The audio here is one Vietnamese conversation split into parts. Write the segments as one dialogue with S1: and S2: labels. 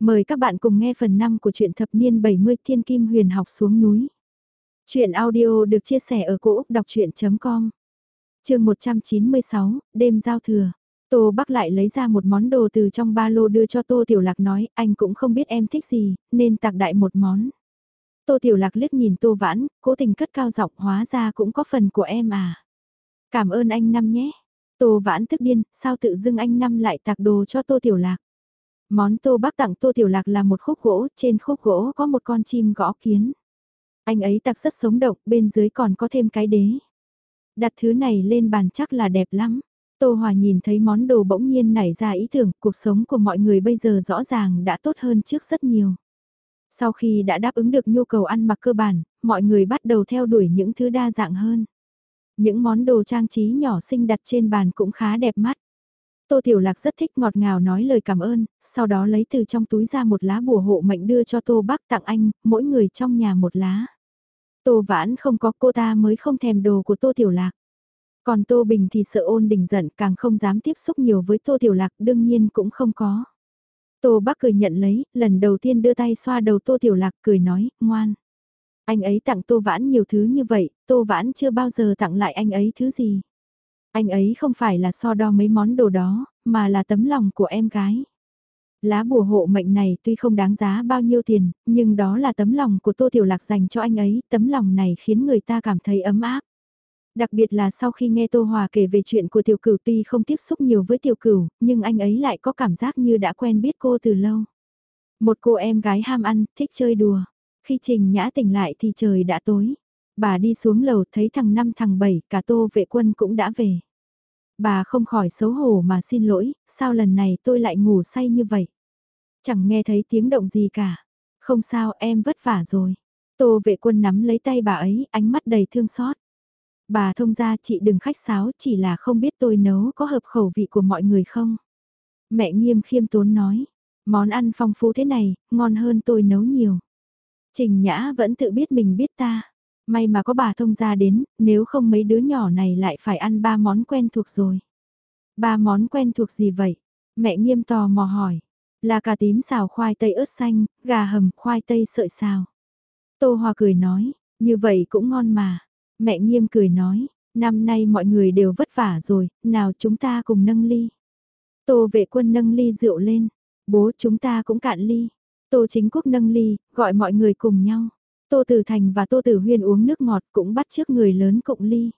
S1: Mời các bạn cùng nghe phần 5 của truyện thập niên 70 Thiên Kim Huyền học xuống núi. Chuyện audio được chia sẻ ở cỗ đọc chuyện.com Trường 196, đêm giao thừa. Tô Bắc lại lấy ra một món đồ từ trong ba lô đưa cho Tô Tiểu Lạc nói anh cũng không biết em thích gì, nên tặng đại một món. Tô Tiểu Lạc liếc nhìn Tô Vãn, cố tình cất cao giọng hóa ra cũng có phần của em à. Cảm ơn anh Năm nhé. Tô Vãn tức điên, sao tự dưng anh Năm lại tặng đồ cho Tô Tiểu Lạc. Món tô bác tặng tô tiểu lạc là một khúc gỗ, trên khúc gỗ có một con chim gõ kiến. Anh ấy tặc rất sống động, bên dưới còn có thêm cái đế. Đặt thứ này lên bàn chắc là đẹp lắm. Tô Hòa nhìn thấy món đồ bỗng nhiên nảy ra ý tưởng, cuộc sống của mọi người bây giờ rõ ràng đã tốt hơn trước rất nhiều. Sau khi đã đáp ứng được nhu cầu ăn mặc cơ bản, mọi người bắt đầu theo đuổi những thứ đa dạng hơn. Những món đồ trang trí nhỏ xinh đặt trên bàn cũng khá đẹp mắt. Tô Tiểu Lạc rất thích ngọt ngào nói lời cảm ơn, sau đó lấy từ trong túi ra một lá bùa hộ mệnh đưa cho Tô Bác tặng anh, mỗi người trong nhà một lá. Tô Vãn không có cô ta mới không thèm đồ của Tô Tiểu Lạc. Còn Tô Bình thì sợ ôn đình giận càng không dám tiếp xúc nhiều với Tô Tiểu Lạc đương nhiên cũng không có. Tô Bác cười nhận lấy, lần đầu tiên đưa tay xoa đầu Tô Tiểu Lạc cười nói, ngoan. Anh ấy tặng Tô Vãn nhiều thứ như vậy, Tô Vãn chưa bao giờ tặng lại anh ấy thứ gì. Anh ấy không phải là so đo mấy món đồ đó, mà là tấm lòng của em gái. Lá bùa hộ mệnh này tuy không đáng giá bao nhiêu tiền, nhưng đó là tấm lòng của Tô Tiểu Lạc dành cho anh ấy, tấm lòng này khiến người ta cảm thấy ấm áp. Đặc biệt là sau khi nghe Tô Hòa kể về chuyện của Tiểu Cửu tuy không tiếp xúc nhiều với Tiểu Cửu, nhưng anh ấy lại có cảm giác như đã quen biết cô từ lâu. Một cô em gái ham ăn, thích chơi đùa. Khi Trình Nhã tỉnh lại thì trời đã tối. Bà đi xuống lầu thấy thằng năm thằng bảy, cả tô vệ quân cũng đã về. Bà không khỏi xấu hổ mà xin lỗi, sao lần này tôi lại ngủ say như vậy? Chẳng nghe thấy tiếng động gì cả. Không sao em vất vả rồi. Tô vệ quân nắm lấy tay bà ấy, ánh mắt đầy thương xót. Bà thông ra chị đừng khách sáo chỉ là không biết tôi nấu có hợp khẩu vị của mọi người không? Mẹ nghiêm khiêm tốn nói, món ăn phong phú thế này, ngon hơn tôi nấu nhiều. Trình Nhã vẫn tự biết mình biết ta. May mà có bà thông gia đến, nếu không mấy đứa nhỏ này lại phải ăn ba món quen thuộc rồi. Ba món quen thuộc gì vậy? Mẹ nghiêm tò mò hỏi. Là cà tím xào khoai tây ớt xanh, gà hầm khoai tây sợi xào. Tô Hòa cười nói, như vậy cũng ngon mà. Mẹ nghiêm cười nói, năm nay mọi người đều vất vả rồi, nào chúng ta cùng nâng ly. Tô vệ quân nâng ly rượu lên, bố chúng ta cũng cạn ly. Tô chính quốc nâng ly, gọi mọi người cùng nhau. Tô Tử Thành và Tô Tử Huyên uống nước ngọt cũng bắt trước người lớn cụng ly.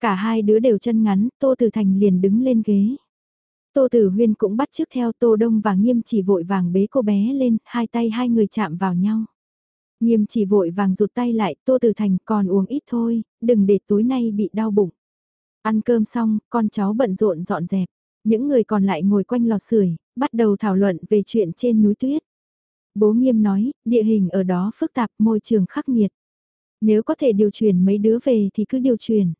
S1: Cả hai đứa đều chân ngắn, Tô Tử Thành liền đứng lên ghế. Tô Tử Huyên cũng bắt trước theo Tô Đông và Nghiêm chỉ vội vàng bế cô bé lên, hai tay hai người chạm vào nhau. Nghiêm chỉ vội vàng rụt tay lại, Tô Tử Thành còn uống ít thôi, đừng để tối nay bị đau bụng. Ăn cơm xong, con cháu bận rộn dọn dẹp. Những người còn lại ngồi quanh lò sưởi, bắt đầu thảo luận về chuyện trên núi tuyết. Bố nghiêm nói, địa hình ở đó phức tạp, môi trường khắc nghiệt. Nếu có thể điều chuyển mấy đứa về thì cứ điều chuyển.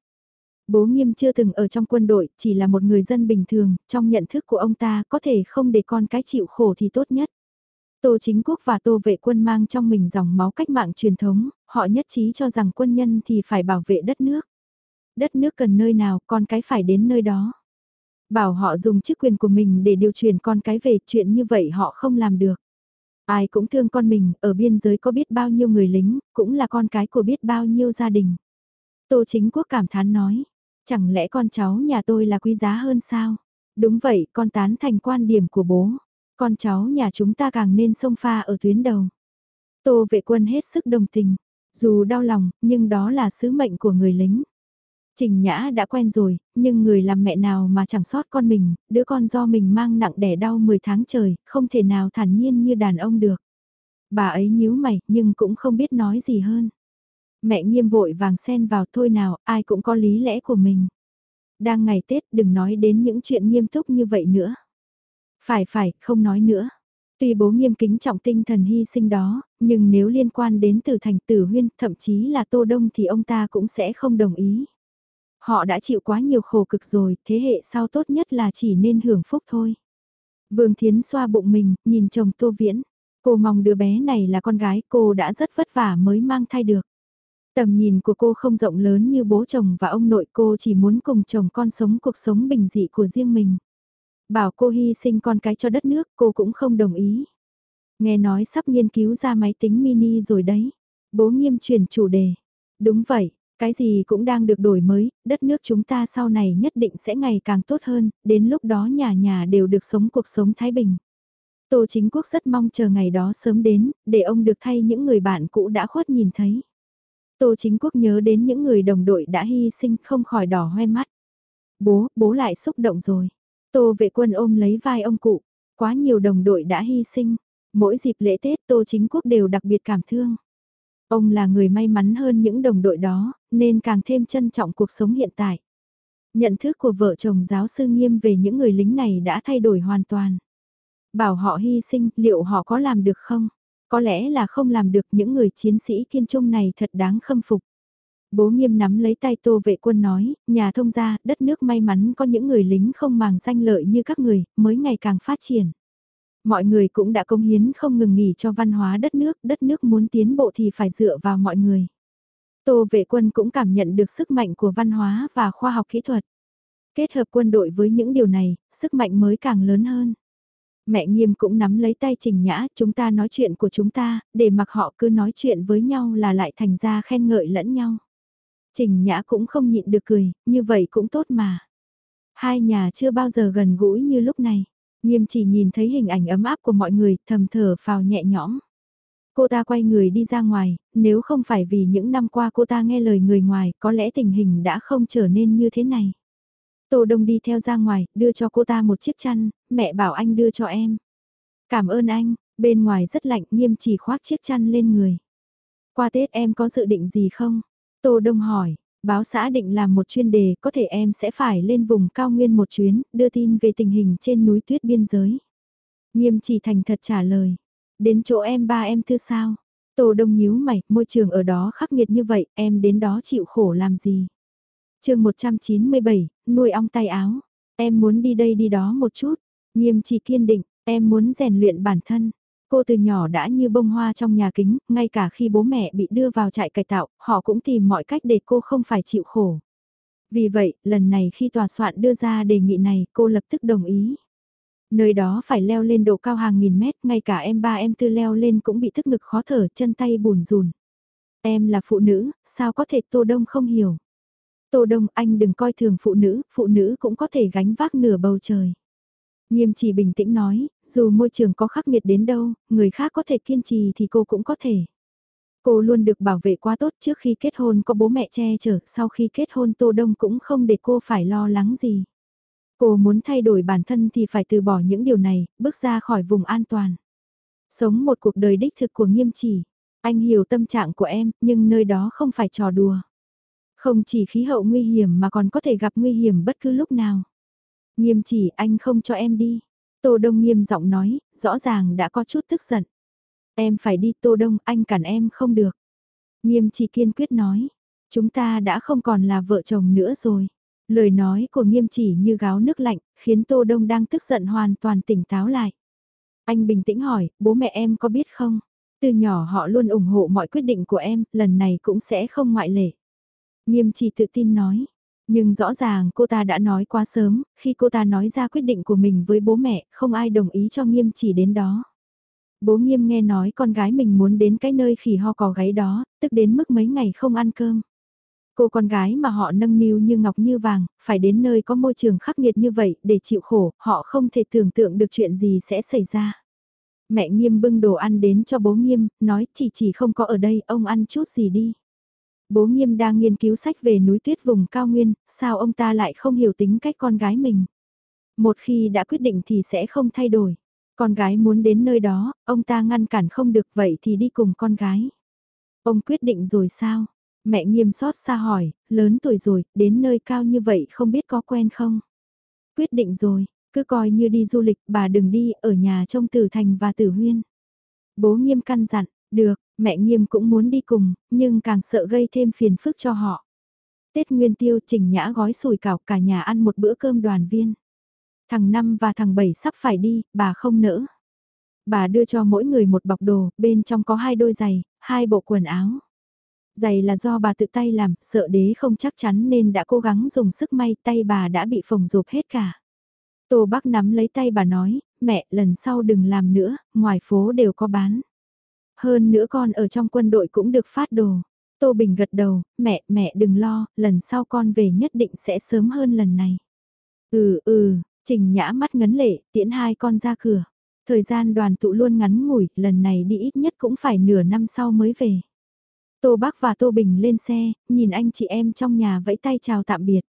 S1: Bố nghiêm chưa từng ở trong quân đội, chỉ là một người dân bình thường, trong nhận thức của ông ta có thể không để con cái chịu khổ thì tốt nhất. Tô chính quốc và tô vệ quân mang trong mình dòng máu cách mạng truyền thống, họ nhất trí cho rằng quân nhân thì phải bảo vệ đất nước. Đất nước cần nơi nào, con cái phải đến nơi đó. Bảo họ dùng chức quyền của mình để điều chuyển con cái về chuyện như vậy họ không làm được. Ai cũng thương con mình, ở biên giới có biết bao nhiêu người lính, cũng là con cái của biết bao nhiêu gia đình. Tô chính quốc cảm thán nói, chẳng lẽ con cháu nhà tôi là quý giá hơn sao? Đúng vậy, con tán thành quan điểm của bố. Con cháu nhà chúng ta càng nên sông pha ở tuyến đầu. Tô vệ quân hết sức đồng tình. Dù đau lòng, nhưng đó là sứ mệnh của người lính. Trình Nhã đã quen rồi, nhưng người làm mẹ nào mà chẳng sót con mình, đứa con do mình mang nặng đẻ đau 10 tháng trời, không thể nào thản nhiên như đàn ông được. Bà ấy nhíu mày, nhưng cũng không biết nói gì hơn. Mẹ nghiêm vội vàng xen vào thôi nào, ai cũng có lý lẽ của mình. Đang ngày Tết đừng nói đến những chuyện nghiêm túc như vậy nữa. Phải phải, không nói nữa. Tuy bố nghiêm kính trọng tinh thần hy sinh đó, nhưng nếu liên quan đến từ thành tử huyên, thậm chí là tô đông thì ông ta cũng sẽ không đồng ý. Họ đã chịu quá nhiều khổ cực rồi, thế hệ sau tốt nhất là chỉ nên hưởng phúc thôi. Vương Thiến xoa bụng mình, nhìn chồng Tô Viễn. Cô mong đứa bé này là con gái, cô đã rất vất vả mới mang thai được. Tầm nhìn của cô không rộng lớn như bố chồng và ông nội cô chỉ muốn cùng chồng con sống cuộc sống bình dị của riêng mình. Bảo cô hy sinh con cái cho đất nước cô cũng không đồng ý. Nghe nói sắp nghiên cứu ra máy tính mini rồi đấy. Bố nghiêm chuyển chủ đề. Đúng vậy, cái gì cũng đang được đổi mới, đất nước chúng ta sau này nhất định sẽ ngày càng tốt hơn, đến lúc đó nhà nhà đều được sống cuộc sống thái bình. Tô chính quốc rất mong chờ ngày đó sớm đến, để ông được thay những người bạn cũ đã khuất nhìn thấy. Tô chính quốc nhớ đến những người đồng đội đã hy sinh không khỏi đỏ hoe mắt. Bố, bố lại xúc động rồi. Tô vệ quân ôm lấy vai ông cụ, quá nhiều đồng đội đã hy sinh. Mỗi dịp lễ Tết Tô chính quốc đều đặc biệt cảm thương. Ông là người may mắn hơn những đồng đội đó, nên càng thêm trân trọng cuộc sống hiện tại. Nhận thức của vợ chồng giáo sư nghiêm về những người lính này đã thay đổi hoàn toàn. Bảo họ hy sinh, liệu họ có làm được không? Có lẽ là không làm được những người chiến sĩ kiên trung này thật đáng khâm phục. Bố nghiêm nắm lấy tay tô vệ quân nói, nhà thông gia, đất nước may mắn có những người lính không màng danh lợi như các người, mới ngày càng phát triển. Mọi người cũng đã công hiến không ngừng nghỉ cho văn hóa đất nước, đất nước muốn tiến bộ thì phải dựa vào mọi người. Tô vệ quân cũng cảm nhận được sức mạnh của văn hóa và khoa học kỹ thuật. Kết hợp quân đội với những điều này, sức mạnh mới càng lớn hơn. Mẹ nghiêm cũng nắm lấy tay Trình Nhã, chúng ta nói chuyện của chúng ta, để mặc họ cứ nói chuyện với nhau là lại thành ra khen ngợi lẫn nhau. Trình Nhã cũng không nhịn được cười, như vậy cũng tốt mà. Hai nhà chưa bao giờ gần gũi như lúc này. Nghiêm chỉ nhìn thấy hình ảnh ấm áp của mọi người, thầm thở phào nhẹ nhõm. Cô ta quay người đi ra ngoài, nếu không phải vì những năm qua cô ta nghe lời người ngoài, có lẽ tình hình đã không trở nên như thế này. Tô Đông đi theo ra ngoài, đưa cho cô ta một chiếc chăn, mẹ bảo anh đưa cho em. Cảm ơn anh, bên ngoài rất lạnh nghiêm chỉ khoác chiếc chăn lên người. Qua Tết em có dự định gì không? Tô Đông hỏi, báo xã định làm một chuyên đề, có thể em sẽ phải lên vùng cao nguyên một chuyến, đưa tin về tình hình trên núi tuyết biên giới. Nghiêm chỉ thành thật trả lời, đến chỗ em ba em thư sao? Tô Đông nhíu mày, môi trường ở đó khắc nghiệt như vậy, em đến đó chịu khổ làm gì? chương 197, nuôi ong tay áo. Em muốn đi đây đi đó một chút. Nghiêm chỉ kiên định, em muốn rèn luyện bản thân. Cô từ nhỏ đã như bông hoa trong nhà kính, ngay cả khi bố mẹ bị đưa vào trại cải tạo, họ cũng tìm mọi cách để cô không phải chịu khổ. Vì vậy, lần này khi tòa soạn đưa ra đề nghị này, cô lập tức đồng ý. Nơi đó phải leo lên độ cao hàng nghìn mét, ngay cả em ba em tư leo lên cũng bị thức ngực khó thở, chân tay bùn rùn. Em là phụ nữ, sao có thể Tô Đông không hiểu. Tô Đông anh đừng coi thường phụ nữ, phụ nữ cũng có thể gánh vác nửa bầu trời. Nghiêm chỉ bình tĩnh nói, dù môi trường có khắc nghiệt đến đâu, người khác có thể kiên trì thì cô cũng có thể. Cô luôn được bảo vệ quá tốt trước khi kết hôn có bố mẹ che chở, sau khi kết hôn Tô Đông cũng không để cô phải lo lắng gì. Cô muốn thay đổi bản thân thì phải từ bỏ những điều này, bước ra khỏi vùng an toàn. Sống một cuộc đời đích thực của nghiêm chỉ. Anh hiểu tâm trạng của em, nhưng nơi đó không phải trò đùa. Không chỉ khí hậu nguy hiểm mà còn có thể gặp nguy hiểm bất cứ lúc nào. Nghiêm chỉ anh không cho em đi. Tô Đông nghiêm giọng nói, rõ ràng đã có chút tức giận. Em phải đi Tô Đông, anh cản em không được. Nghiêm chỉ kiên quyết nói, chúng ta đã không còn là vợ chồng nữa rồi. Lời nói của nghiêm chỉ như gáo nước lạnh, khiến Tô Đông đang tức giận hoàn toàn tỉnh táo lại. Anh bình tĩnh hỏi, bố mẹ em có biết không? Từ nhỏ họ luôn ủng hộ mọi quyết định của em, lần này cũng sẽ không ngoại lệ. Nghiêm chỉ tự tin nói. Nhưng rõ ràng cô ta đã nói quá sớm, khi cô ta nói ra quyết định của mình với bố mẹ, không ai đồng ý cho nghiêm chỉ đến đó. Bố nghiêm nghe nói con gái mình muốn đến cái nơi khỉ ho cò gáy đó, tức đến mức mấy ngày không ăn cơm. Cô con gái mà họ nâng niu như ngọc như vàng, phải đến nơi có môi trường khắc nghiệt như vậy để chịu khổ, họ không thể tưởng tượng được chuyện gì sẽ xảy ra. Mẹ nghiêm bưng đồ ăn đến cho bố nghiêm, nói chỉ chỉ không có ở đây, ông ăn chút gì đi. Bố nghiêm đang nghiên cứu sách về núi tuyết vùng cao nguyên, sao ông ta lại không hiểu tính cách con gái mình. Một khi đã quyết định thì sẽ không thay đổi. Con gái muốn đến nơi đó, ông ta ngăn cản không được vậy thì đi cùng con gái. Ông quyết định rồi sao? Mẹ nghiêm xót xa hỏi, lớn tuổi rồi, đến nơi cao như vậy không biết có quen không? Quyết định rồi, cứ coi như đi du lịch, bà đừng đi, ở nhà trông Tử Thành và Tử Huyên. Bố nghiêm căn dặn, được, mẹ nghiêm cũng muốn đi cùng, nhưng càng sợ gây thêm phiền phức cho họ. Tết Nguyên Tiêu Trình Nhã gói sủi cảo cả nhà ăn một bữa cơm đoàn viên. Thằng Năm và thằng Bảy sắp phải đi, bà không nỡ. Bà đưa cho mỗi người một bọc đồ, bên trong có hai đôi giày, hai bộ quần áo. Giày là do bà tự tay làm, sợ đế không chắc chắn nên đã cố gắng dùng sức may tay bà đã bị phồng rộp hết cả. Tô Bắc nắm lấy tay bà nói, mẹ lần sau đừng làm nữa, ngoài phố đều có bán. Hơn nữa con ở trong quân đội cũng được phát đồ. Tô Bình gật đầu, mẹ, mẹ đừng lo, lần sau con về nhất định sẽ sớm hơn lần này. Ừ, ừ, Trình Nhã mắt ngấn lệ, tiễn hai con ra cửa. Thời gian đoàn tụ luôn ngắn ngủi, lần này đi ít nhất cũng phải nửa năm sau mới về. Tô Bắc và Tô Bình lên xe, nhìn anh chị em trong nhà vẫy tay chào tạm biệt.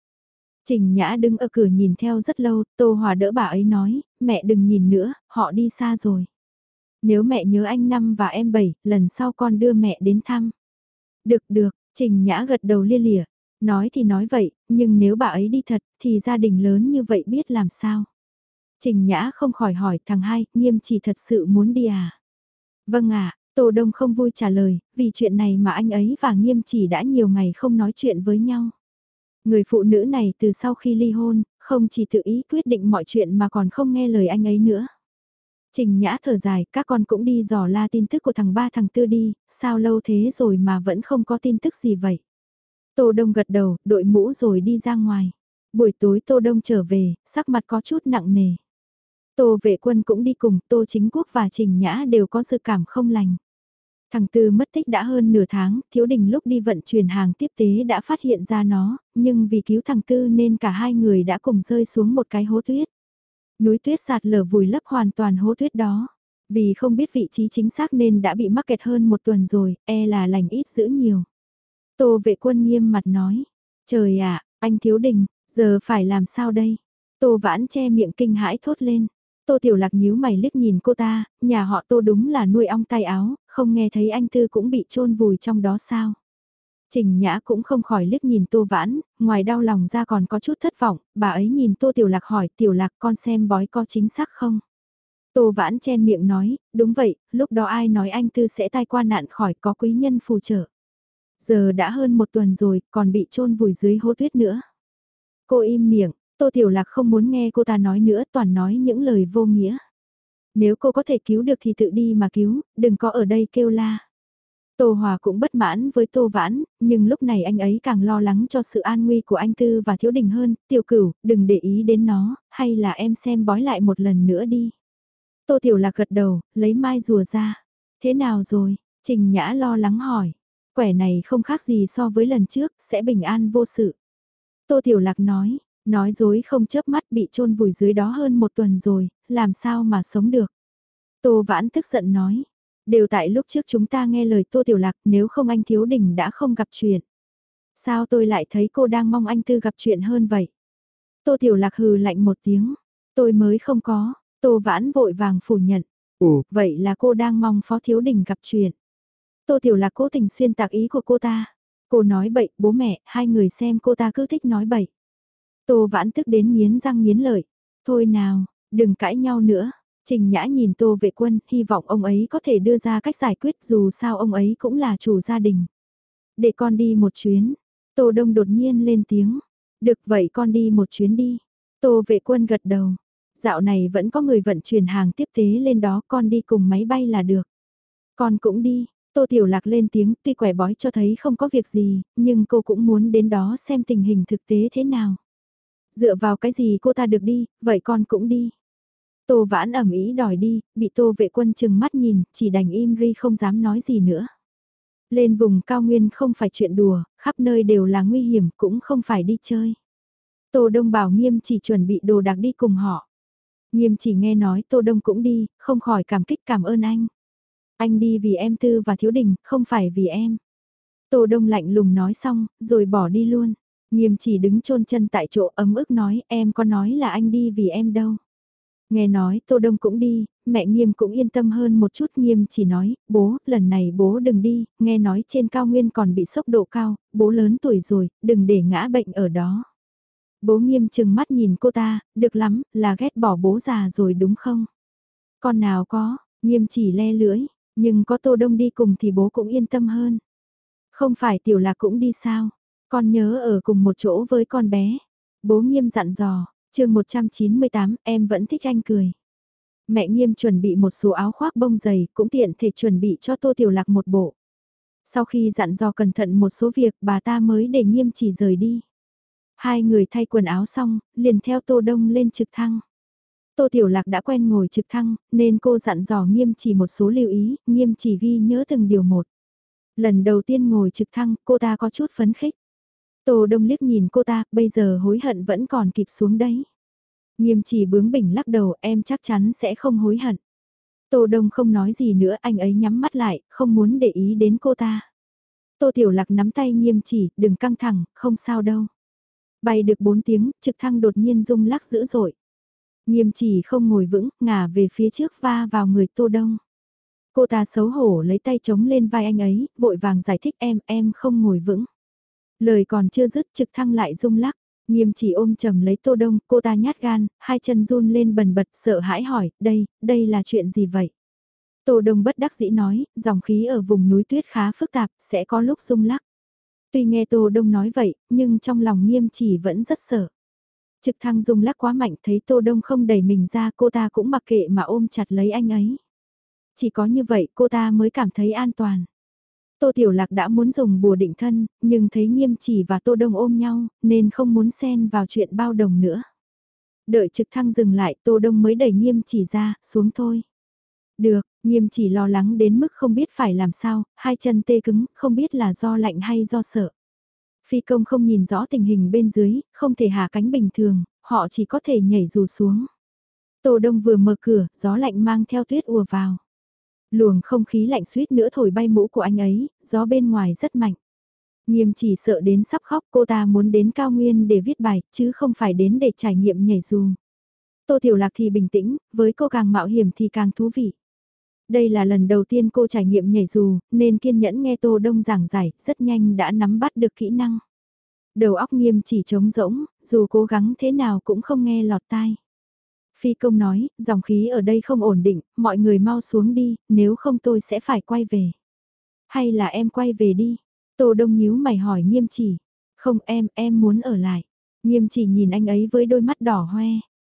S1: Trình Nhã đứng ở cửa nhìn theo rất lâu, Tô Hòa đỡ bà ấy nói, mẹ đừng nhìn nữa, họ đi xa rồi. Nếu mẹ nhớ anh năm và em bảy, lần sau con đưa mẹ đến thăm. Được được, Trình Nhã gật đầu lia lịa. Nói thì nói vậy, nhưng nếu bà ấy đi thật, thì gia đình lớn như vậy biết làm sao. Trình Nhã không khỏi hỏi thằng hai, nghiêm chỉ thật sự muốn đi à? Vâng ạ, Tô Đông không vui trả lời, vì chuyện này mà anh ấy và nghiêm chỉ đã nhiều ngày không nói chuyện với nhau. Người phụ nữ này từ sau khi ly hôn, không chỉ tự ý quyết định mọi chuyện mà còn không nghe lời anh ấy nữa. Trình Nhã thở dài, các con cũng đi dò la tin tức của thằng ba thằng tư đi, sao lâu thế rồi mà vẫn không có tin tức gì vậy? Tô Đông gật đầu, đội mũ rồi đi ra ngoài. Buổi tối Tô Đông trở về, sắc mặt có chút nặng nề. Tô vệ quân cũng đi cùng, Tô Chính Quốc và Trình Nhã đều có sự cảm không lành. Thằng Tư mất tích đã hơn nửa tháng, thiếu đình lúc đi vận chuyển hàng tiếp tế đã phát hiện ra nó, nhưng vì cứu thằng Tư nên cả hai người đã cùng rơi xuống một cái hố tuyết. Núi tuyết sạt lở vùi lấp hoàn toàn hố tuyết đó. Vì không biết vị trí chính xác nên đã bị mắc kẹt hơn một tuần rồi, e là lành ít giữ nhiều. Tô vệ quân nghiêm mặt nói, trời ạ, anh thiếu đình, giờ phải làm sao đây? Tô vãn che miệng kinh hãi thốt lên. Tô Tiểu Lạc nhíu mày liếc nhìn cô ta, nhà họ Tô đúng là nuôi ong tay áo, không nghe thấy anh Tư cũng bị chôn vùi trong đó sao. Trình Nhã cũng không khỏi liếc nhìn Tô Vãn, ngoài đau lòng ra còn có chút thất vọng, bà ấy nhìn Tô Tiểu Lạc hỏi Tiểu Lạc con xem bói có chính xác không? Tô Vãn chen miệng nói, đúng vậy, lúc đó ai nói anh Tư sẽ tai qua nạn khỏi có quý nhân phù trợ. Giờ đã hơn một tuần rồi, còn bị chôn vùi dưới hố tuyết nữa. Cô im miệng, Tô Tiểu Lạc không muốn nghe cô ta nói nữa toàn nói những lời vô nghĩa. Nếu cô có thể cứu được thì tự đi mà cứu, đừng có ở đây kêu la. Tô Hòa cũng bất mãn với Tô Vãn, nhưng lúc này anh ấy càng lo lắng cho sự an nguy của anh Tư và Thiếu Đình hơn, tiểu cửu, đừng để ý đến nó, hay là em xem bói lại một lần nữa đi. Tô Tiểu Lạc gật đầu, lấy mai rùa ra. Thế nào rồi? Trình Nhã lo lắng hỏi. Quẻ này không khác gì so với lần trước, sẽ bình an vô sự. Tô Tiểu Lạc nói, Nói dối không chớp mắt bị chôn vùi dưới đó hơn một tuần rồi, làm sao mà sống được. Tô Vãn tức giận nói, đều tại lúc trước chúng ta nghe lời Tô Tiểu Lạc nếu không anh Thiếu Đình đã không gặp chuyện. Sao tôi lại thấy cô đang mong anh Tư gặp chuyện hơn vậy? Tô Tiểu Lạc hừ lạnh một tiếng, tôi mới không có, Tô Vãn vội vàng phủ nhận. Ồ, vậy là cô đang mong Phó Thiếu Đình gặp chuyện. Tô Tiểu Lạc cố tình xuyên tạc ý của cô ta. Cô nói bậy, bố mẹ, hai người xem cô ta cứ thích nói bậy. Tô vãn tức đến nghiến răng nghiến lợi. Thôi nào, đừng cãi nhau nữa. Trình Nhã nhìn Tô vệ quân, hy vọng ông ấy có thể đưa ra cách giải quyết dù sao ông ấy cũng là chủ gia đình. Để con đi một chuyến. Tô Đông đột nhiên lên tiếng. Được vậy con đi một chuyến đi. Tô vệ quân gật đầu. Dạo này vẫn có người vận chuyển hàng tiếp tế lên đó con đi cùng máy bay là được. Con cũng đi. Tô Tiểu Lạc lên tiếng tuy quẻ bói cho thấy không có việc gì, nhưng cô cũng muốn đến đó xem tình hình thực tế thế nào. Dựa vào cái gì cô ta được đi, vậy con cũng đi. Tô vãn ẩm ý đòi đi, bị tô vệ quân chừng mắt nhìn, chỉ đành im ri không dám nói gì nữa. Lên vùng cao nguyên không phải chuyện đùa, khắp nơi đều là nguy hiểm cũng không phải đi chơi. Tô Đông bảo nghiêm chỉ chuẩn bị đồ đạc đi cùng họ. Nghiêm chỉ nghe nói Tô Đông cũng đi, không khỏi cảm kích cảm ơn anh. Anh đi vì em Tư và Thiếu Đình, không phải vì em. Tô Đông lạnh lùng nói xong, rồi bỏ đi luôn. Nghiêm chỉ đứng chôn chân tại chỗ ấm ức nói em có nói là anh đi vì em đâu. Nghe nói Tô Đông cũng đi, mẹ Nghiêm cũng yên tâm hơn một chút Nghiêm chỉ nói, bố, lần này bố đừng đi, nghe nói trên cao nguyên còn bị sốc độ cao, bố lớn tuổi rồi, đừng để ngã bệnh ở đó. Bố Nghiêm chừng mắt nhìn cô ta, được lắm, là ghét bỏ bố già rồi đúng không? Con nào có, Nghiêm chỉ le lưỡi, nhưng có Tô Đông đi cùng thì bố cũng yên tâm hơn. Không phải tiểu lạc cũng đi sao? Con nhớ ở cùng một chỗ với con bé. Bố nghiêm dặn dò, chương 198, em vẫn thích anh cười. Mẹ nghiêm chuẩn bị một số áo khoác bông dày, cũng tiện thể chuẩn bị cho Tô Tiểu Lạc một bộ. Sau khi dặn dò cẩn thận một số việc, bà ta mới để nghiêm chỉ rời đi. Hai người thay quần áo xong, liền theo Tô Đông lên trực thăng. Tô Tiểu Lạc đã quen ngồi trực thăng, nên cô dặn dò nghiêm chỉ một số lưu ý, nghiêm chỉ ghi nhớ từng điều một. Lần đầu tiên ngồi trực thăng, cô ta có chút phấn khích. Tô Đông liếc nhìn cô ta, bây giờ hối hận vẫn còn kịp xuống đấy. Nghiêm chỉ bướng bỉnh lắc đầu, em chắc chắn sẽ không hối hận. Tô Đông không nói gì nữa, anh ấy nhắm mắt lại, không muốn để ý đến cô ta. Tô Tiểu Lạc nắm tay nghiêm chỉ, đừng căng thẳng, không sao đâu. Bay được 4 tiếng, trực thăng đột nhiên rung lắc dữ dội. Nghiêm chỉ không ngồi vững, ngả về phía trước va vào người Tô Đông. Cô ta xấu hổ lấy tay chống lên vai anh ấy, vội vàng giải thích em, em không ngồi vững. Lời còn chưa dứt trực thăng lại rung lắc, nghiêm chỉ ôm chầm lấy Tô Đông, cô ta nhát gan, hai chân run lên bần bật sợ hãi hỏi, đây, đây là chuyện gì vậy? Tô Đông bất đắc dĩ nói, dòng khí ở vùng núi tuyết khá phức tạp, sẽ có lúc rung lắc. Tuy nghe Tô Đông nói vậy, nhưng trong lòng nghiêm chỉ vẫn rất sợ. Trực thăng rung lắc quá mạnh thấy Tô Đông không đẩy mình ra cô ta cũng mặc kệ mà ôm chặt lấy anh ấy. Chỉ có như vậy cô ta mới cảm thấy an toàn. Tô Tiểu Lạc đã muốn dùng bùa định thân, nhưng thấy nghiêm chỉ và Tô Đông ôm nhau, nên không muốn xen vào chuyện bao đồng nữa. Đợi trực thăng dừng lại Tô Đông mới đẩy nghiêm chỉ ra, xuống thôi. Được, nghiêm chỉ lo lắng đến mức không biết phải làm sao, hai chân tê cứng, không biết là do lạnh hay do sợ. Phi công không nhìn rõ tình hình bên dưới, không thể hạ cánh bình thường, họ chỉ có thể nhảy dù xuống. Tô Đông vừa mở cửa, gió lạnh mang theo tuyết ùa vào. Luồng không khí lạnh suýt nữa thổi bay mũ của anh ấy, gió bên ngoài rất mạnh. Nghiêm chỉ sợ đến sắp khóc cô ta muốn đến cao nguyên để viết bài, chứ không phải đến để trải nghiệm nhảy dù. Tô Tiểu Lạc thì bình tĩnh, với cô càng mạo hiểm thì càng thú vị. Đây là lần đầu tiên cô trải nghiệm nhảy dù, nên kiên nhẫn nghe Tô Đông giảng giải, rất nhanh đã nắm bắt được kỹ năng. Đầu óc nghiêm chỉ trống rỗng, dù cố gắng thế nào cũng không nghe lọt tai. Phi công nói, dòng khí ở đây không ổn định, mọi người mau xuống đi, nếu không tôi sẽ phải quay về. Hay là em quay về đi? Tô Đông nhíu mày hỏi nghiêm chỉ. Không em, em muốn ở lại. Nghiêm chỉ nhìn anh ấy với đôi mắt đỏ hoe.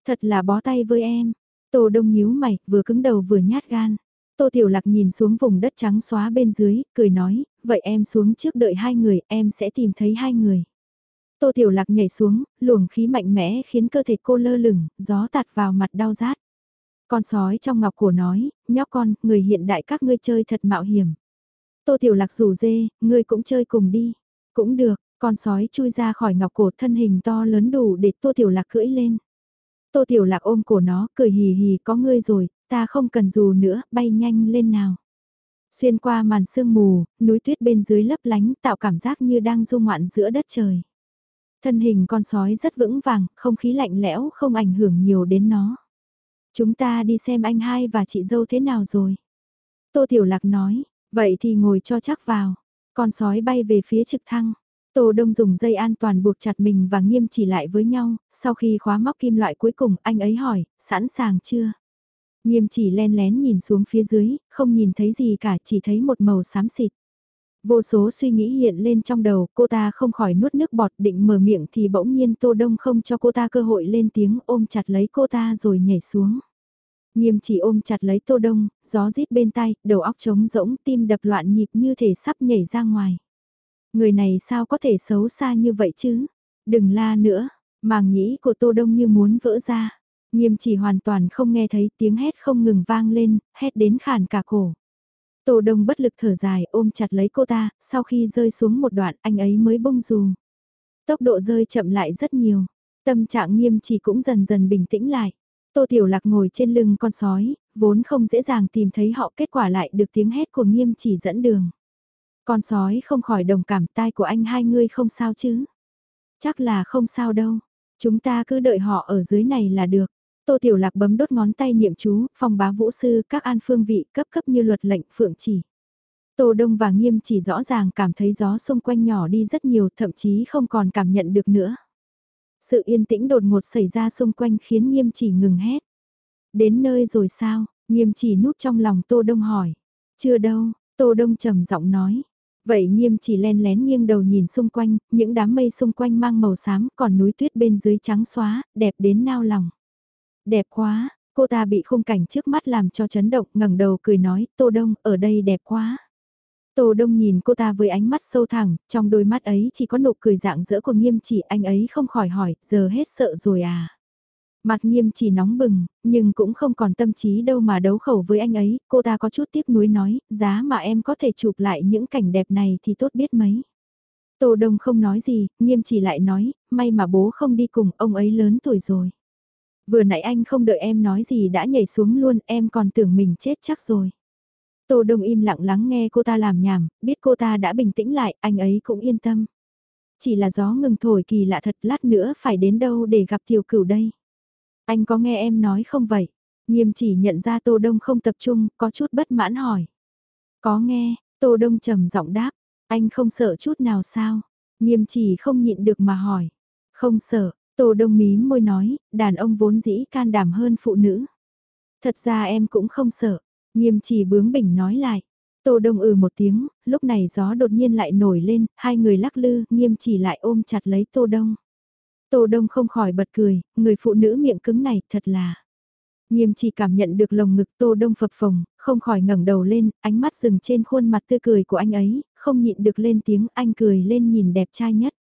S1: Thật là bó tay với em. Tô Đông nhíu mày, vừa cứng đầu vừa nhát gan. Tô Tiểu Lạc nhìn xuống vùng đất trắng xóa bên dưới, cười nói, vậy em xuống trước đợi hai người, em sẽ tìm thấy hai người. Tô Tiểu Lạc nhảy xuống, luồng khí mạnh mẽ khiến cơ thể cô lơ lửng, gió tạt vào mặt đau rát. Con sói trong ngọc cổ nói, nhóc con, người hiện đại các ngươi chơi thật mạo hiểm. Tô Tiểu Lạc rủ dê, ngươi cũng chơi cùng đi. Cũng được, con sói chui ra khỏi ngọc cổ thân hình to lớn đủ để Tô Tiểu Lạc cưỡi lên. Tô Tiểu Lạc ôm cổ nó, cười hì hì có ngươi rồi, ta không cần dù nữa, bay nhanh lên nào. Xuyên qua màn sương mù, núi tuyết bên dưới lấp lánh tạo cảm giác như đang du ngoạn giữa đất trời. Thân hình con sói rất vững vàng, không khí lạnh lẽo không ảnh hưởng nhiều đến nó. Chúng ta đi xem anh hai và chị dâu thế nào rồi. Tô Tiểu Lạc nói, vậy thì ngồi cho chắc vào. Con sói bay về phía trực thăng. Tô Đông dùng dây an toàn buộc chặt mình và nghiêm chỉ lại với nhau, sau khi khóa móc kim loại cuối cùng anh ấy hỏi, sẵn sàng chưa? Nghiêm chỉ len lén nhìn xuống phía dưới, không nhìn thấy gì cả chỉ thấy một màu xám xịt. Vô số suy nghĩ hiện lên trong đầu, cô ta không khỏi nuốt nước bọt định mở miệng thì bỗng nhiên Tô Đông không cho cô ta cơ hội lên tiếng ôm chặt lấy cô ta rồi nhảy xuống. Nghiêm chỉ ôm chặt lấy Tô Đông, gió rít bên tay, đầu óc trống rỗng, tim đập loạn nhịp như thể sắp nhảy ra ngoài. Người này sao có thể xấu xa như vậy chứ? Đừng la nữa, màng nhĩ của Tô Đông như muốn vỡ ra. Nghiêm chỉ hoàn toàn không nghe thấy tiếng hét không ngừng vang lên, hét đến khàn cả cổ. Tô Đông bất lực thở dài ôm chặt lấy cô ta, sau khi rơi xuống một đoạn anh ấy mới bông dù. Tốc độ rơi chậm lại rất nhiều, tâm trạng nghiêm chỉ cũng dần dần bình tĩnh lại. Tô Tiểu Lạc ngồi trên lưng con sói, vốn không dễ dàng tìm thấy họ kết quả lại được tiếng hét của nghiêm chỉ dẫn đường. Con sói không khỏi đồng cảm tai của anh hai ngươi không sao chứ. Chắc là không sao đâu, chúng ta cứ đợi họ ở dưới này là được. Tô Tiểu Lạc bấm đốt ngón tay niệm chú, phong bá vũ sư, các an phương vị cấp cấp như luật lệnh phượng chỉ. Tô Đông và Nghiêm chỉ rõ ràng cảm thấy gió xung quanh nhỏ đi rất nhiều, thậm chí không còn cảm nhận được nữa. Sự yên tĩnh đột ngột xảy ra xung quanh khiến Nghiêm chỉ ngừng hét. Đến nơi rồi sao? Nghiêm chỉ núp trong lòng Tô Đông hỏi. Chưa đâu, Tô Đông trầm giọng nói. Vậy Nghiêm chỉ len lén nghiêng đầu nhìn xung quanh, những đám mây xung quanh mang màu xám, còn núi tuyết bên dưới trắng xóa, đẹp đến nao lòng. Đẹp quá, cô ta bị khung cảnh trước mắt làm cho chấn động ngẩng đầu cười nói, Tô Đông, ở đây đẹp quá. Tô Đông nhìn cô ta với ánh mắt sâu thẳng, trong đôi mắt ấy chỉ có nụ cười dạng dỡ của nghiêm chỉ anh ấy không khỏi hỏi, giờ hết sợ rồi à. Mặt nghiêm chỉ nóng bừng, nhưng cũng không còn tâm trí đâu mà đấu khẩu với anh ấy, cô ta có chút tiếc nuối nói, giá mà em có thể chụp lại những cảnh đẹp này thì tốt biết mấy. Tô Đông không nói gì, nghiêm chỉ lại nói, may mà bố không đi cùng, ông ấy lớn tuổi rồi. Vừa nãy anh không đợi em nói gì đã nhảy xuống luôn, em còn tưởng mình chết chắc rồi. Tô Đông im lặng lắng nghe cô ta làm nhảm, biết cô ta đã bình tĩnh lại, anh ấy cũng yên tâm. Chỉ là gió ngừng thổi kỳ lạ thật lát nữa phải đến đâu để gặp tiểu cửu đây. Anh có nghe em nói không vậy? Nghiêm chỉ nhận ra Tô Đông không tập trung, có chút bất mãn hỏi. Có nghe, Tô Đông trầm giọng đáp, anh không sợ chút nào sao? Nghiêm chỉ không nhịn được mà hỏi. Không sợ, Tô Đông mí môi nói, đàn ông vốn dĩ can đảm hơn phụ nữ. Thật ra em cũng không sợ, nghiêm chỉ bướng bỉnh nói lại. Tô Đông ừ một tiếng, lúc này gió đột nhiên lại nổi lên, hai người lắc lư, nghiêm chỉ lại ôm chặt lấy Tô Đông. Tô Đông không khỏi bật cười, người phụ nữ miệng cứng này thật là. Nghiêm chỉ cảm nhận được lồng ngực Tô Đông phập phồng, không khỏi ngẩng đầu lên, ánh mắt dừng trên khuôn mặt tươi cười của anh ấy, không nhịn được lên tiếng anh cười lên nhìn đẹp trai nhất.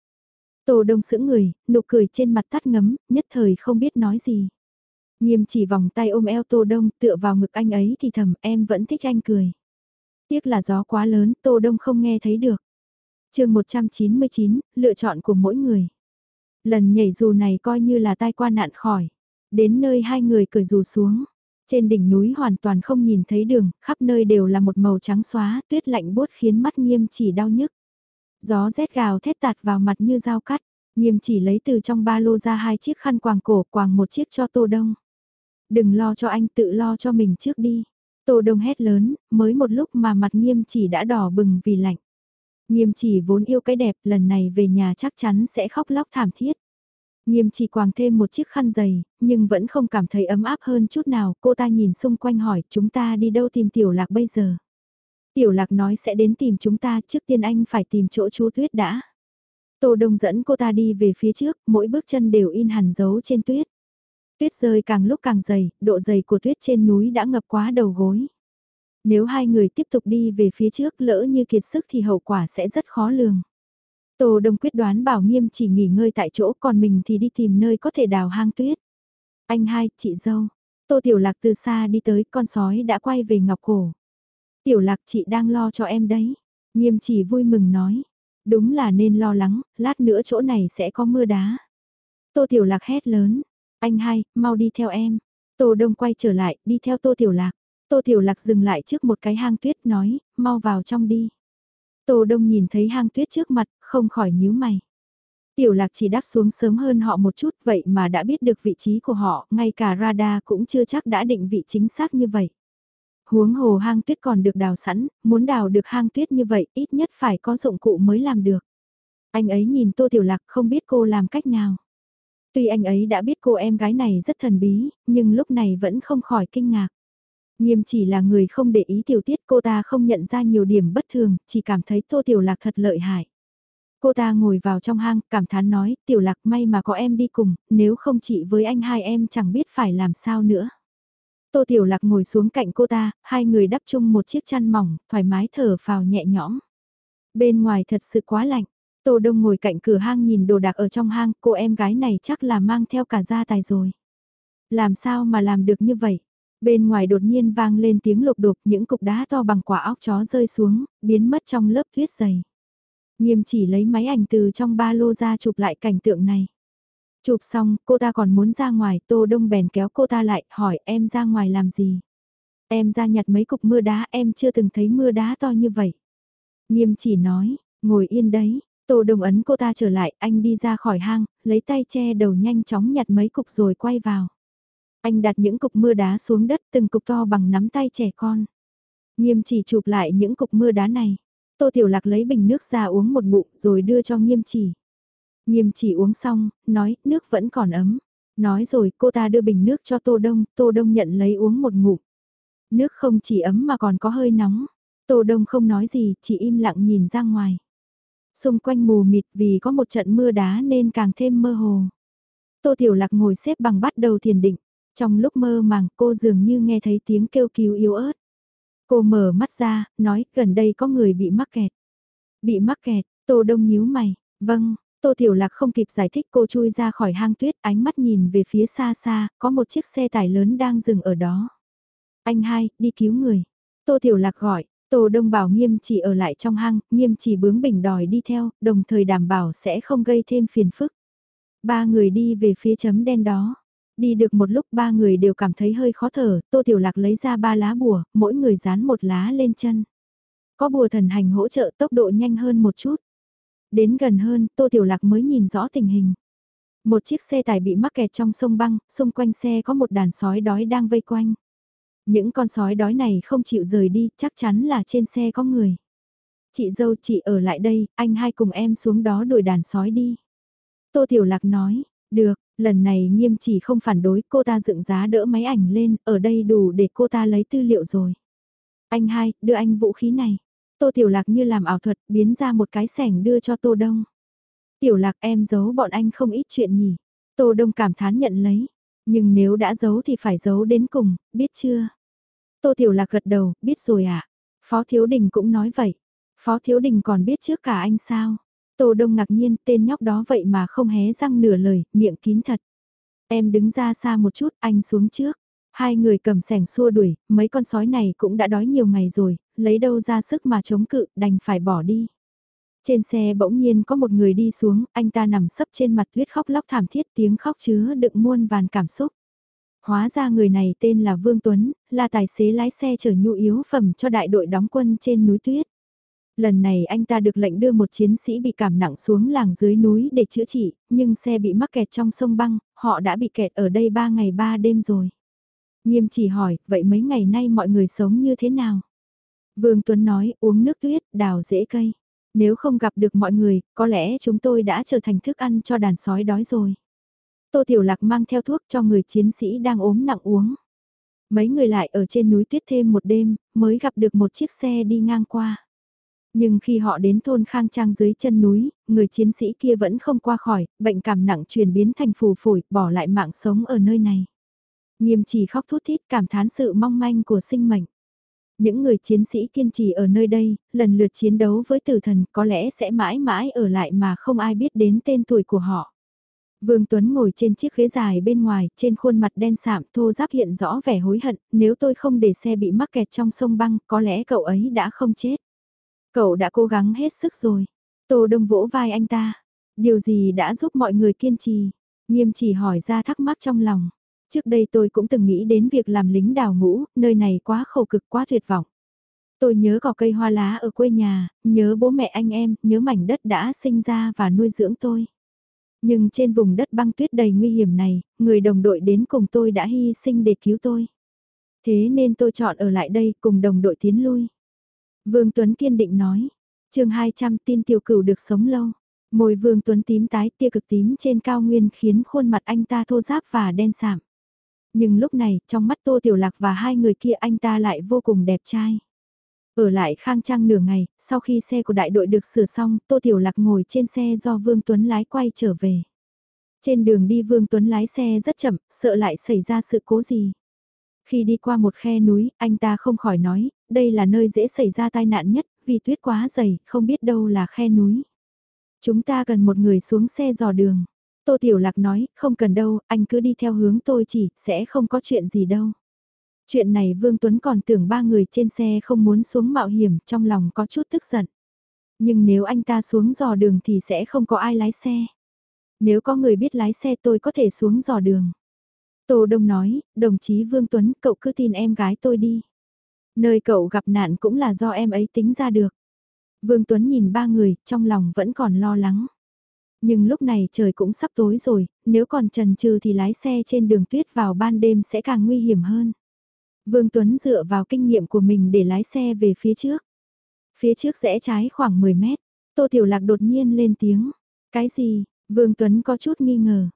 S1: Tô Đông sững người, nụ cười trên mặt tắt ngấm, nhất thời không biết nói gì. Nghiêm chỉ vòng tay ôm eo Tô Đông tựa vào ngực anh ấy thì thầm em vẫn thích anh cười. Tiếc là gió quá lớn, Tô Đông không nghe thấy được. chương 199, lựa chọn của mỗi người. Lần nhảy dù này coi như là tai qua nạn khỏi. Đến nơi hai người cởi dù xuống. Trên đỉnh núi hoàn toàn không nhìn thấy đường, khắp nơi đều là một màu trắng xóa, tuyết lạnh buốt khiến mắt nghiêm chỉ đau nhức. Gió rét gào thét tạt vào mặt như dao cắt, nghiêm chỉ lấy từ trong ba lô ra hai chiếc khăn quàng cổ quàng một chiếc cho tô đông. Đừng lo cho anh tự lo cho mình trước đi. Tô đông hét lớn, mới một lúc mà mặt nghiêm chỉ đã đỏ bừng vì lạnh. Nghiêm chỉ vốn yêu cái đẹp lần này về nhà chắc chắn sẽ khóc lóc thảm thiết. Nghiêm chỉ quàng thêm một chiếc khăn dày, nhưng vẫn không cảm thấy ấm áp hơn chút nào. Cô ta nhìn xung quanh hỏi chúng ta đi đâu tìm tiểu lạc bây giờ. Tiểu lạc nói sẽ đến tìm chúng ta trước tiên anh phải tìm chỗ chú tuyết đã. Tô Đông dẫn cô ta đi về phía trước, mỗi bước chân đều in hẳn dấu trên tuyết. Tuyết rơi càng lúc càng dày, độ dày của tuyết trên núi đã ngập quá đầu gối. Nếu hai người tiếp tục đi về phía trước lỡ như kiệt sức thì hậu quả sẽ rất khó lường. Tô Đông quyết đoán bảo nghiêm chỉ nghỉ ngơi tại chỗ còn mình thì đi tìm nơi có thể đào hang tuyết. Anh hai, chị dâu. Tô Tiểu Lạc từ xa đi tới con sói đã quay về ngọc cổ. Tiểu Lạc chị đang lo cho em đấy. Nghiêm chỉ vui mừng nói. Đúng là nên lo lắng, lát nữa chỗ này sẽ có mưa đá. Tô Tiểu Lạc hét lớn. Anh hai, mau đi theo em. Tô Đông quay trở lại, đi theo Tô Tiểu Lạc. Tô Tiểu Lạc dừng lại trước một cái hang tuyết nói, mau vào trong đi. Tô Đông nhìn thấy hang tuyết trước mặt, không khỏi nhíu mày. Tiểu Lạc chỉ đáp xuống sớm hơn họ một chút vậy mà đã biết được vị trí của họ, ngay cả radar cũng chưa chắc đã định vị chính xác như vậy. Huống hồ hang tuyết còn được đào sẵn, muốn đào được hang tuyết như vậy ít nhất phải có dụng cụ mới làm được. Anh ấy nhìn Tô Tiểu Lạc không biết cô làm cách nào. Tuy anh ấy đã biết cô em gái này rất thần bí, nhưng lúc này vẫn không khỏi kinh ngạc. Nghiêm chỉ là người không để ý tiểu tiết cô ta không nhận ra nhiều điểm bất thường, chỉ cảm thấy Tô Tiểu Lạc thật lợi hại. Cô ta ngồi vào trong hang, cảm thán nói, Tiểu Lạc may mà có em đi cùng, nếu không chị với anh hai em chẳng biết phải làm sao nữa. Tô Tiểu Lạc ngồi xuống cạnh cô ta, hai người đắp chung một chiếc chăn mỏng, thoải mái thở phào nhẹ nhõm. Bên ngoài thật sự quá lạnh, Tô Đông ngồi cạnh cửa hang nhìn đồ đạc ở trong hang, cô em gái này chắc là mang theo cả gia tài rồi. Làm sao mà làm được như vậy? Bên ngoài đột nhiên vang lên tiếng lục đục những cục đá to bằng quả óc chó rơi xuống, biến mất trong lớp tuyết dày. Nghiêm chỉ lấy máy ảnh từ trong ba lô ra chụp lại cảnh tượng này. Chụp xong, cô ta còn muốn ra ngoài, Tô Đông bèn kéo cô ta lại, hỏi em ra ngoài làm gì? Em ra nhặt mấy cục mưa đá, em chưa từng thấy mưa đá to như vậy. Nghiêm chỉ nói, ngồi yên đấy, Tô Đông ấn cô ta trở lại, anh đi ra khỏi hang, lấy tay che đầu nhanh chóng nhặt mấy cục rồi quay vào. Anh đặt những cục mưa đá xuống đất từng cục to bằng nắm tay trẻ con. Nghiêm chỉ chụp lại những cục mưa đá này. Tô Tiểu Lạc lấy bình nước ra uống một ngụm rồi đưa cho nghiêm chỉ. Nghiêm chỉ uống xong, nói nước vẫn còn ấm. Nói rồi cô ta đưa bình nước cho Tô Đông, Tô Đông nhận lấy uống một ngụm. Nước không chỉ ấm mà còn có hơi nóng. Tô Đông không nói gì, chỉ im lặng nhìn ra ngoài. Xung quanh mù mịt vì có một trận mưa đá nên càng thêm mơ hồ. Tô Tiểu Lạc ngồi xếp bằng bắt đầu thiền định. Trong lúc mơ màng cô dường như nghe thấy tiếng kêu cứu yếu ớt. Cô mở mắt ra, nói gần đây có người bị mắc kẹt. Bị mắc kẹt, Tô Đông nhíu mày, vâng, Tô Tiểu Lạc không kịp giải thích cô chui ra khỏi hang tuyết ánh mắt nhìn về phía xa xa, có một chiếc xe tải lớn đang dừng ở đó. Anh hai, đi cứu người. Tô Tiểu Lạc gọi, Tô Đông bảo nghiêm chỉ ở lại trong hang, nghiêm chỉ bướng bỉnh đòi đi theo, đồng thời đảm bảo sẽ không gây thêm phiền phức. Ba người đi về phía chấm đen đó. Đi được một lúc ba người đều cảm thấy hơi khó thở, Tô Tiểu Lạc lấy ra ba lá bùa, mỗi người dán một lá lên chân. Có bùa thần hành hỗ trợ tốc độ nhanh hơn một chút. Đến gần hơn, Tô Tiểu Lạc mới nhìn rõ tình hình. Một chiếc xe tải bị mắc kẹt trong sông băng, xung quanh xe có một đàn sói đói đang vây quanh. Những con sói đói này không chịu rời đi, chắc chắn là trên xe có người. Chị dâu chị ở lại đây, anh hai cùng em xuống đó đuổi đàn sói đi. Tô Tiểu Lạc nói, được, lần này nghiêm chỉ không phản đối cô ta dựng giá đỡ máy ảnh lên, ở đây đủ để cô ta lấy tư liệu rồi. Anh hai, đưa anh vũ khí này. Tô Tiểu Lạc như làm ảo thuật biến ra một cái sẻng đưa cho Tô Đông. Tiểu Lạc em giấu bọn anh không ít chuyện nhỉ. Tô Đông cảm thán nhận lấy. Nhưng nếu đã giấu thì phải giấu đến cùng, biết chưa? Tô Tiểu Lạc gật đầu, biết rồi ạ. À? Phó Thiếu Đình cũng nói vậy. Phó Thiếu Đình còn biết trước cả anh sao? Tô Đông ngạc nhiên tên nhóc đó vậy mà không hé răng nửa lời, miệng kín thật. Em đứng ra xa một chút, anh xuống trước. Hai người cầm sẻng xua đuổi, mấy con sói này cũng đã đói nhiều ngày rồi, lấy đâu ra sức mà chống cự, đành phải bỏ đi. Trên xe bỗng nhiên có một người đi xuống, anh ta nằm sấp trên mặt tuyết khóc lóc thảm thiết tiếng khóc chứa đựng muôn vàn cảm xúc. Hóa ra người này tên là Vương Tuấn, là tài xế lái xe chở nhu yếu phẩm cho đại đội đóng quân trên núi tuyết. Lần này anh ta được lệnh đưa một chiến sĩ bị cảm nặng xuống làng dưới núi để chữa trị, nhưng xe bị mắc kẹt trong sông băng, họ đã bị kẹt ở đây 3 ngày 3 đêm rồi. Nghiêm chỉ hỏi, vậy mấy ngày nay mọi người sống như thế nào? Vương Tuấn nói, uống nước tuyết, đào rễ cây. Nếu không gặp được mọi người, có lẽ chúng tôi đã trở thành thức ăn cho đàn sói đói rồi. Tô Tiểu Lạc mang theo thuốc cho người chiến sĩ đang ốm nặng uống. Mấy người lại ở trên núi tuyết thêm một đêm, mới gặp được một chiếc xe đi ngang qua. Nhưng khi họ đến thôn Khang Trang dưới chân núi, người chiến sĩ kia vẫn không qua khỏi, bệnh cảm nặng chuyển biến thành phù phổi, bỏ lại mạng sống ở nơi này. Nghiêm chỉ khóc thút thít cảm thán sự mong manh của sinh mệnh. Những người chiến sĩ kiên trì ở nơi đây, lần lượt chiến đấu với tử thần có lẽ sẽ mãi mãi ở lại mà không ai biết đến tên tuổi của họ. Vương Tuấn ngồi trên chiếc ghế dài bên ngoài, trên khuôn mặt đen sạm thô giáp hiện rõ vẻ hối hận, nếu tôi không để xe bị mắc kẹt trong sông băng, có lẽ cậu ấy đã không chết. Cậu đã cố gắng hết sức rồi. Tô Đông vỗ vai anh ta. Điều gì đã giúp mọi người kiên trì? Nghiêm chỉ hỏi ra thắc mắc trong lòng. Trước đây tôi cũng từng nghĩ đến việc làm lính đào ngũ, nơi này quá khổ cực quá tuyệt vọng. Tôi nhớ cỏ cây hoa lá ở quê nhà, nhớ bố mẹ anh em, nhớ mảnh đất đã sinh ra và nuôi dưỡng tôi. Nhưng trên vùng đất băng tuyết đầy nguy hiểm này, người đồng đội đến cùng tôi đã hy sinh để cứu tôi. Thế nên tôi chọn ở lại đây cùng đồng đội tiến lui. Vương Tuấn kiên định nói. chương 200 tin tiểu cửu được sống lâu. Môi Vương Tuấn tím tái tia cực tím trên cao nguyên khiến khuôn mặt anh ta thô ráp và đen sạm. Nhưng lúc này, trong mắt Tô Tiểu Lạc và hai người kia anh ta lại vô cùng đẹp trai. Ở lại khang trang nửa ngày, sau khi xe của đại đội được sửa xong, Tô Tiểu Lạc ngồi trên xe do Vương Tuấn lái quay trở về. Trên đường đi Vương Tuấn lái xe rất chậm, sợ lại xảy ra sự cố gì. Khi đi qua một khe núi, anh ta không khỏi nói, đây là nơi dễ xảy ra tai nạn nhất, vì tuyết quá dày, không biết đâu là khe núi. Chúng ta cần một người xuống xe dò đường. Tô Tiểu Lạc nói, không cần đâu, anh cứ đi theo hướng tôi chỉ, sẽ không có chuyện gì đâu. Chuyện này Vương Tuấn còn tưởng ba người trên xe không muốn xuống mạo hiểm, trong lòng có chút tức giận. Nhưng nếu anh ta xuống dò đường thì sẽ không có ai lái xe. Nếu có người biết lái xe tôi có thể xuống dò đường. Tô Đông nói, đồng chí Vương Tuấn, cậu cứ tin em gái tôi đi. Nơi cậu gặp nạn cũng là do em ấy tính ra được. Vương Tuấn nhìn ba người, trong lòng vẫn còn lo lắng. Nhưng lúc này trời cũng sắp tối rồi, nếu còn trần trừ thì lái xe trên đường tuyết vào ban đêm sẽ càng nguy hiểm hơn. Vương Tuấn dựa vào kinh nghiệm của mình để lái xe về phía trước. Phía trước rẽ trái khoảng 10 mét, Tô Tiểu Lạc đột nhiên lên tiếng. Cái gì? Vương Tuấn có chút nghi ngờ.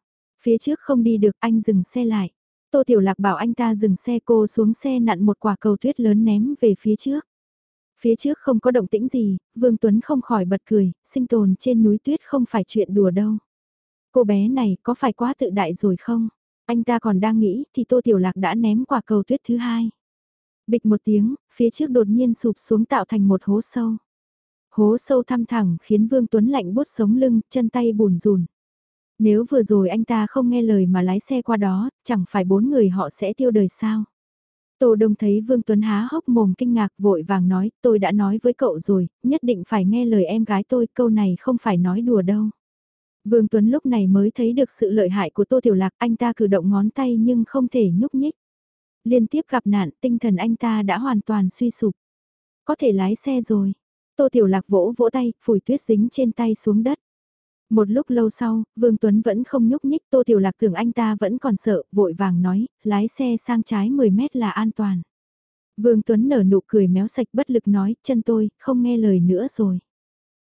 S1: Phía trước không đi được anh dừng xe lại. Tô Tiểu Lạc bảo anh ta dừng xe cô xuống xe nặn một quả cầu tuyết lớn ném về phía trước. Phía trước không có động tĩnh gì, Vương Tuấn không khỏi bật cười, sinh tồn trên núi tuyết không phải chuyện đùa đâu. Cô bé này có phải quá tự đại rồi không? Anh ta còn đang nghĩ thì Tô Tiểu Lạc đã ném quả cầu tuyết thứ hai. Bịch một tiếng, phía trước đột nhiên sụp xuống tạo thành một hố sâu. Hố sâu thăm thẳng khiến Vương Tuấn lạnh bút sống lưng, chân tay bùn rùn. Nếu vừa rồi anh ta không nghe lời mà lái xe qua đó, chẳng phải bốn người họ sẽ tiêu đời sao? Tô Đông thấy Vương Tuấn há hốc mồm kinh ngạc vội vàng nói, tôi đã nói với cậu rồi, nhất định phải nghe lời em gái tôi, câu này không phải nói đùa đâu. Vương Tuấn lúc này mới thấy được sự lợi hại của Tô Tiểu Lạc, anh ta cử động ngón tay nhưng không thể nhúc nhích. Liên tiếp gặp nạn, tinh thần anh ta đã hoàn toàn suy sụp. Có thể lái xe rồi. Tô Tiểu Lạc vỗ vỗ tay, phủi tuyết dính trên tay xuống đất. Một lúc lâu sau, Vương Tuấn vẫn không nhúc nhích, Tô Tiểu Lạc tưởng anh ta vẫn còn sợ, vội vàng nói, lái xe sang trái 10 mét là an toàn. Vương Tuấn nở nụ cười méo sạch bất lực nói, chân tôi, không nghe lời nữa rồi.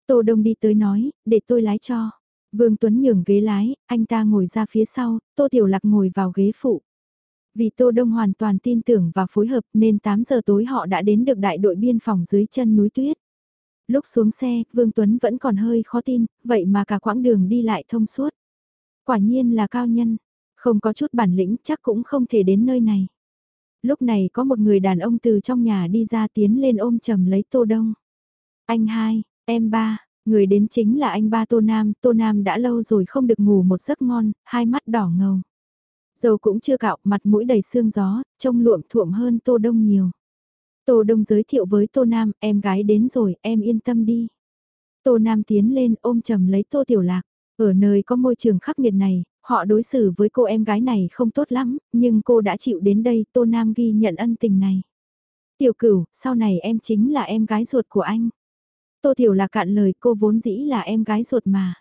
S1: Tô Đông đi tới nói, để tôi lái cho. Vương Tuấn nhường ghế lái, anh ta ngồi ra phía sau, Tô Tiểu Lạc ngồi vào ghế phụ. Vì Tô Đông hoàn toàn tin tưởng và phối hợp nên 8 giờ tối họ đã đến được đại đội biên phòng dưới chân núi tuyết. Lúc xuống xe, Vương Tuấn vẫn còn hơi khó tin, vậy mà cả quãng đường đi lại thông suốt. Quả nhiên là cao nhân, không có chút bản lĩnh chắc cũng không thể đến nơi này. Lúc này có một người đàn ông từ trong nhà đi ra tiến lên ôm chầm lấy Tô Đông. Anh hai, em ba, người đến chính là anh ba Tô Nam, Tô Nam đã lâu rồi không được ngủ một giấc ngon, hai mắt đỏ ngầu. Dầu cũng chưa cạo, mặt mũi đầy sương gió, trông luộm thuộm hơn Tô Đông nhiều. Tô Đông giới thiệu với Tô Nam, em gái đến rồi, em yên tâm đi. Tô Nam tiến lên ôm chầm lấy Tô Tiểu Lạc. Ở nơi có môi trường khắc nghiệt này, họ đối xử với cô em gái này không tốt lắm, nhưng cô đã chịu đến đây, Tô Nam ghi nhận ân tình này. Tiểu cửu, sau này em chính là em gái ruột của anh. Tô Tiểu Lạc cạn lời cô vốn dĩ là em gái ruột mà.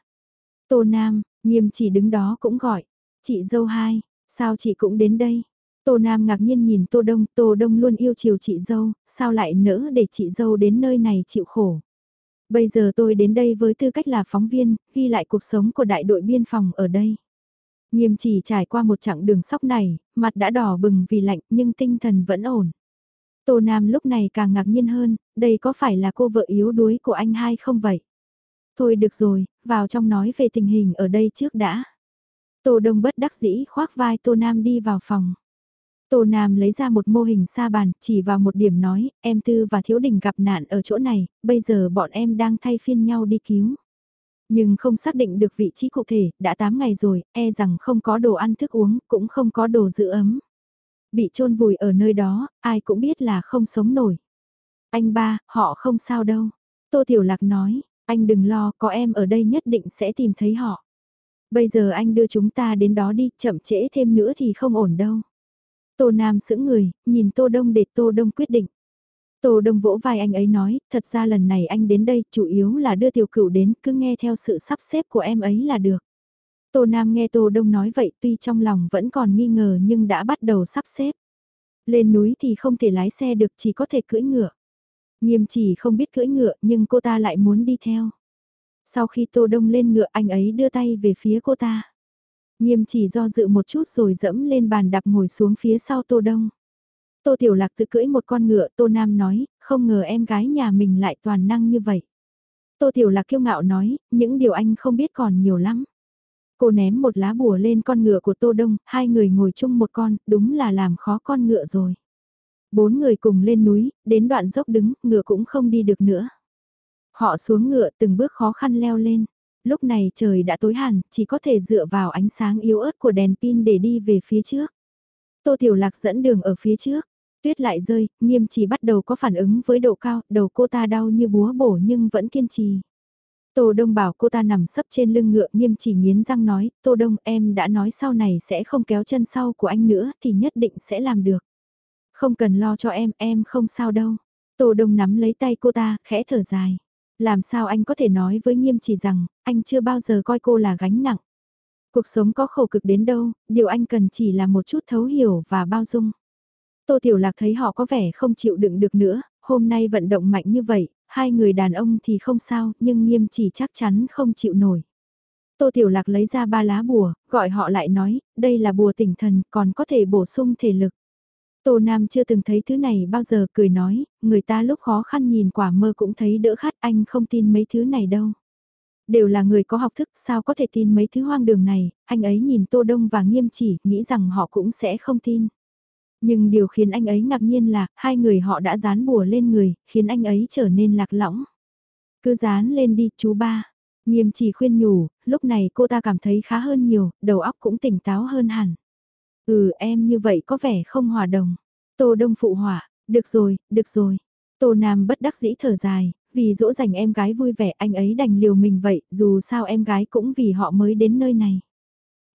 S1: Tô Nam, nghiêm chỉ đứng đó cũng gọi. Chị dâu hai, sao chị cũng đến đây? Tô Nam ngạc nhiên nhìn Tô Đông, Tô Đông luôn yêu chiều chị dâu, sao lại nỡ để chị dâu đến nơi này chịu khổ. Bây giờ tôi đến đây với tư cách là phóng viên, ghi lại cuộc sống của đại đội biên phòng ở đây. Nghiêm chỉ trải qua một chặng đường sóc này, mặt đã đỏ bừng vì lạnh nhưng tinh thần vẫn ổn. Tô Nam lúc này càng ngạc nhiên hơn, đây có phải là cô vợ yếu đuối của anh hai không vậy? Thôi được rồi, vào trong nói về tình hình ở đây trước đã. Tô Đông bất đắc dĩ khoác vai Tô Nam đi vào phòng. Tô Nam lấy ra một mô hình sa bàn, chỉ vào một điểm nói, em Tư và Thiếu Đình gặp nạn ở chỗ này, bây giờ bọn em đang thay phiên nhau đi cứu. Nhưng không xác định được vị trí cụ thể, đã 8 ngày rồi, e rằng không có đồ ăn thức uống, cũng không có đồ giữ ấm. Bị chôn vùi ở nơi đó, ai cũng biết là không sống nổi. Anh ba, họ không sao đâu. Tô Tiểu Lạc nói, anh đừng lo, có em ở đây nhất định sẽ tìm thấy họ. Bây giờ anh đưa chúng ta đến đó đi, chậm trễ thêm nữa thì không ổn đâu. Tô Nam sững người, nhìn Tô Đông để Tô Đông quyết định. Tô Đông vỗ vai anh ấy nói, thật ra lần này anh đến đây chủ yếu là đưa tiểu cửu đến, cứ nghe theo sự sắp xếp của em ấy là được. Tô Nam nghe Tô Đông nói vậy tuy trong lòng vẫn còn nghi ngờ nhưng đã bắt đầu sắp xếp. Lên núi thì không thể lái xe được chỉ có thể cưỡi ngựa. Nghiêm chỉ không biết cưỡi ngựa nhưng cô ta lại muốn đi theo. Sau khi Tô Đông lên ngựa anh ấy đưa tay về phía cô ta. Nghiêm chỉ do dự một chút rồi dẫm lên bàn đạp ngồi xuống phía sau Tô Đông. Tô Tiểu Lạc tự cưỡi một con ngựa, Tô Nam nói, không ngờ em gái nhà mình lại toàn năng như vậy. Tô Tiểu Lạc kiêu ngạo nói, những điều anh không biết còn nhiều lắm. Cô ném một lá bùa lên con ngựa của Tô Đông, hai người ngồi chung một con, đúng là làm khó con ngựa rồi. Bốn người cùng lên núi, đến đoạn dốc đứng, ngựa cũng không đi được nữa. Họ xuống ngựa từng bước khó khăn leo lên. Lúc này trời đã tối hẳn, chỉ có thể dựa vào ánh sáng yếu ớt của đèn pin để đi về phía trước. Tô Tiểu Lạc dẫn đường ở phía trước. Tuyết lại rơi, nghiêm chỉ bắt đầu có phản ứng với độ cao, đầu cô ta đau như búa bổ nhưng vẫn kiên trì. Tô Đông bảo cô ta nằm sấp trên lưng ngựa nghiêm chỉ nghiến răng nói, Tô Đông em đã nói sau này sẽ không kéo chân sau của anh nữa thì nhất định sẽ làm được. Không cần lo cho em, em không sao đâu. Tô Đông nắm lấy tay cô ta, khẽ thở dài. Làm sao anh có thể nói với nghiêm chỉ rằng, anh chưa bao giờ coi cô là gánh nặng. Cuộc sống có khổ cực đến đâu, điều anh cần chỉ là một chút thấu hiểu và bao dung. Tô Tiểu Lạc thấy họ có vẻ không chịu đựng được nữa, hôm nay vận động mạnh như vậy, hai người đàn ông thì không sao, nhưng nghiêm chỉ chắc chắn không chịu nổi. Tô Tiểu Lạc lấy ra ba lá bùa, gọi họ lại nói, đây là bùa tỉnh thần, còn có thể bổ sung thể lực. Tô Nam chưa từng thấy thứ này bao giờ cười nói, người ta lúc khó khăn nhìn quả mơ cũng thấy đỡ khát anh không tin mấy thứ này đâu. Đều là người có học thức sao có thể tin mấy thứ hoang đường này, anh ấy nhìn Tô Đông và nghiêm chỉ, nghĩ rằng họ cũng sẽ không tin. Nhưng điều khiến anh ấy ngạc nhiên là, hai người họ đã dán bùa lên người, khiến anh ấy trở nên lạc lõng. Cứ dán lên đi chú ba. Nghiêm chỉ khuyên nhủ, lúc này cô ta cảm thấy khá hơn nhiều, đầu óc cũng tỉnh táo hơn hẳn. Ừ em như vậy có vẻ không hòa đồng. Tô Đông phụ hỏa, được rồi, được rồi. Tô Nam bất đắc dĩ thở dài, vì dỗ dành em gái vui vẻ anh ấy đành liều mình vậy, dù sao em gái cũng vì họ mới đến nơi này.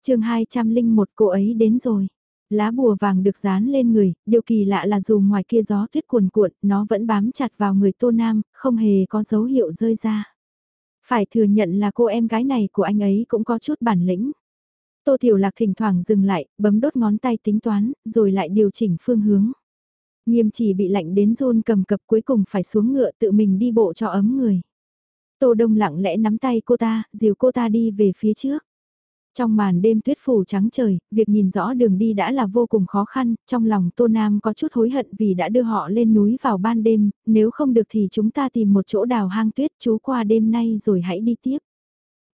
S1: chương 201 cô ấy đến rồi. Lá bùa vàng được dán lên người, điều kỳ lạ là dù ngoài kia gió tuyết cuồn cuộn, nó vẫn bám chặt vào người Tô Nam, không hề có dấu hiệu rơi ra. Phải thừa nhận là cô em gái này của anh ấy cũng có chút bản lĩnh. Tô Tiểu Lạc thỉnh thoảng dừng lại, bấm đốt ngón tay tính toán, rồi lại điều chỉnh phương hướng. Nghiêm chỉ bị lạnh đến run cầm cập cuối cùng phải xuống ngựa tự mình đi bộ cho ấm người. Tô Đông lặng lẽ nắm tay cô ta, dìu cô ta đi về phía trước. Trong màn đêm tuyết phủ trắng trời, việc nhìn rõ đường đi đã là vô cùng khó khăn, trong lòng Tô Nam có chút hối hận vì đã đưa họ lên núi vào ban đêm, nếu không được thì chúng ta tìm một chỗ đào hang tuyết chú qua đêm nay rồi hãy đi tiếp.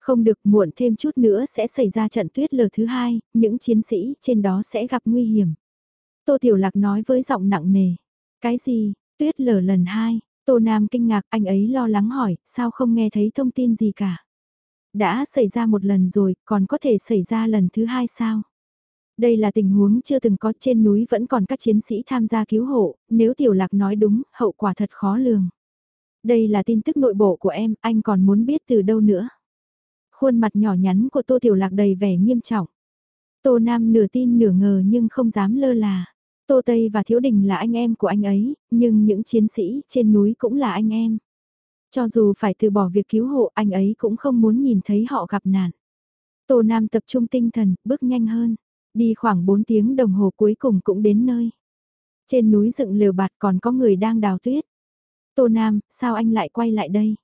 S1: Không được muộn thêm chút nữa sẽ xảy ra trận tuyết lở thứ hai, những chiến sĩ trên đó sẽ gặp nguy hiểm. Tô Tiểu Lạc nói với giọng nặng nề. Cái gì, tuyết lở lần hai, Tô Nam kinh ngạc anh ấy lo lắng hỏi, sao không nghe thấy thông tin gì cả. Đã xảy ra một lần rồi, còn có thể xảy ra lần thứ hai sao? Đây là tình huống chưa từng có trên núi vẫn còn các chiến sĩ tham gia cứu hộ, nếu Tiểu Lạc nói đúng, hậu quả thật khó lường. Đây là tin tức nội bộ của em, anh còn muốn biết từ đâu nữa. Khuôn mặt nhỏ nhắn của Tô Tiểu Lạc đầy vẻ nghiêm trọng. Tô Nam nửa tin nửa ngờ nhưng không dám lơ là. Tô Tây và Thiếu Đình là anh em của anh ấy, nhưng những chiến sĩ trên núi cũng là anh em. Cho dù phải từ bỏ việc cứu hộ anh ấy cũng không muốn nhìn thấy họ gặp nạn. Tô Nam tập trung tinh thần, bước nhanh hơn. Đi khoảng 4 tiếng đồng hồ cuối cùng cũng đến nơi. Trên núi dựng lều bạt còn có người đang đào tuyết. Tô Nam, sao anh lại quay lại đây?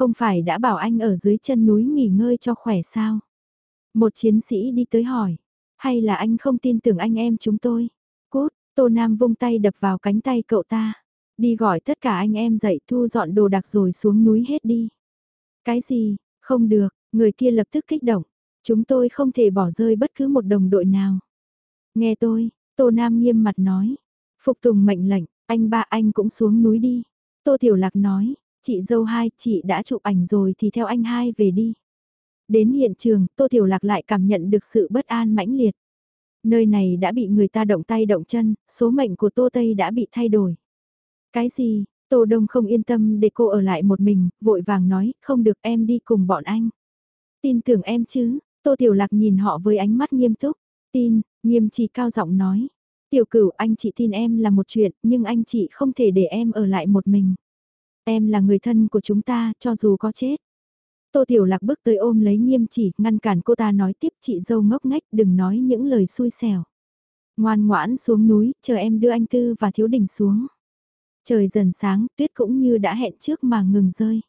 S1: Không phải đã bảo anh ở dưới chân núi nghỉ ngơi cho khỏe sao? Một chiến sĩ đi tới hỏi. Hay là anh không tin tưởng anh em chúng tôi? Cút, Tô Nam vung tay đập vào cánh tay cậu ta. Đi gọi tất cả anh em dậy thu dọn đồ đạc rồi xuống núi hết đi. Cái gì, không được, người kia lập tức kích động. Chúng tôi không thể bỏ rơi bất cứ một đồng đội nào. Nghe tôi, Tô Nam nghiêm mặt nói. Phục tùng mệnh lệnh, anh ba anh cũng xuống núi đi. Tô Tiểu Lạc nói, chị dâu hai, chị đã chụp ảnh rồi thì theo anh hai về đi. Đến hiện trường, Tô Tiểu Lạc lại cảm nhận được sự bất an mãnh liệt. Nơi này đã bị người ta động tay động chân, số mệnh của Tô Tây đã bị thay đổi. Cái gì, Tô Đông không yên tâm để cô ở lại một mình, vội vàng nói, không được em đi cùng bọn anh. Tin tưởng em chứ, Tô Tiểu Lạc nhìn họ với ánh mắt nghiêm túc. Tin, nghiêm trì cao giọng nói. Tiểu cửu anh chị tin em là một chuyện, nhưng anh chị không thể để em ở lại một mình. Em là người thân của chúng ta, cho dù có chết. Tô Tiểu Lạc bước tới ôm lấy nghiêm chỉ, ngăn cản cô ta nói tiếp chị dâu ngốc ngách, đừng nói những lời xui xẻo. Ngoan ngoãn xuống núi, chờ em đưa anh Tư và Thiếu Đình xuống. Trời dần sáng, tuyết cũng như đã hẹn trước mà ngừng rơi.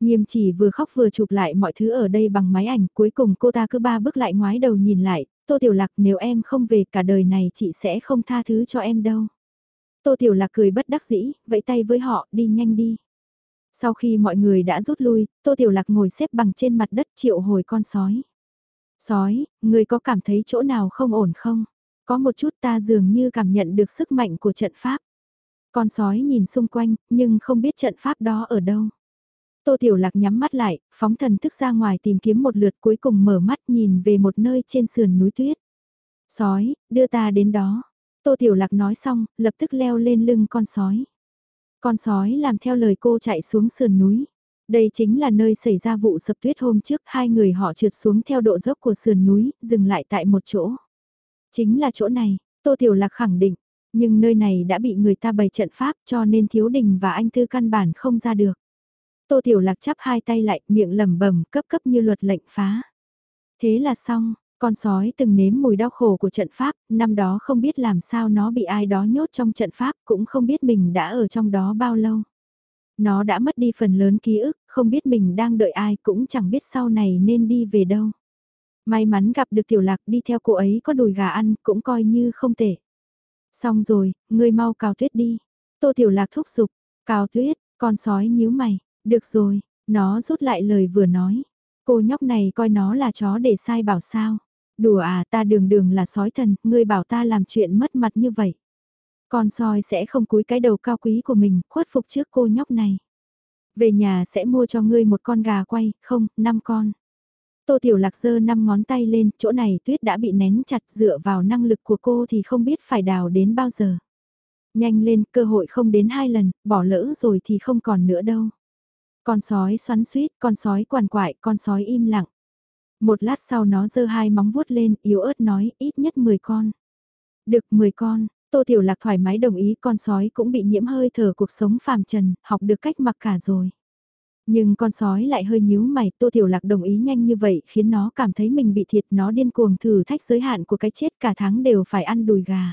S1: Nghiêm chỉ vừa khóc vừa chụp lại mọi thứ ở đây bằng máy ảnh, cuối cùng cô ta cứ ba bước lại ngoái đầu nhìn lại, Tô Tiểu Lạc nếu em không về cả đời này chị sẽ không tha thứ cho em đâu. Tô Tiểu Lạc cười bất đắc dĩ, vẫy tay với họ, đi nhanh đi. Sau khi mọi người đã rút lui, Tô Tiểu Lạc ngồi xếp bằng trên mặt đất triệu hồi con sói. Sói, người có cảm thấy chỗ nào không ổn không? Có một chút ta dường như cảm nhận được sức mạnh của trận pháp. Con sói nhìn xung quanh, nhưng không biết trận pháp đó ở đâu. Tô Tiểu Lạc nhắm mắt lại, phóng thần thức ra ngoài tìm kiếm một lượt cuối cùng mở mắt nhìn về một nơi trên sườn núi tuyết. Sói, đưa ta đến đó. Tô Tiểu Lạc nói xong, lập tức leo lên lưng con sói. Con sói làm theo lời cô chạy xuống sườn núi. Đây chính là nơi xảy ra vụ sập tuyết hôm trước, hai người họ trượt xuống theo độ dốc của sườn núi, dừng lại tại một chỗ. Chính là chỗ này, Tô Tiểu Lạc khẳng định, nhưng nơi này đã bị người ta bày trận pháp cho nên Thiếu Đình và anh Tư căn bản không ra được. Tô Tiểu Lạc chắp hai tay lại, miệng lẩm bẩm cấp cấp như luật lệnh phá. Thế là xong, con sói từng nếm mùi đau khổ của trận pháp, năm đó không biết làm sao nó bị ai đó nhốt trong trận pháp, cũng không biết mình đã ở trong đó bao lâu. Nó đã mất đi phần lớn ký ức, không biết mình đang đợi ai cũng chẳng biết sau này nên đi về đâu. May mắn gặp được tiểu lạc đi theo cô ấy có đùi gà ăn cũng coi như không tệ. Xong rồi, ngươi mau cào tuyết đi. Tô tiểu lạc thúc giục, cào tuyết, con sói nhíu mày, được rồi, nó rút lại lời vừa nói. Cô nhóc này coi nó là chó để sai bảo sao. Đùa à ta đường đường là sói thần, ngươi bảo ta làm chuyện mất mặt như vậy. Con sói sẽ không cúi cái đầu cao quý của mình, khuất phục trước cô nhóc này. Về nhà sẽ mua cho ngươi một con gà quay, không, năm con. Tô Tiểu Lạc giơ năm ngón tay lên, chỗ này tuyết đã bị nén chặt dựa vào năng lực của cô thì không biết phải đào đến bao giờ. Nhanh lên, cơ hội không đến hai lần, bỏ lỡ rồi thì không còn nữa đâu. Con sói xoắn suýt, con sói quằn quại, con sói im lặng. Một lát sau nó giơ hai móng vuốt lên, yếu ớt nói, ít nhất 10 con. Được 10 con, Tô Tiểu Lạc thoải mái đồng ý con sói cũng bị nhiễm hơi thở cuộc sống phàm trần, học được cách mặc cả rồi. Nhưng con sói lại hơi nhíu mày, Tô Tiểu Lạc đồng ý nhanh như vậy khiến nó cảm thấy mình bị thiệt nó điên cuồng thử thách giới hạn của cái chết cả tháng đều phải ăn đùi gà.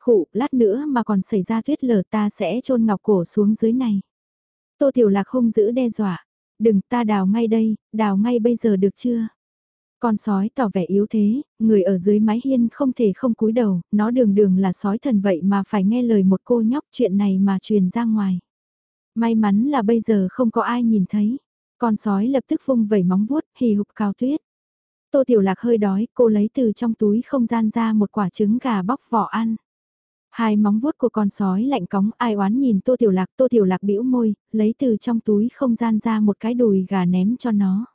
S1: Khụ, lát nữa mà còn xảy ra tuyết lở ta sẽ chôn ngọc cổ xuống dưới này. Tô Tiểu Lạc hung dữ đe dọa, đừng ta đào ngay đây, đào ngay bây giờ được chưa? Con sói tỏ vẻ yếu thế, người ở dưới mái hiên không thể không cúi đầu, nó đường đường là sói thần vậy mà phải nghe lời một cô nhóc chuyện này mà truyền ra ngoài. May mắn là bây giờ không có ai nhìn thấy. Con sói lập tức vung vẩy móng vuốt, hì hục cao tuyết. Tô Tiểu Lạc hơi đói, cô lấy từ trong túi không gian ra một quả trứng gà bóc vỏ ăn. Hai móng vuốt của con sói lạnh cóng ai oán nhìn Tô Tiểu Lạc, Tô Tiểu Lạc bĩu môi, lấy từ trong túi không gian ra một cái đùi gà ném cho nó.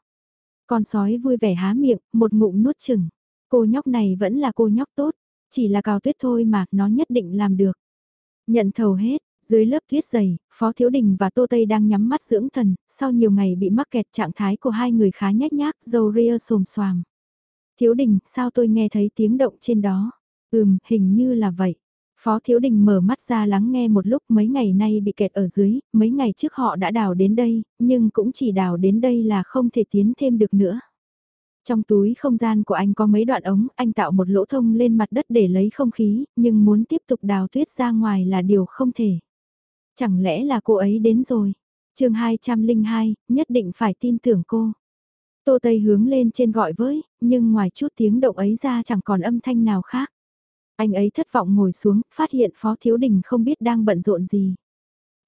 S1: Con sói vui vẻ há miệng, một ngụm nuốt chừng. Cô nhóc này vẫn là cô nhóc tốt, chỉ là cào tuyết thôi mà, nó nhất định làm được. Nhận thầu hết, dưới lớp tuyết dày, Phó Thiếu Đình và Tô Tây đang nhắm mắt dưỡng thần, sau nhiều ngày bị mắc kẹt trạng thái của hai người khá nhách nhác, dầu ria xồm xoàm. Thiếu Đình, sao tôi nghe thấy tiếng động trên đó? Ừm, hình như là vậy. Phó Thiếu Đình mở mắt ra lắng nghe một lúc mấy ngày nay bị kẹt ở dưới, mấy ngày trước họ đã đào đến đây, nhưng cũng chỉ đào đến đây là không thể tiến thêm được nữa. Trong túi không gian của anh có mấy đoạn ống, anh tạo một lỗ thông lên mặt đất để lấy không khí, nhưng muốn tiếp tục đào tuyết ra ngoài là điều không thể. Chẳng lẽ là cô ấy đến rồi? chương 202, nhất định phải tin tưởng cô. Tô Tây hướng lên trên gọi với, nhưng ngoài chút tiếng động ấy ra chẳng còn âm thanh nào khác. Anh ấy thất vọng ngồi xuống, phát hiện Phó Thiếu Đình không biết đang bận rộn gì.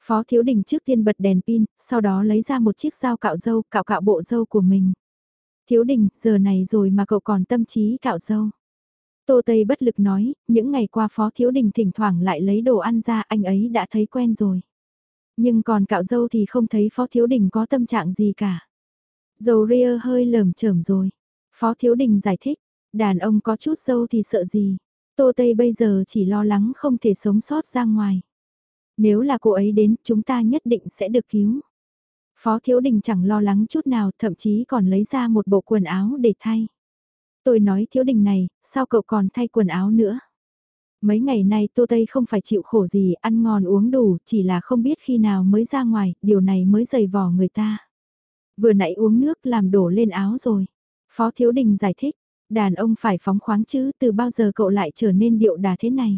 S1: Phó Thiếu Đình trước tiên bật đèn pin, sau đó lấy ra một chiếc dao cạo dâu, cạo cạo bộ dâu của mình. Thiếu Đình, giờ này rồi mà cậu còn tâm trí cạo dâu. Tô Tây bất lực nói, những ngày qua Phó Thiếu Đình thỉnh thoảng lại lấy đồ ăn ra anh ấy đã thấy quen rồi. Nhưng còn cạo dâu thì không thấy Phó Thiếu Đình có tâm trạng gì cả. Dầu ria hơi lởm chởm rồi. Phó Thiếu Đình giải thích, đàn ông có chút dâu thì sợ gì. Tô Tây bây giờ chỉ lo lắng không thể sống sót ra ngoài. Nếu là cô ấy đến, chúng ta nhất định sẽ được cứu. Phó Thiếu Đình chẳng lo lắng chút nào, thậm chí còn lấy ra một bộ quần áo để thay. Tôi nói Thiếu Đình này, sao cậu còn thay quần áo nữa? Mấy ngày nay Tô Tây không phải chịu khổ gì, ăn ngon uống đủ, chỉ là không biết khi nào mới ra ngoài, điều này mới dày vò người ta. Vừa nãy uống nước làm đổ lên áo rồi. Phó Thiếu Đình giải thích, đàn ông phải phóng khoáng chứ, từ bao giờ cậu lại trở nên điệu đà thế này.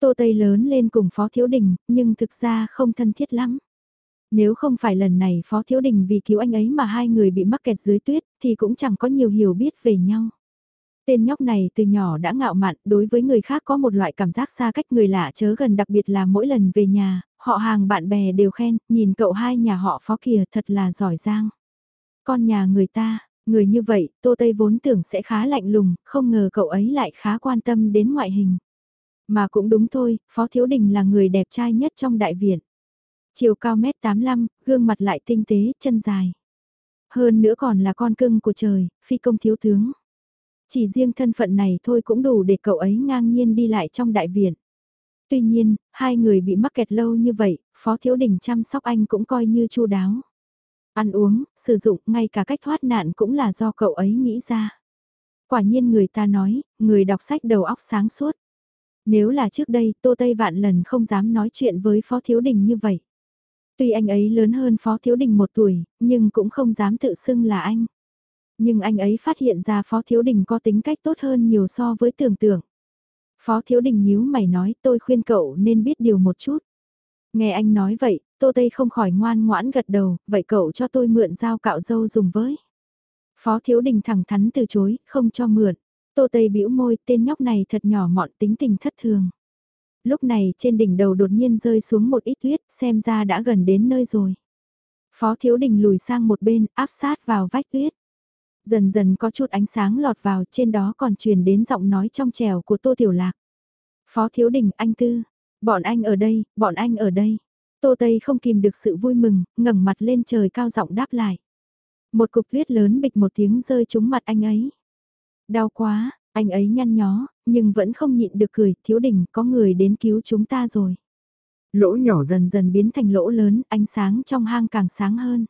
S1: Tô Tây lớn lên cùng Phó Thiếu Đình, nhưng thực ra không thân thiết lắm. Nếu không phải lần này Phó Thiếu Đình vì cứu anh ấy mà hai người bị mắc kẹt dưới tuyết, thì cũng chẳng có nhiều hiểu biết về nhau. Tên nhóc này từ nhỏ đã ngạo mạn, đối với người khác có một loại cảm giác xa cách người lạ chớ gần đặc biệt là mỗi lần về nhà, họ hàng bạn bè đều khen, nhìn cậu hai nhà họ phó kìa thật là giỏi giang. Con nhà người ta, người như vậy, Tô Tây vốn tưởng sẽ khá lạnh lùng, không ngờ cậu ấy lại khá quan tâm đến ngoại hình. Mà cũng đúng thôi, Phó Thiếu Đình là người đẹp trai nhất trong đại viện. Chiều cao mét 85, gương mặt lại tinh tế, chân dài. Hơn nữa còn là con cưng của trời, phi công thiếu tướng. Chỉ riêng thân phận này thôi cũng đủ để cậu ấy ngang nhiên đi lại trong đại viện. Tuy nhiên, hai người bị mắc kẹt lâu như vậy, Phó Thiếu Đình chăm sóc anh cũng coi như chu đáo. Ăn uống, sử dụng, ngay cả cách thoát nạn cũng là do cậu ấy nghĩ ra. Quả nhiên người ta nói, người đọc sách đầu óc sáng suốt. Nếu là trước đây, Tô Tây vạn lần không dám nói chuyện với Phó Thiếu Đình như vậy. Tuy anh ấy lớn hơn Phó Thiếu Đình một tuổi, nhưng cũng không dám tự xưng là anh. Nhưng anh ấy phát hiện ra Phó Thiếu Đình có tính cách tốt hơn nhiều so với tưởng tượng. Phó Thiếu Đình nhíu mày nói tôi khuyên cậu nên biết điều một chút. Nghe anh nói vậy, Tô Tây không khỏi ngoan ngoãn gật đầu, vậy cậu cho tôi mượn dao cạo dâu dùng với. Phó Thiếu Đình thẳng thắn từ chối, không cho mượn. Tô Tây bĩu môi, tên nhóc này thật nhỏ mọn tính tình thất thường. Lúc này trên đỉnh đầu đột nhiên rơi xuống một ít tuyết, xem ra đã gần đến nơi rồi. Phó Thiếu Đình lùi sang một bên, áp sát vào vách tuyết. Dần dần có chút ánh sáng lọt vào trên đó còn truyền đến giọng nói trong trèo của Tô Tiểu Lạc. Phó Thiếu Đình, anh Tư, bọn anh ở đây, bọn anh ở đây. Tô Tây không kìm được sự vui mừng, ngẩng mặt lên trời cao giọng đáp lại. Một cục tuyết lớn bịch một tiếng rơi trúng mặt anh ấy. Đau quá, anh ấy nhăn nhó, nhưng vẫn không nhịn được cười, thiếu đình có người đến cứu chúng ta rồi. Lỗ nhỏ dần dần biến thành lỗ lớn, ánh sáng trong hang càng sáng hơn.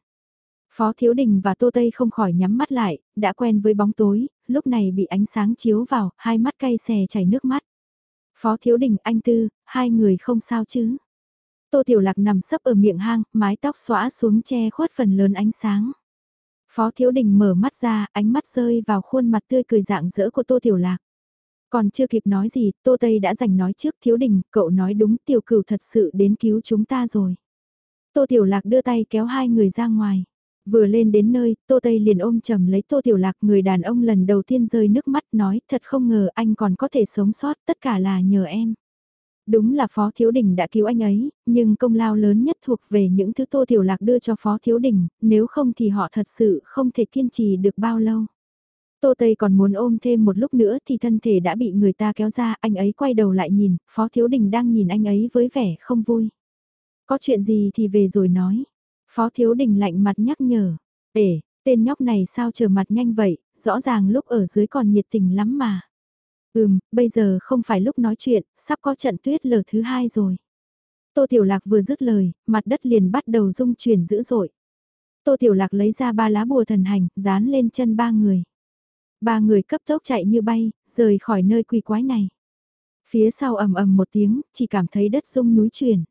S1: Phó Thiếu Đình và Tô Tây không khỏi nhắm mắt lại, đã quen với bóng tối, lúc này bị ánh sáng chiếu vào, hai mắt cay xè chảy nước mắt. Phó Thiếu Đình, anh Tư, hai người không sao chứ? Tô Tiểu Lạc nằm sấp ở miệng hang, mái tóc xõa xuống che khuất phần lớn ánh sáng. Phó Thiếu Đình mở mắt ra, ánh mắt rơi vào khuôn mặt tươi cười dạng dỡ của Tô Tiểu Lạc. Còn chưa kịp nói gì, Tô Tây đã giành nói trước Thiếu Đình, cậu nói đúng tiểu cửu thật sự đến cứu chúng ta rồi. Tô Tiểu Lạc đưa tay kéo hai người ra ngoài. Vừa lên đến nơi, Tô Tây liền ôm chầm lấy Tô Tiểu Lạc người đàn ông lần đầu tiên rơi nước mắt nói thật không ngờ anh còn có thể sống sót tất cả là nhờ em. Đúng là Phó Thiếu Đình đã cứu anh ấy, nhưng công lao lớn nhất thuộc về những thứ Tô Tiểu Lạc đưa cho Phó Thiếu Đình, nếu không thì họ thật sự không thể kiên trì được bao lâu. Tô Tây còn muốn ôm thêm một lúc nữa thì thân thể đã bị người ta kéo ra, anh ấy quay đầu lại nhìn, Phó Thiếu Đình đang nhìn anh ấy với vẻ không vui. Có chuyện gì thì về rồi nói. Phó Thiếu Đình lạnh mặt nhắc nhở. để tên nhóc này sao trở mặt nhanh vậy, rõ ràng lúc ở dưới còn nhiệt tình lắm mà. Ừm, bây giờ không phải lúc nói chuyện, sắp có trận tuyết lở thứ hai rồi. Tô Tiểu Lạc vừa dứt lời, mặt đất liền bắt đầu rung chuyển dữ dội. Tô Tiểu Lạc lấy ra ba lá bùa thần hành, dán lên chân ba người. Ba người cấp tốc chạy như bay, rời khỏi nơi quỷ quái này. Phía sau ầm ầm một tiếng, chỉ cảm thấy đất rung núi chuyển.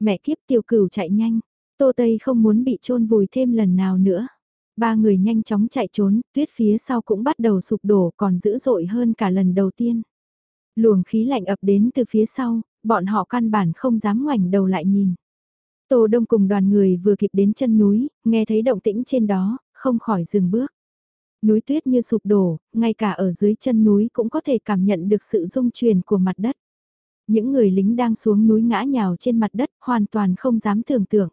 S1: Mẹ kiếp tiểu cửu chạy nhanh, Tô Tây không muốn bị chôn vùi thêm lần nào nữa. Ba người nhanh chóng chạy trốn, tuyết phía sau cũng bắt đầu sụp đổ còn dữ dội hơn cả lần đầu tiên. Luồng khí lạnh ập đến từ phía sau, bọn họ căn bản không dám ngoảnh đầu lại nhìn. Tô Đông cùng đoàn người vừa kịp đến chân núi, nghe thấy động tĩnh trên đó, không khỏi dừng bước. Núi tuyết như sụp đổ, ngay cả ở dưới chân núi cũng có thể cảm nhận được sự rung chuyển của mặt đất. Những người lính đang xuống núi ngã nhào trên mặt đất hoàn toàn không dám tưởng tượng.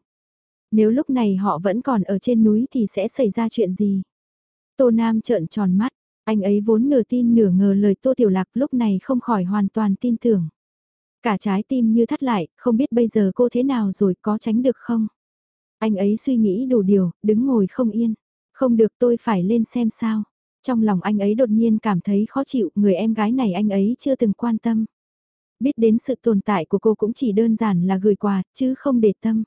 S1: Nếu lúc này họ vẫn còn ở trên núi thì sẽ xảy ra chuyện gì? Tô Nam trợn tròn mắt, anh ấy vốn nửa tin nửa ngờ lời Tô Tiểu Lạc lúc này không khỏi hoàn toàn tin tưởng. Cả trái tim như thắt lại, không biết bây giờ cô thế nào rồi có tránh được không? Anh ấy suy nghĩ đủ điều, đứng ngồi không yên. Không được tôi phải lên xem sao. Trong lòng anh ấy đột nhiên cảm thấy khó chịu, người em gái này anh ấy chưa từng quan tâm. Biết đến sự tồn tại của cô cũng chỉ đơn giản là gửi quà, chứ không để tâm.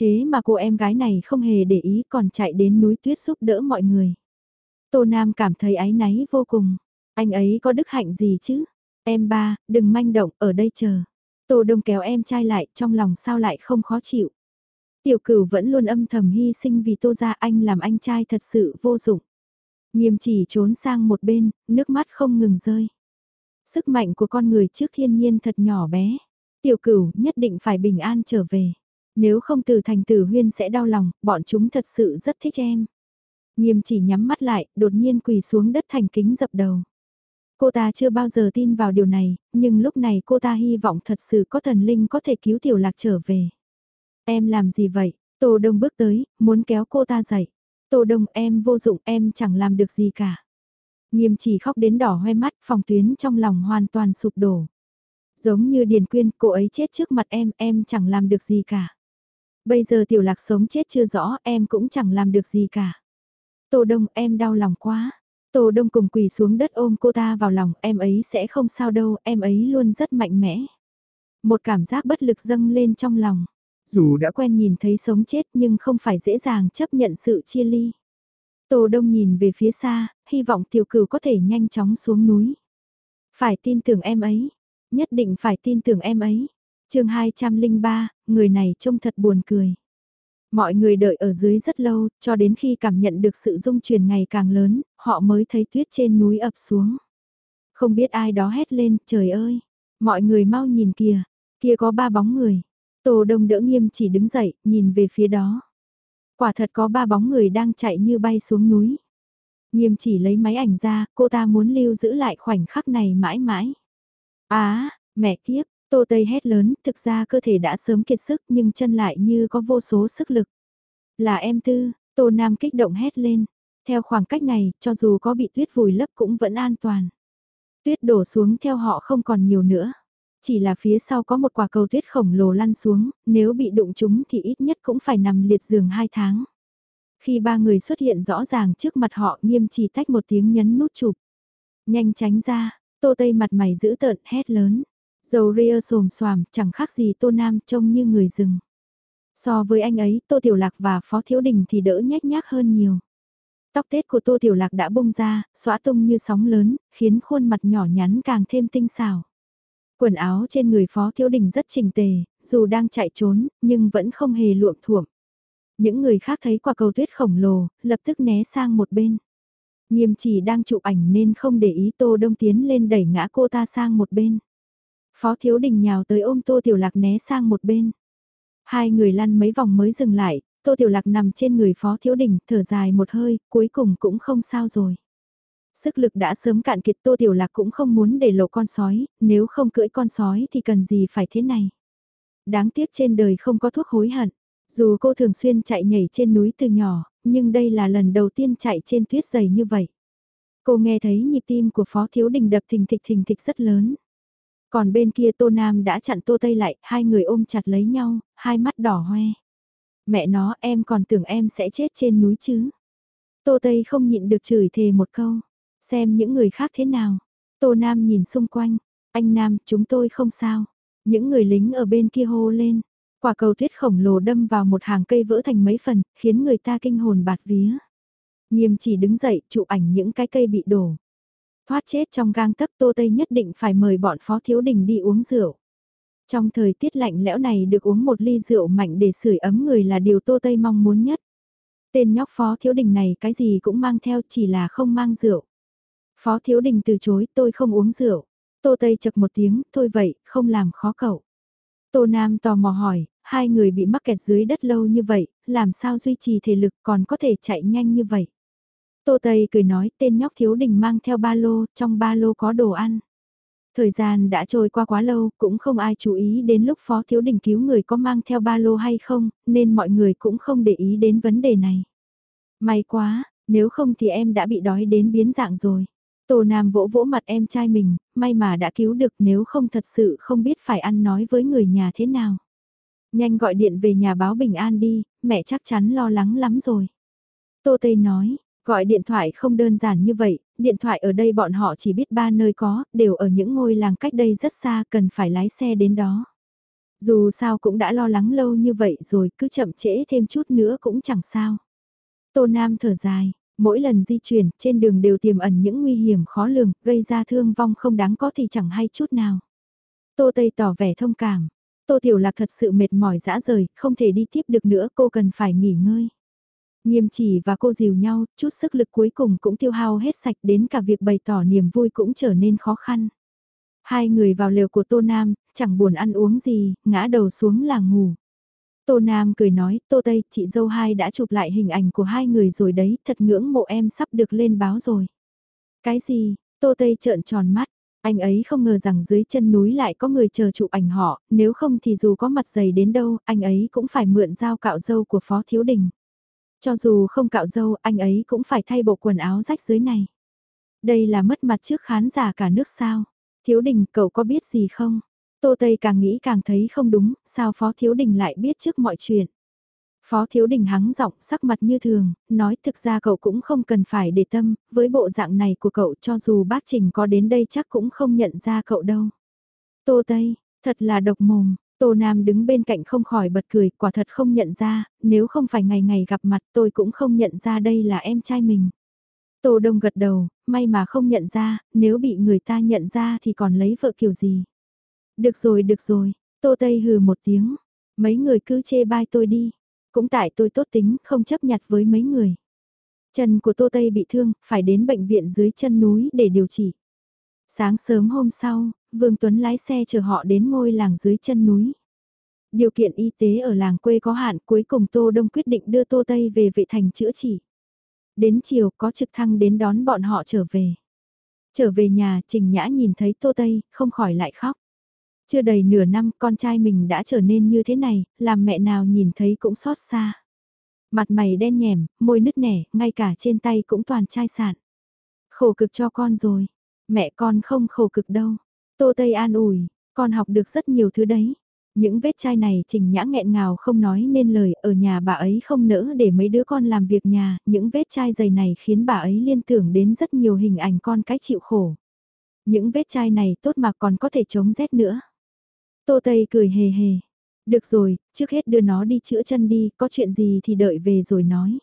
S1: Thế mà cô em gái này không hề để ý còn chạy đến núi tuyết giúp đỡ mọi người. Tô Nam cảm thấy áy náy vô cùng. Anh ấy có đức hạnh gì chứ? Em ba, đừng manh động, ở đây chờ. Tô Đông kéo em trai lại, trong lòng sao lại không khó chịu. Tiểu cửu vẫn luôn âm thầm hy sinh vì tô ra anh làm anh trai thật sự vô dụng. Nghiêm chỉ trốn sang một bên, nước mắt không ngừng rơi. Sức mạnh của con người trước thiên nhiên thật nhỏ bé. Tiểu cửu nhất định phải bình an trở về. Nếu không từ thành tử huyên sẽ đau lòng, bọn chúng thật sự rất thích em. Nghiêm chỉ nhắm mắt lại, đột nhiên quỳ xuống đất thành kính dập đầu. Cô ta chưa bao giờ tin vào điều này, nhưng lúc này cô ta hy vọng thật sự có thần linh có thể cứu tiểu lạc trở về. Em làm gì vậy? Tô Đông bước tới, muốn kéo cô ta dậy. Tô Đông em vô dụng em chẳng làm được gì cả. Nghiêm chỉ khóc đến đỏ hoe mắt, phòng tuyến trong lòng hoàn toàn sụp đổ. Giống như Điền Quyên, cô ấy chết trước mặt em, em chẳng làm được gì cả. Bây giờ tiểu lạc sống chết chưa rõ, em cũng chẳng làm được gì cả. Tô Đông, em đau lòng quá. Tô Đông cùng quỳ xuống đất ôm cô ta vào lòng, em ấy sẽ không sao đâu, em ấy luôn rất mạnh mẽ. Một cảm giác bất lực dâng lên trong lòng. Dù đã quen nhìn thấy sống chết nhưng không phải dễ dàng chấp nhận sự chia ly. Tô Đông nhìn về phía xa, hy vọng tiểu cửu có thể nhanh chóng xuống núi. Phải tin tưởng em ấy, nhất định phải tin tưởng em ấy chương 203, người này trông thật buồn cười. Mọi người đợi ở dưới rất lâu, cho đến khi cảm nhận được sự rung chuyển ngày càng lớn, họ mới thấy tuyết trên núi ập xuống. Không biết ai đó hét lên, trời ơi, mọi người mau nhìn kìa, kia có ba bóng người. Tô Đông đỡ nghiêm chỉ đứng dậy, nhìn về phía đó. Quả thật có ba bóng người đang chạy như bay xuống núi. Nghiêm chỉ lấy máy ảnh ra, cô ta muốn lưu giữ lại khoảnh khắc này mãi mãi. Á, mẹ kiếp, Tô Tây hét lớn, thực ra cơ thể đã sớm kiệt sức nhưng chân lại như có vô số sức lực. Là em tư, Tô Nam kích động hét lên. Theo khoảng cách này, cho dù có bị tuyết vùi lấp cũng vẫn an toàn. Tuyết đổ xuống theo họ không còn nhiều nữa. Chỉ là phía sau có một quả cầu tuyết khổng lồ lăn xuống, nếu bị đụng chúng thì ít nhất cũng phải nằm liệt giường 2 tháng. Khi ba người xuất hiện rõ ràng trước mặt họ nghiêm chỉ tách một tiếng nhấn nút chụp. Nhanh tránh ra, tô tây mặt mày giữ tợn hét lớn. Dầu ria xồm xoàm chẳng khác gì tô nam trông như người rừng. So với anh ấy, Tô Tiểu Lạc và Phó Thiếu Đình thì đỡ nhét nhác hơn nhiều. Tóc tết của Tô Tiểu Lạc đã bung ra, xóa tung như sóng lớn, khiến khuôn mặt nhỏ nhắn càng thêm tinh xảo. Quần áo trên người Phó Thiếu Đình rất chỉnh tề, dù đang chạy trốn, nhưng vẫn không hề luộm thuộm. Những người khác thấy quả cầu tuyết khổng lồ, lập tức né sang một bên. Nghiêm chỉ đang chụp ảnh nên không để ý Tô Đông tiến lên đẩy ngã cô ta sang một bên. Phó Thiếu Đình nhào tới ôm Tô Tiểu Lạc né sang một bên. Hai người lăn mấy vòng mới dừng lại, Tô Tiểu Lạc nằm trên người Phó Thiếu Đình, thở dài một hơi, cuối cùng cũng không sao rồi. Sức lực đã sớm cạn kiệt Tô Tiểu Lạc cũng không muốn để lộ con sói, nếu không cưỡi con sói thì cần gì phải thế này. Đáng tiếc trên đời không có thuốc hối hận. Dù cô thường xuyên chạy nhảy trên núi từ nhỏ, nhưng đây là lần đầu tiên chạy trên tuyết dày như vậy. Cô nghe thấy nhịp tim của Phó Thiếu Đình đập thình thịch thình thịch rất lớn. Còn bên kia Tô Nam đã chặn Tô Tây lại, hai người ôm chặt lấy nhau, hai mắt đỏ hoe. Mẹ nó em còn tưởng em sẽ chết trên núi chứ. Tô Tây không nhịn được chửi thề một câu. Xem những người khác thế nào. Tô Nam nhìn xung quanh. Anh Nam, chúng tôi không sao. Những người lính ở bên kia hô lên. Quả cầu tuyết khổng lồ đâm vào một hàng cây vỡ thành mấy phần, khiến người ta kinh hồn bạt vía. Nghiêm chỉ đứng dậy, chụp ảnh những cái cây bị đổ. Thoát chết trong gang tấc Tô Tây nhất định phải mời bọn Phó Thiếu Đình đi uống rượu. Trong thời tiết lạnh lẽo này được uống một ly rượu mạnh để sưởi ấm người là điều Tô Tây mong muốn nhất. Tên nhóc Phó Thiếu Đình này cái gì cũng mang theo chỉ là không mang rượu. Phó Thiếu Đình từ chối tôi không uống rượu. Tô Tây chật một tiếng, thôi vậy, không làm khó cậu. Tô Nam tò mò hỏi, hai người bị mắc kẹt dưới đất lâu như vậy, làm sao duy trì thể lực còn có thể chạy nhanh như vậy. Tô Tây cười nói tên nhóc thiếu đình mang theo ba lô, trong ba lô có đồ ăn. Thời gian đã trôi qua quá lâu, cũng không ai chú ý đến lúc phó thiếu đình cứu người có mang theo ba lô hay không, nên mọi người cũng không để ý đến vấn đề này. May quá, nếu không thì em đã bị đói đến biến dạng rồi. Tô Nam vỗ vỗ mặt em trai mình, may mà đã cứu được nếu không thật sự không biết phải ăn nói với người nhà thế nào. Nhanh gọi điện về nhà báo bình an đi, mẹ chắc chắn lo lắng lắm rồi. Tô Tây nói, Gọi điện thoại không đơn giản như vậy, điện thoại ở đây bọn họ chỉ biết ba nơi có, đều ở những ngôi làng cách đây rất xa cần phải lái xe đến đó. Dù sao cũng đã lo lắng lâu như vậy rồi cứ chậm trễ thêm chút nữa cũng chẳng sao. Tô Nam thở dài, mỗi lần di chuyển trên đường đều tiềm ẩn những nguy hiểm khó lường, gây ra thương vong không đáng có thì chẳng hay chút nào. Tô Tây tỏ vẻ thông cảm, Tô Tiểu Lạc thật sự mệt mỏi dã rời, không thể đi tiếp được nữa cô cần phải nghỉ ngơi. Nghiêm chỉ và cô dìu nhau, chút sức lực cuối cùng cũng tiêu hao hết sạch đến cả việc bày tỏ niềm vui cũng trở nên khó khăn. Hai người vào lều của Tô Nam, chẳng buồn ăn uống gì, ngã đầu xuống là ngủ. Tô Nam cười nói, Tô Tây, chị dâu hai đã chụp lại hình ảnh của hai người rồi đấy, thật ngưỡng mộ em sắp được lên báo rồi. Cái gì, Tô Tây trợn tròn mắt, anh ấy không ngờ rằng dưới chân núi lại có người chờ chụp ảnh họ, nếu không thì dù có mặt dày đến đâu, anh ấy cũng phải mượn dao cạo dâu của Phó Thiếu Đình. Cho dù không cạo dâu, anh ấy cũng phải thay bộ quần áo rách dưới này. Đây là mất mặt trước khán giả cả nước sao. Thiếu đình, cậu có biết gì không? Tô Tây càng nghĩ càng thấy không đúng, sao Phó Thiếu Đình lại biết trước mọi chuyện. Phó Thiếu Đình hắng giọng sắc mặt như thường, nói thực ra cậu cũng không cần phải để tâm, với bộ dạng này của cậu cho dù bác Trình có đến đây chắc cũng không nhận ra cậu đâu. Tô Tây, thật là độc mồm, Tô Nam đứng bên cạnh không khỏi bật cười, quả thật không nhận ra, nếu không phải ngày ngày gặp mặt tôi cũng không nhận ra đây là em trai mình. Tô Đông gật đầu, may mà không nhận ra, nếu bị người ta nhận ra thì còn lấy vợ kiểu gì. Được rồi, được rồi, Tô Tây hừ một tiếng, mấy người cứ chê bai tôi đi, cũng tại tôi tốt tính, không chấp nhặt với mấy người. Chân của Tô Tây bị thương, phải đến bệnh viện dưới chân núi để điều trị. Sáng sớm hôm sau, Vương Tuấn lái xe chờ họ đến ngôi làng dưới chân núi. Điều kiện y tế ở làng quê có hạn cuối cùng Tô Đông quyết định đưa Tô Tây về vệ thành chữa trị. Đến chiều có trực thăng đến đón bọn họ trở về. Trở về nhà Trình Nhã nhìn thấy Tô Tây, không khỏi lại khóc. Chưa đầy nửa năm con trai mình đã trở nên như thế này, làm mẹ nào nhìn thấy cũng xót xa. Mặt mày đen nhèm, môi nứt nẻ, ngay cả trên tay cũng toàn chai sạn. Khổ cực cho con rồi, mẹ con không khổ cực đâu. Tô Tây an ủi, Con học được rất nhiều thứ đấy. Những vết chai này Trình Nhã nghẹn ngào không nói nên lời, ở nhà bà ấy không nỡ để mấy đứa con làm việc nhà, những vết chai dày này khiến bà ấy liên tưởng đến rất nhiều hình ảnh con cái chịu khổ. Những vết chai này tốt mà còn có thể chống rét nữa. Tô Tây cười hề hề. Được rồi, trước hết đưa nó đi chữa chân đi, có chuyện gì thì đợi về rồi nói.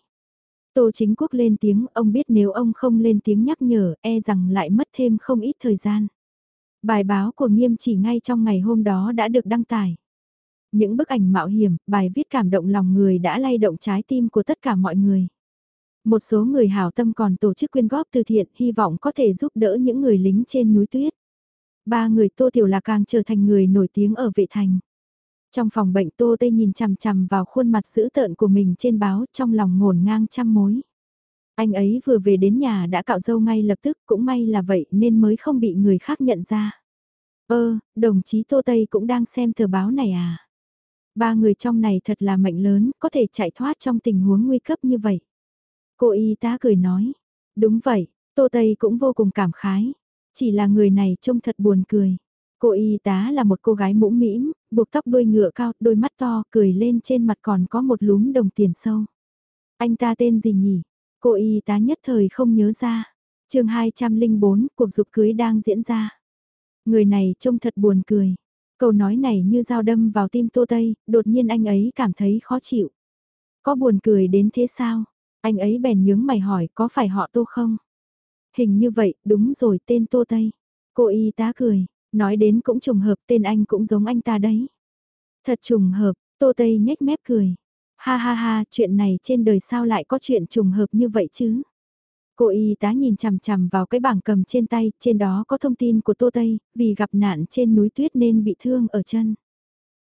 S1: Tô chính quốc lên tiếng, ông biết nếu ông không lên tiếng nhắc nhở, e rằng lại mất thêm không ít thời gian. Bài báo của nghiêm chỉ ngay trong ngày hôm đó đã được đăng tải. Những bức ảnh mạo hiểm, bài viết cảm động lòng người đã lay động trái tim của tất cả mọi người. Một số người hảo tâm còn tổ chức quyên góp từ thiện, hy vọng có thể giúp đỡ những người lính trên núi tuyết. Ba người Tô Tiểu Lạc càng trở thành người nổi tiếng ở vệ thành. Trong phòng bệnh Tô Tây nhìn chằm chằm vào khuôn mặt dữ tợn của mình trên báo trong lòng ngổn ngang trăm mối. Anh ấy vừa về đến nhà đã cạo dâu ngay lập tức cũng may là vậy nên mới không bị người khác nhận ra. Ơ, đồng chí Tô Tây cũng đang xem tờ báo này à? Ba người trong này thật là mệnh lớn, có thể chạy thoát trong tình huống nguy cấp như vậy. Cô y tá cười nói. Đúng vậy, Tô Tây cũng vô cùng cảm khái. Chỉ là người này trông thật buồn cười. Cô y tá là một cô gái mũ mĩm, buộc tóc đuôi ngựa cao, đôi mắt to, cười lên trên mặt còn có một lúm đồng tiền sâu. Anh ta tên gì nhỉ? Cô y tá nhất thời không nhớ ra. chương 204, cuộc dục cưới đang diễn ra. Người này trông thật buồn cười. Câu nói này như dao đâm vào tim Tô Tây, đột nhiên anh ấy cảm thấy khó chịu. Có buồn cười đến thế sao? Anh ấy bèn nhướng mày hỏi có phải họ Tô không? Hình như vậy, đúng rồi tên Tô Tây. Cô y tá cười, nói đến cũng trùng hợp tên anh cũng giống anh ta đấy. Thật trùng hợp, Tô Tây nhếch mép cười. Ha ha ha, chuyện này trên đời sao lại có chuyện trùng hợp như vậy chứ? Cô y tá nhìn chằm chằm vào cái bảng cầm trên tay, trên đó có thông tin của Tô Tây, vì gặp nạn trên núi tuyết nên bị thương ở chân.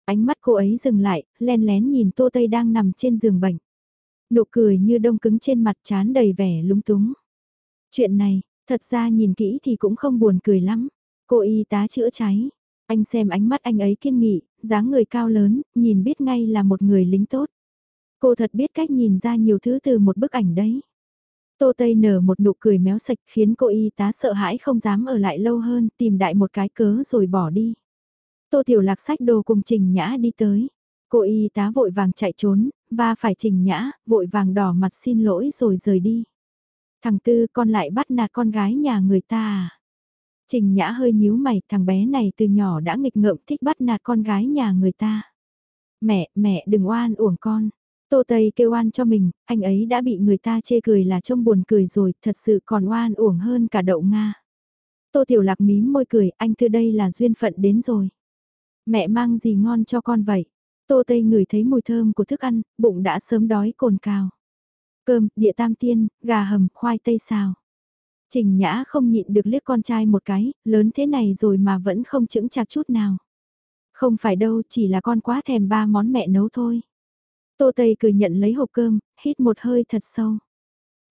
S1: Ánh mắt cô ấy dừng lại, len lén nhìn Tô Tây đang nằm trên giường bệnh. Nụ cười như đông cứng trên mặt chán đầy vẻ lúng túng. Chuyện này, thật ra nhìn kỹ thì cũng không buồn cười lắm. Cô y tá chữa cháy. Anh xem ánh mắt anh ấy kiên nghị, dáng người cao lớn, nhìn biết ngay là một người lính tốt. Cô thật biết cách nhìn ra nhiều thứ từ một bức ảnh đấy. Tô Tây nở một nụ cười méo sạch khiến cô y tá sợ hãi không dám ở lại lâu hơn, tìm đại một cái cớ rồi bỏ đi. Tô Tiểu Lạc sách đồ cùng Trình Nhã đi tới. Cô y tá vội vàng chạy trốn, và phải Trình Nhã, vội vàng đỏ mặt xin lỗi rồi rời đi. Thằng Tư con lại bắt nạt con gái nhà người ta à? Trình Nhã hơi nhíu mày, thằng bé này từ nhỏ đã nghịch ngợm thích bắt nạt con gái nhà người ta. Mẹ, mẹ đừng oan uổng con. Tô Tây kêu oan cho mình, anh ấy đã bị người ta chê cười là trông buồn cười rồi, thật sự còn oan uổng hơn cả đậu Nga. Tô Tiểu Lạc mím môi cười, anh từ đây là duyên phận đến rồi. Mẹ mang gì ngon cho con vậy? Tô Tây ngửi thấy mùi thơm của thức ăn, bụng đã sớm đói cồn cào. Cơm, địa tam tiên, gà hầm, khoai tây xào. Trình Nhã không nhịn được liếc con trai một cái, lớn thế này rồi mà vẫn không chững chạc chút nào. Không phải đâu, chỉ là con quá thèm ba món mẹ nấu thôi. Tô Tây cười nhận lấy hộp cơm, hít một hơi thật sâu.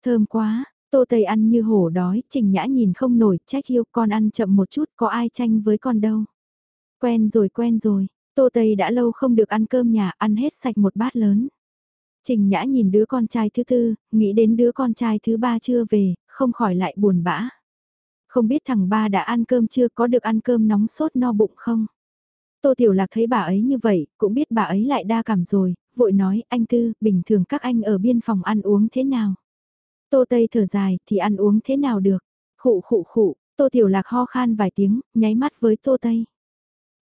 S1: Thơm quá, Tô Tây ăn như hổ đói, Trình Nhã nhìn không nổi, trách yêu con ăn chậm một chút, có ai tranh với con đâu. Quen rồi quen rồi, Tô Tây đã lâu không được ăn cơm nhà, ăn hết sạch một bát lớn. Trình Nhã nhìn đứa con trai thứ tư, nghĩ đến đứa con trai thứ ba chưa về, không khỏi lại buồn bã. Không biết thằng ba đã ăn cơm chưa có được ăn cơm nóng sốt no bụng không? Tô Tiểu Lạc thấy bà ấy như vậy, cũng biết bà ấy lại đa cảm rồi, vội nói, anh Tư, bình thường các anh ở biên phòng ăn uống thế nào? Tô Tây thở dài, thì ăn uống thế nào được? Khụ khụ khụ, Tô Tiểu Lạc ho khan vài tiếng, nháy mắt với Tô Tây.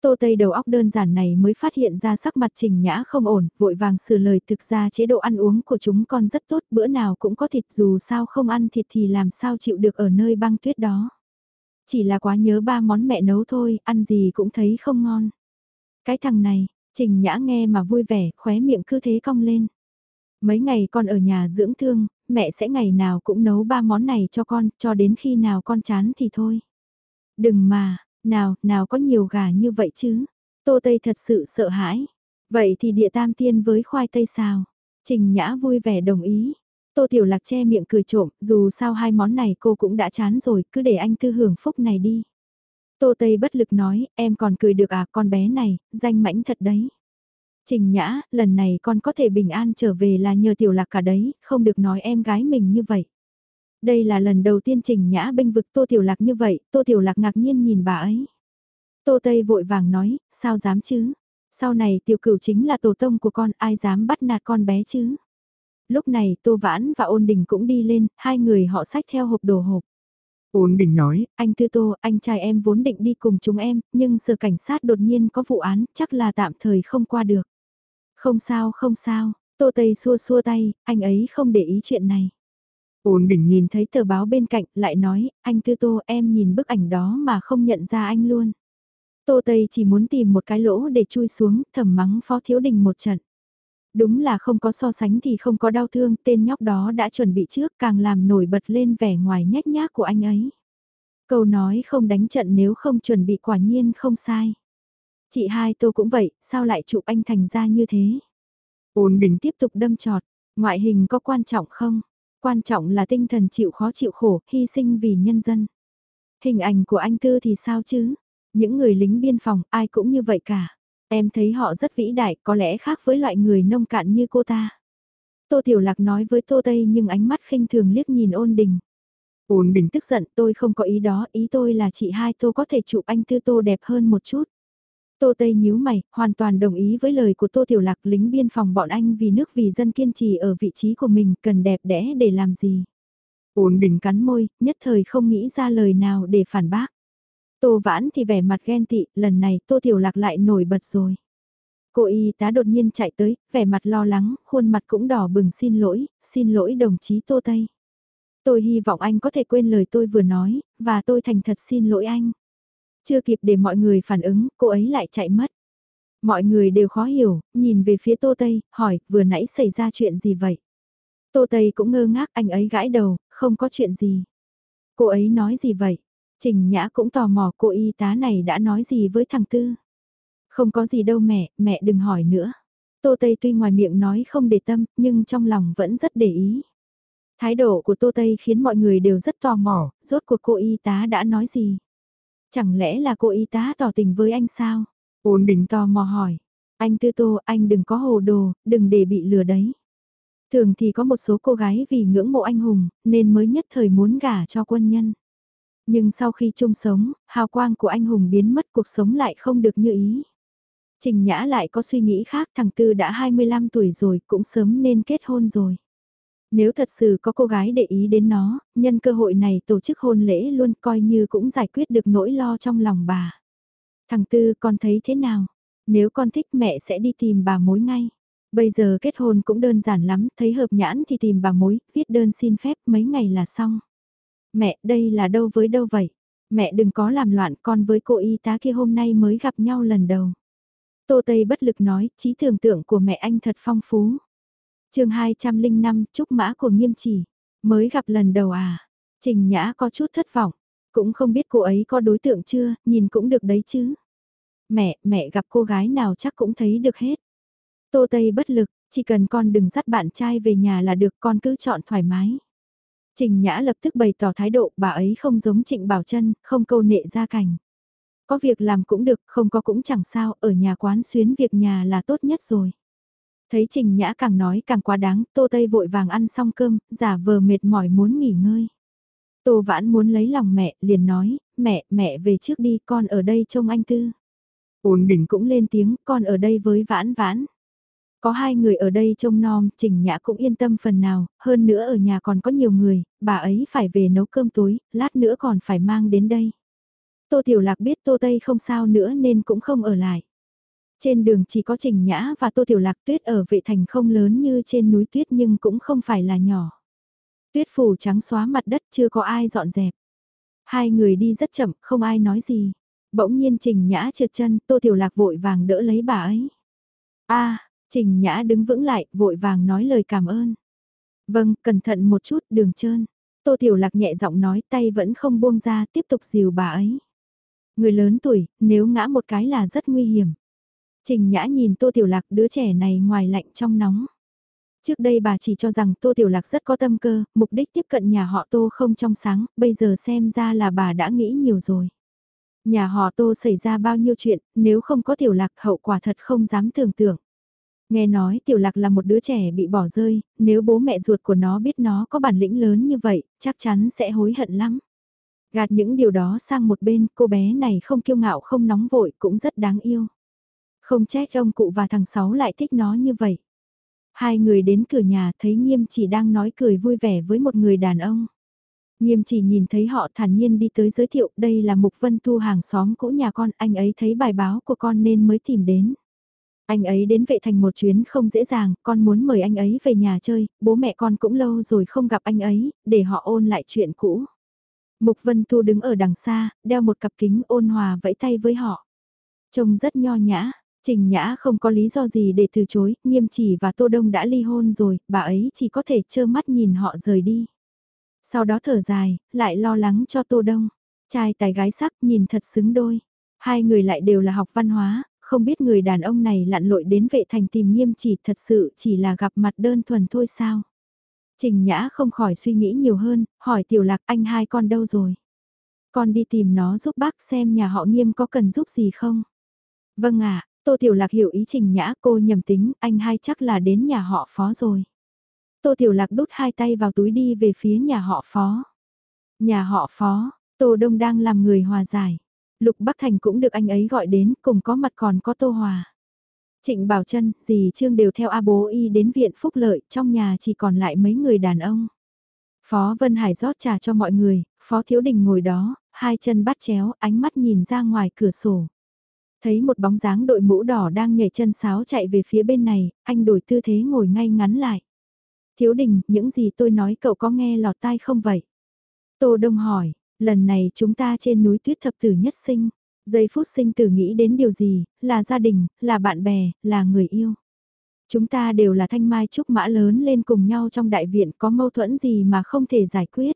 S1: Tô Tây đầu óc đơn giản này mới phát hiện ra sắc mặt trình nhã không ổn, vội vàng sửa lời thực ra chế độ ăn uống của chúng con rất tốt, bữa nào cũng có thịt dù sao không ăn thịt thì làm sao chịu được ở nơi băng tuyết đó. Chỉ là quá nhớ ba món mẹ nấu thôi, ăn gì cũng thấy không ngon. Cái thằng này, Trình Nhã nghe mà vui vẻ, khóe miệng cứ thế cong lên. Mấy ngày con ở nhà dưỡng thương, mẹ sẽ ngày nào cũng nấu ba món này cho con, cho đến khi nào con chán thì thôi. Đừng mà, nào, nào có nhiều gà như vậy chứ. Tô Tây thật sự sợ hãi. Vậy thì địa tam tiên với khoai tây xào. Trình Nhã vui vẻ đồng ý. Tô Tiểu Lạc che miệng cười trộm, dù sao hai món này cô cũng đã chán rồi, cứ để anh tư hưởng phúc này đi. Tô Tây bất lực nói, em còn cười được à con bé này, danh mãnh thật đấy. Trình Nhã, lần này con có thể bình an trở về là nhờ Tiểu Lạc cả đấy, không được nói em gái mình như vậy. Đây là lần đầu tiên Trình Nhã bênh vực Tô Tiểu Lạc như vậy, Tô Tiểu Lạc ngạc nhiên nhìn bà ấy. Tô Tây vội vàng nói, sao dám chứ? Sau này tiểu cửu chính là tổ tông của con, ai dám bắt nạt con bé chứ? Lúc này Tô Vãn và Ôn Đình cũng đi lên, hai người họ xách theo hộp đồ hộp.
S2: Ôn Bình nói,
S1: anh Tư Tô, anh trai em vốn định đi cùng chúng em, nhưng giờ cảnh sát đột nhiên có vụ án, chắc là tạm thời không qua được. Không sao, không sao, Tô Tây xua xua tay, anh ấy không để ý chuyện này.
S2: Ôn Bình
S1: nhìn thấy tờ báo bên cạnh, lại nói, anh Tư Tô em nhìn bức ảnh đó mà không nhận ra anh luôn. Tô Tây chỉ muốn tìm một cái lỗ để chui xuống, thầm mắng Phó Thiếu Đình một trận. Đúng là không có so sánh thì không có đau thương, tên nhóc đó đã chuẩn bị trước càng làm nổi bật lên vẻ ngoài nhét nhác của anh ấy. Câu nói không đánh trận nếu không chuẩn bị quả nhiên không sai. Chị hai tôi cũng vậy, sao lại chụp anh thành ra như thế?
S2: Ôn bình
S1: tiếp tục đâm trọt, ngoại hình có quan trọng không? Quan trọng là tinh thần chịu khó chịu khổ, hy sinh vì nhân dân. Hình ảnh của anh Tư thì sao chứ? Những người lính biên phòng, ai cũng như vậy cả. Em thấy họ rất vĩ đại, có lẽ khác với loại người nông cạn như cô ta. Tô Tiểu Lạc nói với Tô Tây nhưng ánh mắt khinh thường liếc nhìn ôn đình.
S2: Ôn đình
S1: tức giận tôi không có ý đó, ý tôi là chị hai Tô có thể chụp anh Tư Tô đẹp hơn một chút. Tô Tây nhíu mày, hoàn toàn đồng ý với lời của Tô Tiểu Lạc lính biên phòng bọn anh vì nước vì dân kiên trì ở vị trí của mình cần đẹp đẽ để làm gì.
S2: Ôn đình
S1: cắn môi, nhất thời không nghĩ ra lời nào để phản bác. Tô Vãn thì vẻ mặt ghen tị, lần này Tô Tiểu Lạc lại nổi bật rồi. Cô y tá đột nhiên chạy tới, vẻ mặt lo lắng, khuôn mặt cũng đỏ bừng xin lỗi, xin lỗi đồng chí Tô Tây. Tôi hy vọng anh có thể quên lời tôi vừa nói, và tôi thành thật xin lỗi anh. Chưa kịp để mọi người phản ứng, cô ấy lại chạy mất. Mọi người đều khó hiểu, nhìn về phía Tô Tây, hỏi, vừa nãy xảy ra chuyện gì vậy? Tô Tây cũng ngơ ngác, anh ấy gãi đầu, không có chuyện gì. Cô ấy nói gì vậy? Trình Nhã cũng tò mò cô y tá này đã nói gì với thằng Tư. Không có gì đâu mẹ, mẹ đừng hỏi nữa. Tô Tây tuy ngoài miệng nói không để tâm, nhưng trong lòng vẫn rất để ý. Thái độ của Tô Tây khiến mọi người đều rất tò mò, rốt cuộc cô y tá đã nói gì. Chẳng lẽ là cô y tá tỏ tình với anh sao?
S2: Ôn đình
S1: tò mò hỏi. Anh Tư Tô, anh đừng có hồ đồ, đừng để bị lừa đấy. Thường thì có một số cô gái vì ngưỡng mộ anh hùng, nên mới nhất thời muốn gả cho quân nhân. Nhưng sau khi chung sống, hào quang của anh hùng biến mất cuộc sống lại không được như ý. Trình Nhã lại có suy nghĩ khác thằng Tư đã 25 tuổi rồi cũng sớm nên kết hôn rồi. Nếu thật sự có cô gái để ý đến nó, nhân cơ hội này tổ chức hôn lễ luôn coi như cũng giải quyết được nỗi lo trong lòng bà. Thằng Tư con thấy thế nào? Nếu con thích mẹ sẽ đi tìm bà mối ngay. Bây giờ kết hôn cũng đơn giản lắm, thấy hợp nhãn thì tìm bà mối, viết đơn xin phép mấy ngày là xong. Mẹ, đây là đâu với đâu vậy? Mẹ đừng có làm loạn con với cô y tá kia hôm nay mới gặp nhau lần đầu. Tô Tây bất lực nói, trí tưởng tượng của mẹ anh thật phong phú. chương 205, Trúc Mã của Nghiêm Chỉ. Mới gặp lần đầu à? Trình Nhã có chút thất vọng. Cũng không biết cô ấy có đối tượng chưa, nhìn cũng được đấy chứ. Mẹ, mẹ gặp cô gái nào chắc cũng thấy được hết. Tô Tây bất lực, chỉ cần con đừng dắt bạn trai về nhà là được con cứ chọn thoải mái. Trình Nhã lập tức bày tỏ thái độ bà ấy không giống Trịnh Bảo Trân, không câu nệ ra cảnh. Có việc làm cũng được, không có cũng chẳng sao, ở nhà quán xuyến việc nhà là tốt nhất rồi. Thấy Trình Nhã càng nói càng quá đáng, Tô Tây vội vàng ăn xong cơm, giả vờ mệt mỏi muốn nghỉ ngơi. Tô Vãn muốn lấy lòng mẹ, liền nói, mẹ, mẹ về trước đi, con ở đây trông anh Tư.
S2: Ôn bình
S1: cũng lên tiếng, con ở đây với Vãn Vãn. Có hai người ở đây trông nom, Trình Nhã cũng yên tâm phần nào, hơn nữa ở nhà còn có nhiều người, bà ấy phải về nấu cơm tối, lát nữa còn phải mang đến đây. Tô Tiểu Lạc biết Tô Tây không sao nữa nên cũng không ở lại. Trên đường chỉ có Trình Nhã và Tô Tiểu Lạc tuyết ở vệ thành không lớn như trên núi tuyết nhưng cũng không phải là nhỏ. Tuyết phủ trắng xóa mặt đất chưa có ai dọn dẹp. Hai người đi rất chậm, không ai nói gì. Bỗng nhiên Trình Nhã trượt chân, Tô Tiểu Lạc vội vàng đỡ lấy bà ấy. a Trình Nhã đứng vững lại, vội vàng nói lời cảm ơn. Vâng, cẩn thận một chút, đường trơn. Tô Tiểu Lạc nhẹ giọng nói tay vẫn không buông ra, tiếp tục dìu bà ấy. Người lớn tuổi, nếu ngã một cái là rất nguy hiểm. Trình Nhã nhìn Tô Tiểu Lạc đứa trẻ này ngoài lạnh trong nóng. Trước đây bà chỉ cho rằng Tô Tiểu Lạc rất có tâm cơ, mục đích tiếp cận nhà họ Tô không trong sáng, bây giờ xem ra là bà đã nghĩ nhiều rồi. Nhà họ Tô xảy ra bao nhiêu chuyện, nếu không có Tiểu Lạc hậu quả thật không dám tưởng tượng. Nghe nói tiểu lạc là một đứa trẻ bị bỏ rơi, nếu bố mẹ ruột của nó biết nó có bản lĩnh lớn như vậy, chắc chắn sẽ hối hận lắm. Gạt những điều đó sang một bên, cô bé này không kiêu ngạo không nóng vội cũng rất đáng yêu. Không trách ông cụ và thằng Sáu lại thích nó như vậy. Hai người đến cửa nhà thấy nghiêm chỉ đang nói cười vui vẻ với một người đàn ông. Nghiêm chỉ nhìn thấy họ thản nhiên đi tới giới thiệu đây là Mục Vân thu hàng xóm cũ nhà con, anh ấy thấy bài báo của con nên mới tìm đến. Anh ấy đến vệ thành một chuyến không dễ dàng, con muốn mời anh ấy về nhà chơi, bố mẹ con cũng lâu rồi không gặp anh ấy, để họ ôn lại chuyện cũ. Mục Vân Tu đứng ở đằng xa, đeo một cặp kính ôn hòa vẫy tay với họ. Trông rất nho nhã, Trình Nhã không có lý do gì để từ chối, nghiêm chỉ và Tô Đông đã ly hôn rồi, bà ấy chỉ có thể trơ mắt nhìn họ rời đi. Sau đó thở dài, lại lo lắng cho Tô Đông. Trai tài gái sắc nhìn thật xứng đôi. Hai người lại đều là học văn hóa, không biết người đàn ông này lặn lội đến vệ thành tìm nghiêm chỉ thật sự chỉ là gặp mặt đơn thuần thôi sao. Trình Nhã không khỏi suy nghĩ nhiều hơn, hỏi Tiểu Lạc anh hai con đâu rồi. Con đi tìm nó giúp bác xem nhà họ nghiêm có cần giúp gì không. Vâng ạ, Tô Tiểu Lạc hiểu ý Trình Nhã cô nhầm tính, anh hai chắc là đến nhà họ phó rồi. Tô Tiểu Lạc đút hai tay vào túi đi về phía nhà họ phó. Nhà họ phó, Tô Đông đang làm người hòa giải. Lục Bắc Thành cũng được anh ấy gọi đến, cùng có mặt còn có Tô Hòa. Trịnh Bảo Trân, dì Trương đều theo A bố y đến viện phúc lợi, trong nhà chỉ còn lại mấy người đàn ông. Phó Vân Hải rót trà cho mọi người, Phó Thiếu Đình ngồi đó, hai chân bắt chéo, ánh mắt nhìn ra ngoài cửa sổ. Thấy một bóng dáng đội mũ đỏ đang nhảy chân sáo chạy về phía bên này, anh đổi tư thế ngồi ngay ngắn lại. Thiếu Đình, những gì tôi nói cậu có nghe lọt tai không vậy? Tô Đông hỏi, lần này chúng ta trên núi tuyết thập tử nhất sinh. Giây phút sinh tử nghĩ đến điều gì, là gia đình, là bạn bè, là người yêu. Chúng ta đều là thanh mai trúc mã lớn lên cùng nhau trong đại viện có mâu thuẫn gì mà không thể giải quyết.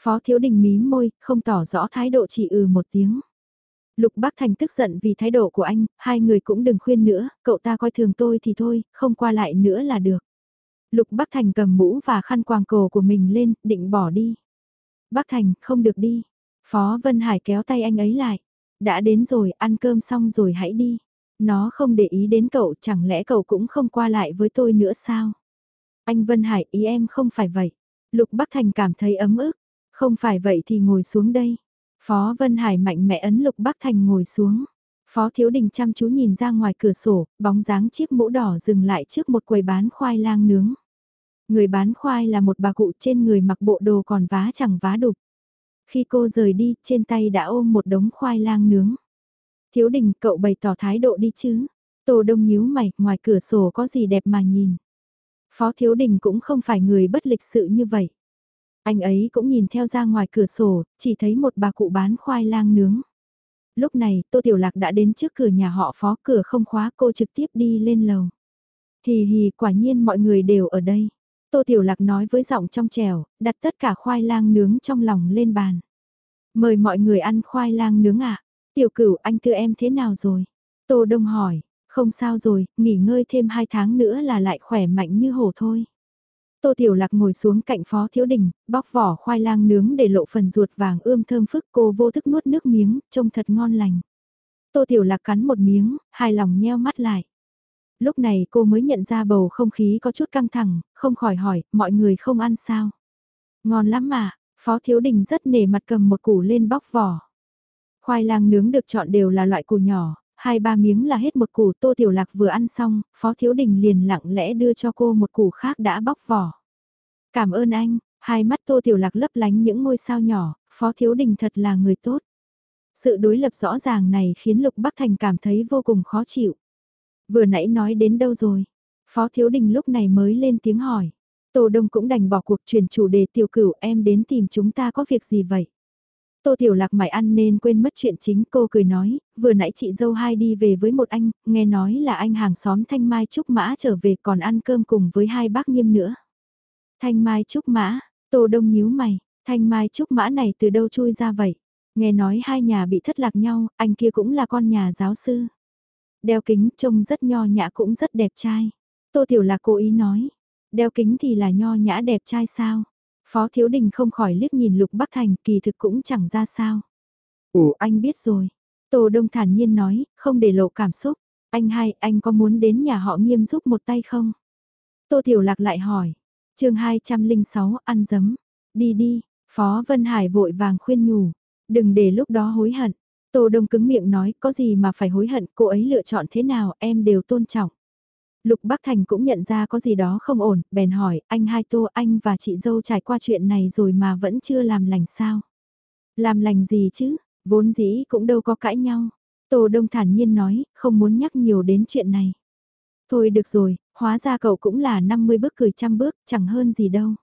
S1: Phó Thiếu Đình mím môi, không tỏ rõ thái độ chỉ ừ một tiếng. Lục Bắc Thành tức giận vì thái độ của anh, hai người cũng đừng khuyên nữa, cậu ta coi thường tôi thì thôi, không qua lại nữa là được. Lục Bắc Thành cầm mũ và khăn quàng cổ của mình lên, định bỏ đi. Bắc Thành, không được đi. Phó Vân Hải kéo tay anh ấy lại. Đã đến rồi, ăn cơm xong rồi hãy đi. Nó không để ý đến cậu, chẳng lẽ cậu cũng không qua lại với tôi nữa sao? Anh Vân Hải, ý em không phải vậy. Lục Bắc Thành cảm thấy ấm ức. Không phải vậy thì ngồi xuống đây. Phó Vân Hải mạnh mẽ ấn Lục Bắc Thành ngồi xuống. Phó Thiếu Đình chăm chú nhìn ra ngoài cửa sổ, bóng dáng chiếc mũ đỏ dừng lại trước một quầy bán khoai lang nướng. Người bán khoai là một bà cụ trên người mặc bộ đồ còn vá chẳng vá đục. Khi cô rời đi, trên tay đã ôm một đống khoai lang nướng. Thiếu đình cậu bày tỏ thái độ đi chứ. Tô đông nhíu mày, ngoài cửa sổ có gì đẹp mà nhìn. Phó thiếu đình cũng không phải người bất lịch sự như vậy. Anh ấy cũng nhìn theo ra ngoài cửa sổ, chỉ thấy một bà cụ bán khoai lang nướng. Lúc này, Tô Tiểu Lạc đã đến trước cửa nhà họ phó cửa không khóa cô trực tiếp đi lên lầu. Hì hì quả nhiên mọi người đều ở đây. Tô Tiểu Lạc nói với giọng trong trèo, đặt tất cả khoai lang nướng trong lòng lên bàn. Mời mọi người ăn khoai lang nướng ạ. Tiểu cửu anh thưa em thế nào rồi? Tô Đông hỏi, không sao rồi, nghỉ ngơi thêm 2 tháng nữa là lại khỏe mạnh như hổ thôi. Tô Tiểu Lạc ngồi xuống cạnh Phó Thiếu Đình, bóc vỏ khoai lang nướng để lộ phần ruột vàng ươm thơm phức cô vô thức nuốt nước miếng, trông thật ngon lành. Tô Tiểu Lạc cắn một miếng, hài lòng nheo mắt lại. Lúc này cô mới nhận ra bầu không khí có chút căng thẳng, không khỏi hỏi, mọi người không ăn sao? Ngon lắm mà, Phó Thiếu Đình rất nể mặt cầm một củ lên bóc vỏ. Khoai lang nướng được chọn đều là loại củ nhỏ, hai ba miếng là hết một củ tô tiểu lạc vừa ăn xong, Phó Thiếu Đình liền lặng lẽ đưa cho cô một củ khác đã bóc vỏ. Cảm ơn anh, hai mắt tô tiểu lạc lấp lánh những ngôi sao nhỏ, Phó Thiếu Đình thật là người tốt. Sự đối lập rõ ràng này khiến Lục Bắc Thành cảm thấy vô cùng khó chịu. Vừa nãy nói đến đâu rồi? Phó Thiếu Đình lúc này mới lên tiếng hỏi. Tô Đông cũng đành bỏ cuộc chuyển chủ đề tiểu cửu em đến tìm chúng ta có việc gì vậy? Tô Tiểu Lạc mải ăn nên quên mất chuyện chính cô cười nói, vừa nãy chị dâu hai đi về với một anh, nghe nói là anh hàng xóm Thanh Mai Trúc Mã trở về còn ăn cơm cùng với hai bác nghiêm nữa. Thanh Mai Trúc Mã, Tô Đông nhíu mày, Thanh Mai Trúc Mã này từ đâu chui ra vậy? Nghe nói hai nhà bị thất lạc nhau, anh kia cũng là con nhà giáo sư. Đeo kính trông rất nho nhã cũng rất đẹp trai. Tô Tiểu Lạc cố ý nói, đeo kính thì là nho nhã đẹp trai sao? Phó Thiếu Đình không khỏi liếc nhìn Lục Bắc Thành kỳ thực cũng chẳng ra sao. Ủa anh biết rồi. Tô Đông thản nhiên nói, không để lộ cảm xúc. Anh hai, anh có muốn đến nhà họ nghiêm giúp một tay không? Tô Tiểu Lạc lại hỏi. chương 206, ăn dấm. Đi đi. Phó Vân Hải vội vàng khuyên nhủ, đừng để lúc đó hối hận. Tô Đông cứng miệng nói, có gì mà phải hối hận, cô ấy lựa chọn thế nào, em đều tôn trọng. Lục Bắc Thành cũng nhận ra có gì đó không ổn, bèn hỏi, anh hai Tô, anh và chị dâu trải qua chuyện này rồi mà vẫn chưa làm lành sao? Làm lành gì chứ, vốn dĩ cũng đâu có cãi nhau. Tô Đông thản nhiên nói, không muốn nhắc nhiều đến chuyện này. Thôi được rồi, hóa ra cậu cũng là 50 bước cười trăm bước, chẳng hơn gì đâu.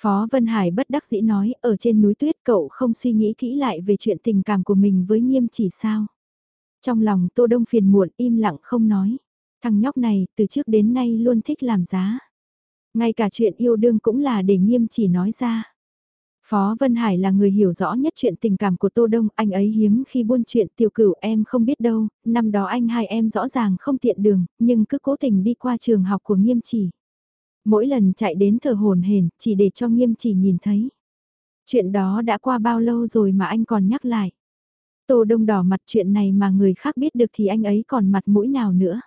S1: Phó Vân Hải bất đắc dĩ nói, ở trên núi tuyết cậu không suy nghĩ kỹ lại về chuyện tình cảm của mình với nghiêm chỉ sao. Trong lòng Tô Đông phiền muộn im lặng không nói. Thằng nhóc này từ trước đến nay luôn thích làm giá. Ngay cả chuyện yêu đương cũng là để nghiêm chỉ nói ra. Phó Vân Hải là người hiểu rõ nhất chuyện tình cảm của Tô Đông, anh ấy hiếm khi buôn chuyện tiểu cửu em không biết đâu, năm đó anh hai em rõ ràng không tiện đường, nhưng cứ cố tình đi qua trường học của nghiêm chỉ. Mỗi lần chạy đến thờ hồn hền, chỉ để cho nghiêm chỉ nhìn thấy. Chuyện đó đã qua bao lâu rồi mà anh còn nhắc lại. Tô Đông đỏ mặt chuyện này mà người khác biết được thì anh ấy còn mặt mũi nào nữa.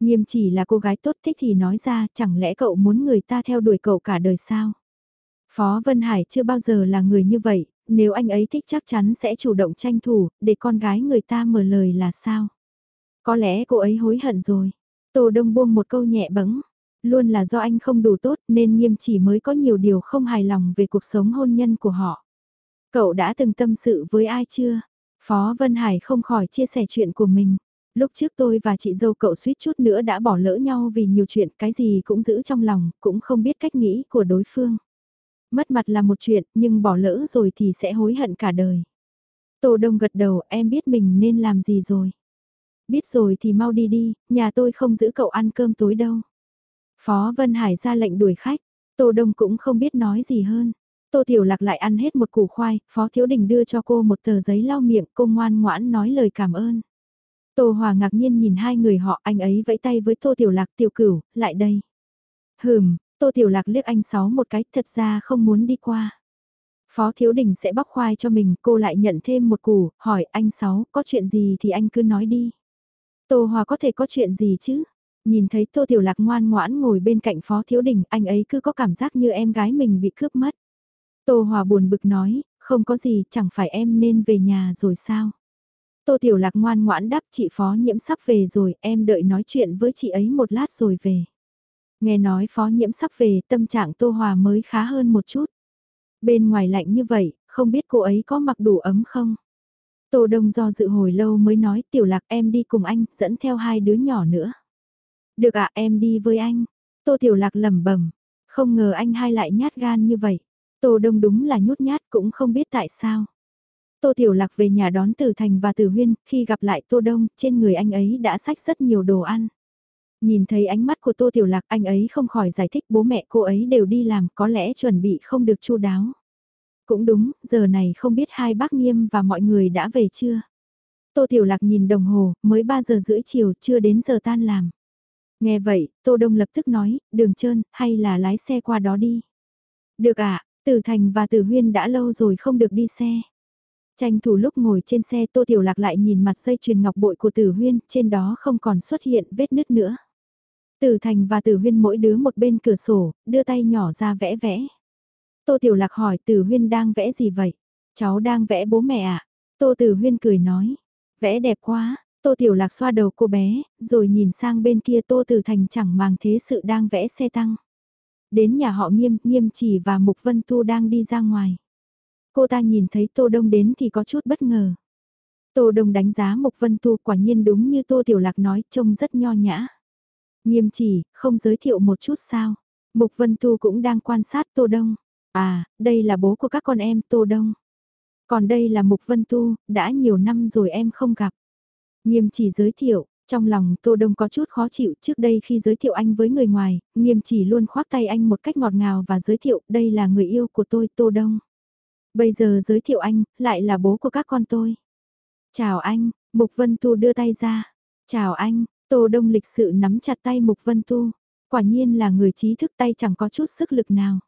S1: Nghiêm chỉ là cô gái tốt thích thì nói ra, chẳng lẽ cậu muốn người ta theo đuổi cậu cả đời sao? Phó Vân Hải chưa bao giờ là người như vậy, nếu anh ấy thích chắc chắn sẽ chủ động tranh thủ, để con gái người ta mở lời là sao? Có lẽ cô ấy hối hận rồi. Tô Đông buông một câu nhẹ bẫng, luôn là do anh không đủ tốt nên nghiêm chỉ mới có nhiều điều không hài lòng về cuộc sống hôn nhân của họ. Cậu đã từng tâm sự với ai chưa? Phó Vân Hải không khỏi chia sẻ chuyện của mình. Lúc trước tôi và chị dâu cậu suýt chút nữa đã bỏ lỡ nhau vì nhiều chuyện cái gì cũng giữ trong lòng, cũng không biết cách nghĩ của đối phương. Mất mặt là một chuyện, nhưng bỏ lỡ rồi thì sẽ hối hận cả đời. Tô Đông gật đầu, em biết mình nên làm gì rồi. Biết rồi thì mau đi đi, nhà tôi không giữ cậu ăn cơm tối đâu. Phó Vân Hải ra lệnh đuổi khách, Tô Đông cũng không biết nói gì hơn. Tô Tiểu Lạc lại ăn hết một củ khoai, Phó Thiếu Đình đưa cho cô một tờ giấy lau miệng, cô ngoan ngoãn nói lời cảm ơn. Tô Hòa ngạc nhiên nhìn hai người họ, anh ấy vẫy tay với Tô Tiểu Lạc Tiểu Cửu, lại đây. Hừm, Tô Tiểu Lạc liếc anh Sáu một cái, thật ra không muốn đi qua. Phó Thiếu Đình sẽ bóc khoai cho mình, cô lại nhận thêm một củ, hỏi anh Sáu, có chuyện gì thì anh cứ nói đi. Tô Hòa có thể có chuyện gì chứ? Nhìn thấy Tô Tiểu Lạc ngoan ngoãn ngồi bên cạnh Phó Thiếu Đình, anh ấy cứ có cảm giác như em gái mình bị cướp mất. Tô Hòa buồn bực nói, không có gì, chẳng phải em nên về nhà rồi sao? Tô Tiểu Lạc ngoan ngoãn đáp chị Phó Nhiễm sắp về rồi, em đợi nói chuyện với chị ấy một lát rồi về. Nghe nói Phó Nhiễm sắp về, tâm trạng Tô Hòa mới khá hơn một chút. Bên ngoài lạnh như vậy, không biết cô ấy có mặc đủ ấm không? Tô Đông do dự hồi lâu mới nói Tiểu Lạc em đi cùng anh, dẫn theo hai đứa nhỏ nữa. Được ạ em đi với anh. Tô Tiểu Lạc lẩm bẩm, không ngờ anh hai lại nhát gan như vậy. Tô Đông đúng là nhút nhát cũng không biết tại sao. Tô Tiểu Lạc về nhà đón từ Thành và từ Huyên, khi gặp lại Tô Đông, trên người anh ấy đã xách rất nhiều đồ ăn. Nhìn thấy ánh mắt của Tô Tiểu Lạc anh ấy không khỏi giải thích bố mẹ cô ấy đều đi làm có lẽ chuẩn bị không được chu đáo. Cũng đúng, giờ này không biết hai bác nghiêm và mọi người đã về chưa. Tô Tiểu Lạc nhìn đồng hồ, mới 3 giờ rưỡi chiều chưa đến giờ tan làm. Nghe vậy, Tô Đông lập tức nói, đường trơn, hay là lái xe qua đó đi. Được ạ, à, Tử Thành và Tử Huyên đã lâu rồi không được đi xe. Tranh thủ lúc ngồi trên xe Tô Tiểu Lạc lại nhìn mặt dây chuyền ngọc bội của Tử Huyên, trên đó không còn xuất hiện vết nứt nữa. Tử Thành và Tử Huyên mỗi đứa một bên cửa sổ, đưa tay nhỏ ra vẽ vẽ. Tô Tiểu Lạc hỏi Tử Huyên đang vẽ gì vậy? Cháu đang vẽ bố mẹ ạ. À? Tô Tử Huyên cười nói. Vẽ đẹp quá. Tô Tiểu Lạc xoa đầu cô bé, rồi nhìn sang bên kia Tô Tử Thành chẳng màng thế sự đang vẽ xe tăng. Đến nhà họ nghiêm, nghiêm chỉ và Mục Vân Tu đang đi ra ngoài. Cô ta nhìn thấy Tô Đông đến thì có chút bất ngờ. Tô Đông đánh giá Mục Vân Tu quả nhiên đúng như Tô Tiểu Lạc nói trông rất nho nhã. Nghiêm chỉ, không giới thiệu một chút sao. Mục Vân Tu cũng đang quan sát Tô Đông. À, đây là bố của các con em Tô Đông. Còn đây là Mục Vân Tu, đã nhiều năm rồi em không gặp. Nghiêm chỉ giới thiệu, trong lòng Tô Đông có chút khó chịu trước đây khi giới thiệu anh với người ngoài, nghiêm chỉ luôn khoác tay anh một cách ngọt ngào và giới thiệu đây là người yêu của tôi Tô Đông. Bây giờ giới thiệu anh, lại là bố của các con tôi. Chào anh, Mục Vân Tu đưa tay ra. Chào anh, Tô Đông lịch sự nắm chặt tay Mục Vân Tu. Quả nhiên là người trí thức tay chẳng có chút sức lực nào.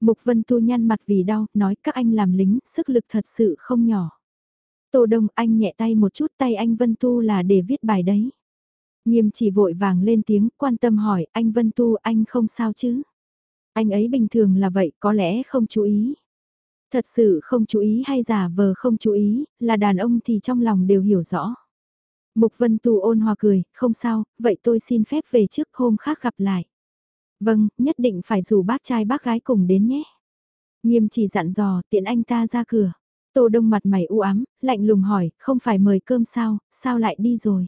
S1: Mục Vân Tu nhăn mặt vì đau, nói các anh làm lính, sức lực thật sự không nhỏ. Tô Đông anh nhẹ tay một chút tay anh Vân Tu là để viết bài đấy. Nghiêm chỉ vội vàng lên tiếng quan tâm hỏi anh Vân Tu anh không sao chứ. Anh ấy bình thường là vậy có lẽ không chú ý. Thật sự không chú ý hay giả vờ không chú ý, là đàn ông thì trong lòng đều hiểu rõ. Mục Vân Tu ôn hòa cười, không sao, vậy tôi xin phép về trước hôm khác gặp lại. Vâng, nhất định phải rủ bác trai bác gái cùng đến nhé. Nghiêm chỉ dặn dò, tiện anh ta ra cửa. Tô Đông mặt mày u ám, lạnh lùng hỏi, không phải mời cơm sao, sao lại đi rồi?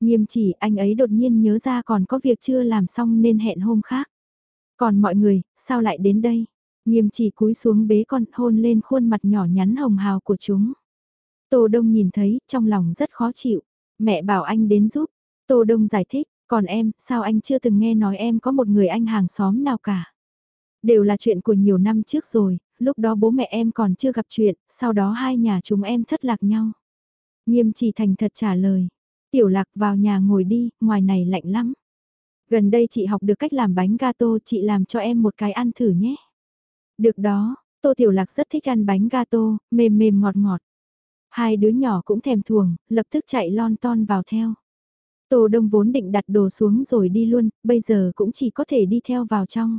S1: Nghiêm chỉ anh ấy đột nhiên nhớ ra còn có việc chưa làm xong nên hẹn hôm khác. Còn mọi người, sao lại đến đây? Nghiêm chỉ cúi xuống bế con hôn lên khuôn mặt nhỏ nhắn hồng hào của chúng. Tô Đông nhìn thấy, trong lòng rất khó chịu. Mẹ bảo anh đến giúp. Tô Đông giải thích, còn em, sao anh chưa từng nghe nói em có một người anh hàng xóm nào cả? Đều là chuyện của nhiều năm trước rồi, lúc đó bố mẹ em còn chưa gặp chuyện, sau đó hai nhà chúng em thất lạc nhau. Nghiêm chỉ thành thật trả lời. Tiểu lạc vào nhà ngồi đi, ngoài này lạnh lắm. Gần đây chị học được cách làm bánh gato, chị làm cho em một cái ăn thử nhé. Được đó, Tô Tiểu Lạc rất thích ăn bánh gato, mềm mềm ngọt ngọt. Hai đứa nhỏ cũng thèm thuồng, lập tức chạy lon ton vào theo. Tô Đông vốn định đặt đồ xuống rồi đi luôn, bây giờ cũng chỉ có thể đi theo vào trong.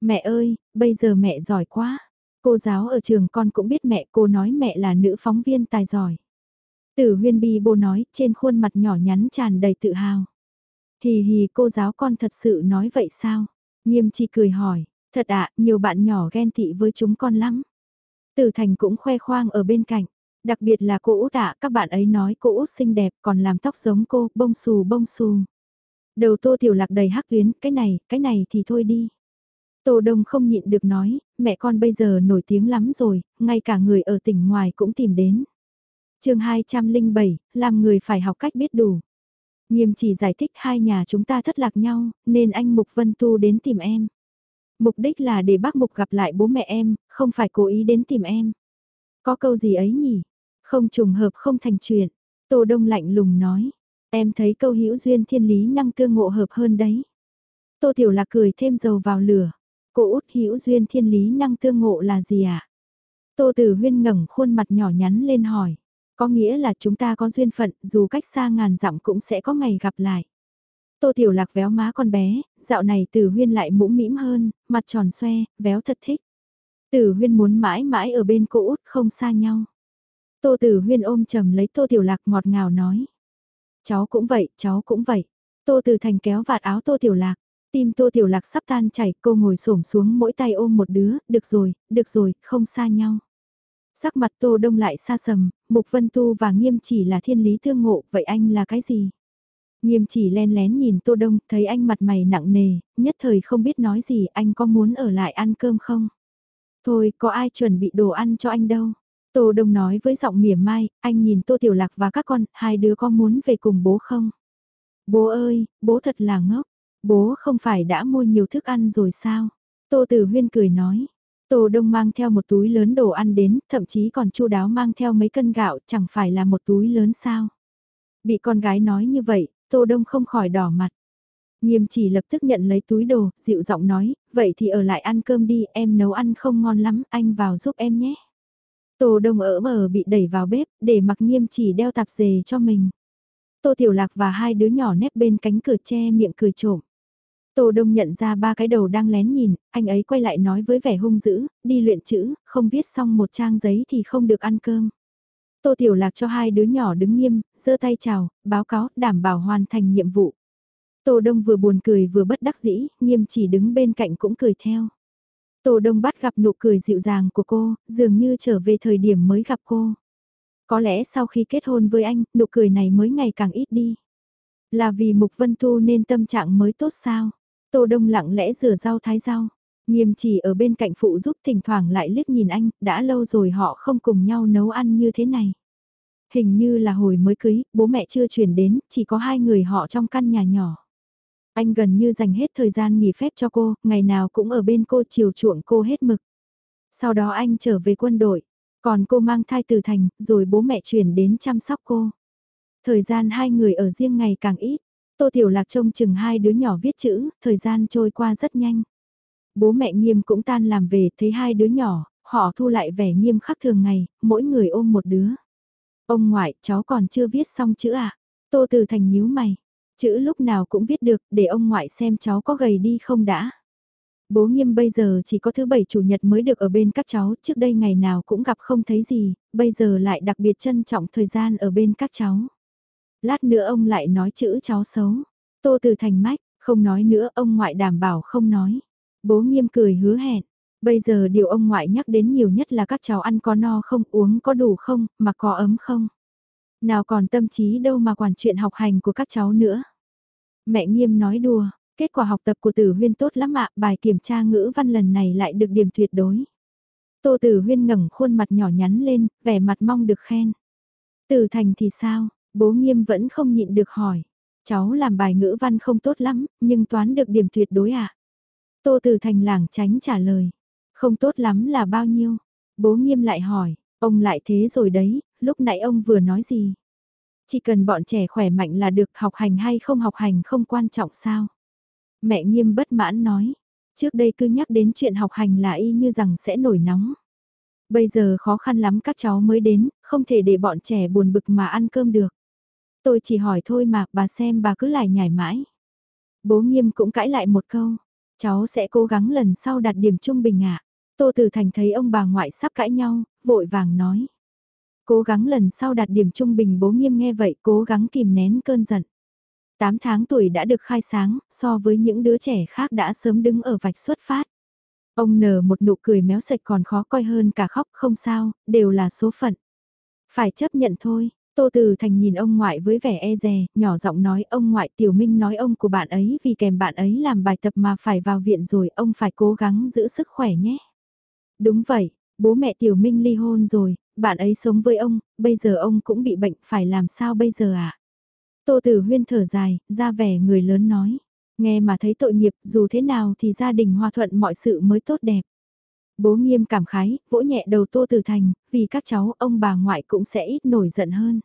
S1: Mẹ ơi, bây giờ mẹ giỏi quá. Cô giáo ở trường con cũng biết mẹ cô nói mẹ là nữ phóng viên tài giỏi. Tử huyên bi bô nói trên khuôn mặt nhỏ nhắn tràn đầy tự hào. Hì hì cô giáo con thật sự nói vậy sao? Nghiêm chi cười hỏi, thật ạ, nhiều bạn nhỏ ghen tị với chúng con lắm. Tử thành cũng khoe khoang ở bên cạnh. Đặc biệt là cô út ạ, các bạn ấy nói cô út xinh đẹp còn làm tóc giống cô, bông xù bông xù. Đầu tô tiểu lạc đầy hắc tuyến, cái này, cái này thì thôi đi. Tô Đông không nhịn được nói, mẹ con bây giờ nổi tiếng lắm rồi, ngay cả người ở tỉnh ngoài cũng tìm đến. chương 207, làm người phải học cách biết đủ. Nghiêm chỉ giải thích hai nhà chúng ta thất lạc nhau, nên anh Mục Vân Tu đến tìm em. Mục đích là để bác Mục gặp lại bố mẹ em, không phải cố ý đến tìm em. Có câu gì ấy nhỉ? Không trùng hợp không thành chuyện. Tô Đông lạnh lùng nói. Em thấy câu hữu duyên thiên lý năng tương ngộ hợp hơn đấy. Tô Tiểu Lạc cười thêm dầu vào lửa. Cô út hữu duyên thiên lý năng tương ngộ là gì ạ? À? Tô Tử Huyên ngẩng khuôn mặt nhỏ nhắn lên hỏi. Có nghĩa là chúng ta có duyên phận, dù cách xa ngàn dặm cũng sẽ có ngày gặp lại. Tô Tiểu Lạc véo má con bé, dạo này Tử Huyên lại mũm mĩm hơn, mặt tròn xoe, véo thật thích. Tử Huyên muốn mãi mãi ở bên cô út không xa nhau. Tô Tử Huyên ôm chầm lấy Tô Tiểu Lạc ngọt ngào nói. Cháu cũng vậy, cháu cũng vậy. Tô Tử Thành kéo vạt áo Tô Tiểu Lạc. Tim Tô Tiểu Lạc sắp tan chảy, cô ngồi xổm xuống mỗi tay ôm một đứa, được rồi, được rồi, không xa nhau. Sắc mặt Tô Đông lại xa sầm, Mục Vân Tu và Nghiêm chỉ là thiên lý thương ngộ, vậy anh là cái gì? Nghiêm chỉ len lén nhìn Tô Đông, thấy anh mặt mày nặng nề, nhất thời không biết nói gì, anh có muốn ở lại ăn cơm không? Thôi, có ai chuẩn bị đồ ăn cho anh đâu. Tô Đông nói với giọng mỉa mai, anh nhìn Tô Tiểu Lạc và các con, hai đứa có muốn về cùng bố không? Bố ơi, bố thật là ngốc. Bố không phải đã mua nhiều thức ăn rồi sao? Tô Tử Huyên cười nói. Tô Đông mang theo một túi lớn đồ ăn đến, thậm chí còn chu đáo mang theo mấy cân gạo, chẳng phải là một túi lớn sao? Bị con gái nói như vậy, Tô Đông không khỏi đỏ mặt. Nghiêm chỉ lập tức nhận lấy túi đồ, dịu giọng nói, vậy thì ở lại ăn cơm đi, em nấu ăn không ngon lắm, anh vào giúp em nhé. Tô Đông ở mờ bị đẩy vào bếp, để mặc nghiêm chỉ đeo tạp dề cho mình. Tô Tiểu Lạc và hai đứa nhỏ nép bên cánh cửa che miệng cười trộm. Tô Đông nhận ra ba cái đầu đang lén nhìn, anh ấy quay lại nói với vẻ hung dữ, đi luyện chữ, không viết xong một trang giấy thì không được ăn cơm. Tô Tiểu Lạc cho hai đứa nhỏ đứng nghiêm, giơ tay chào, báo cáo, đảm bảo hoàn thành nhiệm vụ. Tô Đông vừa buồn cười vừa bất đắc dĩ, nghiêm chỉ đứng bên cạnh cũng cười theo. Tô Đông bắt gặp nụ cười dịu dàng của cô, dường như trở về thời điểm mới gặp cô. Có lẽ sau khi kết hôn với anh, nụ cười này mới ngày càng ít đi. Là vì Mục Vân Tu nên tâm trạng mới tốt sao? Tô Đông lặng lẽ rửa rau thái rau. Nghiêm chỉ ở bên cạnh phụ giúp thỉnh thoảng lại liếc nhìn anh, đã lâu rồi họ không cùng nhau nấu ăn như thế này. Hình như là hồi mới cưới, bố mẹ chưa chuyển đến, chỉ có hai người họ trong căn nhà nhỏ. Anh gần như dành hết thời gian nghỉ phép cho cô, ngày nào cũng ở bên cô chiều chuộng cô hết mực. Sau đó anh trở về quân đội, còn cô mang thai từ thành, rồi bố mẹ chuyển đến chăm sóc cô. Thời gian hai người ở riêng ngày càng ít, Tô Tiểu Lạc trông chừng hai đứa nhỏ viết chữ, thời gian trôi qua rất nhanh. Bố mẹ nghiêm cũng tan làm về, thấy hai đứa nhỏ, họ thu lại vẻ nghiêm khắc thường ngày, mỗi người ôm một đứa. Ông ngoại, cháu còn chưa viết xong chữ à? Tô Từ Thành nhíu mày. Chữ lúc nào cũng viết được, để ông ngoại xem cháu có gầy đi không đã. Bố nghiêm bây giờ chỉ có thứ bảy chủ nhật mới được ở bên các cháu, trước đây ngày nào cũng gặp không thấy gì, bây giờ lại đặc biệt trân trọng thời gian ở bên các cháu. Lát nữa ông lại nói chữ cháu xấu. Tô Từ Thành mách, không nói nữa ông ngoại đảm bảo không nói. Bố nghiêm cười hứa hẹn. Bây giờ điều ông ngoại nhắc đến nhiều nhất là các cháu ăn có no không, uống có đủ không, mà có ấm không. Nào còn tâm trí đâu mà quản chuyện học hành của các cháu nữa. Mẹ nghiêm nói đùa, kết quả học tập của tử huyên tốt lắm ạ, bài kiểm tra ngữ văn lần này lại được điểm tuyệt đối. Tô tử huyên ngẩng khuôn mặt nhỏ nhắn lên, vẻ mặt mong được khen. Tử thành thì sao, bố nghiêm vẫn không nhịn được hỏi. Cháu làm bài ngữ văn không tốt lắm, nhưng toán được điểm tuyệt đối ạ. À? Tô từ thành lảng tránh trả lời. Không tốt lắm là bao nhiêu? Bố nghiêm lại hỏi, ông lại thế rồi đấy, lúc nãy ông vừa nói gì? Chỉ cần bọn trẻ khỏe mạnh là được học hành hay không học hành không quan trọng sao? Mẹ nghiêm bất mãn nói, trước đây cứ nhắc đến chuyện học hành là y như rằng sẽ nổi nóng. Bây giờ khó khăn lắm các cháu mới đến, không thể để bọn trẻ buồn bực mà ăn cơm được. Tôi chỉ hỏi thôi mà, bà xem bà cứ lại nhảy mãi. Bố nghiêm cũng cãi lại một câu, cháu sẽ cố gắng lần sau đạt điểm trung bình ạ. Tô Tử Thành thấy ông bà ngoại sắp cãi nhau, vội vàng nói. Cố gắng lần sau đạt điểm trung bình bố nghiêm nghe vậy cố gắng kìm nén cơn giận. 8 tháng tuổi đã được khai sáng, so với những đứa trẻ khác đã sớm đứng ở vạch xuất phát. Ông nở một nụ cười méo sạch còn khó coi hơn cả khóc không sao, đều là số phận. Phải chấp nhận thôi, Tô Từ Thành nhìn ông ngoại với vẻ e dè, nhỏ giọng nói ông ngoại Tiểu Minh nói ông của bạn ấy vì kèm bạn ấy làm bài tập mà phải vào viện rồi, ông phải cố gắng giữ sức khỏe nhé. Đúng vậy, bố mẹ Tiểu Minh ly hôn rồi, bạn ấy sống với ông, bây giờ ông cũng bị bệnh, phải làm sao bây giờ ạ? À? Tô Tử Huyên thở dài, ra vẻ người lớn nói. Nghe mà thấy tội nghiệp, dù thế nào thì gia đình hòa thuận mọi sự mới tốt đẹp. Bố nghiêm cảm khái, vỗ nhẹ đầu Tô Tử Thành, vì các cháu ông bà ngoại cũng sẽ ít nổi giận hơn.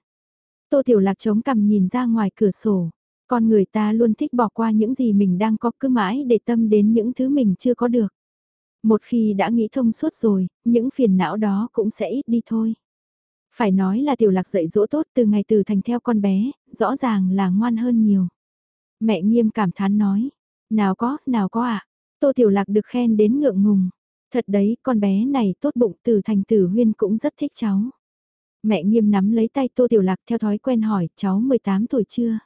S1: Tô Tiểu Lạc chống cằm nhìn ra ngoài cửa sổ. Con người ta luôn thích bỏ qua những gì mình đang có cứ mãi để tâm đến những thứ mình chưa có được. Một khi đã nghĩ thông suốt rồi, những phiền não đó cũng sẽ ít đi thôi. Phải nói là tiểu lạc dạy dỗ tốt từ ngày từ thành theo con bé, rõ ràng là ngoan hơn nhiều. Mẹ nghiêm cảm thán nói, nào có, nào có ạ. À? Tô tiểu lạc được khen đến ngượng ngùng. Thật đấy, con bé này tốt bụng từ thành tử huyên cũng rất thích cháu. Mẹ nghiêm nắm lấy tay tô tiểu lạc theo thói quen hỏi cháu 18 tuổi chưa?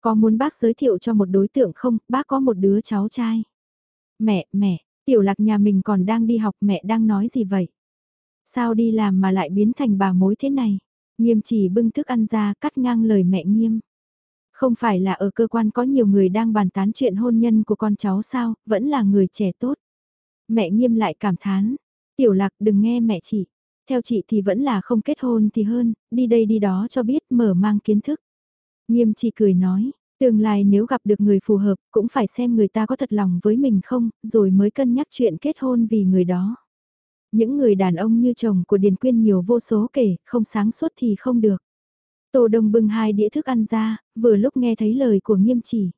S1: Có muốn bác giới thiệu cho một đối tượng không, bác có một đứa cháu trai. Mẹ, mẹ, tiểu lạc nhà mình còn đang đi học mẹ đang nói gì vậy? Sao đi làm mà lại biến thành bà mối thế này? Nghiêm chỉ bưng thức ăn ra cắt ngang lời mẹ nghiêm. Không phải là ở cơ quan có nhiều người đang bàn tán chuyện hôn nhân của con cháu sao, vẫn là người trẻ tốt. Mẹ nghiêm lại cảm thán, tiểu lạc đừng nghe mẹ chị. Theo chị thì vẫn là không kết hôn thì hơn, đi đây đi đó cho biết mở mang kiến thức. Nghiêm chỉ cười nói, tương lai nếu gặp được người phù hợp cũng phải xem người ta có thật lòng với mình không, rồi mới cân nhắc chuyện kết hôn vì người đó. Những người đàn ông như chồng của Điền Quyên nhiều vô số kể, không sáng suốt thì không được. Tô Đông bưng hai đĩa thức ăn ra, vừa lúc nghe thấy lời của nghiêm chỉ.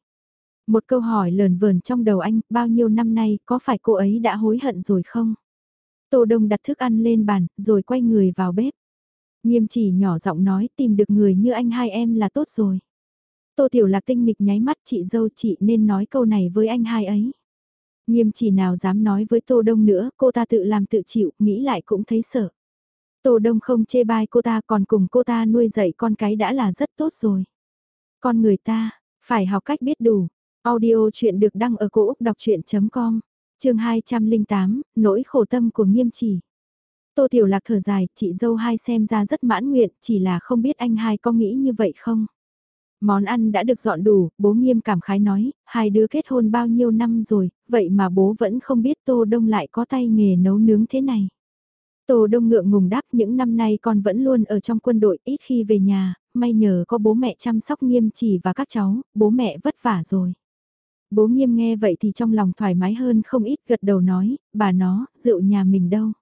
S1: Một câu hỏi lờn vờn trong đầu anh, bao nhiêu năm nay có phải cô ấy đã hối hận rồi không? Tô Đông đặt thức ăn lên bàn, rồi quay người vào bếp. Nghiêm chỉ nhỏ giọng nói tìm được người như anh hai em là tốt rồi. Tô Tiểu Lạc tinh nghịch nháy mắt chị dâu chị nên nói câu này với anh hai ấy. Nghiêm chỉ nào dám nói với Tô Đông nữa, cô ta tự làm tự chịu, nghĩ lại cũng thấy sợ. Tô Đông không chê bai cô ta còn cùng cô ta nuôi dạy con cái đã là rất tốt rồi. Con người ta, phải học cách biết đủ. Audio chuyện được đăng ở cổ Úc đọc chuyện.com, trường 208, nỗi khổ tâm của nghiêm chỉ. Tô Tiểu Lạc thở dài, chị dâu hai xem ra rất mãn nguyện, chỉ là không biết anh hai có nghĩ như vậy không? Món ăn đã được dọn đủ, bố nghiêm cảm khái nói, hai đứa kết hôn bao nhiêu năm rồi, vậy mà bố vẫn không biết Tô Đông lại có tay nghề nấu nướng thế này. Tô Đông ngượng ngùng đáp những năm nay con vẫn luôn ở trong quân đội ít khi về nhà, may nhờ có bố mẹ chăm sóc nghiêm chỉ và các cháu, bố mẹ vất vả rồi. Bố nghiêm nghe vậy thì trong lòng thoải mái hơn không ít gật đầu nói, bà nó, rượu nhà mình đâu.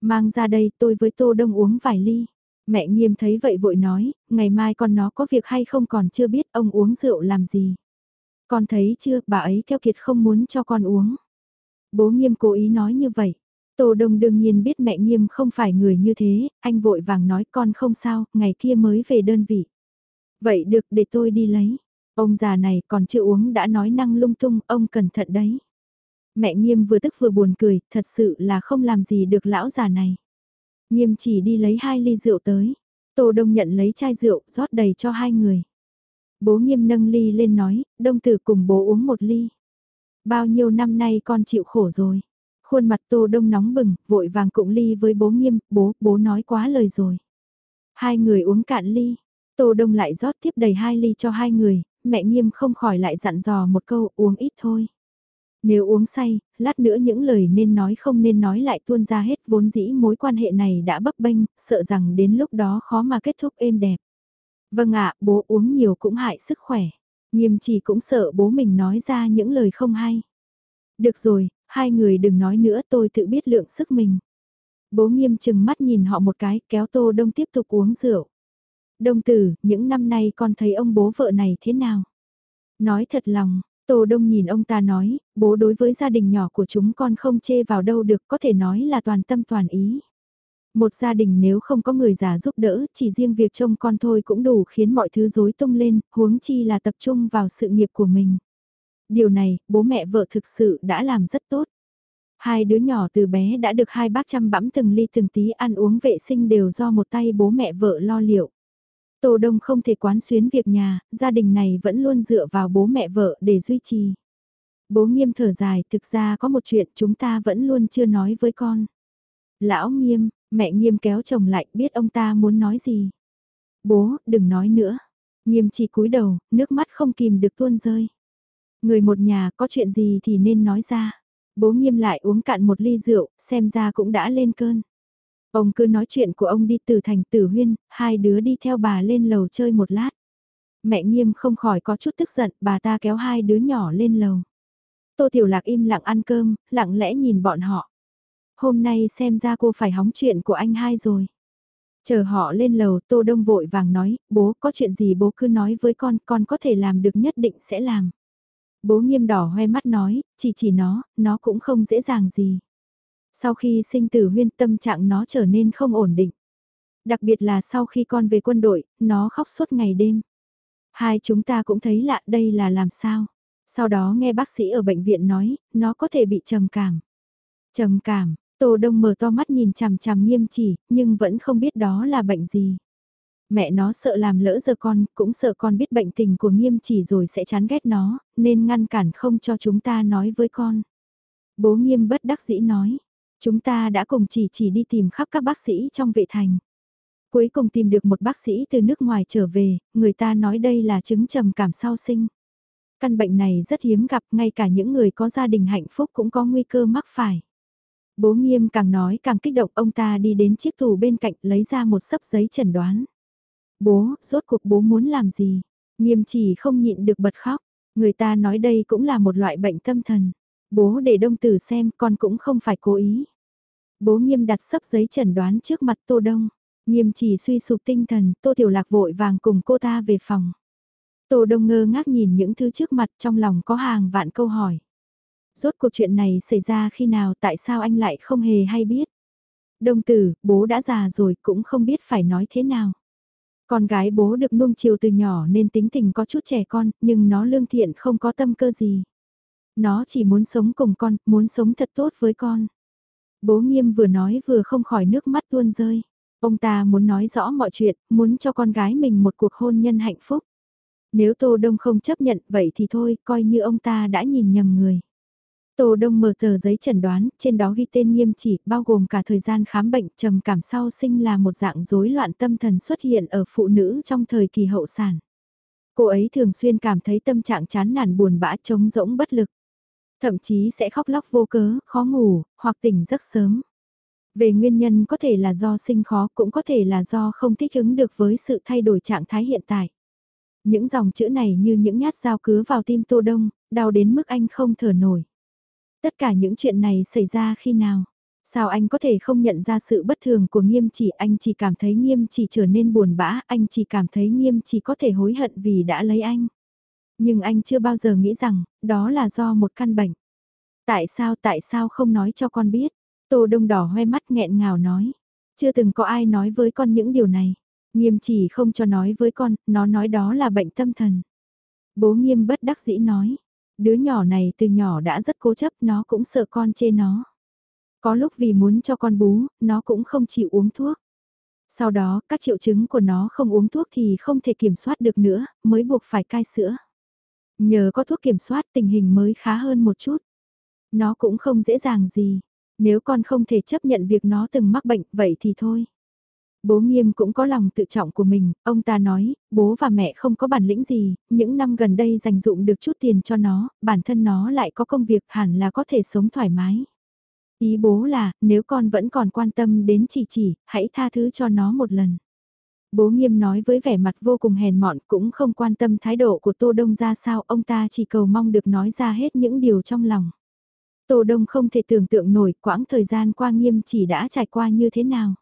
S1: Mang ra đây tôi với Tô Đông uống vài ly. Mẹ nghiêm thấy vậy vội nói, ngày mai con nó có việc hay không còn chưa biết ông uống rượu làm gì. Con thấy chưa, bà ấy keo kiệt không muốn cho con uống. Bố nghiêm cố ý nói như vậy. Tô Đông đương nhiên biết mẹ nghiêm không phải người như thế, anh vội vàng nói con không sao, ngày kia mới về đơn vị. Vậy được để tôi đi lấy. Ông già này còn chưa uống đã nói năng lung tung, ông cẩn thận đấy. Mẹ nghiêm vừa tức vừa buồn cười, thật sự là không làm gì được lão già này. Nghiêm chỉ đi lấy hai ly rượu tới. Tô Đông nhận lấy chai rượu, rót đầy cho hai người. Bố nghiêm nâng ly lên nói, đông tử cùng bố uống một ly. Bao nhiêu năm nay con chịu khổ rồi. Khuôn mặt Tô Đông nóng bừng, vội vàng cụng ly với bố nghiêm, bố, bố nói quá lời rồi. Hai người uống cạn ly. Tô Đông lại rót tiếp đầy hai ly cho hai người, mẹ nghiêm không khỏi lại dặn dò một câu uống ít thôi. Nếu uống say, lát nữa những lời nên nói không nên nói lại tuôn ra hết vốn dĩ mối quan hệ này đã bấp bênh, sợ rằng đến lúc đó khó mà kết thúc êm đẹp. Vâng ạ, bố uống nhiều cũng hại sức khỏe. Nghiêm chỉ cũng sợ bố mình nói ra những lời không hay. Được rồi, hai người đừng nói nữa tôi tự biết lượng sức mình. Bố nghiêm chừng mắt nhìn họ một cái kéo tô đông tiếp tục uống rượu. Đông tử, những năm nay con thấy ông bố vợ này thế nào? Nói thật lòng, Tô Đông nhìn ông ta nói, bố đối với gia đình nhỏ của chúng con không chê vào đâu được có thể nói là toàn tâm toàn ý. Một gia đình nếu không có người già giúp đỡ, chỉ riêng việc trông con thôi cũng đủ khiến mọi thứ rối tung lên, huống chi là tập trung vào sự nghiệp của mình. Điều này, bố mẹ vợ thực sự đã làm rất tốt. Hai đứa nhỏ từ bé đã được hai bác chăm bẵm từng ly từng tí ăn uống vệ sinh đều do một tay bố mẹ vợ lo liệu. Tô Đông không thể quán xuyến việc nhà, gia đình này vẫn luôn dựa vào bố mẹ vợ để duy trì. Bố nghiêm thở dài, thực ra có một chuyện chúng ta vẫn luôn chưa nói với con. Lão nghiêm, mẹ nghiêm kéo chồng lại biết ông ta muốn nói gì. Bố, đừng nói nữa. Nghiêm chỉ cúi đầu, nước mắt không kìm được tuôn rơi. Người một nhà có chuyện gì thì nên nói ra. Bố nghiêm lại uống cạn một ly rượu, xem ra cũng đã lên cơn. Ông cứ nói chuyện của ông đi từ thành tử huyên, hai đứa đi theo bà lên lầu chơi một lát. Mẹ nghiêm không khỏi có chút tức giận, bà ta kéo hai đứa nhỏ lên lầu. Tô Tiểu Lạc im lặng ăn cơm, lặng lẽ nhìn bọn họ. Hôm nay xem ra cô phải hóng chuyện của anh hai rồi. Chờ họ lên lầu, Tô Đông vội vàng nói, bố có chuyện gì bố cứ nói với con, con có thể làm được nhất định sẽ làm. Bố nghiêm đỏ hoe mắt nói, chỉ chỉ nó, nó cũng không dễ dàng gì. Sau khi sinh tử huyên tâm trạng nó trở nên không ổn định. Đặc biệt là sau khi con về quân đội, nó khóc suốt ngày đêm. Hai chúng ta cũng thấy lạ đây là làm sao. Sau đó nghe bác sĩ ở bệnh viện nói, nó có thể bị trầm cảm. Trầm cảm, Tô Đông mở to mắt nhìn chằm chằm nghiêm chỉ, nhưng vẫn không biết đó là bệnh gì. Mẹ nó sợ làm lỡ giờ con, cũng sợ con biết bệnh tình của nghiêm chỉ rồi sẽ chán ghét nó, nên ngăn cản không cho chúng ta nói với con. Bố nghiêm bất đắc dĩ nói, chúng ta đã cùng chỉ chỉ đi tìm khắp các bác sĩ trong vệ thành. Cuối cùng tìm được một bác sĩ từ nước ngoài trở về, người ta nói đây là chứng trầm cảm sau sinh. Căn bệnh này rất hiếm gặp, ngay cả những người có gia đình hạnh phúc cũng có nguy cơ mắc phải. Bố nghiêm càng nói càng kích động ông ta đi đến chiếc tủ bên cạnh lấy ra một sấp giấy chẩn đoán. Bố, rốt cuộc bố muốn làm gì? Nghiêm chỉ không nhịn được bật khóc. Người ta nói đây cũng là một loại bệnh tâm thần. Bố để đông tử xem con cũng không phải cố ý. Bố nghiêm đặt sấp giấy chẩn đoán trước mặt tô đông. Nghiêm chỉ suy sụp tinh thần, tô tiểu lạc vội vàng cùng cô ta về phòng. Tô đông ngơ ngác nhìn những thứ trước mặt trong lòng có hàng vạn câu hỏi. Rốt cuộc chuyện này xảy ra khi nào tại sao anh lại không hề hay biết. Đông tử, bố đã già rồi cũng không biết phải nói thế nào. Con gái bố được nuông chiều từ nhỏ nên tính tình có chút trẻ con, nhưng nó lương thiện không có tâm cơ gì. Nó chỉ muốn sống cùng con, muốn sống thật tốt với con. Bố nghiêm vừa nói vừa không khỏi nước mắt tuôn rơi. Ông ta muốn nói rõ mọi chuyện, muốn cho con gái mình một cuộc hôn nhân hạnh phúc. Nếu Tô Đông không chấp nhận vậy thì thôi, coi như ông ta đã nhìn nhầm người. Tô Đông mở tờ giấy chẩn đoán, trên đó ghi tên nghiêm chỉ, bao gồm cả thời gian khám bệnh trầm cảm sau sinh là một dạng rối loạn tâm thần xuất hiện ở phụ nữ trong thời kỳ hậu sản. Cô ấy thường xuyên cảm thấy tâm trạng chán nản buồn bã trống rỗng bất lực. Thậm chí sẽ khóc lóc vô cớ, khó ngủ, hoặc tỉnh giấc sớm. Về nguyên nhân có thể là do sinh khó cũng có thể là do không thích ứng được với sự thay đổi trạng thái hiện tại. Những dòng chữ này như những nhát dao cứa vào tim Tô Đông, đau đến mức anh không thở nổi. Tất cả những chuyện này xảy ra khi nào? Sao anh có thể không nhận ra sự bất thường của nghiêm chỉ anh chỉ cảm thấy nghiêm chỉ trở nên buồn bã, anh chỉ cảm thấy nghiêm chỉ có thể hối hận vì đã lấy anh. Nhưng anh chưa bao giờ nghĩ rằng, đó là do một căn bệnh. Tại sao tại sao không nói cho con biết? Tô Đông đỏ hoe mắt nghẹn ngào nói. Chưa từng có ai nói với con những điều này. Nghiêm chỉ không cho nói với con, nó nói đó là bệnh tâm thần. Bố nghiêm bất đắc dĩ nói. Đứa nhỏ này từ nhỏ đã rất cố chấp, nó cũng sợ con chê nó. Có lúc vì muốn cho con bú, nó cũng không chịu uống thuốc. Sau đó, các triệu chứng của nó không uống thuốc thì không thể kiểm soát được nữa, mới buộc phải cai sữa. Nhờ có thuốc kiểm soát tình hình mới khá hơn một chút. Nó cũng không dễ dàng gì. Nếu con không thể chấp nhận việc nó từng mắc bệnh, vậy thì thôi. Bố nghiêm cũng có lòng tự trọng của mình, ông ta nói, bố và mẹ không có bản lĩnh gì, những năm gần đây dành dụng được chút tiền cho nó, bản thân nó lại có công việc hẳn là có thể sống thoải mái. Ý bố là, nếu con vẫn còn quan tâm đến chỉ chỉ, hãy tha thứ cho nó một lần. Bố nghiêm nói với vẻ mặt vô cùng hèn mọn cũng không quan tâm thái độ của Tô Đông ra sao, ông ta chỉ cầu mong được nói ra hết những điều trong lòng. Tô Đông không thể tưởng tượng nổi quãng thời gian qua nghiêm chỉ đã trải qua như thế nào.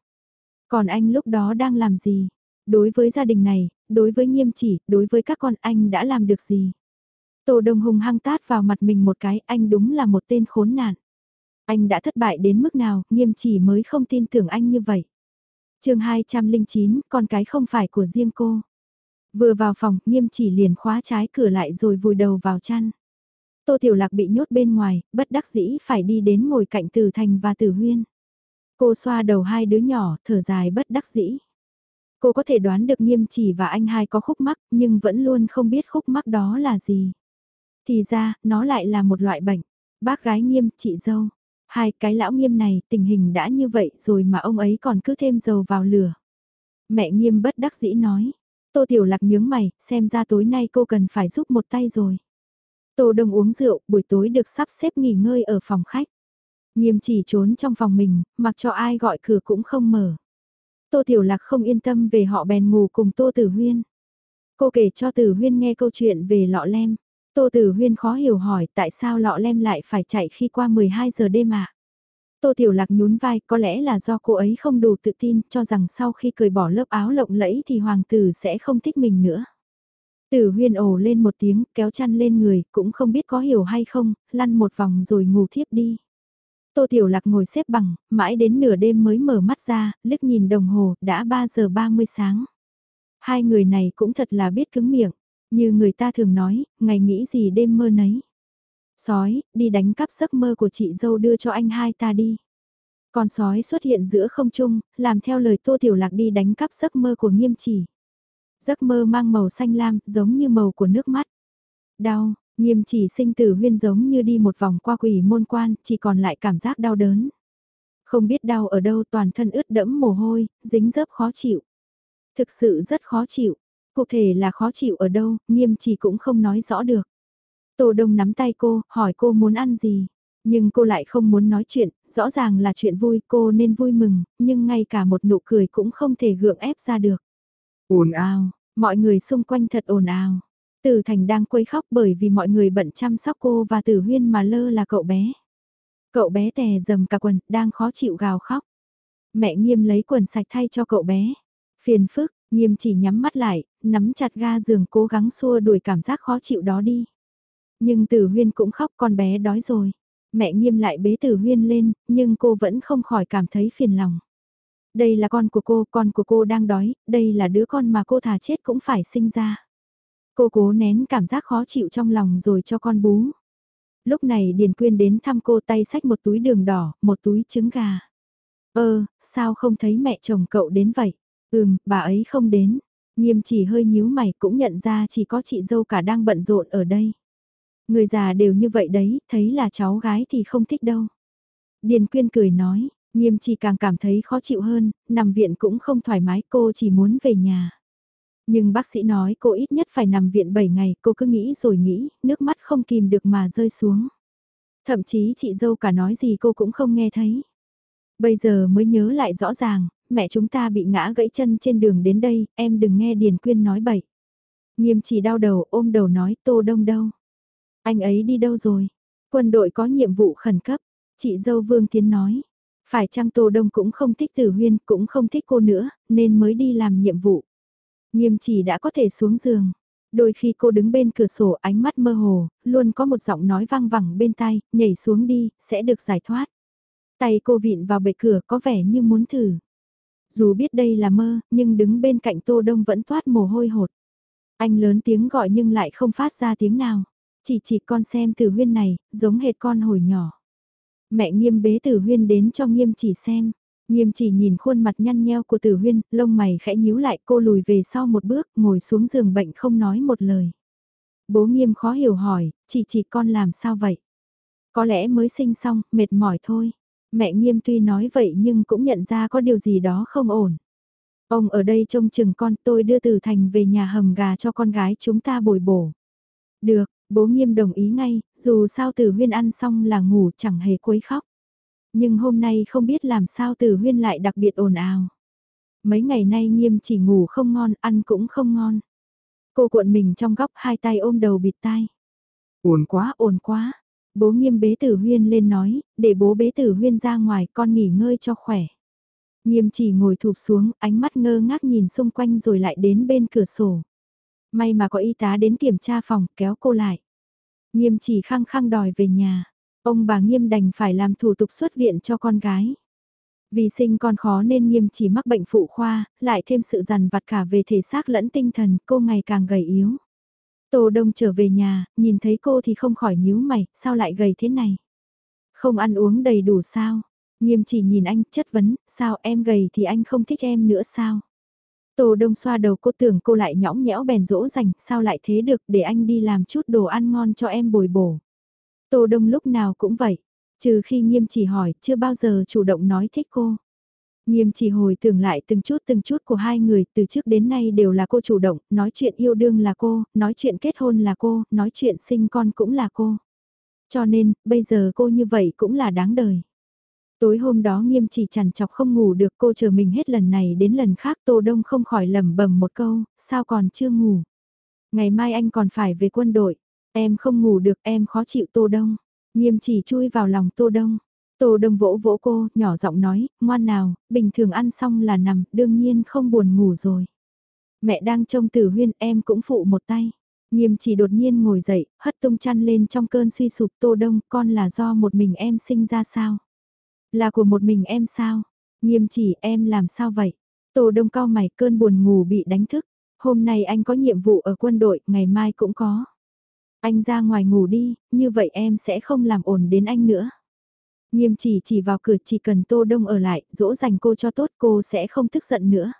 S1: Còn anh lúc đó đang làm gì? Đối với gia đình này, đối với nghiêm chỉ, đối với các con anh đã làm được gì? Tô Đông hùng hăng tát vào mặt mình một cái, anh đúng là một tên khốn nạn. Anh đã thất bại đến mức nào, nghiêm chỉ mới không tin tưởng anh như vậy chương 209, con cái không phải của riêng cô. Vừa vào phòng, nghiêm chỉ liền khóa trái cửa lại rồi vùi đầu vào chăn. Tô Tiểu Lạc bị nhốt bên ngoài, bất đắc dĩ phải đi đến ngồi cạnh Tử Thành và Tử Huyên. Cô xoa đầu hai đứa nhỏ, thở dài bất đắc dĩ. Cô có thể đoán được nghiêm chỉ và anh hai có khúc mắc, nhưng vẫn luôn không biết khúc mắc đó là gì. Thì ra, nó lại là một loại bệnh. Bác gái nghiêm, chị dâu. Hai cái lão nghiêm này, tình hình đã như vậy rồi mà ông ấy còn cứ thêm dầu vào lửa. Mẹ nghiêm bất đắc dĩ nói. Tô Tiểu Lạc nhướng mày, xem ra tối nay cô cần phải giúp một tay rồi. Tô Đông uống rượu, buổi tối được sắp xếp nghỉ ngơi ở phòng khách. Nghiêm chỉ trốn trong phòng mình, mặc cho ai gọi cửa cũng không mở. Tô Tiểu Lạc không yên tâm về họ bèn ngủ cùng Tô Tử Huyên. Cô kể cho Tử Huyên nghe câu chuyện về lọ lem. Tô Tử Huyên khó hiểu hỏi tại sao lọ lem lại phải chạy khi qua 12 giờ đêm ạ. Tô Tiểu Lạc nhún vai có lẽ là do cô ấy không đủ tự tin cho rằng sau khi cởi bỏ lớp áo lộng lẫy thì hoàng tử sẽ không thích mình nữa. Tử huyên ồ lên một tiếng, kéo chăn lên người, cũng không biết có hiểu hay không, lăn một vòng rồi ngủ thiếp đi. Tô Tiểu Lạc ngồi xếp bằng, mãi đến nửa đêm mới mở mắt ra, liếc nhìn đồng hồ, đã 3 giờ 30 sáng. Hai người này cũng thật là biết cứng miệng, như người ta thường nói, ngày nghĩ gì đêm mơ nấy. Sói, đi đánh cắp giấc mơ của chị dâu đưa cho anh hai ta đi. Con sói xuất hiện giữa không trung, làm theo lời Tô Tiểu Lạc đi đánh cắp giấc mơ của nghiêm chỉ. Giấc mơ mang màu xanh lam, giống như màu của nước mắt. Đau, nghiêm chỉ sinh tử huyên giống như đi một vòng qua quỷ môn quan, chỉ còn lại cảm giác đau đớn. Không biết đau ở đâu toàn thân ướt đẫm mồ hôi, dính dớp khó chịu. Thực sự rất khó chịu. Cụ thể là khó chịu ở đâu, nghiêm chỉ cũng không nói rõ được. Tô Đông nắm tay cô, hỏi cô muốn ăn gì. Nhưng cô lại không muốn nói chuyện, rõ ràng là chuyện vui cô nên vui mừng, nhưng ngay cả một nụ cười cũng không thể gượng ép ra được. Ồn ào, mọi người xung quanh thật ồn ào. Tử Thành đang quấy khóc bởi vì mọi người bận chăm sóc cô và Tử Huyên mà lơ là cậu bé. Cậu bé tè dầm cả quần, đang khó chịu gào khóc. Mẹ nghiêm lấy quần sạch thay cho cậu bé. Phiền phức, nghiêm chỉ nhắm mắt lại, nắm chặt ga giường cố gắng xua đuổi cảm giác khó chịu đó đi. Nhưng Tử Huyên cũng khóc con bé đói rồi. Mẹ nghiêm lại bế Tử Huyên lên, nhưng cô vẫn không khỏi cảm thấy phiền lòng. Đây là con của cô, con của cô đang đói, đây là đứa con mà cô thà chết cũng phải sinh ra. Cô cố nén cảm giác khó chịu trong lòng rồi cho con bú. Lúc này Điền Quyên đến thăm cô tay xách một túi đường đỏ, một túi trứng gà. Ơ, sao không thấy mẹ chồng cậu đến vậy? Ừm, bà ấy không đến. Nghiêm chỉ hơi nhíu mày cũng nhận ra chỉ có chị dâu cả đang bận rộn ở đây. Người già đều như vậy đấy, thấy là cháu gái thì không thích đâu. Điền Quyên cười nói, Nghiêm chỉ càng cảm thấy khó chịu hơn, nằm viện cũng không thoải mái cô chỉ muốn về nhà. Nhưng bác sĩ nói cô ít nhất phải nằm viện 7 ngày, cô cứ nghĩ rồi nghĩ, nước mắt không kìm được mà rơi xuống. Thậm chí chị dâu cả nói gì cô cũng không nghe thấy. Bây giờ mới nhớ lại rõ ràng, mẹ chúng ta bị ngã gãy chân trên đường đến đây, em đừng nghe Điền Quyên nói bậy. Nghiêm chỉ đau đầu ôm đầu nói Tô Đông đâu. Anh ấy đi đâu rồi? Quân đội có nhiệm vụ khẩn cấp. Chị dâu Vương Tiến nói. Phải chăng Tô Đông cũng không thích Tử Huyên, cũng không thích cô nữa, nên mới đi làm nhiệm vụ. Nghiêm chỉ đã có thể xuống giường. Đôi khi cô đứng bên cửa sổ ánh mắt mơ hồ, luôn có một giọng nói vang vẳng bên tai, nhảy xuống đi, sẽ được giải thoát. Tay cô vịn vào bệ cửa có vẻ như muốn thử. Dù biết đây là mơ, nhưng đứng bên cạnh Tô Đông vẫn thoát mồ hôi hột. Anh lớn tiếng gọi nhưng lại không phát ra tiếng nào. Chỉ chỉ con xem tử huyên này, giống hệt con hồi nhỏ. Mẹ nghiêm bế tử huyên đến cho nghiêm chỉ xem. Nghiêm chỉ nhìn khuôn mặt nhăn nheo của tử huyên, lông mày khẽ nhíu lại cô lùi về sau một bước, ngồi xuống giường bệnh không nói một lời. Bố nghiêm khó hiểu hỏi, chỉ chỉ con làm sao vậy? Có lẽ mới sinh xong, mệt mỏi thôi. Mẹ nghiêm tuy nói vậy nhưng cũng nhận ra có điều gì đó không ổn. Ông ở đây trông chừng con tôi đưa từ thành về nhà hầm gà cho con gái chúng ta bồi bổ. Được, bố nghiêm đồng ý ngay, dù sao tử huyên ăn xong là ngủ chẳng hề quấy khóc. Nhưng hôm nay không biết làm sao tử huyên lại đặc biệt ồn ào. Mấy ngày nay nghiêm chỉ ngủ không ngon, ăn cũng không ngon. Cô cuộn mình trong góc hai tay ôm đầu bịt tai.
S2: Ồn quá,
S1: ồn quá. Bố nghiêm bế tử huyên lên nói, để bố bế tử huyên ra ngoài con nghỉ ngơi cho khỏe. Nghiêm chỉ ngồi thụp xuống, ánh mắt ngơ ngác nhìn xung quanh rồi lại đến bên cửa sổ. May mà có y tá đến kiểm tra phòng, kéo cô lại. Nghiêm chỉ khăng khăng đòi về nhà. Ông bà nghiêm đành phải làm thủ tục xuất viện cho con gái. Vì sinh con khó nên nghiêm chỉ mắc bệnh phụ khoa, lại thêm sự dằn vặt cả về thể xác lẫn tinh thần, cô ngày càng gầy yếu. Tô Đông trở về nhà, nhìn thấy cô thì không khỏi nhíu mày, sao lại gầy thế này? Không ăn uống đầy đủ sao? Nghiêm chỉ nhìn anh, chất vấn, sao em gầy thì anh không thích em nữa sao? Tô Đông xoa đầu cô tưởng cô lại nhõng nhẽo bèn dỗ dành, sao lại thế được để anh đi làm chút đồ ăn ngon cho em bồi bổ. Tô Đông lúc nào cũng vậy, trừ khi nghiêm chỉ hỏi, chưa bao giờ chủ động nói thích cô. Nghiêm chỉ hồi tưởng lại từng chút từng chút của hai người, từ trước đến nay đều là cô chủ động, nói chuyện yêu đương là cô, nói chuyện kết hôn là cô, nói chuyện sinh con cũng là cô. Cho nên, bây giờ cô như vậy cũng là đáng đời. Tối hôm đó nghiêm chỉ chằn chọc không ngủ được cô chờ mình hết lần này đến lần khác Tô Đông không khỏi lẩm bẩm một câu, sao còn chưa ngủ. Ngày mai anh còn phải về quân đội, em không ngủ được em khó chịu Tô Đông. Nghiêm chỉ chui vào lòng Tô Đông. Tô Đông vỗ vỗ cô, nhỏ giọng nói, ngoan nào, bình thường ăn xong là nằm, đương nhiên không buồn ngủ rồi. Mẹ đang trông tử huyên em cũng phụ một tay. Nghiêm chỉ đột nhiên ngồi dậy, hất tung chăn lên trong cơn suy sụp Tô Đông, con là do một mình em sinh ra sao? Là của một mình em sao? Nghiêm chỉ em làm sao vậy? Tô Đông cao mày cơn buồn ngủ bị đánh thức. Hôm nay anh có nhiệm vụ ở quân đội, ngày mai cũng có. Anh ra ngoài ngủ đi, như vậy em sẽ không làm ổn đến anh nữa. Nghiêm chỉ chỉ vào cửa chỉ cần Tô Đông ở lại, dỗ dành cô cho tốt cô sẽ không tức giận nữa.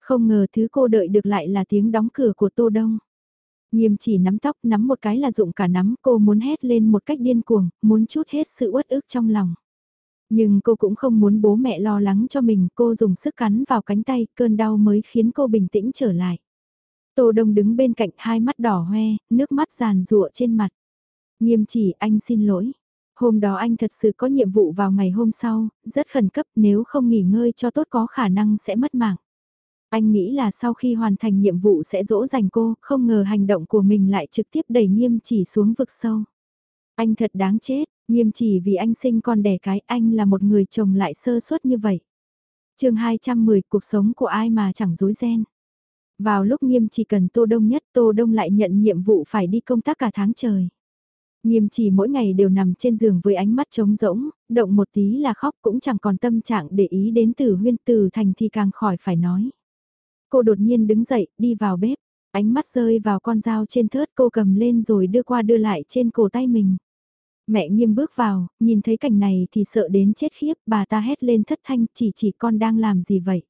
S1: Không ngờ thứ cô đợi được lại là tiếng đóng cửa của Tô Đông. Nghiêm chỉ nắm tóc nắm một cái là dụng cả nắm cô muốn hét lên một cách điên cuồng, muốn chút hết sự uất ức trong lòng. Nhưng cô cũng không muốn bố mẹ lo lắng cho mình, cô dùng sức cắn vào cánh tay, cơn đau mới khiến cô bình tĩnh trở lại. Tô Đông đứng bên cạnh hai mắt đỏ hoe, nước mắt giàn rụa trên mặt. Nghiêm chỉ anh xin lỗi. Hôm đó anh thật sự có nhiệm vụ vào ngày hôm sau, rất khẩn cấp nếu không nghỉ ngơi cho tốt có khả năng sẽ mất mạng. Anh nghĩ là sau khi hoàn thành nhiệm vụ sẽ dỗ dành cô, không ngờ hành động của mình lại trực tiếp đẩy nghiêm chỉ xuống vực sâu. Anh thật đáng chết, nghiêm chỉ vì anh sinh con đẻ cái anh là một người chồng lại sơ suất như vậy. chương 210 cuộc sống của ai mà chẳng dối ren. Vào lúc nghiêm chỉ cần Tô Đông nhất Tô Đông lại nhận nhiệm vụ phải đi công tác cả tháng trời. Nghiêm chỉ mỗi ngày đều nằm trên giường với ánh mắt trống rỗng, động một tí là khóc cũng chẳng còn tâm trạng để ý đến từ huyên từ thành thì càng khỏi phải nói. Cô đột nhiên đứng dậy, đi vào bếp, ánh mắt rơi vào con dao trên thớt cô cầm lên rồi đưa qua đưa lại trên cổ tay mình. Mẹ nghiêm bước vào, nhìn thấy cảnh này thì sợ đến chết khiếp, bà ta hét lên thất thanh chỉ chỉ con đang làm gì vậy.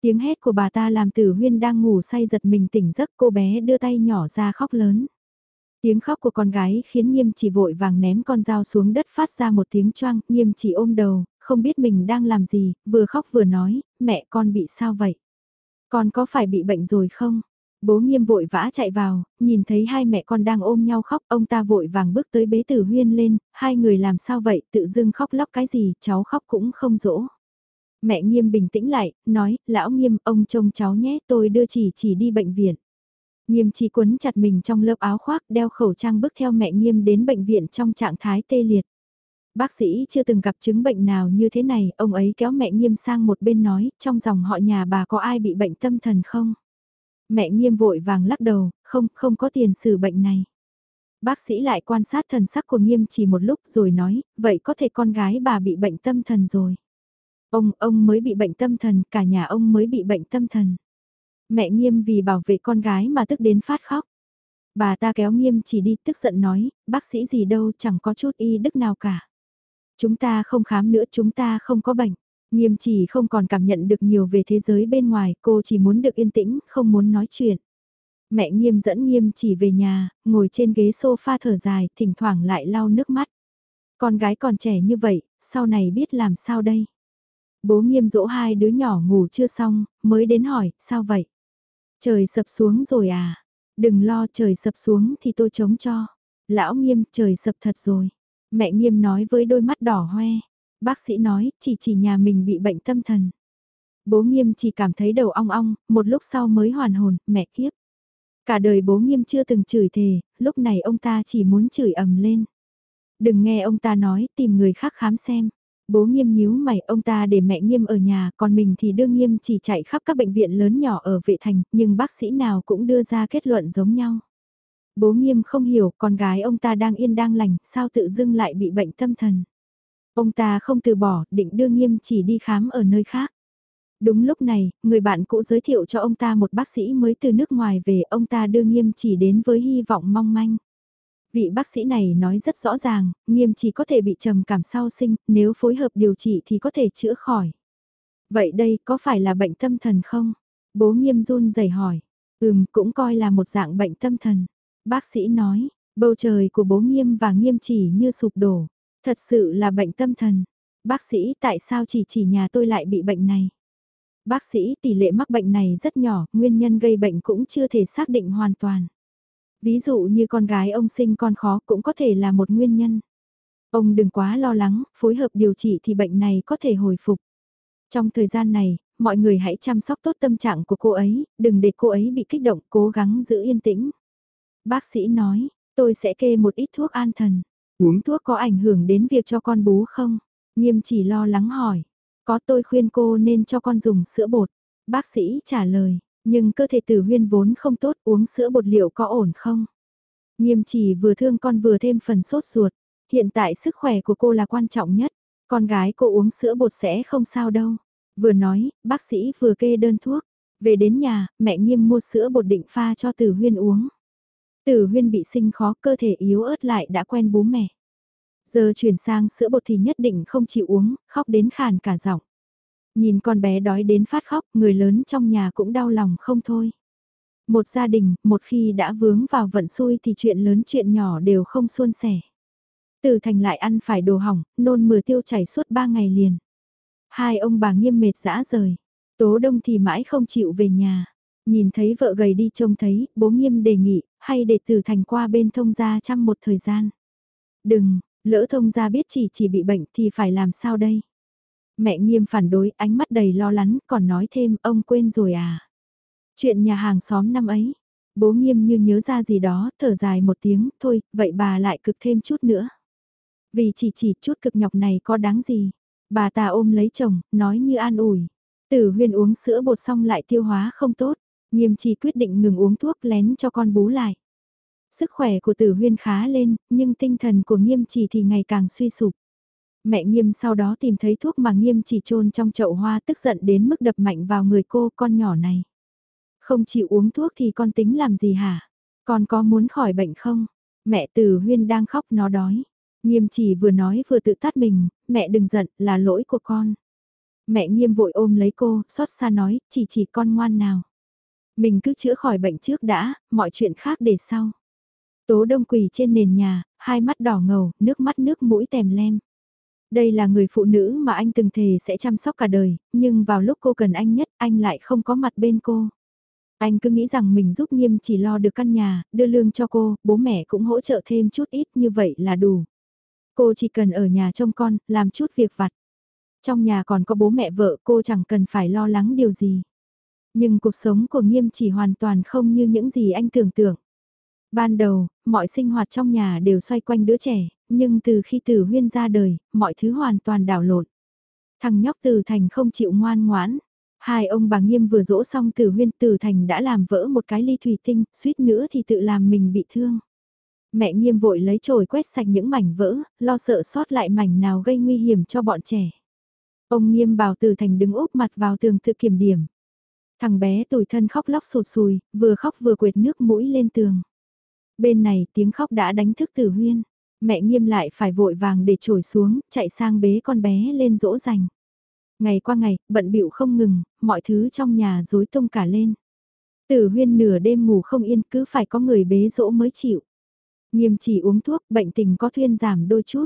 S1: Tiếng hét của bà ta làm tử huyên đang ngủ say giật mình tỉnh giấc cô bé đưa tay nhỏ ra khóc lớn. Tiếng khóc của con gái khiến nghiêm chỉ vội vàng ném con dao xuống đất phát ra một tiếng choang, nghiêm chỉ ôm đầu, không biết mình đang làm gì, vừa khóc vừa nói, mẹ con bị sao vậy? Con có phải bị bệnh rồi không? Bố nghiêm vội vã chạy vào, nhìn thấy hai mẹ con đang ôm nhau khóc, ông ta vội vàng bước tới bế tử huyên lên, hai người làm sao vậy, tự dưng khóc lóc cái gì, cháu khóc cũng không dỗ. Mẹ nghiêm bình tĩnh lại, nói, lão nghiêm, ông trông cháu nhé, tôi đưa chỉ chỉ đi bệnh viện. Nghiêm chỉ quấn chặt mình trong lớp áo khoác, đeo khẩu trang bước theo mẹ nghiêm đến bệnh viện trong trạng thái tê liệt. Bác sĩ chưa từng gặp chứng bệnh nào như thế này, ông ấy kéo mẹ nghiêm sang một bên nói, trong dòng họ nhà bà có ai bị bệnh tâm thần không? Mẹ nghiêm vội vàng lắc đầu, không, không có tiền sử bệnh này. Bác sĩ lại quan sát thần sắc của nghiêm chỉ một lúc rồi nói, vậy có thể con gái bà bị bệnh tâm thần rồi. Ông, ông mới bị bệnh tâm thần, cả nhà ông mới bị bệnh tâm thần. Mẹ nghiêm vì bảo vệ con gái mà tức đến phát khóc. Bà ta kéo nghiêm chỉ đi tức giận nói, bác sĩ gì đâu chẳng có chút y đức nào cả. Chúng ta không khám nữa chúng ta không có bệnh. Nghiêm chỉ không còn cảm nhận được nhiều về thế giới bên ngoài, cô chỉ muốn được yên tĩnh, không muốn nói chuyện. Mẹ nghiêm dẫn nghiêm chỉ về nhà, ngồi trên ghế sofa thở dài, thỉnh thoảng lại lau nước mắt. Con gái còn trẻ như vậy, sau này biết làm sao đây? Bố nghiêm dỗ hai đứa nhỏ ngủ chưa xong, mới đến hỏi, sao vậy? Trời sập xuống rồi à? Đừng lo trời sập xuống thì tôi chống cho. Lão nghiêm trời sập thật rồi. Mẹ nghiêm nói với đôi mắt đỏ hoe. Bác sĩ nói chỉ chỉ nhà mình bị bệnh tâm thần. Bố nghiêm chỉ cảm thấy đầu ong ong, một lúc sau mới hoàn hồn, mẹ kiếp. Cả đời bố nghiêm chưa từng chửi thề, lúc này ông ta chỉ muốn chửi ầm lên. Đừng nghe ông ta nói, tìm người khác khám xem. Bố nghiêm nhíu mày, ông ta để mẹ nghiêm ở nhà, còn mình thì đương nghiêm chỉ chạy khắp các bệnh viện lớn nhỏ ở vệ thành, nhưng bác sĩ nào cũng đưa ra kết luận giống nhau. Bố nghiêm không hiểu, con gái ông ta đang yên đang lành, sao tự dưng lại bị bệnh tâm thần. Ông ta không từ bỏ, định đưa nghiêm chỉ đi khám ở nơi khác. Đúng lúc này, người bạn cũ giới thiệu cho ông ta một bác sĩ mới từ nước ngoài về, ông ta đưa nghiêm chỉ đến với hy vọng mong manh. Vị bác sĩ này nói rất rõ ràng, nghiêm chỉ có thể bị trầm cảm sau sinh, nếu phối hợp điều trị thì có thể chữa khỏi. Vậy đây có phải là bệnh tâm thần không? Bố nghiêm run rẩy hỏi. Ừm, cũng coi là một dạng bệnh tâm thần. Bác sĩ nói, bầu trời của bố nghiêm và nghiêm chỉ như sụp đổ. Thật sự là bệnh tâm thần. Bác sĩ tại sao chỉ chỉ nhà tôi lại bị bệnh này? Bác sĩ tỷ lệ mắc bệnh này rất nhỏ, nguyên nhân gây bệnh cũng chưa thể xác định hoàn toàn. Ví dụ như con gái ông sinh con khó cũng có thể là một nguyên nhân. Ông đừng quá lo lắng, phối hợp điều trị thì bệnh này có thể hồi phục. Trong thời gian này, mọi người hãy chăm sóc tốt tâm trạng của cô ấy, đừng để cô ấy bị kích động, cố gắng giữ yên tĩnh. Bác sĩ nói, tôi sẽ kê một ít thuốc an thần. Uống thuốc có ảnh hưởng đến việc cho con bú không? Nghiêm chỉ lo lắng hỏi. Có tôi khuyên cô nên cho con dùng sữa bột. Bác sĩ trả lời, nhưng cơ thể tử huyên vốn không tốt uống sữa bột liệu có ổn không? Nghiêm chỉ vừa thương con vừa thêm phần sốt ruột. Hiện tại sức khỏe của cô là quan trọng nhất. Con gái cô uống sữa bột sẽ không sao đâu. Vừa nói, bác sĩ vừa kê đơn thuốc. Về đến nhà, mẹ nghiêm mua sữa bột định pha cho tử huyên uống. Tử huyên bị sinh khó cơ thể yếu ớt lại đã quen bú mẹ. Giờ chuyển sang sữa bột thì nhất định không chịu uống, khóc đến khàn cả giọng. Nhìn con bé đói đến phát khóc, người lớn trong nhà cũng đau lòng không thôi. Một gia đình, một khi đã vướng vào vận xui thì chuyện lớn chuyện nhỏ đều không suôn sẻ. Từ thành lại ăn phải đồ hỏng, nôn mửa tiêu chảy suốt ba ngày liền. Hai ông bà nghiêm mệt dã rời. Tố đông thì mãi không chịu về nhà. Nhìn thấy vợ gầy đi trông thấy, bố nghiêm đề nghị, hay để từ thành qua bên thông gia chăm một thời gian. Đừng, lỡ thông gia biết chỉ chỉ bị bệnh thì phải làm sao đây? Mẹ nghiêm phản đối, ánh mắt đầy lo lắng, còn nói thêm, ông quên rồi à? Chuyện nhà hàng xóm năm ấy, bố nghiêm như nhớ ra gì đó, thở dài một tiếng, thôi, vậy bà lại cực thêm chút nữa. Vì chỉ chỉ chút cực nhọc này có đáng gì? Bà ta ôm lấy chồng, nói như an ủi. Tử huyên uống sữa bột xong lại tiêu hóa không tốt, nghiêm chỉ quyết định ngừng uống thuốc lén cho con bú lại. Sức khỏe của tử huyên khá lên, nhưng tinh thần của nghiêm chỉ thì ngày càng suy sụp. Mẹ nghiêm sau đó tìm thấy thuốc mà nghiêm chỉ trôn trong chậu hoa tức giận đến mức đập mạnh vào người cô con nhỏ này. Không chịu uống thuốc thì con tính làm gì hả? Con có muốn khỏi bệnh không? Mẹ từ huyên đang khóc nó đói. Nghiêm chỉ vừa nói vừa tự tát mình, mẹ đừng giận, là lỗi của con. Mẹ nghiêm vội ôm lấy cô, xót xa nói, chỉ chỉ con ngoan nào. Mình cứ chữa khỏi bệnh trước đã, mọi chuyện khác để sau. Tố đông quỳ trên nền nhà, hai mắt đỏ ngầu, nước mắt nước mũi tèm lem. Đây là người phụ nữ mà anh từng thề sẽ chăm sóc cả đời, nhưng vào lúc cô cần anh nhất anh lại không có mặt bên cô. Anh cứ nghĩ rằng mình giúp nghiêm chỉ lo được căn nhà, đưa lương cho cô, bố mẹ cũng hỗ trợ thêm chút ít như vậy là đủ. Cô chỉ cần ở nhà trông con, làm chút việc vặt. Trong nhà còn có bố mẹ vợ cô chẳng cần phải lo lắng điều gì. Nhưng cuộc sống của nghiêm chỉ hoàn toàn không như những gì anh tưởng tượng. Ban đầu, mọi sinh hoạt trong nhà đều xoay quanh đứa trẻ, nhưng từ khi Tử Huyên ra đời, mọi thứ hoàn toàn đảo lộn. Thằng nhóc Từ Thành không chịu ngoan ngoãn. Hai ông bà nghiêm vừa dỗ xong Tử Huyên Tử Thành đã làm vỡ một cái ly thủy tinh, suýt nữa thì tự làm mình bị thương. Mẹ nghiêm vội lấy chổi quét sạch những mảnh vỡ, lo sợ sót lại mảnh nào gây nguy hiểm cho bọn trẻ. Ông nghiêm bảo Tử Thành đứng úp mặt vào tường tự kiểm điểm. Thằng bé tủi thân khóc lóc sụt sùi, vừa khóc vừa quệt nước mũi lên tường. Bên này tiếng khóc đã đánh thức tử huyên. Mẹ nghiêm lại phải vội vàng để trổi xuống, chạy sang bế con bé lên dỗ dành. Ngày qua ngày, bận bịu không ngừng, mọi thứ trong nhà rối tung cả lên. Tử huyên nửa đêm ngủ không yên cứ phải có người bế dỗ mới chịu. Nghiêm chỉ uống thuốc, bệnh tình có thuyên giảm đôi chút.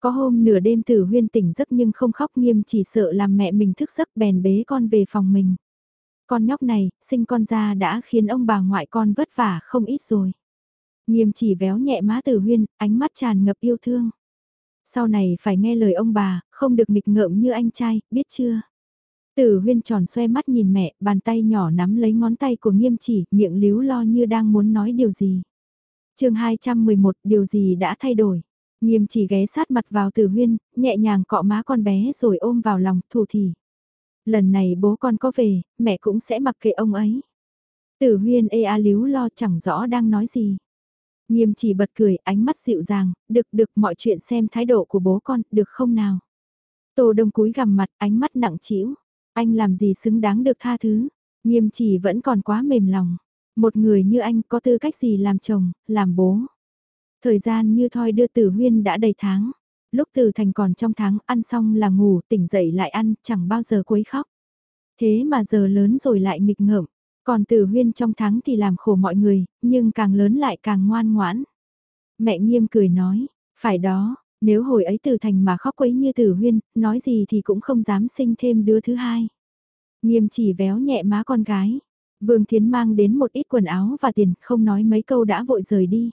S1: Có hôm nửa đêm tử huyên tỉnh giấc nhưng không khóc nghiêm chỉ sợ làm mẹ mình thức giấc bèn bế con về phòng mình. Con nhóc này, sinh con ra đã khiến ông bà ngoại con vất vả không ít rồi. Nghiêm chỉ véo nhẹ má tử huyên, ánh mắt tràn ngập yêu thương. Sau này phải nghe lời ông bà, không được nghịch ngợm như anh trai, biết chưa? Tử huyên tròn xoe mắt nhìn mẹ, bàn tay nhỏ nắm lấy ngón tay của nghiêm chỉ, miệng líu lo như đang muốn nói điều gì. chương 211, điều gì đã thay đổi? Nghiêm chỉ ghé sát mặt vào tử huyên, nhẹ nhàng cọ má con bé rồi ôm vào lòng, thủ thì. Lần này bố con có về, mẹ cũng sẽ mặc kệ ông ấy. Tử huyên ê a líu lo chẳng rõ đang nói gì. Nghiêm chỉ bật cười, ánh mắt dịu dàng, được được mọi chuyện xem thái độ của bố con, được không nào? Tô đông cúi gằm mặt, ánh mắt nặng trĩu. Anh làm gì xứng đáng được tha thứ? Nghiêm chỉ vẫn còn quá mềm lòng. Một người như anh có tư cách gì làm chồng, làm bố? Thời gian như thoi đưa tử huyên đã đầy tháng. Lúc từ thành còn trong tháng ăn xong là ngủ, tỉnh dậy lại ăn, chẳng bao giờ quấy khóc. Thế mà giờ lớn rồi lại nghịch ngợm. Còn tử huyên trong tháng thì làm khổ mọi người, nhưng càng lớn lại càng ngoan ngoãn. Mẹ nghiêm cười nói, phải đó, nếu hồi ấy từ thành mà khóc quấy như tử huyên, nói gì thì cũng không dám sinh thêm đứa thứ hai. Nghiêm chỉ véo nhẹ má con gái. Vương Thiến mang đến một ít quần áo và tiền, không nói mấy câu đã vội rời đi.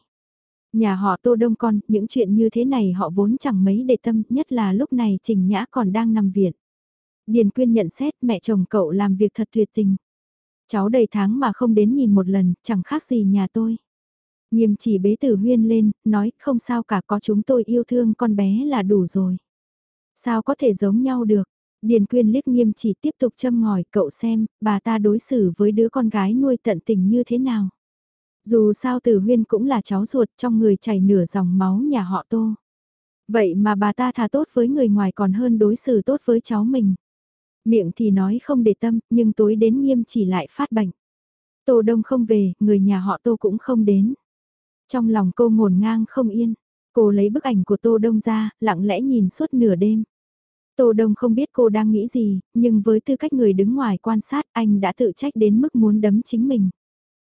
S1: Nhà họ tô đông con, những chuyện như thế này họ vốn chẳng mấy để tâm, nhất là lúc này Trình Nhã còn đang nằm viện. Điền Quyên nhận xét mẹ chồng cậu làm việc thật tuyệt tình. Cháu đầy tháng mà không đến nhìn một lần, chẳng khác gì nhà tôi. Nghiêm chỉ bế tử huyên lên, nói không sao cả có chúng tôi yêu thương con bé là đủ rồi. Sao có thể giống nhau được? Điền quyên liếc nghiêm chỉ tiếp tục châm ngòi cậu xem, bà ta đối xử với đứa con gái nuôi tận tình như thế nào. Dù sao tử huyên cũng là cháu ruột trong người chảy nửa dòng máu nhà họ tô. Vậy mà bà ta thà tốt với người ngoài còn hơn đối xử tốt với cháu mình. Miệng thì nói không để tâm, nhưng tối đến nghiêm chỉ lại phát bệnh. Tô Đông không về, người nhà họ Tô cũng không đến. Trong lòng cô ngổn ngang không yên, cô lấy bức ảnh của Tô Đông ra, lặng lẽ nhìn suốt nửa đêm. Tô Đông không biết cô đang nghĩ gì, nhưng với tư cách người đứng ngoài quan sát anh đã tự trách đến mức muốn đấm chính mình.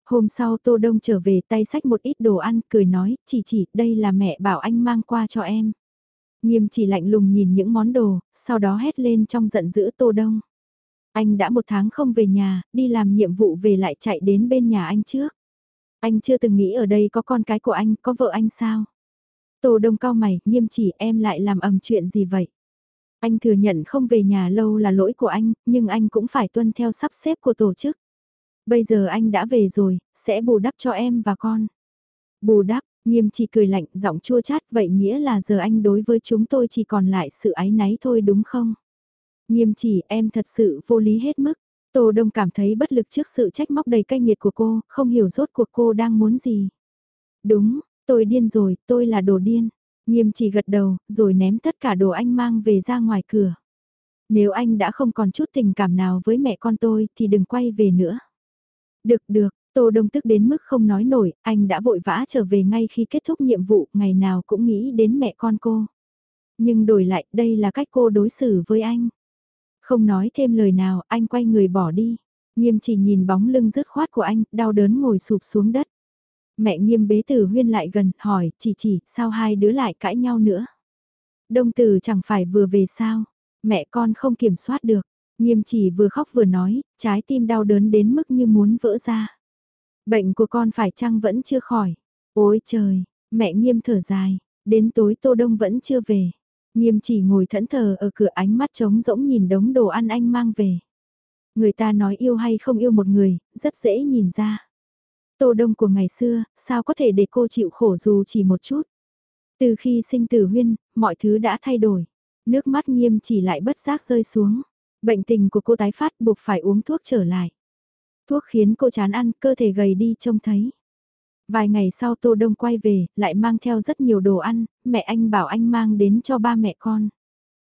S1: Hôm sau Tô Đông trở về tay sách một ít đồ ăn, cười nói, chỉ chỉ, đây là mẹ bảo anh mang qua cho em. Nghiêm chỉ lạnh lùng nhìn những món đồ, sau đó hét lên trong giận dữ Tô Đông. Anh đã một tháng không về nhà, đi làm nhiệm vụ về lại chạy đến bên nhà anh trước. Anh chưa từng nghĩ ở đây có con cái của anh, có vợ anh sao? Tô Đông cao mày, nghiêm chỉ em lại làm ầm chuyện gì vậy? Anh thừa nhận không về nhà lâu là lỗi của anh, nhưng anh cũng phải tuân theo sắp xếp của tổ chức. Bây giờ anh đã về rồi, sẽ bù đắp cho em và con. Bù đắp, nghiêm chỉ cười lạnh, giọng chua chát, vậy nghĩa là giờ anh đối với chúng tôi chỉ còn lại sự ái náy thôi đúng không? Nghiêm chỉ em thật sự vô lý hết mức. Tô Đông cảm thấy bất lực trước sự trách móc đầy cay nghiệt của cô, không hiểu rốt cuộc cô đang muốn gì. Đúng, tôi điên rồi, tôi là đồ điên. Nghiêm chỉ gật đầu, rồi ném tất cả đồ anh mang về ra ngoài cửa. Nếu anh đã không còn chút tình cảm nào với mẹ con tôi thì đừng quay về nữa. Được được, Tô Đông tức đến mức không nói nổi, anh đã vội vã trở về ngay khi kết thúc nhiệm vụ, ngày nào cũng nghĩ đến mẹ con cô. Nhưng đổi lại, đây là cách cô đối xử với anh. Không nói thêm lời nào, anh quay người bỏ đi. Nghiêm chỉ nhìn bóng lưng rứt khoát của anh, đau đớn ngồi sụp xuống đất. Mẹ nghiêm bế tử huyên lại gần, hỏi, chỉ chỉ, sao hai đứa lại cãi nhau nữa? Đông tử chẳng phải vừa về sao? Mẹ con không kiểm soát được. Nghiêm chỉ vừa khóc vừa nói, trái tim đau đớn đến mức như muốn vỡ ra. Bệnh của con phải chăng vẫn chưa khỏi? Ôi trời, mẹ nghiêm thở dài, đến tối tô đông vẫn chưa về. Nghiêm chỉ ngồi thẫn thờ ở cửa ánh mắt trống rỗng nhìn đống đồ ăn anh mang về. Người ta nói yêu hay không yêu một người, rất dễ nhìn ra. Tô đông của ngày xưa, sao có thể để cô chịu khổ dù chỉ một chút. Từ khi sinh tử huyên, mọi thứ đã thay đổi. Nước mắt nghiêm chỉ lại bất giác rơi xuống. Bệnh tình của cô tái phát buộc phải uống thuốc trở lại. Thuốc khiến cô chán ăn, cơ thể gầy đi trông thấy. Vài ngày sau Tô Đông quay về, lại mang theo rất nhiều đồ ăn, mẹ anh bảo anh mang đến cho ba mẹ con.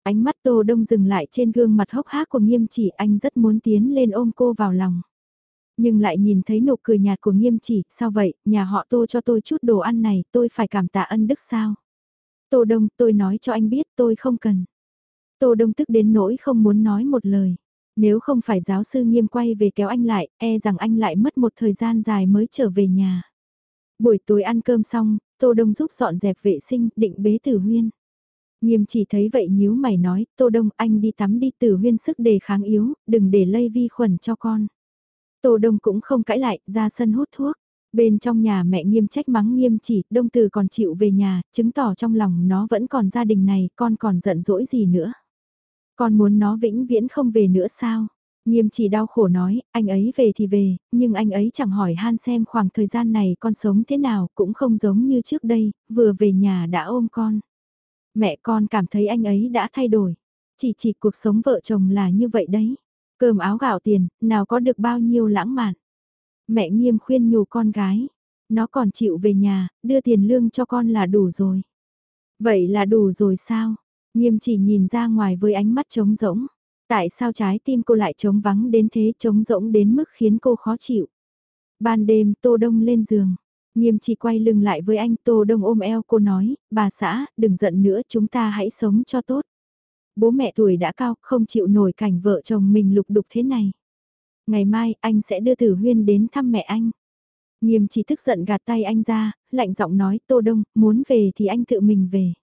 S1: Ánh mắt Tô Đông dừng lại trên gương mặt hốc hác của nghiêm chỉ anh rất muốn tiến lên ôm cô vào lòng. Nhưng lại nhìn thấy nụ cười nhạt của nghiêm chỉ, sao vậy, nhà họ tô cho tôi chút đồ ăn này, tôi phải cảm tạ ân đức sao? Tô Đông, tôi nói cho anh biết tôi không cần. Tô Đông tức đến nỗi không muốn nói một lời. Nếu không phải giáo sư nghiêm quay về kéo anh lại, e rằng anh lại mất một thời gian dài mới trở về nhà. Buổi tối ăn cơm xong, Tô Đông giúp dọn dẹp vệ sinh, định bế tử huyên. Nghiêm chỉ thấy vậy nhíu mày nói, Tô Đông anh đi tắm đi tử huyên sức đề kháng yếu, đừng để lây vi khuẩn cho con. Tô Đông cũng không cãi lại, ra sân hút thuốc. Bên trong nhà mẹ nghiêm trách mắng nghiêm chỉ, đông từ còn chịu về nhà, chứng tỏ trong lòng nó vẫn còn gia đình này, con còn giận dỗi gì nữa. Con muốn nó vĩnh viễn không về nữa sao? Nghiêm chỉ đau khổ nói, anh ấy về thì về, nhưng anh ấy chẳng hỏi han xem khoảng thời gian này con sống thế nào, cũng không giống như trước đây, vừa về nhà đã ôm con. Mẹ con cảm thấy anh ấy đã thay đổi. Chỉ chỉ cuộc sống vợ chồng là như vậy đấy. Cơm áo gạo tiền, nào có được bao nhiêu lãng mạn. Mẹ nghiêm khuyên nhủ con gái. Nó còn chịu về nhà, đưa tiền lương cho con là đủ rồi. Vậy là đủ rồi sao? Nghiêm chỉ nhìn ra ngoài với ánh mắt trống rỗng. Tại sao trái tim cô lại trống vắng đến thế trống rỗng đến mức khiến cô khó chịu? Ban đêm Tô Đông lên giường. Nghiêm chỉ quay lưng lại với anh Tô Đông ôm eo cô nói, bà xã, đừng giận nữa chúng ta hãy sống cho tốt. Bố mẹ tuổi đã cao, không chịu nổi cảnh vợ chồng mình lục đục thế này. Ngày mai anh sẽ đưa Tử Huyên đến thăm mẹ anh. Nghiêm chỉ tức giận gạt tay anh ra, lạnh giọng nói Tô Đông, muốn về thì anh tự mình về.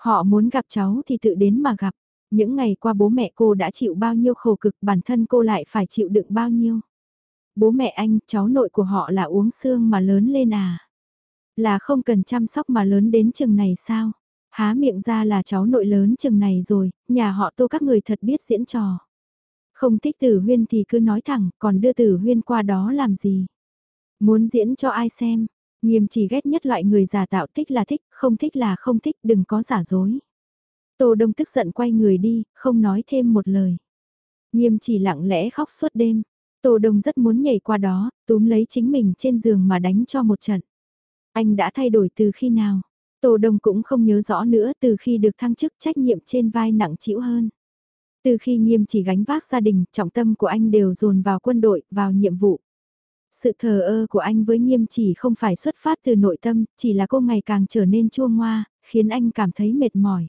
S1: Họ muốn gặp cháu thì tự đến mà gặp. Những ngày qua bố mẹ cô đã chịu bao nhiêu khổ cực bản thân cô lại phải chịu đựng bao nhiêu. Bố mẹ anh, cháu nội của họ là uống xương mà lớn lên à? Là không cần chăm sóc mà lớn đến chừng này sao? Há miệng ra là cháu nội lớn chừng này rồi, nhà họ tô các người thật biết diễn trò. Không thích tử huyên thì cứ nói thẳng, còn đưa tử huyên qua đó làm gì? Muốn diễn cho ai xem? Nghiêm chỉ ghét nhất loại người giả tạo thích là thích, không thích là không thích, đừng có giả dối. Tô Đông tức giận quay người đi, không nói thêm một lời. Nghiêm chỉ lặng lẽ khóc suốt đêm. Tô Đông rất muốn nhảy qua đó, túm lấy chính mình trên giường mà đánh cho một trận. Anh đã thay đổi từ khi nào? Tô Đông cũng không nhớ rõ nữa từ khi được thăng chức trách nhiệm trên vai nặng chịu hơn. Từ khi nghiêm chỉ gánh vác gia đình, trọng tâm của anh đều dồn vào quân đội, vào nhiệm vụ. Sự thờ ơ của anh với nghiêm chỉ không phải xuất phát từ nội tâm, chỉ là cô ngày càng trở nên chua ngoa, khiến anh cảm thấy mệt mỏi.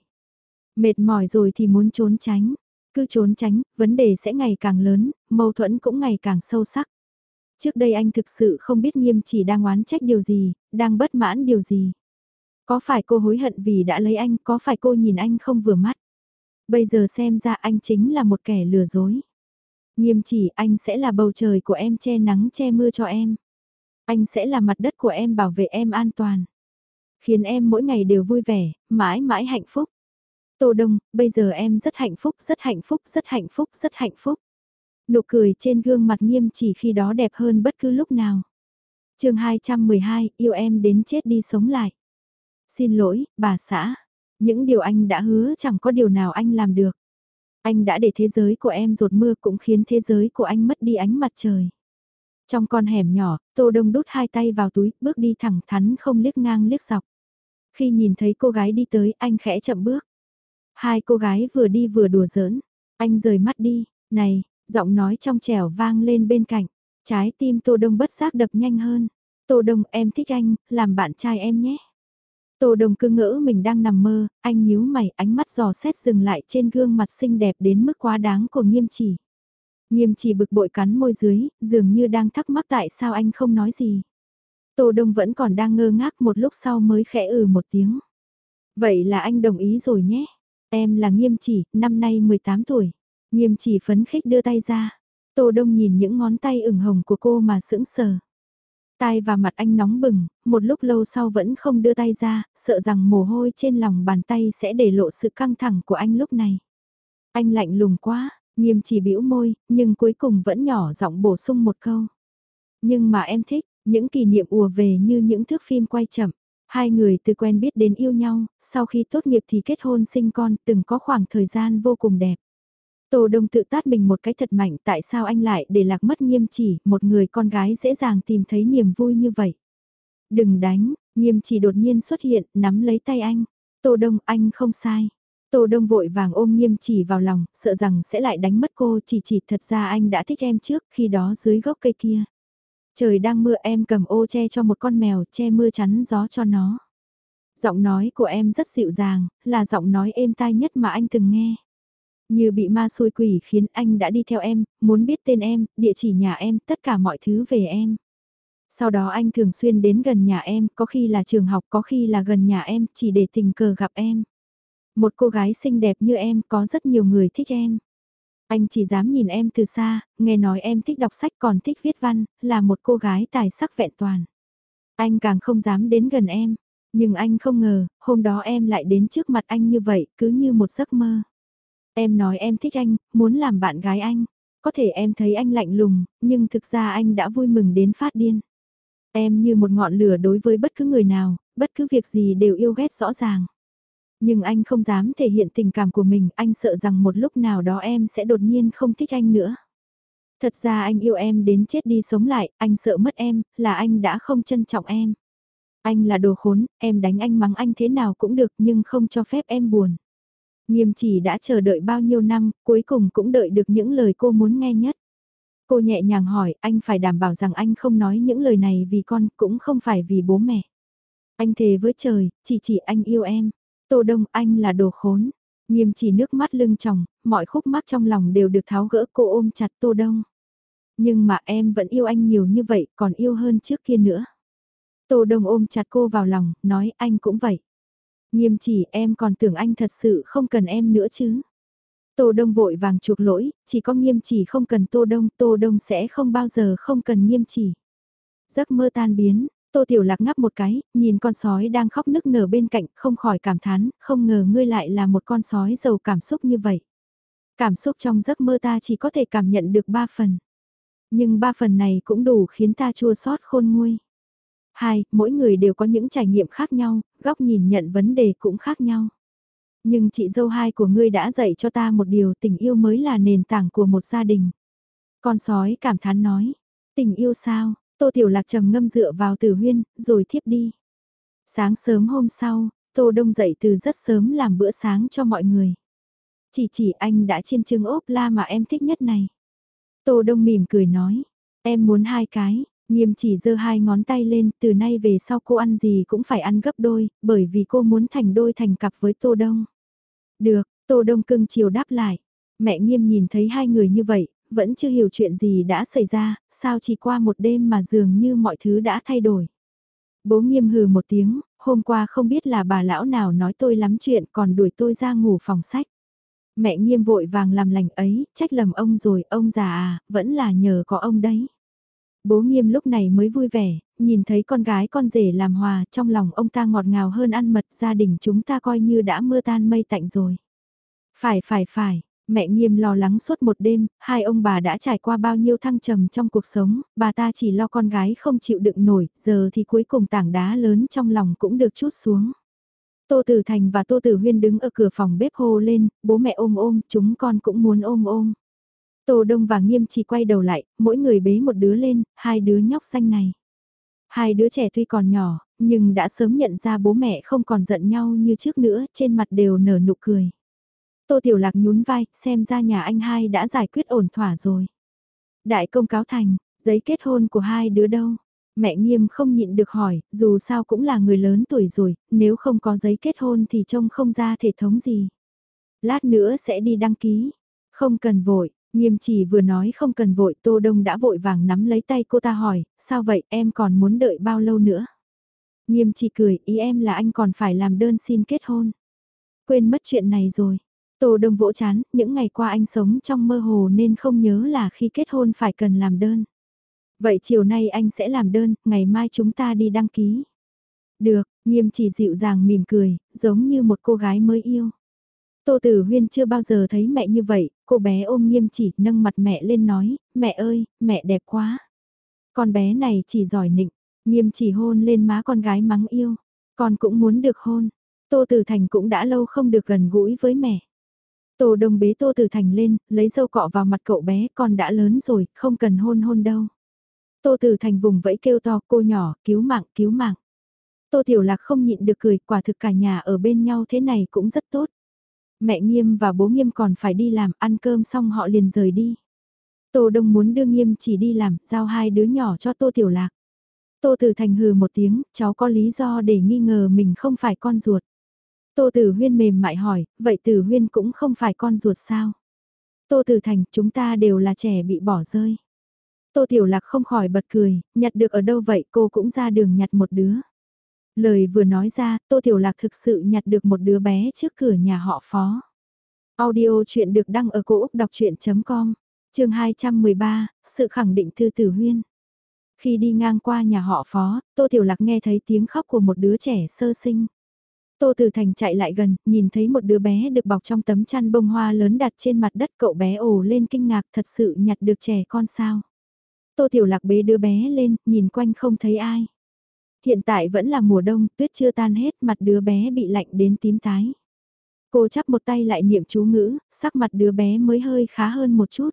S1: Mệt mỏi rồi thì muốn trốn tránh. Cứ trốn tránh, vấn đề sẽ ngày càng lớn, mâu thuẫn cũng ngày càng sâu sắc. Trước đây anh thực sự không biết nghiêm chỉ đang oán trách điều gì, đang bất mãn điều gì. Có phải cô hối hận vì đã lấy anh, có phải cô nhìn anh không vừa mắt. Bây giờ xem ra anh chính là một kẻ lừa dối. Nghiêm chỉ anh sẽ là bầu trời của em che nắng che mưa cho em. Anh sẽ là mặt đất của em bảo vệ em an toàn. Khiến em mỗi ngày đều vui vẻ, mãi mãi hạnh phúc. Tô Đông, bây giờ em rất hạnh phúc, rất hạnh phúc, rất hạnh phúc, rất hạnh phúc. Nụ cười trên gương mặt nghiêm chỉ khi đó đẹp hơn bất cứ lúc nào. chương 212, yêu em đến chết đi sống lại. Xin lỗi, bà xã. Những điều anh đã hứa chẳng có điều nào anh làm được. Anh đã để thế giới của em rột mưa cũng khiến thế giới của anh mất đi ánh mặt trời. Trong con hẻm nhỏ, Tô Đông đút hai tay vào túi, bước đi thẳng thắn không liếc ngang liếc dọc. Khi nhìn thấy cô gái đi tới, anh khẽ chậm bước. Hai cô gái vừa đi vừa đùa giỡn. Anh rời mắt đi, này, giọng nói trong trẻo vang lên bên cạnh. Trái tim Tô Đông bất giác đập nhanh hơn. Tô Đông em thích anh, làm bạn trai em nhé. Tô Đông cứ ngỡ mình đang nằm mơ, anh nhíu mày ánh mắt giò xét dừng lại trên gương mặt xinh đẹp đến mức quá đáng của nghiêm chỉ. Nghiêm chỉ bực bội cắn môi dưới, dường như đang thắc mắc tại sao anh không nói gì. Tô Đông vẫn còn đang ngơ ngác một lúc sau mới khẽ ừ một tiếng. Vậy là anh đồng ý rồi nhé. Em là nghiêm chỉ, năm nay 18 tuổi. Nghiêm chỉ phấn khích đưa tay ra. Tô Đông nhìn những ngón tay ửng hồng của cô mà sững sờ. Tai và mặt anh nóng bừng, một lúc lâu sau vẫn không đưa tay ra, sợ rằng mồ hôi trên lòng bàn tay sẽ để lộ sự căng thẳng của anh lúc này. Anh lạnh lùng quá, nghiêm chỉ bĩu môi, nhưng cuối cùng vẫn nhỏ giọng bổ sung một câu. Nhưng mà em thích, những kỷ niệm ùa về như những thước phim quay chậm. Hai người từ quen biết đến yêu nhau, sau khi tốt nghiệp thì kết hôn sinh con, từng có khoảng thời gian vô cùng đẹp. Tô Đông tự tát mình một cái thật mạnh tại sao anh lại để lạc mất nghiêm chỉ, một người con gái dễ dàng tìm thấy niềm vui như vậy. Đừng đánh, nghiêm chỉ đột nhiên xuất hiện, nắm lấy tay anh. Tô Đông anh không sai. Tô Đông vội vàng ôm nghiêm chỉ vào lòng, sợ rằng sẽ lại đánh mất cô chỉ chỉ thật ra anh đã thích em trước khi đó dưới gốc cây kia. Trời đang mưa em cầm ô che cho một con mèo che mưa chắn gió cho nó. Giọng nói của em rất dịu dàng, là giọng nói êm tai nhất mà anh từng nghe. Như bị ma xôi quỷ khiến anh đã đi theo em, muốn biết tên em, địa chỉ nhà em, tất cả mọi thứ về em. Sau đó anh thường xuyên đến gần nhà em, có khi là trường học, có khi là gần nhà em, chỉ để tình cờ gặp em. Một cô gái xinh đẹp như em có rất nhiều người thích em. Anh chỉ dám nhìn em từ xa, nghe nói em thích đọc sách còn thích viết văn, là một cô gái tài sắc vẹn toàn. Anh càng không dám đến gần em, nhưng anh không ngờ, hôm đó em lại đến trước mặt anh như vậy, cứ như một giấc mơ. Em nói em thích anh, muốn làm bạn gái anh. Có thể em thấy anh lạnh lùng, nhưng thực ra anh đã vui mừng đến phát điên. Em như một ngọn lửa đối với bất cứ người nào, bất cứ việc gì đều yêu ghét rõ ràng. Nhưng anh không dám thể hiện tình cảm của mình, anh sợ rằng một lúc nào đó em sẽ đột nhiên không thích anh nữa. Thật ra anh yêu em đến chết đi sống lại, anh sợ mất em, là anh đã không trân trọng em. Anh là đồ khốn, em đánh anh mắng anh thế nào cũng được nhưng không cho phép em buồn. Nghiêm chỉ đã chờ đợi bao nhiêu năm, cuối cùng cũng đợi được những lời cô muốn nghe nhất. Cô nhẹ nhàng hỏi, anh phải đảm bảo rằng anh không nói những lời này vì con, cũng không phải vì bố mẹ. Anh thề với trời, chỉ chỉ anh yêu em. Tô Đông, anh là đồ khốn. Nghiêm chỉ nước mắt lưng tròng, mọi khúc mắc trong lòng đều được tháo gỡ cô ôm chặt Tô Đông. Nhưng mà em vẫn yêu anh nhiều như vậy, còn yêu hơn trước kia nữa. Tô Đông ôm chặt cô vào lòng, nói anh cũng vậy. Nghiêm chỉ em còn tưởng anh thật sự không cần em nữa chứ. Tô Đông vội vàng chuộc lỗi, chỉ có nghiêm chỉ không cần Tô Đông, Tô Đông sẽ không bao giờ không cần nghiêm chỉ. Giấc mơ tan biến, Tô Tiểu Lạc ngắp một cái, nhìn con sói đang khóc nức nở bên cạnh, không khỏi cảm thán, không ngờ ngươi lại là một con sói giàu cảm xúc như vậy. Cảm xúc trong giấc mơ ta chỉ có thể cảm nhận được ba phần. Nhưng ba phần này cũng đủ khiến ta chua xót khôn nguôi. Hai, mỗi người đều có những trải nghiệm khác nhau, góc nhìn nhận vấn đề cũng khác nhau. Nhưng chị dâu hai của ngươi đã dạy cho ta một điều tình yêu mới là nền tảng của một gia đình. Con sói cảm thán nói, tình yêu sao, Tô Tiểu Lạc trầm ngâm dựa vào tử huyên, rồi thiếp đi. Sáng sớm hôm sau, Tô Đông dậy từ rất sớm làm bữa sáng cho mọi người. Chỉ chỉ anh đã chiên trứng ốp la mà em thích nhất này. Tô Đông mỉm cười nói, em muốn hai cái, Nghiêm chỉ giơ hai ngón tay lên, từ nay về sau cô ăn gì cũng phải ăn gấp đôi, bởi vì cô muốn thành đôi thành cặp với Tô Đông. Được, Tô Đông cưng chiều đáp lại. Mẹ nghiêm nhìn thấy hai người như vậy, vẫn chưa hiểu chuyện gì đã xảy ra, sao chỉ qua một đêm mà dường như mọi thứ đã thay đổi. Bố nghiêm hừ một tiếng, hôm qua không biết là bà lão nào nói tôi lắm chuyện còn đuổi tôi ra ngủ phòng sách. Mẹ nghiêm vội vàng làm lành ấy, trách lầm ông rồi, ông già à, vẫn là nhờ có ông đấy. Bố nghiêm lúc này mới vui vẻ, nhìn thấy con gái con rể làm hòa, trong lòng ông ta ngọt ngào hơn ăn mật, gia đình chúng ta coi như đã mưa tan mây tạnh rồi. Phải phải phải, mẹ nghiêm lo lắng suốt một đêm, hai ông bà đã trải qua bao nhiêu thăng trầm trong cuộc sống, bà ta chỉ lo con gái không chịu đựng nổi, giờ thì cuối cùng tảng đá lớn trong lòng cũng được chút xuống. Tô Tử Thành và Tô Tử Huyên đứng ở cửa phòng bếp hô lên, bố mẹ ôm ôm, chúng con cũng muốn ôm ôm. Tô Đông và Nghiêm chỉ quay đầu lại, mỗi người bế một đứa lên, hai đứa nhóc xanh này. Hai đứa trẻ tuy còn nhỏ, nhưng đã sớm nhận ra bố mẹ không còn giận nhau như trước nữa, trên mặt đều nở nụ cười. Tô Tiểu Lạc nhún vai, xem ra nhà anh hai đã giải quyết ổn thỏa rồi. Đại công cáo thành, giấy kết hôn của hai đứa đâu? Mẹ nghiêm không nhịn được hỏi, dù sao cũng là người lớn tuổi rồi, nếu không có giấy kết hôn thì trông không ra thể thống gì. Lát nữa sẽ đi đăng ký. Không cần vội, Nghiêm chỉ vừa nói không cần vội Tô Đông đã vội vàng nắm lấy tay cô ta hỏi, sao vậy em còn muốn đợi bao lâu nữa? Nghiêm chỉ cười, ý em là anh còn phải làm đơn xin kết hôn. Quên mất chuyện này rồi. Tô Đông vỗ chán, những ngày qua anh sống trong mơ hồ nên không nhớ là khi kết hôn phải cần làm đơn. Vậy chiều nay anh sẽ làm đơn, ngày mai chúng ta đi đăng ký. Được, nghiêm chỉ dịu dàng mỉm cười, giống như một cô gái mới yêu. Tô Tử Huyên chưa bao giờ thấy mẹ như vậy, cô bé ôm nghiêm chỉ nâng mặt mẹ lên nói, mẹ ơi, mẹ đẹp quá. Con bé này chỉ giỏi nịnh, nghiêm chỉ hôn lên má con gái mắng yêu, con cũng muốn được hôn. Tô Tử Thành cũng đã lâu không được gần gũi với mẹ. Tô Đông bế Tô Tử Thành lên, lấy dâu cọ vào mặt cậu bé, con đã lớn rồi, không cần hôn hôn đâu. Tô Tử Thành vùng vẫy kêu to, cô nhỏ, cứu mạng, cứu mạng. Tô Tiểu Lạc không nhịn được cười, quả thực cả nhà ở bên nhau thế này cũng rất tốt. Mẹ Nghiêm và bố Nghiêm còn phải đi làm, ăn cơm xong họ liền rời đi. Tô Đông muốn đưa Nghiêm chỉ đi làm, giao hai đứa nhỏ cho Tô Tiểu Lạc. Tô Tử Thành hừ một tiếng, cháu có lý do để nghi ngờ mình không phải con ruột. Tô Tử Huyên mềm mại hỏi, vậy Tử Huyên cũng không phải con ruột sao? Tô Tử Thành, chúng ta đều là trẻ bị bỏ rơi. Tô Tiểu Lạc không khỏi bật cười, nhặt được ở đâu vậy cô cũng ra đường nhặt một đứa. Lời vừa nói ra, Tô Tiểu Lạc thực sự nhặt được một đứa bé trước cửa nhà họ phó. Audio chuyện được đăng ở cổ Úc đọc chuyện.com, trường 213, sự khẳng định thư tử huyên. Khi đi ngang qua nhà họ phó, Tô Tiểu Lạc nghe thấy tiếng khóc của một đứa trẻ sơ sinh. Tô Tử Thành chạy lại gần, nhìn thấy một đứa bé được bọc trong tấm chăn bông hoa lớn đặt trên mặt đất cậu bé ồ lên kinh ngạc thật sự nhặt được trẻ con sao. Tô Tiểu Lạc bế đứa bé lên, nhìn quanh không thấy ai. Hiện tại vẫn là mùa đông, tuyết chưa tan hết, mặt đứa bé bị lạnh đến tím tái. Cô chắp một tay lại niệm chú ngữ, sắc mặt đứa bé mới hơi khá hơn một chút.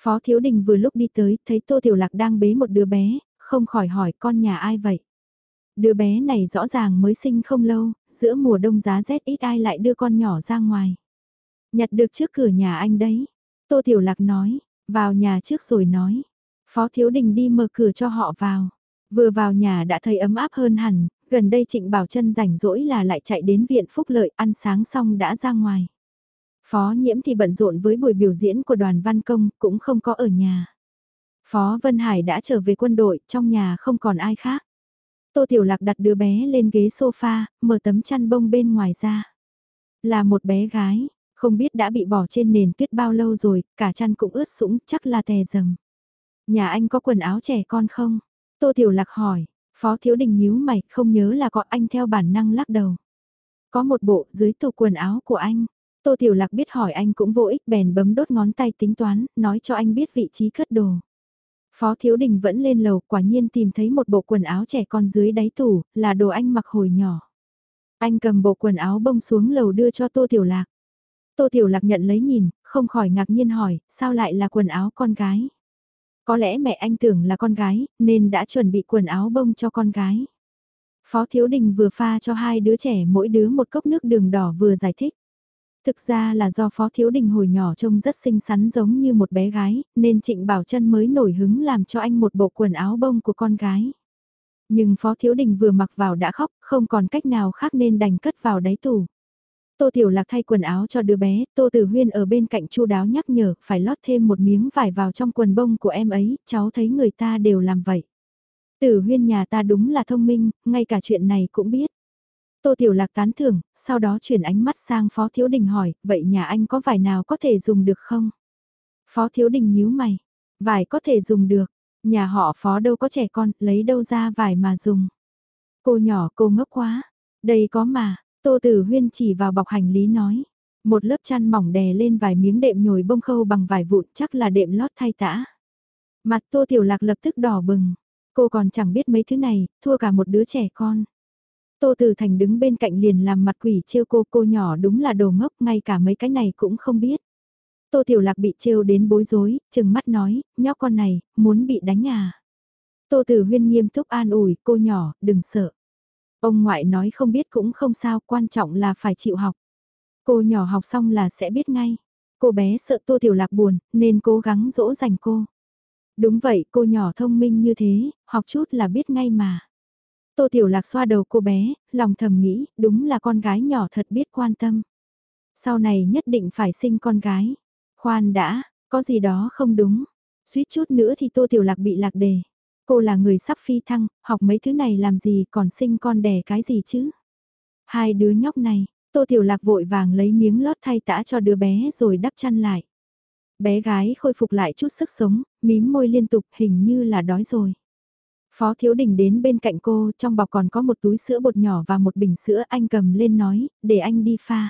S1: Phó Thiếu Đình vừa lúc đi tới, thấy Tô Tiểu Lạc đang bế một đứa bé, không khỏi hỏi con nhà ai vậy. Đứa bé này rõ ràng mới sinh không lâu, giữa mùa đông giá rét ít ai lại đưa con nhỏ ra ngoài. Nhặt được trước cửa nhà anh đấy. Tô Tiểu Lạc nói, vào nhà trước rồi nói. Phó Thiếu Đình đi mở cửa cho họ vào. Vừa vào nhà đã thấy ấm áp hơn hẳn, gần đây Trịnh Bảo Trân rảnh rỗi là lại chạy đến viện phúc lợi ăn sáng xong đã ra ngoài. Phó Nhiễm thì bận rộn với buổi biểu diễn của đoàn văn công, cũng không có ở nhà. Phó Vân Hải đã trở về quân đội, trong nhà không còn ai khác. Tô Tiểu Lạc đặt đứa bé lên ghế sofa, mở tấm chăn bông bên ngoài ra. Là một bé gái, không biết đã bị bỏ trên nền tuyết bao lâu rồi, cả chăn cũng ướt sũng, chắc là tè dầm. Nhà anh có quần áo trẻ con không? Tô Tiểu Lạc hỏi, Phó Thiếu Đình nhíu mày, không nhớ là có anh theo bản năng lắc đầu. Có một bộ dưới tủ quần áo của anh. Tô Tiểu Lạc biết hỏi anh cũng vô ích bèn bấm đốt ngón tay tính toán, nói cho anh biết vị trí cất đồ. Phó Thiếu Đình vẫn lên lầu quả nhiên tìm thấy một bộ quần áo trẻ con dưới đáy tủ, là đồ anh mặc hồi nhỏ. Anh cầm bộ quần áo bông xuống lầu đưa cho Tô Tiểu Lạc. Tô Tiểu Lạc nhận lấy nhìn, không khỏi ngạc nhiên hỏi, sao lại là quần áo con gái? Có lẽ mẹ anh tưởng là con gái, nên đã chuẩn bị quần áo bông cho con gái. Phó Thiếu Đình vừa pha cho hai đứa trẻ mỗi đứa một cốc nước đường đỏ vừa giải thích. Thực ra là do Phó Thiếu Đình hồi nhỏ trông rất xinh xắn giống như một bé gái, nên Trịnh Bảo Trân mới nổi hứng làm cho anh một bộ quần áo bông của con gái. Nhưng Phó Thiếu Đình vừa mặc vào đã khóc, không còn cách nào khác nên đành cất vào đáy tủ. Tô Tiểu Lạc thay quần áo cho đứa bé, Tô Tử Huyên ở bên cạnh chu đáo nhắc nhở, phải lót thêm một miếng vải vào trong quần bông của em ấy, cháu thấy người ta đều làm vậy. Tử Huyên nhà ta đúng là thông minh, ngay cả chuyện này cũng biết. Tô Tiểu Lạc tán thưởng, sau đó chuyển ánh mắt sang Phó Thiếu Đình hỏi, vậy nhà anh có vải nào có thể dùng được không? Phó Thiếu Đình nhíu mày, vải có thể dùng được, nhà họ Phó đâu có trẻ con, lấy đâu ra vải mà dùng. Cô nhỏ cô ngốc quá, đây có mà, Tô Tử Huyên chỉ vào bọc hành lý nói. Một lớp chăn mỏng đè lên vài miếng đệm nhồi bông khâu bằng vải vụn chắc là đệm lót thay tã. Mặt Tô Tiểu Lạc lập tức đỏ bừng. Cô còn chẳng biết mấy thứ này, thua cả một đứa trẻ con. Tô Tử Thành đứng bên cạnh liền làm mặt quỷ trêu cô cô nhỏ đúng là đồ ngốc ngay cả mấy cái này cũng không biết. Tô Tiểu Lạc bị trêu đến bối rối, chừng mắt nói, nhóc con này, muốn bị đánh à. Tô Tử Huyên nghiêm túc an ủi, cô nhỏ, đừng sợ. Ông ngoại nói không biết cũng không sao, quan trọng là phải chịu học. Cô nhỏ học xong là sẽ biết ngay. Cô bé sợ Tô Tiểu Lạc buồn, nên cố gắng dỗ dành cô. Đúng vậy, cô nhỏ thông minh như thế, học chút là biết ngay mà. Tô Tiểu Lạc xoa đầu cô bé, lòng thầm nghĩ, đúng là con gái nhỏ thật biết quan tâm. Sau này nhất định phải sinh con gái. Khoan đã, có gì đó không đúng. Suýt chút nữa thì Tô Tiểu Lạc bị lạc đề. Cô là người sắp phi thăng, học mấy thứ này làm gì còn sinh con đẻ cái gì chứ? Hai đứa nhóc này, Tô Tiểu Lạc vội vàng lấy miếng lót thay tã cho đứa bé rồi đắp chăn lại. Bé gái khôi phục lại chút sức sống, mím môi liên tục hình như là đói rồi. Phó Thiếu Đình đến bên cạnh cô, trong bọc còn có một túi sữa bột nhỏ và một bình sữa anh cầm lên nói, để anh đi pha.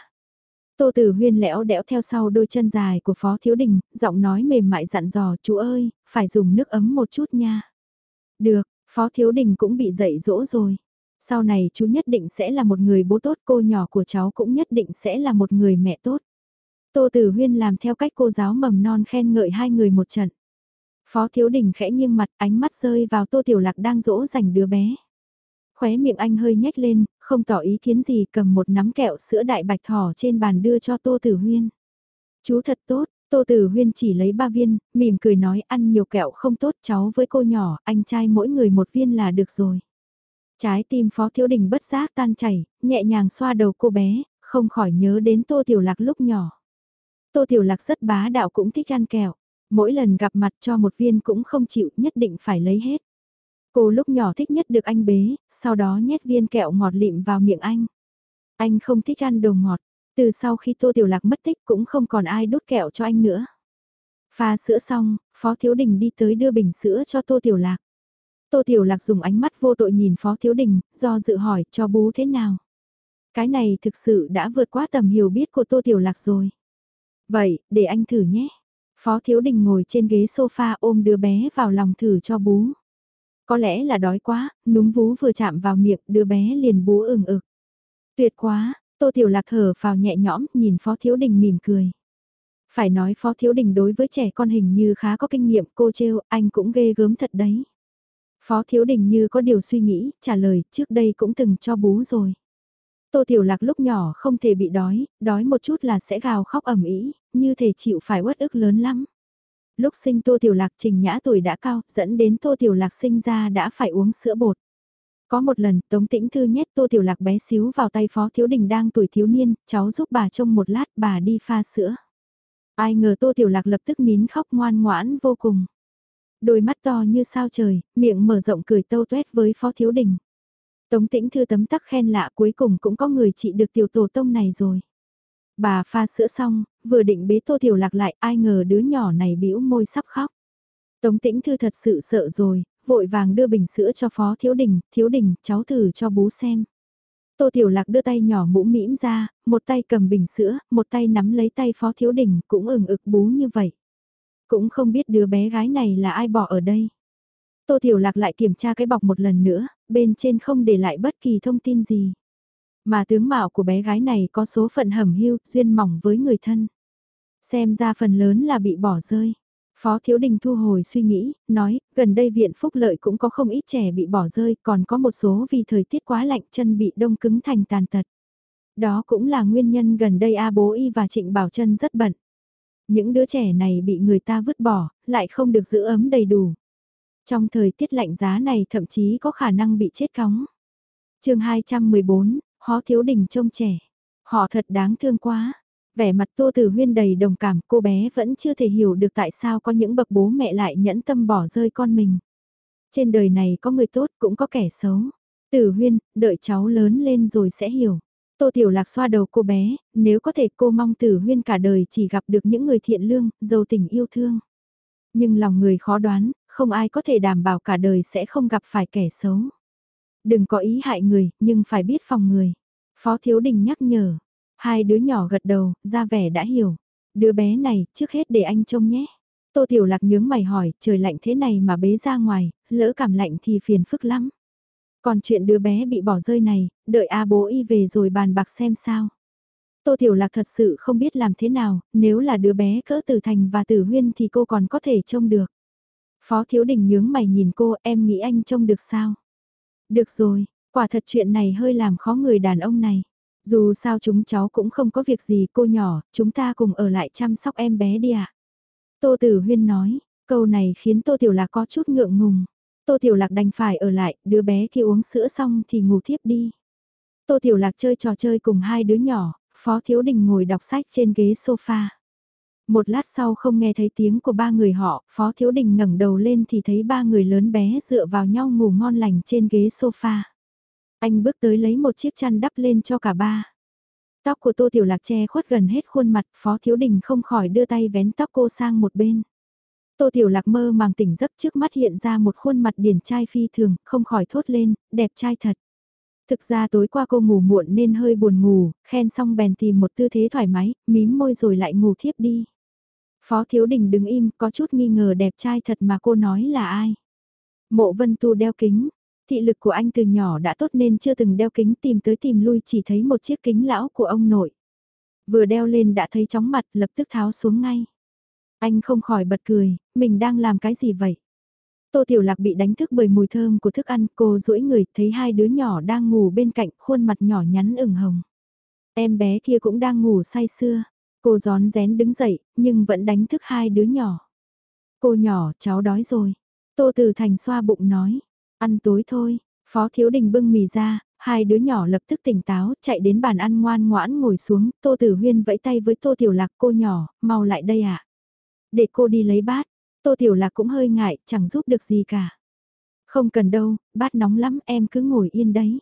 S1: Tô Tử Huyên lẽo đẽo theo sau đôi chân dài của Phó Thiếu Đình, giọng nói mềm mại dặn dò, chú ơi, phải dùng nước ấm một chút nha. Được, Phó Thiếu Đình cũng bị dạy dỗ rồi. Sau này chú nhất định sẽ là một người bố tốt, cô nhỏ của cháu cũng nhất định sẽ là một người mẹ tốt. Tô Tử Huyên làm theo cách cô giáo mầm non khen ngợi hai người một trận. Phó Thiếu Đình khẽ nghiêng mặt ánh mắt rơi vào Tô Tiểu Lạc đang dỗ dành đứa bé. Khóe miệng anh hơi nhếch lên, không tỏ ý kiến gì cầm một nắm kẹo sữa đại bạch thỏ trên bàn đưa cho Tô Tử Huyên. Chú thật tốt, Tô Tử Huyên chỉ lấy ba viên, mỉm cười nói ăn nhiều kẹo không tốt cháu với cô nhỏ, anh trai mỗi người một viên là được rồi. Trái tim Phó Thiếu Đình bất giác tan chảy, nhẹ nhàng xoa đầu cô bé, không khỏi nhớ đến Tô Tiểu Lạc lúc nhỏ. Tô Tiểu Lạc rất bá đạo cũng thích ăn kẹo, mỗi lần gặp mặt cho một viên cũng không chịu nhất định phải lấy hết. Cô lúc nhỏ thích nhất được anh bế, sau đó nhét viên kẹo ngọt lịm vào miệng anh. Anh không thích ăn đồ ngọt, từ sau khi Tô Tiểu Lạc mất tích cũng không còn ai đút kẹo cho anh nữa. Pha sữa xong, Phó Thiếu Đình đi tới đưa bình sữa cho Tô Tiểu Lạc. Tô Tiểu Lạc dùng ánh mắt vô tội nhìn Phó Thiếu Đình, do dự hỏi cho bú thế nào. Cái này thực sự đã vượt quá tầm hiểu biết của Tô Tiểu Lạc rồi. Vậy, để anh thử nhé. Phó Thiếu Đình ngồi trên ghế sofa ôm đứa bé vào lòng thử cho bú. Có lẽ là đói quá, núm vú vừa chạm vào miệng, đứa bé liền bú ừng ực. Tuyệt quá, Tô Tiểu Lạc thở vào nhẹ nhõm, nhìn Phó Thiếu Đình mỉm cười. Phải nói Phó Thiếu Đình đối với trẻ con hình như khá có kinh nghiệm, cô trêu, anh cũng ghê gớm thật đấy. Phó Thiếu Đình như có điều suy nghĩ, trả lời, trước đây cũng từng cho bú rồi. Tô Tiểu Lạc lúc nhỏ không thể bị đói, đói một chút là sẽ gào khóc ẩm ý, như thể chịu phải uất ức lớn lắm. Lúc sinh Tô Tiểu Lạc trình nhã tuổi đã cao, dẫn đến Tô Tiểu Lạc sinh ra đã phải uống sữa bột. Có một lần, Tống Tĩnh Thư nhét Tô Tiểu Lạc bé xíu vào tay Phó Thiếu Đình đang tuổi thiếu niên, cháu giúp bà trông một lát bà đi pha sữa. Ai ngờ Tô Tiểu Lạc lập tức nín khóc ngoan ngoãn vô cùng. Đôi mắt to như sao trời, miệng mở rộng cười tâu tuét với Phó Thiếu Đình. Tống Tĩnh Thư tấm tắc khen lạ cuối cùng cũng có người trị được tiểu tổ tông này rồi. Bà pha sữa xong, vừa định bế Tô Tiểu Lạc lại ai ngờ đứa nhỏ này bĩu môi sắp khóc. Tống Tĩnh Thư thật sự sợ rồi, vội vàng đưa bình sữa cho Phó Thiếu Đình, Thiếu Đình, cháu thử cho bú xem. Tô Tiểu Lạc đưa tay nhỏ mũ mĩm ra, một tay cầm bình sữa, một tay nắm lấy tay Phó Thiếu Đình, cũng ừng ực bú như vậy. Cũng không biết đứa bé gái này là ai bỏ ở đây. Tô Tiểu Lạc lại kiểm tra cái bọc một lần nữa, bên trên không để lại bất kỳ thông tin gì. Mà tướng mạo của bé gái này có số phận hầm hưu, duyên mỏng với người thân. Xem ra phần lớn là bị bỏ rơi. Phó Thiếu Đình thu hồi suy nghĩ, nói, gần đây viện phúc lợi cũng có không ít trẻ bị bỏ rơi, còn có một số vì thời tiết quá lạnh chân bị đông cứng thành tàn tật. Đó cũng là nguyên nhân gần đây A Bố Y và Trịnh Bảo chân rất bận. Những đứa trẻ này bị người ta vứt bỏ, lại không được giữ ấm đầy đủ. Trong thời tiết lạnh giá này thậm chí có khả năng bị chết cóng. chương 214, Hó Thiếu Đình trông trẻ. Họ thật đáng thương quá. Vẻ mặt Tô Tử Huyên đầy đồng cảm cô bé vẫn chưa thể hiểu được tại sao có những bậc bố mẹ lại nhẫn tâm bỏ rơi con mình. Trên đời này có người tốt cũng có kẻ xấu. Tử Huyên, đợi cháu lớn lên rồi sẽ hiểu. Tô Tiểu Lạc xoa đầu cô bé, nếu có thể cô mong Tử Huyên cả đời chỉ gặp được những người thiện lương, giàu tình yêu thương. Nhưng lòng người khó đoán, không ai có thể đảm bảo cả đời sẽ không gặp phải kẻ xấu. Đừng có ý hại người, nhưng phải biết phòng người. Phó Thiếu Đình nhắc nhở. Hai đứa nhỏ gật đầu, ra vẻ đã hiểu. Đứa bé này, trước hết để anh trông nhé. Tô Tiểu Lạc nhướng mày hỏi, trời lạnh thế này mà bế ra ngoài, lỡ cảm lạnh thì phiền phức lắm. Còn chuyện đứa bé bị bỏ rơi này, đợi A bố y về rồi bàn bạc xem sao. Tô Tiểu Lạc thật sự không biết làm thế nào, nếu là đứa bé cỡ từ thành và tử huyên thì cô còn có thể trông được. Phó Thiếu Đình nhướng mày nhìn cô, em nghĩ anh trông được sao? Được rồi, quả thật chuyện này hơi làm khó người đàn ông này. Dù sao chúng cháu cũng không có việc gì cô nhỏ, chúng ta cùng ở lại chăm sóc em bé đi ạ. À? Tô Tử Huyên nói, câu này khiến Tô Tiểu Lạc có chút ngượng ngùng. Tô Tiểu Lạc đành phải ở lại, đứa bé khi uống sữa xong thì ngủ thiếp đi. Tô Tiểu Lạc chơi trò chơi cùng hai đứa nhỏ, Phó Thiếu Đình ngồi đọc sách trên ghế sofa. Một lát sau không nghe thấy tiếng của ba người họ, Phó Thiếu Đình ngẩng đầu lên thì thấy ba người lớn bé dựa vào nhau ngủ ngon lành trên ghế sofa. Anh bước tới lấy một chiếc chăn đắp lên cho cả ba. Tóc của Tô Tiểu Lạc che khuất gần hết khuôn mặt, Phó Thiếu Đình không khỏi đưa tay vén tóc cô sang một bên. Tô Tiểu Lạc mơ màng tỉnh giấc trước mắt hiện ra một khuôn mặt điển trai phi thường, không khỏi thốt lên, đẹp trai thật. Thực ra tối qua cô ngủ muộn nên hơi buồn ngủ, khen xong bèn tìm một tư thế thoải mái, mím môi rồi lại ngủ thiếp đi. Phó Thiếu Đình đứng im, có chút nghi ngờ đẹp trai thật mà cô nói là ai. Mộ Vân Tu đeo kính, thị lực của anh từ nhỏ đã tốt nên chưa từng đeo kính tìm tới tìm lui chỉ thấy một chiếc kính lão của ông nội. Vừa đeo lên đã thấy chóng mặt lập tức tháo xuống ngay. Anh không khỏi bật cười, mình đang làm cái gì vậy? Tô Tiểu Lạc bị đánh thức bởi mùi thơm của thức ăn, cô duỗi người, thấy hai đứa nhỏ đang ngủ bên cạnh, khuôn mặt nhỏ nhắn ửng hồng. Em bé kia cũng đang ngủ say sưa. Cô gión rén đứng dậy, nhưng vẫn đánh thức hai đứa nhỏ. Cô nhỏ, cháu đói rồi. Tô Từ Thành xoa bụng nói, ăn tối thôi. Phó Thiếu Đình bưng mì ra, hai đứa nhỏ lập tức tỉnh táo, chạy đến bàn ăn ngoan ngoãn ngồi xuống. Tô Tử Huyên vẫy tay với Tô Tiểu Lạc cô nhỏ, mau lại đây ạ. À? Để cô đi lấy bát. Tô Tiểu Lạc cũng hơi ngại, chẳng giúp được gì cả. Không cần đâu, bát nóng lắm em cứ ngồi yên đấy.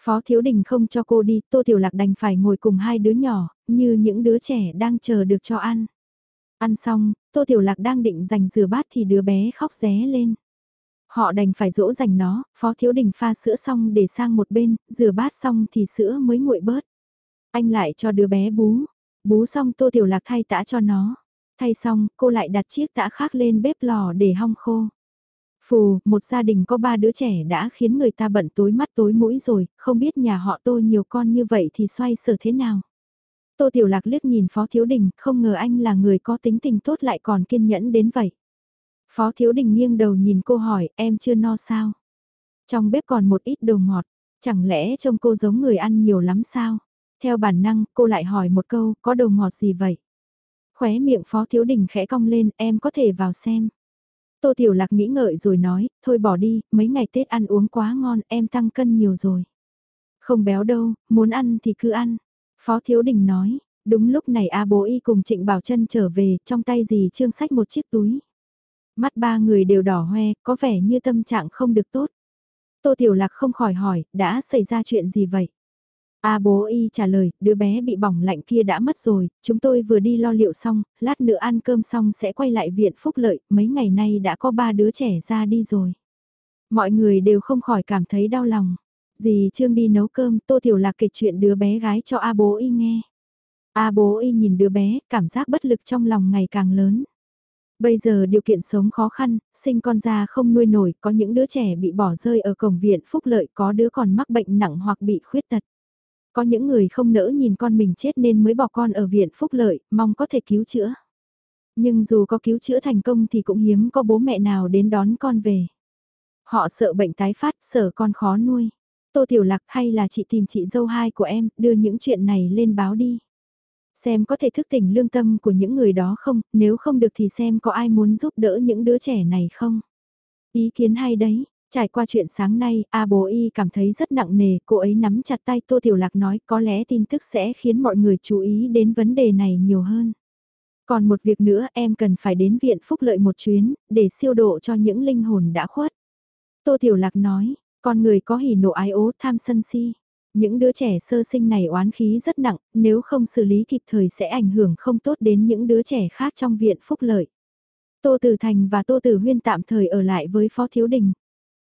S1: Phó Thiếu Đình không cho cô đi, Tô Tiểu Lạc đành phải ngồi cùng hai đứa nhỏ, như những đứa trẻ đang chờ được cho ăn. Ăn xong, Tô Tiểu Lạc đang định dành rửa bát thì đứa bé khóc ré lên. Họ đành phải dỗ dành nó, Phó Thiếu Đình pha sữa xong để sang một bên, rửa bát xong thì sữa mới nguội bớt. Anh lại cho đứa bé bú, bú xong Tô Tiểu Lạc thay tã cho nó. Thay xong, cô lại đặt chiếc tã khác lên bếp lò để hong khô. Phù, một gia đình có ba đứa trẻ đã khiến người ta bận tối mắt tối mũi rồi, không biết nhà họ tô nhiều con như vậy thì xoay sở thế nào. Tô Tiểu Lạc liếc nhìn Phó Thiếu Đình, không ngờ anh là người có tính tình tốt lại còn kiên nhẫn đến vậy. Phó Thiếu Đình nghiêng đầu nhìn cô hỏi, em chưa no sao? Trong bếp còn một ít đồ ngọt, chẳng lẽ trông cô giống người ăn nhiều lắm sao? Theo bản năng, cô lại hỏi một câu, có đồ ngọt gì vậy? Khóe miệng Phó Thiếu Đình khẽ cong lên, em có thể vào xem. Tô Tiểu Lạc nghĩ ngợi rồi nói, thôi bỏ đi, mấy ngày Tết ăn uống quá ngon, em tăng cân nhiều rồi. Không béo đâu, muốn ăn thì cứ ăn. Phó Thiếu Đình nói, đúng lúc này A Bố Y cùng Trịnh Bảo Trân trở về, trong tay dì trương sách một chiếc túi. Mắt ba người đều đỏ hoe, có vẻ như tâm trạng không được tốt. Tô Tiểu Lạc không khỏi hỏi, đã xảy ra chuyện gì vậy? A bố y trả lời, đứa bé bị bỏng lạnh kia đã mất rồi, chúng tôi vừa đi lo liệu xong, lát nữa ăn cơm xong sẽ quay lại viện phúc lợi, mấy ngày nay đã có ba đứa trẻ ra đi rồi. Mọi người đều không khỏi cảm thấy đau lòng. Dì Trương đi nấu cơm, Tô Tiểu Lạc kể chuyện đứa bé gái cho A bố y nghe. A bố y nhìn đứa bé, cảm giác bất lực trong lòng ngày càng lớn. Bây giờ điều kiện sống khó khăn, sinh con ra không nuôi nổi, có những đứa trẻ bị bỏ rơi ở cổng viện phúc lợi, có đứa còn mắc bệnh nặng hoặc bị khuyết tật. Có những người không nỡ nhìn con mình chết nên mới bỏ con ở viện phúc lợi, mong có thể cứu chữa. Nhưng dù có cứu chữa thành công thì cũng hiếm có bố mẹ nào đến đón con về. Họ sợ bệnh tái phát, sợ con khó nuôi. Tô Tiểu Lạc hay là chị tìm chị dâu hai của em, đưa những chuyện này lên báo đi. Xem có thể thức tỉnh lương tâm của những người đó không, nếu không được thì xem có ai muốn giúp đỡ những đứa trẻ này không. Ý kiến hay đấy, Trải qua chuyện sáng nay, A bố y cảm thấy rất nặng nề, cô ấy nắm chặt tay Tô Tiểu Lạc nói có lẽ tin tức sẽ khiến mọi người chú ý đến vấn đề này nhiều hơn. Còn một việc nữa em cần phải đến viện phúc lợi một chuyến, để siêu độ cho những linh hồn đã khuất. Tô Tiểu Lạc nói, con người có hỉ nộ ái ố tham sân si. Những đứa trẻ sơ sinh này oán khí rất nặng, nếu không xử lý kịp thời sẽ ảnh hưởng không tốt đến những đứa trẻ khác trong viện phúc lợi. Tô Tử Thành và Tô Tử Huyên tạm thời ở lại với Phó Thiếu Đình.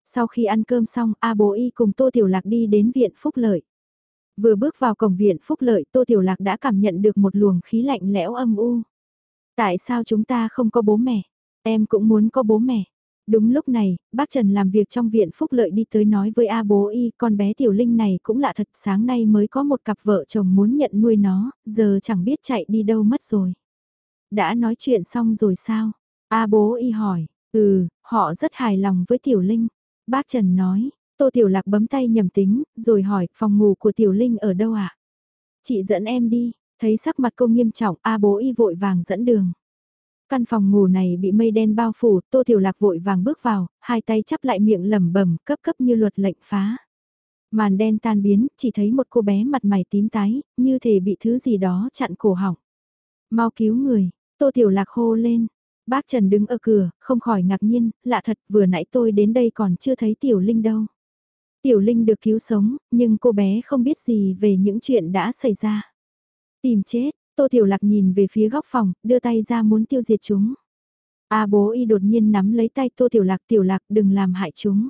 S1: Sau khi ăn cơm xong, A Bố Y cùng Tô Tiểu Lạc đi đến viện Phúc Lợi. Vừa bước vào cổng viện Phúc Lợi, Tô Tiểu Lạc đã cảm nhận được một luồng khí lạnh lẽo âm u. Tại sao chúng ta không có bố mẹ? Em cũng muốn có bố mẹ. Đúng lúc này, bác Trần làm việc trong viện Phúc Lợi đi tới nói với A bố y, con bé Tiểu Linh này cũng lạ thật sáng nay mới có một cặp vợ chồng muốn nhận nuôi nó, giờ chẳng biết chạy đi đâu mất rồi. Đã nói chuyện xong rồi sao? A bố y hỏi, ừ, họ rất hài lòng với Tiểu Linh. Bác Trần nói, Tô Tiểu Lạc bấm tay nhầm tính, rồi hỏi, phòng ngủ của Tiểu Linh ở đâu ạ? À? Chị dẫn em đi, thấy sắc mặt cô nghiêm trọng, A bố y vội vàng dẫn đường. Căn phòng ngủ này bị mây đen bao phủ, Tô Tiểu Lạc vội vàng bước vào, hai tay chắp lại miệng lẩm bẩm, cấp cấp như luật lệnh phá. Màn đen tan biến, chỉ thấy một cô bé mặt mày tím tái, như thể bị thứ gì đó chặn cổ họng. Mau cứu người, Tô Tiểu Lạc hô lên, Bác Trần đứng ở cửa, không khỏi ngạc nhiên, lạ thật vừa nãy tôi đến đây còn chưa thấy Tiểu Linh đâu. Tiểu Linh được cứu sống, nhưng cô bé không biết gì về những chuyện đã xảy ra. Tìm chết, Tô Tiểu Lạc nhìn về phía góc phòng, đưa tay ra muốn tiêu diệt chúng. A bố y đột nhiên nắm lấy tay Tô Tiểu Lạc Tiểu Lạc đừng làm hại chúng.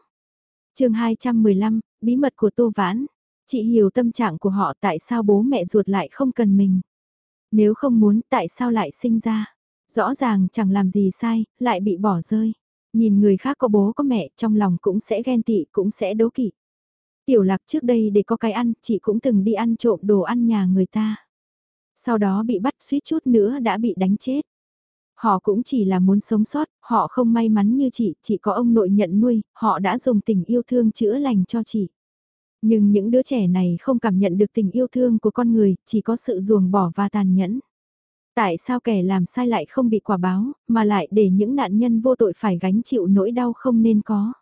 S1: chương 215, bí mật của Tô Vãn. Chị hiểu tâm trạng của họ tại sao bố mẹ ruột lại không cần mình. Nếu không muốn tại sao lại sinh ra. Rõ ràng chẳng làm gì sai, lại bị bỏ rơi. Nhìn người khác có bố có mẹ trong lòng cũng sẽ ghen tị cũng sẽ đố kỵ. Tiểu lạc trước đây để có cái ăn, chị cũng từng đi ăn trộm đồ ăn nhà người ta. Sau đó bị bắt suýt chút nữa đã bị đánh chết. Họ cũng chỉ là muốn sống sót, họ không may mắn như chị, chỉ có ông nội nhận nuôi, họ đã dùng tình yêu thương chữa lành cho chị. Nhưng những đứa trẻ này không cảm nhận được tình yêu thương của con người, chỉ có sự ruồng bỏ và tàn nhẫn. Tại sao kẻ làm sai lại không bị quả báo, mà lại để những nạn nhân vô tội phải gánh chịu nỗi đau không nên có?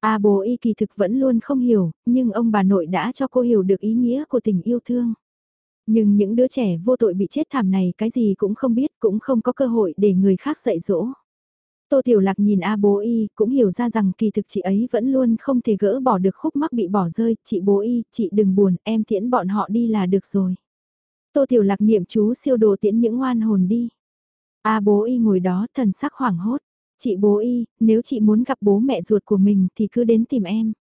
S1: A bố y kỳ thực vẫn luôn không hiểu, nhưng ông bà nội đã cho cô hiểu được ý nghĩa của tình yêu thương. Nhưng những đứa trẻ vô tội bị chết thảm này cái gì cũng không biết, cũng không có cơ hội để người khác dạy dỗ. Tô Tiểu Lạc nhìn A bố y, cũng hiểu ra rằng kỳ thực chị ấy vẫn luôn không thể gỡ bỏ được khúc mắc bị bỏ rơi, chị bố y, chị đừng buồn, em tiễn bọn họ đi là được rồi. Tô Tiểu Lạc niệm chú siêu đồ tiễn những oan hồn đi. A bố y ngồi đó thần sắc hoảng hốt. Chị bố y, nếu chị muốn gặp bố mẹ ruột của mình thì cứ đến tìm em.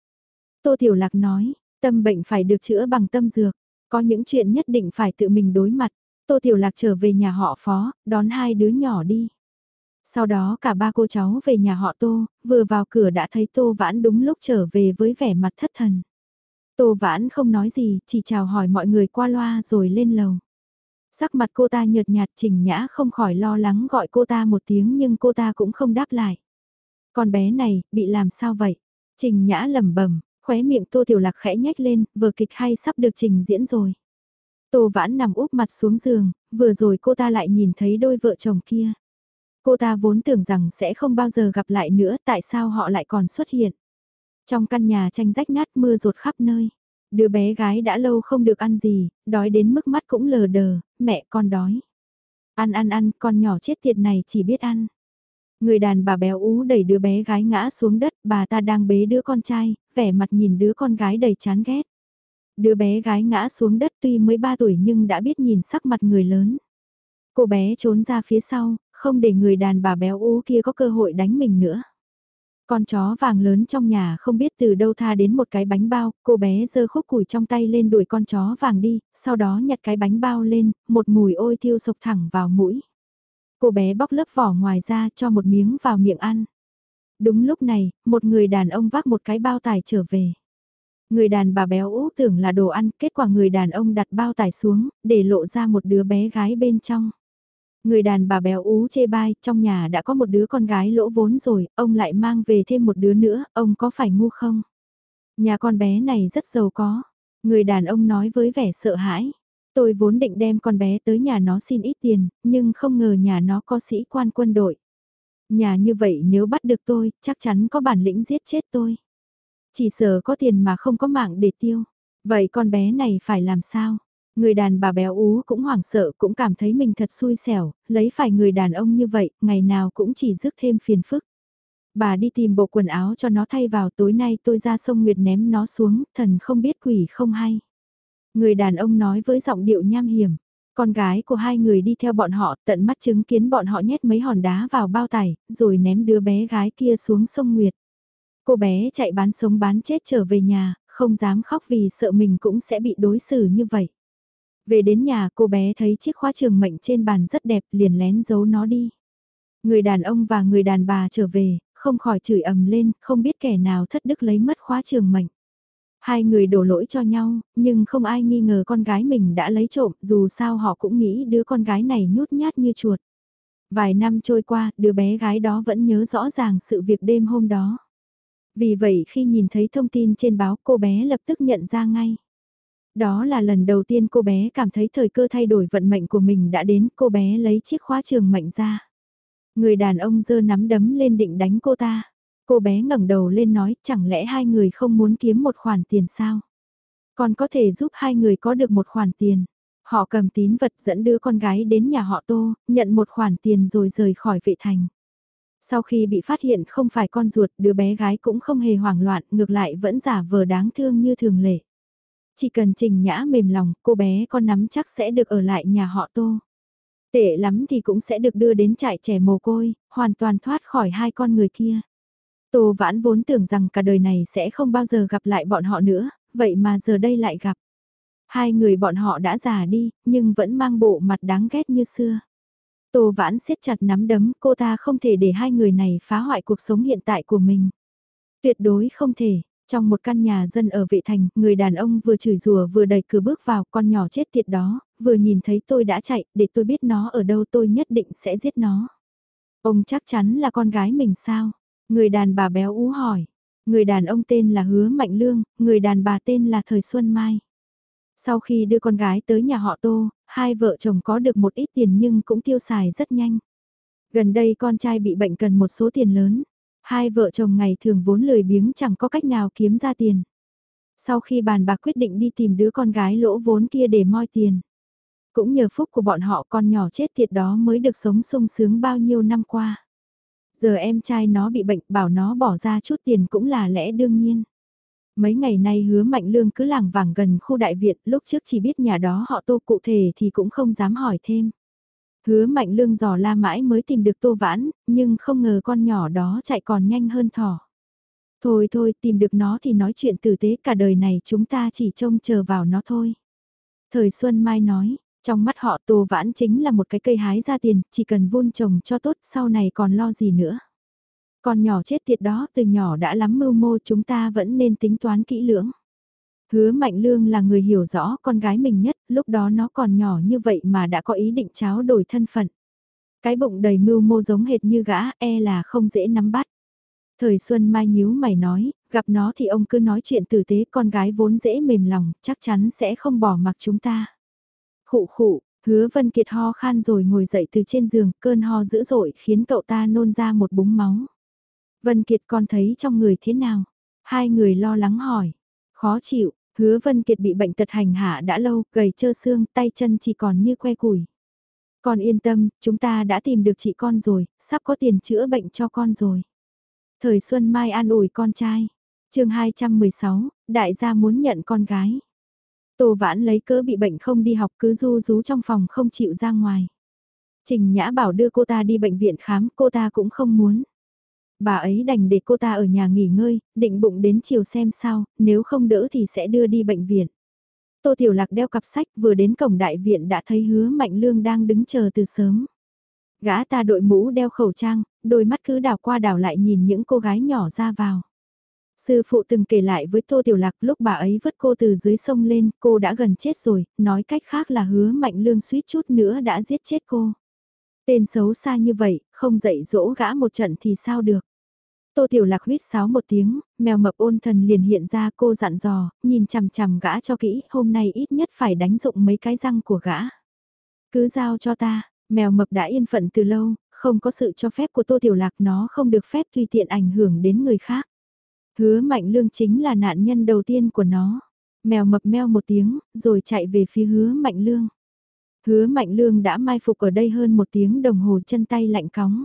S1: Tô Tiểu Lạc nói, tâm bệnh phải được chữa bằng tâm dược. Có những chuyện nhất định phải tự mình đối mặt. Tô Tiểu Lạc trở về nhà họ phó, đón hai đứa nhỏ đi. Sau đó cả ba cô cháu về nhà họ Tô, vừa vào cửa đã thấy Tô Vãn đúng lúc trở về với vẻ mặt thất thần. Tô Vãn không nói gì, chỉ chào hỏi mọi người qua loa rồi lên lầu. Sắc mặt cô ta nhợt nhạt Trình Nhã không khỏi lo lắng gọi cô ta một tiếng nhưng cô ta cũng không đáp lại. Con bé này, bị làm sao vậy? Trình Nhã lẩm bẩm, khóe miệng Tô Tiểu Lạc khẽ nhếch lên, vừa kịch hay sắp được trình diễn rồi. Tô Vãn nằm úp mặt xuống giường, vừa rồi cô ta lại nhìn thấy đôi vợ chồng kia. Cô ta vốn tưởng rằng sẽ không bao giờ gặp lại nữa, tại sao họ lại còn xuất hiện. Trong căn nhà tranh rách nát mưa rột khắp nơi. Đứa bé gái đã lâu không được ăn gì, đói đến mức mắt cũng lờ đờ, mẹ con đói. Ăn ăn ăn, con nhỏ chết tiệt này chỉ biết ăn. Người đàn bà béo ú đẩy đứa bé gái ngã xuống đất, bà ta đang bế đứa con trai, vẻ mặt nhìn đứa con gái đầy chán ghét. Đứa bé gái ngã xuống đất tuy mới 3 tuổi nhưng đã biết nhìn sắc mặt người lớn. Cô bé trốn ra phía sau, không để người đàn bà béo ú kia có cơ hội đánh mình nữa. Con chó vàng lớn trong nhà không biết từ đâu tha đến một cái bánh bao, cô bé giơ khúc củi trong tay lên đuổi con chó vàng đi, sau đó nhặt cái bánh bao lên, một mùi ôi thiêu sộc thẳng vào mũi. Cô bé bóc lớp vỏ ngoài ra cho một miếng vào miệng ăn. Đúng lúc này, một người đàn ông vác một cái bao tải trở về. Người đàn bà béo ú tưởng là đồ ăn, kết quả người đàn ông đặt bao tải xuống, để lộ ra một đứa bé gái bên trong. Người đàn bà béo ú chê bai, trong nhà đã có một đứa con gái lỗ vốn rồi, ông lại mang về thêm một đứa nữa, ông có phải ngu không? Nhà con bé này rất giàu có. Người đàn ông nói với vẻ sợ hãi. Tôi vốn định đem con bé tới nhà nó xin ít tiền, nhưng không ngờ nhà nó có sĩ quan quân đội. Nhà như vậy nếu bắt được tôi, chắc chắn có bản lĩnh giết chết tôi. Chỉ sợ có tiền mà không có mạng để tiêu. Vậy con bé này phải làm sao? Người đàn bà béo ú cũng hoảng sợ cũng cảm thấy mình thật xui xẻo, lấy phải người đàn ông như vậy, ngày nào cũng chỉ rước thêm phiền phức. Bà đi tìm bộ quần áo cho nó thay vào tối nay tôi ra sông Nguyệt ném nó xuống, thần không biết quỷ không hay. Người đàn ông nói với giọng điệu nham hiểm, con gái của hai người đi theo bọn họ tận mắt chứng kiến bọn họ nhét mấy hòn đá vào bao tải, rồi ném đứa bé gái kia xuống sông Nguyệt. Cô bé chạy bán sống bán chết trở về nhà, không dám khóc vì sợ mình cũng sẽ bị đối xử như vậy. Về đến nhà cô bé thấy chiếc khóa trường mệnh trên bàn rất đẹp liền lén giấu nó đi. Người đàn ông và người đàn bà trở về, không khỏi chửi ầm lên, không biết kẻ nào thất đức lấy mất khóa trường mệnh. Hai người đổ lỗi cho nhau, nhưng không ai nghi ngờ con gái mình đã lấy trộm, dù sao họ cũng nghĩ đứa con gái này nhút nhát như chuột. Vài năm trôi qua, đứa bé gái đó vẫn nhớ rõ ràng sự việc đêm hôm đó. Vì vậy khi nhìn thấy thông tin trên báo cô bé lập tức nhận ra ngay. Đó là lần đầu tiên cô bé cảm thấy thời cơ thay đổi vận mệnh của mình đã đến, cô bé lấy chiếc khóa trường mệnh ra. Người đàn ông dơ nắm đấm lên định đánh cô ta. Cô bé ngẩng đầu lên nói, chẳng lẽ hai người không muốn kiếm một khoản tiền sao? Còn có thể giúp hai người có được một khoản tiền. Họ cầm tín vật dẫn đưa con gái đến nhà họ Tô, nhận một khoản tiền rồi rời khỏi vệ thành. Sau khi bị phát hiện không phải con ruột, đứa bé gái cũng không hề hoảng loạn, ngược lại vẫn giả vờ đáng thương như thường lệ. Chỉ cần trình nhã mềm lòng, cô bé con nắm chắc sẽ được ở lại nhà họ Tô. Tệ lắm thì cũng sẽ được đưa đến trại trẻ mồ côi, hoàn toàn thoát khỏi hai con người kia. Tô Vãn vốn tưởng rằng cả đời này sẽ không bao giờ gặp lại bọn họ nữa, vậy mà giờ đây lại gặp. Hai người bọn họ đã già đi, nhưng vẫn mang bộ mặt đáng ghét như xưa. Tô Vãn siết chặt nắm đấm, cô ta không thể để hai người này phá hoại cuộc sống hiện tại của mình. Tuyệt đối không thể, trong một căn nhà dân ở vệ thành, người đàn ông vừa chửi rủa vừa đẩy cửa bước vào con nhỏ chết tiệt đó, vừa nhìn thấy tôi đã chạy, để tôi biết nó ở đâu tôi nhất định sẽ giết nó. Ông chắc chắn là con gái mình sao? Người đàn bà béo ú hỏi. Người đàn ông tên là Hứa Mạnh Lương, người đàn bà tên là Thời Xuân Mai. Sau khi đưa con gái tới nhà họ Tô, hai vợ chồng có được một ít tiền nhưng cũng tiêu xài rất nhanh. Gần đây con trai bị bệnh cần một số tiền lớn. Hai vợ chồng ngày thường vốn lười biếng chẳng có cách nào kiếm ra tiền. Sau khi bàn bạc quyết định đi tìm đứa con gái lỗ vốn kia để moi tiền. Cũng nhờ phúc của bọn họ con nhỏ chết thiệt đó mới được sống sung sướng bao nhiêu năm qua. Giờ em trai nó bị bệnh bảo nó bỏ ra chút tiền cũng là lẽ đương nhiên. Mấy ngày nay hứa mạnh lương cứ làng vàng gần khu đại viện lúc trước chỉ biết nhà đó họ tô cụ thể thì cũng không dám hỏi thêm. Hứa mạnh lương dò la mãi mới tìm được tô vãn, nhưng không ngờ con nhỏ đó chạy còn nhanh hơn thỏ. Thôi thôi tìm được nó thì nói chuyện tử tế cả đời này chúng ta chỉ trông chờ vào nó thôi. Thời Xuân Mai nói, trong mắt họ Tô Vãn chính là một cái cây hái ra tiền, chỉ cần vun trồng cho tốt sau này còn lo gì nữa. Con nhỏ chết tiệt đó từ nhỏ đã lắm mưu mô chúng ta vẫn nên tính toán kỹ lưỡng. Hứa Mạnh Lương là người hiểu rõ con gái mình nhất, lúc đó nó còn nhỏ như vậy mà đã có ý định cháo đổi thân phận. Cái bụng đầy mưu mô giống hệt như gã, e là không dễ nắm bắt. Thời Xuân Mai nhíu mày nói, gặp nó thì ông cứ nói chuyện tử tế con gái vốn dễ mềm lòng, chắc chắn sẽ không bỏ mặc chúng ta. Khụ khụ, hứa Vân Kiệt ho khan rồi ngồi dậy từ trên giường, cơn ho dữ dội khiến cậu ta nôn ra một búng máu. Vân Kiệt con thấy trong người thế nào? Hai người lo lắng hỏi. Khó chịu, hứa Vân Kiệt bị bệnh tật hành hạ đã lâu, gầy trơ xương, tay chân chỉ còn như que củi. Con yên tâm, chúng ta đã tìm được chị con rồi, sắp có tiền chữa bệnh cho con rồi. Thời Xuân Mai an ủi con trai. chương 216, đại gia muốn nhận con gái. Tô Vãn lấy cớ bị bệnh không đi học cứ du rú trong phòng không chịu ra ngoài. Trình Nhã bảo đưa cô ta đi bệnh viện khám, cô ta cũng không muốn. Bà ấy đành để cô ta ở nhà nghỉ ngơi, định bụng đến chiều xem sao, nếu không đỡ thì sẽ đưa đi bệnh viện. Tô Tiểu Lạc đeo cặp sách vừa đến cổng đại viện đã thấy hứa Mạnh Lương đang đứng chờ từ sớm. Gã ta đội mũ đeo khẩu trang, đôi mắt cứ đảo qua đảo lại nhìn những cô gái nhỏ ra vào. Sư phụ từng kể lại với Tô Tiểu Lạc lúc bà ấy vứt cô từ dưới sông lên, cô đã gần chết rồi, nói cách khác là hứa mạnh lương suýt chút nữa đã giết chết cô. Tên xấu xa như vậy, không dạy dỗ gã một trận thì sao được. Tô Tiểu Lạc huyết sáo một tiếng, mèo mập ôn thần liền hiện ra cô dặn dò, nhìn chằm chằm gã cho kỹ, hôm nay ít nhất phải đánh dụng mấy cái răng của gã. Cứ giao cho ta, mèo mập đã yên phận từ lâu, không có sự cho phép của Tô Tiểu Lạc nó không được phép tùy tiện ảnh hưởng đến người khác. Hứa mạnh lương chính là nạn nhân đầu tiên của nó. Mèo mập meo một tiếng, rồi chạy về phía hứa mạnh lương. Hứa mạnh lương đã mai phục ở đây hơn một tiếng đồng hồ chân tay lạnh cóng.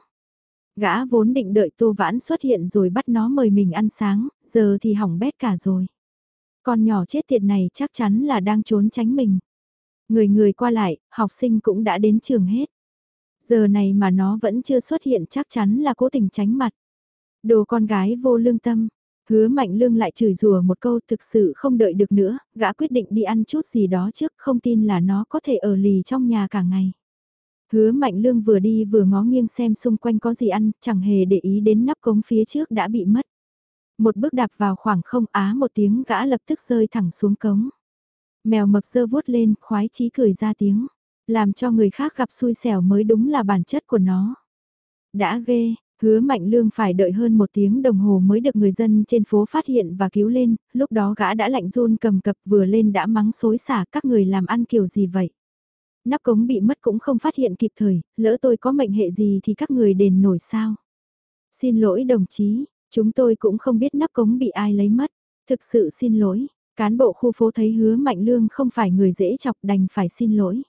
S1: Gã vốn định đợi tô vãn xuất hiện rồi bắt nó mời mình ăn sáng, giờ thì hỏng bét cả rồi. Con nhỏ chết tiệt này chắc chắn là đang trốn tránh mình. Người người qua lại, học sinh cũng đã đến trường hết. Giờ này mà nó vẫn chưa xuất hiện chắc chắn là cố tình tránh mặt. Đồ con gái vô lương tâm, Hứa Mạnh Lương lại chửi rủa một câu thực sự không đợi được nữa, gã quyết định đi ăn chút gì đó trước không tin là nó có thể ở lì trong nhà cả ngày. Hứa Mạnh Lương vừa đi vừa ngó nghiêng xem xung quanh có gì ăn, chẳng hề để ý đến nắp cống phía trước đã bị mất. Một bước đạp vào khoảng không á một tiếng gã lập tức rơi thẳng xuống cống. Mèo mập sơ vuốt lên, khoái chí cười ra tiếng. Làm cho người khác gặp xui xẻo mới đúng là bản chất của nó. Đã ghê, Hứa Mạnh Lương phải đợi hơn một tiếng đồng hồ mới được người dân trên phố phát hiện và cứu lên, lúc đó gã đã lạnh run cầm cập vừa lên đã mắng xối xả các người làm ăn kiểu gì vậy. Nắp cống bị mất cũng không phát hiện kịp thời, lỡ tôi có mệnh hệ gì thì các người đền nổi sao. Xin lỗi đồng chí, chúng tôi cũng không biết nắp cống bị ai lấy mất, thực sự xin lỗi, cán bộ khu phố thấy hứa Mạnh Lương không phải người dễ chọc đành phải xin lỗi.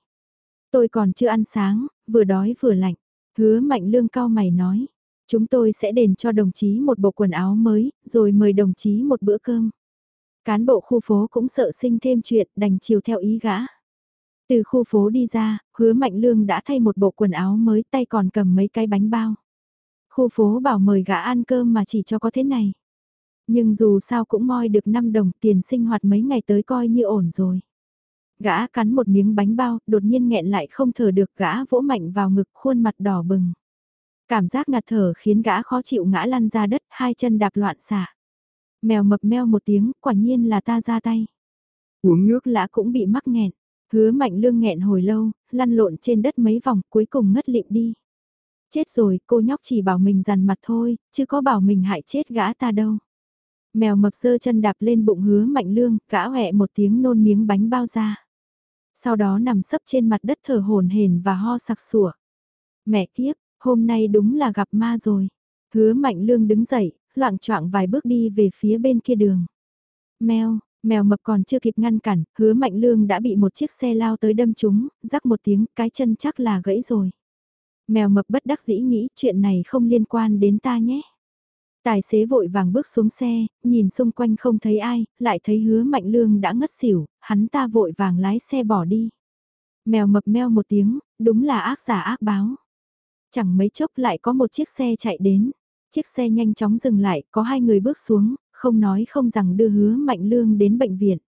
S1: Tôi còn chưa ăn sáng, vừa đói vừa lạnh, hứa Mạnh Lương cao mày nói Chúng tôi sẽ đền cho đồng chí một bộ quần áo mới, rồi mời đồng chí một bữa cơm. Cán bộ khu phố cũng sợ sinh thêm chuyện, đành chiều theo ý gã. Từ khu phố đi ra, hứa Mạnh Lương đã thay một bộ quần áo mới tay còn cầm mấy cái bánh bao. Khu phố bảo mời gã ăn cơm mà chỉ cho có thế này. Nhưng dù sao cũng moi được 5 đồng tiền sinh hoạt mấy ngày tới coi như ổn rồi. Gã cắn một miếng bánh bao, đột nhiên nghẹn lại không thở được gã vỗ mạnh vào ngực khuôn mặt đỏ bừng. Cảm giác ngạt thở khiến gã khó chịu ngã lăn ra đất, hai chân đạp loạn xả. Mèo mập meo một tiếng, quả nhiên là ta ra tay.
S2: Uống nước
S1: lã cũng bị mắc nghẹn. Hứa mạnh lương nghẹn hồi lâu, lăn lộn trên đất mấy vòng cuối cùng ngất lịm đi. Chết rồi, cô nhóc chỉ bảo mình dằn mặt thôi, chứ có bảo mình hại chết gã ta đâu. Mèo mập sơ chân đạp lên bụng hứa mạnh lương, gã hẹ một tiếng nôn miếng bánh bao ra. Sau đó nằm sấp trên mặt đất thở hồn hển và ho sặc sủa. Mẹ kiếp, hôm nay đúng là gặp ma rồi. Hứa mạnh lương đứng dậy, loạn choạng vài bước đi về phía bên kia đường. Mèo, mèo mập còn chưa kịp ngăn cản, hứa mạnh lương đã bị một chiếc xe lao tới đâm trúng, rắc một tiếng, cái chân chắc là gãy rồi. Mèo mập bất đắc dĩ nghĩ chuyện này không liên quan đến ta nhé. Tài xế vội vàng bước xuống xe, nhìn xung quanh không thấy ai, lại thấy hứa mạnh lương đã ngất xỉu, hắn ta vội vàng lái xe bỏ đi. Mèo mập meo một tiếng, đúng là ác giả ác báo. Chẳng mấy chốc lại có một chiếc xe chạy đến. Chiếc xe nhanh chóng dừng lại, có hai người bước xuống, không nói không rằng đưa hứa mạnh lương đến bệnh viện.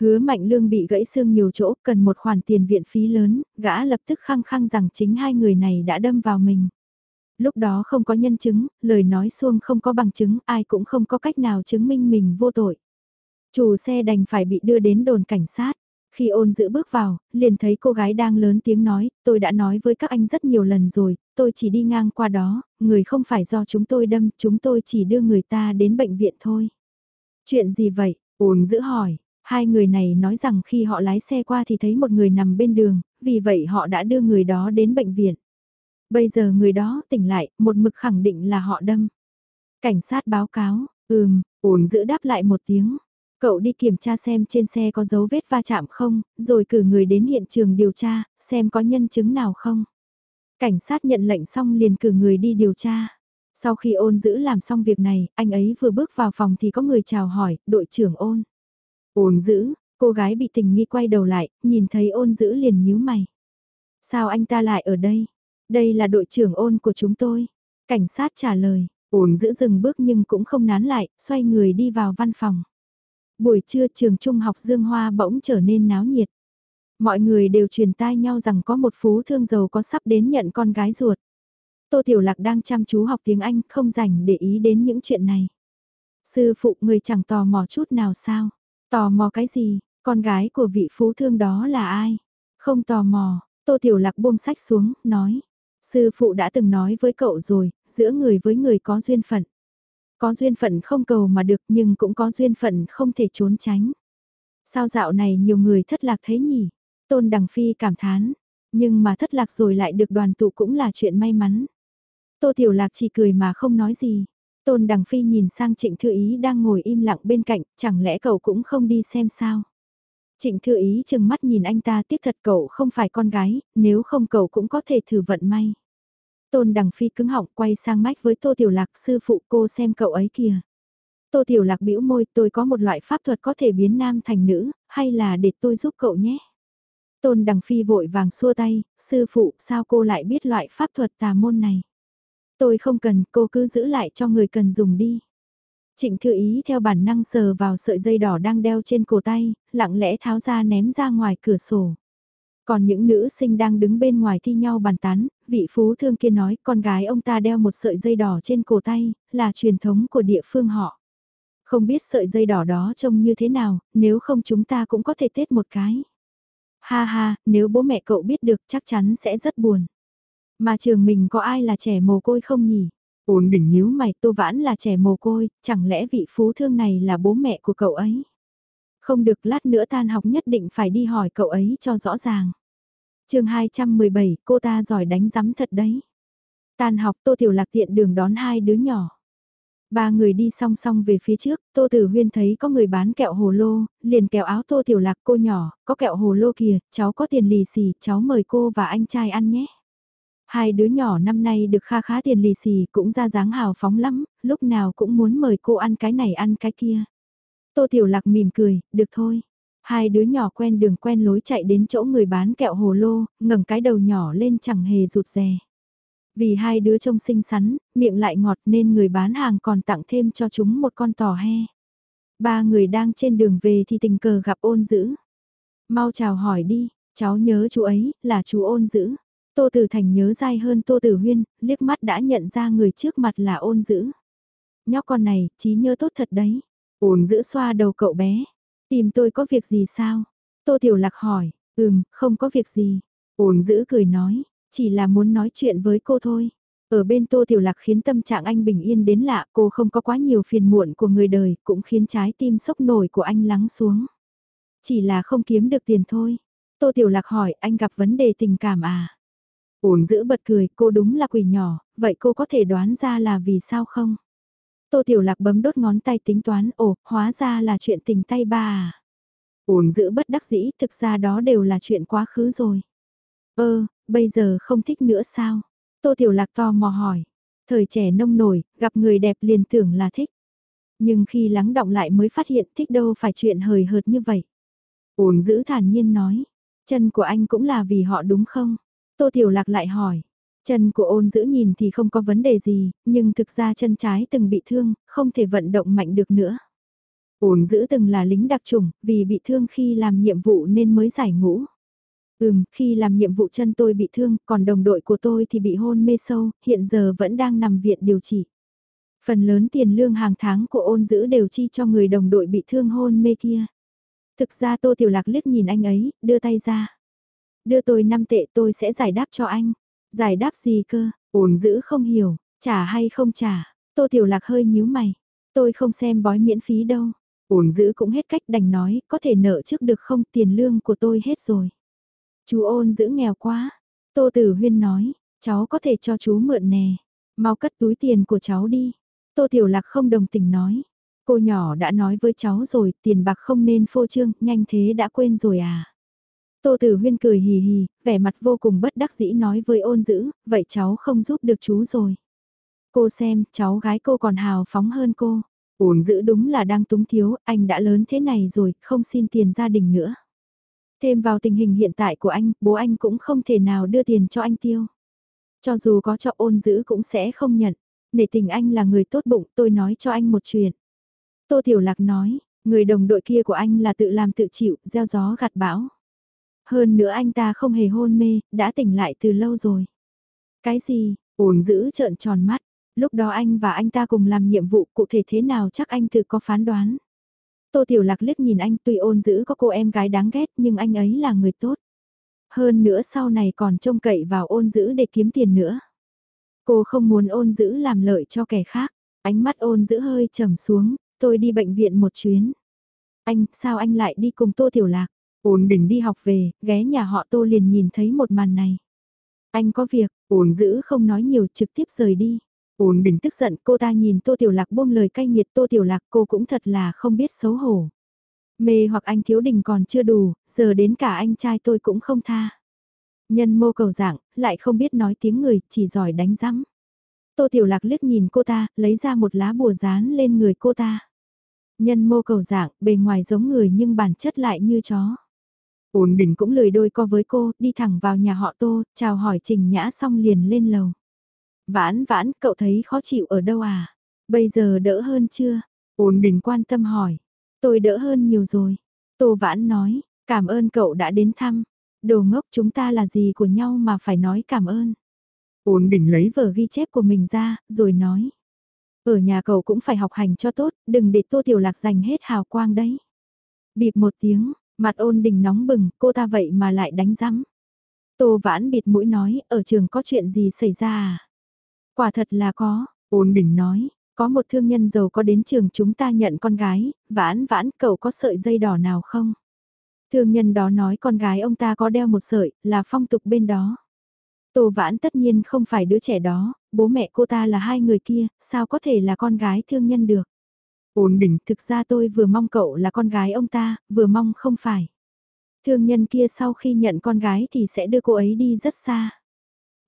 S1: Hứa mạnh lương bị gãy xương nhiều chỗ, cần một khoản tiền viện phí lớn, gã lập tức khăng khăng rằng chính hai người này đã đâm vào mình. Lúc đó không có nhân chứng, lời nói xuông không có bằng chứng, ai cũng không có cách nào chứng minh mình vô tội. Chủ xe đành phải bị đưa đến đồn cảnh sát. Khi ôn giữ bước vào, liền thấy cô gái đang lớn tiếng nói, tôi đã nói với các anh rất nhiều lần rồi, tôi chỉ đi ngang qua đó, người không phải do chúng tôi đâm, chúng tôi chỉ đưa người ta đến bệnh viện thôi. Chuyện gì vậy? Ôn giữ hỏi, hai người này nói rằng khi họ lái xe qua thì thấy một người nằm bên đường, vì vậy họ đã đưa người đó đến bệnh viện. Bây giờ người đó tỉnh lại, một mực khẳng định là họ đâm. Cảnh sát báo cáo, ừm, ổn giữ đáp lại một tiếng. Cậu đi kiểm tra xem trên xe có dấu vết va chạm không, rồi cử người đến hiện trường điều tra, xem có nhân chứng nào không. Cảnh sát nhận lệnh xong liền cử người đi điều tra. Sau khi ôn giữ làm xong việc này, anh ấy vừa bước vào phòng thì có người chào hỏi, đội trưởng ôn. Ôn giữ, cô gái bị tình nghi quay đầu lại, nhìn thấy ôn giữ liền nhíu mày. Sao anh ta lại ở đây? Đây là đội trưởng ôn của chúng tôi. Cảnh sát trả lời, ôn giữ dừng bước nhưng cũng không nán lại, xoay người đi vào văn phòng. Buổi trưa trường trung học Dương Hoa bỗng trở nên náo nhiệt. Mọi người đều truyền tai nhau rằng có một phú thương giàu có sắp đến nhận con gái ruột. Tô Tiểu Lạc đang chăm chú học tiếng Anh không rảnh để ý đến những chuyện này. Sư phụ người chẳng tò mò chút nào sao? Tò mò cái gì? Con gái của vị phú thương đó là ai? Không tò mò, Tô Tiểu Lạc buông sách xuống, nói. Sư phụ đã từng nói với cậu rồi, giữa người với người có duyên phận. Có duyên phận không cầu mà được nhưng cũng có duyên phận không thể trốn tránh. Sao dạo này nhiều người thất lạc thế nhỉ? Tôn Đằng Phi cảm thán, nhưng mà thất lạc rồi lại được đoàn tụ cũng là chuyện may mắn. Tô Tiểu Lạc chỉ cười mà không nói gì. Tôn Đằng Phi nhìn sang Trịnh Thư Ý đang ngồi im lặng bên cạnh, chẳng lẽ cậu cũng không đi xem sao? Trịnh Thư Ý chừng mắt nhìn anh ta tiếc thật cậu không phải con gái, nếu không cậu cũng có thể thử vận may. Tôn Đằng Phi cứng họng quay sang mách với Tô Tiểu Lạc sư phụ cô xem cậu ấy kìa. Tô Tiểu Lạc bĩu môi tôi có một loại pháp thuật có thể biến nam thành nữ, hay là để tôi giúp cậu nhé. Tôn Đằng Phi vội vàng xua tay, sư phụ sao cô lại biết loại pháp thuật tà môn này. Tôi không cần, cô cứ giữ lại cho người cần dùng đi. Trịnh Thư Ý theo bản năng sờ vào sợi dây đỏ đang đeo trên cổ tay, lặng lẽ tháo ra ném ra ngoài cửa sổ. Còn những nữ sinh đang đứng bên ngoài thi nhau bàn tán, vị phú thương kia nói con gái ông ta đeo một sợi dây đỏ trên cổ tay, là truyền thống của địa phương họ. Không biết sợi dây đỏ đó trông như thế nào, nếu không chúng ta cũng có thể tết một cái. Ha ha, nếu bố mẹ cậu biết được chắc chắn sẽ rất buồn. Mà trường mình có ai là trẻ mồ côi không nhỉ? Ôn đỉnh nhíu mày tô vãn là trẻ mồ côi, chẳng lẽ vị phú thương này là bố mẹ của cậu ấy? Không được lát nữa tan học nhất định phải đi hỏi cậu ấy cho rõ ràng. chương 217, cô ta giỏi đánh giám thật đấy. Tan học Tô Tiểu Lạc tiện đường đón hai đứa nhỏ. Ba người đi song song về phía trước, Tô Tử Huyên thấy có người bán kẹo hồ lô, liền kẹo áo Tô Tiểu Lạc cô nhỏ, có kẹo hồ lô kìa, cháu có tiền lì xì, cháu mời cô và anh trai ăn nhé. Hai đứa nhỏ năm nay được kha khá tiền lì xì cũng ra dáng hào phóng lắm, lúc nào cũng muốn mời cô ăn cái này ăn cái kia. Tô Tiểu Lạc mỉm cười, được thôi. Hai đứa nhỏ quen đường quen lối chạy đến chỗ người bán kẹo hồ lô, ngẩng cái đầu nhỏ lên chẳng hề rụt rè. Vì hai đứa trông xinh xắn, miệng lại ngọt nên người bán hàng còn tặng thêm cho chúng một con tò he. Ba người đang trên đường về thì tình cờ gặp ôn dữ. Mau chào hỏi đi, cháu nhớ chú ấy, là chú ôn dữ. Tô Tử Thành nhớ dai hơn Tô Tử Huyên, liếc mắt đã nhận ra người trước mặt là ôn dữ. Nhóc con này, trí nhớ tốt thật đấy. Uồn dữ xoa đầu cậu bé. Tìm tôi có việc gì sao? Tô Tiểu Lạc hỏi, ừm, không có việc gì. Uồn dữ cười nói, chỉ là muốn nói chuyện với cô thôi. Ở bên Tô Tiểu Lạc khiến tâm trạng anh bình yên đến lạ, cô không có quá nhiều phiền muộn của người đời, cũng khiến trái tim sốc nổi của anh lắng xuống. Chỉ là không kiếm được tiền thôi. Tô Tiểu Lạc hỏi anh gặp vấn đề tình cảm à? Ổn giữ bật cười, cô đúng là quỷ nhỏ, vậy cô có thể đoán ra là vì sao không? Tô Tiểu Lạc bấm đốt ngón tay tính toán, ồ, hóa ra là chuyện tình tay ba à? Ổn giữ bất đắc dĩ, thực ra đó đều là chuyện quá khứ rồi. Ơ, bây giờ không thích nữa sao? Tô Tiểu Lạc to mò hỏi. Thời trẻ nông nổi, gặp người đẹp liền tưởng là thích. Nhưng khi lắng động lại mới phát hiện thích đâu phải chuyện hời hợt như vậy. Ổn giữ thản nhiên nói. Chân của anh cũng là vì họ đúng không? Tô Tiểu Lạc lại hỏi. Chân của ôn giữ nhìn thì không có vấn đề gì, nhưng thực ra chân trái từng bị thương, không thể vận động mạnh được nữa. Ôn giữ từng là lính đặc trùng, vì bị thương khi làm nhiệm vụ nên mới giải ngũ. Ừm, khi làm nhiệm vụ chân tôi bị thương, còn đồng đội của tôi thì bị hôn mê sâu, hiện giờ vẫn đang nằm viện điều trị. Phần lớn tiền lương hàng tháng của ôn giữ đều chi cho người đồng đội bị thương hôn mê kia. Thực ra Tô Tiểu Lạc liếc nhìn anh ấy, đưa tay ra. Đưa tôi 5 tệ tôi sẽ giải đáp cho anh. Giải đáp gì cơ, ôn giữ không hiểu, trả hay không trả. Tô Tiểu Lạc hơi nhíu mày. Tôi không xem bói miễn phí đâu. Ôn giữ cũng hết cách đành nói, có thể nợ trước được không tiền lương của tôi hết rồi. Chú ôn giữ nghèo quá. Tô Tử Huyên nói, cháu có thể cho chú mượn nè. Mau cất túi tiền của cháu đi. Tô Tiểu Lạc không đồng tình nói. Cô nhỏ đã nói với cháu rồi, tiền bạc không nên phô trương, nhanh thế đã quên rồi à. Tô Tử Huyên cười hì hì, vẻ mặt vô cùng bất đắc dĩ nói với ôn dữ, vậy cháu không giúp được chú rồi. Cô xem, cháu gái cô còn hào phóng hơn cô. Ôn dữ đúng là đang túng thiếu, anh đã lớn thế này rồi, không xin tiền gia đình nữa. Thêm vào tình hình hiện tại của anh, bố anh cũng không thể nào đưa tiền cho anh tiêu. Cho dù có cho ôn Dữ cũng sẽ không nhận. Nể tình anh là người tốt bụng, tôi nói cho anh một chuyện. Tô Tiểu Lạc nói, người đồng đội kia của anh là tự làm tự chịu, gieo gió gặt bão. Hơn nữa anh ta không hề hôn mê, đã tỉnh lại từ lâu rồi. Cái gì, ôn giữ trợn tròn mắt, lúc đó anh và anh ta cùng làm nhiệm vụ cụ thể thế nào chắc anh tự có phán đoán. Tô Tiểu Lạc liếc nhìn anh tuy ôn giữ có cô em gái đáng ghét nhưng anh ấy là người tốt. Hơn nữa sau này còn trông cậy vào ôn giữ để kiếm tiền nữa. Cô không muốn ôn giữ làm lợi cho kẻ khác. Ánh mắt ôn giữ hơi trầm xuống, tôi đi bệnh viện một chuyến. Anh, sao anh lại đi cùng Tô Tiểu Lạc? Ôn bình đi học về, ghé nhà họ Tô liền nhìn thấy một màn này. Anh có việc, ôn giữ không nói nhiều trực tiếp rời đi. Ôn bình tức giận cô ta nhìn Tô Tiểu Lạc buông lời cay nghiệt Tô Tiểu Lạc cô cũng thật là không biết xấu hổ. Mê hoặc anh thiếu đình còn chưa đủ, giờ đến cả anh trai tôi cũng không tha. Nhân mô cầu dạng, lại không biết nói tiếng người, chỉ giỏi đánh rắm. Tô Tiểu Lạc liếc nhìn cô ta, lấy ra một lá bùa dán lên người cô ta. Nhân mô cầu dạng, bề ngoài giống người nhưng bản chất lại như chó. Ôn bình cũng lười đôi co với cô, đi thẳng vào nhà họ Tô, chào hỏi Trình Nhã xong liền lên lầu. Vãn vãn, cậu thấy khó chịu ở đâu à? Bây giờ đỡ hơn chưa? Ôn bình quan tâm hỏi. Tôi đỡ hơn nhiều rồi. Tô vãn nói, cảm ơn cậu đã đến thăm. Đồ ngốc chúng ta là gì của nhau mà phải nói cảm ơn. Ôn bình lấy vở ghi chép của mình ra, rồi nói. Ở nhà cậu cũng phải học hành cho tốt, đừng để tô tiểu lạc giành hết hào quang đấy. Bịp một tiếng, mặt ôn đình nóng bừng, cô ta vậy mà lại đánh rắm. Tô vãn bịt mũi nói, ở trường có chuyện gì xảy ra à? Quả thật là có, ôn đình nói, có một thương nhân giàu có đến trường chúng ta nhận con gái, vãn vãn cậu có sợi dây đỏ nào không? Thương nhân đó nói con gái ông ta có đeo một sợi, là phong tục bên đó. Tô vãn tất nhiên không phải đứa trẻ đó, bố mẹ cô ta là hai người kia, sao có thể là con gái thương nhân được? Ổn định. thực ra tôi vừa mong cậu là con gái ông ta, vừa mong không phải. Thương nhân kia sau khi nhận con gái thì sẽ đưa cô ấy đi rất xa.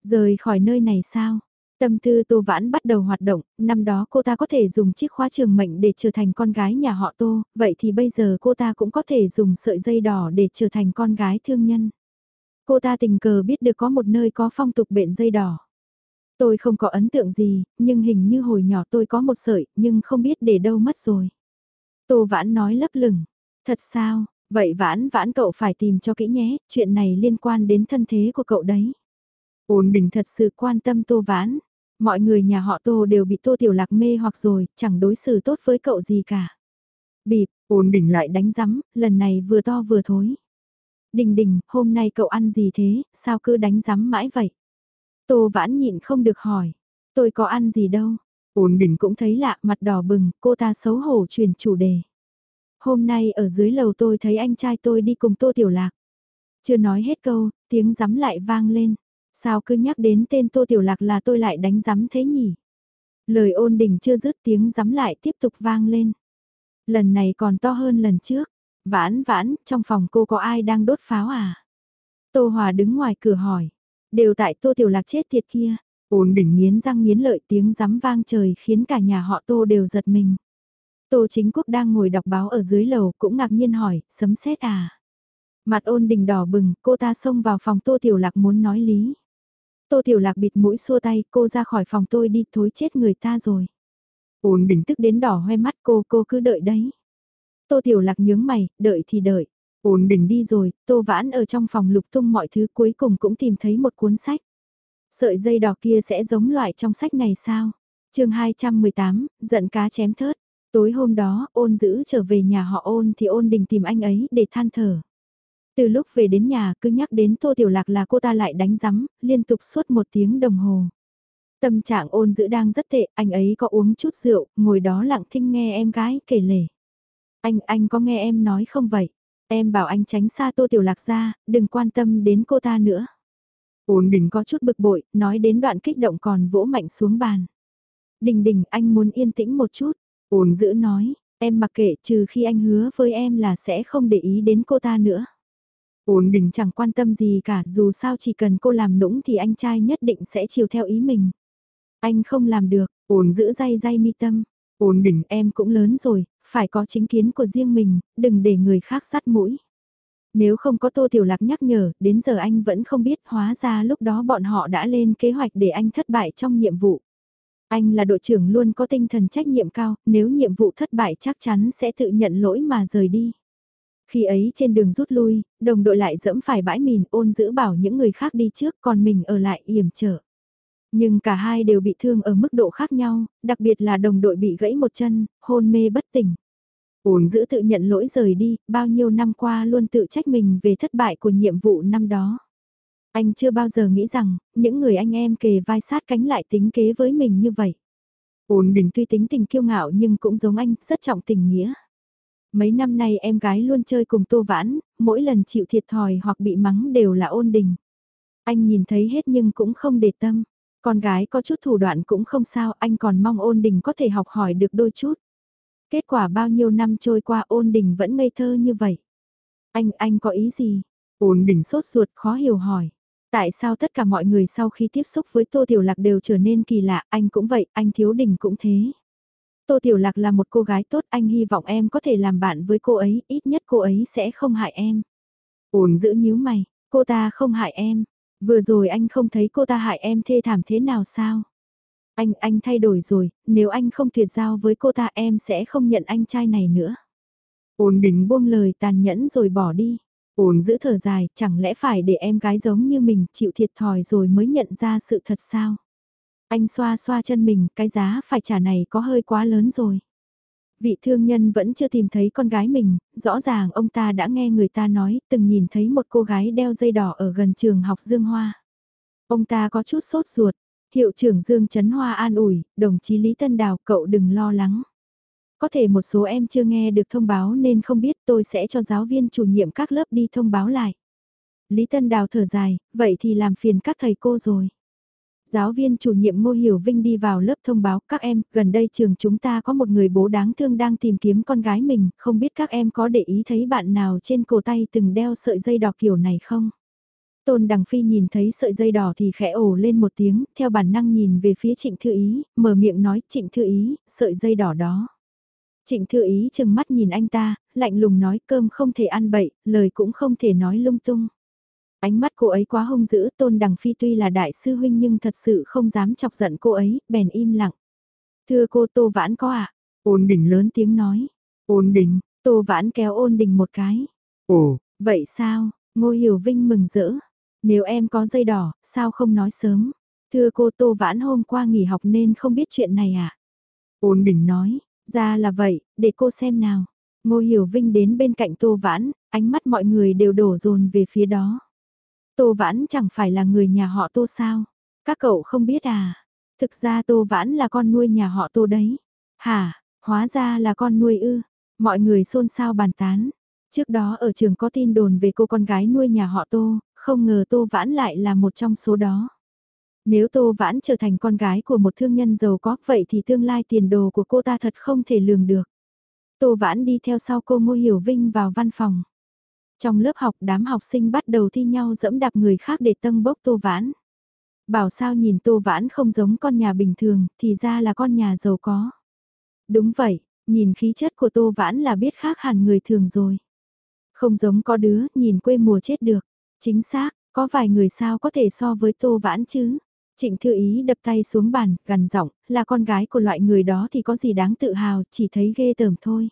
S1: Rời khỏi nơi này sao? Tâm tư Tô Vãn bắt đầu hoạt động, năm đó cô ta có thể dùng chiếc khóa trường mệnh để trở thành con gái nhà họ Tô, vậy thì bây giờ cô ta cũng có thể dùng sợi dây đỏ để trở thành con gái thương nhân. Cô ta tình cờ biết được có một nơi có phong tục bện dây đỏ. Tôi không có ấn tượng gì, nhưng hình như hồi nhỏ tôi có một sợi, nhưng không biết để đâu mất rồi. Tô Vãn nói lấp lửng. Thật sao, vậy Vãn Vãn cậu phải tìm cho kỹ nhé, chuyện này liên quan đến thân thế của cậu đấy. Ôn Đình thật sự quan tâm Tô Vãn. Mọi người nhà họ Tô đều bị Tô Tiểu Lạc mê hoặc rồi, chẳng đối xử tốt với cậu gì cả. Bịp, ôn Đình lại đánh rắm, lần này vừa to vừa thối. Đình đình, hôm nay cậu ăn gì thế, sao cứ đánh rắm mãi vậy? Tô Vãn nhịn không được hỏi. Tôi có ăn gì đâu.
S2: Ôn bình
S1: Cũng thấy lạ, mặt đỏ bừng, cô ta xấu hổ chuyển chủ đề. Hôm nay ở dưới lầu tôi thấy anh trai tôi đi cùng Tô Tiểu Lạc. Chưa nói hết câu, tiếng rắm lại vang lên. Sao cứ nhắc đến tên Tô Tiểu Lạc là tôi lại đánh rắm thế nhỉ? Lời ôn đình chưa dứt tiếng rắm lại tiếp tục vang lên. Lần này còn to hơn lần trước. Vãn vãn, trong phòng cô có ai đang đốt pháo à? Tô Hòa đứng ngoài cửa hỏi. Đều tại Tô Tiểu Lạc chết tiệt kia. Ôn đỉnh nghiến răng nghiến lợi tiếng rắm vang trời khiến cả nhà họ Tô đều giật mình. Tô Chính Quốc đang ngồi đọc báo ở dưới lầu cũng ngạc nhiên hỏi, sấm sét à? Mặt ôn đình đỏ bừng, cô ta xông vào phòng Tô Tiểu Lạc muốn nói lý. Tô Tiểu Lạc bịt mũi xua tay, cô ra khỏi phòng tôi đi thối chết người ta rồi. Ôn đình tức đến đỏ hoe mắt cô, cô cứ đợi đấy. Tô Tiểu Lạc nhướng mày, đợi thì đợi. Ôn định đi rồi, Tô Vãn ở trong phòng lục tung mọi thứ cuối cùng cũng tìm thấy một cuốn sách. Sợi dây đỏ kia sẽ giống loại trong sách này sao? chương 218, giận cá chém thớt. Tối hôm đó, ôn giữ trở về nhà họ ôn thì ôn đình tìm anh ấy để than thở. Từ lúc về đến nhà cứ nhắc đến Tô Tiểu Lạc là cô ta lại đánh rắm, liên tục suốt một tiếng đồng hồ. Tâm trạng ôn giữ đang rất tệ, anh ấy có uống chút rượu, ngồi đó lặng thinh nghe em gái kể lể. Anh, anh có nghe em nói không vậy? Em bảo anh tránh xa Tô Tiểu Lạc ra, đừng quan tâm đến cô ta nữa. Ôn đình có chút bực bội, nói đến đoạn kích động còn vỗ mạnh xuống bàn. Đình đình, anh muốn yên tĩnh một chút. Ôn giữ nói, em mặc kệ trừ khi anh hứa với em là sẽ không để ý đến cô ta nữa. Ôn đình chẳng quan tâm gì cả, dù sao chỉ cần cô làm nũng thì anh trai nhất định sẽ chiều theo ý mình. Anh không làm được, ôn giữ day day mi tâm. Ôn đình em cũng lớn rồi, phải có chính kiến của riêng mình, đừng để người khác sắt mũi. Nếu không có Tô Tiểu Lạc nhắc nhở, đến giờ anh vẫn không biết hóa ra lúc đó bọn họ đã lên kế hoạch để anh thất bại trong nhiệm vụ. Anh là đội trưởng luôn có tinh thần trách nhiệm cao, nếu nhiệm vụ thất bại chắc chắn sẽ tự nhận lỗi mà rời đi. Khi ấy trên đường rút lui, đồng đội lại dẫm phải bãi mìn ôn giữ bảo những người khác đi trước còn mình ở lại yểm trở. Nhưng cả hai đều bị thương ở mức độ khác nhau, đặc biệt là đồng đội bị gãy một chân, hôn mê bất tỉnh. Ôn giữ tự nhận lỗi rời đi, bao nhiêu năm qua luôn tự trách mình về thất bại của nhiệm vụ năm đó. Anh chưa bao giờ nghĩ rằng, những người anh em kề vai sát cánh lại tính kế với mình như vậy. Ôn đình tuy tính tình kiêu ngạo nhưng cũng giống anh, rất trọng tình nghĩa. Mấy năm nay em gái luôn chơi cùng Tô Vãn, mỗi lần chịu thiệt thòi hoặc bị mắng đều là ôn đình. Anh nhìn thấy hết nhưng cũng không để tâm. Con gái có chút thủ đoạn cũng không sao, anh còn mong ôn đình có thể học hỏi được đôi chút. Kết quả bao nhiêu năm trôi qua ôn đình vẫn ngây thơ như vậy. Anh, anh có ý gì? Ôn đình sốt ruột khó hiểu hỏi. Tại sao tất cả mọi người sau khi tiếp xúc với Tô Tiểu Lạc đều trở nên kỳ lạ, anh cũng vậy, anh Thiếu Đình cũng thế. Tô Tiểu Lạc là một cô gái tốt, anh hy vọng em có thể làm bạn với cô ấy, ít nhất cô ấy sẽ không hại em. Ôn giữ nhíu mày, cô ta không hại em. Vừa rồi anh không thấy cô ta hại em thê thảm thế nào sao? Anh, anh thay đổi rồi, nếu anh không tuyệt giao với cô ta em sẽ không nhận anh trai này nữa. Ôn đình buông lời tàn nhẫn rồi bỏ đi. Ôn giữ thở dài, chẳng lẽ phải để em gái giống như mình chịu thiệt thòi rồi mới nhận ra sự thật sao? Anh xoa xoa chân mình, cái giá phải trả này có hơi quá lớn rồi. Vị thương nhân vẫn chưa tìm thấy con gái mình, rõ ràng ông ta đã nghe người ta nói, từng nhìn thấy một cô gái đeo dây đỏ ở gần trường học Dương Hoa. Ông ta có chút sốt ruột, hiệu trưởng Dương Trấn Hoa an ủi, đồng chí Lý Tân Đào cậu đừng lo lắng. Có thể một số em chưa nghe được thông báo nên không biết tôi sẽ cho giáo viên chủ nhiệm các lớp đi thông báo lại. Lý Tân Đào thở dài, vậy thì làm phiền các thầy cô rồi. Giáo viên chủ nhiệm Ngô Hiểu Vinh đi vào lớp thông báo các em, gần đây trường chúng ta có một người bố đáng thương đang tìm kiếm con gái mình, không biết các em có để ý thấy bạn nào trên cổ tay từng đeo sợi dây đỏ kiểu này không? Tôn Đằng Phi nhìn thấy sợi dây đỏ thì khẽ ồ lên một tiếng, theo bản năng nhìn về phía Trịnh Thư Ý, mở miệng nói Trịnh Thư Ý, sợi dây đỏ đó. Trịnh Thư Ý chừng mắt nhìn anh ta, lạnh lùng nói cơm không thể ăn bậy, lời cũng không thể nói lung tung. Ánh mắt cô ấy quá hung dữ, Tôn Đằng Phi tuy là đại sư huynh nhưng thật sự không dám chọc giận cô ấy, bèn im lặng. Thưa cô Tô Vãn có ạ? À? Ôn đình lớn tiếng nói. Ôn đình, Tô Vãn kéo ôn đình một cái. Ồ, vậy sao? Ngô Hiểu Vinh mừng rỡ. Nếu em có dây đỏ, sao không nói sớm? Thưa cô Tô Vãn hôm qua nghỉ học nên không biết chuyện này ạ. À? Ôn đình nói, ra là vậy, để cô xem nào. Ngô Hiểu Vinh đến bên cạnh Tô Vãn, ánh mắt mọi người đều đổ dồn về phía đó. Tô Vãn chẳng phải là người nhà họ Tô sao? Các cậu không biết à? Thực ra Tô Vãn là con nuôi nhà họ Tô đấy. Hả, hóa ra là con nuôi ư. Mọi người xôn xao bàn tán. Trước đó ở trường có tin đồn về cô con gái nuôi nhà họ Tô, không ngờ Tô Vãn lại là một trong số đó. Nếu Tô Vãn trở thành con gái của một thương nhân giàu có vậy thì tương lai tiền đồ của cô ta thật không thể lường được. Tô Vãn đi theo sau cô Ngô Hiểu Vinh vào văn phòng. Trong lớp học đám học sinh bắt đầu thi nhau dẫm đạp người khác để tâng bốc Tô Vãn. Bảo sao nhìn Tô Vãn không giống con nhà bình thường thì ra là con nhà giàu có. Đúng vậy, nhìn khí chất của Tô Vãn là biết khác hẳn người thường rồi. Không giống có đứa, nhìn quê mùa chết được. Chính xác, có vài người sao có thể so với Tô Vãn chứ. Trịnh Thư Ý đập tay xuống bàn, gần giọng, là con gái của loại người đó thì có gì đáng tự hào, chỉ thấy ghê tởm thôi.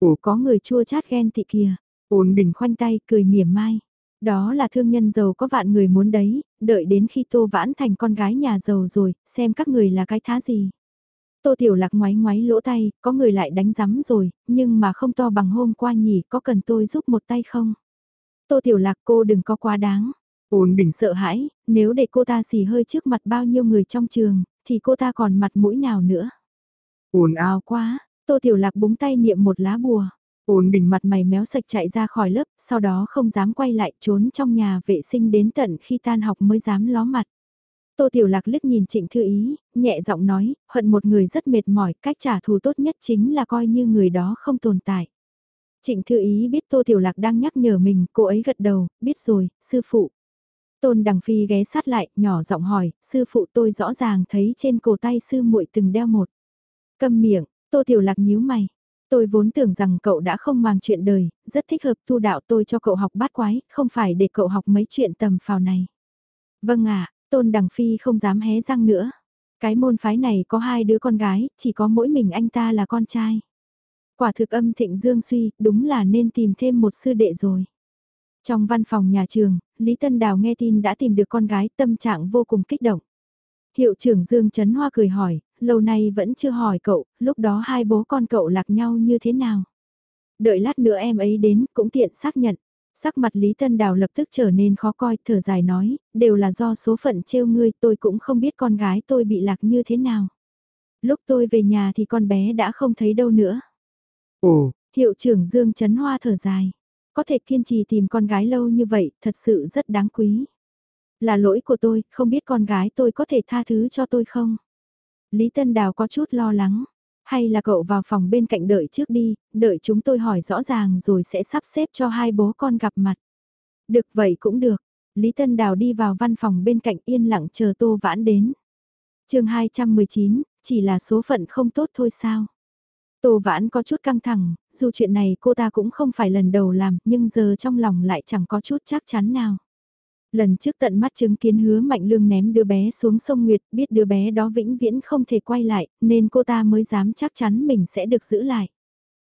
S1: Ủa có người chua chát ghen tị kìa. Ôn đỉnh khoanh tay, cười mỉa mai. Đó là thương nhân giàu có vạn người muốn đấy, đợi đến khi Tô Vãn thành con gái nhà giàu rồi, xem các người là cái thá gì. Tô Tiểu Lạc ngoáy ngoáy lỗ tay, có người lại đánh rắm rồi, nhưng mà không to bằng hôm qua nhỉ, có cần tôi giúp một tay không? Tô Tiểu Lạc cô đừng có quá đáng. Ôn đỉnh sợ hãi, nếu để cô ta xì hơi trước mặt bao nhiêu người trong trường, thì cô ta còn mặt mũi nào nữa. Ồn ào quá, Tô Tiểu Lạc búng tay niệm một lá bùa. Ôn bình mặt mày méo sạch chạy ra khỏi lớp, sau đó không dám quay lại trốn trong nhà vệ sinh đến tận khi tan học mới dám ló mặt. Tô Tiểu Lạc liếc nhìn Trịnh Thư Ý, nhẹ giọng nói, hận một người rất mệt mỏi, cách trả thù tốt nhất chính là coi như người đó không tồn tại. Trịnh Thư Ý biết Tô Tiểu Lạc đang nhắc nhở mình, cô ấy gật đầu, biết rồi, sư phụ. Tôn Đằng Phi ghé sát lại, nhỏ giọng hỏi, sư phụ tôi rõ ràng thấy trên cổ tay sư muội từng đeo một. Cầm miệng, Tô Tiểu Lạc nhíu mày. Tôi vốn tưởng rằng cậu đã không mang chuyện đời, rất thích hợp tu đạo tôi cho cậu học bát quái, không phải để cậu học mấy chuyện tầm phào này. Vâng ạ, Tôn Đằng Phi không dám hé răng nữa. Cái môn phái này có hai đứa con gái, chỉ có mỗi mình anh ta là con trai. Quả thực âm thịnh dương suy, đúng là nên tìm thêm một sư đệ rồi. Trong văn phòng nhà trường, Lý Tân Đào nghe tin đã tìm được con gái tâm trạng vô cùng kích động. Hiệu trưởng Dương Trấn Hoa cười hỏi, lâu nay vẫn chưa hỏi cậu, lúc đó hai bố con cậu lạc nhau như thế nào? Đợi lát nữa em ấy đến, cũng tiện xác nhận. Sắc mặt Lý Tân Đào lập tức trở nên khó coi, thở dài nói, đều là do số phận trêu ngươi, tôi cũng không biết con gái tôi bị lạc như thế nào. Lúc tôi về nhà thì con bé đã không thấy đâu nữa. Ồ, hiệu trưởng Dương Trấn Hoa thở dài. Có thể kiên trì tìm con gái lâu như vậy, thật sự rất đáng quý. Là lỗi của tôi, không biết con gái tôi có thể tha thứ cho tôi không? Lý Tân Đào có chút lo lắng. Hay là cậu vào phòng bên cạnh đợi trước đi, đợi chúng tôi hỏi rõ ràng rồi sẽ sắp xếp cho hai bố con gặp mặt. Được vậy cũng được. Lý Tân Đào đi vào văn phòng bên cạnh yên lặng chờ Tô Vãn đến. chương 219, chỉ là số phận không tốt thôi sao? Tô Vãn có chút căng thẳng, dù chuyện này cô ta cũng không phải lần đầu làm, nhưng giờ trong lòng lại chẳng có chút chắc chắn nào. Lần trước tận mắt chứng kiến hứa mạnh lương ném đứa bé xuống sông Nguyệt, biết đứa bé đó vĩnh viễn không thể quay lại, nên cô ta mới dám chắc chắn mình sẽ được giữ lại.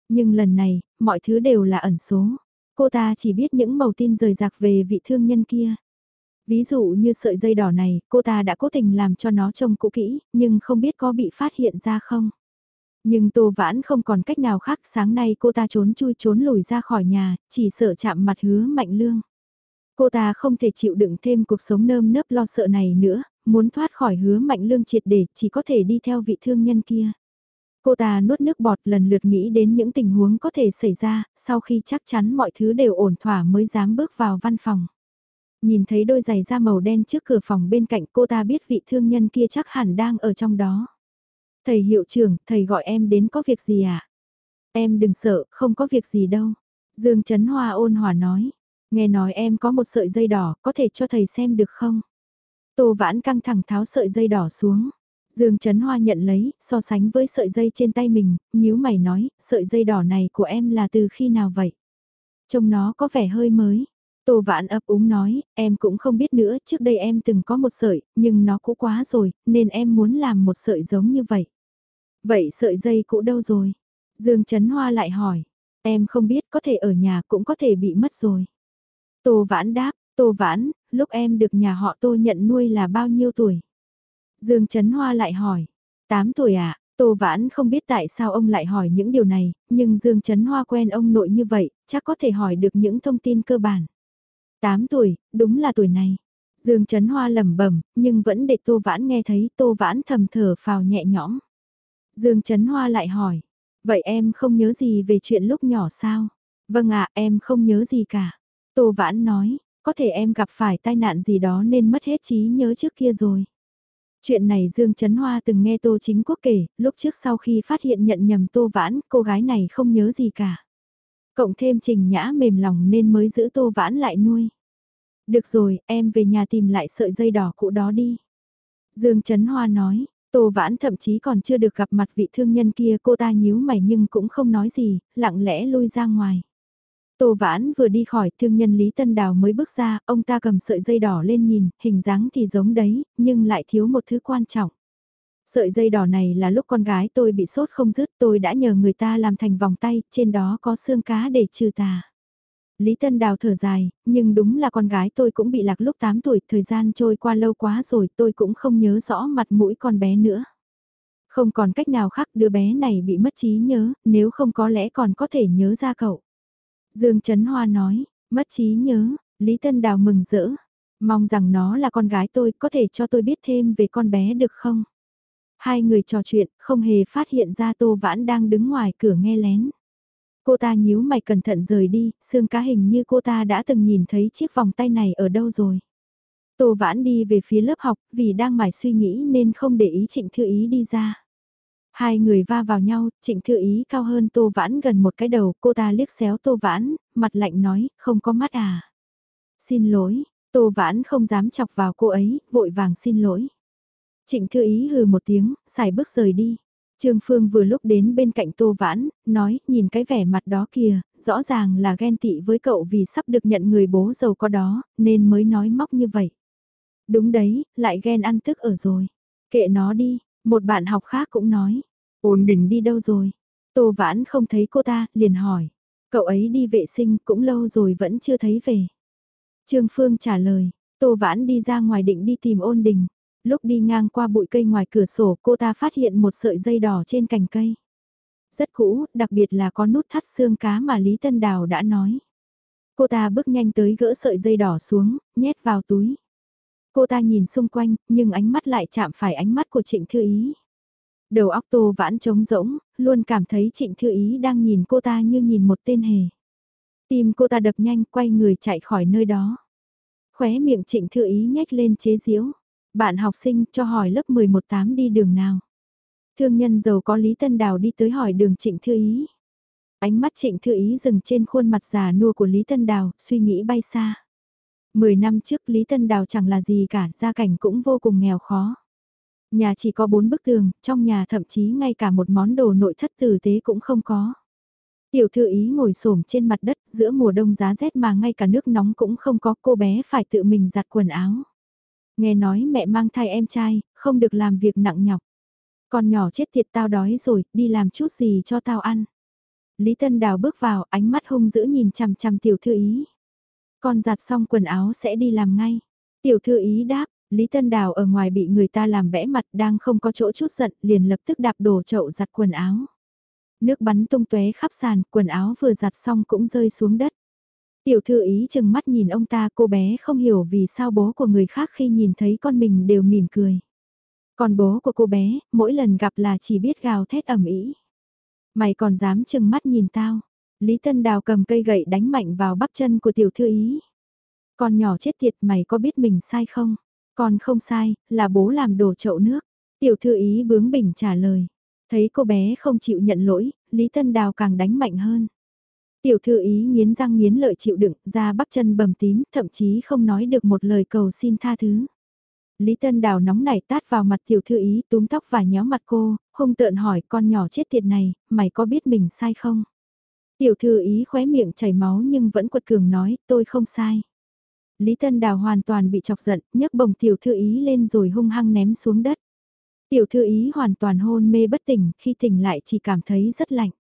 S1: Nhưng lần này, mọi thứ đều là ẩn số. Cô ta chỉ biết những màu tin rời rạc về vị thương nhân kia. Ví dụ như sợi dây đỏ này, cô ta đã cố tình làm cho nó trông cũ kỹ, nhưng không biết có bị phát hiện ra không. Nhưng Tô Vãn không còn cách nào khác sáng nay cô ta trốn chui trốn lùi ra khỏi nhà, chỉ sợ chạm mặt hứa mạnh lương. Cô ta không thể chịu đựng thêm cuộc sống nơm nớp lo sợ này nữa, muốn thoát khỏi hứa mạnh lương triệt để chỉ có thể đi theo vị thương nhân kia. Cô ta nuốt nước bọt lần lượt nghĩ đến những tình huống có thể xảy ra, sau khi chắc chắn mọi thứ đều ổn thỏa mới dám bước vào văn phòng. Nhìn thấy đôi giày da màu đen trước cửa phòng bên cạnh cô ta biết vị thương nhân kia chắc hẳn đang ở trong đó. Thầy hiệu trưởng, thầy gọi em đến có việc gì à? Em đừng sợ, không có việc gì đâu. Dương Trấn Hoa ôn hòa nói. Nghe nói em có một sợi dây đỏ, có thể cho thầy xem được không? Tô Vãn căng thẳng tháo sợi dây đỏ xuống. Dương Trấn Hoa nhận lấy, so sánh với sợi dây trên tay mình, nhíu mày nói, sợi dây đỏ này của em là từ khi nào vậy? Trông nó có vẻ hơi mới. Tô Vãn ấp úng nói, em cũng không biết nữa, trước đây em từng có một sợi, nhưng nó cũ quá rồi, nên em muốn làm một sợi giống như vậy. Vậy sợi dây cũ đâu rồi? Dương Trấn Hoa lại hỏi, em không biết có thể ở nhà cũng có thể bị mất rồi. Tô Vãn đáp, Tô Vãn, lúc em được nhà họ Tô nhận nuôi là bao nhiêu tuổi? Dương Trấn Hoa lại hỏi, 8 tuổi à? Tô Vãn không biết tại sao ông lại hỏi những điều này, nhưng Dương Trấn Hoa quen ông nội như vậy, chắc có thể hỏi được những thông tin cơ bản. 8 tuổi, đúng là tuổi này. Dương Trấn Hoa lẩm bẩm, nhưng vẫn để Tô Vãn nghe thấy Tô Vãn thầm thở phào nhẹ nhõm. Dương Trấn Hoa lại hỏi, vậy em không nhớ gì về chuyện lúc nhỏ sao? Vâng ạ, em không nhớ gì cả. Tô Vãn nói, có thể em gặp phải tai nạn gì đó nên mất hết trí nhớ trước kia rồi. Chuyện này Dương Trấn Hoa từng nghe Tô Chính Quốc kể, lúc trước sau khi phát hiện nhận nhầm Tô Vãn, cô gái này không nhớ gì cả. Cộng thêm trình nhã mềm lòng nên mới giữ Tô Vãn lại nuôi. Được rồi, em về nhà tìm lại sợi dây đỏ cũ đó đi. Dương Trấn Hoa nói, Tô Vãn thậm chí còn chưa được gặp mặt vị thương nhân kia cô ta nhíu mày nhưng cũng không nói gì, lặng lẽ lui ra ngoài. Tô Vãn vừa đi khỏi thương nhân Lý Tân Đào mới bước ra, ông ta cầm sợi dây đỏ lên nhìn, hình dáng thì giống đấy, nhưng lại thiếu một thứ quan trọng. Sợi dây đỏ này là lúc con gái tôi bị sốt không dứt tôi đã nhờ người ta làm thành vòng tay, trên đó có xương cá để trừ tà. Lý Tân Đào thở dài, nhưng đúng là con gái tôi cũng bị lạc lúc 8 tuổi, thời gian trôi qua lâu quá rồi tôi cũng không nhớ rõ mặt mũi con bé nữa. Không còn cách nào khác đứa bé này bị mất trí nhớ, nếu không có lẽ còn có thể nhớ ra cậu. Dương Trấn Hoa nói, mất trí nhớ, Lý Tân Đào mừng rỡ, mong rằng nó là con gái tôi, có thể cho tôi biết thêm về con bé được không? Hai người trò chuyện, không hề phát hiện ra Tô Vãn đang đứng ngoài cửa nghe lén. Cô ta nhíu mày cẩn thận rời đi, xương cá hình như cô ta đã từng nhìn thấy chiếc vòng tay này ở đâu rồi. Tô Vãn đi về phía lớp học, vì đang mải suy nghĩ nên không để ý Trịnh Thư Ý đi ra. Hai người va vào nhau, Trịnh Thư Ý cao hơn Tô Vãn gần một cái đầu, cô ta liếc xéo Tô Vãn, mặt lạnh nói, không có mắt à. Xin lỗi, Tô Vãn không dám chọc vào cô ấy, vội vàng xin lỗi. Trịnh Thư Ý hừ một tiếng, xài bước rời đi. Trương Phương vừa lúc đến bên cạnh Tô Vãn, nói, nhìn cái vẻ mặt đó kìa, rõ ràng là ghen tị với cậu vì sắp được nhận người bố giàu có đó, nên mới nói móc như vậy. Đúng đấy, lại ghen ăn tức ở rồi. Kệ nó đi, một bạn học khác cũng nói. Ôn Đình đi đâu rồi? Tô Vãn không thấy cô ta, liền hỏi. Cậu ấy đi vệ sinh cũng lâu rồi vẫn chưa thấy về. Trương Phương trả lời, Tô Vãn đi ra ngoài định đi tìm ôn đình. Lúc đi ngang qua bụi cây ngoài cửa sổ cô ta phát hiện một sợi dây đỏ trên cành cây. Rất cũ, đặc biệt là có nút thắt xương cá mà Lý Tân Đào đã nói. Cô ta bước nhanh tới gỡ sợi dây đỏ xuống, nhét vào túi. Cô ta nhìn xung quanh, nhưng ánh mắt lại chạm phải ánh mắt của Trịnh Thư Ý. Đầu óc tô vãn trống rỗng, luôn cảm thấy Trịnh Thư Ý đang nhìn cô ta như nhìn một tên hề. Tim cô ta đập nhanh quay người chạy khỏi nơi đó. Khóe miệng Trịnh Thư Ý nhếch lên chế giễu. Bạn học sinh cho hỏi lớp 11 tám đi đường nào. Thương nhân giàu có Lý Tân Đào đi tới hỏi đường Trịnh Thư Ý. Ánh mắt Trịnh Thư Ý dừng trên khuôn mặt già nua của Lý Tân Đào, suy nghĩ bay xa. Mười năm trước Lý Tân Đào chẳng là gì cả, gia cảnh cũng vô cùng nghèo khó. Nhà chỉ có bốn bức tường, trong nhà thậm chí ngay cả một món đồ nội thất tử tế cũng không có. Tiểu thư ý ngồi xổm trên mặt đất giữa mùa đông giá rét mà ngay cả nước nóng cũng không có cô bé phải tự mình giặt quần áo. Nghe nói mẹ mang thai em trai, không được làm việc nặng nhọc. Con nhỏ chết thiệt tao đói rồi, đi làm chút gì cho tao ăn. Lý Tân Đào bước vào, ánh mắt hung dữ nhìn chằm chằm tiểu thư ý. Con giặt xong quần áo sẽ đi làm ngay. Tiểu thư ý đáp, Lý Tân Đào ở ngoài bị người ta làm bẽ mặt đang không có chỗ chút giận, liền lập tức đạp đổ chậu giặt quần áo. Nước bắn tung tóe khắp sàn, quần áo vừa giặt xong cũng rơi xuống đất. Tiểu thư ý chừng mắt nhìn ông ta cô bé không hiểu vì sao bố của người khác khi nhìn thấy con mình đều mỉm cười. Còn bố của cô bé, mỗi lần gặp là chỉ biết gào thét ẩm ý. Mày còn dám chừng mắt nhìn tao. Lý Tân Đào cầm cây gậy đánh mạnh vào bắp chân của tiểu thư ý. Con nhỏ chết tiệt mày có biết mình sai không? Con không sai, là bố làm đổ chậu nước. Tiểu thư ý bướng bỉnh trả lời. Thấy cô bé không chịu nhận lỗi, Lý Tân Đào càng đánh mạnh hơn. Tiểu thư ý nghiến răng nghiến lợi chịu đựng, ra bắp chân bầm tím, thậm chí không nói được một lời cầu xin tha thứ. Lý Tân Đào nóng nảy tát vào mặt tiểu thư ý túm tóc và nhéo mặt cô, hung tợn hỏi con nhỏ chết tiệt này, mày có biết mình sai không? Tiểu thư ý khóe miệng chảy máu nhưng vẫn quật cường nói, tôi không sai. Lý Tân Đào hoàn toàn bị chọc giận, nhấc bồng tiểu thư ý lên rồi hung hăng ném xuống đất. Tiểu thư ý hoàn toàn hôn mê bất tỉnh, khi tỉnh lại chỉ cảm thấy rất lạnh.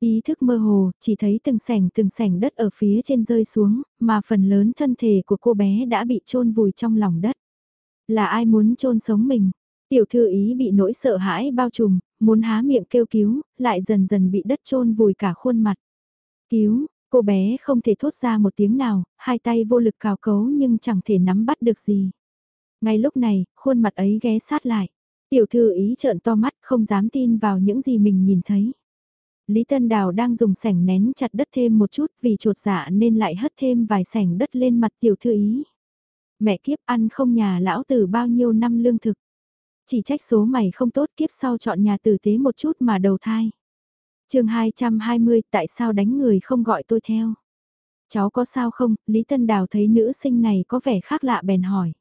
S1: Ý thức mơ hồ, chỉ thấy từng sảnh từng sảnh đất ở phía trên rơi xuống, mà phần lớn thân thể của cô bé đã bị chôn vùi trong lòng đất. Là ai muốn chôn sống mình? Tiểu thư ý bị nỗi sợ hãi bao trùm, muốn há miệng kêu cứu, lại dần dần bị đất chôn vùi cả khuôn mặt. Cứu, Cô bé không thể thốt ra một tiếng nào, hai tay vô lực cào cấu nhưng chẳng thể nắm bắt được gì. Ngay lúc này, khuôn mặt ấy ghé sát lại. Tiểu thư ý trợn to mắt không dám tin vào những gì mình nhìn thấy. Lý Tân Đào đang dùng sẻng nén chặt đất thêm một chút vì trột dạ nên lại hất thêm vài sẻng đất lên mặt tiểu thư ý. Mẹ kiếp ăn không nhà lão tử bao nhiêu năm lương thực. Chỉ trách số mày không tốt kiếp sau chọn nhà tử tế một chút mà đầu thai chương 220 tại sao đánh người không gọi tôi theo? Cháu có sao không? Lý Tân Đào thấy nữ sinh này có vẻ khác lạ bèn hỏi.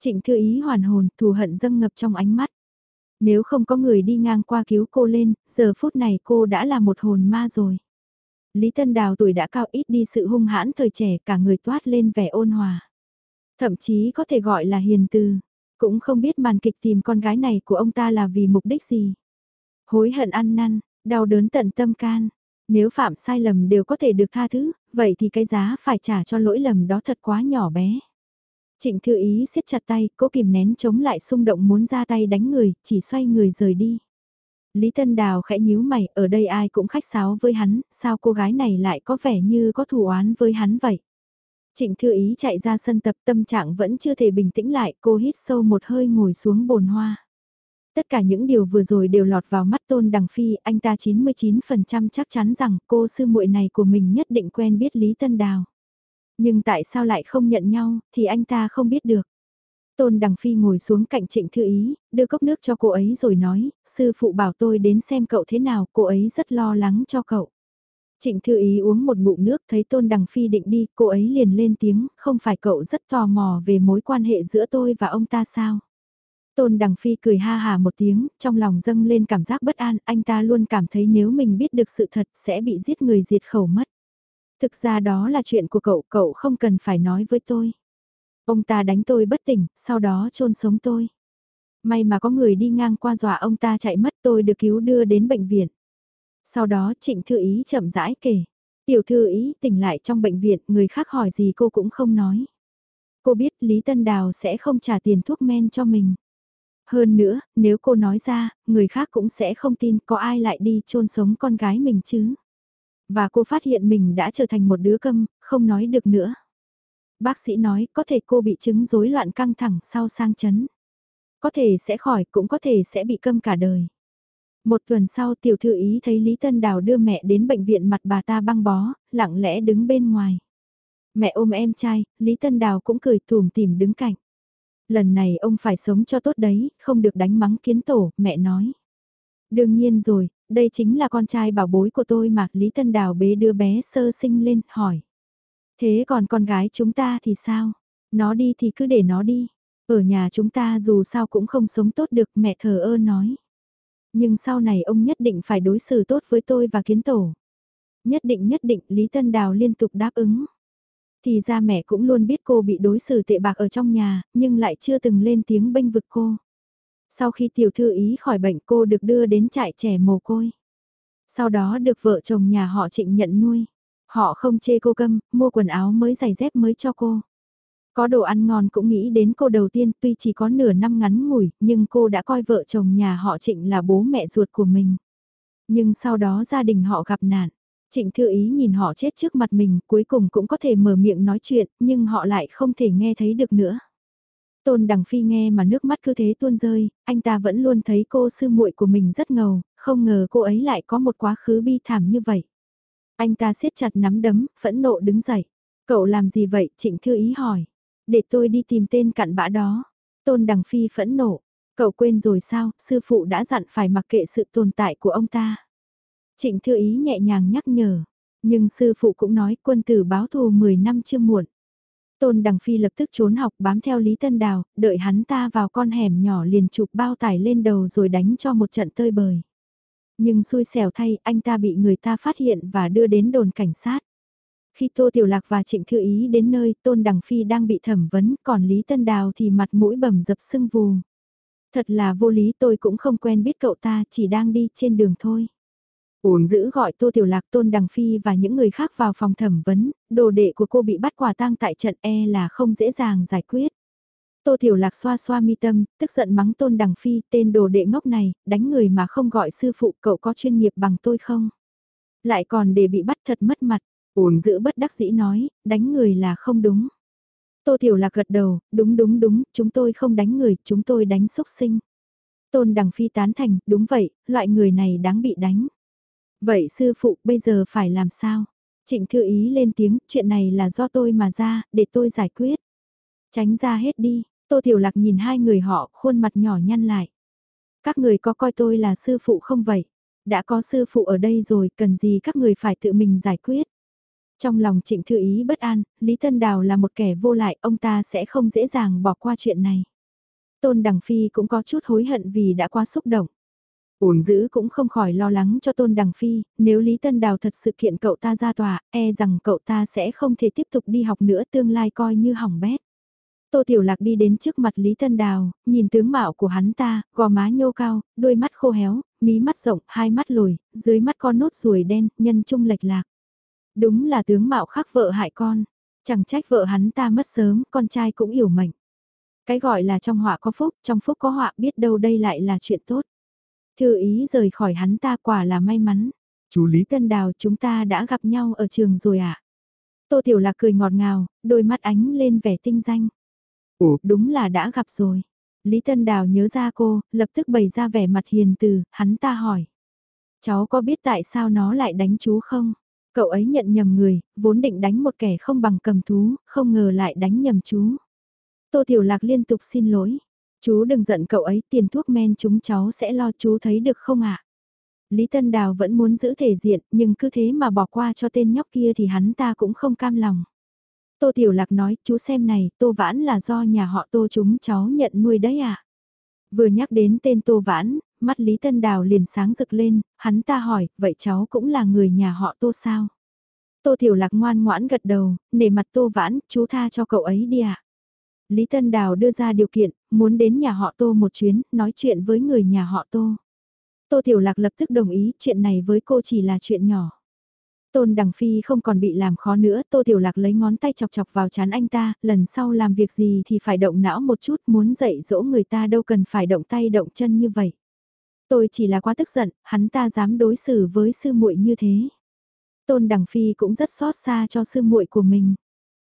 S1: Trịnh thư ý hoàn hồn, thù hận dâng ngập trong ánh mắt. Nếu không có người đi ngang qua cứu cô lên, giờ phút này cô đã là một hồn ma rồi. Lý Tân Đào tuổi đã cao ít đi sự hung hãn thời trẻ cả người toát lên vẻ ôn hòa. Thậm chí có thể gọi là hiền từ. Cũng không biết màn kịch tìm con gái này của ông ta là vì mục đích gì. Hối hận ăn năn, đau đớn tận tâm can. Nếu phạm sai lầm đều có thể được tha thứ, vậy thì cái giá phải trả cho lỗi lầm đó thật quá nhỏ bé. Trịnh Thư Ý siết chặt tay, cố kìm nén chống lại xung động muốn ra tay đánh người, chỉ xoay người rời đi. Lý Tân Đào khẽ nhíu mày, ở đây ai cũng khách sáo với hắn, sao cô gái này lại có vẻ như có thù oán với hắn vậy? Trịnh Thư Ý chạy ra sân tập tâm trạng vẫn chưa thể bình tĩnh lại, cô hít sâu một hơi ngồi xuống bồn hoa. Tất cả những điều vừa rồi đều lọt vào mắt Tôn Đằng Phi, anh ta 99% chắc chắn rằng cô sư muội này của mình nhất định quen biết Lý Tân Đào. Nhưng tại sao lại không nhận nhau, thì anh ta không biết được. Tôn Đằng Phi ngồi xuống cạnh Trịnh Thư Ý, đưa cốc nước cho cô ấy rồi nói, sư phụ bảo tôi đến xem cậu thế nào, cô ấy rất lo lắng cho cậu. Trịnh Thư Ý uống một ngụm nước thấy Tôn Đằng Phi định đi, cô ấy liền lên tiếng, không phải cậu rất tò mò về mối quan hệ giữa tôi và ông ta sao? Tôn Đằng Phi cười ha hà một tiếng, trong lòng dâng lên cảm giác bất an, anh ta luôn cảm thấy nếu mình biết được sự thật sẽ bị giết người diệt khẩu mất. Thực ra đó là chuyện của cậu, cậu không cần phải nói với tôi. Ông ta đánh tôi bất tỉnh, sau đó chôn sống tôi. May mà có người đi ngang qua dọa ông ta chạy mất tôi được cứu đưa đến bệnh viện. Sau đó trịnh thư ý chậm rãi kể. Tiểu thư ý tỉnh lại trong bệnh viện, người khác hỏi gì cô cũng không nói. Cô biết Lý Tân Đào sẽ không trả tiền thuốc men cho mình. Hơn nữa, nếu cô nói ra, người khác cũng sẽ không tin có ai lại đi chôn sống con gái mình chứ. Và cô phát hiện mình đã trở thành một đứa câm, không nói được nữa. Bác sĩ nói có thể cô bị chứng rối loạn căng thẳng sau sang chấn. Có thể sẽ khỏi cũng có thể sẽ bị câm cả đời. Một tuần sau tiểu thư ý thấy Lý Tân Đào đưa mẹ đến bệnh viện mặt bà ta băng bó, lặng lẽ đứng bên ngoài. Mẹ ôm em trai, Lý Tân Đào cũng cười tùm tìm đứng cạnh. Lần này ông phải sống cho tốt đấy, không được đánh mắng kiến tổ, mẹ nói. Đương nhiên rồi, đây chính là con trai bảo bối của tôi mà Lý Tân Đào bế đưa bé sơ sinh lên, hỏi. Thế còn con gái chúng ta thì sao? Nó đi thì cứ để nó đi. Ở nhà chúng ta dù sao cũng không sống tốt được mẹ thờ ơ nói. Nhưng sau này ông nhất định phải đối xử tốt với tôi và kiến tổ. Nhất định nhất định Lý Tân Đào liên tục đáp ứng. Thì ra mẹ cũng luôn biết cô bị đối xử tệ bạc ở trong nhà, nhưng lại chưa từng lên tiếng bênh vực cô. Sau khi tiểu thư ý khỏi bệnh cô được đưa đến trại trẻ mồ côi. Sau đó được vợ chồng nhà họ trịnh nhận nuôi. Họ không chê cô câm, mua quần áo mới giày dép mới cho cô. Có đồ ăn ngon cũng nghĩ đến cô đầu tiên tuy chỉ có nửa năm ngắn ngủi nhưng cô đã coi vợ chồng nhà họ trịnh là bố mẹ ruột của mình. Nhưng sau đó gia đình họ gặp nạn. Trịnh thư ý nhìn họ chết trước mặt mình cuối cùng cũng có thể mở miệng nói chuyện nhưng họ lại không thể nghe thấy được nữa. Tôn Đằng Phi nghe mà nước mắt cứ thế tuôn rơi, anh ta vẫn luôn thấy cô sư muội của mình rất ngầu, không ngờ cô ấy lại có một quá khứ bi thảm như vậy. Anh ta siết chặt nắm đấm, phẫn nộ đứng dậy. Cậu làm gì vậy? Trịnh Thư Ý hỏi. Để tôi đi tìm tên cặn bã đó. Tôn Đằng Phi phẫn nộ. Cậu quên rồi sao, sư phụ đã dặn phải mặc kệ sự tồn tại của ông ta. Trịnh Thư Ý nhẹ nhàng nhắc nhở. Nhưng sư phụ cũng nói quân tử báo thù 10 năm chưa muộn. Tôn Đằng Phi lập tức trốn học bám theo Lý Tân Đào, đợi hắn ta vào con hẻm nhỏ liền chụp bao tải lên đầu rồi đánh cho một trận tơi bời. Nhưng xui xẻo thay anh ta bị người ta phát hiện và đưa đến đồn cảnh sát. Khi Tô Tiểu Lạc và Trịnh Thư Ý đến nơi Tôn Đằng Phi đang bị thẩm vấn còn Lý Tân Đào thì mặt mũi bầm dập sưng vù. Thật là vô lý tôi cũng không quen biết cậu ta chỉ đang đi trên đường thôi. Ổn giữ gọi Tô Tiểu Lạc Tôn Đằng Phi và những người khác vào phòng thẩm vấn, đồ đệ của cô bị bắt quả tang tại trận e là không dễ dàng giải quyết. Tô Tiểu Lạc xoa xoa mi tâm, tức giận mắng Tôn Đằng Phi, tên đồ đệ ngốc này, đánh người mà không gọi sư phụ cậu có chuyên nghiệp bằng tôi không? Lại còn để bị bắt thật mất mặt,
S2: ôn
S1: Giữ bất đắc dĩ nói, đánh người là không đúng. Tô Tiểu Lạc gật đầu, đúng đúng đúng, chúng tôi không đánh người, chúng tôi đánh xúc sinh. Tôn Đằng Phi tán thành, đúng vậy, loại người này đáng bị đánh. Vậy sư phụ bây giờ phải làm sao? Trịnh Thư Ý lên tiếng, chuyện này là do tôi mà ra, để tôi giải quyết. Tránh ra hết đi, Tô Tiểu Lạc nhìn hai người họ, khuôn mặt nhỏ nhăn lại. Các người có coi tôi là sư phụ không vậy? Đã có sư phụ ở đây rồi, cần gì các người phải tự mình giải quyết? Trong lòng trịnh thư ý bất an, Lý Tân Đào là một kẻ vô lại, ông ta sẽ không dễ dàng bỏ qua chuyện này. Tôn Đằng Phi cũng có chút hối hận vì đã quá xúc động. Ổn dữ cũng không khỏi lo lắng cho Tôn Đằng Phi, nếu Lý Tân Đào thật sự kiện cậu ta ra tòa, e rằng cậu ta sẽ không thể tiếp tục đi học nữa tương lai coi như hỏng bét. Tô Tiểu Lạc đi đến trước mặt Lý Tân Đào, nhìn tướng mạo của hắn ta, gò má nhô cao, đôi mắt khô héo, mí mắt rộng, hai mắt lồi, dưới mắt con nốt ruồi đen, nhân trung lệch lạc. Đúng là tướng mạo khắc vợ hại con, chẳng trách vợ hắn ta mất sớm, con trai cũng yểu mệnh. Cái gọi là trong họa có phúc, trong phúc có họa biết đâu đây lại là chuyện tốt. Thư ý rời khỏi hắn ta quả là may mắn.
S2: Chú Lý
S1: Tân Đào chúng ta đã gặp nhau ở trường rồi ạ. À? Tô Tiểu Lạc cười ngọt ngào, đôi mắt ánh lên vẻ tinh danh.
S2: Ồ,
S1: đúng là đã gặp rồi. Lý Tân Đào nhớ ra cô, lập tức bày ra vẻ mặt hiền từ, hắn ta hỏi. Cháu có biết tại sao nó lại đánh chú không? Cậu ấy nhận nhầm người, vốn định đánh một kẻ không bằng cầm thú, không ngờ lại đánh nhầm chú. Tô Tiểu Lạc liên tục xin lỗi. Chú đừng giận cậu ấy, tiền thuốc men chúng cháu sẽ lo chú thấy được không ạ? Lý Tân Đào vẫn muốn giữ thể diện, nhưng cứ thế mà bỏ qua cho tên nhóc kia thì hắn ta cũng không cam lòng. Tô Tiểu Lạc nói, chú xem này, Tô Vãn là do nhà họ Tô chúng cháu nhận nuôi đấy à? Vừa nhắc đến tên Tô Vãn, mắt Lý Tân Đào liền sáng rực lên, hắn ta hỏi, vậy cháu cũng là người nhà họ Tô sao? Tô Tiểu Lạc ngoan ngoãn gật đầu, nể mặt Tô Vãn, chú tha cho cậu ấy đi ạ. À? Lý Tân Đào đưa ra điều kiện, muốn đến nhà họ Tô một chuyến, nói chuyện với người nhà họ Tô. Tô Tiểu Lạc lập tức đồng ý, chuyện này với cô chỉ là chuyện nhỏ. Tôn Đằng Phi không còn bị làm khó nữa, Tô Tiểu Lạc lấy ngón tay chọc chọc vào chán anh ta, lần sau làm việc gì thì phải động não một chút, muốn dạy dỗ người ta đâu cần phải động tay động chân như vậy. Tôi chỉ là quá tức giận, hắn ta dám đối xử với sư muội như thế. Tôn Đằng Phi cũng rất xót xa cho sư muội của mình.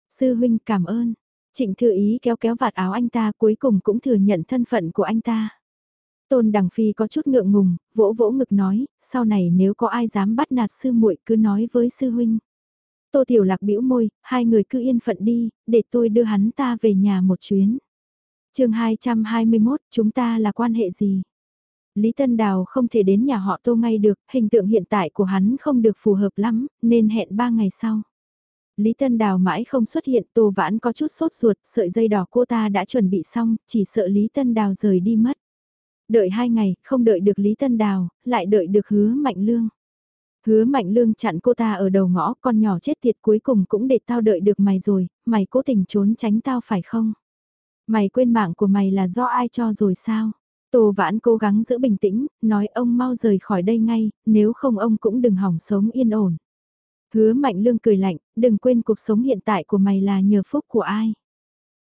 S1: Sư huynh cảm ơn. Trịnh Thư Ý kéo kéo vạt áo anh ta cuối cùng cũng thừa nhận thân phận của anh ta. Tôn Đằng Phi có chút ngượng ngùng, vỗ vỗ ngực nói, sau này nếu có ai dám bắt nạt sư muội cứ nói với sư huynh. Tô Tiểu Lạc bĩu môi, hai người cứ yên phận đi, để tôi đưa hắn ta về nhà một chuyến. chương 221, chúng ta là quan hệ gì? Lý Tân Đào không thể đến nhà họ Tô ngay được, hình tượng hiện tại của hắn không được phù hợp lắm, nên hẹn ba ngày sau. Lý Tân Đào mãi không xuất hiện, Tô Vãn có chút sốt ruột, sợi dây đỏ cô ta đã chuẩn bị xong, chỉ sợ Lý Tân Đào rời đi mất. Đợi hai ngày, không đợi được Lý Tân Đào, lại đợi được hứa Mạnh Lương. Hứa Mạnh Lương chặn cô ta ở đầu ngõ, con nhỏ chết tiệt cuối cùng cũng để tao đợi được mày rồi, mày cố tình trốn tránh tao phải không? Mày quên mạng của mày là do ai cho rồi sao? Tô Vãn cố gắng giữ bình tĩnh, nói ông mau rời khỏi đây ngay, nếu không ông cũng đừng hỏng sống yên ổn. Hứa Mạnh Lương cười lạnh, đừng quên cuộc sống hiện tại của mày là nhờ phúc của ai.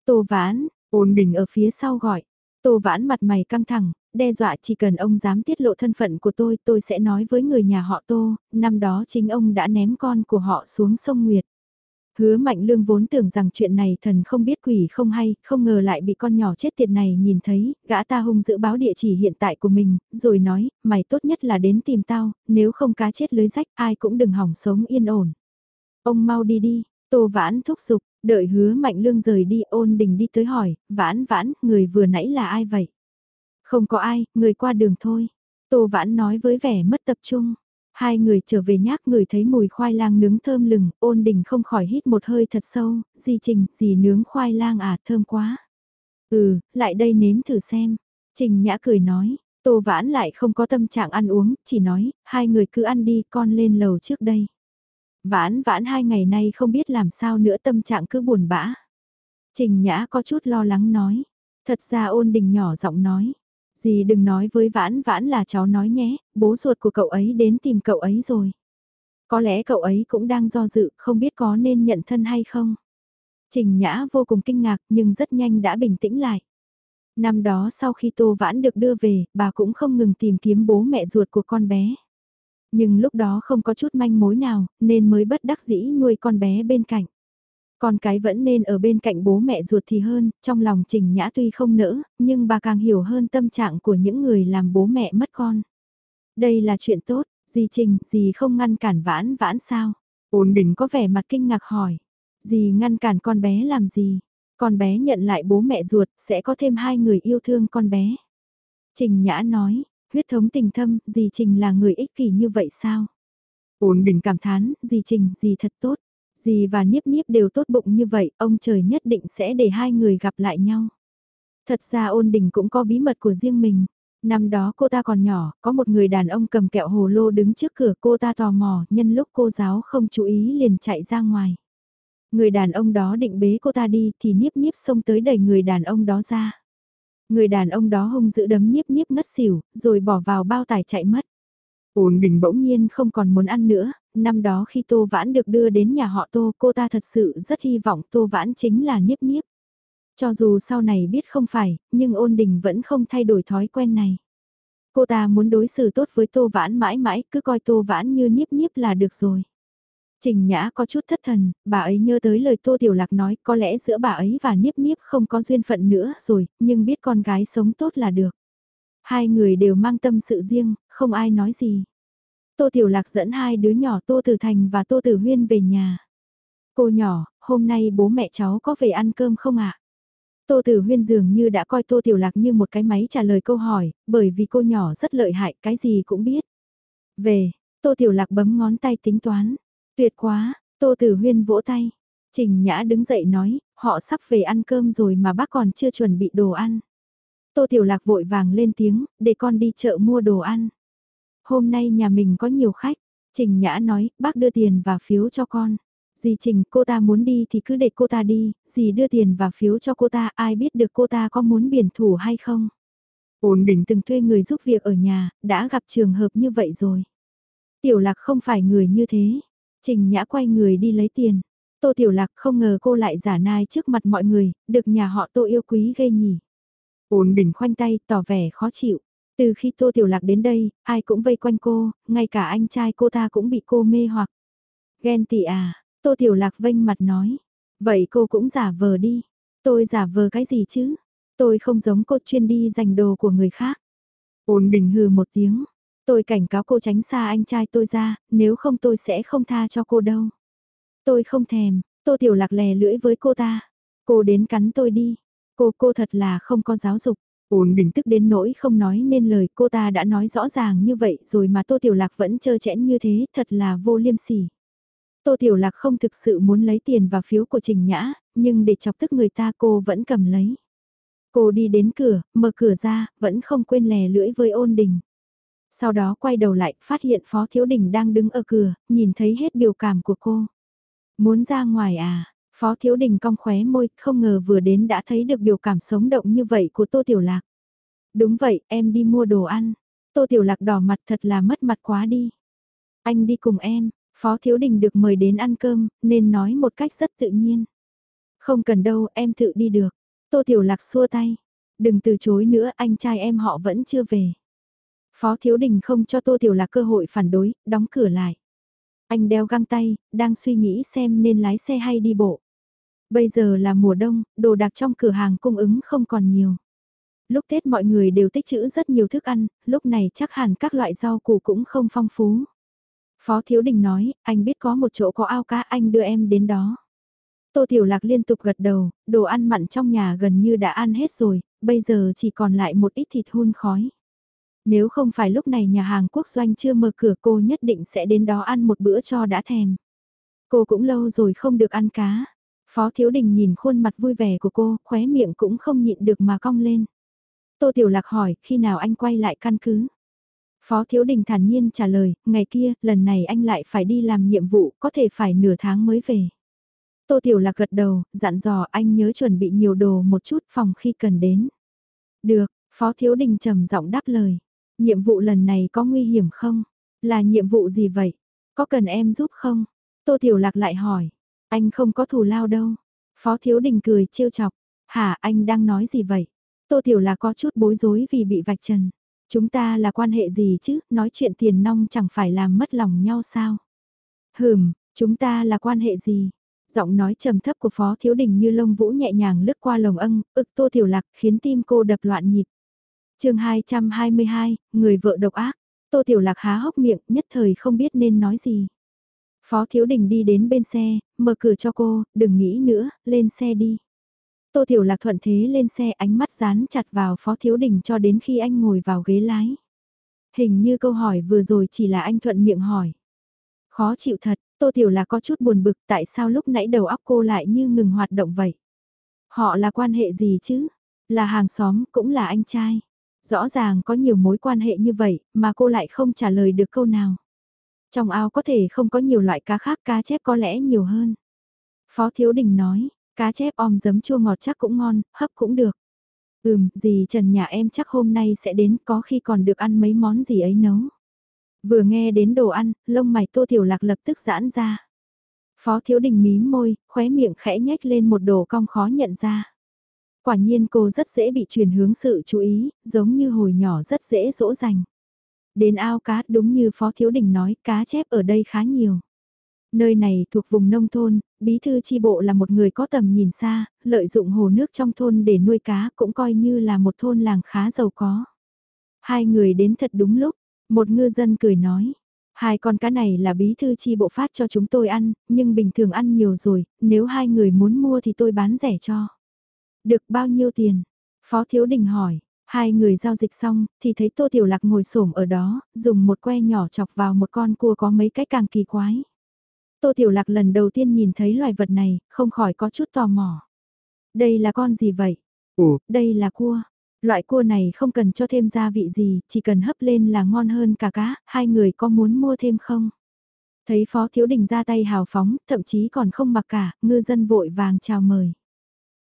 S1: Tô Vãn, ôn định ở phía sau gọi. Tô Vãn mặt mày căng thẳng, đe dọa chỉ cần ông dám tiết lộ thân phận của tôi, tôi sẽ nói với người nhà họ Tô, năm đó chính ông đã ném con của họ xuống sông Nguyệt. Hứa Mạnh Lương vốn tưởng rằng chuyện này thần không biết quỷ không hay, không ngờ lại bị con nhỏ chết tiệt này nhìn thấy, gã ta hung giữ báo địa chỉ hiện tại của mình, rồi nói, mày tốt nhất là đến tìm tao, nếu không cá chết lưới rách ai cũng đừng hỏng sống yên ổn. Ông mau đi đi, Tô Vãn thúc giục, đợi hứa Mạnh Lương rời đi ôn đình đi tới hỏi, Vãn Vãn, người vừa nãy là ai vậy? Không có ai, người qua đường thôi. Tô Vãn nói với vẻ mất tập trung. Hai người trở về nhác người thấy mùi khoai lang nướng thơm lừng, ôn đình không khỏi hít một hơi thật sâu, gì trình, gì nướng khoai lang à, thơm quá. Ừ, lại đây nếm thử xem. Trình Nhã cười nói, Tô Vãn lại không có tâm trạng ăn uống, chỉ nói, hai người cứ ăn đi, con lên lầu trước đây. Vãn vãn hai ngày nay không biết làm sao nữa tâm trạng cứ buồn bã. Trình Nhã có chút lo lắng nói, thật ra ôn đình nhỏ giọng nói, Dì đừng nói với vãn vãn là cháu nói nhé, bố ruột của cậu ấy đến tìm cậu ấy rồi. Có lẽ cậu ấy cũng đang do dự, không biết có nên nhận thân hay không. Trình Nhã vô cùng kinh ngạc nhưng rất nhanh đã bình tĩnh lại. Năm đó sau khi Tô Vãn được đưa về, bà cũng không ngừng tìm kiếm bố mẹ ruột của con bé. Nhưng lúc đó không có chút manh mối nào, nên mới bất đắc dĩ nuôi con bé bên cạnh. Con cái vẫn nên ở bên cạnh bố mẹ ruột thì hơn, trong lòng Trình Nhã tuy không nỡ, nhưng bà càng hiểu hơn tâm trạng của những người làm bố mẹ mất con. Đây là chuyện tốt, dì Trình, dì không ngăn cản vãn vãn sao?
S2: Ôn định
S1: có vẻ mặt kinh ngạc hỏi. Dì ngăn cản con bé làm gì? Con bé nhận lại bố mẹ ruột, sẽ có thêm hai người yêu thương con bé. Trình Nhã nói, huyết thống tình thâm, dì Trình là người ích kỷ như vậy sao?
S2: Ôn định
S1: cảm thán, dì Trình, dì thật tốt. Dì và Niếp Niếp đều tốt bụng như vậy, ông trời nhất định sẽ để hai người gặp lại nhau. Thật ra ôn đình cũng có bí mật của riêng mình. Năm đó cô ta còn nhỏ, có một người đàn ông cầm kẹo hồ lô đứng trước cửa cô ta tò mò, nhân lúc cô giáo không chú ý liền chạy ra ngoài. Người đàn ông đó định bế cô ta đi thì Niếp Niếp xông tới đẩy người đàn ông đó ra. Người đàn ông đó hung dữ đấm Niếp Niếp ngất xỉu, rồi bỏ vào bao tải chạy mất.
S2: Ôn bình
S1: bỗng nhiên không còn muốn ăn nữa, năm đó khi Tô Vãn được đưa đến nhà họ Tô cô ta thật sự rất hy vọng Tô Vãn chính là Niếp Niếp. Cho dù sau này biết không phải, nhưng ôn đình vẫn không thay đổi thói quen này. Cô ta muốn đối xử tốt với Tô Vãn mãi mãi, cứ coi Tô Vãn như Niếp Niếp là được rồi. Trình Nhã có chút thất thần, bà ấy nhớ tới lời Tô Tiểu Lạc nói có lẽ giữa bà ấy và Niếp Niếp không có duyên phận nữa rồi, nhưng biết con gái sống tốt là được. Hai người đều mang tâm sự riêng, không ai nói gì. Tô Tiểu Lạc dẫn hai đứa nhỏ Tô Tử Thành và Tô Tử Huyên về nhà. Cô nhỏ, hôm nay bố mẹ cháu có về ăn cơm không ạ? Tô Tử Huyên dường như đã coi Tô Tiểu Lạc như một cái máy trả lời câu hỏi, bởi vì cô nhỏ rất lợi hại, cái gì cũng biết. Về, Tô Tiểu Lạc bấm ngón tay tính toán. Tuyệt quá, Tô Tử Huyên vỗ tay. Trình Nhã đứng dậy nói, họ sắp về ăn cơm rồi mà bác còn chưa chuẩn bị đồ ăn. Tô Tiểu Lạc vội vàng lên tiếng, để con đi chợ mua đồ ăn. Hôm nay nhà mình có nhiều khách, Trình Nhã nói, bác đưa tiền và phiếu cho con. Dì Trình, cô ta muốn đi thì cứ để cô ta đi, dì đưa tiền và phiếu cho cô ta, ai biết được cô ta có muốn biển thủ hay không. Ôn Bình từng thuê người giúp việc ở nhà, đã gặp trường hợp như vậy rồi. Tiểu Lạc không phải người như thế. Trình Nhã quay người đi lấy tiền. Tô Tiểu Lạc không ngờ cô lại giả nai trước mặt mọi người, được nhà họ Tô yêu quý gây nhỉ. Ôn Bình khoanh tay, tỏ vẻ khó chịu. Từ khi Tô Tiểu Lạc đến đây, ai cũng vây quanh cô, ngay cả anh trai cô ta cũng bị cô mê hoặc. Ghen tị à, Tô Tiểu Lạc vênh mặt nói. Vậy cô cũng giả vờ đi. Tôi giả vờ cái gì chứ? Tôi không giống cô chuyên đi giành đồ của người khác. Ôn đình hừ một tiếng. Tôi cảnh cáo cô tránh xa anh trai tôi ra, nếu không tôi sẽ không tha cho cô đâu. Tôi không thèm, Tô Tiểu Lạc lè lưỡi với cô ta. Cô đến cắn tôi đi. Cô cô thật là không có giáo dục. Ôn bình tức đến nỗi không nói nên lời cô ta đã nói rõ ràng như vậy rồi mà Tô Tiểu Lạc vẫn trơ chẽn như thế thật là vô liêm sỉ. Tô Tiểu Lạc không thực sự muốn lấy tiền và phiếu của Trình Nhã, nhưng để chọc tức người ta cô vẫn cầm lấy. Cô đi đến cửa, mở cửa ra, vẫn không quên lè lưỡi với ôn đình. Sau đó quay đầu lại, phát hiện Phó Thiếu Đình đang đứng ở cửa, nhìn thấy hết biểu cảm của cô. Muốn ra ngoài à? Phó Thiếu Đình cong khóe môi, không ngờ vừa đến đã thấy được biểu cảm sống động như vậy của Tô Tiểu Lạc. Đúng vậy, em đi mua đồ ăn. Tô Tiểu Lạc đỏ mặt thật là mất mặt quá đi. Anh đi cùng em, Phó Thiếu Đình được mời đến ăn cơm, nên nói một cách rất tự nhiên. Không cần đâu, em tự đi được. Tô Tiểu Lạc xua tay. Đừng từ chối nữa, anh trai em họ vẫn chưa về. Phó Thiếu Đình không cho Tô Tiểu Lạc cơ hội phản đối, đóng cửa lại. Anh đeo găng tay, đang suy nghĩ xem nên lái xe hay đi bộ. Bây giờ là mùa đông, đồ đạc trong cửa hàng cung ứng không còn nhiều. Lúc Tết mọi người đều tích trữ rất nhiều thức ăn, lúc này chắc hẳn các loại rau củ cũng không phong phú. Phó Thiếu Đình nói, anh biết có một chỗ có ao cá anh đưa em đến đó. Tô Tiểu Lạc liên tục gật đầu, đồ ăn mặn trong nhà gần như đã ăn hết rồi, bây giờ chỉ còn lại một ít thịt hun khói. Nếu không phải lúc này nhà hàng quốc doanh chưa mở cửa cô nhất định sẽ đến đó ăn một bữa cho đã thèm. Cô cũng lâu rồi không được ăn cá. Phó Thiếu Đình nhìn khuôn mặt vui vẻ của cô, khóe miệng cũng không nhịn được mà cong lên. Tô Tiểu Lạc hỏi, khi nào anh quay lại căn cứ? Phó Thiếu Đình thản nhiên trả lời, ngày kia, lần này anh lại phải đi làm nhiệm vụ, có thể phải nửa tháng mới về. Tô Tiểu Lạc gật đầu, dặn dò anh nhớ chuẩn bị nhiều đồ một chút phòng khi cần đến. Được, Phó Thiếu Đình trầm giọng đáp lời. Nhiệm vụ lần này có nguy hiểm không? Là nhiệm vụ gì vậy? Có cần em giúp không? Tô Tiểu Lạc lại hỏi. Anh không có thù lao đâu. Phó Thiếu Đình cười trêu chọc. Hả anh đang nói gì vậy? Tô Tiểu Lạc có chút bối rối vì bị vạch trần. Chúng ta là quan hệ gì chứ, nói chuyện tiền nong chẳng phải làm mất lòng nhau sao? Hừm, chúng ta là quan hệ gì? Giọng nói trầm thấp của Phó Thiếu Đình như lông vũ nhẹ nhàng lướt qua lồng ân, ức tô tiểu lạc khiến tim cô đập loạn nhịp. chương 222, người vợ độc ác. Tô Tiểu Lạc há hốc miệng, nhất thời không biết nên nói gì. Phó Thiếu Đình đi đến bên xe, mở cửa cho cô, đừng nghĩ nữa, lên xe đi. Tô Tiểu Lạc thuận thế lên xe ánh mắt dán chặt vào Phó Thiếu Đình cho đến khi anh ngồi vào ghế lái. Hình như câu hỏi vừa rồi chỉ là anh thuận miệng hỏi. Khó chịu thật, Tô Tiểu Lạc có chút buồn bực tại sao lúc nãy đầu óc cô lại như ngừng hoạt động vậy. Họ là quan hệ gì chứ? Là hàng xóm cũng là anh trai. Rõ ràng có nhiều mối quan hệ như vậy mà cô lại không trả lời được câu nào. Trong ao có thể không có nhiều loại cá khác cá chép có lẽ nhiều hơn. Phó Thiếu Đình nói, cá chép om giấm chua ngọt chắc cũng ngon, hấp cũng được. Ừm, dì Trần nhà em chắc hôm nay sẽ đến có khi còn được ăn mấy món gì ấy nấu. Vừa nghe đến đồ ăn, lông mày tô tiểu lạc lập tức giãn ra. Phó Thiếu Đình mím môi, khóe miệng khẽ nhếch lên một đồ cong khó nhận ra. Quả nhiên cô rất dễ bị truyền hướng sự chú ý, giống như hồi nhỏ rất dễ dỗ dành. Đến ao cá đúng như Phó Thiếu Đình nói, cá chép ở đây khá nhiều. Nơi này thuộc vùng nông thôn, bí thư chi bộ là một người có tầm nhìn xa, lợi dụng hồ nước trong thôn để nuôi cá cũng coi như là một thôn làng khá giàu có. Hai người đến thật đúng lúc, một ngư dân cười nói. Hai con cá này là bí thư chi bộ phát cho chúng tôi ăn, nhưng bình thường ăn nhiều rồi, nếu hai người muốn mua thì tôi bán rẻ cho. Được bao nhiêu tiền? Phó Thiếu Đình hỏi, hai người giao dịch xong, thì thấy Tô Tiểu Lạc ngồi xổm ở đó, dùng một que nhỏ chọc vào một con cua có mấy cái càng kỳ quái. Tô Tiểu Lạc lần đầu tiên nhìn thấy loài vật này, không khỏi có chút tò mò. Đây là con gì vậy?
S2: Ồ,
S1: đây là cua. Loại cua này không cần cho thêm gia vị gì, chỉ cần hấp lên là ngon hơn cả cá, hai người có muốn mua thêm không? Thấy Phó Thiếu Đình ra tay hào phóng, thậm chí còn không mặc cả, ngư dân vội vàng chào mời.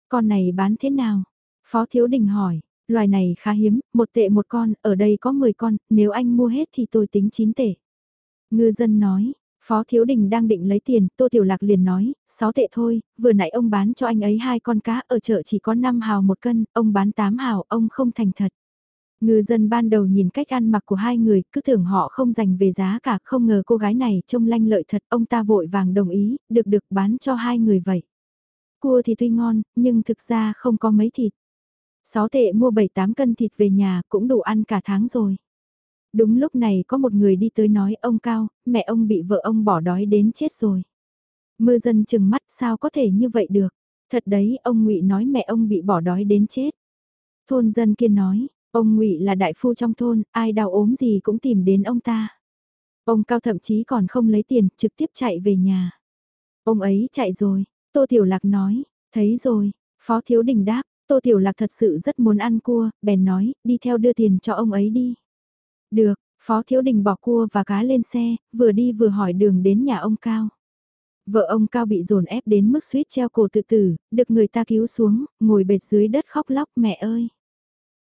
S1: Con này bán thế nào? Phó Thiếu Đình hỏi, loài này khá hiếm, một tệ một con, ở đây có 10 con, nếu anh mua hết thì tôi tính 9 tệ. Ngư dân nói, Phó Thiếu Đình đang định lấy tiền, Tô Tiểu Lạc liền nói, 6 tệ thôi, vừa nãy ông bán cho anh ấy hai con cá ở chợ chỉ có 5 hào một cân, ông bán 8 hào, ông không thành thật. Ngư dân ban đầu nhìn cách ăn mặc của hai người, cứ tưởng họ không dành về giá cả, không ngờ cô gái này trông lanh lợi thật, ông ta vội vàng đồng ý, được được bán cho hai người vậy. Cua thì tuy ngon, nhưng thực ra không có mấy thịt. 6 tệ mua 7-8 cân thịt về nhà cũng đủ ăn cả tháng rồi. Đúng lúc này có một người đi tới nói ông Cao, mẹ ông bị vợ ông bỏ đói đến chết rồi. Mưa dân chừng mắt sao có thể như vậy được. Thật đấy, ông ngụy nói mẹ ông bị bỏ đói đến chết. Thôn dân kia nói, ông ngụy là đại phu trong thôn, ai đau ốm gì cũng tìm đến ông ta. Ông Cao thậm chí còn không lấy tiền, trực tiếp chạy về nhà. Ông ấy chạy rồi, Tô Tiểu Lạc nói, thấy rồi, Phó Thiếu Đình đáp, Tô Tiểu Lạc thật sự rất muốn ăn cua, bèn nói, đi theo đưa tiền cho ông ấy đi. Được, Phó Thiếu Đình bỏ cua và cá lên xe, vừa đi vừa hỏi đường đến nhà ông Cao. Vợ ông Cao bị dồn ép đến mức suýt treo cổ tự tử, được người ta cứu xuống, ngồi bệt dưới đất khóc lóc mẹ ơi.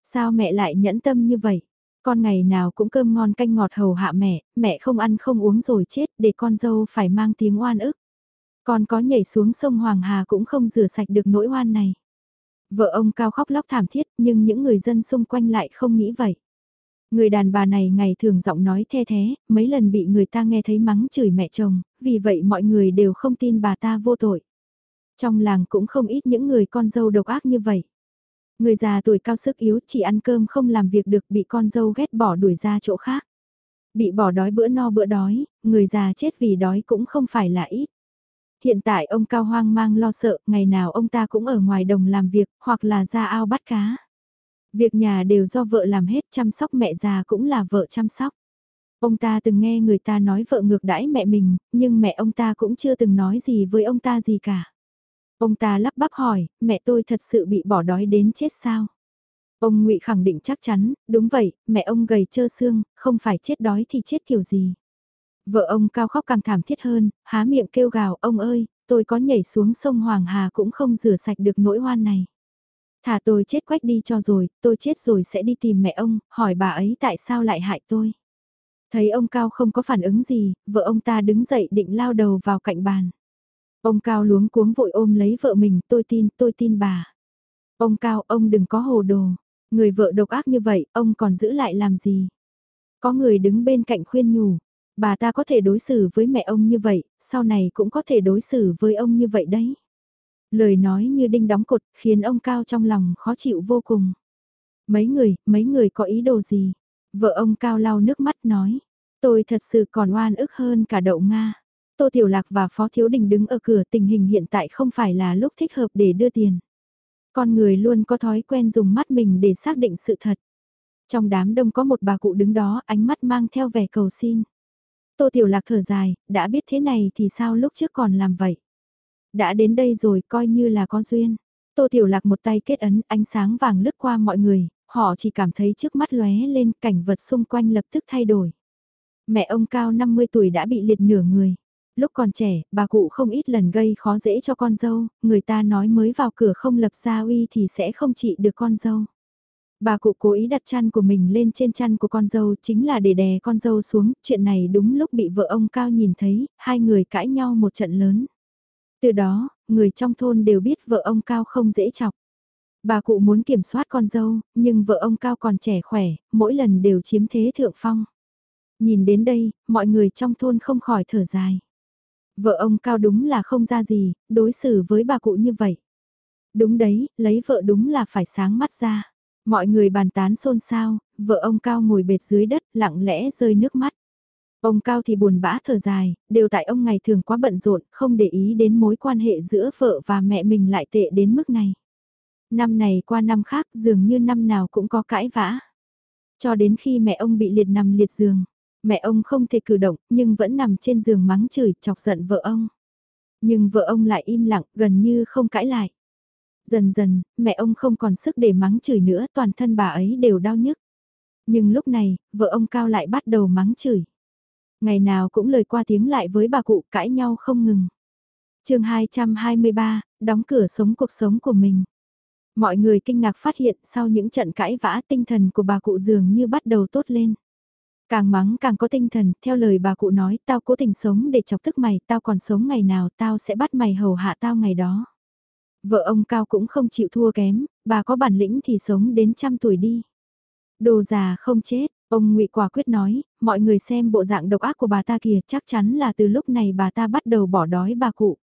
S1: Sao mẹ lại nhẫn tâm như vậy? Con ngày nào cũng cơm ngon canh ngọt hầu hạ mẹ, mẹ không ăn không uống rồi chết để con dâu phải mang tiếng oan ức. Con có nhảy xuống sông Hoàng Hà cũng không rửa sạch được nỗi oan này. Vợ ông Cao khóc lóc thảm thiết nhưng những người dân xung quanh lại không nghĩ vậy. Người đàn bà này ngày thường giọng nói the thế, mấy lần bị người ta nghe thấy mắng chửi mẹ chồng, vì vậy mọi người đều không tin bà ta vô tội. Trong làng cũng không ít những người con dâu độc ác như vậy. Người già tuổi cao sức yếu chỉ ăn cơm không làm việc được bị con dâu ghét bỏ đuổi ra chỗ khác. Bị bỏ đói bữa no bữa đói, người già chết vì đói cũng không phải là ít. Hiện tại ông Cao hoang mang lo sợ, ngày nào ông ta cũng ở ngoài đồng làm việc, hoặc là ra ao bắt cá. Việc nhà đều do vợ làm hết, chăm sóc mẹ già cũng là vợ chăm sóc. Ông ta từng nghe người ta nói vợ ngược đãi mẹ mình, nhưng mẹ ông ta cũng chưa từng nói gì với ông ta gì cả. Ông ta lắp bắp hỏi, mẹ tôi thật sự bị bỏ đói đến chết sao? Ông ngụy khẳng định chắc chắn, đúng vậy, mẹ ông gầy trơ xương, không phải chết đói thì chết kiểu gì. Vợ ông cao khóc càng thảm thiết hơn, há miệng kêu gào, ông ơi, tôi có nhảy xuống sông Hoàng Hà cũng không rửa sạch được nỗi hoan này. Thả tôi chết quách đi cho rồi, tôi chết rồi sẽ đi tìm mẹ ông, hỏi bà ấy tại sao lại hại tôi. Thấy ông Cao không có phản ứng gì, vợ ông ta đứng dậy định lao đầu vào cạnh bàn. Ông Cao luống cuống vội ôm lấy vợ mình, tôi tin, tôi tin bà. Ông Cao, ông đừng có hồ đồ. Người vợ độc ác như vậy, ông còn giữ lại làm gì? Có người đứng bên cạnh khuyên nhủ, bà ta có thể đối xử với mẹ ông như vậy, sau này cũng có thể đối xử với ông như vậy đấy. Lời nói như đinh đóng cột, khiến ông Cao trong lòng khó chịu vô cùng. Mấy người, mấy người có ý đồ gì? Vợ ông Cao lau nước mắt nói, tôi thật sự còn oan ức hơn cả đậu Nga. Tô Tiểu Lạc và Phó Thiếu Đình đứng ở cửa tình hình hiện tại không phải là lúc thích hợp để đưa tiền. Con người luôn có thói quen dùng mắt mình để xác định sự thật. Trong đám đông có một bà cụ đứng đó ánh mắt mang theo vẻ cầu xin. Tô Tiểu Lạc thở dài, đã biết thế này thì sao lúc trước còn làm vậy. Đã đến đây rồi coi như là có duyên. Tô Tiểu Lạc một tay kết ấn ánh sáng vàng lướt qua mọi người, họ chỉ cảm thấy trước mắt lóe lên cảnh vật xung quanh lập tức thay đổi. Mẹ ông cao 50 tuổi đã bị liệt nửa người. Lúc còn trẻ, bà cụ không ít lần gây khó dễ cho con dâu, người ta nói mới vào cửa không lập gia uy thì sẽ không trị được con dâu. Bà cụ cố ý đặt chăn của mình lên trên chăn của con dâu chính là để đè con dâu xuống, chuyện này đúng lúc bị vợ ông Cao nhìn thấy, hai người cãi nhau một trận lớn. Từ đó, người trong thôn đều biết vợ ông Cao không dễ chọc. Bà cụ muốn kiểm soát con dâu, nhưng vợ ông Cao còn trẻ khỏe, mỗi lần đều chiếm thế thượng phong. Nhìn đến đây, mọi người trong thôn không khỏi thở dài. Vợ ông Cao đúng là không ra gì, đối xử với bà cụ như vậy. Đúng đấy, lấy vợ đúng là phải sáng mắt ra. Mọi người bàn tán xôn xao, vợ ông Cao ngồi bệt dưới đất lặng lẽ rơi nước mắt. Ông Cao thì buồn bã thở dài, đều tại ông ngày thường quá bận rộn, không để ý đến mối quan hệ giữa vợ và mẹ mình lại tệ đến mức này. Năm này qua năm khác dường như năm nào cũng có cãi vã. Cho đến khi mẹ ông bị liệt nằm liệt giường, mẹ ông không thể cử động nhưng vẫn nằm trên giường mắng chửi chọc giận vợ ông. Nhưng vợ ông lại im lặng gần như không cãi lại. Dần dần, mẹ ông không còn sức để mắng chửi nữa toàn thân bà ấy đều đau nhức. Nhưng lúc này, vợ ông Cao lại bắt đầu mắng chửi. Ngày nào cũng lời qua tiếng lại với bà cụ cãi nhau không ngừng. chương 223, đóng cửa sống cuộc sống của mình. Mọi người kinh ngạc phát hiện sau những trận cãi vã tinh thần của bà cụ dường như bắt đầu tốt lên. Càng mắng càng có tinh thần, theo lời bà cụ nói, tao cố tình sống để chọc tức mày, tao còn sống ngày nào tao sẽ bắt mày hầu hạ tao ngày đó. Vợ ông Cao cũng không chịu thua kém, bà có bản lĩnh thì sống đến trăm tuổi đi. Đồ già không chết, ông ngụy quả quyết nói, mọi người xem bộ dạng độc ác của bà ta kìa chắc chắn là từ lúc này bà ta bắt đầu bỏ đói bà cụ.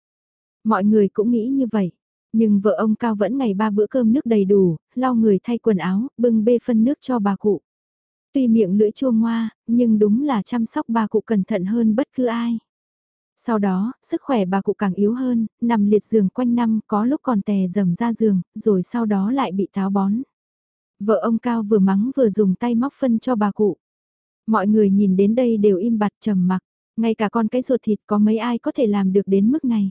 S1: Mọi người cũng nghĩ như vậy. Nhưng vợ ông Cao vẫn ngày ba bữa cơm nước đầy đủ, lau người thay quần áo, bưng bê phân nước cho bà cụ. Tuy miệng lưỡi chua ngoa, nhưng đúng là chăm sóc bà cụ cẩn thận hơn bất cứ ai. Sau đó, sức khỏe bà cụ càng yếu hơn, nằm liệt giường quanh năm, có lúc còn tè dầm ra giường, rồi sau đó lại bị táo bón. Vợ ông Cao vừa mắng vừa dùng tay móc phân cho bà cụ. Mọi người nhìn đến đây đều im bặt trầm mặc, ngay cả con cái ruột thịt có mấy ai có thể làm được đến mức này.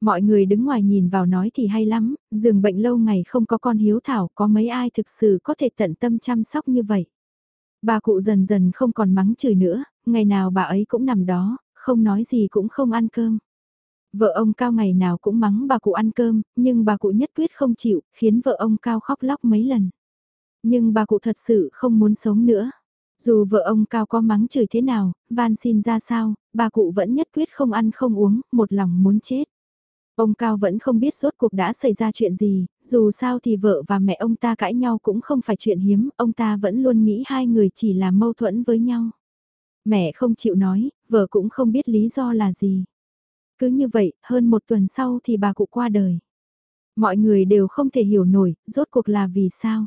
S1: Mọi người đứng ngoài nhìn vào nói thì hay lắm, giường bệnh lâu ngày không có con hiếu thảo có mấy ai thực sự có thể tận tâm chăm sóc như vậy. Bà cụ dần dần không còn mắng chửi nữa, ngày nào bà ấy cũng nằm đó, không nói gì cũng không ăn cơm. Vợ ông Cao ngày nào cũng mắng bà cụ ăn cơm, nhưng bà cụ nhất quyết không chịu, khiến vợ ông Cao khóc lóc mấy lần. Nhưng bà cụ thật sự không muốn sống nữa. Dù vợ ông Cao có mắng chửi thế nào, van xin ra sao, bà cụ vẫn nhất quyết không ăn không uống, một lòng muốn chết. Ông Cao vẫn không biết rốt cuộc đã xảy ra chuyện gì, dù sao thì vợ và mẹ ông ta cãi nhau cũng không phải chuyện hiếm, ông ta vẫn luôn nghĩ hai người chỉ là mâu thuẫn với nhau. Mẹ không chịu nói, vợ cũng không biết lý do là gì. Cứ như vậy, hơn một tuần sau thì bà cụ qua đời. Mọi người đều không thể hiểu nổi, rốt cuộc là vì sao.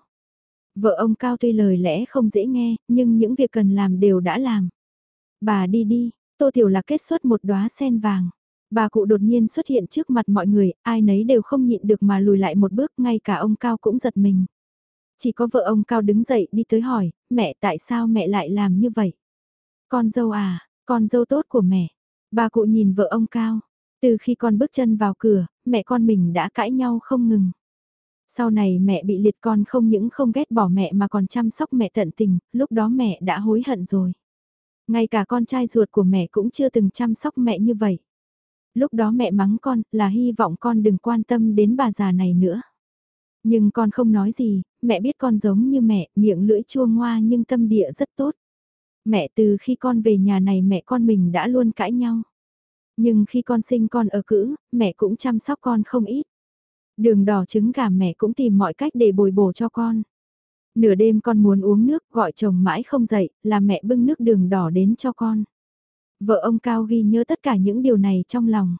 S1: Vợ ông Cao tuy lời lẽ không dễ nghe, nhưng những việc cần làm đều đã làm. Bà đi đi, Tô Tiểu là kết xuất một đóa sen vàng. Bà cụ đột nhiên xuất hiện trước mặt mọi người, ai nấy đều không nhịn được mà lùi lại một bước, ngay cả ông Cao cũng giật mình. Chỉ có vợ ông Cao đứng dậy đi tới hỏi, mẹ tại sao mẹ lại làm như vậy? Con dâu à, con dâu tốt của mẹ. Bà cụ nhìn vợ ông Cao, từ khi con bước chân vào cửa, mẹ con mình đã cãi nhau không ngừng. Sau này mẹ bị liệt con không những không ghét bỏ mẹ mà còn chăm sóc mẹ tận tình, lúc đó mẹ đã hối hận rồi. Ngay cả con trai ruột của mẹ cũng chưa từng chăm sóc mẹ như vậy lúc đó mẹ mắng con là hy vọng con đừng quan tâm đến bà già này nữa. Nhưng con không nói gì, mẹ biết con giống như mẹ, miệng lưỡi chua ngoa nhưng tâm địa rất tốt. Mẹ từ khi con về nhà này mẹ con mình đã luôn cãi nhau. Nhưng khi con sinh con ở cữ, mẹ cũng chăm sóc con không ít. Đường đỏ trứng gà mẹ cũng tìm mọi cách để bồi bổ cho con. Nửa đêm con muốn uống nước, gọi chồng mãi không dậy, là mẹ bưng nước đường đỏ đến cho con. Vợ ông Cao ghi nhớ tất cả những điều này trong lòng.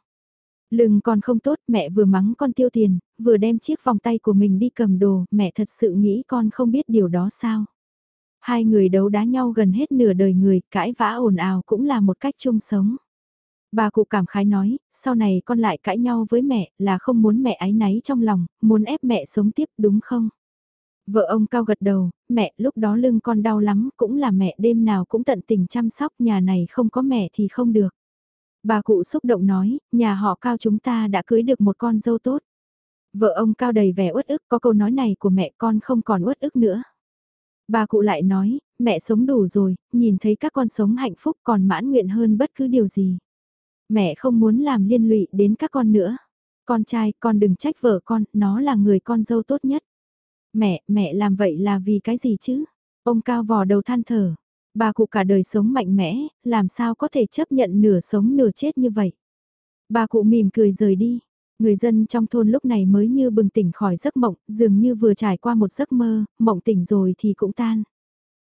S1: Lưng con không tốt, mẹ vừa mắng con tiêu tiền, vừa đem chiếc vòng tay của mình đi cầm đồ, mẹ thật sự nghĩ con không biết điều đó sao. Hai người đấu đá nhau gần hết nửa đời người, cãi vã ồn ào cũng là một cách chung sống. Bà cụ cảm khái nói, sau này con lại cãi nhau với mẹ là không muốn mẹ ái náy trong lòng, muốn ép mẹ sống tiếp đúng không? Vợ ông cao gật đầu, mẹ lúc đó lưng con đau lắm, cũng là mẹ đêm nào cũng tận tình chăm sóc, nhà này không có mẹ thì không được. Bà cụ xúc động nói, nhà họ cao chúng ta đã cưới được một con dâu tốt. Vợ ông cao đầy vẻ uất ức, có câu nói này của mẹ con không còn uất ức nữa. Bà cụ lại nói, mẹ sống đủ rồi, nhìn thấy các con sống hạnh phúc còn mãn nguyện hơn bất cứ điều gì. Mẹ không muốn làm liên lụy đến các con nữa. Con trai, con đừng trách vợ con, nó là người con dâu tốt nhất. Mẹ, mẹ làm vậy là vì cái gì chứ? Ông cao vò đầu than thở. Bà cụ cả đời sống mạnh mẽ, làm sao có thể chấp nhận nửa sống nửa chết như vậy? Bà cụ mỉm cười rời đi. Người dân trong thôn lúc này mới như bừng tỉnh khỏi giấc mộng, dường như vừa trải qua một giấc mơ, mộng tỉnh rồi thì cũng tan.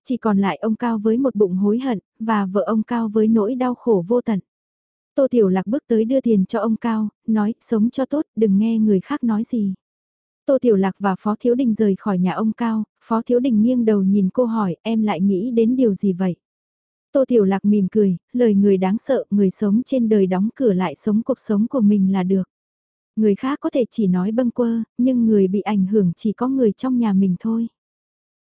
S1: Chỉ còn lại ông Cao với một bụng hối hận, và vợ ông Cao với nỗi đau khổ vô tận. Tô Tiểu Lạc bước tới đưa tiền cho ông Cao, nói, sống cho tốt, đừng nghe người khác nói gì. Tô Tiểu Lạc và Phó Thiếu Đình rời khỏi nhà ông Cao, Phó Thiếu Đình nghiêng đầu nhìn cô hỏi, em lại nghĩ đến điều gì vậy? Tô Tiểu Lạc mỉm cười, lời người đáng sợ, người sống trên đời đóng cửa lại sống cuộc sống của mình là được. Người khác có thể chỉ nói bâng quơ, nhưng người bị ảnh hưởng chỉ có người trong nhà mình thôi.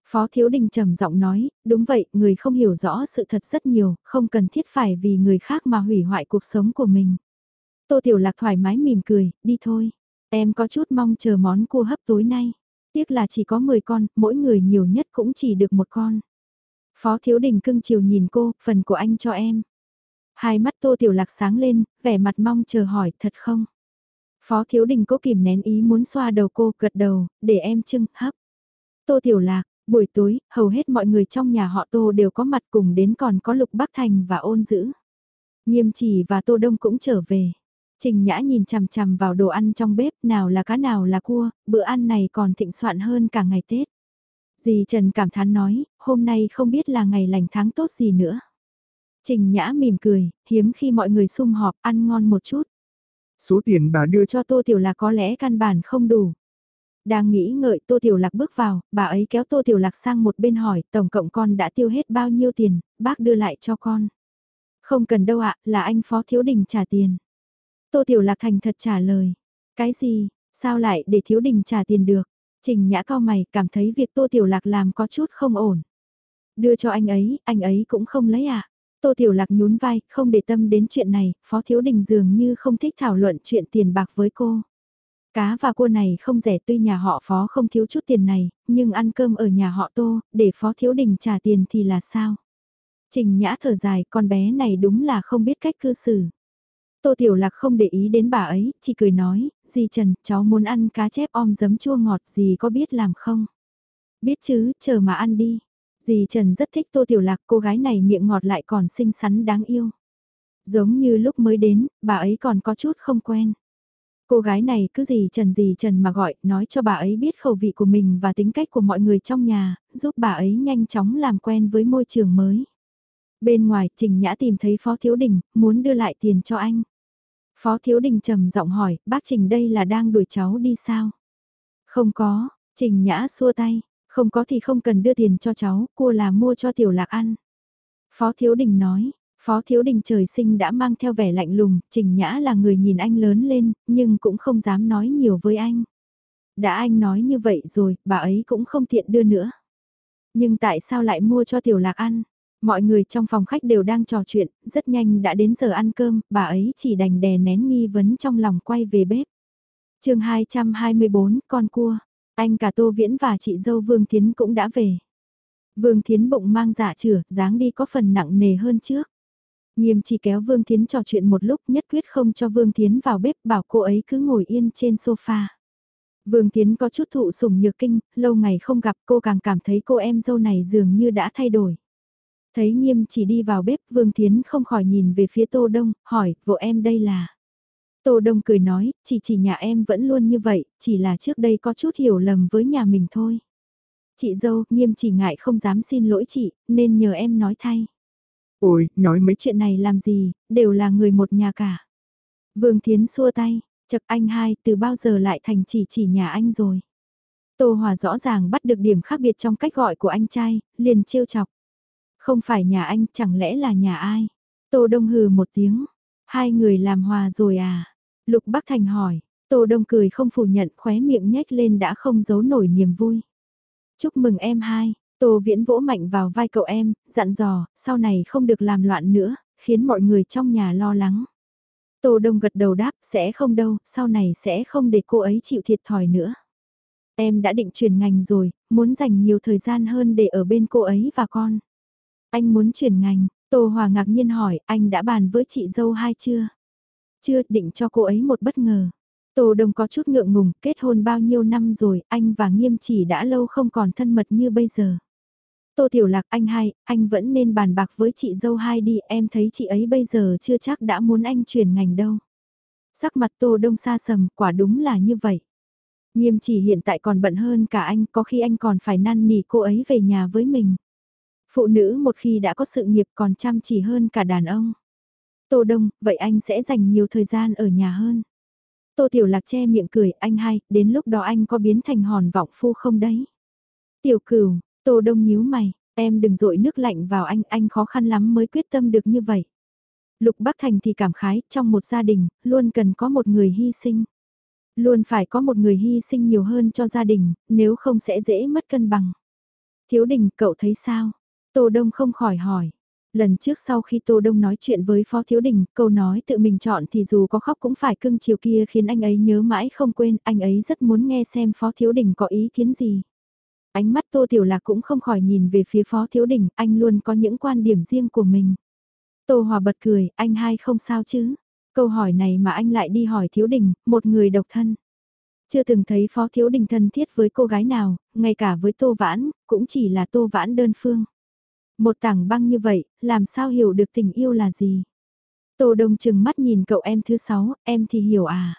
S1: Phó Thiếu Đình trầm giọng nói, đúng vậy, người không hiểu rõ sự thật rất nhiều, không cần thiết phải vì người khác mà hủy hoại cuộc sống của mình. Tô Tiểu Lạc thoải mái mỉm cười, đi thôi. Em có chút mong chờ món cua hấp tối nay. Tiếc là chỉ có 10 con, mỗi người nhiều nhất cũng chỉ được một con. Phó Thiếu Đình cưng chiều nhìn cô, phần của anh cho em. Hai mắt Tô Tiểu Lạc sáng lên, vẻ mặt mong chờ hỏi, thật không? Phó Thiếu Đình cố kìm nén ý muốn xoa đầu cô, gật đầu, để em trưng, hấp. Tô Tiểu Lạc, buổi tối, hầu hết mọi người trong nhà họ Tô đều có mặt cùng đến còn có Lục Bắc Thành và ôn dữ. Nghiêm chỉ và Tô Đông cũng trở về. Trình Nhã nhìn chằm chằm vào đồ ăn trong bếp, nào là cá nào là cua, bữa ăn này còn thịnh soạn hơn cả ngày Tết. Dì Trần cảm thán nói, hôm nay không biết là ngày lành tháng tốt gì nữa. Trình Nhã mỉm cười, hiếm khi mọi người sum họp ăn ngon một chút.
S2: Số tiền bà đưa
S1: cho Tô Tiểu Lạc có lẽ căn bản không đủ. Đang nghĩ ngợi Tô Tiểu Lạc bước vào, bà ấy kéo Tô Tiểu Lạc sang một bên hỏi, tổng cộng con đã tiêu hết bao nhiêu tiền, bác đưa lại cho con. Không cần đâu ạ, là anh Phó Thiếu Đình trả tiền. Tô Tiểu Lạc thành thật trả lời. Cái gì, sao lại để Thiếu Đình trả tiền được? Trình Nhã cao mày cảm thấy việc Tô Tiểu Lạc làm có chút không ổn. Đưa cho anh ấy, anh ấy cũng không lấy ạ. À? Tô Tiểu Lạc nhún vai, không để tâm đến chuyện này, Phó Thiếu Đình dường như không thích thảo luận chuyện tiền bạc với cô. Cá và cua này không rẻ tuy nhà họ Phó không thiếu chút tiền này, nhưng ăn cơm ở nhà họ Tô, để Phó Thiếu Đình trả tiền thì là sao? Trình Nhã thở dài, con bé này đúng là không biết cách cư xử. Tô Tiểu Lạc không để ý đến bà ấy, chỉ cười nói, dì Trần, cháu muốn ăn cá chép om giấm chua ngọt, dì có biết làm không? Biết chứ, chờ mà ăn đi. Dì Trần rất thích Tô Tiểu Lạc, cô gái này miệng ngọt lại còn xinh xắn đáng yêu. Giống như lúc mới đến, bà ấy còn có chút không quen. Cô gái này cứ gì Trần gì Trần mà gọi, nói cho bà ấy biết khẩu vị của mình và tính cách của mọi người trong nhà, giúp bà ấy nhanh chóng làm quen với môi trường mới. Bên ngoài, Trình Nhã tìm thấy Phó Thiếu Đình, muốn đưa lại tiền cho anh. Phó Thiếu Đình trầm giọng hỏi, bác Trình đây là đang đuổi cháu đi sao? Không có, Trình Nhã xua tay, không có thì không cần đưa tiền cho cháu, cua là mua cho Tiểu Lạc ăn. Phó Thiếu Đình nói, Phó Thiếu Đình trời sinh đã mang theo vẻ lạnh lùng, Trình Nhã là người nhìn anh lớn lên, nhưng cũng không dám nói nhiều với anh. Đã anh nói như vậy rồi, bà ấy cũng không tiện đưa nữa. Nhưng tại sao lại mua cho Tiểu Lạc ăn? Mọi người trong phòng khách đều đang trò chuyện, rất nhanh đã đến giờ ăn cơm, bà ấy chỉ đành đè nén nghi vấn trong lòng quay về bếp. chương 224, con cua. Anh cả Tô Viễn và chị dâu Vương Thiến cũng đã về. Vương Thiến bụng mang dạ chửa, dáng đi có phần nặng nề hơn trước. Nghiêm chỉ kéo Vương Thiến trò chuyện một lúc nhất quyết không cho Vương Thiến vào bếp bảo cô ấy cứ ngồi yên trên sofa. Vương Thiến có chút thụ sủng nhược kinh, lâu ngày không gặp cô càng cảm thấy cô em dâu này dường như đã thay đổi. Thấy nghiêm chỉ đi vào bếp Vương Thiến không khỏi nhìn về phía Tô Đông, hỏi, vợ em đây là... Tô Đông cười nói, chỉ chỉ nhà em vẫn luôn như vậy, chỉ là trước đây có chút hiểu lầm với nhà mình thôi. Chị dâu, nghiêm chỉ ngại không dám xin lỗi chị, nên nhờ em nói thay.
S2: Ôi, nói mấy
S1: Chuyện này làm gì, đều là người một nhà cả. Vương Thiến xua tay, chật anh hai, từ bao giờ lại thành chỉ chỉ nhà anh rồi. Tô Hòa rõ ràng bắt được điểm khác biệt trong cách gọi của anh trai, liền trêu chọc. Không phải nhà anh, chẳng lẽ là nhà ai? Tô Đông hừ một tiếng. Hai người làm hòa rồi à? Lục Bắc Thành hỏi. Tô Đông cười không phủ nhận khóe miệng nhếch lên đã không giấu nổi niềm vui. Chúc mừng em hai. Tô Viễn vỗ mạnh vào vai cậu em, dặn dò, sau này không được làm loạn nữa, khiến mọi người trong nhà lo lắng. Tô Đông gật đầu đáp, sẽ không đâu, sau này sẽ không để cô ấy chịu thiệt thòi nữa. Em đã định chuyển ngành rồi, muốn dành nhiều thời gian hơn để ở bên cô ấy và con. Anh muốn chuyển ngành, Tô Hòa ngạc nhiên hỏi, anh đã bàn với chị dâu hai chưa? Chưa, định cho cô ấy một bất ngờ. Tô Đông có chút ngượng ngùng, kết hôn bao nhiêu năm rồi, anh và nghiêm chỉ đã lâu không còn thân mật như bây giờ. Tô Tiểu Lạc anh hai, anh vẫn nên bàn bạc với chị dâu hai đi, em thấy chị ấy bây giờ chưa chắc đã muốn anh chuyển ngành đâu. Sắc mặt Tô Đông xa sầm, quả đúng là như vậy. Nghiêm chỉ hiện tại còn bận hơn cả anh, có khi anh còn phải năn nỉ cô ấy về nhà với mình. Phụ nữ một khi đã có sự nghiệp còn chăm chỉ hơn cả đàn ông. Tô Đông, vậy anh sẽ dành nhiều thời gian ở nhà hơn. Tô Tiểu Lạc che miệng cười, anh hai, đến lúc đó anh có biến thành hòn vọng phu không đấy? Tiểu cửu, Tô Đông nhíu mày, em đừng dội nước lạnh vào anh, anh khó khăn lắm mới quyết tâm được như vậy. Lục Bắc Thành thì cảm khái, trong một gia đình, luôn cần có một người hy sinh. Luôn phải có một người hy sinh nhiều hơn cho gia đình, nếu không sẽ dễ mất cân bằng. Thiếu đình, cậu thấy sao? Tô Đông không khỏi hỏi. Lần trước sau khi Tô Đông nói chuyện với Phó Thiếu Đình, câu nói tự mình chọn thì dù có khóc cũng phải cưng chiều kia khiến anh ấy nhớ mãi không quên, anh ấy rất muốn nghe xem Phó Thiếu Đình có ý kiến gì. Ánh mắt Tô Tiểu Lạc cũng không khỏi nhìn về phía Phó Thiếu Đình, anh luôn có những quan điểm riêng của mình. Tô Hòa bật cười, anh hai không sao chứ. Câu hỏi này mà anh lại đi hỏi Thiếu Đình, một người độc thân. Chưa từng thấy Phó Thiếu Đình thân thiết với cô gái nào, ngay cả với Tô Vãn, cũng chỉ là Tô Vãn đơn phương. Một tảng băng như vậy, làm sao hiểu được tình yêu là gì? Tô Đông chừng mắt nhìn cậu em thứ sáu, em thì hiểu à?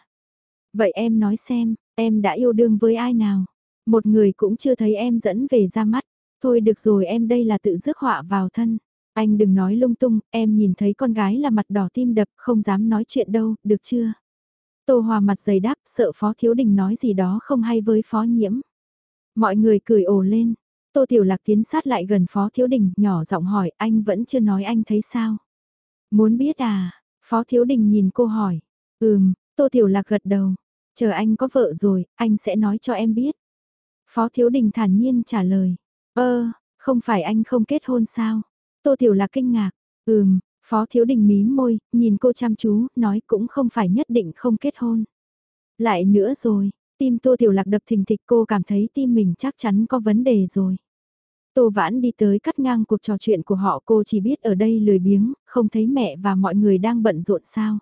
S1: Vậy em nói xem, em đã yêu đương với ai nào? Một người cũng chưa thấy em dẫn về ra mắt. Thôi được rồi em đây là tự rước họa vào thân. Anh đừng nói lung tung, em nhìn thấy con gái là mặt đỏ tim đập, không dám nói chuyện đâu, được chưa? Tô Hòa mặt dày đáp, sợ Phó Thiếu Đình nói gì đó không hay với Phó Nhiễm. Mọi người cười ồ lên, Tô Tiểu Lạc tiến sát lại gần Phó Thiếu Đình, nhỏ giọng hỏi, anh vẫn chưa nói anh thấy sao? Muốn biết à? Phó Thiếu Đình nhìn cô hỏi. Ừm, Tô Tiểu Lạc gật đầu. Chờ anh có vợ rồi, anh sẽ nói cho em biết. Phó Thiếu Đình thản nhiên trả lời. Ơ, không phải anh không kết hôn sao? Tô Tiểu Lạc kinh ngạc. Ừm, Phó Thiếu Đình mím môi, nhìn cô chăm chú, nói cũng không phải nhất định không kết hôn. Lại nữa rồi, tim Tô Tiểu Lạc đập thình thịch cô cảm thấy tim mình chắc chắn có vấn đề rồi. Tô Vãn đi tới cắt ngang cuộc trò chuyện của họ cô chỉ biết ở đây lười biếng, không thấy mẹ và mọi người đang bận rộn sao.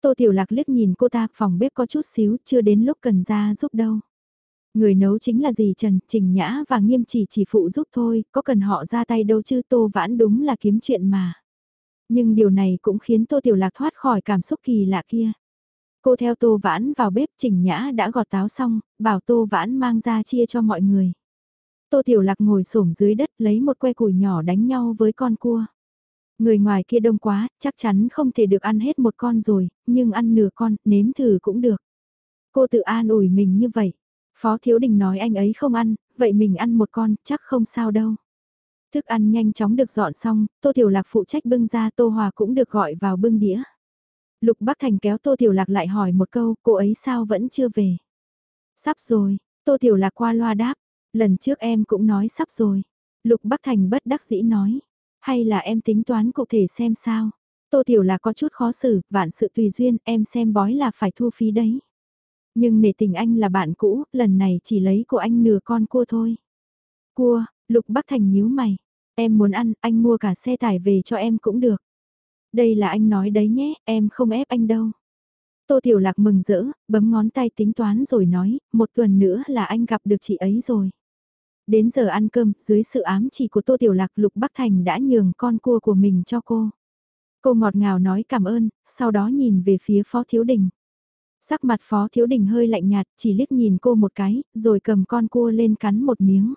S1: Tô Tiểu Lạc liếc nhìn cô ta, phòng bếp có chút xíu, chưa đến lúc cần ra giúp đâu. Người nấu chính là gì Trần, Trình Nhã và Nghiêm chỉ chỉ phụ giúp thôi, có cần họ ra tay đâu chứ Tô Vãn đúng là kiếm chuyện mà. Nhưng điều này cũng khiến Tô Tiểu Lạc thoát khỏi cảm xúc kỳ lạ kia. Cô theo Tô Vãn vào bếp Trình Nhã đã gọt táo xong, bảo Tô Vãn mang ra chia cho mọi người. Tô Tiểu Lạc ngồi xổm dưới đất lấy một que củi nhỏ đánh nhau với con cua. Người ngoài kia đông quá, chắc chắn không thể được ăn hết một con rồi, nhưng ăn nửa con, nếm thử cũng được. Cô tự an ủi mình như vậy. Phó Thiếu Đình nói anh ấy không ăn, vậy mình ăn một con, chắc không sao đâu. Thức ăn nhanh chóng được dọn xong, Tô Tiểu Lạc phụ trách bưng ra Tô Hòa cũng được gọi vào bưng đĩa. Lục Bắc Thành kéo Tô Tiểu Lạc lại hỏi một câu, cô ấy sao vẫn chưa về? Sắp rồi, Tô Tiểu Lạc qua loa đáp, lần trước em cũng nói sắp rồi. Lục Bắc Thành bất đắc dĩ nói, hay là em tính toán cụ thể xem sao? Tô Tiểu Lạc có chút khó xử, vạn sự tùy duyên, em xem bói là phải thu phí đấy. Nhưng nể tình anh là bạn cũ, lần này chỉ lấy của anh nửa con cua thôi. Cua, Lục Bắc Thành nhíu mày. Em muốn ăn, anh mua cả xe tải về cho em cũng được. Đây là anh nói đấy nhé, em không ép anh đâu. Tô Tiểu Lạc mừng rỡ, bấm ngón tay tính toán rồi nói, một tuần nữa là anh gặp được chị ấy rồi. Đến giờ ăn cơm, dưới sự ám chỉ của Tô Tiểu Lạc Lục Bắc Thành đã nhường con cua của mình cho cô. Cô ngọt ngào nói cảm ơn, sau đó nhìn về phía Phó Thiếu Đình. Sắc mặt Phó Thiếu Đình hơi lạnh nhạt, chỉ liếc nhìn cô một cái, rồi cầm con cua lên cắn một miếng.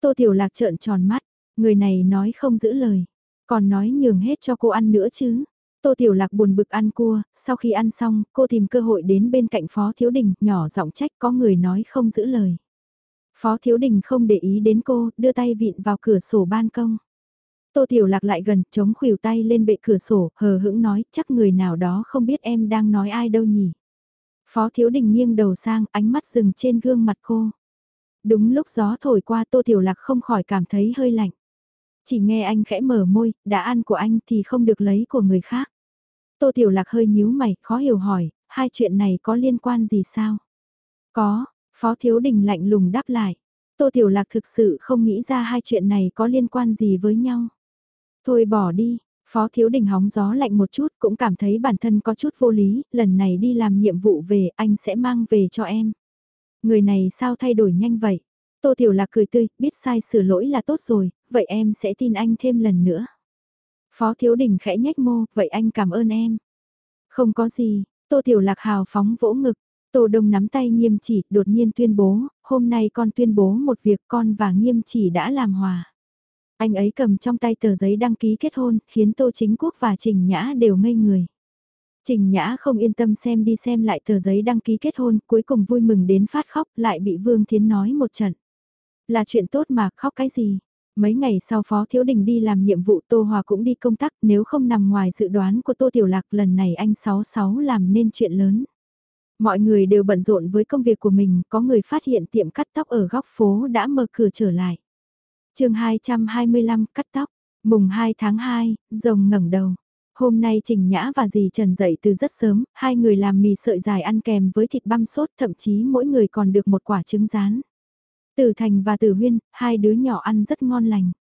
S1: Tô Tiểu Lạc trợn tròn mắt, người này nói không giữ lời, còn nói nhường hết cho cô ăn nữa chứ. Tô Tiểu Lạc buồn bực ăn cua, sau khi ăn xong, cô tìm cơ hội đến bên cạnh Phó Thiếu Đình, nhỏ giọng trách có người nói không giữ lời. Phó Thiếu Đình không để ý đến cô, đưa tay vịn vào cửa sổ ban công. Tô Tiểu Lạc lại gần, chống khuỷu tay lên bệ cửa sổ, hờ hững nói, chắc người nào đó không biết em đang nói ai đâu nhỉ. Phó Thiếu Đình nghiêng đầu sang, ánh mắt dừng trên gương mặt cô. Đúng lúc gió thổi qua Tô Tiểu Lạc không khỏi cảm thấy hơi lạnh. Chỉ nghe anh khẽ mở môi, đã ăn của anh thì không được lấy của người khác. Tô Tiểu Lạc hơi nhíu mày, khó hiểu hỏi, hai chuyện này có liên quan gì sao? Có, Phó Thiếu Đình lạnh lùng đáp lại. Tô Tiểu Lạc thực sự không nghĩ ra hai chuyện này có liên quan gì với nhau. Thôi bỏ đi, Phó Thiếu Đình hóng gió lạnh một chút cũng cảm thấy bản thân có chút vô lý, lần này đi làm nhiệm vụ về anh sẽ mang về cho em. Người này sao thay đổi nhanh vậy? Tô Tiểu Lạc cười tươi, biết sai sửa lỗi là tốt rồi, vậy em sẽ tin anh thêm lần nữa. Phó Thiếu Đình khẽ nhếch mô, vậy anh cảm ơn em. Không có gì, Tô Tiểu Lạc hào phóng vỗ ngực, Tô Đông nắm tay nghiêm chỉ, đột nhiên tuyên bố, hôm nay con tuyên bố một việc con và nghiêm chỉ đã làm hòa. Anh ấy cầm trong tay tờ giấy đăng ký kết hôn, khiến Tô Chính Quốc và Trình Nhã đều ngây người. Trình Nhã không yên tâm xem đi xem lại tờ giấy đăng ký kết hôn, cuối cùng vui mừng đến phát khóc, lại bị Vương Thiến nói một trận. Là chuyện tốt mà, khóc cái gì? Mấy ngày sau Phó Thiếu Đình đi làm nhiệm vụ Tô Hòa cũng đi công tác, nếu không nằm ngoài dự đoán của Tô Tiểu Lạc lần này anh 66 làm nên chuyện lớn. Mọi người đều bận rộn với công việc của mình, có người phát hiện tiệm cắt tóc ở góc phố đã mở cửa trở lại. chương 225 cắt tóc, mùng 2 tháng 2, rồng ngẩng đầu. Hôm nay Trình Nhã và dì Trần dậy từ rất sớm, hai người làm mì sợi dài ăn kèm với thịt băm sốt, thậm chí mỗi người còn được một quả trứng rán. Tử Thành và Tử Huyên, hai đứa nhỏ ăn rất ngon lành.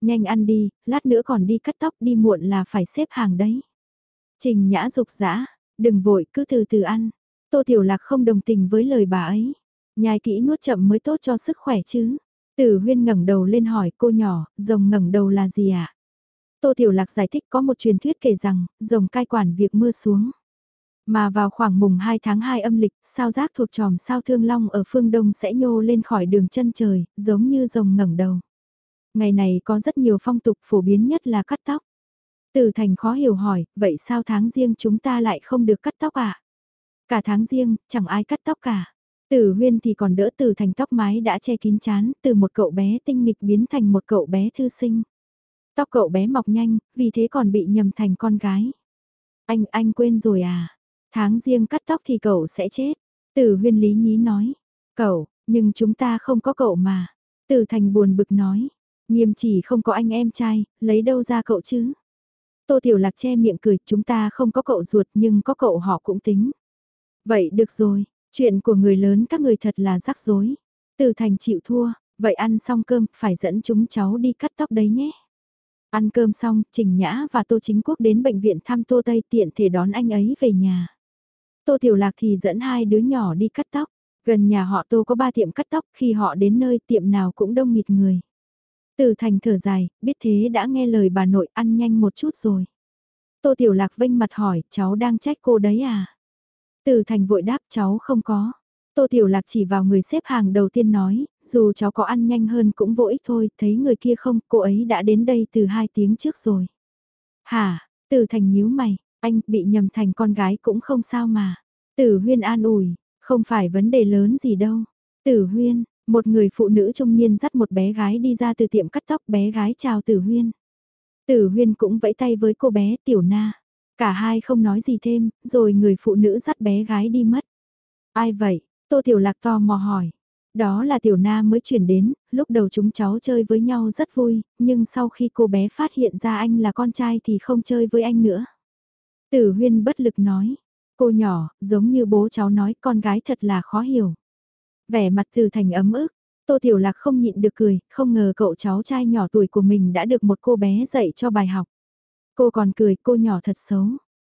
S1: Nhanh ăn đi, lát nữa còn đi cắt tóc đi muộn là phải xếp hàng đấy. Trình Nhã dục dã, đừng vội cứ từ từ ăn. Tô Tiểu Lạc không đồng tình với lời bà ấy. Nhai kỹ nuốt chậm mới tốt cho sức khỏe chứ. Tử Huyên ngẩng đầu lên hỏi cô nhỏ, rồng ngẩng đầu là gì ạ? À? Tô Tiểu Lạc giải thích có một truyền thuyết kể rằng, rồng cai quản việc mưa xuống. Mà vào khoảng mùng 2 tháng 2 âm lịch, sao giác thuộc tròm sao thương long ở phương đông sẽ nhô lên khỏi đường chân trời, giống như rồng ngẩng đầu. Ngày này có rất nhiều phong tục phổ biến nhất là cắt tóc. Từ thành khó hiểu hỏi, vậy sao tháng riêng chúng ta lại không được cắt tóc ạ? À? Cả tháng riêng, chẳng ai cắt tóc cả. Tử huyên thì còn đỡ từ thành tóc mái đã che kín chán, từ một cậu bé tinh nghịch biến thành một cậu bé thư sinh. Tóc cậu bé mọc nhanh, vì thế còn bị nhầm thành con gái. Anh, anh quên rồi à? Tháng riêng cắt tóc thì cậu sẽ chết. Tử huyên lý nhí nói. Cậu, nhưng chúng ta không có cậu mà. Tử thành buồn bực nói. Nghiêm chỉ không có anh em trai, lấy đâu ra cậu chứ? Tô Tiểu Lạc che miệng cười, chúng ta không có cậu ruột nhưng có cậu họ cũng tính. Vậy được rồi, chuyện của người lớn các người thật là rắc rối. Từ thành chịu thua, vậy ăn xong cơm phải dẫn chúng cháu đi cắt tóc đấy nhé. Ăn cơm xong, Trình Nhã và Tô Chính Quốc đến bệnh viện thăm Tô Tây tiện thể đón anh ấy về nhà. Tô Tiểu Lạc thì dẫn hai đứa nhỏ đi cắt tóc. Gần nhà họ Tô có ba tiệm cắt tóc, khi họ đến nơi tiệm nào cũng đông nghịt người. Từ thành thở dài, biết thế đã nghe lời bà nội ăn nhanh một chút rồi. Tô Tiểu Lạc vênh mặt hỏi, cháu đang trách cô đấy à? Từ thành vội đáp cháu không có. Tô Tiểu Lạc chỉ vào người xếp hàng đầu tiên nói, dù cháu có ăn nhanh hơn cũng vô ích thôi, thấy người kia không, cô ấy đã đến đây từ hai tiếng trước rồi. Hả, từ thành nhíu mày, anh bị nhầm thành con gái cũng không sao mà. Tử huyên an ủi, không phải vấn đề lớn gì đâu. Tử huyên, một người phụ nữ trung niên dắt một bé gái đi ra từ tiệm cắt tóc bé gái chào tử huyên. Tử huyên cũng vẫy tay với cô bé tiểu na. Cả hai không nói gì thêm, rồi người phụ nữ dắt bé gái đi mất. Ai vậy? Tô Tiểu Lạc to mò hỏi. Đó là Tiểu Na mới chuyển đến, lúc đầu chúng cháu chơi với nhau rất vui, nhưng sau khi cô bé phát hiện ra anh là con trai thì không chơi với anh nữa. Tử huyên bất lực nói, cô nhỏ, giống như bố cháu nói con gái thật là khó hiểu. Vẻ mặt Từ Thành ấm ức, Tô Tiểu Lạc không nhịn được cười, không ngờ cậu cháu trai nhỏ tuổi của mình đã được một cô bé dạy cho bài học. Cô còn cười, cô nhỏ thật xấu.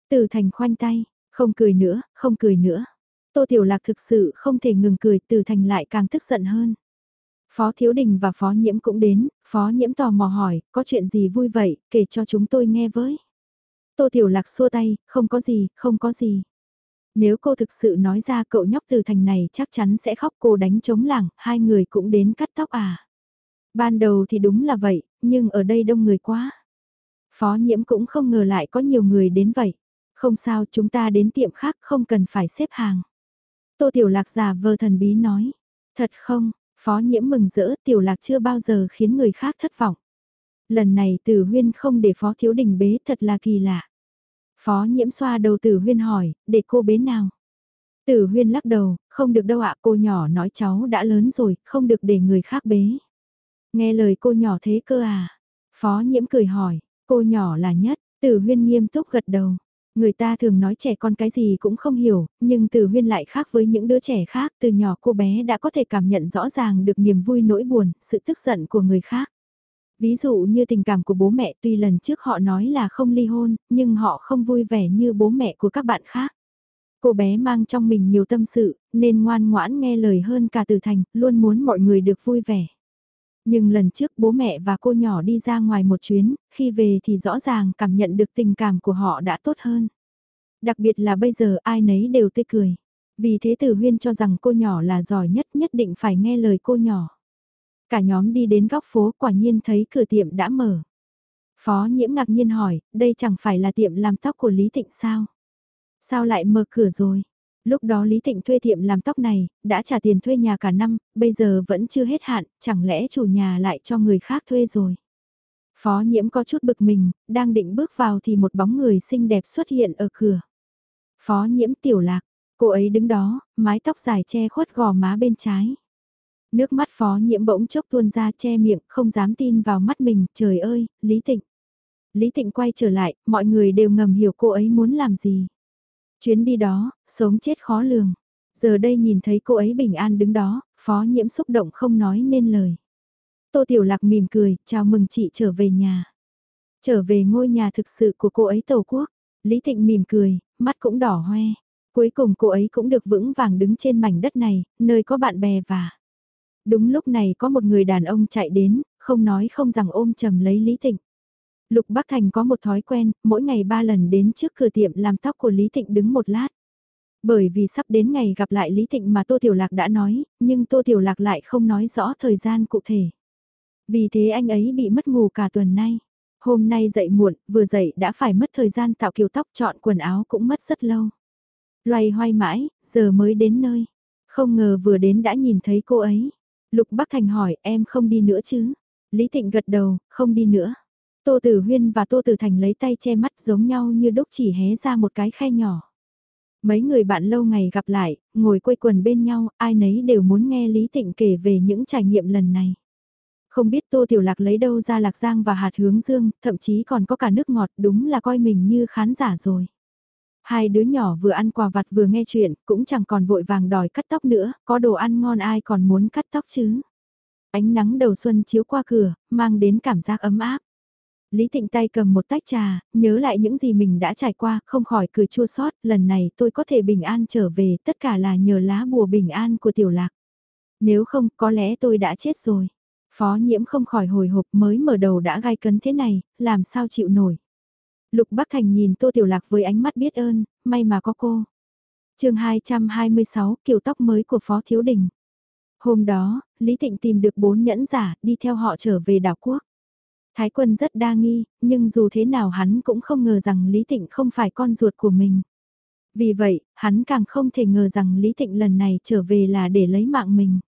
S1: Từ thành khoanh tay, không cười nữa, không cười nữa. Tô Tiểu Lạc thực sự không thể ngừng cười, từ thành lại càng tức giận hơn. Phó Thiếu Đình và Phó Nhiễm cũng đến, Phó Nhiễm tò mò hỏi, có chuyện gì vui vậy, kể cho chúng tôi nghe với. Tô Tiểu Lạc xua tay, không có gì, không có gì. Nếu cô thực sự nói ra cậu nhóc từ thành này chắc chắn sẽ khóc cô đánh chống lảng, hai người cũng đến cắt tóc à. Ban đầu thì đúng là vậy, nhưng ở đây đông người quá. Phó nhiễm cũng không ngờ lại có nhiều người đến vậy. Không sao chúng ta đến tiệm khác không cần phải xếp hàng. Tô Tiểu Lạc giả vờ thần bí nói. Thật không, Phó nhiễm mừng rỡ Tiểu Lạc chưa bao giờ khiến người khác thất vọng. Lần này Tử Huyên không để Phó Thiếu Đình bế thật là kỳ lạ. Phó nhiễm xoa đầu Tử Huyên hỏi, để cô bế nào? Tử Huyên lắc đầu, không được đâu ạ cô nhỏ nói cháu đã lớn rồi, không được để người khác bế. Nghe lời cô nhỏ thế cơ à? Phó nhiễm cười hỏi, cô nhỏ là nhất, Tử Huyên nghiêm túc gật đầu. Người ta thường nói trẻ con cái gì cũng không hiểu, nhưng từ huyên lại khác với những đứa trẻ khác, từ nhỏ cô bé đã có thể cảm nhận rõ ràng được niềm vui nỗi buồn, sự tức giận của người khác. Ví dụ như tình cảm của bố mẹ tuy lần trước họ nói là không ly hôn, nhưng họ không vui vẻ như bố mẹ của các bạn khác. Cô bé mang trong mình nhiều tâm sự, nên ngoan ngoãn nghe lời hơn cả từ thành, luôn muốn mọi người được vui vẻ. Nhưng lần trước bố mẹ và cô nhỏ đi ra ngoài một chuyến, khi về thì rõ ràng cảm nhận được tình cảm của họ đã tốt hơn. Đặc biệt là bây giờ ai nấy đều tươi cười. Vì thế Tử Huyên cho rằng cô nhỏ là giỏi nhất nhất định phải nghe lời cô nhỏ. Cả nhóm đi đến góc phố quả nhiên thấy cửa tiệm đã mở. Phó nhiễm ngạc nhiên hỏi, đây chẳng phải là tiệm làm tóc của Lý thịnh sao? Sao lại mở cửa rồi? Lúc đó Lý thịnh thuê tiệm làm tóc này, đã trả tiền thuê nhà cả năm, bây giờ vẫn chưa hết hạn, chẳng lẽ chủ nhà lại cho người khác thuê rồi. Phó nhiễm có chút bực mình, đang định bước vào thì một bóng người xinh đẹp xuất hiện ở cửa. Phó nhiễm tiểu lạc, cô ấy đứng đó, mái tóc dài che khuất gò má bên trái. Nước mắt phó nhiễm bỗng chốc tuôn ra che miệng, không dám tin vào mắt mình, trời ơi, Lý Tịnh. Lý Tịnh quay trở lại, mọi người đều ngầm hiểu cô ấy muốn làm gì. Chuyến đi đó, sống chết khó lường. Giờ đây nhìn thấy cô ấy bình an đứng đó, phó nhiễm xúc động không nói nên lời. Tô Tiểu Lạc mỉm cười, chào mừng chị trở về nhà. Trở về ngôi nhà thực sự của cô ấy Tổ quốc. Lý Thịnh mỉm cười, mắt cũng đỏ hoe. Cuối cùng cô ấy cũng được vững vàng đứng trên mảnh đất này, nơi có bạn bè và... Đúng lúc này có một người đàn ông chạy đến, không nói không rằng ôm chầm lấy Lý Thịnh. Lục Bắc Thành có một thói quen, mỗi ngày ba lần đến trước cửa tiệm làm tóc của Lý Thịnh đứng một lát. Bởi vì sắp đến ngày gặp lại Lý Thịnh mà Tô Tiểu Lạc đã nói, nhưng Tô Tiểu Lạc lại không nói rõ thời gian cụ thể. Vì thế anh ấy bị mất ngủ cả tuần nay. Hôm nay dậy muộn, vừa dậy đã phải mất thời gian tạo kiểu tóc chọn quần áo cũng mất rất lâu. Loay hoay mãi, giờ mới đến nơi. Không ngờ vừa đến đã nhìn thấy cô ấy. Lục Bắc Thành hỏi em không đi nữa chứ? Lý Thịnh gật đầu, không đi nữa. Tô Tử Huyên và Tô Tử Thành lấy tay che mắt giống nhau như đúc chỉ hé ra một cái khe nhỏ. Mấy người bạn lâu ngày gặp lại, ngồi quây quần bên nhau, ai nấy đều muốn nghe Lý Tịnh kể về những trải nghiệm lần này. Không biết Tô Tiểu Lạc lấy đâu ra lạc giang và hạt hướng dương, thậm chí còn có cả nước ngọt, đúng là coi mình như khán giả rồi. Hai đứa nhỏ vừa ăn quà vặt vừa nghe chuyện, cũng chẳng còn vội vàng đòi cắt tóc nữa, có đồ ăn ngon ai còn muốn cắt tóc chứ. Ánh nắng đầu xuân chiếu qua cửa, mang đến cảm giác ấm áp. Lý Thịnh tay cầm một tách trà, nhớ lại những gì mình đã trải qua, không khỏi cười chua xót lần này tôi có thể bình an trở về, tất cả là nhờ lá bùa bình an của tiểu lạc. Nếu không, có lẽ tôi đã chết rồi. Phó nhiễm không khỏi hồi hộp mới mở đầu đã gai cấn thế này, làm sao chịu nổi. Lục Bắc Thành nhìn Tô Tiểu Lạc với ánh mắt biết ơn, may mà có cô. chương 226, kiểu tóc mới của Phó Thiếu Đình. Hôm đó, Lý Thịnh tìm được bốn nhẫn giả, đi theo họ trở về đảo quốc. Thái quân rất đa nghi, nhưng dù thế nào hắn cũng không ngờ rằng Lý Tịnh không phải con ruột của mình. Vì vậy, hắn càng không thể ngờ rằng Lý Tịnh lần này trở về là để lấy mạng mình.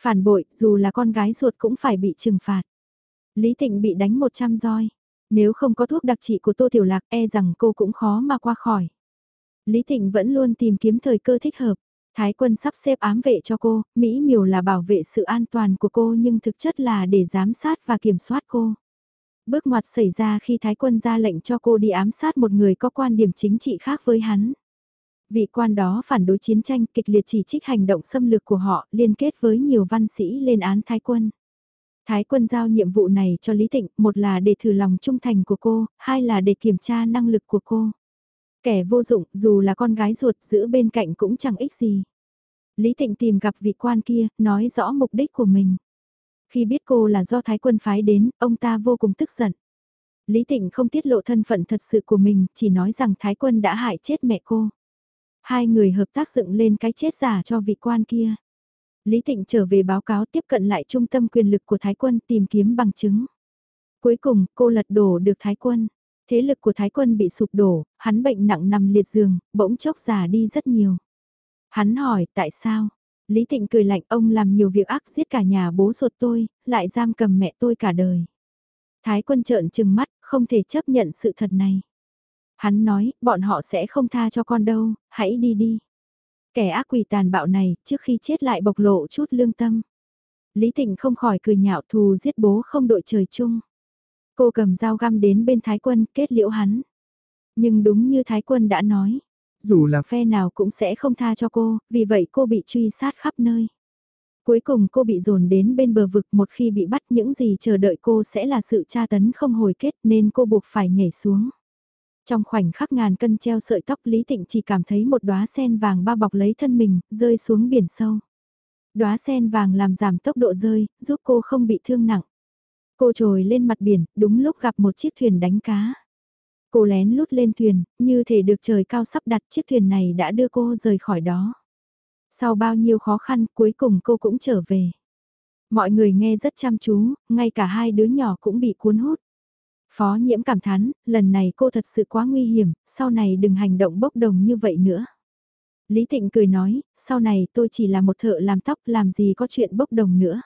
S1: Phản bội, dù là con gái ruột cũng phải bị trừng phạt. Lý Tịnh bị đánh 100 roi. Nếu không có thuốc đặc trị của Tô Tiểu Lạc e rằng cô cũng khó mà qua khỏi. Lý Thịnh vẫn luôn tìm kiếm thời cơ thích hợp. Thái quân sắp xếp ám vệ cho cô, Mỹ miều là bảo vệ sự an toàn của cô nhưng thực chất là để giám sát và kiểm soát cô. Bước ngoặt xảy ra khi Thái quân ra lệnh cho cô đi ám sát một người có quan điểm chính trị khác với hắn. Vị quan đó phản đối chiến tranh kịch liệt chỉ trích hành động xâm lược của họ liên kết với nhiều văn sĩ lên án Thái quân. Thái quân giao nhiệm vụ này cho Lý Tịnh, một là để thử lòng trung thành của cô, hai là để kiểm tra năng lực của cô. Kẻ vô dụng, dù là con gái ruột giữ bên cạnh cũng chẳng ích gì. Lý Tịnh tìm gặp vị quan kia, nói rõ mục đích của mình. Khi biết cô là do Thái quân phái đến, ông ta vô cùng tức giận. Lý Tịnh không tiết lộ thân phận thật sự của mình, chỉ nói rằng Thái quân đã hại chết mẹ cô. Hai người hợp tác dựng lên cái chết giả cho vị quan kia. Lý Tịnh trở về báo cáo tiếp cận lại trung tâm quyền lực của Thái quân tìm kiếm bằng chứng. Cuối cùng, cô lật đổ được Thái quân. Thế lực của Thái quân bị sụp đổ, hắn bệnh nặng nằm liệt giường, bỗng chốc già đi rất nhiều. Hắn hỏi tại sao? Lý Tịnh cười lạnh ông làm nhiều việc ác giết cả nhà bố ruột tôi, lại giam cầm mẹ tôi cả đời. Thái quân trợn trừng mắt, không thể chấp nhận sự thật này. Hắn nói, bọn họ sẽ không tha cho con đâu, hãy đi đi. Kẻ ác quỷ tàn bạo này, trước khi chết lại bộc lộ chút lương tâm. Lý Tịnh không khỏi cười nhạo thù giết bố không đội trời chung. Cô cầm dao găm đến bên Thái quân kết liễu hắn. Nhưng đúng như Thái quân đã nói, dù là phe nào cũng sẽ không tha cho cô, vì vậy cô bị truy sát khắp nơi. Cuối cùng cô bị dồn đến bên bờ vực một khi bị bắt những gì chờ đợi cô sẽ là sự tra tấn không hồi kết nên cô buộc phải nhảy xuống. Trong khoảnh khắc ngàn cân treo sợi tóc Lý Tịnh chỉ cảm thấy một đóa sen vàng bao bọc lấy thân mình, rơi xuống biển sâu. Đóa sen vàng làm giảm tốc độ rơi, giúp cô không bị thương nặng. Cô trồi lên mặt biển, đúng lúc gặp một chiếc thuyền đánh cá. Cô lén lút lên thuyền, như thể được trời cao sắp đặt chiếc thuyền này đã đưa cô rời khỏi đó. Sau bao nhiêu khó khăn cuối cùng cô cũng trở về. Mọi người nghe rất chăm chú, ngay cả hai đứa nhỏ cũng bị cuốn hút. Phó nhiễm cảm thán, lần này cô thật sự quá nguy hiểm, sau này đừng hành động bốc đồng như vậy nữa. Lý Thịnh cười nói, sau này tôi chỉ là một thợ làm tóc làm gì có chuyện bốc đồng nữa.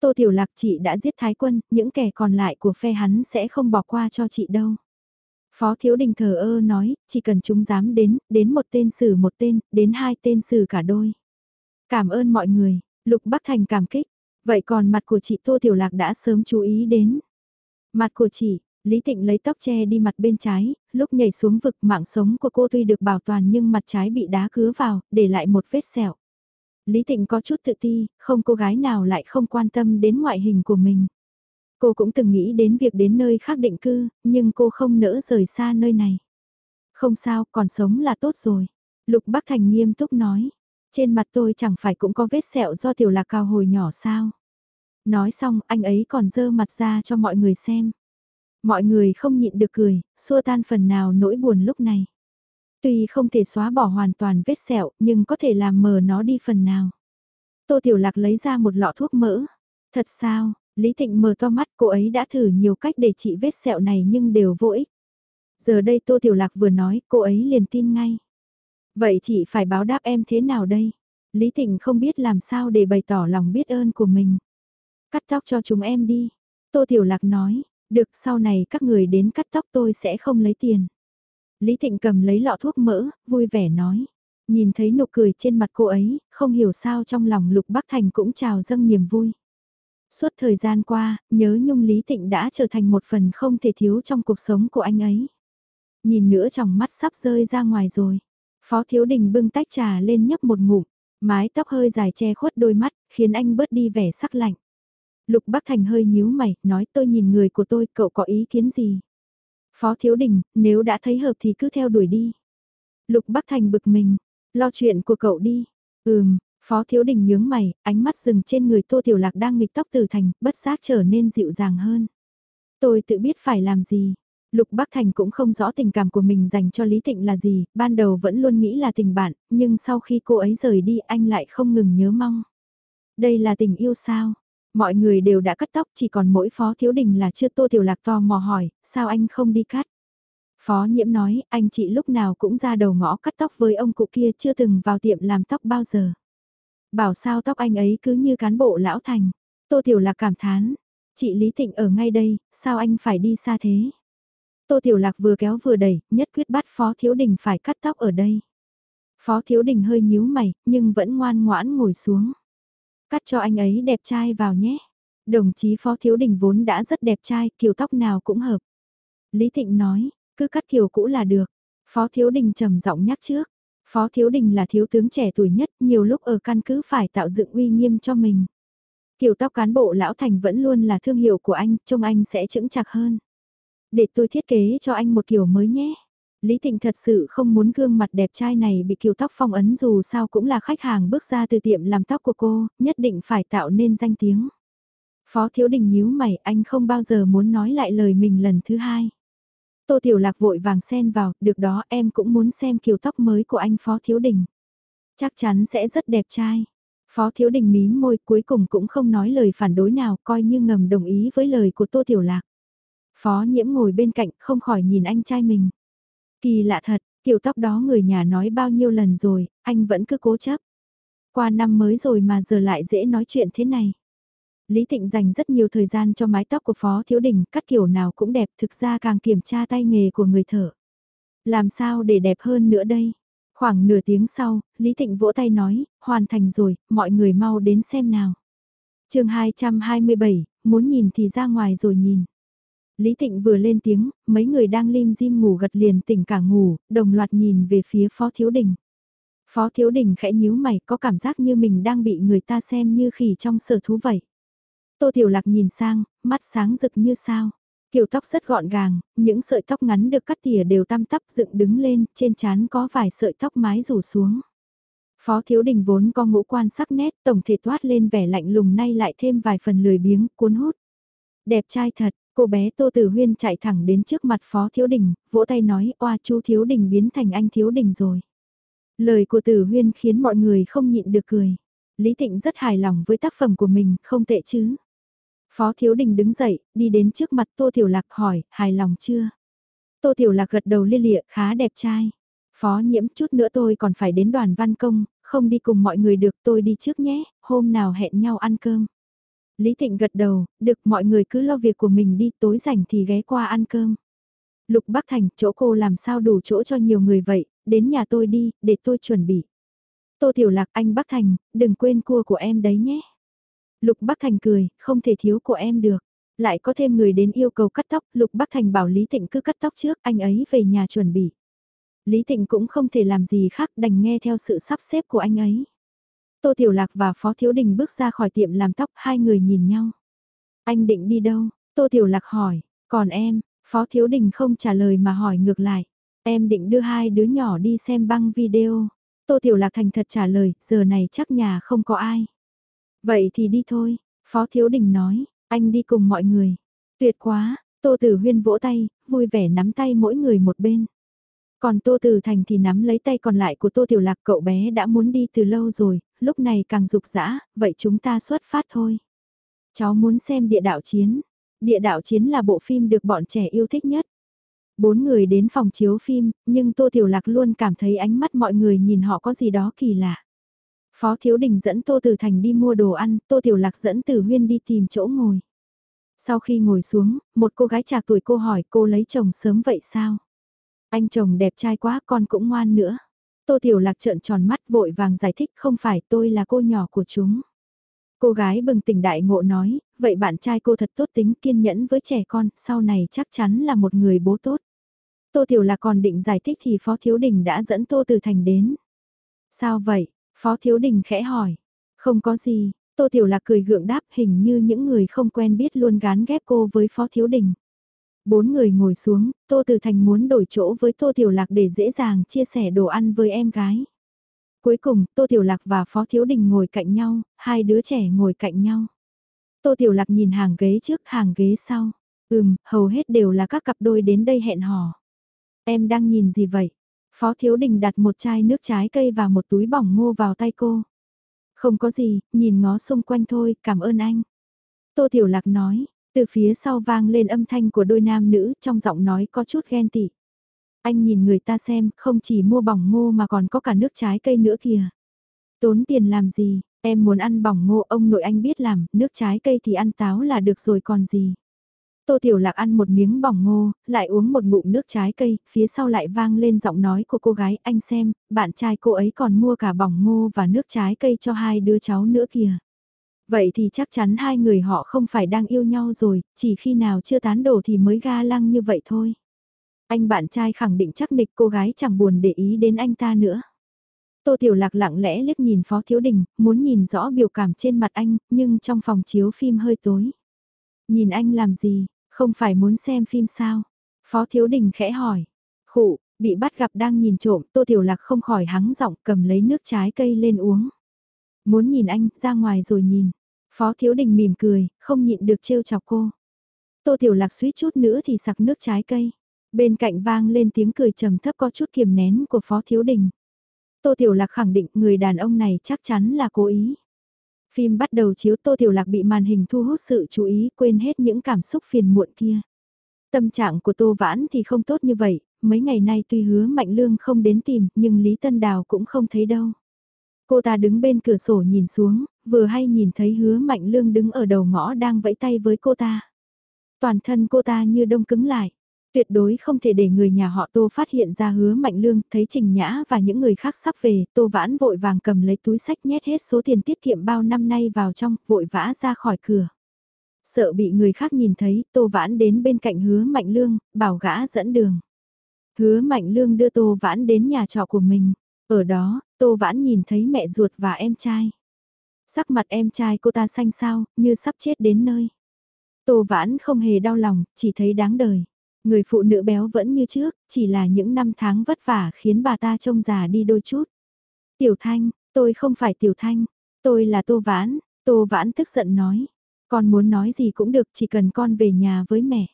S1: Tô Tiểu Lạc chị đã giết Thái Quân, những kẻ còn lại của phe hắn sẽ không bỏ qua cho chị đâu. Phó Thiếu Đình thờ ơ nói, chỉ cần chúng dám đến, đến một tên xử một tên, đến hai tên xử cả đôi. Cảm ơn mọi người, Lục Bắc Thành cảm kích. Vậy còn mặt của chị Tô Tiểu Lạc đã sớm chú ý đến. Mặt của chị, Lý Tịnh lấy tóc che đi mặt bên trái, lúc nhảy xuống vực mạng sống của cô tuy được bảo toàn nhưng mặt trái bị đá cứa vào, để lại một vết sẹo. Lý Tịnh có chút tự ti, không cô gái nào lại không quan tâm đến ngoại hình của mình. Cô cũng từng nghĩ đến việc đến nơi khác định cư, nhưng cô không nỡ rời xa nơi này. Không sao, còn sống là tốt rồi. Lục Bắc Thành nghiêm túc nói. Trên mặt tôi chẳng phải cũng có vết sẹo do tiểu lạc cao hồi nhỏ sao. Nói xong anh ấy còn dơ mặt ra cho mọi người xem. Mọi người không nhịn được cười, xua tan phần nào nỗi buồn lúc này. Tuy không thể xóa bỏ hoàn toàn vết sẹo, nhưng có thể làm mờ nó đi phần nào. Tô Tiểu Lạc lấy ra một lọ thuốc mỡ. Thật sao, Lý Thịnh mở to mắt cô ấy đã thử nhiều cách để trị vết sẹo này nhưng đều vô ích. Giờ đây Tô Tiểu Lạc vừa nói cô ấy liền tin ngay. Vậy chị phải báo đáp em thế nào đây? Lý Thịnh không biết làm sao để bày tỏ lòng biết ơn của mình. Cắt tóc cho chúng em đi. Tô Tiểu Lạc nói, được sau này các người đến cắt tóc tôi sẽ không lấy tiền. Lý Thịnh cầm lấy lọ thuốc mỡ, vui vẻ nói. Nhìn thấy nụ cười trên mặt cô ấy, không hiểu sao trong lòng Lục Bắc Thành cũng trào dâng niềm vui. Suốt thời gian qua, nhớ nhung Lý Thịnh đã trở thành một phần không thể thiếu trong cuộc sống của anh ấy. Nhìn nữa trong mắt sắp rơi ra ngoài rồi. Phó Thiếu Đình bưng tách trà lên nhấp một ngụm, mái tóc hơi dài che khuất đôi mắt, khiến anh bớt đi vẻ sắc lạnh. Lục Bắc Thành hơi nhíu mày, nói tôi nhìn người của tôi, cậu có ý kiến gì? Phó Thiếu Đình, nếu đã thấy hợp thì cứ theo đuổi đi. Lục Bắc Thành bực mình, lo chuyện của cậu đi. Ừm, Phó Thiếu Đình nhướng mày, ánh mắt dừng trên người Tô Tiểu Lạc đang nghịch tóc từ thành, bất giác trở nên dịu dàng hơn. Tôi tự biết phải làm gì. Lục Bắc Thành cũng không rõ tình cảm của mình dành cho Lý Tịnh là gì, ban đầu vẫn luôn nghĩ là tình bạn, nhưng sau khi cô ấy rời đi anh lại không ngừng nhớ mong. Đây là tình yêu sao? Mọi người đều đã cắt tóc chỉ còn mỗi Phó Thiếu Đình là chưa Tô Tiểu Lạc to mò hỏi, sao anh không đi cắt? Phó Nhiễm nói, anh chị lúc nào cũng ra đầu ngõ cắt tóc với ông cụ kia chưa từng vào tiệm làm tóc bao giờ. Bảo sao tóc anh ấy cứ như cán bộ lão thành. Tô Tiểu Lạc cảm thán. Chị Lý thịnh ở ngay đây, sao anh phải đi xa thế? Tô Tiểu Lạc vừa kéo vừa đẩy, nhất quyết bắt Phó Thiếu Đình phải cắt tóc ở đây. Phó Thiếu Đình hơi nhíu mày, nhưng vẫn ngoan ngoãn ngồi xuống. Cắt cho anh ấy đẹp trai vào nhé. Đồng chí Phó Thiếu Đình vốn đã rất đẹp trai, kiểu tóc nào cũng hợp. Lý Thịnh nói, cứ cắt kiểu cũ là được. Phó Thiếu Đình trầm giọng nhắc trước. Phó Thiếu Đình là thiếu tướng trẻ tuổi nhất, nhiều lúc ở căn cứ phải tạo dựng uy nghiêm cho mình. Kiểu tóc cán bộ lão thành vẫn luôn là thương hiệu của anh, trông anh sẽ chững chạc hơn. Để tôi thiết kế cho anh một kiểu mới nhé. Lý Thịnh thật sự không muốn gương mặt đẹp trai này bị kiểu tóc phong ấn dù sao cũng là khách hàng bước ra từ tiệm làm tóc của cô, nhất định phải tạo nên danh tiếng. Phó Thiếu Đình nhíu mày, anh không bao giờ muốn nói lại lời mình lần thứ hai. Tô Tiểu Lạc vội vàng xen vào, được đó em cũng muốn xem kiểu tóc mới của anh Phó Thiếu Đình. Chắc chắn sẽ rất đẹp trai. Phó Thiếu Đình mím môi cuối cùng cũng không nói lời phản đối nào coi như ngầm đồng ý với lời của Tô Tiểu Lạc. Phó Nhiễm ngồi bên cạnh không khỏi nhìn anh trai mình. Kỳ lạ thật, kiểu tóc đó người nhà nói bao nhiêu lần rồi, anh vẫn cứ cố chấp. Qua năm mới rồi mà giờ lại dễ nói chuyện thế này. Lý Tịnh dành rất nhiều thời gian cho mái tóc của Phó Thiếu Đình, cắt kiểu nào cũng đẹp, thực ra càng kiểm tra tay nghề của người thợ. Làm sao để đẹp hơn nữa đây? Khoảng nửa tiếng sau, Lý Tịnh vỗ tay nói, hoàn thành rồi, mọi người mau đến xem nào. chương 227, muốn nhìn thì ra ngoài rồi nhìn. Lý Tịnh vừa lên tiếng, mấy người đang lim dim ngủ gật liền tỉnh cả ngủ, đồng loạt nhìn về phía Phó Thiếu Đình. Phó Thiếu Đình khẽ nhíu mày có cảm giác như mình đang bị người ta xem như khỉ trong sở thú vậy. Tô Tiểu Lạc nhìn sang, mắt sáng rực như sao. Kiểu tóc rất gọn gàng, những sợi tóc ngắn được cắt tỉa đều tăm tắp dựng đứng lên, trên trán có vài sợi tóc mái rủ xuống. Phó Thiếu Đình vốn có ngũ quan sắc nét, tổng thể toát lên vẻ lạnh lùng nay lại thêm vài phần lười biếng, cuốn hút. Đẹp trai thật, cô bé Tô Tử Huyên chạy thẳng đến trước mặt Phó Thiếu Đình, vỗ tay nói, oa chú Thiếu Đình biến thành anh Thiếu Đình rồi. Lời của Tử Huyên khiến mọi người không nhịn được cười. Lý Tịnh rất hài lòng với tác phẩm của mình, không tệ chứ. Phó Thiếu Đình đứng dậy, đi đến trước mặt Tô Tiểu Lạc hỏi, hài lòng chưa? Tô Tiểu Lạc gật đầu lia lịa, khá đẹp trai. Phó nhiễm chút nữa tôi còn phải đến đoàn văn công, không đi cùng mọi người được tôi đi trước nhé, hôm nào hẹn nhau ăn cơm. Lý Tịnh gật đầu, được mọi người cứ lo việc của mình đi tối rảnh thì ghé qua ăn cơm. Lục Bắc Thành, chỗ cô làm sao đủ chỗ cho nhiều người vậy, đến nhà tôi đi, để tôi chuẩn bị. Tô Tiểu Lạc anh Bắc Thành, đừng quên cua của em đấy nhé. Lục Bắc Thành cười, không thể thiếu của em được. Lại có thêm người đến yêu cầu cắt tóc, Lục Bắc Thành bảo Lý Tịnh cứ cắt tóc trước, anh ấy về nhà chuẩn bị. Lý Tịnh cũng không thể làm gì khác đành nghe theo sự sắp xếp của anh ấy. Tô Tiểu Lạc và Phó Thiếu Đình bước ra khỏi tiệm làm tóc, hai người nhìn nhau. Anh định đi đâu? Tô Tiểu Lạc hỏi, còn em, Phó Thiếu Đình không trả lời mà hỏi ngược lại. Em định đưa hai đứa nhỏ đi xem băng video. Tô Tiểu Lạc thành thật trả lời, giờ này chắc nhà không có ai. Vậy thì đi thôi, Phó Thiếu Đình nói, anh đi cùng mọi người. Tuyệt quá, Tô Tử Huyên vỗ tay, vui vẻ nắm tay mỗi người một bên. Còn Tô Tử Thành thì nắm lấy tay còn lại của Tô Tiểu Lạc cậu bé đã muốn đi từ lâu rồi, lúc này càng dục dã, vậy chúng ta xuất phát thôi. Cháu muốn xem địa đạo chiến. Địa đạo chiến là bộ phim được bọn trẻ yêu thích nhất. Bốn người đến phòng chiếu phim, nhưng Tô Tiểu Lạc luôn cảm thấy ánh mắt mọi người nhìn họ có gì đó kỳ lạ. Phó Thiếu Đình dẫn Tô Tử Thành đi mua đồ ăn, Tô Tiểu Lạc dẫn Tử Huyên đi tìm chỗ ngồi. Sau khi ngồi xuống, một cô gái trạc tuổi cô hỏi cô lấy chồng sớm vậy sao? Anh chồng đẹp trai quá con cũng ngoan nữa. Tô Tiểu Lạc trợn tròn mắt vội vàng giải thích không phải tôi là cô nhỏ của chúng. Cô gái bừng tỉnh đại ngộ nói, vậy bạn trai cô thật tốt tính kiên nhẫn với trẻ con, sau này chắc chắn là một người bố tốt. Tô Tiểu Lạc còn định giải thích thì Phó Thiếu Đình đã dẫn Tô Từ Thành đến. Sao vậy? Phó Thiếu Đình khẽ hỏi. Không có gì, Tô Tiểu Lạc cười gượng đáp hình như những người không quen biết luôn gán ghép cô với Phó Thiếu Đình. Bốn người ngồi xuống, Tô Từ Thành muốn đổi chỗ với Tô Tiểu Lạc để dễ dàng chia sẻ đồ ăn với em gái. Cuối cùng, Tô Tiểu Lạc và Phó Thiếu Đình ngồi cạnh nhau, hai đứa trẻ ngồi cạnh nhau. Tô Tiểu Lạc nhìn hàng ghế trước, hàng ghế sau. Ừm, hầu hết đều là các cặp đôi đến đây hẹn hò. Em đang nhìn gì vậy? Phó Thiếu Đình đặt một chai nước trái cây và một túi bỏng ngô vào tay cô. Không có gì, nhìn ngó xung quanh thôi, cảm ơn anh. Tô Tiểu Lạc nói, từ phía sau vang lên âm thanh của đôi nam nữ trong giọng nói có chút ghen tị. Anh nhìn người ta xem, không chỉ mua bỏng ngô mà còn có cả nước trái cây nữa kìa. Tốn tiền làm gì, em muốn ăn bỏng ngô ông nội anh biết làm, nước trái cây thì ăn táo là được rồi còn gì. Tô Tiểu Lạc ăn một miếng bỏng ngô, lại uống một ngụm nước trái cây, phía sau lại vang lên giọng nói của cô gái, anh xem, bạn trai cô ấy còn mua cả bỏng ngô và nước trái cây cho hai đứa cháu nữa kìa. Vậy thì chắc chắn hai người họ không phải đang yêu nhau rồi, chỉ khi nào chưa tán đổ thì mới ga lăng như vậy thôi. Anh bạn trai khẳng định chắc nịch cô gái chẳng buồn để ý đến anh ta nữa. Tô Tiểu Lạc lặng lẽ liếc nhìn Phó Thiếu Đình, muốn nhìn rõ biểu cảm trên mặt anh, nhưng trong phòng chiếu phim hơi tối. Nhìn anh làm gì, không phải muốn xem phim sao? Phó Thiếu Đình khẽ hỏi. Khụ, bị bắt gặp đang nhìn trộm, Tô Tiểu Lạc không khỏi hắng giọng cầm lấy nước trái cây lên uống. Muốn nhìn anh, ra ngoài rồi nhìn. Phó Thiếu Đình mỉm cười, không nhịn được trêu chọc cô. Tô Tiểu Lạc suýt chút nữa thì sặc nước trái cây. Bên cạnh vang lên tiếng cười trầm thấp có chút kiềm nén của Phó Thiếu Đình. Tô Tiểu Lạc khẳng định người đàn ông này chắc chắn là cố ý. Phim bắt đầu chiếu Tô Tiểu Lạc bị màn hình thu hút sự chú ý quên hết những cảm xúc phiền muộn kia. Tâm trạng của Tô Vãn thì không tốt như vậy, mấy ngày nay tuy hứa Mạnh Lương không đến tìm nhưng Lý Tân Đào cũng không thấy đâu. Cô ta đứng bên cửa sổ nhìn xuống, vừa hay nhìn thấy hứa Mạnh Lương đứng ở đầu ngõ đang vẫy tay với cô ta. Toàn thân cô ta như đông cứng lại. Tuyệt đối không thể để người nhà họ Tô phát hiện ra hứa mạnh lương, thấy Trình Nhã và những người khác sắp về, Tô Vãn vội vàng cầm lấy túi sách nhét hết số tiền tiết kiệm bao năm nay vào trong, vội vã ra khỏi cửa. Sợ bị người khác nhìn thấy, Tô Vãn đến bên cạnh hứa mạnh lương, bảo gã dẫn đường. Hứa mạnh lương đưa Tô Vãn đến nhà trọ của mình. Ở đó, Tô Vãn nhìn thấy mẹ ruột và em trai. Sắc mặt em trai cô ta xanh xao, như sắp chết đến nơi. Tô Vãn không hề đau lòng, chỉ thấy đáng đời. Người phụ nữ béo vẫn như trước, chỉ là những năm tháng vất vả khiến bà ta trông già đi đôi chút. Tiểu Thanh, tôi không phải Tiểu Thanh, tôi là Tô Vãn, Tô Vãn tức giận nói. Con muốn nói gì cũng được chỉ cần con về nhà với mẹ.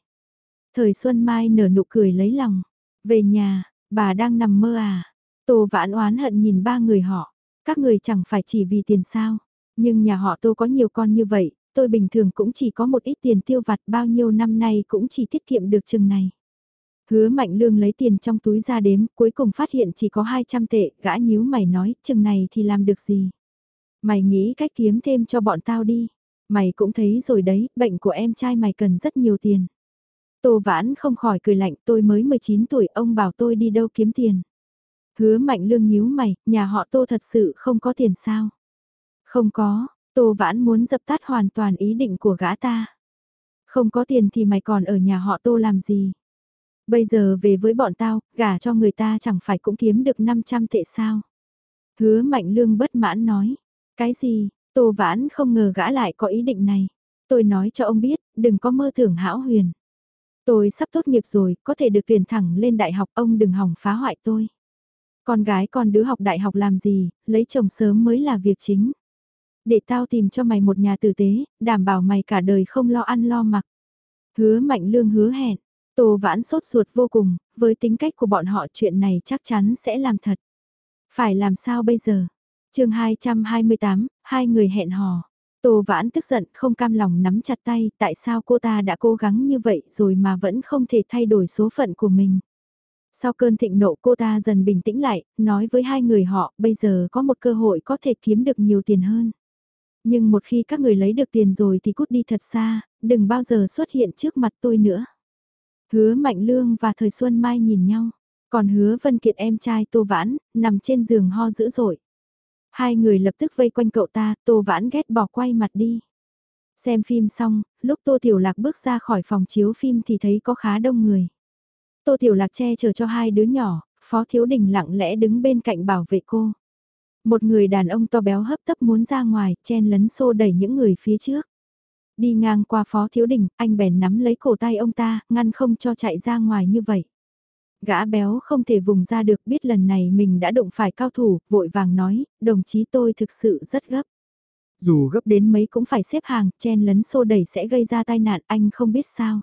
S1: Thời Xuân Mai nở nụ cười lấy lòng. Về nhà, bà đang nằm mơ à? Tô Vãn oán hận nhìn ba người họ. Các người chẳng phải chỉ vì tiền sao. Nhưng nhà họ Tô có nhiều con như vậy, tôi bình thường cũng chỉ có một ít tiền tiêu vặt bao nhiêu năm nay cũng chỉ tiết kiệm được chừng này. Hứa mạnh lương lấy tiền trong túi ra đếm, cuối cùng phát hiện chỉ có 200 tệ, gã nhíu mày nói, chừng này thì làm được gì? Mày nghĩ cách kiếm thêm cho bọn tao đi. Mày cũng thấy rồi đấy, bệnh của em trai mày cần rất nhiều tiền. Tô vãn không khỏi cười lạnh, tôi mới 19 tuổi, ông bảo tôi đi đâu kiếm tiền. Hứa mạnh lương nhíu mày, nhà họ tô thật sự không có tiền sao? Không có, Tô Vãn muốn dập tắt hoàn toàn ý định của gã ta. Không có tiền thì mày còn ở nhà họ Tô làm gì? Bây giờ về với bọn tao, gả cho người ta chẳng phải cũng kiếm được 500 tệ sao? Hứa Mạnh Lương bất mãn nói. Cái gì? Tô Vãn không ngờ gã lại có ý định này. Tôi nói cho ông biết, đừng có mơ tưởng hão huyền. Tôi sắp tốt nghiệp rồi, có thể được tuyển thẳng lên đại học, ông đừng hỏng phá hoại tôi. Con gái con đứa học đại học làm gì, lấy chồng sớm mới là việc chính để tao tìm cho mày một nhà tử tế, đảm bảo mày cả đời không lo ăn lo mặc. Hứa mạnh lương hứa hẹn, Tô Vãn sốt ruột vô cùng, với tính cách của bọn họ chuyện này chắc chắn sẽ làm thật. Phải làm sao bây giờ? chương 228, hai người hẹn hò. Tô Vãn tức giận không cam lòng nắm chặt tay, tại sao cô ta đã cố gắng như vậy rồi mà vẫn không thể thay đổi số phận của mình. Sau cơn thịnh nộ cô ta dần bình tĩnh lại, nói với hai người họ bây giờ có một cơ hội có thể kiếm được nhiều tiền hơn. Nhưng một khi các người lấy được tiền rồi thì cút đi thật xa, đừng bao giờ xuất hiện trước mặt tôi nữa. Hứa Mạnh Lương và Thời Xuân Mai nhìn nhau, còn hứa Vân Kiệt em trai Tô Vãn, nằm trên giường ho dữ dội. Hai người lập tức vây quanh cậu ta, Tô Vãn ghét bỏ quay mặt đi. Xem phim xong, lúc Tô Tiểu Lạc bước ra khỏi phòng chiếu phim thì thấy có khá đông người. Tô Tiểu Lạc che chở cho hai đứa nhỏ, Phó Thiếu Đình lặng lẽ đứng bên cạnh bảo vệ cô. Một người đàn ông to béo hấp tấp muốn ra ngoài, chen lấn xô đẩy những người phía trước. Đi ngang qua phó thiếu đình, anh bèn nắm lấy cổ tay ông ta, ngăn không cho chạy ra ngoài như vậy. Gã béo không thể vùng ra được biết lần này mình đã đụng phải cao thủ, vội vàng nói, đồng chí tôi thực sự rất gấp. Dù gấp đến mấy cũng phải xếp hàng, chen lấn xô đẩy sẽ gây ra tai nạn, anh không biết sao.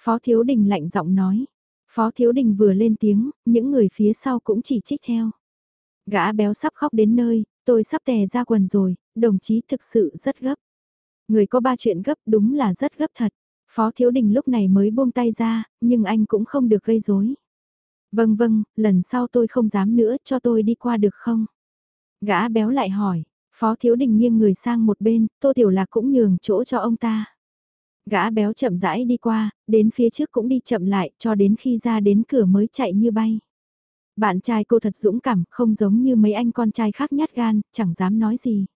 S1: Phó Thiếu Đình lạnh giọng nói. Phó Thiếu Đình vừa lên tiếng, những người phía sau cũng chỉ trích theo. Gã béo sắp khóc đến nơi, tôi sắp tè ra quần rồi, đồng chí thực sự rất gấp. Người có ba chuyện gấp đúng là rất gấp thật. Phó Thiếu Đình lúc này mới buông tay ra, nhưng anh cũng không được gây rối. Vâng vâng, lần sau tôi không dám nữa cho tôi đi qua được không? Gã béo lại hỏi, Phó Thiếu Đình nghiêng người sang một bên, Tô Tiểu Lạc cũng nhường chỗ cho ông ta. Gã béo chậm rãi đi qua, đến phía trước cũng đi chậm lại cho đến khi ra đến cửa mới chạy như bay. Bạn trai cô thật dũng cảm, không giống như mấy anh con trai khác nhát gan, chẳng dám nói gì.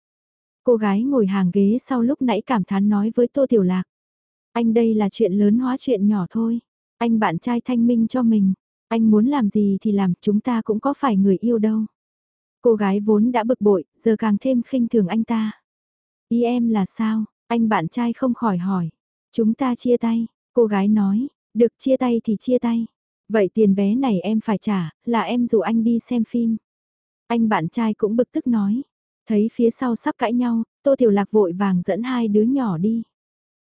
S1: Cô gái ngồi hàng ghế sau lúc nãy cảm thán nói với Tô Tiểu Lạc. Anh đây là chuyện lớn hóa chuyện nhỏ thôi. Anh bạn trai thanh minh cho mình. Anh muốn làm gì thì làm, chúng ta cũng có phải người yêu đâu. Cô gái vốn đã bực bội, giờ càng thêm khinh thường anh ta. Ý em là sao? Anh bạn trai không khỏi hỏi. Chúng ta chia tay, cô gái nói, được chia tay thì chia tay. Vậy tiền vé này em phải trả, là em dụ anh đi xem phim. Anh bạn trai cũng bực tức nói. Thấy phía sau sắp cãi nhau, Tô Tiểu Lạc vội vàng dẫn hai đứa nhỏ đi.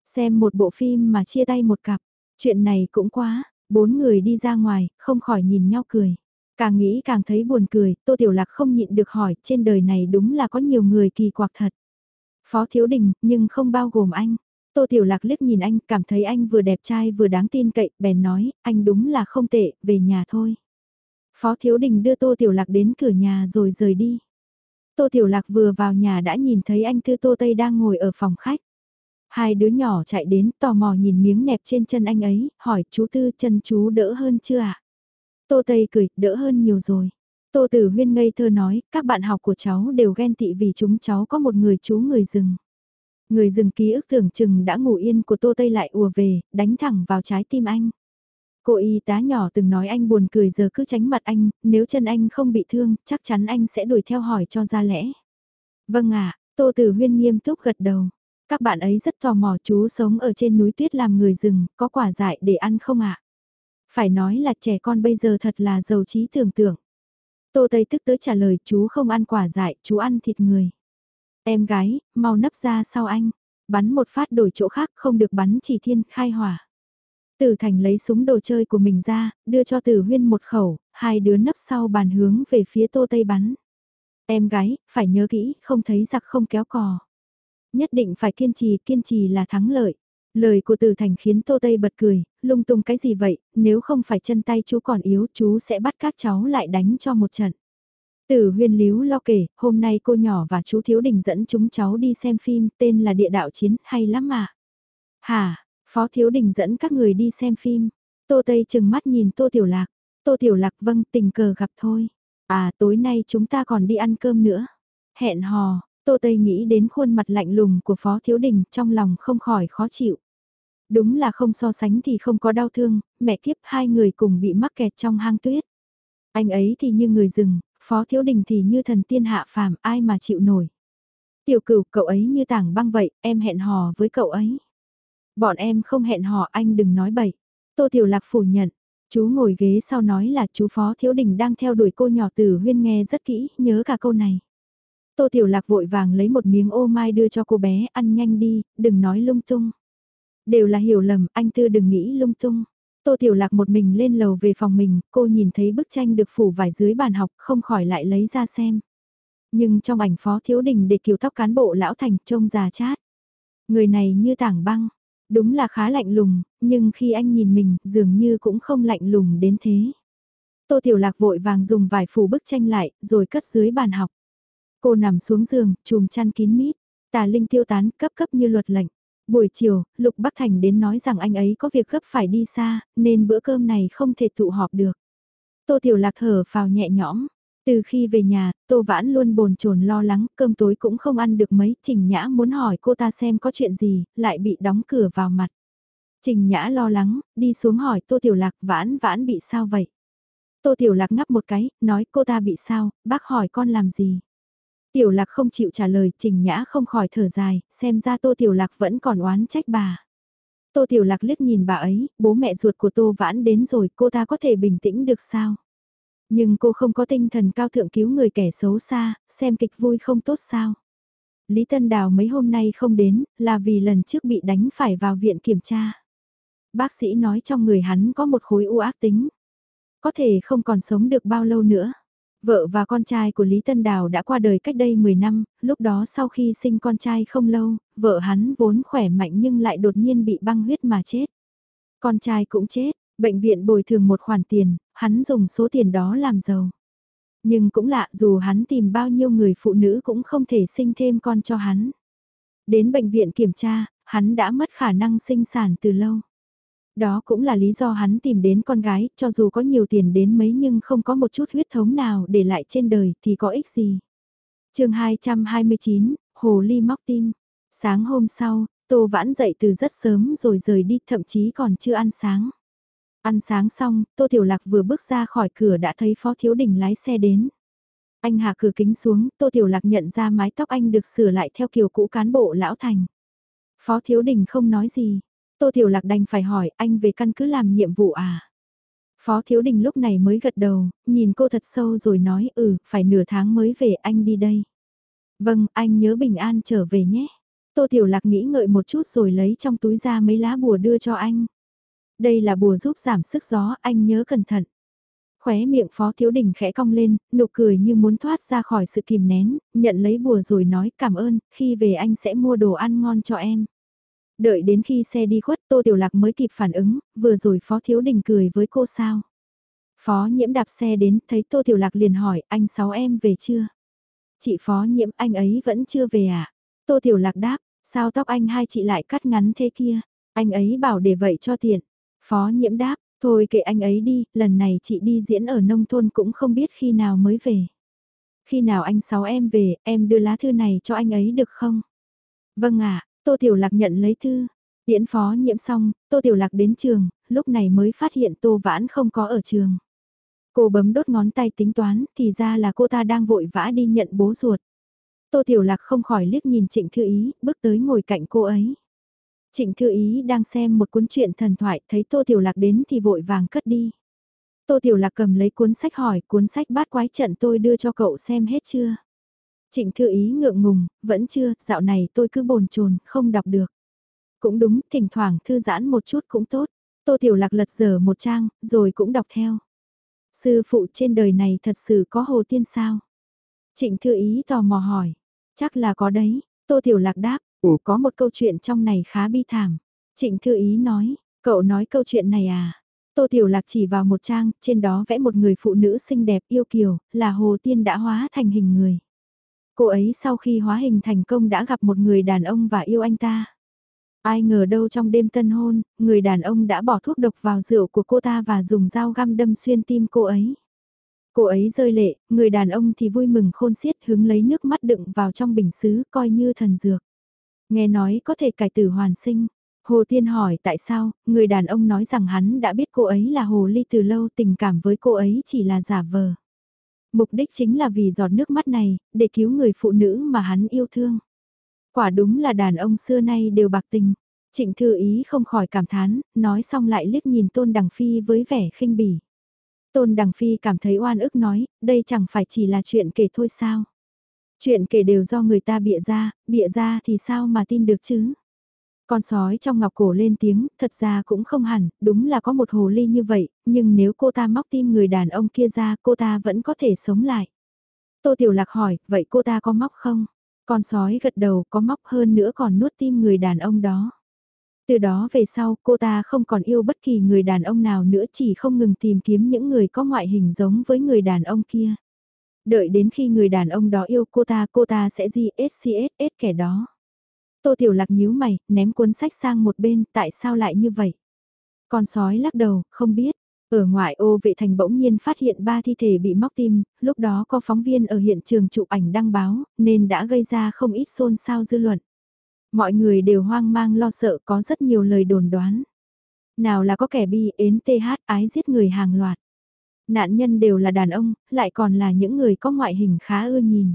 S1: Xem một bộ phim mà chia tay một cặp. Chuyện này cũng quá, bốn người đi ra ngoài, không khỏi nhìn nhau cười. Càng nghĩ càng thấy buồn cười, Tô Tiểu Lạc không nhịn được hỏi, trên đời này đúng là có nhiều người kỳ quặc thật. Phó Thiếu Đình, nhưng không bao gồm anh. Tô Tiểu Lạc liếc nhìn anh, cảm thấy anh vừa đẹp trai vừa đáng tin cậy, bèn nói, anh đúng là không tệ, về nhà thôi. Phó Thiếu Đình đưa Tô Tiểu Lạc đến cửa nhà rồi rời đi. Tô Tiểu Lạc vừa vào nhà đã nhìn thấy anh Tư Tô Tây đang ngồi ở phòng khách. Hai đứa nhỏ chạy đến tò mò nhìn miếng nẹp trên chân anh ấy, hỏi chú Tư chân chú đỡ hơn chưa ạ? Tô Tây cười, đỡ hơn nhiều rồi. Tô Tử Huyên ngây thơ nói, các bạn học của cháu đều ghen tị vì chúng cháu có một người chú người rừng. Người rừng ký ức tưởng chừng đã ngủ yên của Tô Tây lại ùa về, đánh thẳng vào trái tim anh. Cô y tá nhỏ từng nói anh buồn cười giờ cứ tránh mặt anh, nếu chân anh không bị thương, chắc chắn anh sẽ đuổi theo hỏi cho ra lẽ. Vâng ạ, Tô Tử Huyên nghiêm túc gật đầu. Các bạn ấy rất tò mò chú sống ở trên núi tuyết làm người rừng, có quả dại để ăn không ạ? Phải nói là trẻ con bây giờ thật là giàu trí tưởng tượng. Tô Tây tức tới trả lời chú không ăn quả dại, chú ăn thịt người. Em gái, mau nấp ra sau anh. Bắn một phát đổi chỗ khác không được bắn chỉ thiên khai hỏa. Tử Thành lấy súng đồ chơi của mình ra, đưa cho Tử Huyên một khẩu, hai đứa nấp sau bàn hướng về phía Tô Tây bắn. Em gái, phải nhớ kỹ, không thấy giặc không kéo cò. Nhất định phải kiên trì, kiên trì là thắng lợi. Lời của Tử Thành khiến Tô Tây bật cười, lung tung cái gì vậy, nếu không phải chân tay chú còn yếu chú sẽ bắt các cháu lại đánh cho một trận. Tử huyên líu lo kể, hôm nay cô nhỏ và chú Thiếu Đình dẫn chúng cháu đi xem phim tên là Địa đạo chiến, hay lắm mà. Hả, Phó Thiếu Đình dẫn các người đi xem phim. Tô Tây chừng mắt nhìn Tô Tiểu Lạc. Tô Tiểu Lạc vâng tình cờ gặp thôi. À tối nay chúng ta còn đi ăn cơm nữa. Hẹn hò, Tô Tây nghĩ đến khuôn mặt lạnh lùng của Phó Thiếu Đình trong lòng không khỏi khó chịu. Đúng là không so sánh thì không có đau thương, mẹ kiếp hai người cùng bị mắc kẹt trong hang tuyết. Anh ấy thì như người rừng, Phó Thiếu Đình thì như thần tiên hạ phàm ai mà chịu nổi. Tiểu cửu cậu ấy như tảng băng vậy, em hẹn hò với cậu ấy. Bọn em không hẹn hò anh đừng nói bậy. Tô Tiểu Lạc phủ nhận, chú ngồi ghế sau nói là chú Phó Thiếu Đình đang theo đuổi cô nhỏ tử huyên nghe rất kỹ, nhớ cả câu này. Tô Tiểu Lạc vội vàng lấy một miếng ô mai đưa cho cô bé, ăn nhanh đi, đừng nói lung tung. Đều là hiểu lầm, anh Tư đừng nghĩ lung tung. Tô Tiểu Lạc một mình lên lầu về phòng mình, cô nhìn thấy bức tranh được phủ vải dưới bàn học, không khỏi lại lấy ra xem. Nhưng trong ảnh Phó Thiếu Đình để kiểu tóc cán bộ lão thành trông già chát. Người này như tảng băng, đúng là khá lạnh lùng, nhưng khi anh nhìn mình dường như cũng không lạnh lùng đến thế. Tô Tiểu Lạc vội vàng dùng vải phủ bức tranh lại, rồi cất dưới bàn học. Cô nằm xuống giường, chùm chăn kín mít, tà linh tiêu tán cấp cấp như luật lệnh. Buổi chiều, Lục Bắc Thành đến nói rằng anh ấy có việc gấp phải đi xa, nên bữa cơm này không thể tụ họp được. Tô Tiểu Lạc thở vào nhẹ nhõm. Từ khi về nhà, Tô Vãn luôn bồn chồn lo lắng, cơm tối cũng không ăn được mấy, Trình Nhã muốn hỏi cô ta xem có chuyện gì, lại bị đóng cửa vào mặt. Trình Nhã lo lắng, đi xuống hỏi Tô Tiểu Lạc Vãn Vãn bị sao vậy? Tô Tiểu Lạc ngắp một cái, nói cô ta bị sao, bác hỏi con làm gì? Tiểu lạc không chịu trả lời, trình nhã không khỏi thở dài, xem ra tô tiểu lạc vẫn còn oán trách bà. Tô tiểu lạc liếc nhìn bà ấy, bố mẹ ruột của tô vãn đến rồi, cô ta có thể bình tĩnh được sao? Nhưng cô không có tinh thần cao thượng cứu người kẻ xấu xa, xem kịch vui không tốt sao? Lý Tân Đào mấy hôm nay không đến, là vì lần trước bị đánh phải vào viện kiểm tra. Bác sĩ nói trong người hắn có một khối u ác tính. Có thể không còn sống được bao lâu nữa. Vợ và con trai của Lý Tân Đào đã qua đời cách đây 10 năm, lúc đó sau khi sinh con trai không lâu, vợ hắn vốn khỏe mạnh nhưng lại đột nhiên bị băng huyết mà chết. Con trai cũng chết, bệnh viện bồi thường một khoản tiền, hắn dùng số tiền đó làm giàu. Nhưng cũng lạ dù hắn tìm bao nhiêu người phụ nữ cũng không thể sinh thêm con cho hắn. Đến bệnh viện kiểm tra, hắn đã mất khả năng sinh sản từ lâu. Đó cũng là lý do hắn tìm đến con gái, cho dù có nhiều tiền đến mấy nhưng không có một chút huyết thống nào để lại trên đời thì có ích gì. chương 229, Hồ Ly móc tim. Sáng hôm sau, Tô Vãn dậy từ rất sớm rồi rời đi, thậm chí còn chưa ăn sáng. Ăn sáng xong, Tô Tiểu Lạc vừa bước ra khỏi cửa đã thấy Phó Thiếu Đình lái xe đến. Anh hạ cửa kính xuống, Tô Tiểu Lạc nhận ra mái tóc anh được sửa lại theo kiểu cũ cán bộ lão thành. Phó Thiếu Đình không nói gì, Tô Tiểu Lạc đành phải hỏi anh về căn cứ làm nhiệm vụ à? Phó Thiếu Đình lúc này mới gật đầu, nhìn cô thật sâu rồi nói ừ, phải nửa tháng mới về anh đi đây. Vâng, anh nhớ bình an trở về nhé. Tô Tiểu Lạc nghĩ ngợi một chút rồi lấy trong túi ra mấy lá bùa đưa cho anh. Đây là bùa giúp giảm sức gió, anh nhớ cẩn thận. Khóe miệng Phó Thiếu Đình khẽ cong lên, nụ cười như muốn thoát ra khỏi sự kìm nén, nhận lấy bùa rồi nói cảm ơn, khi về anh sẽ mua đồ ăn ngon cho em. Đợi đến khi xe đi khuất Tô Tiểu Lạc mới kịp phản ứng, vừa rồi Phó Thiếu Đình cười với cô sao. Phó nhiễm đạp xe đến, thấy Tô Tiểu Lạc liền hỏi, anh sáu em về chưa? Chị Phó nhiễm, anh ấy vẫn chưa về à? Tô Tiểu Lạc đáp, sao tóc anh hai chị lại cắt ngắn thế kia? Anh ấy bảo để vậy cho tiện. Phó nhiễm đáp, thôi kệ anh ấy đi, lần này chị đi diễn ở nông thôn cũng không biết khi nào mới về. Khi nào anh sáu em về, em đưa lá thư này cho anh ấy được không? Vâng ạ, Tô Tiểu Lạc nhận lấy thư. Điễn phó nhiễm xong, Tô Tiểu Lạc đến trường, lúc này mới phát hiện Tô Vãn không có ở trường. Cô bấm đốt ngón tay tính toán, thì ra là cô ta đang vội vã đi nhận bố ruột. Tô Tiểu Lạc không khỏi liếc nhìn Trịnh Thư Ý, bước tới ngồi cạnh cô ấy. Trịnh Thư Ý đang xem một cuốn truyện thần thoại, thấy Tô Tiểu Lạc đến thì vội vàng cất đi. Tô Tiểu Lạc cầm lấy cuốn sách hỏi, cuốn sách bát quái trận tôi đưa cho cậu xem hết chưa? Trịnh Thư Ý ngượng ngùng, vẫn chưa, dạo này tôi cứ bồn chồn không đọc được. Cũng đúng, thỉnh thoảng thư giãn một chút cũng tốt. Tô Tiểu Lạc lật dở một trang, rồi cũng đọc theo. Sư phụ trên đời này thật sự có hồ tiên sao? Trịnh Thư Ý tò mò hỏi. Chắc là có đấy. Tô Tiểu Lạc đáp, ủ có một câu chuyện trong này khá bi thảm. Trịnh Thư Ý nói, cậu nói câu chuyện này à? Tô Tiểu Lạc chỉ vào một trang, trên đó vẽ một người phụ nữ xinh đẹp yêu kiều, là hồ tiên đã hóa thành hình người. Cô ấy sau khi hóa hình thành công đã gặp một người đàn ông và yêu anh ta. Ai ngờ đâu trong đêm tân hôn, người đàn ông đã bỏ thuốc độc vào rượu của cô ta và dùng dao găm đâm xuyên tim cô ấy. Cô ấy rơi lệ, người đàn ông thì vui mừng khôn xiết hứng lấy nước mắt đựng vào trong bình xứ coi như thần dược. Nghe nói có thể cải tử hoàn sinh. Hồ Tiên hỏi tại sao, người đàn ông nói rằng hắn đã biết cô ấy là hồ ly từ lâu tình cảm với cô ấy chỉ là giả vờ. Mục đích chính là vì giọt nước mắt này, để cứu người phụ nữ mà hắn yêu thương. Quả đúng là đàn ông xưa nay đều bạc tình. Trịnh Thư Ý không khỏi cảm thán, nói xong lại liếc nhìn Tôn Đằng Phi với vẻ khinh bỉ. Tôn Đằng Phi cảm thấy oan ức nói, đây chẳng phải chỉ là chuyện kể thôi sao. Chuyện kể đều do người ta bịa ra, bịa ra thì sao mà tin được chứ. Con sói trong ngọc cổ lên tiếng, thật ra cũng không hẳn, đúng là có một hồ ly như vậy, nhưng nếu cô ta móc tim người đàn ông kia ra cô ta vẫn có thể sống lại. Tô Tiểu Lạc hỏi, vậy cô ta có móc không? Con sói gật đầu có móc hơn nữa còn nuốt tim người đàn ông đó. Từ đó về sau cô ta không còn yêu bất kỳ người đàn ông nào nữa chỉ không ngừng tìm kiếm những người có ngoại hình giống với người đàn ông kia. Đợi đến khi người đàn ông đó yêu cô ta cô ta sẽ di SCSS kẻ đó. Tô Tiểu Lạc nhíu mày, ném cuốn sách sang một bên, tại sao lại như vậy? Con sói lắc đầu, không biết. Ở ngoại ô vệ thành bỗng nhiên phát hiện ba thi thể bị móc tim, lúc đó có phóng viên ở hiện trường chụp ảnh đăng báo, nên đã gây ra không ít xôn xao dư luận. Mọi người đều hoang mang lo sợ có rất nhiều lời đồn đoán. Nào là có kẻ bi ến TH ái giết người hàng loạt. Nạn nhân đều là đàn ông, lại còn là những người có ngoại hình khá ưa nhìn.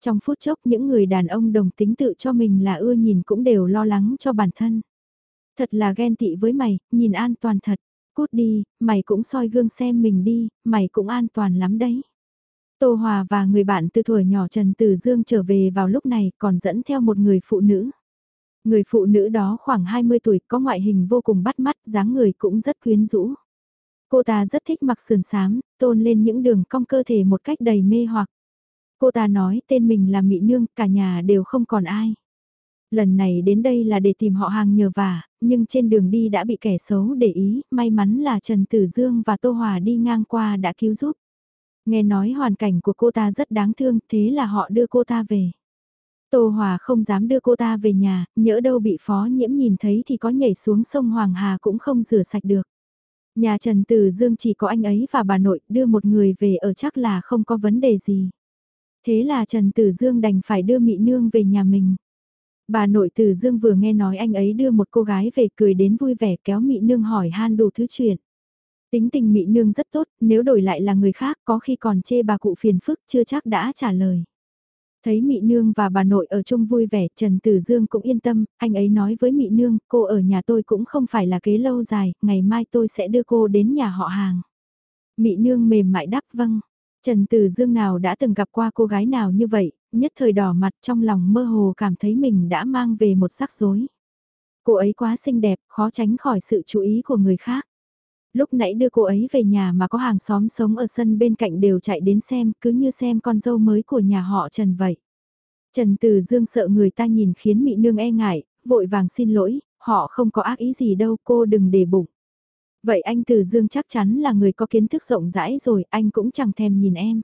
S1: Trong phút chốc những người đàn ông đồng tính tự cho mình là ưa nhìn cũng đều lo lắng cho bản thân. Thật là ghen tị với mày, nhìn an toàn thật. Cút đi, mày cũng soi gương xem mình đi, mày cũng an toàn lắm đấy. Tô Hòa và người bạn từ tuổi nhỏ Trần Tử Dương trở về vào lúc này còn dẫn theo một người phụ nữ. Người phụ nữ đó khoảng 20 tuổi có ngoại hình vô cùng bắt mắt, dáng người cũng rất quyến rũ. Cô ta rất thích mặc sườn xám, tôn lên những đường cong cơ thể một cách đầy mê hoặc. Cô ta nói tên mình là mỹ Nương, cả nhà đều không còn ai. Lần này đến đây là để tìm họ hàng nhờ vả, nhưng trên đường đi đã bị kẻ xấu để ý, may mắn là Trần Tử Dương và Tô Hòa đi ngang qua đã cứu giúp. Nghe nói hoàn cảnh của cô ta rất đáng thương, thế là họ đưa cô ta về. Tô Hòa không dám đưa cô ta về nhà, nhỡ đâu bị phó nhiễm nhìn thấy thì có nhảy xuống sông Hoàng Hà cũng không rửa sạch được. Nhà Trần Tử Dương chỉ có anh ấy và bà nội đưa một người về ở chắc là không có vấn đề gì. Thế là Trần Tử Dương đành phải đưa Mị Nương về nhà mình. Bà nội Tử Dương vừa nghe nói anh ấy đưa một cô gái về cười đến vui vẻ kéo Mị Nương hỏi han đủ thứ chuyện. Tính tình Mị Nương rất tốt, nếu đổi lại là người khác có khi còn chê bà cụ phiền phức chưa chắc đã trả lời. Thấy Mị Nương và bà nội ở chung vui vẻ, Trần Tử Dương cũng yên tâm, anh ấy nói với Mị Nương, cô ở nhà tôi cũng không phải là kế lâu dài, ngày mai tôi sẽ đưa cô đến nhà họ hàng. Mị Nương mềm mại đáp vâng. Trần Tử Dương nào đã từng gặp qua cô gái nào như vậy, nhất thời đỏ mặt trong lòng mơ hồ cảm thấy mình đã mang về một rắc rối. Cô ấy quá xinh đẹp, khó tránh khỏi sự chú ý của người khác. Lúc nãy đưa cô ấy về nhà mà có hàng xóm sống ở sân bên cạnh đều chạy đến xem, cứ như xem con dâu mới của nhà họ Trần vậy. Trần Từ Dương sợ người ta nhìn khiến Mị Nương e ngại, vội vàng xin lỗi, họ không có ác ý gì đâu, cô đừng để bụng. Vậy anh Từ Dương chắc chắn là người có kiến thức rộng rãi rồi, anh cũng chẳng thèm nhìn em.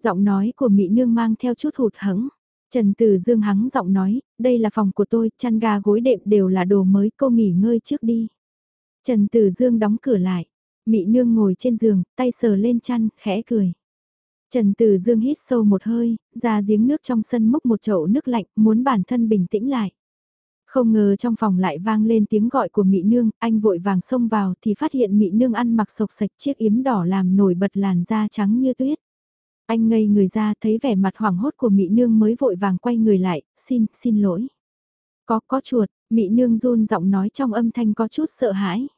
S1: Giọng nói của Mị Nương mang theo chút hụt hẫng. Trần Từ Dương hắng giọng nói, đây là phòng của tôi, chăn ga gối đệm đều là đồ mới, cô nghỉ ngơi trước đi. Trần Từ Dương đóng cửa lại, Mị Nương ngồi trên giường, tay sờ lên chăn, khẽ cười. Trần Từ Dương hít sâu một hơi, ra giếng nước trong sân múc một chậu nước lạnh, muốn bản thân bình tĩnh lại. Không ngờ trong phòng lại vang lên tiếng gọi của mỹ Nương, anh vội vàng xông vào thì phát hiện mỹ Nương ăn mặc sộc sạch chiếc yếm đỏ làm nổi bật làn da trắng như tuyết. Anh ngây người ra thấy vẻ mặt hoảng hốt của mỹ Nương mới vội vàng quay người lại, xin, xin lỗi. Có, có chuột, mỹ Nương run giọng nói trong âm thanh có chút sợ hãi.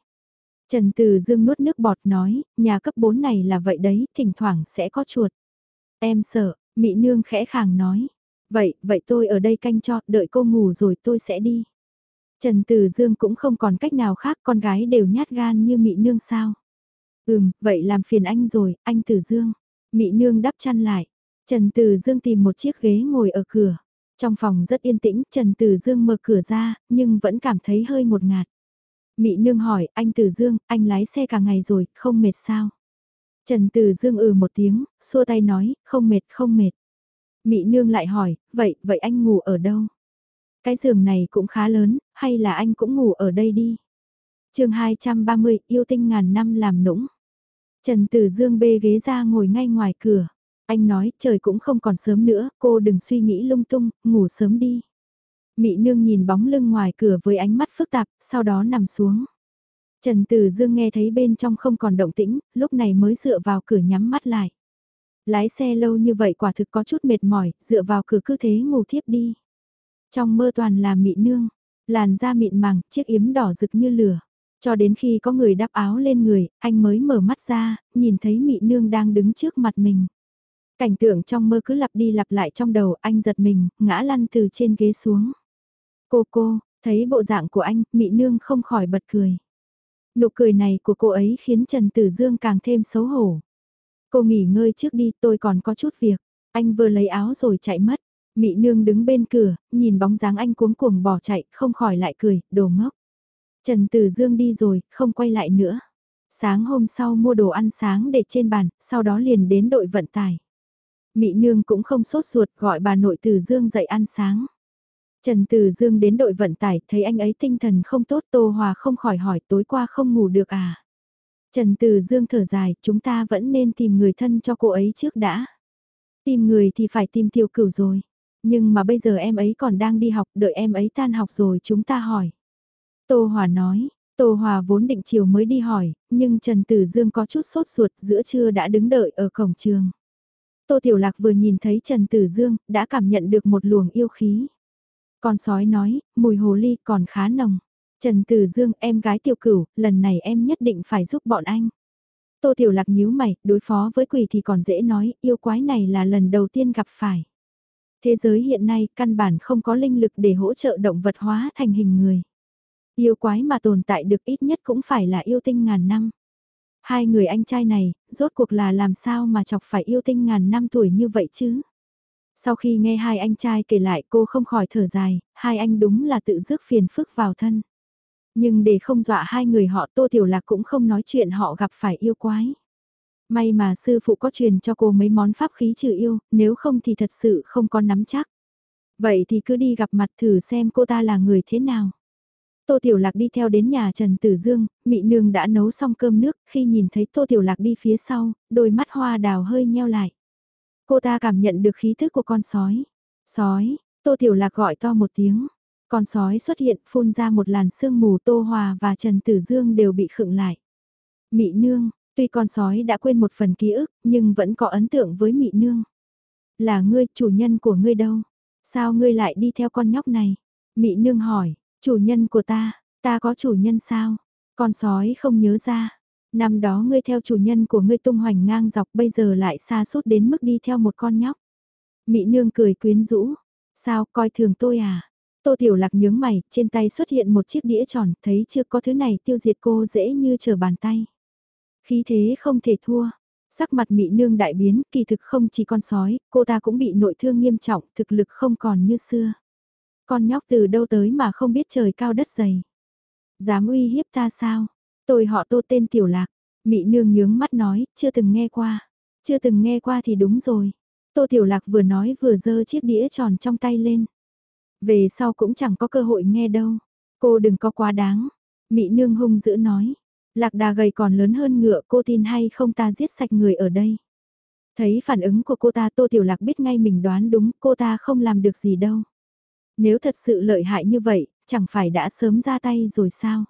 S1: Trần Từ Dương nuốt nước bọt nói, nhà cấp 4 này là vậy đấy, thỉnh thoảng sẽ có chuột. Em sợ, mỹ Nương khẽ khàng nói. Vậy, vậy tôi ở đây canh cho, đợi cô ngủ rồi tôi sẽ đi. Trần Từ Dương cũng không còn cách nào khác, con gái đều nhát gan như Mị Nương sao. Ừm, vậy làm phiền anh rồi, anh Từ Dương. Mị Nương đắp chăn lại. Trần Từ Dương tìm một chiếc ghế ngồi ở cửa. Trong phòng rất yên tĩnh, Trần Từ Dương mở cửa ra, nhưng vẫn cảm thấy hơi một ngạt. Mị Nương hỏi, anh Từ Dương, anh lái xe cả ngày rồi, không mệt sao? Trần Từ Dương ừ một tiếng, xua tay nói, không mệt không mệt. Mị Nương lại hỏi, vậy, vậy anh ngủ ở đâu? Cái giường này cũng khá lớn, hay là anh cũng ngủ ở đây đi? chương 230, yêu tinh ngàn năm làm nũng. Trần Tử Dương bê ghế ra ngồi ngay ngoài cửa. Anh nói, trời cũng không còn sớm nữa, cô đừng suy nghĩ lung tung, ngủ sớm đi. Mị nương nhìn bóng lưng ngoài cửa với ánh mắt phức tạp, sau đó nằm xuống. Trần Tử Dương nghe thấy bên trong không còn động tĩnh, lúc này mới dựa vào cửa nhắm mắt lại. Lái xe lâu như vậy quả thực có chút mệt mỏi, dựa vào cửa cứ thế ngủ thiếp đi. Trong mơ toàn là mị nương, làn da mịn màng, chiếc yếm đỏ rực như lửa. Cho đến khi có người đắp áo lên người, anh mới mở mắt ra, nhìn thấy mị nương đang đứng trước mặt mình. Cảnh tượng trong mơ cứ lặp đi lặp lại trong đầu, anh giật mình, ngã lăn từ trên ghế xuống. Cô cô, thấy bộ dạng của anh, mị nương không khỏi bật cười. Nụ cười này của cô ấy khiến Trần Tử Dương càng thêm xấu hổ. Cô nghỉ ngơi trước đi, tôi còn có chút việc. Anh vừa lấy áo rồi chạy mất. Mị nương đứng bên cửa, nhìn bóng dáng anh cuống cuồng bỏ chạy, không khỏi lại cười, đồ ngốc. Trần Tử Dương đi rồi, không quay lại nữa. Sáng hôm sau mua đồ ăn sáng để trên bàn, sau đó liền đến đội vận tải. Mị nương cũng không sốt ruột gọi bà nội Tử Dương dậy ăn sáng. Trần Từ Dương đến đội vận tải, thấy anh ấy tinh thần không tốt Tô Hòa không khỏi hỏi tối qua không ngủ được à. Trần Từ Dương thở dài, chúng ta vẫn nên tìm người thân cho cô ấy trước đã. Tìm người thì phải tìm tiêu cửu rồi. Nhưng mà bây giờ em ấy còn đang đi học, đợi em ấy tan học rồi chúng ta hỏi. Tô Hòa nói, Tô Hòa vốn định chiều mới đi hỏi, nhưng Trần Tử Dương có chút sốt ruột giữa trưa đã đứng đợi ở cổng trường. Tô Tiểu Lạc vừa nhìn thấy Trần Tử Dương, đã cảm nhận được một luồng yêu khí. Con sói nói, mùi hồ ly còn khá nồng. Trần Từ Dương, em gái tiểu cửu, lần này em nhất định phải giúp bọn anh. Tô Tiểu Lạc nhíu mày, đối phó với quỷ thì còn dễ nói, yêu quái này là lần đầu tiên gặp phải. Thế giới hiện nay căn bản không có linh lực để hỗ trợ động vật hóa thành hình người. Yêu quái mà tồn tại được ít nhất cũng phải là yêu tinh ngàn năm. Hai người anh trai này, rốt cuộc là làm sao mà chọc phải yêu tinh ngàn năm tuổi như vậy chứ? Sau khi nghe hai anh trai kể lại cô không khỏi thở dài, hai anh đúng là tự rước phiền phức vào thân. Nhưng để không dọa hai người họ Tô Tiểu Lạc cũng không nói chuyện họ gặp phải yêu quái. May mà sư phụ có truyền cho cô mấy món pháp khí trừ yêu, nếu không thì thật sự không có nắm chắc. Vậy thì cứ đi gặp mặt thử xem cô ta là người thế nào. Tô Tiểu Lạc đi theo đến nhà Trần Tử Dương, Mị Nương đã nấu xong cơm nước, khi nhìn thấy Tô Tiểu Lạc đi phía sau, đôi mắt hoa đào hơi nheo lại. Cô ta cảm nhận được khí thức của con sói. Sói, Tô Tiểu Lạc gọi to một tiếng. Con sói xuất hiện phun ra một làn sương mù Tô Hòa và Trần Tử Dương đều bị khựng lại. Mị Nương, tuy con sói đã quên một phần ký ức nhưng vẫn có ấn tượng với Mị Nương. Là ngươi, chủ nhân của ngươi đâu? Sao ngươi lại đi theo con nhóc này? Mị Nương hỏi, chủ nhân của ta, ta có chủ nhân sao? Con sói không nhớ ra. Năm đó ngươi theo chủ nhân của ngươi tung hoành ngang dọc bây giờ lại xa suốt đến mức đi theo một con nhóc. Mị nương cười quyến rũ. Sao coi thường tôi à? Tô Tiểu Lạc nhướng mày, trên tay xuất hiện một chiếc đĩa tròn, thấy chưa có thứ này tiêu diệt cô dễ như trở bàn tay. Khí thế không thể thua. Sắc mặt mị nương đại biến, kỳ thực không chỉ con sói, cô ta cũng bị nội thương nghiêm trọng, thực lực không còn như xưa. Con nhóc từ đâu tới mà không biết trời cao đất dày. Dám uy hiếp ta sao? Tôi họ tô tên Tiểu Lạc. Mị nương nhướng mắt nói, chưa từng nghe qua. Chưa từng nghe qua thì đúng rồi. Tô Tiểu Lạc vừa nói vừa dơ chiếc đĩa tròn trong tay lên. Về sau cũng chẳng có cơ hội nghe đâu. Cô đừng có quá đáng. mỹ nương hung dữ nói. Lạc đà gầy còn lớn hơn ngựa cô tin hay không ta giết sạch người ở đây. Thấy phản ứng của cô ta Tô Tiểu Lạc biết ngay mình đoán đúng cô ta không làm được gì đâu. Nếu thật sự lợi hại như vậy, chẳng phải đã sớm ra tay rồi sao?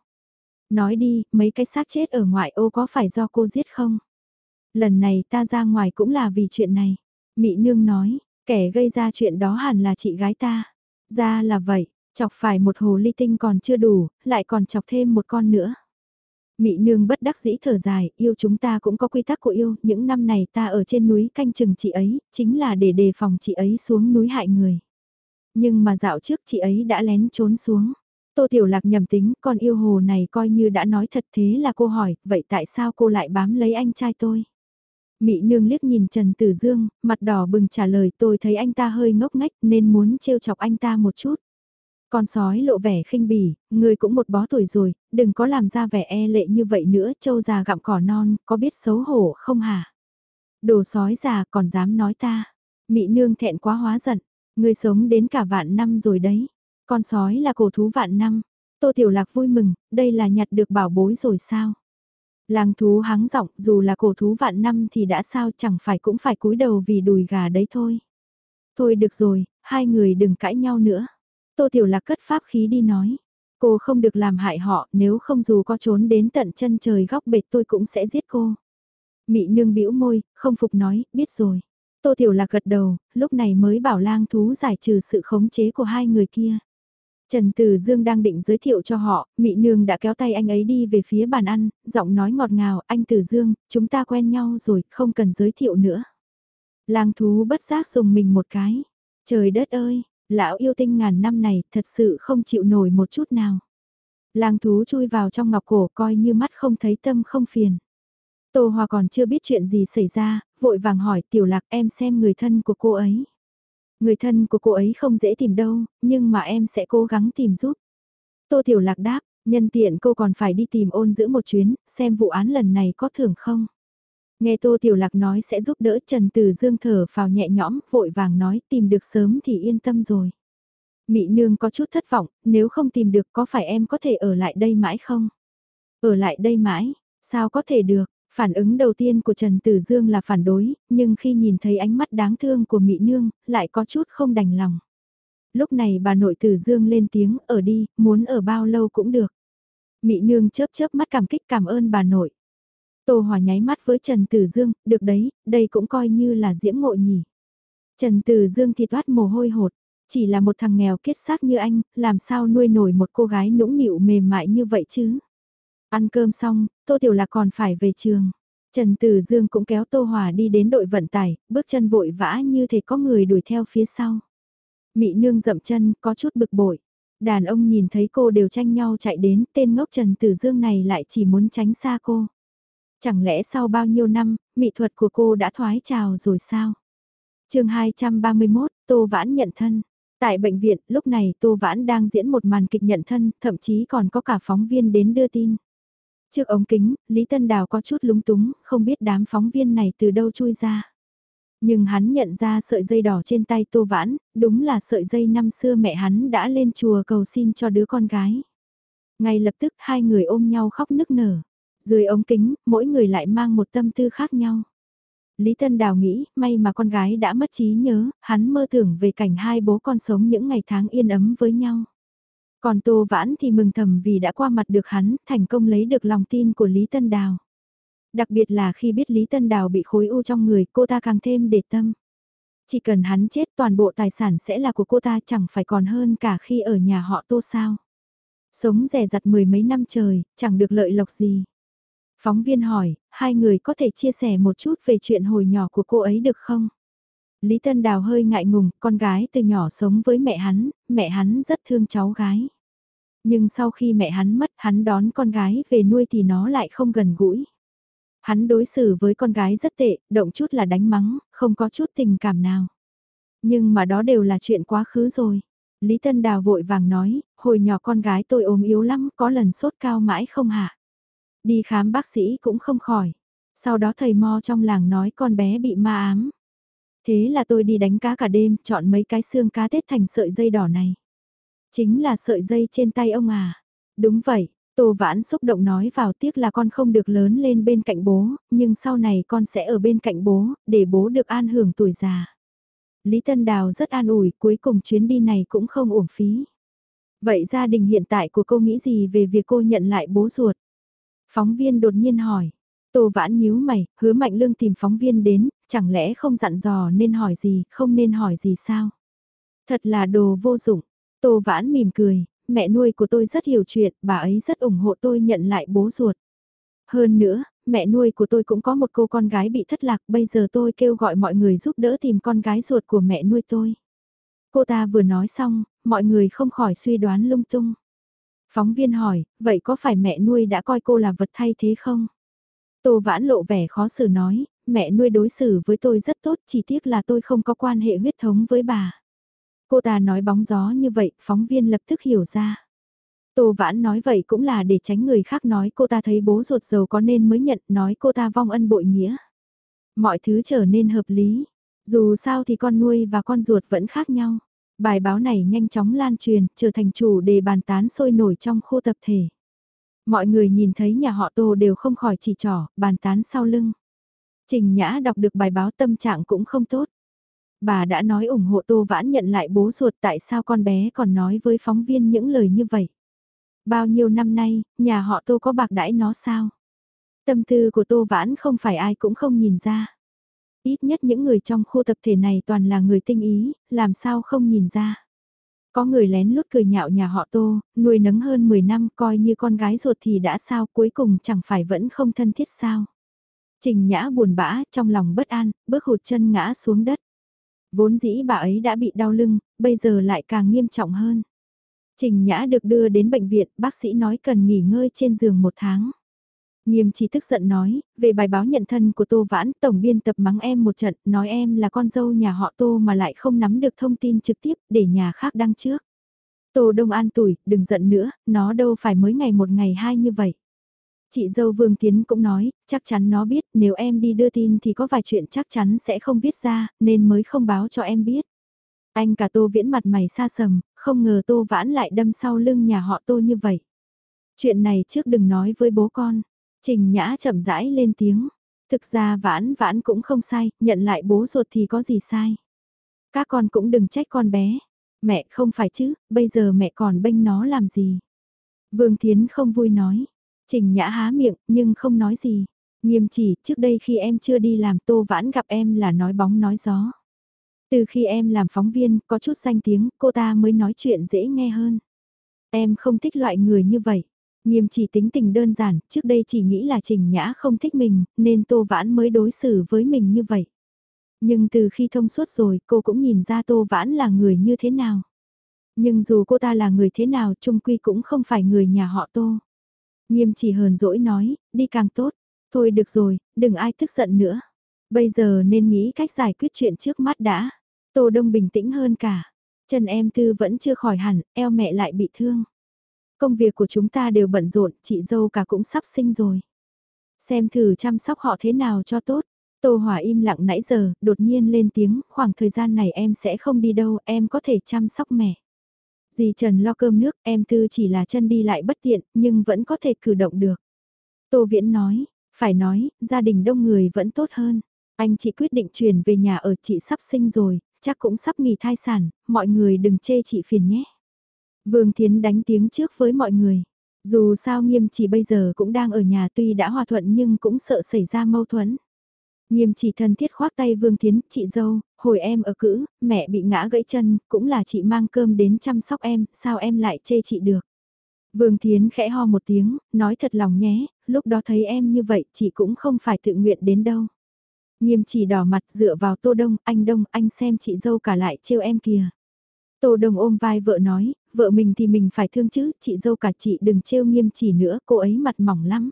S1: Nói đi, mấy cái xác chết ở ngoại ô có phải do cô giết không? Lần này ta ra ngoài cũng là vì chuyện này. mỹ nương nói, kẻ gây ra chuyện đó hẳn là chị gái ta. Ra là vậy, chọc phải một hồ ly tinh còn chưa đủ, lại còn chọc thêm một con nữa. Mị nương bất đắc dĩ thở dài, yêu chúng ta cũng có quy tắc của yêu, những năm này ta ở trên núi canh chừng chị ấy, chính là để đề phòng chị ấy xuống núi hại người. Nhưng mà dạo trước chị ấy đã lén trốn xuống. Tô Tiểu Lạc nhầm tính, con yêu hồ này coi như đã nói thật thế là cô hỏi, vậy tại sao cô lại bám lấy anh trai tôi? Mị nương liếc nhìn Trần Tử Dương, mặt đỏ bừng trả lời tôi thấy anh ta hơi ngốc ngách nên muốn trêu chọc anh ta một chút. Con sói lộ vẻ khinh bỉ, người cũng một bó tuổi rồi, đừng có làm ra vẻ e lệ như vậy nữa, châu già gặm cỏ non, có biết xấu hổ không hả? Đồ sói già còn dám nói ta. Mị nương thẹn quá hóa giận, người sống đến cả vạn năm rồi đấy. Con sói là cổ thú vạn năm. Tô Tiểu Lạc vui mừng, đây là nhặt được bảo bối rồi sao? Làng thú hắng giọng, dù là cổ thú vạn năm thì đã sao chẳng phải cũng phải cúi đầu vì đùi gà đấy thôi. Thôi được rồi, hai người đừng cãi nhau nữa. Tô Tiểu Lạc cất pháp khí đi nói. Cô không được làm hại họ, nếu không dù có trốn đến tận chân trời góc bệt tôi cũng sẽ giết cô. Mị nương bĩu môi, không phục nói, biết rồi. Tô Tiểu Lạc gật đầu, lúc này mới bảo lang thú giải trừ sự khống chế của hai người kia. Trần Từ Dương đang định giới thiệu cho họ, Mị Nương đã kéo tay anh ấy đi về phía bàn ăn, giọng nói ngọt ngào, anh Từ Dương, chúng ta quen nhau rồi, không cần giới thiệu nữa. Lang thú bất giác dùng mình một cái. Trời đất ơi, lão yêu tinh ngàn năm này thật sự không chịu nổi một chút nào. Lang thú chui vào trong ngọc cổ coi như mắt không thấy tâm không phiền. Tô Hòa còn chưa biết chuyện gì xảy ra, vội vàng hỏi tiểu lạc em xem người thân của cô ấy. Người thân của cô ấy không dễ tìm đâu, nhưng mà em sẽ cố gắng tìm giúp. Tô Tiểu Lạc đáp, nhân tiện cô còn phải đi tìm ôn giữ một chuyến, xem vụ án lần này có thưởng không. Nghe Tô Tiểu Lạc nói sẽ giúp đỡ Trần Từ Dương thở vào nhẹ nhõm, vội vàng nói tìm được sớm thì yên tâm rồi. Mị nương có chút thất vọng, nếu không tìm được có phải em có thể ở lại đây mãi không? Ở lại đây mãi, sao có thể được? Phản ứng đầu tiên của Trần Tử Dương là phản đối, nhưng khi nhìn thấy ánh mắt đáng thương của Mị Nương, lại có chút không đành lòng. Lúc này bà nội Tử Dương lên tiếng, ở đi, muốn ở bao lâu cũng được. Mị Nương chớp chớp mắt cảm kích cảm ơn bà nội. Tô Hòa nháy mắt với Trần Tử Dương, được đấy, đây cũng coi như là diễm ngộ nhỉ. Trần Tử Dương thì toát mồ hôi hột, chỉ là một thằng nghèo kết xác như anh, làm sao nuôi nổi một cô gái nũng nịu mềm mại như vậy chứ? Ăn cơm xong, Tô Tiểu Lạc còn phải về trường. Trần Tử Dương cũng kéo Tô Hòa đi đến đội vận tải, bước chân vội vã như thể có người đuổi theo phía sau. Mị nương dậm chân, có chút bực bội. Đàn ông nhìn thấy cô đều tranh nhau chạy đến, tên ngốc Trần Tử Dương này lại chỉ muốn tránh xa cô. Chẳng lẽ sau bao nhiêu năm, mỹ thuật của cô đã thoái trào rồi sao? chương 231, Tô Vãn nhận thân. Tại bệnh viện, lúc này Tô Vãn đang diễn một màn kịch nhận thân, thậm chí còn có cả phóng viên đến đưa tin. Trước ống kính, Lý Tân Đào có chút lúng túng, không biết đám phóng viên này từ đâu chui ra. Nhưng hắn nhận ra sợi dây đỏ trên tay Tô Vãn, đúng là sợi dây năm xưa mẹ hắn đã lên chùa cầu xin cho đứa con gái. Ngay lập tức hai người ôm nhau khóc nức nở. Dưới ống kính, mỗi người lại mang một tâm tư khác nhau. Lý Tân Đào nghĩ, may mà con gái đã mất trí nhớ, hắn mơ tưởng về cảnh hai bố con sống những ngày tháng yên ấm với nhau. Còn Tô Vãn thì mừng thầm vì đã qua mặt được hắn, thành công lấy được lòng tin của Lý Tân Đào. Đặc biệt là khi biết Lý Tân Đào bị khối u trong người, cô ta càng thêm để tâm. Chỉ cần hắn chết toàn bộ tài sản sẽ là của cô ta chẳng phải còn hơn cả khi ở nhà họ Tô sao. Sống rẻ rặt mười mấy năm trời, chẳng được lợi lộc gì. Phóng viên hỏi, hai người có thể chia sẻ một chút về chuyện hồi nhỏ của cô ấy được không? Lý Tân Đào hơi ngại ngùng, con gái từ nhỏ sống với mẹ hắn, mẹ hắn rất thương cháu gái. Nhưng sau khi mẹ hắn mất, hắn đón con gái về nuôi thì nó lại không gần gũi. Hắn đối xử với con gái rất tệ, động chút là đánh mắng, không có chút tình cảm nào. Nhưng mà đó đều là chuyện quá khứ rồi. Lý Tân Đào vội vàng nói, hồi nhỏ con gái tôi ốm yếu lắm, có lần sốt cao mãi không hạ. Đi khám bác sĩ cũng không khỏi. Sau đó thầy mo trong làng nói con bé bị ma ám. Thế là tôi đi đánh cá cả đêm, chọn mấy cái xương cá tết thành sợi dây đỏ này. Chính là sợi dây trên tay ông à. Đúng vậy, Tô Vãn xúc động nói vào tiếc là con không được lớn lên bên cạnh bố, nhưng sau này con sẽ ở bên cạnh bố, để bố được an hưởng tuổi già. Lý Tân Đào rất an ủi, cuối cùng chuyến đi này cũng không uổng phí. Vậy gia đình hiện tại của cô nghĩ gì về việc cô nhận lại bố ruột? Phóng viên đột nhiên hỏi. Tô Vãn nhíu mày, hứa Mạnh Lương tìm phóng viên đến, chẳng lẽ không dặn dò nên hỏi gì, không nên hỏi gì sao? Thật là đồ vô dụng. Tô Vãn mỉm cười, mẹ nuôi của tôi rất hiểu chuyện, bà ấy rất ủng hộ tôi nhận lại bố ruột. Hơn nữa, mẹ nuôi của tôi cũng có một cô con gái bị thất lạc, bây giờ tôi kêu gọi mọi người giúp đỡ tìm con gái ruột của mẹ nuôi tôi. Cô ta vừa nói xong, mọi người không khỏi suy đoán lung tung. Phóng viên hỏi, vậy có phải mẹ nuôi đã coi cô là vật thay thế không? Tô vãn lộ vẻ khó xử nói, mẹ nuôi đối xử với tôi rất tốt, chỉ tiếc là tôi không có quan hệ huyết thống với bà. Cô ta nói bóng gió như vậy, phóng viên lập tức hiểu ra. Tô Vãn nói vậy cũng là để tránh người khác nói cô ta thấy bố ruột giàu có nên mới nhận nói cô ta vong ân bội nghĩa. Mọi thứ trở nên hợp lý. Dù sao thì con nuôi và con ruột vẫn khác nhau. Bài báo này nhanh chóng lan truyền, trở thành chủ đề bàn tán sôi nổi trong khu tập thể. Mọi người nhìn thấy nhà họ Tô đều không khỏi chỉ trỏ, bàn tán sau lưng. Trình Nhã đọc được bài báo tâm trạng cũng không tốt. Bà đã nói ủng hộ Tô Vãn nhận lại bố ruột tại sao con bé còn nói với phóng viên những lời như vậy. Bao nhiêu năm nay, nhà họ Tô có bạc đãi nó sao? Tâm tư của Tô Vãn không phải ai cũng không nhìn ra. Ít nhất những người trong khu tập thể này toàn là người tinh ý, làm sao không nhìn ra. Có người lén lút cười nhạo nhà họ Tô, nuôi nấng hơn 10 năm coi như con gái ruột thì đã sao cuối cùng chẳng phải vẫn không thân thiết sao. Trình Nhã buồn bã, trong lòng bất an, bước hụt chân ngã xuống đất. Vốn dĩ bà ấy đã bị đau lưng, bây giờ lại càng nghiêm trọng hơn. Trình Nhã được đưa đến bệnh viện, bác sĩ nói cần nghỉ ngơi trên giường một tháng. Nghiêm chỉ tức giận nói, về bài báo nhận thân của Tô Vãn, tổng biên tập mắng em một trận, nói em là con dâu nhà họ Tô mà lại không nắm được thông tin trực tiếp để nhà khác đăng trước. Tô Đông An tuổi, đừng giận nữa, nó đâu phải mới ngày một ngày hai như vậy. Chị dâu Vương Tiến cũng nói, chắc chắn nó biết nếu em đi đưa tin thì có vài chuyện chắc chắn sẽ không viết ra, nên mới không báo cho em biết. Anh cả Tô Viễn mặt mày xa sầm, không ngờ Tô Vãn lại đâm sau lưng nhà họ Tô như vậy. Chuyện này trước đừng nói với bố con. Trình Nhã chậm rãi lên tiếng. Thực ra Vãn Vãn cũng không sai, nhận lại bố ruột thì có gì sai. Các con cũng đừng trách con bé. Mẹ không phải chứ, bây giờ mẹ còn bênh nó làm gì. Vương Thiến không vui nói. Trình Nhã há miệng nhưng không nói gì. Nghiêm chỉ trước đây khi em chưa đi làm Tô Vãn gặp em là nói bóng nói gió. Từ khi em làm phóng viên, có chút danh tiếng, cô ta mới nói chuyện dễ nghe hơn. Em không thích loại người như vậy. Nghiêm chỉ tính tình đơn giản, trước đây chỉ nghĩ là Trình Nhã không thích mình, nên Tô Vãn mới đối xử với mình như vậy. Nhưng từ khi thông suốt rồi, cô cũng nhìn ra Tô Vãn là người như thế nào. Nhưng dù cô ta là người thế nào, trung quy cũng không phải người nhà họ Tô. Nghiêm chỉ hờn dỗi nói, đi càng tốt. Thôi được rồi, đừng ai tức giận nữa. Bây giờ nên nghĩ cách giải quyết chuyện trước mắt đã. Tô Đông bình tĩnh hơn cả. Chân em tư vẫn chưa khỏi hẳn, eo mẹ lại bị thương. Công việc của chúng ta đều bận rộn, chị dâu cả cũng sắp sinh rồi. Xem thử chăm sóc họ thế nào cho tốt. Tô Hòa im lặng nãy giờ, đột nhiên lên tiếng, khoảng thời gian này em sẽ không đi đâu, em có thể chăm sóc mẹ. Dì Trần lo cơm nước, em tư chỉ là chân đi lại bất tiện, nhưng vẫn có thể cử động được. Tô Viễn nói, phải nói, gia đình đông người vẫn tốt hơn. Anh chị quyết định chuyển về nhà ở chị sắp sinh rồi, chắc cũng sắp nghỉ thai sản, mọi người đừng chê chị phiền nhé. Vương Thiến đánh tiếng trước với mọi người. Dù sao nghiêm chỉ bây giờ cũng đang ở nhà tuy đã hòa thuận nhưng cũng sợ xảy ra mâu thuẫn. Nghiêm chỉ thân thiết khoác tay Vương Thiến, chị dâu, hồi em ở cữ, mẹ bị ngã gãy chân, cũng là chị mang cơm đến chăm sóc em, sao em lại chê chị được. Vương Thiến khẽ ho một tiếng, nói thật lòng nhé, lúc đó thấy em như vậy chị cũng không phải tự nguyện đến đâu. Nghiêm chỉ đỏ mặt dựa vào Tô Đông, anh Đông, anh xem chị dâu cả lại trêu em kìa. Tô Đông ôm vai vợ nói, vợ mình thì mình phải thương chứ, chị dâu cả chị đừng trêu nghiêm chỉ nữa, cô ấy mặt mỏng lắm.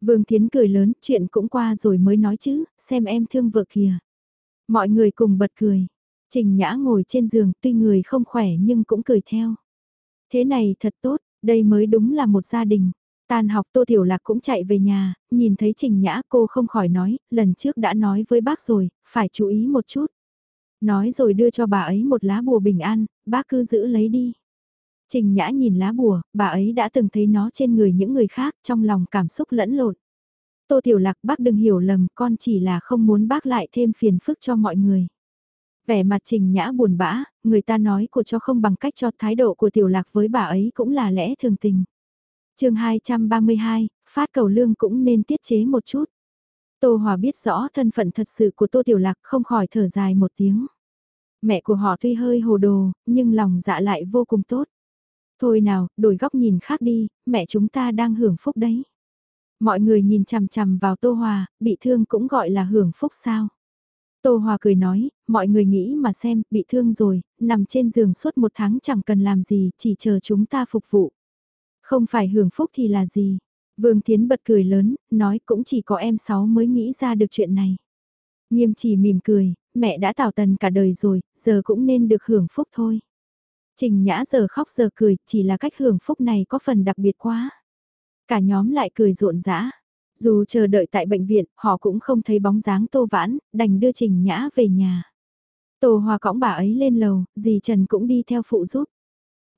S1: Vương Thiến cười lớn, chuyện cũng qua rồi mới nói chứ, xem em thương vợ kìa. Mọi người cùng bật cười. Trình Nhã ngồi trên giường, tuy người không khỏe nhưng cũng cười theo. Thế này thật tốt, đây mới đúng là một gia đình. Tan học Tô Tiểu Lạc cũng chạy về nhà, nhìn thấy Trình Nhã cô không khỏi nói, lần trước đã nói với bác rồi, phải chú ý một chút. Nói rồi đưa cho bà ấy một lá bùa bình an, bác cứ giữ lấy đi. Trình Nhã nhìn lá bùa, bà ấy đã từng thấy nó trên người những người khác trong lòng cảm xúc lẫn lộn. Tô Tiểu Lạc bác đừng hiểu lầm con chỉ là không muốn bác lại thêm phiền phức cho mọi người. Vẻ mặt Trình Nhã buồn bã, người ta nói của cho không bằng cách cho thái độ của Tiểu Lạc với bà ấy cũng là lẽ thường tình. chương 232, phát cầu lương cũng nên tiết chế một chút. Tô Hòa biết rõ thân phận thật sự của Tô Tiểu Lạc không khỏi thở dài một tiếng. Mẹ của họ tuy hơi hồ đồ, nhưng lòng dạ lại vô cùng tốt. Thôi nào, đổi góc nhìn khác đi, mẹ chúng ta đang hưởng phúc đấy. Mọi người nhìn chằm chằm vào Tô Hòa, bị thương cũng gọi là hưởng phúc sao. Tô Hòa cười nói, mọi người nghĩ mà xem, bị thương rồi, nằm trên giường suốt một tháng chẳng cần làm gì, chỉ chờ chúng ta phục vụ. Không phải hưởng phúc thì là gì? Vương Thiến bật cười lớn, nói cũng chỉ có em sáu mới nghĩ ra được chuyện này. Nghiêm chỉ mỉm cười, mẹ đã tảo tần cả đời rồi, giờ cũng nên được hưởng phúc thôi. Trình Nhã giờ khóc giờ cười, chỉ là cách hưởng phúc này có phần đặc biệt quá. Cả nhóm lại cười rộn rã. Dù chờ đợi tại bệnh viện, họ cũng không thấy bóng dáng Tô Vãn, đành đưa Trình Nhã về nhà. Tô Hòa cõng bà ấy lên lầu, dì Trần cũng đi theo phụ giúp.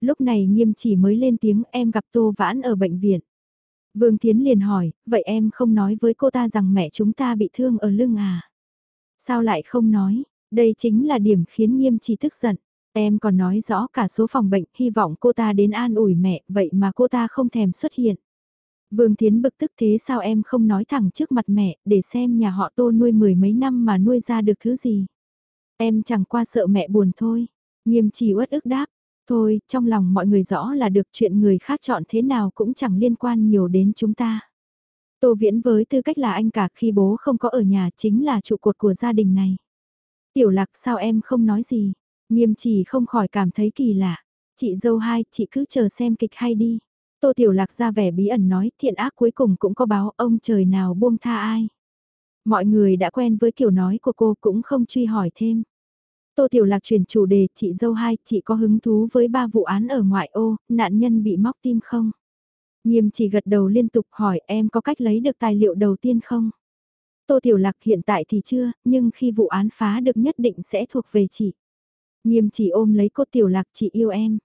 S1: Lúc này nghiêm chỉ mới lên tiếng em gặp Tô Vãn ở bệnh viện. Vương Thiến liền hỏi, vậy em không nói với cô ta rằng mẹ chúng ta bị thương ở lưng à? Sao lại không nói? Đây chính là điểm khiến nghiêm chỉ tức giận. Em còn nói rõ cả số phòng bệnh, hy vọng cô ta đến an ủi mẹ, vậy mà cô ta không thèm xuất hiện. Vương Thiến bực tức thế sao em không nói thẳng trước mặt mẹ, để xem nhà họ tô nuôi mười mấy năm mà nuôi ra được thứ gì. Em chẳng qua sợ mẹ buồn thôi. Nghiêm trì uất ức đáp. Thôi, trong lòng mọi người rõ là được chuyện người khác chọn thế nào cũng chẳng liên quan nhiều đến chúng ta. Tô Viễn với tư cách là anh cả khi bố không có ở nhà chính là trụ cột của gia đình này. Tiểu lạc sao em không nói gì? Nghiêm chỉ không khỏi cảm thấy kỳ lạ. Chị dâu hai, chị cứ chờ xem kịch hay đi. Tô Tiểu Lạc ra vẻ bí ẩn nói thiện ác cuối cùng cũng có báo ông trời nào buông tha ai. Mọi người đã quen với kiểu nói của cô cũng không truy hỏi thêm. Tô Tiểu Lạc chuyển chủ đề chị dâu hai, chị có hứng thú với ba vụ án ở ngoại ô, nạn nhân bị móc tim không? Nghiêm chỉ gật đầu liên tục hỏi em có cách lấy được tài liệu đầu tiên không? Tô Tiểu Lạc hiện tại thì chưa, nhưng khi vụ án phá được nhất định sẽ thuộc về chị. Nghiêm chỉ ôm lấy cô Tiểu Lạc chị yêu em.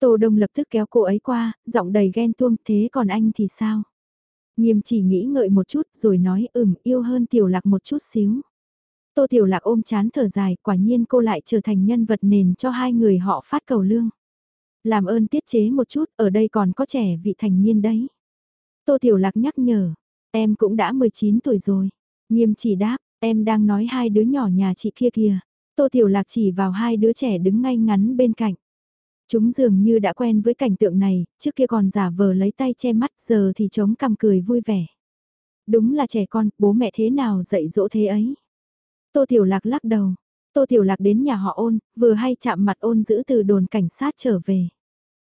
S1: Tô Đông lập tức kéo cô ấy qua, giọng đầy ghen tuông thế còn anh thì sao? Nghiêm chỉ nghĩ ngợi một chút rồi nói ừm yêu hơn Tiểu Lạc một chút xíu. Tô Tiểu Lạc ôm chán thở dài quả nhiên cô lại trở thành nhân vật nền cho hai người họ phát cầu lương. Làm ơn tiết chế một chút ở đây còn có trẻ vị thành niên đấy. Tô Tiểu Lạc nhắc nhở, em cũng đã 19 tuổi rồi. Nghiêm chỉ đáp, em đang nói hai đứa nhỏ nhà chị kia kìa. Tô Tiểu Lạc chỉ vào hai đứa trẻ đứng ngay ngắn bên cạnh. Chúng dường như đã quen với cảnh tượng này, trước kia còn giả vờ lấy tay che mắt giờ thì chống cằm cười vui vẻ. Đúng là trẻ con, bố mẹ thế nào dạy dỗ thế ấy. Tô Tiểu Lạc lắc đầu. Tô Tiểu Lạc đến nhà họ ôn, vừa hay chạm mặt ôn giữ từ đồn cảnh sát trở về.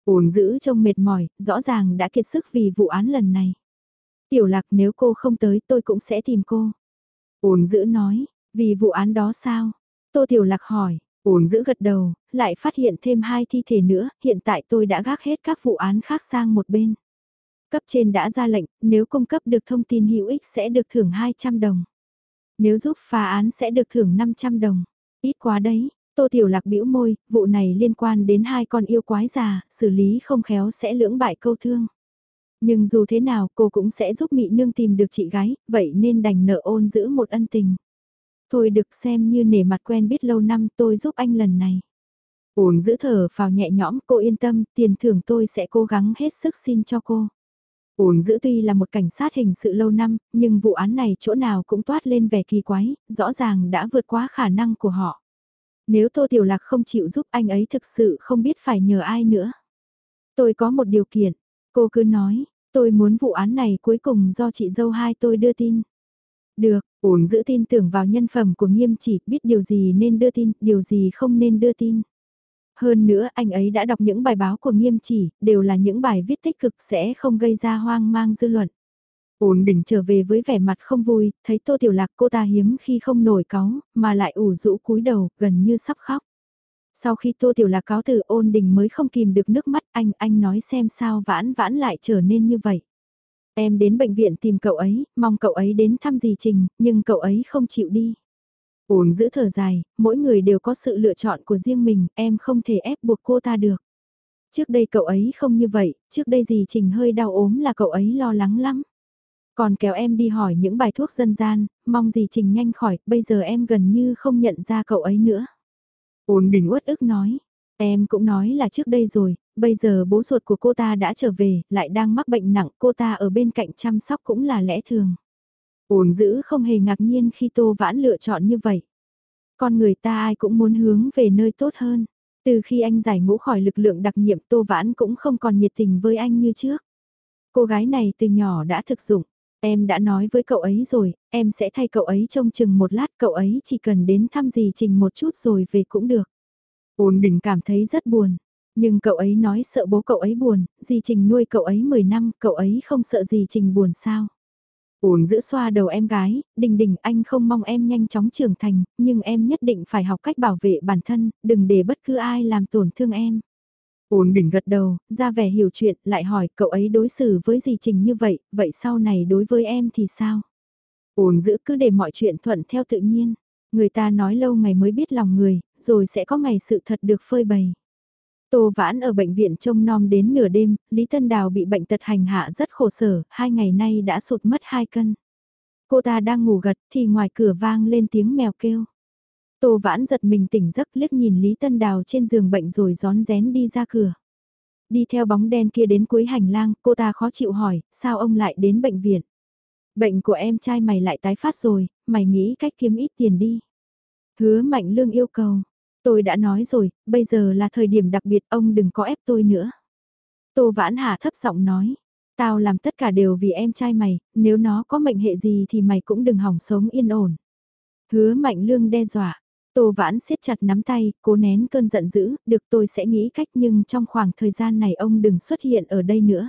S1: Ôn giữ trông mệt mỏi, rõ ràng đã kiệt sức vì vụ án lần này. Tiểu Lạc nếu cô không tới tôi cũng sẽ tìm cô. Ôn giữ nói, vì vụ án đó sao? Tô Tiểu Lạc hỏi, ổn giữ gật đầu, lại phát hiện thêm hai thi thể nữa, hiện tại tôi đã gác hết các vụ án khác sang một bên. Cấp trên đã ra lệnh, nếu cung cấp được thông tin hữu ích sẽ được thưởng 200 đồng. Nếu giúp phá án sẽ được thưởng 500 đồng. Ít quá đấy, Tô Tiểu Lạc bĩu môi, vụ này liên quan đến hai con yêu quái già, xử lý không khéo sẽ lưỡng bại câu thương. Nhưng dù thế nào cô cũng sẽ giúp Mị Nương tìm được chị gái, vậy nên đành nợ ôn giữ một ân tình. Thôi được xem như nể mặt quen biết lâu năm tôi giúp anh lần này. ôn giữ thở vào nhẹ nhõm cô yên tâm, tiền thưởng tôi sẽ cố gắng hết sức xin cho cô. Ổn giữ tuy là một cảnh sát hình sự lâu năm, nhưng vụ án này chỗ nào cũng toát lên vẻ kỳ quái, rõ ràng đã vượt quá khả năng của họ. Nếu Tô Tiểu Lạc không chịu giúp anh ấy thực sự không biết phải nhờ ai nữa. Tôi có một điều kiện, cô cứ nói, tôi muốn vụ án này cuối cùng do chị dâu hai tôi đưa tin. Được, ổn giữ tin tưởng vào nhân phẩm của nghiêm chỉ, biết điều gì nên đưa tin, điều gì không nên đưa tin. Hơn nữa anh ấy đã đọc những bài báo của nghiêm chỉ, đều là những bài viết tích cực sẽ không gây ra hoang mang dư luận. Ôn đỉnh trở về với vẻ mặt không vui, thấy tô tiểu lạc cô ta hiếm khi không nổi cáu, mà lại ủ rũ cúi đầu, gần như sắp khóc. Sau khi tô tiểu lạc cáo từ ôn đình mới không kìm được nước mắt anh, anh nói xem sao vãn vãn lại trở nên như vậy. Em đến bệnh viện tìm cậu ấy, mong cậu ấy đến thăm dì Trình, nhưng cậu ấy không chịu đi. Ôn giữ thở dài, mỗi người đều có sự lựa chọn của riêng mình, em không thể ép buộc cô ta được. Trước đây cậu ấy không như vậy, trước đây gì Trình hơi đau ốm là cậu ấy lo lắng lắm. Còn kéo em đi hỏi những bài thuốc dân gian, mong gì Trình nhanh khỏi, bây giờ em gần như không nhận ra cậu ấy nữa. Ôn đình uất ức nói, em cũng nói là trước đây rồi, bây giờ bố ruột của cô ta đã trở về, lại đang mắc bệnh nặng, cô ta ở bên cạnh chăm sóc cũng là lẽ thường. Ôn dữ không hề ngạc nhiên khi Tô Vãn lựa chọn như vậy. Con người ta ai cũng muốn hướng về nơi tốt hơn. Từ khi anh giải ngũ khỏi lực lượng đặc nhiệm Tô Vãn cũng không còn nhiệt tình với anh như trước. Cô gái này từ nhỏ đã thực dụng. Em đã nói với cậu ấy rồi, em sẽ thay cậu ấy trông chừng một lát cậu ấy chỉ cần đến thăm dì Trình một chút rồi về cũng được. Ôn đình cảm thấy rất buồn. Nhưng cậu ấy nói sợ bố cậu ấy buồn, dì Trình nuôi cậu ấy 10 năm, cậu ấy không sợ dì Trình buồn sao. Uống giữ xoa đầu em gái, đình đình anh không mong em nhanh chóng trưởng thành, nhưng em nhất định phải học cách bảo vệ bản thân, đừng để bất cứ ai làm tổn thương em. Uống đỉnh gật đầu, ra vẻ hiểu chuyện, lại hỏi cậu ấy đối xử với dì Trình như vậy, vậy sau này đối với em thì sao? Uống giữ cứ để mọi chuyện thuận theo tự nhiên. Người ta nói lâu ngày mới biết lòng người, rồi sẽ có ngày sự thật được phơi bày. Tô Vãn ở bệnh viện trông nom đến nửa đêm, Lý Tân Đào bị bệnh tật hành hạ rất khổ sở, hai ngày nay đã sụt mất hai cân. Cô ta đang ngủ gật thì ngoài cửa vang lên tiếng mèo kêu. Tô Vãn giật mình tỉnh giấc liếc nhìn Lý Tân Đào trên giường bệnh rồi gión rén đi ra cửa. Đi theo bóng đen kia đến cuối hành lang, cô ta khó chịu hỏi, sao ông lại đến bệnh viện? Bệnh của em trai mày lại tái phát rồi, mày nghĩ cách kiếm ít tiền đi. Hứa Mạnh Lương yêu cầu, Tôi đã nói rồi, bây giờ là thời điểm đặc biệt ông đừng có ép tôi nữa. Tô Vãn Hà thấp giọng nói, tao làm tất cả đều vì em trai mày, nếu nó có mệnh hệ gì thì mày cũng đừng hỏng sống yên ổn. Hứa Mạnh Lương đe dọa, Tô Vãn siết chặt nắm tay, cố nén cơn giận dữ, được tôi sẽ nghĩ cách nhưng trong khoảng thời gian này ông đừng xuất hiện ở đây nữa.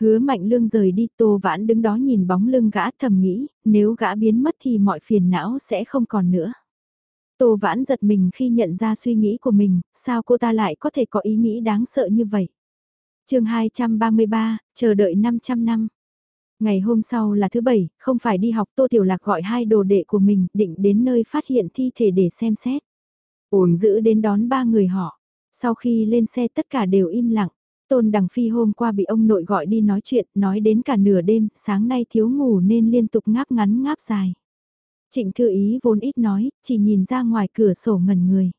S1: Hứa Mạnh Lương rời đi, Tô Vãn đứng đó nhìn bóng lưng gã thầm nghĩ, nếu gã biến mất thì mọi phiền não sẽ không còn nữa. Tô Vãn giật mình khi nhận ra suy nghĩ của mình, sao cô ta lại có thể có ý nghĩ đáng sợ như vậy. chương 233, chờ đợi 500 năm. Ngày hôm sau là thứ bảy, không phải đi học Tô Tiểu Lạc gọi hai đồ đệ của mình định đến nơi phát hiện thi thể để xem xét. Ổn giữ đến đón ba người họ. Sau khi lên xe tất cả đều im lặng. Tôn Đằng Phi hôm qua bị ông nội gọi đi nói chuyện, nói đến cả nửa đêm, sáng nay thiếu ngủ nên liên tục ngáp ngắn ngáp dài. Trịnh Thư Ý vốn ít nói, chỉ nhìn ra ngoài cửa sổ ngẩn người.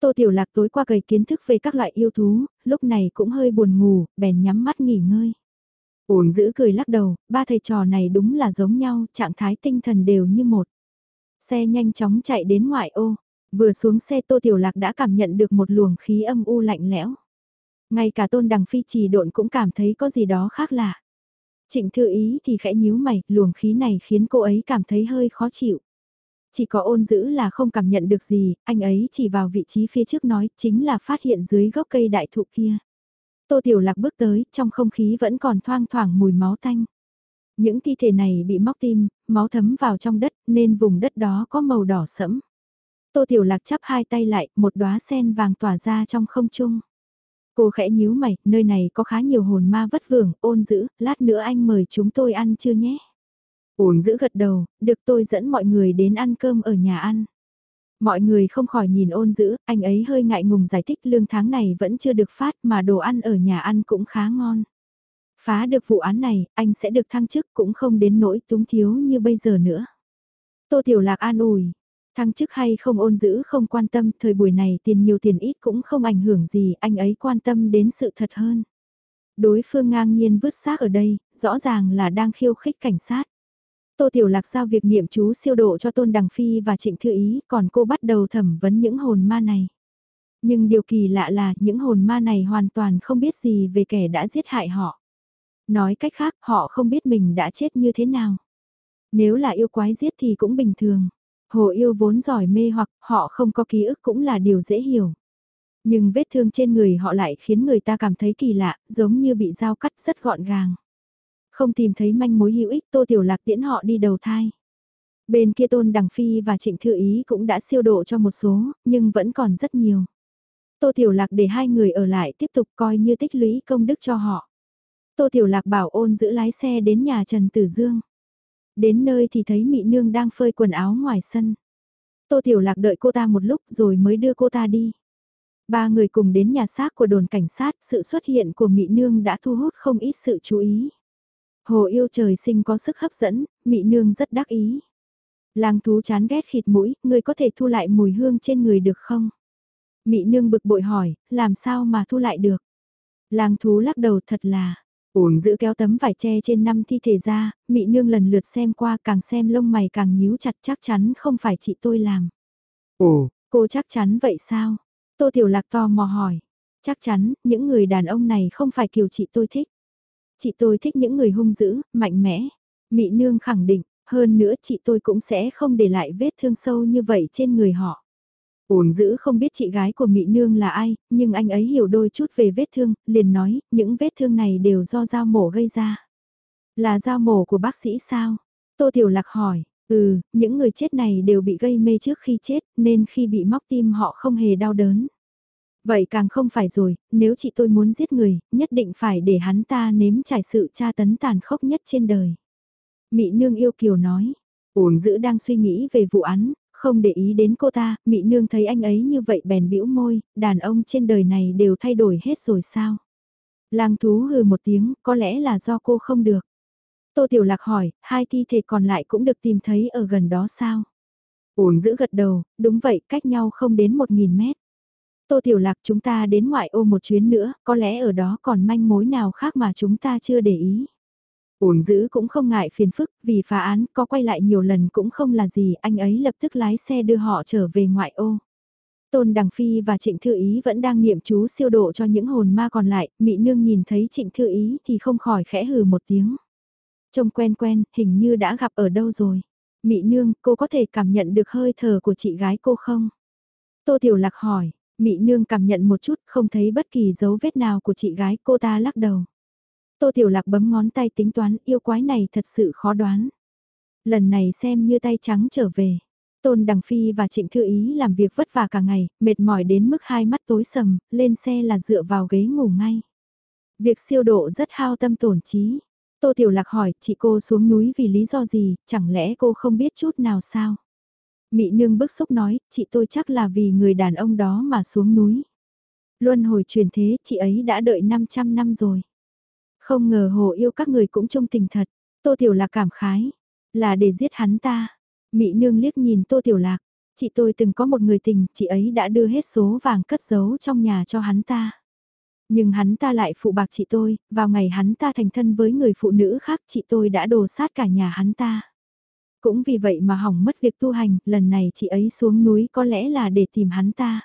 S1: Tô Tiểu Lạc tối qua gầy kiến thức về các loại yêu thú, lúc này cũng hơi buồn ngủ, bèn nhắm mắt nghỉ ngơi. Ổn giữ cười lắc đầu, ba thầy trò này đúng là giống nhau, trạng thái tinh thần đều như một. Xe nhanh chóng chạy đến ngoại ô, vừa xuống xe Tô Tiểu Lạc đã cảm nhận được một luồng khí âm u lạnh lẽo. Ngay cả tôn đằng phi trì độn cũng cảm thấy có gì đó khác lạ. Trịnh thư ý thì khẽ nhíu mày, luồng khí này khiến cô ấy cảm thấy hơi khó chịu. Chỉ có ôn giữ là không cảm nhận được gì, anh ấy chỉ vào vị trí phía trước nói chính là phát hiện dưới gốc cây đại thụ kia. Tô Tiểu Lạc bước tới, trong không khí vẫn còn thoang thoảng mùi máu tanh. Những thi thể này bị móc tim, máu thấm vào trong đất nên vùng đất đó có màu đỏ sẫm. Tô Tiểu Lạc chắp hai tay lại, một đóa sen vàng tỏa ra trong không trung. Cô khẽ nhíu mày, nơi này có khá nhiều hồn ma vất vưởng, ôn giữ, lát nữa anh mời chúng tôi ăn chưa nhé. Ôn giữ gật đầu, được tôi dẫn mọi người đến ăn cơm ở nhà ăn. Mọi người không khỏi nhìn ôn giữ, anh ấy hơi ngại ngùng giải thích lương tháng này vẫn chưa được phát mà đồ ăn ở nhà ăn cũng khá ngon. Phá được vụ án này, anh sẽ được thăng chức cũng không đến nỗi túng thiếu như bây giờ nữa. Tô Tiểu Lạc an ủi, Thăng chức hay không ôn giữ không quan tâm, thời buổi này tiền nhiều tiền ít cũng không ảnh hưởng gì, anh ấy quan tâm đến sự thật hơn. Đối phương ngang nhiên vứt xác ở đây, rõ ràng là đang khiêu khích cảnh sát. Tô Tiểu Lạc giao việc niệm chú siêu độ cho Tôn Đằng Phi và Trịnh Thư Ý, còn cô bắt đầu thẩm vấn những hồn ma này. Nhưng điều kỳ lạ là những hồn ma này hoàn toàn không biết gì về kẻ đã giết hại họ. Nói cách khác, họ không biết mình đã chết như thế nào. Nếu là yêu quái giết thì cũng bình thường. Hồ yêu vốn giỏi mê hoặc họ không có ký ức cũng là điều dễ hiểu. Nhưng vết thương trên người họ lại khiến người ta cảm thấy kỳ lạ, giống như bị dao cắt rất gọn gàng. Không tìm thấy manh mối hữu ích Tô Tiểu Lạc tiễn họ đi đầu thai. Bên kia Tôn Đằng Phi và Trịnh Thư Ý cũng đã siêu độ cho một số, nhưng vẫn còn rất nhiều. Tô Tiểu Lạc để hai người ở lại tiếp tục coi như tích lũy công đức cho họ. Tô Tiểu Lạc bảo ôn giữ lái xe đến nhà Trần Tử Dương. Đến nơi thì thấy Mị Nương đang phơi quần áo ngoài sân. Tô Tiểu Lạc đợi cô ta một lúc rồi mới đưa cô ta đi. Ba người cùng đến nhà xác của đồn cảnh sát, sự xuất hiện của Mị Nương đã thu hút không ít sự chú ý. Hồ yêu trời sinh có sức hấp dẫn, Mị Nương rất đắc ý. Lang thú chán ghét khịt mũi, người có thể thu lại mùi hương trên người được không? Mị Nương bực bội hỏi, làm sao mà thu lại được? Lang thú lắc đầu thật là, ổn giữ kéo tấm vải tre trên năm thi thể ra, Mị Nương lần lượt xem qua càng xem lông mày càng nhíu chặt chắc chắn không phải chị tôi làm.
S2: Ồ,
S1: cô chắc chắn vậy sao? Tô Tiểu Lạc to mò hỏi. Chắc chắn, những người đàn ông này không phải kiểu chị tôi thích. Chị tôi thích những người hung dữ, mạnh mẽ. Mị Nương khẳng định, hơn nữa chị tôi cũng sẽ không để lại vết thương sâu như vậy trên người họ. Uồn dữ không biết chị gái của Mị Nương là ai, nhưng anh ấy hiểu đôi chút về vết thương, liền nói, những vết thương này đều do dao mổ gây ra. Là dao mổ của bác sĩ sao? Tô Tiểu Lạc hỏi, ừ, những người chết này đều bị gây mê trước khi chết, nên khi bị móc tim họ không hề đau đớn. Vậy càng không phải rồi, nếu chị tôi muốn giết người, nhất định phải để hắn ta nếm trải sự tra tấn tàn khốc nhất trên đời. Mị Nương yêu kiều nói, ổn dữ đang suy nghĩ về vụ án, không để ý đến cô ta, Mị Nương thấy anh ấy như vậy bèn bĩu môi, đàn ông trên đời này đều thay đổi hết rồi sao? Lang thú hừ một tiếng, có lẽ là do cô không được. Tô Tiểu Lạc hỏi, hai thi thể còn lại cũng được tìm thấy ở gần đó sao? Ổn giữ gật đầu, đúng vậy, cách nhau không đến một nghìn mét. Tô Tiểu Lạc chúng ta đến ngoại ô một chuyến nữa, có lẽ ở đó còn manh mối nào khác mà chúng ta chưa để ý. Ổn giữ cũng không ngại phiền phức, vì phá án có quay lại nhiều lần cũng không là gì, anh ấy lập tức lái xe đưa họ trở về ngoại ô. Tôn Đằng Phi và Trịnh Thư Ý vẫn đang niệm chú siêu độ cho những hồn ma còn lại, Mị Nương nhìn thấy Trịnh Thư Ý thì không khỏi khẽ hừ một tiếng. Trông quen quen, hình như đã gặp ở đâu rồi. Mị Nương, cô có thể cảm nhận được hơi thở của chị gái cô không? Tô Tiểu Lạc hỏi, Mị Nương cảm nhận một chút, không thấy bất kỳ dấu vết nào của chị gái cô ta lắc đầu. Tô Tiểu Lạc bấm ngón tay tính toán yêu quái này thật sự khó đoán. Lần này xem như tay trắng trở về. Tôn Đằng Phi và Trịnh Thư Ý làm việc vất vả cả ngày, mệt mỏi đến mức hai mắt tối sầm, lên xe là dựa vào ghế ngủ ngay. Việc siêu độ rất hao tâm tổn trí. Tô Tiểu Lạc hỏi chị cô xuống núi vì lý do gì, chẳng lẽ cô không biết chút nào sao? Mị nương bức xúc nói, chị tôi chắc là vì người đàn ông đó mà xuống núi. Luân hồi truyền thế, chị ấy đã đợi 500 năm rồi. Không ngờ hồ yêu các người cũng trung tình thật. Tô Tiểu Lạc cảm khái. Là để giết hắn ta. mỹ nương liếc nhìn Tô Tiểu Lạc. Chị tôi từng có một người tình, chị ấy đã đưa hết số vàng cất giấu trong nhà cho hắn ta. Nhưng hắn ta lại phụ bạc chị tôi, vào ngày hắn ta thành thân với người phụ nữ khác chị tôi đã đồ sát cả nhà hắn ta. Cũng vì vậy mà hỏng mất việc tu hành, lần này chị ấy xuống núi có lẽ là để tìm hắn ta.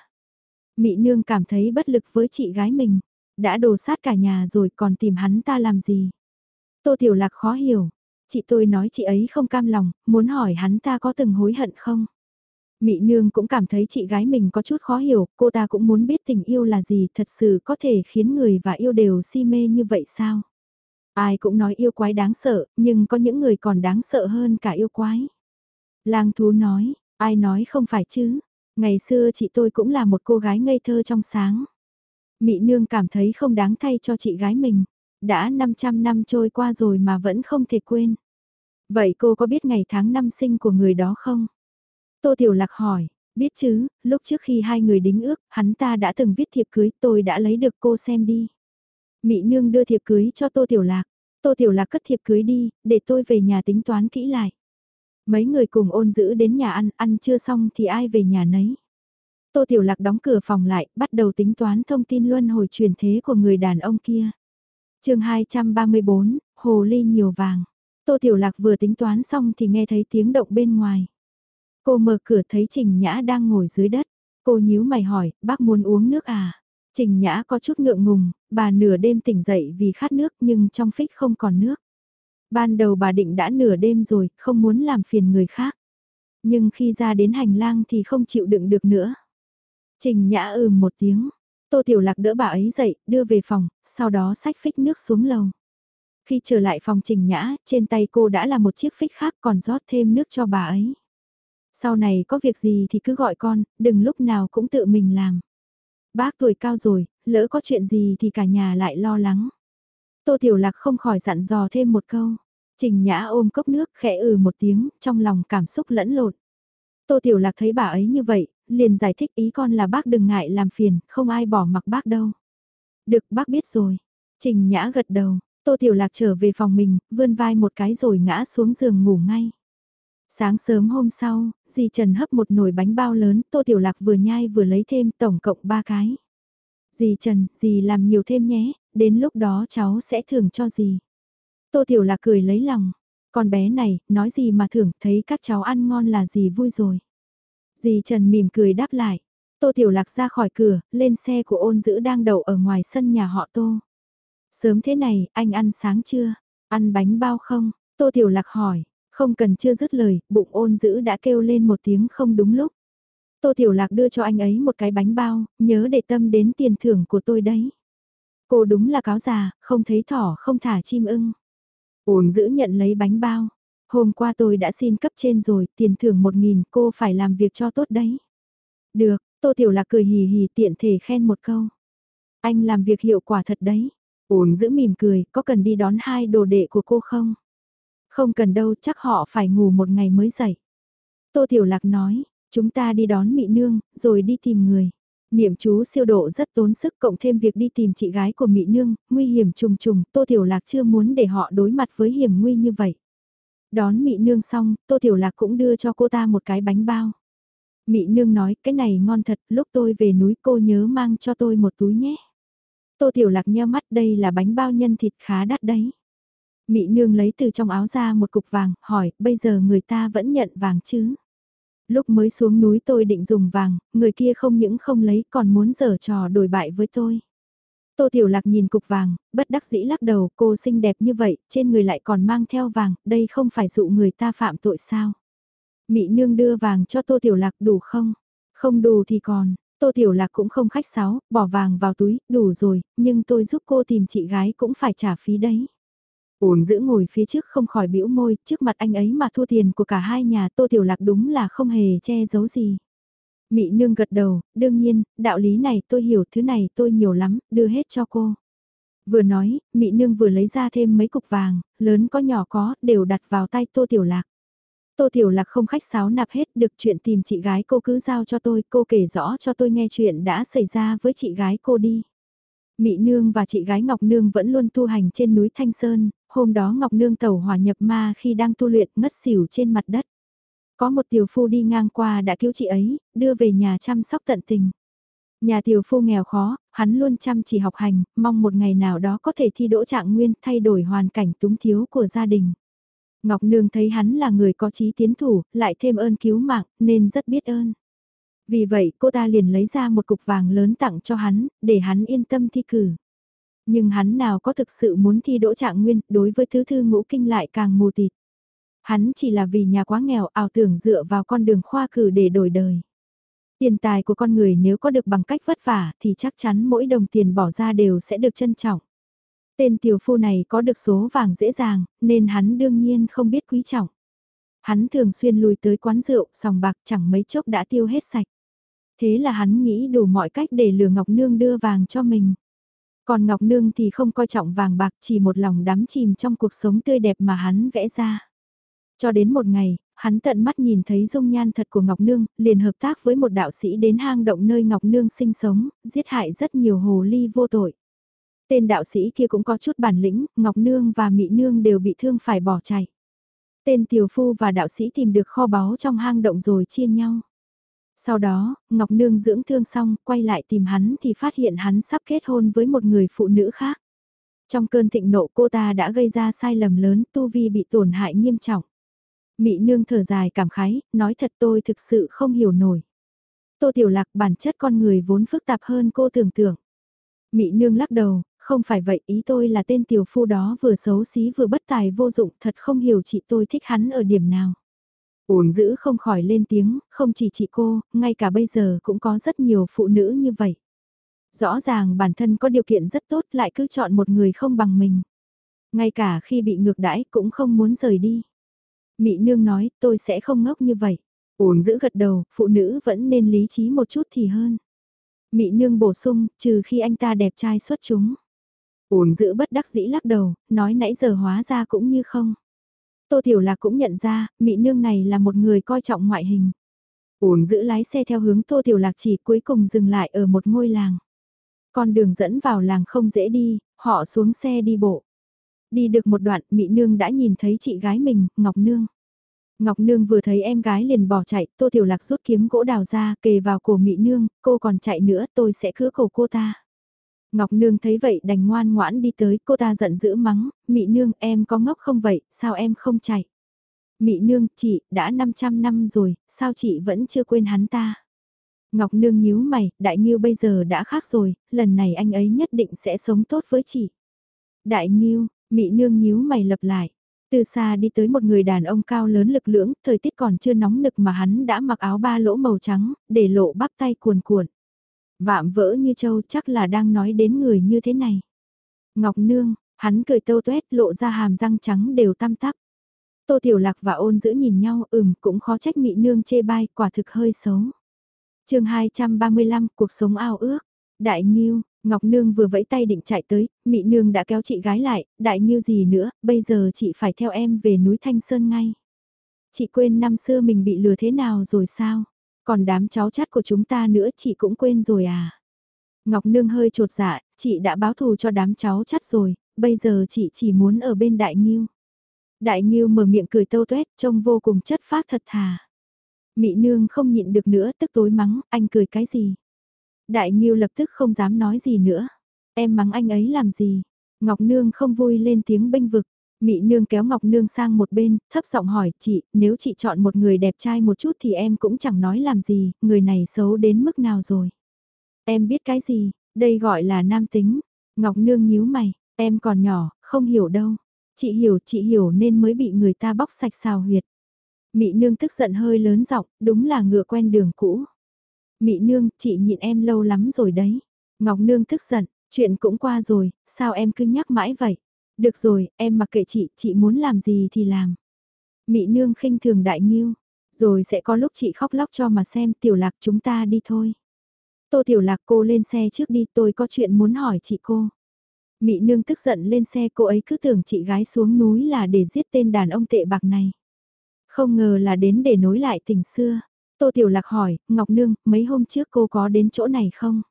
S1: mỹ nương cảm thấy bất lực với chị gái mình. Đã đồ sát cả nhà rồi còn tìm hắn ta làm gì? Tô Tiểu Lạc khó hiểu. Chị tôi nói chị ấy không cam lòng, muốn hỏi hắn ta có từng hối hận không? Mị nương cũng cảm thấy chị gái mình có chút khó hiểu, cô ta cũng muốn biết tình yêu là gì thật sự có thể khiến người và yêu đều si mê như vậy sao? Ai cũng nói yêu quái đáng sợ, nhưng có những người còn đáng sợ hơn cả yêu quái. Lang thú nói, ai nói không phải chứ? Ngày xưa chị tôi cũng là một cô gái ngây thơ trong sáng. Mị nương cảm thấy không đáng thay cho chị gái mình. Đã 500 năm trôi qua rồi mà vẫn không thể quên. Vậy cô có biết ngày tháng năm sinh của người đó không? Tô Tiểu Lạc hỏi, biết chứ, lúc trước khi hai người đính ước, hắn ta đã từng viết thiệp cưới, tôi đã lấy được cô xem đi. Mị nương đưa thiệp cưới cho Tô Tiểu Lạc. Tô Tiểu Lạc cất thiệp cưới đi, để tôi về nhà tính toán kỹ lại. Mấy người cùng ôn giữ đến nhà ăn, ăn chưa xong thì ai về nhà nấy. Tô Tiểu Lạc đóng cửa phòng lại, bắt đầu tính toán thông tin luân hồi truyền thế của người đàn ông kia. chương 234, Hồ Ly nhiều vàng. Tô Tiểu Lạc vừa tính toán xong thì nghe thấy tiếng động bên ngoài. Cô mở cửa thấy Trình Nhã đang ngồi dưới đất. Cô nhíu mày hỏi, bác muốn uống nước à? Trình Nhã có chút ngượng ngùng, bà nửa đêm tỉnh dậy vì khát nước nhưng trong phích không còn nước. Ban đầu bà định đã nửa đêm rồi, không muốn làm phiền người khác. Nhưng khi ra đến hành lang thì không chịu đựng được nữa. Trình Nhã ừm một tiếng, Tô Tiểu Lạc đỡ bà ấy dậy, đưa về phòng, sau đó xách phích nước xuống lầu. Khi trở lại phòng trình nhã, trên tay cô đã là một chiếc phích khác còn rót thêm nước cho bà ấy. Sau này có việc gì thì cứ gọi con, đừng lúc nào cũng tự mình làm. Bác tuổi cao rồi, lỡ có chuyện gì thì cả nhà lại lo lắng. Tô Tiểu Lạc không khỏi dặn dò thêm một câu. Trình Nhã ôm cốc nước khẽ ừ một tiếng, trong lòng cảm xúc lẫn lộn. Tô Tiểu Lạc thấy bà ấy như vậy, liền giải thích ý con là bác đừng ngại làm phiền, không ai bỏ mặc bác đâu. Được bác biết rồi. Trình Nhã gật đầu, Tô Tiểu Lạc trở về phòng mình, vươn vai một cái rồi ngã xuống giường ngủ ngay. Sáng sớm hôm sau, dì Trần hấp một nồi bánh bao lớn, Tô Tiểu Lạc vừa nhai vừa lấy thêm tổng cộng ba cái. Dì Trần, dì làm nhiều thêm nhé, đến lúc đó cháu sẽ thưởng cho dì. Tô Tiểu Lạc cười lấy lòng, con bé này, nói gì mà thưởng, thấy các cháu ăn ngon là dì vui rồi. Dì Trần mỉm cười đáp lại, Tô Tiểu Lạc ra khỏi cửa, lên xe của ôn dữ đang đậu ở ngoài sân nhà họ Tô. Sớm thế này, anh ăn sáng chưa? Ăn bánh bao không? Tô Tiểu Lạc hỏi, không cần chưa dứt lời, bụng ôn dữ đã kêu lên một tiếng không đúng lúc. Tô Tiểu Lạc đưa cho anh ấy một cái bánh bao, nhớ để tâm đến tiền thưởng của tôi đấy. Cô đúng là cáo già, không thấy thỏ không thả chim ưng. Ôn giữ nhận lấy bánh bao. Hôm qua tôi đã xin cấp trên rồi, tiền thưởng một nghìn, cô phải làm việc cho tốt đấy. Được, Tô Tiểu Lạc cười hì hì tiện thể khen một câu. Anh làm việc hiệu quả thật đấy. Ôn giữ mỉm cười, có cần đi đón hai đồ đệ của cô không? Không cần đâu, chắc họ phải ngủ một ngày mới dậy. Tô Tiểu Lạc nói, chúng ta đi đón Mị Nương, rồi đi tìm người. Niệm chú siêu độ rất tốn sức cộng thêm việc đi tìm chị gái của Mị Nương, nguy hiểm trùng trùng, Tô Tiểu Lạc chưa muốn để họ đối mặt với hiểm nguy như vậy. Đón Mị Nương xong, Tô Tiểu Lạc cũng đưa cho cô ta một cái bánh bao. Mị Nương nói, cái này ngon thật, lúc tôi về núi cô nhớ mang cho tôi một túi nhé. Tô Tiểu Lạc nheo mắt đây là bánh bao nhân thịt khá đắt đấy. Mị nương lấy từ trong áo ra một cục vàng, hỏi, bây giờ người ta vẫn nhận vàng chứ? Lúc mới xuống núi tôi định dùng vàng, người kia không những không lấy còn muốn giở trò đổi bại với tôi. Tô Tiểu Lạc nhìn cục vàng, bất đắc dĩ lắc đầu, cô xinh đẹp như vậy, trên người lại còn mang theo vàng, đây không phải dụ người ta phạm tội sao? Mị nương đưa vàng cho Tô Tiểu Lạc đủ không? Không đủ thì còn, Tô Tiểu Lạc cũng không khách sáo, bỏ vàng vào túi, đủ rồi, nhưng tôi giúp cô tìm chị gái cũng phải trả phí đấy. Ôn giữ ngồi phía trước không khỏi bĩu môi, trước mặt anh ấy mà thua tiền của cả hai nhà Tô Tiểu Lạc đúng là không hề che giấu gì. Mị nương gật đầu, đương nhiên, đạo lý này tôi hiểu thứ này tôi nhiều lắm, đưa hết cho cô. Vừa nói, Mị nương vừa lấy ra thêm mấy cục vàng, lớn có nhỏ có, đều đặt vào tay Tô Tiểu Lạc. Tô Tiểu Lạc không khách sáo nạp hết được chuyện tìm chị gái cô cứ giao cho tôi, cô kể rõ cho tôi nghe chuyện đã xảy ra với chị gái cô đi. Mị Nương và chị gái Ngọc Nương vẫn luôn tu hành trên núi Thanh Sơn, hôm đó Ngọc Nương tẩu hỏa nhập ma khi đang tu luyện ngất xỉu trên mặt đất. Có một tiểu phu đi ngang qua đã cứu chị ấy, đưa về nhà chăm sóc tận tình. Nhà tiểu phu nghèo khó, hắn luôn chăm chỉ học hành, mong một ngày nào đó có thể thi đỗ trạng nguyên thay đổi hoàn cảnh túng thiếu của gia đình. Ngọc Nương thấy hắn là người có trí tiến thủ, lại thêm ơn cứu mạng, nên rất biết ơn. Vì vậy cô ta liền lấy ra một cục vàng lớn tặng cho hắn, để hắn yên tâm thi cử. Nhưng hắn nào có thực sự muốn thi đỗ trạng nguyên, đối với thứ thư ngũ kinh lại càng mù tịt. Hắn chỉ là vì nhà quá nghèo ảo tưởng dựa vào con đường khoa cử để đổi đời. Tiền tài của con người nếu có được bằng cách vất vả thì chắc chắn mỗi đồng tiền bỏ ra đều sẽ được trân trọng. Tên tiểu phu này có được số vàng dễ dàng, nên hắn đương nhiên không biết quý trọng. Hắn thường xuyên lùi tới quán rượu, sòng bạc chẳng mấy chốc đã tiêu hết sạch. Thế là hắn nghĩ đủ mọi cách để lừa Ngọc Nương đưa vàng cho mình. Còn Ngọc Nương thì không coi trọng vàng bạc chỉ một lòng đắm chìm trong cuộc sống tươi đẹp mà hắn vẽ ra. Cho đến một ngày, hắn tận mắt nhìn thấy dung nhan thật của Ngọc Nương, liền hợp tác với một đạo sĩ đến hang động nơi Ngọc Nương sinh sống, giết hại rất nhiều hồ ly vô tội. Tên đạo sĩ kia cũng có chút bản lĩnh, Ngọc Nương và Mị Nương đều bị thương phải bỏ chạy. Tên tiểu phu và đạo sĩ tìm được kho báu trong hang động rồi chia nhau. Sau đó, Ngọc Nương dưỡng thương xong, quay lại tìm hắn thì phát hiện hắn sắp kết hôn với một người phụ nữ khác. Trong cơn thịnh nộ cô ta đã gây ra sai lầm lớn, tu vi bị tổn hại nghiêm trọng. Mị Nương thở dài cảm khái, nói thật tôi thực sự không hiểu nổi. Tô Tiểu Lạc bản chất con người vốn phức tạp hơn cô tưởng tượng. Mị Nương lắc đầu, không phải vậy ý tôi là tên tiểu phu đó vừa xấu xí vừa bất tài vô dụng thật không hiểu chị tôi thích hắn ở điểm nào. Ổn giữ không khỏi lên tiếng, không chỉ chị cô, ngay cả bây giờ cũng có rất nhiều phụ nữ như vậy. Rõ ràng bản thân có điều kiện rất tốt lại cứ chọn một người không bằng mình. Ngay cả khi bị ngược đãi cũng không muốn rời đi. Mị nương nói tôi sẽ không ngốc như vậy. Ổn giữ gật đầu, phụ nữ vẫn nên lý trí một chút thì hơn. Mị nương bổ sung, trừ khi anh ta đẹp trai xuất chúng. Ổn giữ bất đắc dĩ lắc đầu, nói nãy giờ hóa ra cũng như không. Tô Tiểu Lạc cũng nhận ra, mị nương này là một người coi trọng ngoại hình. Ổn giữ lái xe theo hướng Tô Tiểu Lạc chỉ cuối cùng dừng lại ở một ngôi làng. Con đường dẫn vào làng không dễ đi, họ xuống xe đi bộ. Đi được một đoạn, Mị Nương đã nhìn thấy chị gái mình, Ngọc Nương. Ngọc Nương vừa thấy em gái liền bỏ chạy, Tô Tiểu Lạc rút kiếm gỗ đào ra, kề vào cổ Mị Nương, cô còn chạy nữa, tôi sẽ cứa cổ cô ta. Ngọc Nương thấy vậy đành ngoan ngoãn đi tới, cô ta giận dữ mắng, Mị Nương em có ngốc không vậy, sao em không chạy? Mị Nương, chị, đã 500 năm rồi, sao chị vẫn chưa quên hắn ta? Ngọc Nương nhíu mày, Đại Nhiêu bây giờ đã khác rồi, lần này anh ấy nhất định sẽ sống tốt với chị. Đại Nhiêu, Mị Nương nhíu mày lập lại. Từ xa đi tới một người đàn ông cao lớn lực lưỡng, thời tiết còn chưa nóng nực mà hắn đã mặc áo ba lỗ màu trắng, để lộ bắp tay cuồn cuộn. Vạm vỡ như châu chắc là đang nói đến người như thế này. Ngọc Nương, hắn cười tâu tuét lộ ra hàm răng trắng đều tăm tắp. Tô Tiểu Lạc và ôn giữ nhìn nhau ừm cũng khó trách Mị Nương chê bai quả thực hơi xấu chương 235, cuộc sống ao ước. Đại Nhiêu, Ngọc Nương vừa vẫy tay định chạy tới, Mị Nương đã kéo chị gái lại, Đại như gì nữa, bây giờ chị phải theo em về núi Thanh Sơn ngay. Chị quên năm xưa mình bị lừa thế nào rồi sao? Còn đám cháu chắt của chúng ta nữa chị cũng quên rồi à? Ngọc Nương hơi trột dạ, chị đã báo thù cho đám cháu chắt rồi, bây giờ chị chỉ muốn ở bên Đại Nhiêu. Đại Nhiêu mở miệng cười tâu tuét, trông vô cùng chất phát thật thà. Mị nương không nhịn được nữa tức tối mắng, anh cười cái gì? Đại Nghiêu lập tức không dám nói gì nữa. Em mắng anh ấy làm gì? Ngọc Nương không vui lên tiếng bênh vực. Mị Nương kéo Ngọc Nương sang một bên, thấp giọng hỏi chị, nếu chị chọn một người đẹp trai một chút thì em cũng chẳng nói làm gì, người này xấu đến mức nào rồi. Em biết cái gì, đây gọi là nam tính. Ngọc Nương nhíu mày, em còn nhỏ, không hiểu đâu. Chị hiểu, chị hiểu nên mới bị người ta bóc sạch xào huyệt. Mị nương tức giận hơi lớn giọng, đúng là ngựa quen đường cũ. Mị nương, chị nhịn em lâu lắm rồi đấy. Ngọc nương tức giận, chuyện cũng qua rồi, sao em cứ nhắc mãi vậy? Được rồi, em mặc kệ chị, chị muốn làm gì thì làm. Mị nương khinh thường đại nghiêu, rồi sẽ có lúc chị khóc lóc cho mà xem tiểu lạc chúng ta đi thôi. Tô tiểu lạc cô lên xe trước đi tôi có chuyện muốn hỏi chị cô. Mị nương tức giận lên xe cô ấy cứ tưởng chị gái xuống núi là để giết tên đàn ông tệ bạc này. Không ngờ là đến để nối lại tình xưa. Tô Tiểu Lạc hỏi, Ngọc Nương, mấy hôm trước cô có đến chỗ này không?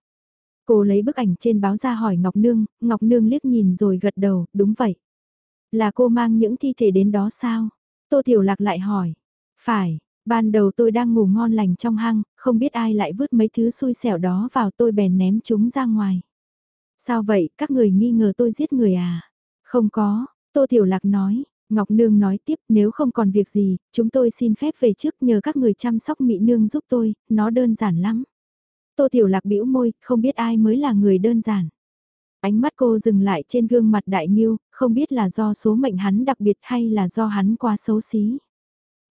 S1: Cô lấy bức ảnh trên báo ra hỏi Ngọc Nương, Ngọc Nương liếc nhìn rồi gật đầu, đúng vậy. Là cô mang những thi thể đến đó sao? Tô Tiểu Lạc lại hỏi. Phải, ban đầu tôi đang ngủ ngon lành trong hang, không biết ai lại vứt mấy thứ xui xẻo đó vào tôi bèn ném chúng ra ngoài. Sao vậy, các người nghi ngờ tôi giết người à? Không có, Tô Tiểu Lạc nói, Ngọc Nương nói tiếp nếu không còn việc gì, chúng tôi xin phép về trước nhờ các người chăm sóc Mỹ Nương giúp tôi, nó đơn giản lắm. Tô Tiểu Lạc bĩu môi, không biết ai mới là người đơn giản. Ánh mắt cô dừng lại trên gương mặt đại nghiêu, không biết là do số mệnh hắn đặc biệt hay là do hắn quá xấu xí.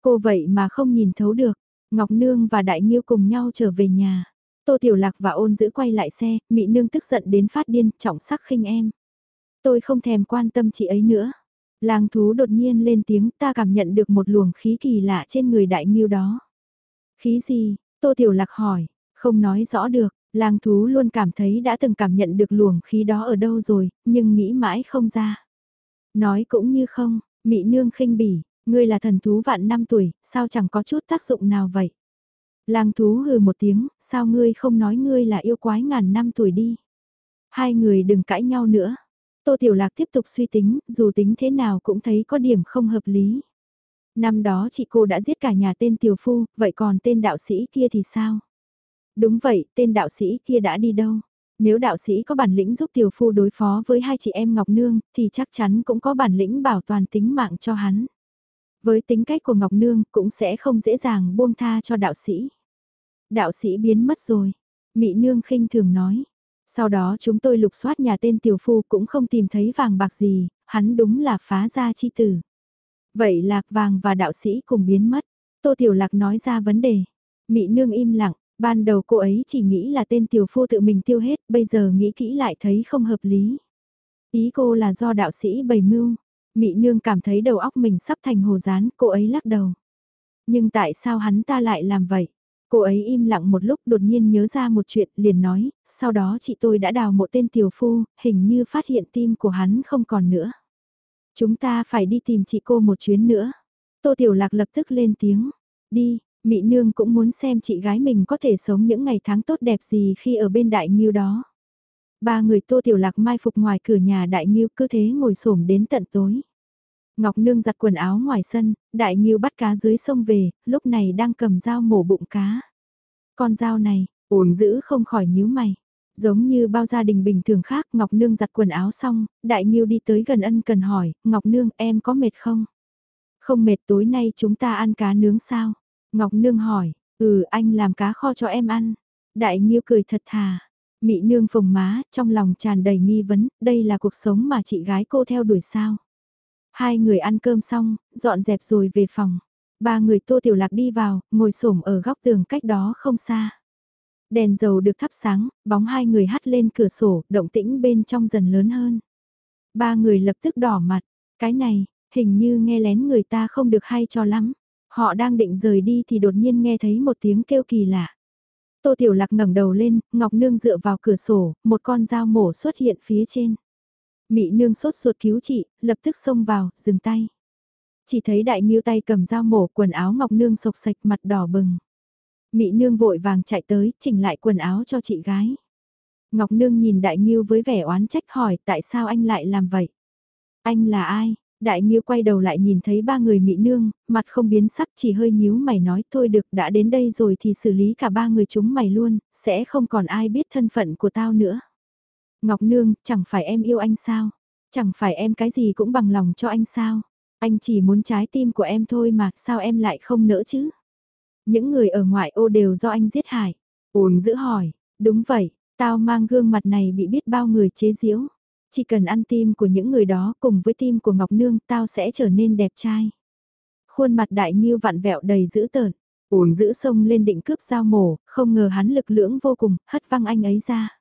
S1: Cô vậy mà không nhìn thấu được, Ngọc Nương và đại nghiêu cùng nhau trở về nhà. Tô Tiểu Lạc và ôn giữ quay lại xe, Mỹ Nương tức giận đến phát điên, trọng sắc khinh em. Tôi không thèm quan tâm chị ấy nữa. Lang thú đột nhiên lên tiếng ta cảm nhận được một luồng khí kỳ lạ trên người đại miêu đó. Khí gì? Tô Tiểu Lạc hỏi, không nói rõ được, lang thú luôn cảm thấy đã từng cảm nhận được luồng khí đó ở đâu rồi, nhưng nghĩ mãi không ra. Nói cũng như không, mị nương khinh bỉ, ngươi là thần thú vạn năm tuổi, sao chẳng có chút tác dụng nào vậy? Lang thú hừ một tiếng, sao ngươi không nói ngươi là yêu quái ngàn năm tuổi đi? Hai người đừng cãi nhau nữa. Tô Tiểu Lạc tiếp tục suy tính, dù tính thế nào cũng thấy có điểm không hợp lý. Năm đó chị cô đã giết cả nhà tên Tiểu Phu, vậy còn tên đạo sĩ kia thì sao? Đúng vậy, tên đạo sĩ kia đã đi đâu? Nếu đạo sĩ có bản lĩnh giúp Tiểu Phu đối phó với hai chị em Ngọc Nương, thì chắc chắn cũng có bản lĩnh bảo toàn tính mạng cho hắn. Với tính cách của Ngọc Nương cũng sẽ không dễ dàng buông tha cho đạo sĩ. Đạo sĩ biến mất rồi. Mị Nương khinh thường nói, sau đó chúng tôi lục soát nhà tên tiểu phu cũng không tìm thấy vàng bạc gì, hắn đúng là phá gia chi tử. Vậy lạc vàng và đạo sĩ cùng biến mất. Tô Tiểu Lạc nói ra vấn đề. Mị nương im lặng, ban đầu cô ấy chỉ nghĩ là tên tiểu phu tự mình tiêu hết, bây giờ nghĩ kỹ lại thấy không hợp lý. Ý cô là do đạo sĩ bày mưu. Mị nương cảm thấy đầu óc mình sắp thành hồ rán cô ấy lắc đầu. Nhưng tại sao hắn ta lại làm vậy? Cô ấy im lặng một lúc đột nhiên nhớ ra một chuyện liền nói, sau đó chị tôi đã đào một tên tiểu phu, hình như phát hiện tim của hắn không còn nữa. Chúng ta phải đi tìm chị cô một chuyến nữa. Tô Tiểu Lạc lập tức lên tiếng, đi, mỹ Nương cũng muốn xem chị gái mình có thể sống những ngày tháng tốt đẹp gì khi ở bên đại nghiêu đó. Ba người Tô Tiểu Lạc mai phục ngoài cửa nhà đại nghiêu cứ thế ngồi xổm đến tận tối. Ngọc Nương giặt quần áo ngoài sân, đại nghiêu bắt cá dưới sông về, lúc này đang cầm dao mổ bụng cá. Con dao này, ổn giữ không khỏi nhíu mày. Giống như bao gia đình bình thường khác, Ngọc Nương giặt quần áo xong, đại nghiêu đi tới gần ân cần hỏi, Ngọc Nương em có mệt không? Không mệt tối nay chúng ta ăn cá nướng sao? Ngọc Nương hỏi, ừ anh làm cá kho cho em ăn. Đại nghiêu cười thật thà. Mị nương phồng má, trong lòng tràn đầy nghi vấn, đây là cuộc sống mà chị gái cô theo đuổi sao? Hai người ăn cơm xong, dọn dẹp rồi về phòng. Ba người tô tiểu lạc đi vào, ngồi xổm ở góc tường cách đó không xa. Đèn dầu được thắp sáng, bóng hai người hắt lên cửa sổ, động tĩnh bên trong dần lớn hơn. Ba người lập tức đỏ mặt, cái này, hình như nghe lén người ta không được hay cho lắm. Họ đang định rời đi thì đột nhiên nghe thấy một tiếng kêu kỳ lạ. Tô Tiểu Lạc ngẩng đầu lên, Ngọc Nương dựa vào cửa sổ, một con dao mổ xuất hiện phía trên. Mị Nương sốt ruột cứu chị, lập tức xông vào, dừng tay. Chỉ thấy đại miêu tay cầm dao mổ quần áo Ngọc Nương sộc sạch mặt đỏ bừng. Mị Nương vội vàng chạy tới, chỉnh lại quần áo cho chị gái. Ngọc Nương nhìn đại miêu với vẻ oán trách hỏi tại sao anh lại làm vậy. Anh là ai? Đại Nghiêu quay đầu lại nhìn thấy ba người Mị nương, mặt không biến sắc chỉ hơi nhíu mày nói thôi được đã đến đây rồi thì xử lý cả ba người chúng mày luôn, sẽ không còn ai biết thân phận của tao nữa. Ngọc Nương, chẳng phải em yêu anh sao? Chẳng phải em cái gì cũng bằng lòng cho anh sao? Anh chỉ muốn trái tim của em thôi mà, sao em lại không nỡ chứ? Những người ở ngoại ô đều do anh giết hại. Ôn giữ hỏi, đúng vậy, tao mang gương mặt này bị biết bao người chế giễu. Chỉ cần ăn tim của những người đó cùng với tim của Ngọc Nương tao sẽ trở nên đẹp trai. Khuôn mặt đại nghiêu vặn vẹo đầy dữ tợn. Ôn giữ sông lên định cướp dao mổ, không ngờ hắn lực lưỡng vô cùng, hất văng anh ấy ra.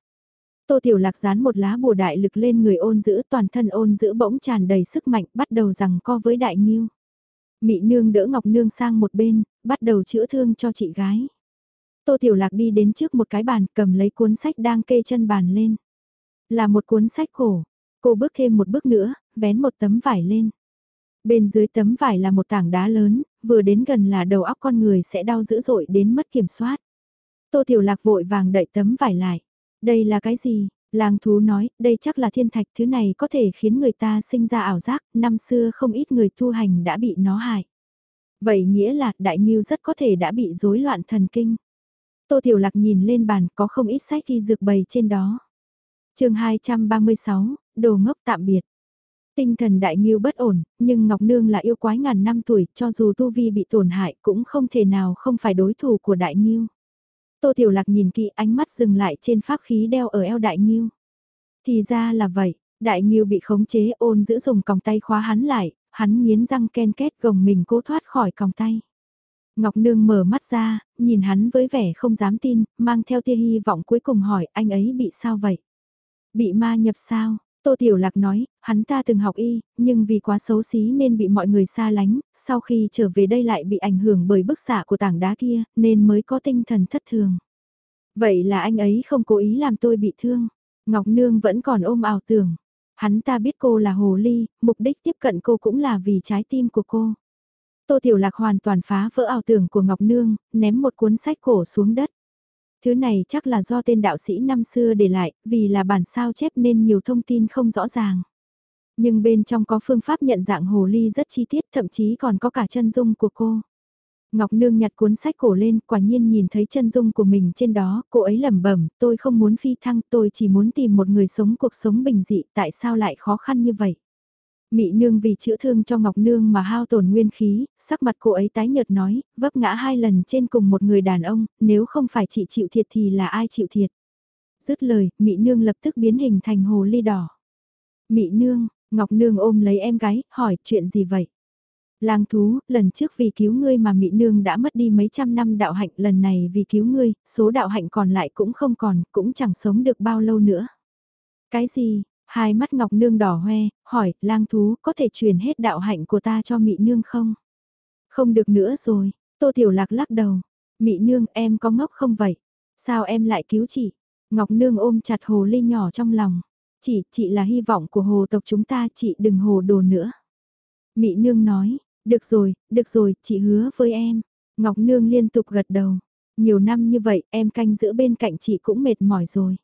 S1: Tô Tiểu Lạc dán một lá bùa đại lực lên người ôn giữ toàn thân ôn giữ bỗng tràn đầy sức mạnh bắt đầu rằng co với đại nghiêu. Mị nương đỡ Ngọc Nương sang một bên, bắt đầu chữa thương cho chị gái. Tô Tiểu Lạc đi đến trước một cái bàn cầm lấy cuốn sách đang kê chân bàn lên. Là một cuốn sách cổ. Cô bước thêm một bước nữa, vén một tấm vải lên. Bên dưới tấm vải là một tảng đá lớn, vừa đến gần là đầu óc con người sẽ đau dữ dội đến mất kiểm soát. Tô Tiểu Lạc vội vàng đậy tấm vải lại. Đây là cái gì? Làng thú nói, đây chắc là thiên thạch, thứ này có thể khiến người ta sinh ra ảo giác, năm xưa không ít người tu hành đã bị nó hại. Vậy nghĩa là đại nghiêu rất có thể đã bị rối loạn thần kinh. Tô Tiểu Lạc nhìn lên bàn có không ít sách thi dược bày trên đó chương 236, đồ ngốc tạm biệt. Tinh thần đại nghiêu bất ổn, nhưng Ngọc Nương là yêu quái ngàn năm tuổi, cho dù tu vi bị tổn hại cũng không thể nào không phải đối thủ của đại nghiêu. Tô Tiểu Lạc nhìn kỹ ánh mắt dừng lại trên pháp khí đeo ở eo đại nghiêu. Thì ra là vậy, đại nghiêu bị khống chế ôn giữ dùng còng tay khóa hắn lại, hắn nghiến răng ken kết gồng mình cố thoát khỏi còng tay. Ngọc Nương mở mắt ra, nhìn hắn với vẻ không dám tin, mang theo tia hy vọng cuối cùng hỏi anh ấy bị sao vậy? Bị ma nhập sao? Tô Tiểu Lạc nói, hắn ta từng học y, nhưng vì quá xấu xí nên bị mọi người xa lánh, sau khi trở về đây lại bị ảnh hưởng bởi bức xạ của tảng đá kia, nên mới có tinh thần thất thường. Vậy là anh ấy không cố ý làm tôi bị thương. Ngọc Nương vẫn còn ôm ảo tưởng. Hắn ta biết cô là hồ ly, mục đích tiếp cận cô cũng là vì trái tim của cô. Tô Tiểu Lạc hoàn toàn phá vỡ ảo tưởng của Ngọc Nương, ném một cuốn sách cổ xuống đất. Thứ này chắc là do tên đạo sĩ năm xưa để lại, vì là bản sao chép nên nhiều thông tin không rõ ràng. Nhưng bên trong có phương pháp nhận dạng hồ ly rất chi tiết, thậm chí còn có cả chân dung của cô. Ngọc Nương nhặt cuốn sách cổ lên, quả nhiên nhìn thấy chân dung của mình trên đó, cô ấy lẩm bẩm, tôi không muốn phi thăng, tôi chỉ muốn tìm một người sống cuộc sống bình dị, tại sao lại khó khăn như vậy? Mị nương vì chữa thương cho Ngọc Nương mà hao tổn nguyên khí, sắc mặt cô ấy tái nhợt nói, vấp ngã hai lần trên cùng một người đàn ông, nếu không phải chị chịu thiệt thì là ai chịu thiệt. Dứt lời, Mị nương lập tức biến hình thành hồ ly đỏ. Mị nương, Ngọc Nương ôm lấy em gái, hỏi chuyện gì vậy? Lang thú, lần trước vì cứu ngươi mà Mị nương đã mất đi mấy trăm năm đạo hạnh, lần này vì cứu ngươi, số đạo hạnh còn lại cũng không còn, cũng chẳng sống được bao lâu nữa. Cái gì, Hai mắt Ngọc Nương đỏ hoe, hỏi, lang thú có thể truyền hết đạo hạnh của ta cho mị nương không? Không được nữa rồi, Tô Tiểu Lạc lắc đầu. Mị nương em có ngốc không vậy? Sao em lại cứu chị? Ngọc Nương ôm chặt hồ ly nhỏ trong lòng. Chị, chị là hy vọng của hồ tộc chúng ta, chị đừng hồ đồ nữa. Mị Nương nói, được rồi, được rồi, chị hứa với em. Ngọc Nương liên tục gật đầu. Nhiều năm như vậy, em canh giữ bên cạnh chị cũng mệt mỏi rồi.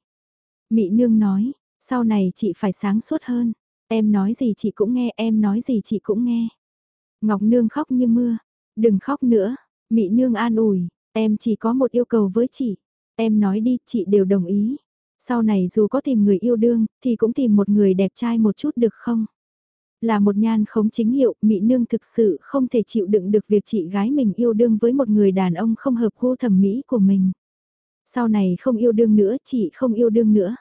S1: Mị Nương nói, sau này chị phải sáng suốt hơn. Em nói gì chị cũng nghe, em nói gì chị cũng nghe. Ngọc Nương khóc như mưa. Đừng khóc nữa. mỹ Nương an ủi, em chỉ có một yêu cầu với chị. Em nói đi, chị đều đồng ý. Sau này dù có tìm người yêu đương, thì cũng tìm một người đẹp trai một chút được không? Là một nhan khống chính hiệu, Mỹ Nương thực sự không thể chịu đựng được việc chị gái mình yêu đương với một người đàn ông không hợp gu thẩm mỹ của mình. Sau này không yêu đương nữa, chị không yêu đương nữa.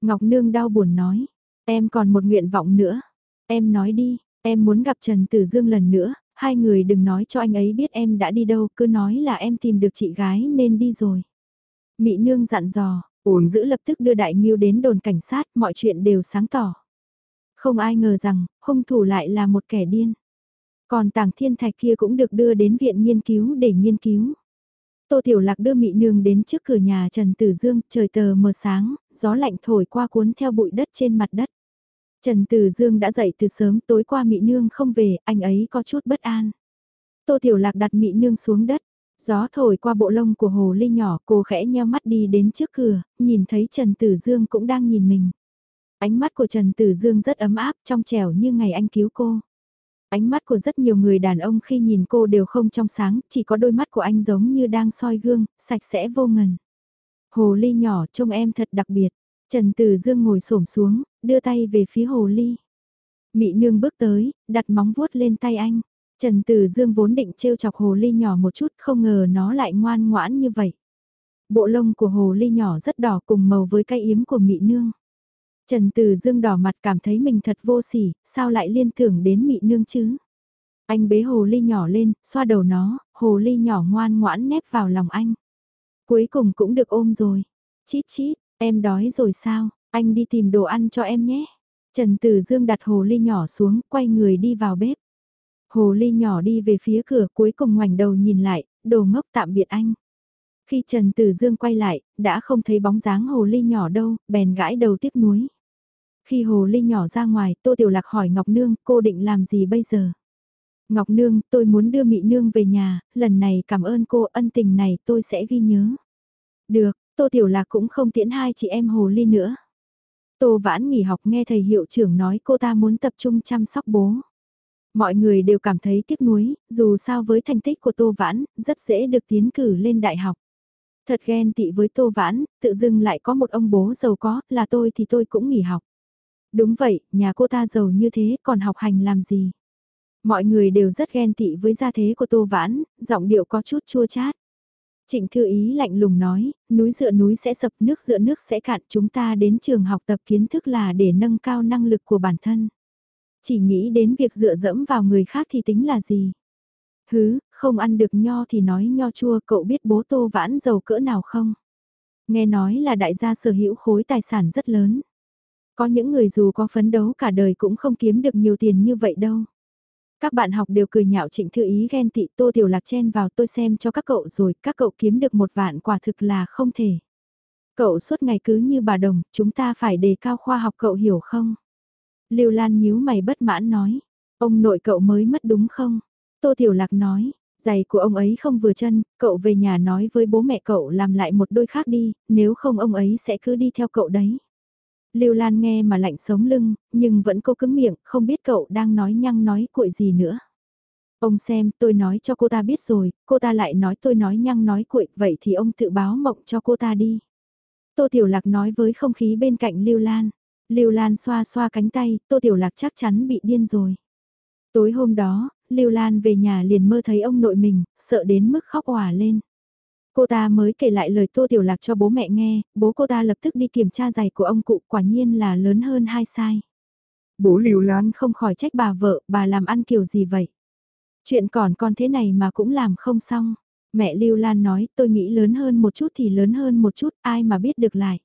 S1: Ngọc Nương đau buồn nói, em còn một nguyện vọng nữa. Em nói đi, em muốn gặp Trần Tử Dương lần nữa, hai người đừng nói cho anh ấy biết em đã đi đâu, cứ nói là em tìm được chị gái nên đi rồi. Mị Nương dặn dò, ổn giữ lập tức đưa Đại Nghiêu đến đồn cảnh sát, mọi chuyện đều sáng tỏ. Không ai ngờ rằng, hung thủ lại là một kẻ điên. Còn tàng thiên thạch kia cũng được đưa đến viện nghiên cứu để nghiên cứu. Tô Tiểu Lạc đưa Mị Nương đến trước cửa nhà Trần Tử Dương, trời tờ mờ sáng, gió lạnh thổi qua cuốn theo bụi đất trên mặt đất. Trần Tử Dương đã dậy từ sớm tối qua Mị Nương không về, anh ấy có chút bất an. Tô Tiểu Lạc đặt Mị Nương xuống đất, gió thổi qua bộ lông của hồ ly nhỏ, cô khẽ nheo mắt đi đến trước cửa, nhìn thấy Trần Tử Dương cũng đang nhìn mình. Ánh mắt của Trần Tử Dương rất ấm áp trong trẻo như ngày anh cứu cô. Ánh mắt của rất nhiều người đàn ông khi nhìn cô đều không trong sáng, chỉ có đôi mắt của anh giống như đang soi gương, sạch sẽ vô ngần. Hồ ly nhỏ trông em thật đặc biệt. Trần Tử Dương ngồi xổm xuống, đưa tay về phía hồ ly. Mị nương bước tới, đặt móng vuốt lên tay anh. Trần Tử Dương vốn định trêu chọc hồ ly nhỏ một chút, không ngờ nó lại ngoan ngoãn như vậy. Bộ lông của hồ ly nhỏ rất đỏ cùng màu với cây yếm của mị nương. Trần Từ Dương đỏ mặt cảm thấy mình thật vô sỉ, sao lại liên tưởng đến mị nương chứ? Anh bế hồ ly nhỏ lên, xoa đầu nó, hồ ly nhỏ ngoan ngoãn nép vào lòng anh. Cuối cùng cũng được ôm rồi. Chít chít, em đói rồi sao, anh đi tìm đồ ăn cho em nhé. Trần Từ Dương đặt hồ ly nhỏ xuống, quay người đi vào bếp. Hồ ly nhỏ đi về phía cửa cuối cùng ngoảnh đầu nhìn lại, đồ ngốc tạm biệt anh. Khi Trần Tử Dương quay lại, đã không thấy bóng dáng hồ ly nhỏ đâu, bèn gãi đầu tiếc nuối. Khi hồ ly nhỏ ra ngoài, Tô Tiểu Lạc hỏi Ngọc Nương, cô định làm gì bây giờ? Ngọc Nương, tôi muốn đưa Mị Nương về nhà, lần này cảm ơn cô, ân tình này tôi sẽ ghi nhớ. Được, Tô Tiểu Lạc cũng không tiễn hai chị em hồ ly nữa. Tô Vãn nghỉ học nghe thầy hiệu trưởng nói cô ta muốn tập trung chăm sóc bố. Mọi người đều cảm thấy tiếc nuối, dù sao với thành tích của Tô Vãn, rất dễ được tiến cử lên đại học. Thật ghen tị với Tô Vãn, tự dưng lại có một ông bố giàu có, là tôi thì tôi cũng nghỉ học. Đúng vậy, nhà cô ta giàu như thế còn học hành làm gì? Mọi người đều rất ghen tị với gia thế của Tô Vãn, giọng điệu có chút chua chát. Trịnh Thư Ý lạnh lùng nói, núi dựa núi sẽ sập nước dựa nước sẽ cạn chúng ta đến trường học tập kiến thức là để nâng cao năng lực của bản thân. Chỉ nghĩ đến việc dựa dẫm vào người khác thì tính là gì? Hứ, không ăn được nho thì nói nho chua cậu biết bố Tô Vãn giàu cỡ nào không? Nghe nói là đại gia sở hữu khối tài sản rất lớn. Có những người dù có phấn đấu cả đời cũng không kiếm được nhiều tiền như vậy đâu. Các bạn học đều cười nhạo trịnh thư ý ghen tị tô tiểu lạc chen vào tôi xem cho các cậu rồi, các cậu kiếm được một vạn quả thực là không thể. Cậu suốt ngày cứ như bà đồng, chúng ta phải đề cao khoa học cậu hiểu không? Lưu Lan nhíu mày bất mãn nói, ông nội cậu mới mất đúng không? Tô Tiểu Lạc nói, giày của ông ấy không vừa chân, cậu về nhà nói với bố mẹ cậu làm lại một đôi khác đi, nếu không ông ấy sẽ cứ đi theo cậu đấy. Lưu Lan nghe mà lạnh sống lưng, nhưng vẫn cố cứng miệng, không biết cậu đang nói nhăng nói cuội gì nữa. Ông xem, tôi nói cho cô ta biết rồi, cô ta lại nói tôi nói nhăng nói cuội, vậy thì ông tự báo mộng cho cô ta đi. Tô Tiểu Lạc nói với không khí bên cạnh Lưu Lan. Lưu Lan xoa xoa cánh tay, Tô Tiểu Lạc chắc chắn bị điên rồi. Tối hôm đó, Lưu Lan về nhà liền mơ thấy ông nội mình, sợ đến mức khóc òa lên. Cô ta mới kể lại lời Tô Tiểu Lạc cho bố mẹ nghe, bố cô ta lập tức đi kiểm tra giày của ông cụ quả nhiên là lớn hơn hai sai.
S2: Bố Lưu Lan
S1: không khỏi trách bà vợ, bà làm ăn kiểu gì vậy? Chuyện còn con thế này mà cũng làm không xong. Mẹ Lưu Lan nói tôi nghĩ lớn hơn một chút thì lớn hơn một chút, ai mà biết được lại.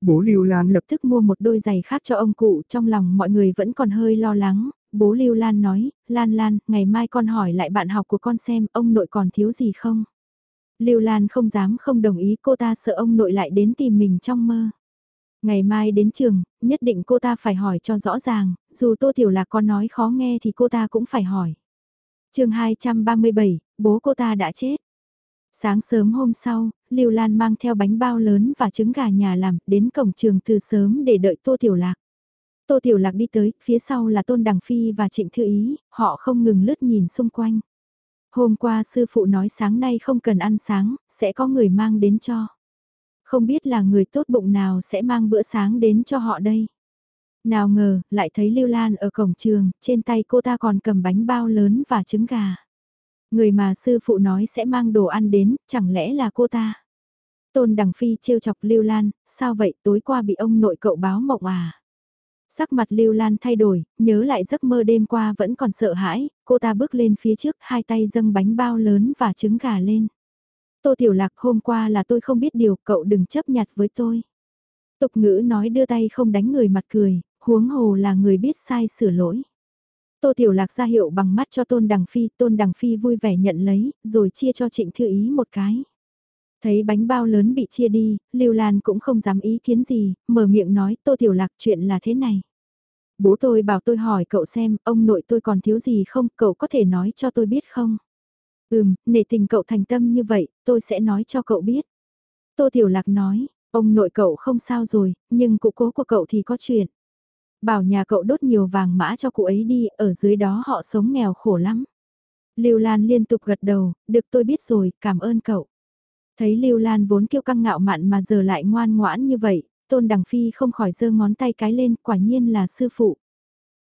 S2: Bố Lưu Lan lập
S1: lập tức mua một đôi giày khác cho ông cụ, trong lòng mọi người vẫn còn hơi lo lắng. Bố Lưu Lan nói, Lan Lan, ngày mai con hỏi lại bạn học của con xem ông nội còn thiếu gì không. Lưu Lan không dám không đồng ý cô ta sợ ông nội lại đến tìm mình trong mơ. Ngày mai đến trường, nhất định cô ta phải hỏi cho rõ ràng, dù Tô Tiểu Lạc có nói khó nghe thì cô ta cũng phải hỏi. chương 237, bố cô ta đã chết. Sáng sớm hôm sau, Lưu Lan mang theo bánh bao lớn và trứng gà nhà làm đến cổng trường từ sớm để đợi Tô Tiểu Lạc. Tô Tiểu Lạc đi tới, phía sau là Tôn Đằng Phi và Trịnh Thư Ý, họ không ngừng lướt nhìn xung quanh. Hôm qua sư phụ nói sáng nay không cần ăn sáng, sẽ có người mang đến cho. Không biết là người tốt bụng nào sẽ mang bữa sáng đến cho họ đây. Nào ngờ, lại thấy Lưu Lan ở cổng trường, trên tay cô ta còn cầm bánh bao lớn và trứng gà. Người mà sư phụ nói sẽ mang đồ ăn đến, chẳng lẽ là cô ta? Tôn Đằng Phi trêu chọc Lưu Lan, sao vậy tối qua bị ông nội cậu báo mộng à? Sắc mặt Lưu Lan thay đổi, nhớ lại giấc mơ đêm qua vẫn còn sợ hãi, cô ta bước lên phía trước hai tay dâng bánh bao lớn và trứng gà lên. Tô Tiểu Lạc hôm qua là tôi không biết điều, cậu đừng chấp nhặt với tôi. Tục ngữ nói đưa tay không đánh người mặt cười, huống hồ là người biết sai sửa lỗi. Tô Tiểu Lạc ra hiệu bằng mắt cho Tôn Đằng Phi, Tôn Đằng Phi vui vẻ nhận lấy, rồi chia cho Trịnh Thư Ý một cái. Thấy bánh bao lớn bị chia đi, Lưu Lan cũng không dám ý kiến gì, mở miệng nói Tô Tiểu Lạc chuyện là thế này. Bố tôi bảo tôi hỏi cậu xem, ông nội tôi còn thiếu gì không, cậu có thể nói cho tôi biết không? Ừm, nể tình cậu thành tâm như vậy, tôi sẽ nói cho cậu biết. Tô Tiểu Lạc nói, ông nội cậu không sao rồi, nhưng cụ cố của cậu thì có chuyện. Bảo nhà cậu đốt nhiều vàng mã cho cụ ấy đi, ở dưới đó họ sống nghèo khổ lắm. Lưu Lan liên tục gật đầu, được tôi biết rồi, cảm ơn cậu. Thấy Lưu Lan vốn kiêu căng ngạo mạn mà giờ lại ngoan ngoãn như vậy, Tôn Đằng Phi không khỏi giơ ngón tay cái lên, quả nhiên là sư phụ.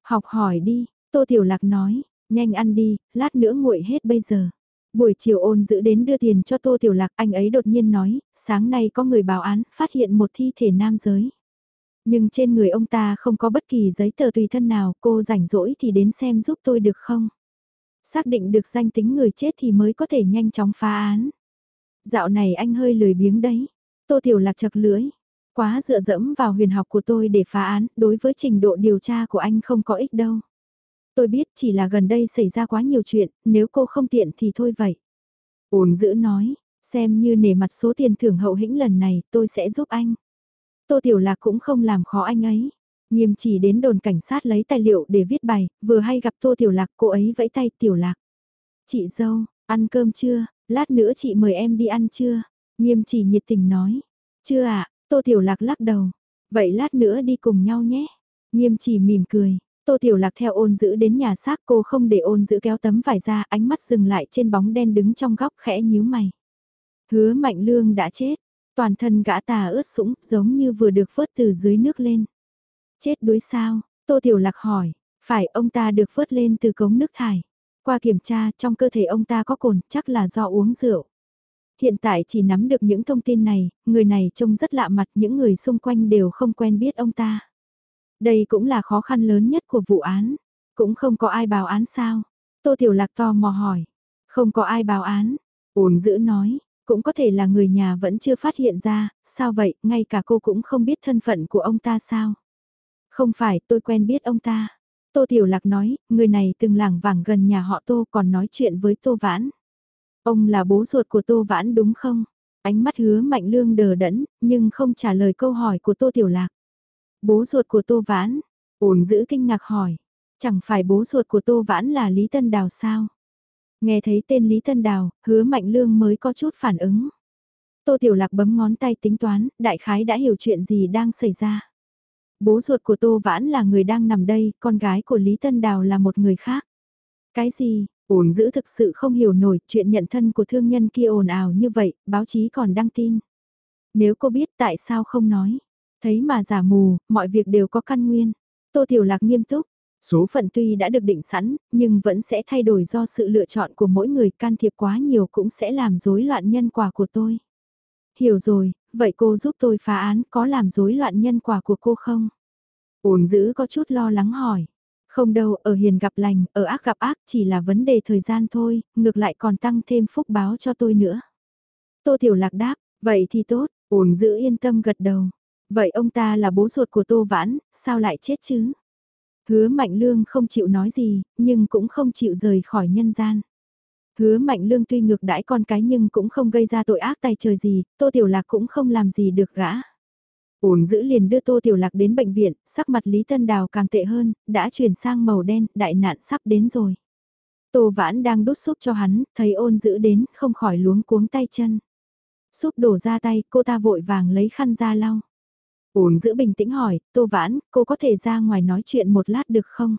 S1: Học hỏi đi, Tô Tiểu Lạc nói, nhanh ăn đi, lát nữa nguội hết bây giờ. Buổi chiều ôn giữ đến đưa tiền cho Tô Tiểu Lạc, anh ấy đột nhiên nói, sáng nay có người báo án, phát hiện một thi thể nam giới. Nhưng trên người ông ta không có bất kỳ giấy tờ tùy thân nào, cô rảnh rỗi thì đến xem giúp tôi được không? Xác định được danh tính người chết thì mới có thể nhanh chóng phá án. Dạo này anh hơi lười biếng đấy. Tô Tiểu Lạc chật lưỡi. Quá dựa dẫm vào huyền học của tôi để phá án, đối với trình độ điều tra của anh không có ích đâu. Tôi biết chỉ là gần đây xảy ra quá nhiều chuyện, nếu cô không tiện thì thôi vậy. Ôn giữ nói, xem như nể mặt số tiền thưởng hậu hĩnh lần này, tôi sẽ giúp anh. Tô Tiểu Lạc cũng không làm khó anh ấy. Nghiêm chỉ đến đồn cảnh sát lấy tài liệu để viết bài, vừa hay gặp Tô Tiểu Lạc cô ấy vẫy tay Tiểu Lạc. Chị dâu, ăn cơm chưa, lát nữa chị mời em đi ăn chưa? Nghiêm chỉ nhiệt tình nói. Chưa ạ, à, Tô Tiểu Lạc lắc đầu. Vậy lát nữa đi cùng nhau nhé. Nghiêm chỉ mỉm cười. Tô Tiểu Lạc theo ôn giữ đến nhà xác cô không để ôn giữ kéo tấm vải ra ánh mắt dừng lại trên bóng đen đứng trong góc khẽ nhíu mày. Hứa mạnh lương đã chết. Toàn thân gã tà ướt sũng giống như vừa được vớt từ dưới nước lên. Chết đuối sao? Tô Tiểu Lạc hỏi. Phải ông ta được vớt lên từ cống nước thải. Qua kiểm tra trong cơ thể ông ta có cồn chắc là do uống rượu. Hiện tại chỉ nắm được những thông tin này, người này trông rất lạ mặt những người xung quanh đều không quen biết ông ta. Đây cũng là khó khăn lớn nhất của vụ án. Cũng không có ai báo án sao? Tô Tiểu Lạc to mò hỏi. Không có ai báo án. Ổn giữ nói, cũng có thể là người nhà vẫn chưa phát hiện ra, sao vậy, ngay cả cô cũng không biết thân phận của ông ta sao? Không phải, tôi quen biết ông ta. Tô Tiểu Lạc nói, người này từng làng vàng gần nhà họ Tô còn nói chuyện với Tô Vãn. Ông là bố ruột của Tô Vãn đúng không? Ánh mắt hứa mạnh lương đờ đẫn, nhưng không trả lời câu hỏi của Tô Tiểu Lạc. Bố ruột của Tô Vãn, ổn giữ kinh ngạc hỏi. Chẳng phải bố ruột của Tô Vãn là Lý Tân Đào sao? Nghe thấy tên Lý Tân Đào, hứa mạnh lương mới có chút phản ứng. Tô Tiểu Lạc bấm ngón tay tính toán, đại khái đã hiểu chuyện gì đang xảy ra. Bố ruột của Tô Vãn là người đang nằm đây, con gái của Lý Tân Đào là một người khác. Cái gì, ổn giữ thực sự không hiểu nổi chuyện nhận thân của thương nhân kia ồn ào như vậy, báo chí còn đăng tin. Nếu cô biết tại sao không nói, thấy mà giả mù, mọi việc đều có căn nguyên. Tô Tiểu Lạc nghiêm túc, Số phận tuy đã được định sẵn, nhưng vẫn sẽ thay đổi do sự lựa chọn của mỗi người can thiệp quá nhiều cũng sẽ làm rối loạn nhân quả của tôi. Hiểu rồi, vậy cô giúp tôi phá án có làm rối loạn nhân quả của cô không? Ổn giữ có chút lo lắng hỏi. Không đâu, ở hiền gặp lành, ở ác gặp ác chỉ là vấn đề thời gian thôi, ngược lại còn tăng thêm phúc báo cho tôi nữa. Tô Tiểu Lạc đáp, vậy thì tốt, ổn giữ yên tâm gật đầu. Vậy ông ta là bố ruột của Tô Vãn, sao lại chết chứ? Hứa Mạnh Lương không chịu nói gì, nhưng cũng không chịu rời khỏi nhân gian. Hứa Mạnh Lương tuy ngược đãi con cái nhưng cũng không gây ra tội ác tay trời gì, Tô Tiểu Lạc cũng không làm gì được gã. Ổn giữ liền đưa Tô Tiểu Lạc đến bệnh viện, sắc mặt Lý Tân Đào càng tệ hơn, đã chuyển sang màu đen, đại nạn sắp đến rồi. Tô Vãn đang đút súp cho hắn, thấy ôn giữ đến, không khỏi luống cuống tay chân. Súp đổ ra tay, cô ta vội vàng lấy khăn ra lau. Ổn giữ bình tĩnh hỏi, Tô Vãn, cô có thể ra ngoài nói chuyện một lát được không?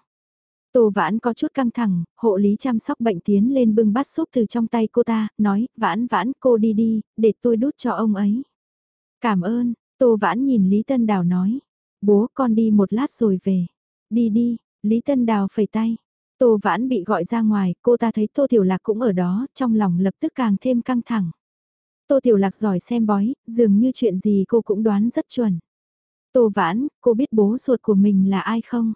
S1: Tô Vãn có chút căng thẳng, hộ lý chăm sóc bệnh tiến lên bưng bát súp từ trong tay cô ta, nói, Vãn Vãn cô đi đi, để tôi đút cho ông ấy. Cảm ơn, Tô Vãn nhìn Lý Tân Đào nói, bố con đi một lát rồi về. Đi đi, Lý Tân Đào phẩy tay. Tô Vãn bị gọi ra ngoài, cô ta thấy Tô Tiểu Lạc cũng ở đó, trong lòng lập tức càng thêm căng thẳng. Tô Tiểu Lạc giỏi xem bói, dường như chuyện gì cô cũng đoán rất chuẩn. Tô Vãn, cô biết bố ruột của mình là ai không?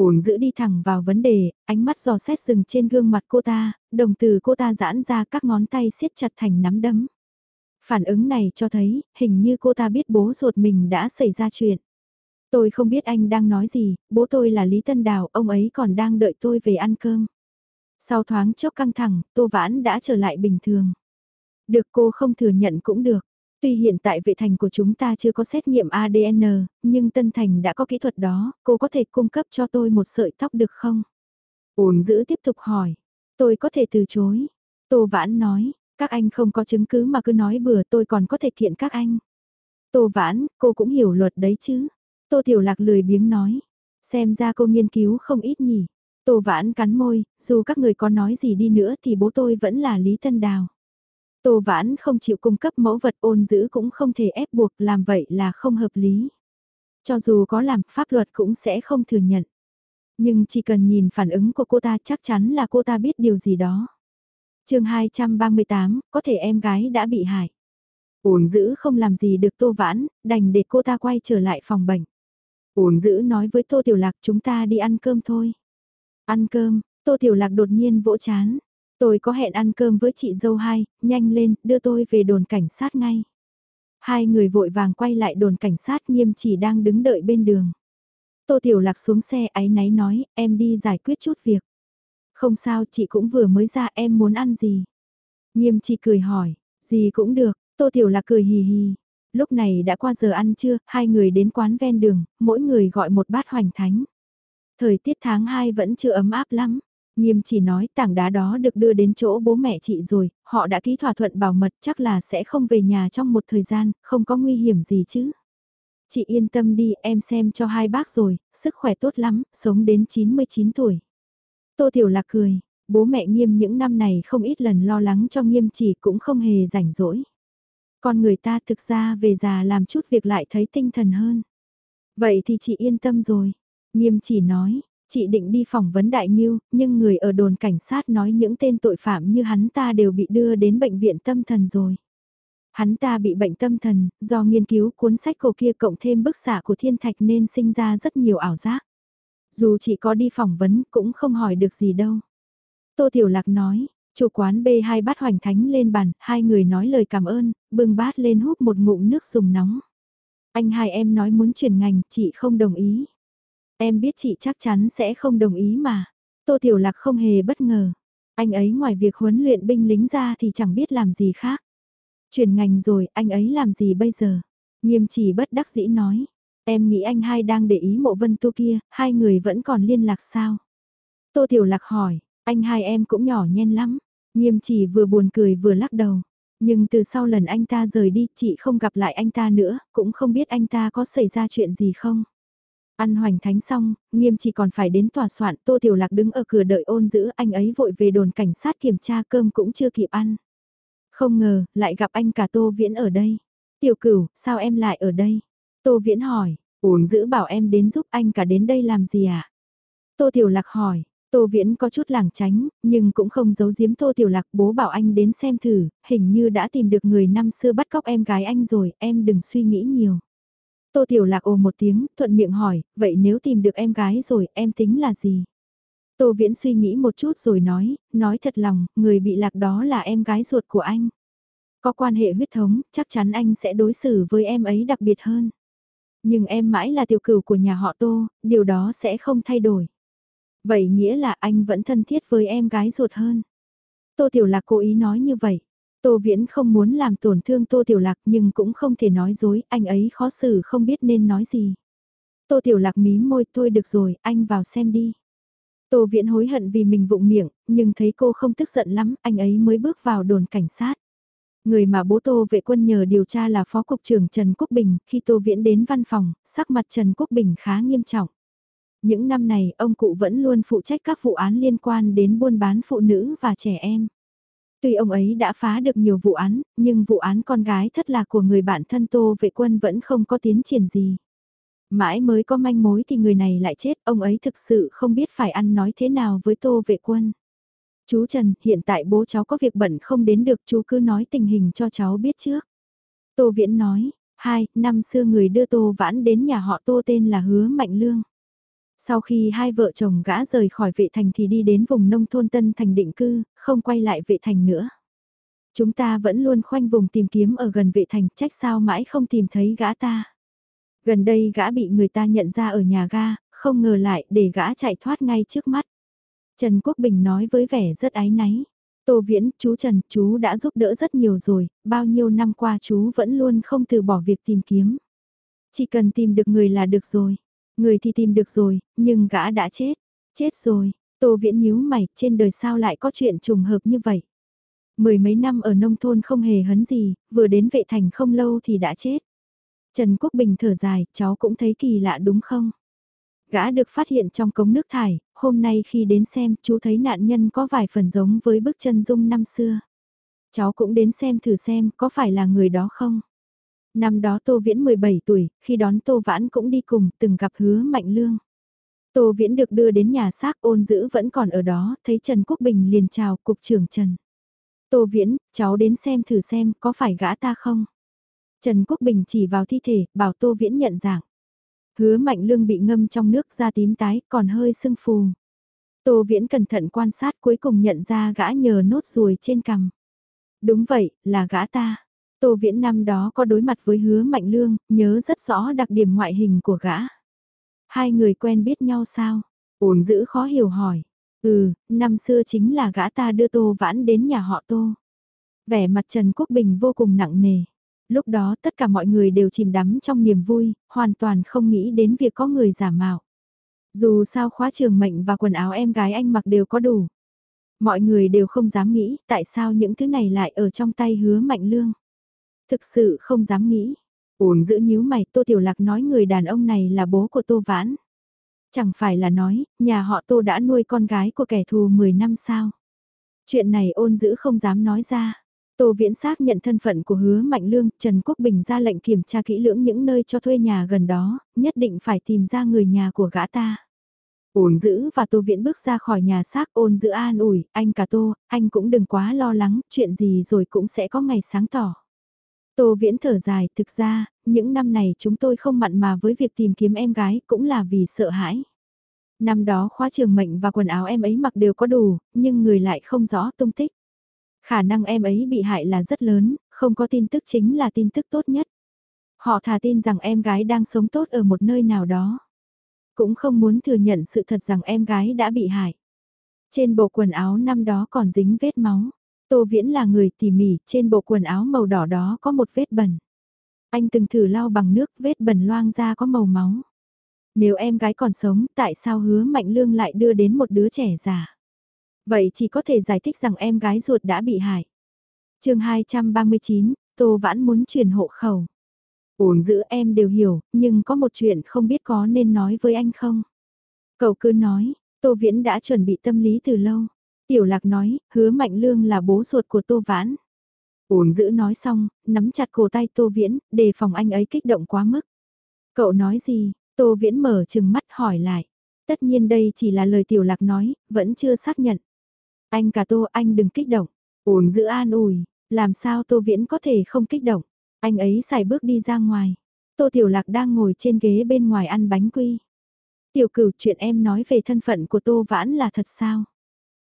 S1: Ổn giữ đi thẳng vào vấn đề, ánh mắt giò xét dừng trên gương mặt cô ta, đồng từ cô ta giãn ra các ngón tay siết chặt thành nắm đấm. Phản ứng này cho thấy, hình như cô ta biết bố ruột mình đã xảy ra chuyện. Tôi không biết anh đang nói gì, bố tôi là Lý Tân Đào, ông ấy còn đang đợi tôi về ăn cơm. Sau thoáng chốc căng thẳng, Tô Vãn đã trở lại bình thường. Được cô không thừa nhận cũng được. Tuy hiện tại vệ thành của chúng ta chưa có xét nghiệm ADN, nhưng Tân Thành đã có kỹ thuật đó, cô có thể cung cấp cho tôi một sợi tóc được không? Ôn giữ tiếp tục hỏi. Tôi có thể từ chối. Tô Vãn nói, các anh không có chứng cứ mà cứ nói bừa tôi còn có thể kiện các anh. Tô Vãn, cô cũng hiểu luật đấy chứ. Tô Tiểu Lạc lười biếng nói. Xem ra cô nghiên cứu không ít nhỉ. Tô Vãn cắn môi, dù các người có nói gì đi nữa thì bố tôi vẫn là Lý Tân Đào. Tô Vãn không chịu cung cấp mẫu vật ôn giữ cũng không thể ép buộc làm vậy là không hợp lý. Cho dù có làm, pháp luật cũng sẽ không thừa nhận. Nhưng chỉ cần nhìn phản ứng của cô ta chắc chắn là cô ta biết điều gì đó. chương 238, có thể em gái đã bị hại. Ôn giữ không làm gì được Tô Vãn, đành để cô ta quay trở lại phòng bệnh. Ôn giữ nói với Tô Tiểu Lạc chúng ta đi ăn cơm thôi. Ăn cơm, Tô Tiểu Lạc đột nhiên vỗ chán. Tôi có hẹn ăn cơm với chị dâu hai, nhanh lên, đưa tôi về đồn cảnh sát ngay. Hai người vội vàng quay lại đồn cảnh sát nghiêm chỉ đang đứng đợi bên đường. Tô Tiểu Lạc xuống xe áy náy nói, em đi giải quyết chút việc. Không sao, chị cũng vừa mới ra em muốn ăn gì. Nghiêm chỉ cười hỏi, gì cũng được, Tô Tiểu Lạc cười hì hì. Lúc này đã qua giờ ăn trưa, hai người đến quán ven đường, mỗi người gọi một bát hoành thánh. Thời tiết tháng 2 vẫn chưa ấm áp lắm. Nghiêm chỉ nói tảng đá đó được đưa đến chỗ bố mẹ chị rồi, họ đã ký thỏa thuận bảo mật chắc là sẽ không về nhà trong một thời gian, không có nguy hiểm gì chứ. Chị yên tâm đi, em xem cho hai bác rồi, sức khỏe tốt lắm, sống đến 99 tuổi. Tô Tiểu Lạc cười, bố mẹ nghiêm những năm này không ít lần lo lắng cho nghiêm chỉ cũng không hề rảnh rỗi. Con người ta thực ra về già làm chút việc lại thấy tinh thần hơn. Vậy thì chị yên tâm rồi. Nghiêm chỉ nói, chị định đi phỏng vấn đại nghiêu, nhưng người ở đồn cảnh sát nói những tên tội phạm như hắn ta đều bị đưa đến bệnh viện tâm thần rồi. Hắn ta bị bệnh tâm thần, do nghiên cứu cuốn sách cổ kia cộng thêm bức xạ của thiên thạch nên sinh ra rất nhiều ảo giác. Dù chị có đi phỏng vấn cũng không hỏi được gì đâu. Tô Tiểu Lạc nói, chủ quán bê hai bát hoành thánh lên bàn, hai người nói lời cảm ơn, bưng bát lên hút một ngụm nước dùng nóng. Anh hai em nói muốn chuyển ngành, chị không đồng ý. Em biết chị chắc chắn sẽ không đồng ý mà. Tô Tiểu Lạc không hề bất ngờ. Anh ấy ngoài việc huấn luyện binh lính ra thì chẳng biết làm gì khác. Chuyển ngành rồi, anh ấy làm gì bây giờ? Nghiêm chỉ bất đắc dĩ nói. Em nghĩ anh hai đang để ý mộ vân tu kia, hai người vẫn còn liên lạc sao? Tô Tiểu Lạc hỏi, anh hai em cũng nhỏ nhen lắm. Nghiêm chỉ vừa buồn cười vừa lắc đầu. Nhưng từ sau lần anh ta rời đi, chị không gặp lại anh ta nữa, cũng không biết anh ta có xảy ra chuyện gì không. Ăn hoành thánh xong, nghiêm chỉ còn phải đến tòa soạn, Tô Tiểu Lạc đứng ở cửa đợi ôn giữ, anh ấy vội về đồn cảnh sát kiểm tra cơm cũng chưa kịp ăn. Không ngờ, lại gặp anh cả Tô Viễn ở đây. Tiểu cửu, sao em lại ở đây? Tô Viễn hỏi, ôn giữ bảo em đến giúp anh cả đến đây làm gì ạ? À? Tô Tiểu Lạc hỏi, Tô Viễn có chút lảng tránh, nhưng cũng không giấu giếm Tô Tiểu Lạc bố bảo anh đến xem thử, hình như đã tìm được người năm xưa bắt cóc em gái anh rồi, em đừng suy nghĩ nhiều. Tô Tiểu Lạc ồ một tiếng, thuận miệng hỏi, vậy nếu tìm được em gái rồi, em tính là gì? Tô Viễn suy nghĩ một chút rồi nói, nói thật lòng, người bị lạc đó là em gái ruột của anh. Có quan hệ huyết thống, chắc chắn anh sẽ đối xử với em ấy đặc biệt hơn. Nhưng em mãi là tiểu cửu của nhà họ Tô, điều đó sẽ không thay đổi. Vậy nghĩa là anh vẫn thân thiết với em gái ruột hơn. Tô Tiểu Lạc cố ý nói như vậy. Tô Viễn không muốn làm tổn thương Tô Tiểu Lạc nhưng cũng không thể nói dối, anh ấy khó xử không biết nên nói gì. Tô Tiểu Lạc mí môi thôi được rồi, anh vào xem đi. Tô Viễn hối hận vì mình vụng miệng, nhưng thấy cô không tức giận lắm, anh ấy mới bước vào đồn cảnh sát. Người mà bố Tô vệ quân nhờ điều tra là Phó Cục trưởng Trần Quốc Bình, khi Tô Viễn đến văn phòng, sắc mặt Trần Quốc Bình khá nghiêm trọng. Những năm này, ông cụ vẫn luôn phụ trách các vụ án liên quan đến buôn bán phụ nữ và trẻ em. Tuy ông ấy đã phá được nhiều vụ án, nhưng vụ án con gái thất lạc của người bạn thân Tô vệ quân vẫn không có tiến triển gì. Mãi mới có manh mối thì người này lại chết, ông ấy thực sự không biết phải ăn nói thế nào với Tô vệ quân. Chú Trần, hiện tại bố cháu có việc bận không đến được chú cứ nói tình hình cho cháu biết trước. Tô Viễn nói, hai, năm xưa người đưa Tô Vãn đến nhà họ Tô tên là Hứa Mạnh Lương. Sau khi hai vợ chồng gã rời khỏi vệ thành thì đi đến vùng nông thôn Tân Thành định cư, không quay lại vệ thành nữa. Chúng ta vẫn luôn khoanh vùng tìm kiếm ở gần vệ thành, trách sao mãi không tìm thấy gã ta. Gần đây gã bị người ta nhận ra ở nhà ga, không ngờ lại để gã chạy thoát ngay trước mắt. Trần Quốc Bình nói với vẻ rất áy náy. Tô Viễn, chú Trần, chú đã giúp đỡ rất nhiều rồi, bao nhiêu năm qua chú vẫn luôn không từ bỏ việc tìm kiếm. Chỉ cần tìm được người là được rồi. Người thì tìm được rồi, nhưng gã đã chết. Chết rồi, Tô Viễn nhíu mày, trên đời sao lại có chuyện trùng hợp như vậy. Mười mấy năm ở nông thôn không hề hấn gì, vừa đến vệ thành không lâu thì đã chết. Trần Quốc Bình thở dài, cháu cũng thấy kỳ lạ đúng không? Gã được phát hiện trong cống nước thải, hôm nay khi đến xem chú thấy nạn nhân có vài phần giống với bức chân dung năm xưa. Cháu cũng đến xem thử xem có phải là người đó không? Năm đó Tô Viễn 17 tuổi, khi đón Tô Vãn cũng đi cùng, từng gặp hứa Mạnh Lương. Tô Viễn được đưa đến nhà xác ôn giữ vẫn còn ở đó, thấy Trần Quốc Bình liền chào cục trưởng Trần. Tô Viễn, cháu đến xem thử xem có phải gã ta không? Trần Quốc Bình chỉ vào thi thể, bảo Tô Viễn nhận dạng. Hứa Mạnh Lương bị ngâm trong nước da tím tái, còn hơi sưng phù. Tô Viễn cẩn thận quan sát cuối cùng nhận ra gã nhờ nốt ruồi trên cằm. Đúng vậy, là gã ta. Tô Viễn năm đó có đối mặt với hứa Mạnh Lương, nhớ rất rõ đặc điểm ngoại hình của gã. Hai người quen biết nhau sao? Ổn giữ khó hiểu hỏi. Ừ, năm xưa chính là gã ta đưa Tô Vãn đến nhà họ Tô. Vẻ mặt Trần Quốc Bình vô cùng nặng nề. Lúc đó tất cả mọi người đều chìm đắm trong niềm vui, hoàn toàn không nghĩ đến việc có người giả mạo. Dù sao khóa trường mệnh và quần áo em gái anh mặc đều có đủ. Mọi người đều không dám nghĩ tại sao những thứ này lại ở trong tay hứa mạnh lương. Thực sự không dám nghĩ. Ổn giữ nhíu mày Tô Tiểu Lạc nói người đàn ông này là bố của Tô Vãn. Chẳng phải là nói, nhà họ Tô đã nuôi con gái của kẻ thù 10 năm sao. Chuyện này ôn giữ không dám nói ra. Tô Viễn xác nhận thân phận của hứa Mạnh Lương, Trần Quốc Bình ra lệnh kiểm tra kỹ lưỡng những nơi cho thuê nhà gần đó, nhất định phải tìm ra người nhà của gã ta. Ôn giữ và Tô Viễn bước ra khỏi nhà xác ôn giữ an ủi, anh cả Tô, anh cũng đừng quá lo lắng, chuyện gì rồi cũng sẽ có ngày sáng tỏ. Tô Viễn thở dài, thực ra, những năm này chúng tôi không mặn mà với việc tìm kiếm em gái cũng là vì sợ hãi. Năm đó khóa trường mệnh và quần áo em ấy mặc đều có đủ, nhưng người lại không rõ tung tích. Khả năng em ấy bị hại là rất lớn, không có tin tức chính là tin tức tốt nhất. Họ thà tin rằng em gái đang sống tốt ở một nơi nào đó. Cũng không muốn thừa nhận sự thật rằng em gái đã bị hại. Trên bộ quần áo năm đó còn dính vết máu. Tô Viễn là người tỉ mỉ, trên bộ quần áo màu đỏ đó có một vết bẩn. Anh từng thử lau bằng nước, vết bẩn loang ra có màu máu. Nếu em gái còn sống, tại sao hứa Mạnh Lương lại đưa đến một đứa trẻ già? Vậy chỉ có thể giải thích rằng em gái ruột đã bị hại. chương 239, Tô Vãn muốn chuyển hộ khẩu. Ổn giữ em đều hiểu, nhưng có một chuyện không biết có nên nói với anh không? Cậu cứ nói, Tô Viễn đã chuẩn bị tâm lý từ lâu. Tiểu Lạc nói, hứa Mạnh Lương là bố ruột của Tô Vãn. Ổn giữ nói xong, nắm chặt cổ tay Tô Viễn, đề phòng anh ấy kích động quá mức. Cậu nói gì? Tô Viễn mở chừng mắt hỏi lại. Tất nhiên đây chỉ là lời Tiểu Lạc nói, vẫn chưa xác nhận. Anh cả Tô anh đừng kích động. Ổn giữ an ủi, làm sao Tô Viễn có thể không kích động. Anh ấy xài bước đi ra ngoài. Tô Tiểu Lạc đang ngồi trên ghế bên ngoài ăn bánh quy. Tiểu cửu chuyện em nói về thân phận của Tô Vãn là thật sao?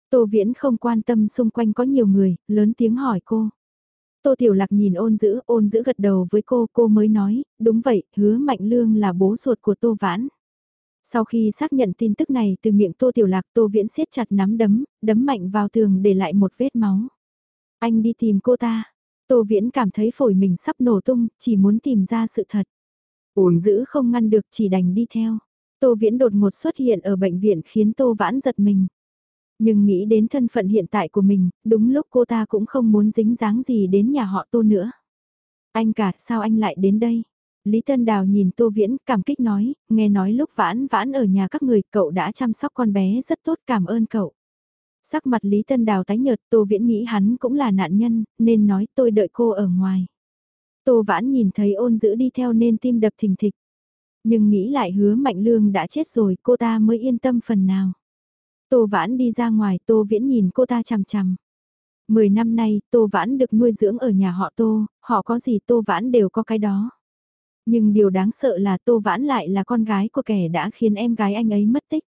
S1: Tô Viễn không quan tâm xung quanh có nhiều người, lớn tiếng hỏi cô. Tô Tiểu Lạc nhìn ôn giữ, ôn giữ gật đầu với cô, cô mới nói, đúng vậy, hứa Mạnh Lương là bố ruột của Tô Vãn. Sau khi xác nhận tin tức này từ miệng Tô Tiểu Lạc Tô Viễn siết chặt nắm đấm, đấm mạnh vào tường để lại một vết máu. Anh đi tìm cô ta. Tô Viễn cảm thấy phổi mình sắp nổ tung, chỉ muốn tìm ra sự thật. Ôn giữ không ngăn được chỉ đành đi theo. Tô Viễn đột ngột xuất hiện ở bệnh viện khiến Tô Vãn giật mình. Nhưng nghĩ đến thân phận hiện tại của mình, đúng lúc cô ta cũng không muốn dính dáng gì đến nhà họ Tô nữa. Anh cả, sao anh lại đến đây? Lý Tân Đào nhìn Tô Viễn cảm kích nói, nghe nói lúc vãn vãn ở nhà các người cậu đã chăm sóc con bé rất tốt cảm ơn cậu. Sắc mặt Lý Tân Đào tái nhợt Tô Viễn nghĩ hắn cũng là nạn nhân, nên nói tôi đợi cô ở ngoài. Tô Vãn nhìn thấy ôn giữ đi theo nên tim đập thình thịch. Nhưng nghĩ lại hứa Mạnh Lương đã chết rồi cô ta mới yên tâm phần nào. Tô Vãn đi ra ngoài Tô Viễn nhìn cô ta chằm chằm. Mười năm nay Tô Vãn được nuôi dưỡng ở nhà họ Tô, họ có gì Tô Vãn đều có cái đó. Nhưng điều đáng sợ là Tô Vãn lại là con gái của kẻ đã khiến em gái anh ấy mất tích.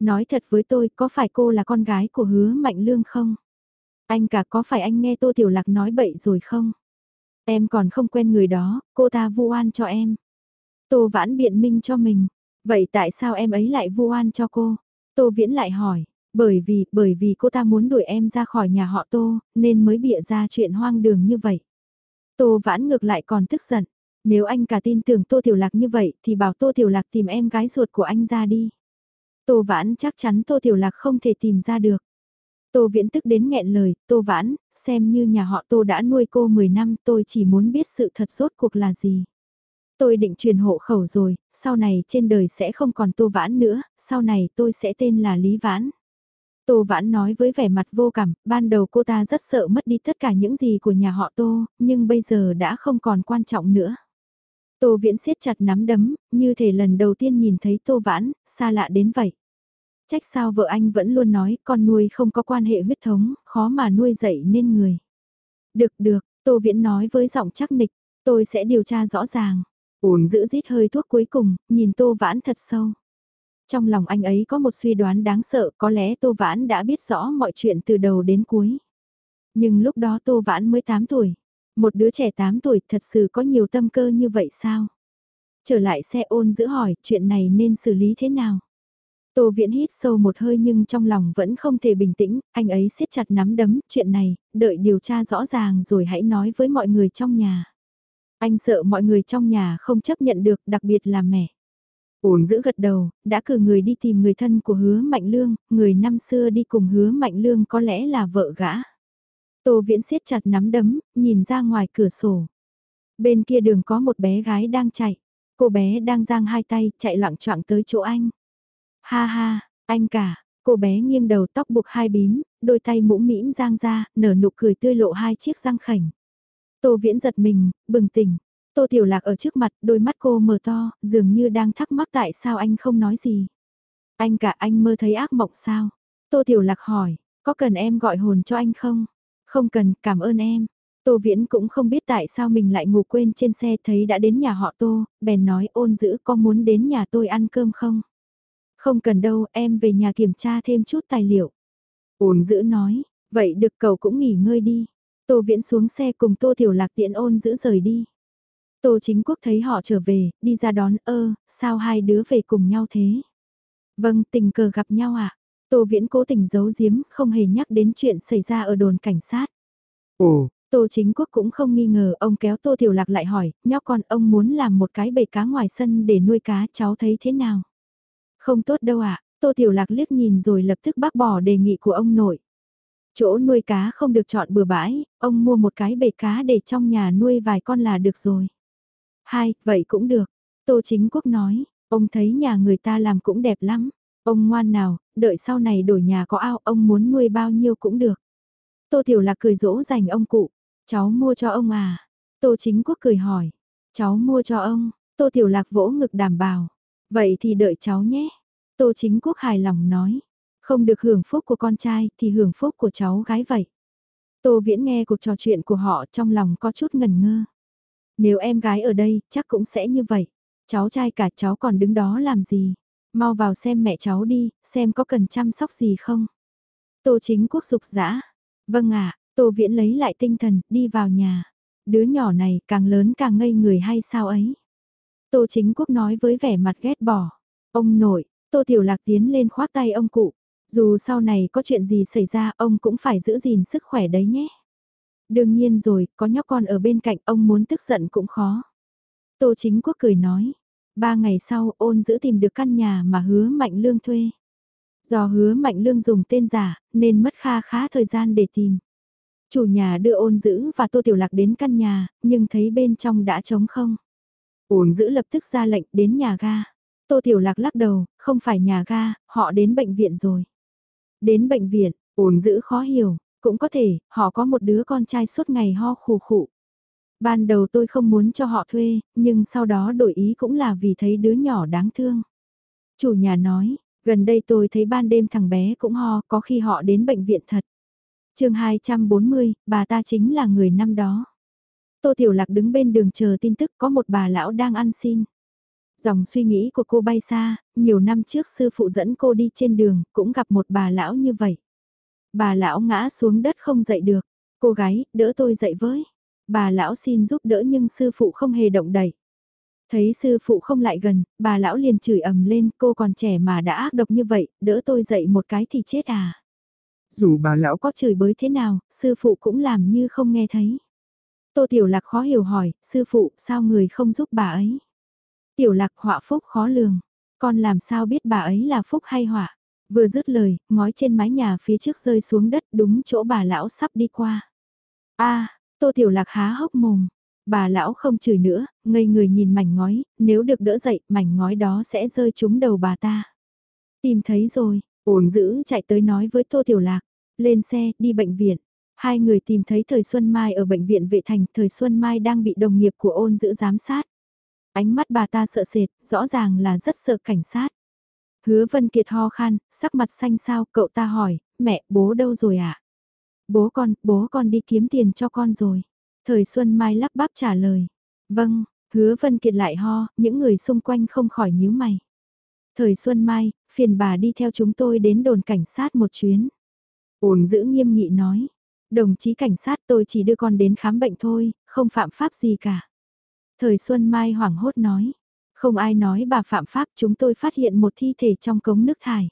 S1: Nói thật với tôi, có phải cô là con gái của hứa Mạnh Lương không? Anh cả có phải anh nghe Tô Tiểu Lạc nói bậy rồi không? Em còn không quen người đó, cô ta vu oan cho em. Tô Vãn biện minh cho mình. Vậy tại sao em ấy lại vu oan cho cô? Tô Viễn lại hỏi. Bởi vì, bởi vì cô ta muốn đuổi em ra khỏi nhà họ Tô, nên mới bịa ra chuyện hoang đường như vậy. Tô Vãn ngược lại còn tức giận. Nếu anh cả tin tưởng Tô Tiểu Lạc như vậy thì bảo Tô Tiểu Lạc tìm em gái ruột của anh ra đi. Tô Vãn chắc chắn Tô Tiểu Lạc không thể tìm ra được. Tô Viễn tức đến nghẹn lời, Tô Vãn, xem như nhà họ Tô đã nuôi cô 10 năm tôi chỉ muốn biết sự thật rốt cuộc là gì. Tôi định truyền hộ khẩu rồi, sau này trên đời sẽ không còn Tô Vãn nữa, sau này tôi sẽ tên là Lý Vãn. Tô Vãn nói với vẻ mặt vô cảm, ban đầu cô ta rất sợ mất đi tất cả những gì của nhà họ Tô, nhưng bây giờ đã không còn quan trọng nữa. Tô Viễn siết chặt nắm đấm, như thể lần đầu tiên nhìn thấy Tô Vãn, xa lạ đến vậy. Trách sao vợ anh vẫn luôn nói con nuôi không có quan hệ huyết thống, khó mà nuôi dạy nên người. Được được, Tô Viễn nói với giọng chắc nịch, tôi sẽ điều tra rõ ràng. Uống giữ rít hơi thuốc cuối cùng, nhìn Tô Vãn thật sâu. Trong lòng anh ấy có một suy đoán đáng sợ, có lẽ Tô Vãn đã biết rõ mọi chuyện từ đầu đến cuối. Nhưng lúc đó Tô Vãn mới 8 tuổi. Một đứa trẻ 8 tuổi thật sự có nhiều tâm cơ như vậy sao? Trở lại xe ôn giữ hỏi chuyện này nên xử lý thế nào? Tô Viễn hít sâu một hơi nhưng trong lòng vẫn không thể bình tĩnh, anh ấy siết chặt nắm đấm, chuyện này, đợi điều tra rõ ràng rồi hãy nói với mọi người trong nhà. Anh sợ mọi người trong nhà không chấp nhận được, đặc biệt là mẹ. Ổn giữ gật đầu, đã cử người đi tìm người thân của hứa Mạnh Lương, người năm xưa đi cùng hứa Mạnh Lương có lẽ là vợ gã. Tô Viễn siết chặt nắm đấm, nhìn ra ngoài cửa sổ. Bên kia đường có một bé gái đang chạy. Cô bé đang giang hai tay, chạy loạn choạng tới chỗ anh. Ha ha, anh cả, cô bé nghiêng đầu tóc buộc hai bím, đôi tay mũm mĩm giang ra, nở nụ cười tươi lộ hai chiếc răng khảnh. Tô Viễn giật mình, bừng tỉnh. Tô Tiểu Lạc ở trước mặt, đôi mắt cô mở to, dường như đang thắc mắc tại sao anh không nói gì. Anh cả anh mơ thấy ác mộng sao? Tô Tiểu Lạc hỏi, có cần em gọi hồn cho anh không? Không cần, cảm ơn em. Tô Viễn cũng không biết tại sao mình lại ngủ quên trên xe thấy đã đến nhà họ Tô, bèn nói ôn giữ có muốn đến nhà tôi ăn cơm không? Không cần đâu, em về nhà kiểm tra thêm chút tài liệu. Ôn giữ nói, vậy được cậu cũng nghỉ ngơi đi. Tô Viễn xuống xe cùng Tô Tiểu Lạc tiện ôn giữ rời đi. Tô Chính Quốc thấy họ trở về, đi ra đón ơ, sao hai đứa về cùng nhau thế? Vâng, tình cờ gặp nhau ạ. À? Tô Viễn cố tình giấu giếm, không hề nhắc đến chuyện xảy ra ở đồn cảnh sát.
S2: Ồ,
S1: Tô Chính Quốc cũng không nghi ngờ, ông kéo Tô Tiểu Lạc lại hỏi, nhóc con ông muốn làm một cái bể cá ngoài sân để nuôi cá, cháu thấy thế nào? Không tốt đâu ạ, Tô Tiểu Lạc liếc nhìn rồi lập tức bác bỏ đề nghị của ông nội. Chỗ nuôi cá không được chọn bừa bãi, ông mua một cái bể cá để trong nhà nuôi vài con là được rồi. Hai, vậy cũng được. Tô Chính Quốc nói, ông thấy nhà người ta làm cũng đẹp lắm. Ông ngoan nào, đợi sau này đổi nhà có ao, ông muốn nuôi bao nhiêu cũng được. Tô Tiểu Lạc cười dỗ dành ông cụ. Cháu mua cho ông à? Tô Chính Quốc cười hỏi. Cháu mua cho ông. Tô Tiểu Lạc vỗ ngực đảm bảo. Vậy thì đợi cháu nhé. Tô Chính Quốc hài lòng nói. Không được hưởng phúc của con trai thì hưởng phúc của cháu gái vậy. Tô Viễn nghe cuộc trò chuyện của họ trong lòng có chút ngần ngơ. Nếu em gái ở đây chắc cũng sẽ như vậy. Cháu trai cả cháu còn đứng đó làm gì? Mau vào xem mẹ cháu đi, xem có cần chăm sóc gì không. Tô chính quốc dục dã Vâng ạ, Tô Viễn lấy lại tinh thần, đi vào nhà. Đứa nhỏ này càng lớn càng ngây người hay sao ấy. Tô Chính Quốc nói với vẻ mặt ghét bỏ. Ông nội, Tô Tiểu Lạc tiến lên khoác tay ông cụ. Dù sau này có chuyện gì xảy ra ông cũng phải giữ gìn sức khỏe đấy nhé. Đương nhiên rồi, có nhóc con ở bên cạnh ông muốn tức giận cũng khó. Tô Chính Quốc cười nói. Ba ngày sau ôn giữ tìm được căn nhà mà hứa Mạnh Lương thuê. Do hứa Mạnh Lương dùng tên giả nên mất kha khá thời gian để tìm. Chủ nhà đưa ôn giữ và Tô Tiểu Lạc đến căn nhà, nhưng thấy bên trong đã trống không. Ôn giữ lập tức ra lệnh đến nhà ga. Tô Tiểu Lạc lắc đầu, không phải nhà ga, họ đến bệnh viện rồi. Đến bệnh viện, ổn giữ khó hiểu, cũng có thể, họ có một đứa con trai suốt ngày ho khù khụ. Ban đầu tôi không muốn cho họ thuê, nhưng sau đó đổi ý cũng là vì thấy đứa nhỏ đáng thương. Chủ nhà nói, gần đây tôi thấy ban đêm thằng bé cũng ho, có khi họ đến bệnh viện thật. chương 240, bà ta chính là người năm đó. Tô Tiểu Lạc đứng bên đường chờ tin tức có một bà lão đang ăn xin. Dòng suy nghĩ của cô bay xa, nhiều năm trước sư phụ dẫn cô đi trên đường, cũng gặp một bà lão như vậy. Bà lão ngã xuống đất không dậy được. Cô gái, đỡ tôi dậy với. Bà lão xin giúp đỡ nhưng sư phụ không hề động đẩy. Thấy sư phụ không lại gần, bà lão liền chửi ầm lên, cô còn trẻ mà đã ác độc như vậy, đỡ tôi dậy một cái thì chết à.
S2: Dù bà lão
S1: có chửi bới thế nào, sư phụ cũng làm như không nghe thấy. Tô Tiểu Lạc khó hiểu hỏi, sư phụ, sao người không giúp bà ấy? Tiểu Lạc họa phúc khó lường, con làm sao biết bà ấy là phúc hay họa? Vừa dứt lời, ngói trên mái nhà phía trước rơi xuống đất đúng chỗ bà lão sắp đi qua. a Tô Tiểu Lạc há hốc mồm. Bà lão không chửi nữa, ngây người nhìn mảnh ngói, nếu được đỡ dậy, mảnh ngói đó sẽ rơi trúng đầu bà ta. Tìm thấy rồi, ổn giữ chạy tới nói với Tô Tiểu Lạc, lên xe, đi bệnh viện. Hai người tìm thấy Thời Xuân Mai ở bệnh viện vệ thành, Thời Xuân Mai đang bị đồng nghiệp của ôn giữ giám sát. Ánh mắt bà ta sợ sệt, rõ ràng là rất sợ cảnh sát. Hứa Vân Kiệt ho khan, sắc mặt xanh sao, cậu ta hỏi, mẹ, bố đâu rồi ạ? À? Bố con, bố con đi kiếm tiền cho con rồi. Thời Xuân Mai lắp bắp trả lời. Vâng, hứa Vân Kiệt lại ho, những người xung quanh không khỏi nhíu mày. Thời Xuân Mai, phiền bà đi theo chúng tôi đến đồn cảnh sát một chuyến. Ổn giữ nghiêm nghị nói. Đồng chí cảnh sát tôi chỉ đưa con đến khám bệnh thôi, không phạm pháp gì cả. Thời Xuân Mai hoảng hốt nói. Không ai nói bà phạm pháp chúng tôi phát hiện một thi thể trong cống nước thải.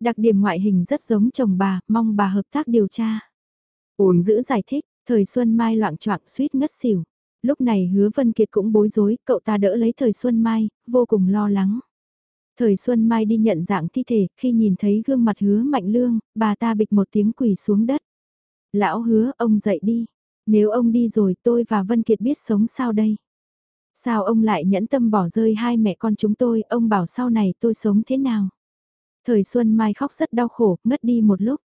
S1: Đặc điểm ngoại hình rất giống chồng bà, mong bà hợp tác điều tra. Ôn giữ giải thích, thời Xuân Mai loạn choạng suýt ngất xỉu. Lúc này hứa Vân Kiệt cũng bối rối, cậu ta đỡ lấy thời Xuân Mai, vô cùng lo lắng. Thời Xuân Mai đi nhận dạng thi thể, khi nhìn thấy gương mặt hứa mạnh lương, bà ta bịch một tiếng quỳ xuống đất. Lão hứa, ông dậy đi. Nếu ông đi rồi tôi và Vân Kiệt biết sống sao đây? Sao ông lại nhẫn tâm bỏ rơi hai mẹ con chúng tôi, ông bảo sau này tôi sống thế nào? Thời Xuân Mai khóc rất đau khổ, ngất đi một lúc.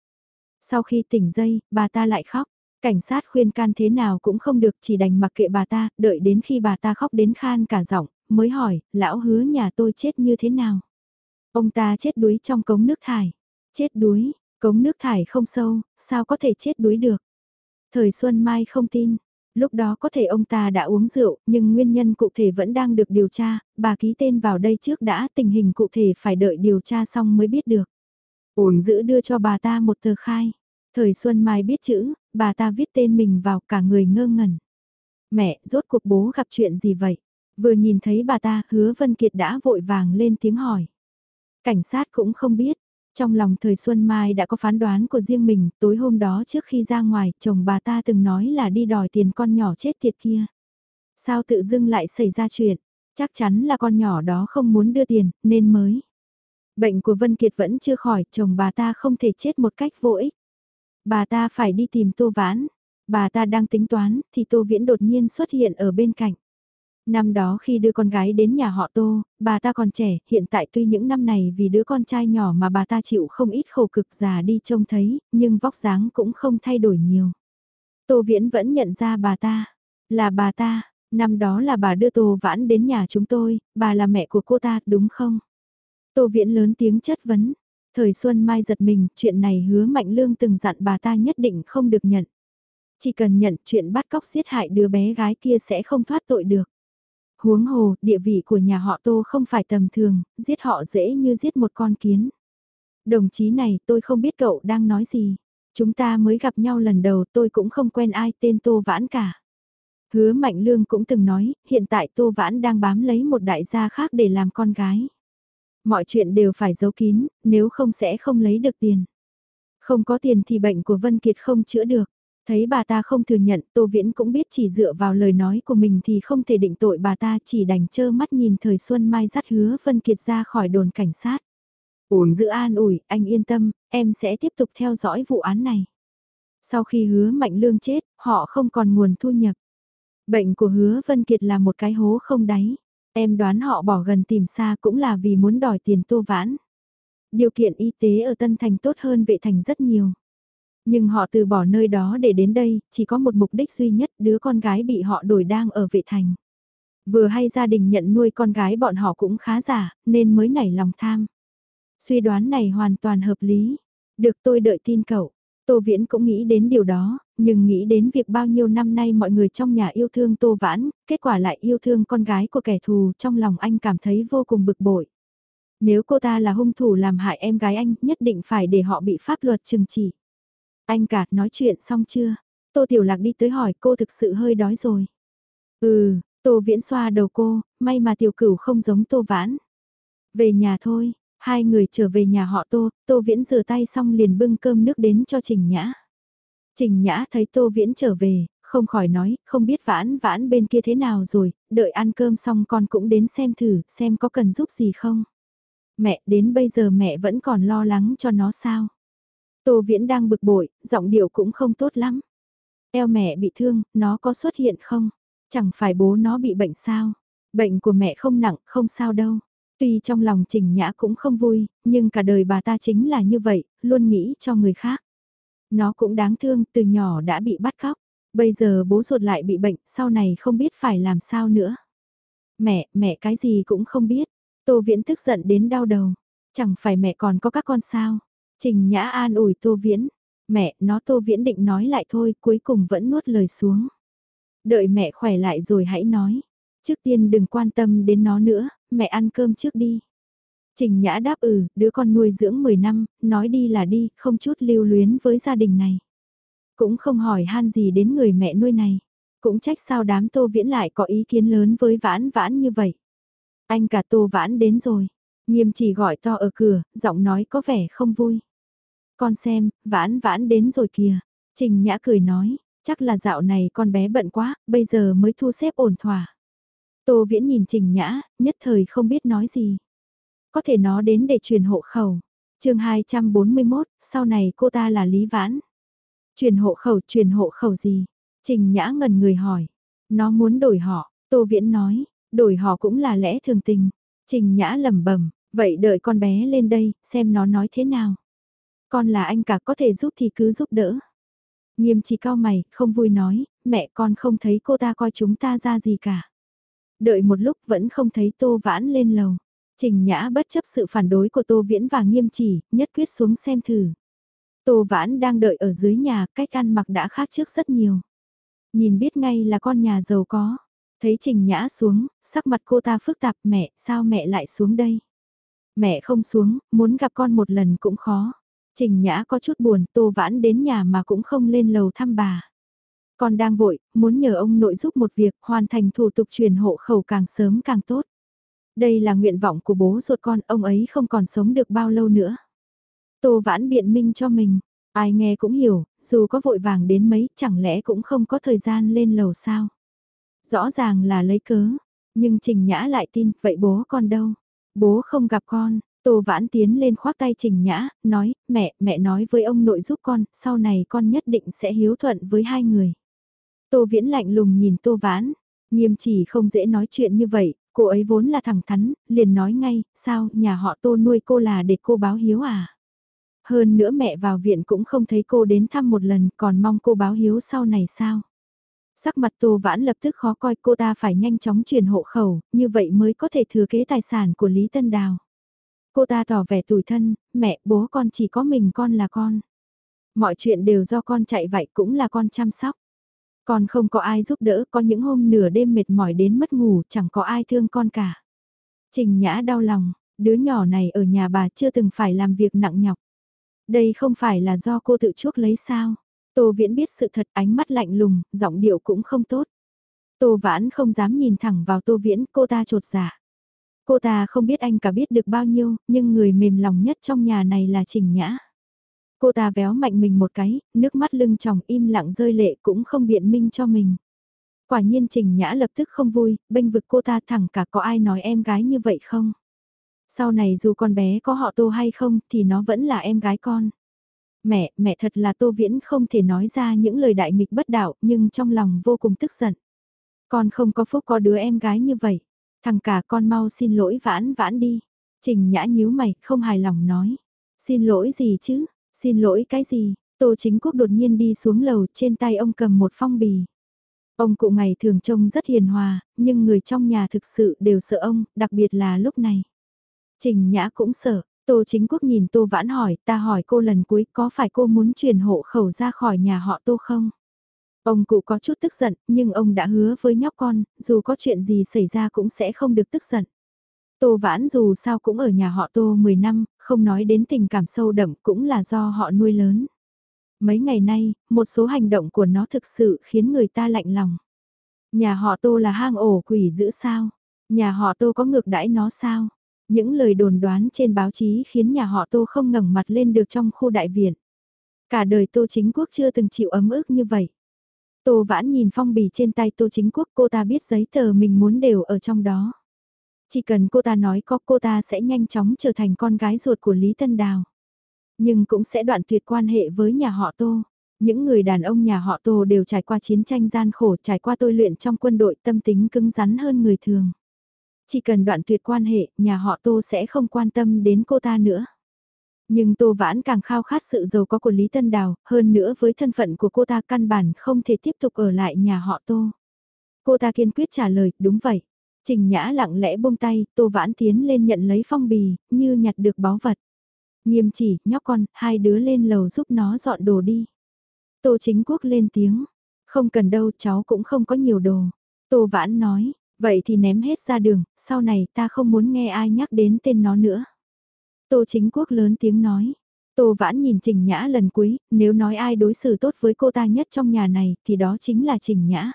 S1: Sau khi tỉnh dây, bà ta lại khóc. Cảnh sát khuyên can thế nào cũng không được chỉ đành mặc kệ bà ta, đợi đến khi bà ta khóc đến khan cả giọng, mới hỏi, lão hứa nhà tôi chết như thế nào? Ông ta chết đuối trong cống nước thải. Chết đuối, cống nước thải không sâu, sao có thể chết đuối được? Thời Xuân Mai không tin. Lúc đó có thể ông ta đã uống rượu, nhưng nguyên nhân cụ thể vẫn đang được điều tra, bà ký tên vào đây trước đã, tình hình cụ thể phải đợi điều tra xong mới biết được. Ổn giữ đưa cho bà ta một tờ khai. Thời Xuân Mai biết chữ, bà ta viết tên mình vào cả người ngơ ngẩn. Mẹ, rốt cuộc bố gặp chuyện gì vậy? Vừa nhìn thấy bà ta, hứa Vân Kiệt đã vội vàng lên tiếng hỏi. Cảnh sát cũng không biết. Trong lòng thời Xuân Mai đã có phán đoán của riêng mình, tối hôm đó trước khi ra ngoài, chồng bà ta từng nói là đi đòi tiền con nhỏ chết tiệt kia. Sao tự dưng lại xảy ra chuyện? Chắc chắn là con nhỏ đó không muốn đưa tiền, nên mới. Bệnh của Vân Kiệt vẫn chưa khỏi, chồng bà ta không thể chết một cách vô ích. Bà ta phải đi tìm Tô Vãn. Bà ta đang tính toán, thì Tô Viễn đột nhiên xuất hiện ở bên cạnh. Năm đó khi đưa con gái đến nhà họ Tô, bà ta còn trẻ, hiện tại tuy những năm này vì đứa con trai nhỏ mà bà ta chịu không ít khổ cực già đi trông thấy, nhưng vóc dáng cũng không thay đổi nhiều. Tô Viễn vẫn nhận ra bà ta, là bà ta, năm đó là bà đưa Tô Vãn đến nhà chúng tôi, bà là mẹ của cô ta, đúng không? Tô Viễn lớn tiếng chất vấn, thời Xuân Mai giật mình, chuyện này hứa Mạnh Lương từng dặn bà ta nhất định không được nhận. Chỉ cần nhận chuyện bắt cóc giết hại đứa bé gái kia sẽ không thoát tội được. Huống hồ, địa vị của nhà họ Tô không phải tầm thường, giết họ dễ như giết một con kiến. Đồng chí này tôi không biết cậu đang nói gì. Chúng ta mới gặp nhau lần đầu tôi cũng không quen ai tên Tô Vãn cả. Hứa Mạnh Lương cũng từng nói, hiện tại Tô Vãn đang bám lấy một đại gia khác để làm con gái. Mọi chuyện đều phải giấu kín, nếu không sẽ không lấy được tiền. Không có tiền thì bệnh của Vân Kiệt không chữa được. Thấy bà ta không thừa nhận, Tô Viễn cũng biết chỉ dựa vào lời nói của mình thì không thể định tội bà ta chỉ đành chơ mắt nhìn thời Xuân Mai dắt hứa Vân Kiệt ra khỏi đồn cảnh sát. Ổn giữ an ủi, anh yên tâm, em sẽ tiếp tục theo dõi vụ án này. Sau khi hứa Mạnh Lương chết, họ không còn nguồn thu nhập. Bệnh của hứa Vân Kiệt là một cái hố không đáy. Em đoán họ bỏ gần tìm xa cũng là vì muốn đòi tiền tô vãn. Điều kiện y tế ở Tân Thành tốt hơn vệ thành rất nhiều. Nhưng họ từ bỏ nơi đó để đến đây, chỉ có một mục đích duy nhất đứa con gái bị họ đổi đang ở vệ thành. Vừa hay gia đình nhận nuôi con gái bọn họ cũng khá giả, nên mới nảy lòng tham. Suy đoán này hoàn toàn hợp lý. Được tôi đợi tin cậu. Tô Viễn cũng nghĩ đến điều đó, nhưng nghĩ đến việc bao nhiêu năm nay mọi người trong nhà yêu thương Tô Vãn, kết quả lại yêu thương con gái của kẻ thù trong lòng anh cảm thấy vô cùng bực bội. Nếu cô ta là hung thủ làm hại em gái anh, nhất định phải để họ bị pháp luật trừng trị. Anh cả nói chuyện xong chưa? Tô Tiểu Lạc đi tới hỏi cô thực sự hơi đói rồi. Ừ, Tô Viễn xoa đầu cô, may mà tiểu cửu không giống Tô Vãn. Về nhà thôi, hai người trở về nhà họ Tô, Tô Viễn rửa tay xong liền bưng cơm nước đến cho Trình Nhã. Trình Nhã thấy Tô Viễn trở về, không khỏi nói, không biết vãn vãn bên kia thế nào rồi, đợi ăn cơm xong con cũng đến xem thử, xem có cần giúp gì không. Mẹ, đến bây giờ mẹ vẫn còn lo lắng cho nó sao. Tô Viễn đang bực bội, giọng điệu cũng không tốt lắm. Eo mẹ bị thương, nó có xuất hiện không? Chẳng phải bố nó bị bệnh sao? Bệnh của mẹ không nặng, không sao đâu. Tuy trong lòng Trình Nhã cũng không vui, nhưng cả đời bà ta chính là như vậy, luôn nghĩ cho người khác. Nó cũng đáng thương, từ nhỏ đã bị bắt cóc. Bây giờ bố ruột lại bị bệnh, sau này không biết phải làm sao nữa. Mẹ, mẹ cái gì cũng không biết. Tô Viễn tức giận đến đau đầu. Chẳng phải mẹ còn có các con sao? Trình Nhã an ủi Tô Viễn. Mẹ, nó Tô Viễn định nói lại thôi, cuối cùng vẫn nuốt lời xuống. Đợi mẹ khỏe lại rồi hãy nói. Trước tiên đừng quan tâm đến nó nữa, mẹ ăn cơm trước đi. Trình Nhã đáp ừ, đứa con nuôi dưỡng 10 năm, nói đi là đi, không chút lưu luyến với gia đình này. Cũng không hỏi han gì đến người mẹ nuôi này. Cũng trách sao đám Tô Viễn lại có ý kiến lớn với vãn vãn như vậy. Anh cả Tô Vãn đến rồi. Nghiêm chỉ gọi to ở cửa, giọng nói có vẻ không vui. Con xem, vãn vãn đến rồi kìa. Trình Nhã cười nói, chắc là dạo này con bé bận quá, bây giờ mới thu xếp ổn thỏa. Tô Viễn nhìn Trình Nhã, nhất thời không biết nói gì. Có thể nó đến để truyền hộ khẩu. chương 241, sau này cô ta là Lý Vãn. Truyền hộ khẩu, truyền hộ khẩu gì? Trình Nhã ngần người hỏi. Nó muốn đổi họ, Tô Viễn nói, đổi họ cũng là lẽ thường tình. Trình Nhã lẩm bẩm, vậy đợi con bé lên đây, xem nó nói thế nào. Con là anh cả có thể giúp thì cứ giúp đỡ. Nghiêm chỉ cao mày, không vui nói, mẹ con không thấy cô ta coi chúng ta ra gì cả. Đợi một lúc vẫn không thấy Tô Vãn lên lầu. Trình Nhã bất chấp sự phản đối của Tô Viễn và nghiêm chỉ, nhất quyết xuống xem thử. Tô Vãn đang đợi ở dưới nhà, cách ăn mặc đã khác trước rất nhiều. Nhìn biết ngay là con nhà giàu có. Thấy Trình Nhã xuống, sắc mặt cô ta phức tạp mẹ, sao mẹ lại xuống đây? Mẹ không xuống, muốn gặp con một lần cũng khó. Trình Nhã có chút buồn, Tô Vãn đến nhà mà cũng không lên lầu thăm bà. Con đang vội, muốn nhờ ông nội giúp một việc, hoàn thành thủ tục truyền hộ khẩu càng sớm càng tốt. Đây là nguyện vọng của bố ruột con, ông ấy không còn sống được bao lâu nữa. Tô Vãn biện minh cho mình, ai nghe cũng hiểu, dù có vội vàng đến mấy, chẳng lẽ cũng không có thời gian lên lầu sao. Rõ ràng là lấy cớ, nhưng Trình Nhã lại tin, vậy bố con đâu? Bố không gặp con, Tô Vãn tiến lên khoác tay Trình Nhã, nói, mẹ, mẹ nói với ông nội giúp con, sau này con nhất định sẽ hiếu thuận với hai người. Tô Viễn lạnh lùng nhìn Tô Vãn, nghiêm chỉ không dễ nói chuyện như vậy, cô ấy vốn là thẳng thắn, liền nói ngay, sao, nhà họ Tô nuôi cô là để cô báo hiếu à? Hơn nữa mẹ vào viện cũng không thấy cô đến thăm một lần, còn mong cô báo hiếu sau này sao? Sắc mặt Tô Vãn lập tức khó coi cô ta phải nhanh chóng chuyển hộ khẩu, như vậy mới có thể thừa kế tài sản của Lý Tân Đào. Cô ta tỏ vẻ tủi thân, mẹ, bố con chỉ có mình con là con. Mọi chuyện đều do con chạy vậy cũng là con chăm sóc. Con không có ai giúp đỡ, có những hôm nửa đêm mệt mỏi đến mất ngủ, chẳng có ai thương con cả. Trình Nhã đau lòng, đứa nhỏ này ở nhà bà chưa từng phải làm việc nặng nhọc. Đây không phải là do cô tự chuốc lấy sao? Tô Viễn biết sự thật ánh mắt lạnh lùng, giọng điệu cũng không tốt. Tô Vãn không dám nhìn thẳng vào Tô Viễn, cô ta trột dạ. Cô ta không biết anh cả biết được bao nhiêu, nhưng người mềm lòng nhất trong nhà này là Trình Nhã. Cô ta véo mạnh mình một cái, nước mắt lưng tròng im lặng rơi lệ cũng không biện minh cho mình. Quả nhiên Trình Nhã lập tức không vui, bênh vực cô ta thẳng cả có ai nói em gái như vậy không? Sau này dù con bé có họ Tô hay không thì nó vẫn là em gái con. Mẹ, mẹ thật là Tô Viễn không thể nói ra những lời đại nghịch bất đạo nhưng trong lòng vô cùng tức giận. Con không có phúc có đứa em gái như vậy. Thằng cả con mau xin lỗi vãn vãn đi. Trình Nhã nhíu mày, không hài lòng nói. Xin lỗi gì chứ, xin lỗi cái gì, Tô Chính Quốc đột nhiên đi xuống lầu trên tay ông cầm một phong bì. Ông cụ ngày thường trông rất hiền hòa, nhưng người trong nhà thực sự đều sợ ông, đặc biệt là lúc này. Trình Nhã cũng sợ, Tô Chính Quốc nhìn Tô Vãn hỏi, ta hỏi cô lần cuối có phải cô muốn chuyển hộ khẩu ra khỏi nhà họ Tô không? Ông cụ có chút tức giận, nhưng ông đã hứa với nhóc con, dù có chuyện gì xảy ra cũng sẽ không được tức giận. Tô Vãn dù sao cũng ở nhà họ Tô 10 năm, không nói đến tình cảm sâu đậm cũng là do họ nuôi lớn. Mấy ngày nay, một số hành động của nó thực sự khiến người ta lạnh lòng. Nhà họ Tô là hang ổ quỷ dữ sao? Nhà họ Tô có ngược đãi nó sao? Những lời đồn đoán trên báo chí khiến nhà họ Tô không ngẩng mặt lên được trong khu đại viện. Cả đời Tô Chính Quốc chưa từng chịu ấm ức như vậy. Tô Vãn nhìn phong bì trên tay Tô Chính Quốc cô ta biết giấy tờ mình muốn đều ở trong đó. Chỉ cần cô ta nói có cô ta sẽ nhanh chóng trở thành con gái ruột của Lý Tân Đào. Nhưng cũng sẽ đoạn tuyệt quan hệ với nhà họ Tô. Những người đàn ông nhà họ Tô đều trải qua chiến tranh gian khổ, trải qua tôi luyện trong quân đội tâm tính cứng rắn hơn người thường. Chỉ cần đoạn tuyệt quan hệ, nhà họ Tô sẽ không quan tâm đến cô ta nữa. Nhưng Tô Vãn càng khao khát sự giàu có của Lý Tân Đào, hơn nữa với thân phận của cô ta căn bản không thể tiếp tục ở lại nhà họ Tô. Cô ta kiên quyết trả lời, đúng vậy. Trình Nhã lặng lẽ buông tay, Tô Vãn tiến lên nhận lấy phong bì, như nhặt được báu vật. Nghiêm chỉ, nhóc con, hai đứa lên lầu giúp nó dọn đồ đi. Tô Chính Quốc lên tiếng, không cần đâu cháu cũng không có nhiều đồ. Tô Vãn nói, vậy thì ném hết ra đường, sau này ta không muốn nghe ai nhắc đến tên nó nữa. Tô Chính Quốc lớn tiếng nói. Tô Vãn nhìn Trình Nhã lần cuối, nếu nói ai đối xử tốt với cô ta nhất trong nhà này thì đó chính là Trình Nhã.